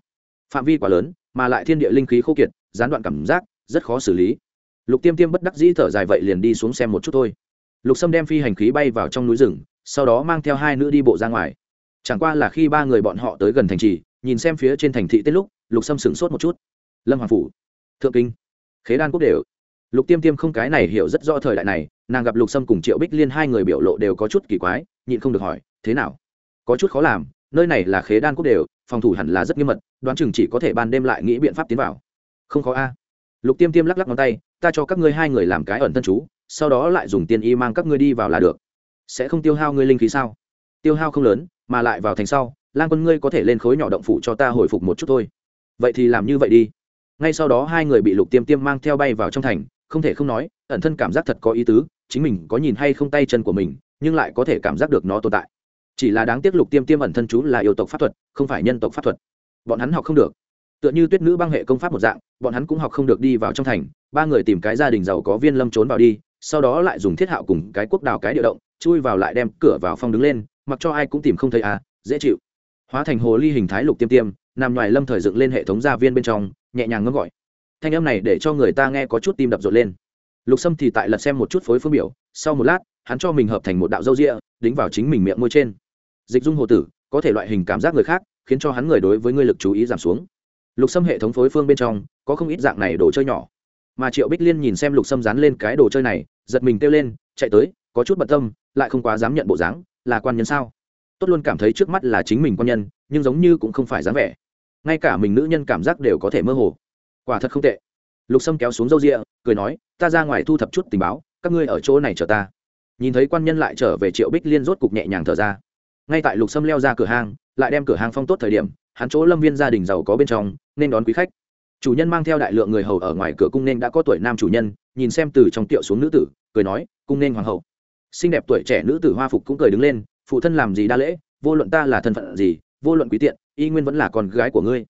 Phạm vi quá lớn, mà lại thiên địa linh khí khô kiệt, gián đoạn cảm giác, rất khó xử lý. Lục tiêm tiêm bất đắc dĩ thở dài vậy liền đi xuống xem một chút thôi. Lục sâm đem phi hành khí bay vào trong núi rừng, sau đó mang theo hai nữ đi bộ ra ngoài. Chẳng qua là khi ba người bọn họ tới gần thành trì, nhìn xem phía trên thành thị tết lúc, lục sâm sửng sốt một chút. Lâm hoàng phủ, thượng kinh, khế đan quốc đều lục tiêm tiêm không cái này hiểu rất rõ thời đại này, nàng gặp lục sâm cùng triệu bích liên hai người biểu lộ đều có chút kỳ quái, nhịn không được hỏi, thế nào? Có chút khó làm, nơi này là khế đan quốc đều, phòng thủ hẳn là rất nghiêm mật, đoán chừng chỉ có thể ban đêm lại nghĩ biện pháp tiến vào. Không khó a. Lục tiêm tiêm lắc lắc ngón tay, ta cho các ngươi hai người làm cái ẩn tân chú, sau đó lại dùng tiền y mang các ngươi đi vào là được. Sẽ không tiêu hao ngươi linh khí sao? Tiêu hao không lớn, mà lại vào thành sau lan quân ngươi có thể lên khối nhỏ động phủ cho ta hồi phục một chút thôi. Vậy thì làm như vậy đi. Ngay sau đó hai người bị lục tiêm tiêm mang theo bay vào trong thành không thể không nói, ẩn thân cảm giác thật có ý tứ, chính mình có nhìn hay không tay chân của mình, nhưng lại có thể cảm giác được nó tồn tại. Chỉ là đáng tiếc lục tiêm tiêm ẩn thân chú là yêu tộc pháp thuật, không phải nhân tộc pháp thuật. Bọn hắn học không được. Tựa như tuyết nữ băng hệ công pháp một dạng, bọn hắn cũng học không được đi vào trong thành, ba người tìm cái gia đình giàu có viên lâm trốn vào đi, sau đó lại dùng thiết hạo cùng cái quốc đào cái địa động, chui vào lại đem cửa vào phong đứng lên, mặc cho ai cũng tìm không thấy à dễ chịu. Hóa thành hồ ly hình thái lục tiêm tiêm, nằm ngoài lâm thời dựng lên hệ thống gia viên bên trong, nhẹ nhàng ngâm gọi thanh âm này để cho người ta nghe có chút tim đập rộn lên. Lục sâm thì tại lật xem một chút phối phương biểu, sau một lát, hắn cho mình hợp thành một đạo dâu rịa, đính vào chính mình miệng môi trên. Dịch dung hồ tử, có thể loại hình cảm giác người khác, khiến cho hắn người đối với ngươi lực chú ý giảm xuống. Lục sâm hệ thống phối phương bên trong, có không ít dạng này đồ chơi nhỏ. Mà triệu bích liên nhìn xem lục sâm dán lên cái đồ chơi này, giật mình kêu lên, chạy tới, có chút bận tâm, lại không quá dám nhận bộ dáng, là quan nhân sao? Tốt luôn cảm thấy trước mắt là chính mình quan nhân, nhưng giống như cũng không phải dáng vẻ. Ngay cả mình nữ nhân cảm giác đều có thể mơ hồ quả thật không tệ. Lục sâm kéo xuống râu rịa cười nói ta ra ngoài thu thập chút tình báo các ngươi ở chỗ này chờ ta. Nhìn thấy quan nhân lại trở về triệu bích liên rốt cục nhẹ nhàng thở ra. Ngay tại lục sâm leo ra cửa hàng, lại đem cửa hàng phong tốt thời điểm hắn chỗ lâm viên gia đình giàu có bên trong nên đón quý khách. Chủ nhân mang theo đại lượng người hầu ở ngoài cửa cung nên đã có tuổi nam chủ nhân nhìn xem từ trong tiệu xuống nữ tử cười nói cung nên hoàng hậu. Xinh đẹp tuổi trẻ nữ tử hoa phục cũng cười đứng lên phụ thân làm gì đa lễ vô luận ta là thân phận gì vô luận quý tiện y nguyên vẫn là con gái của ngươi.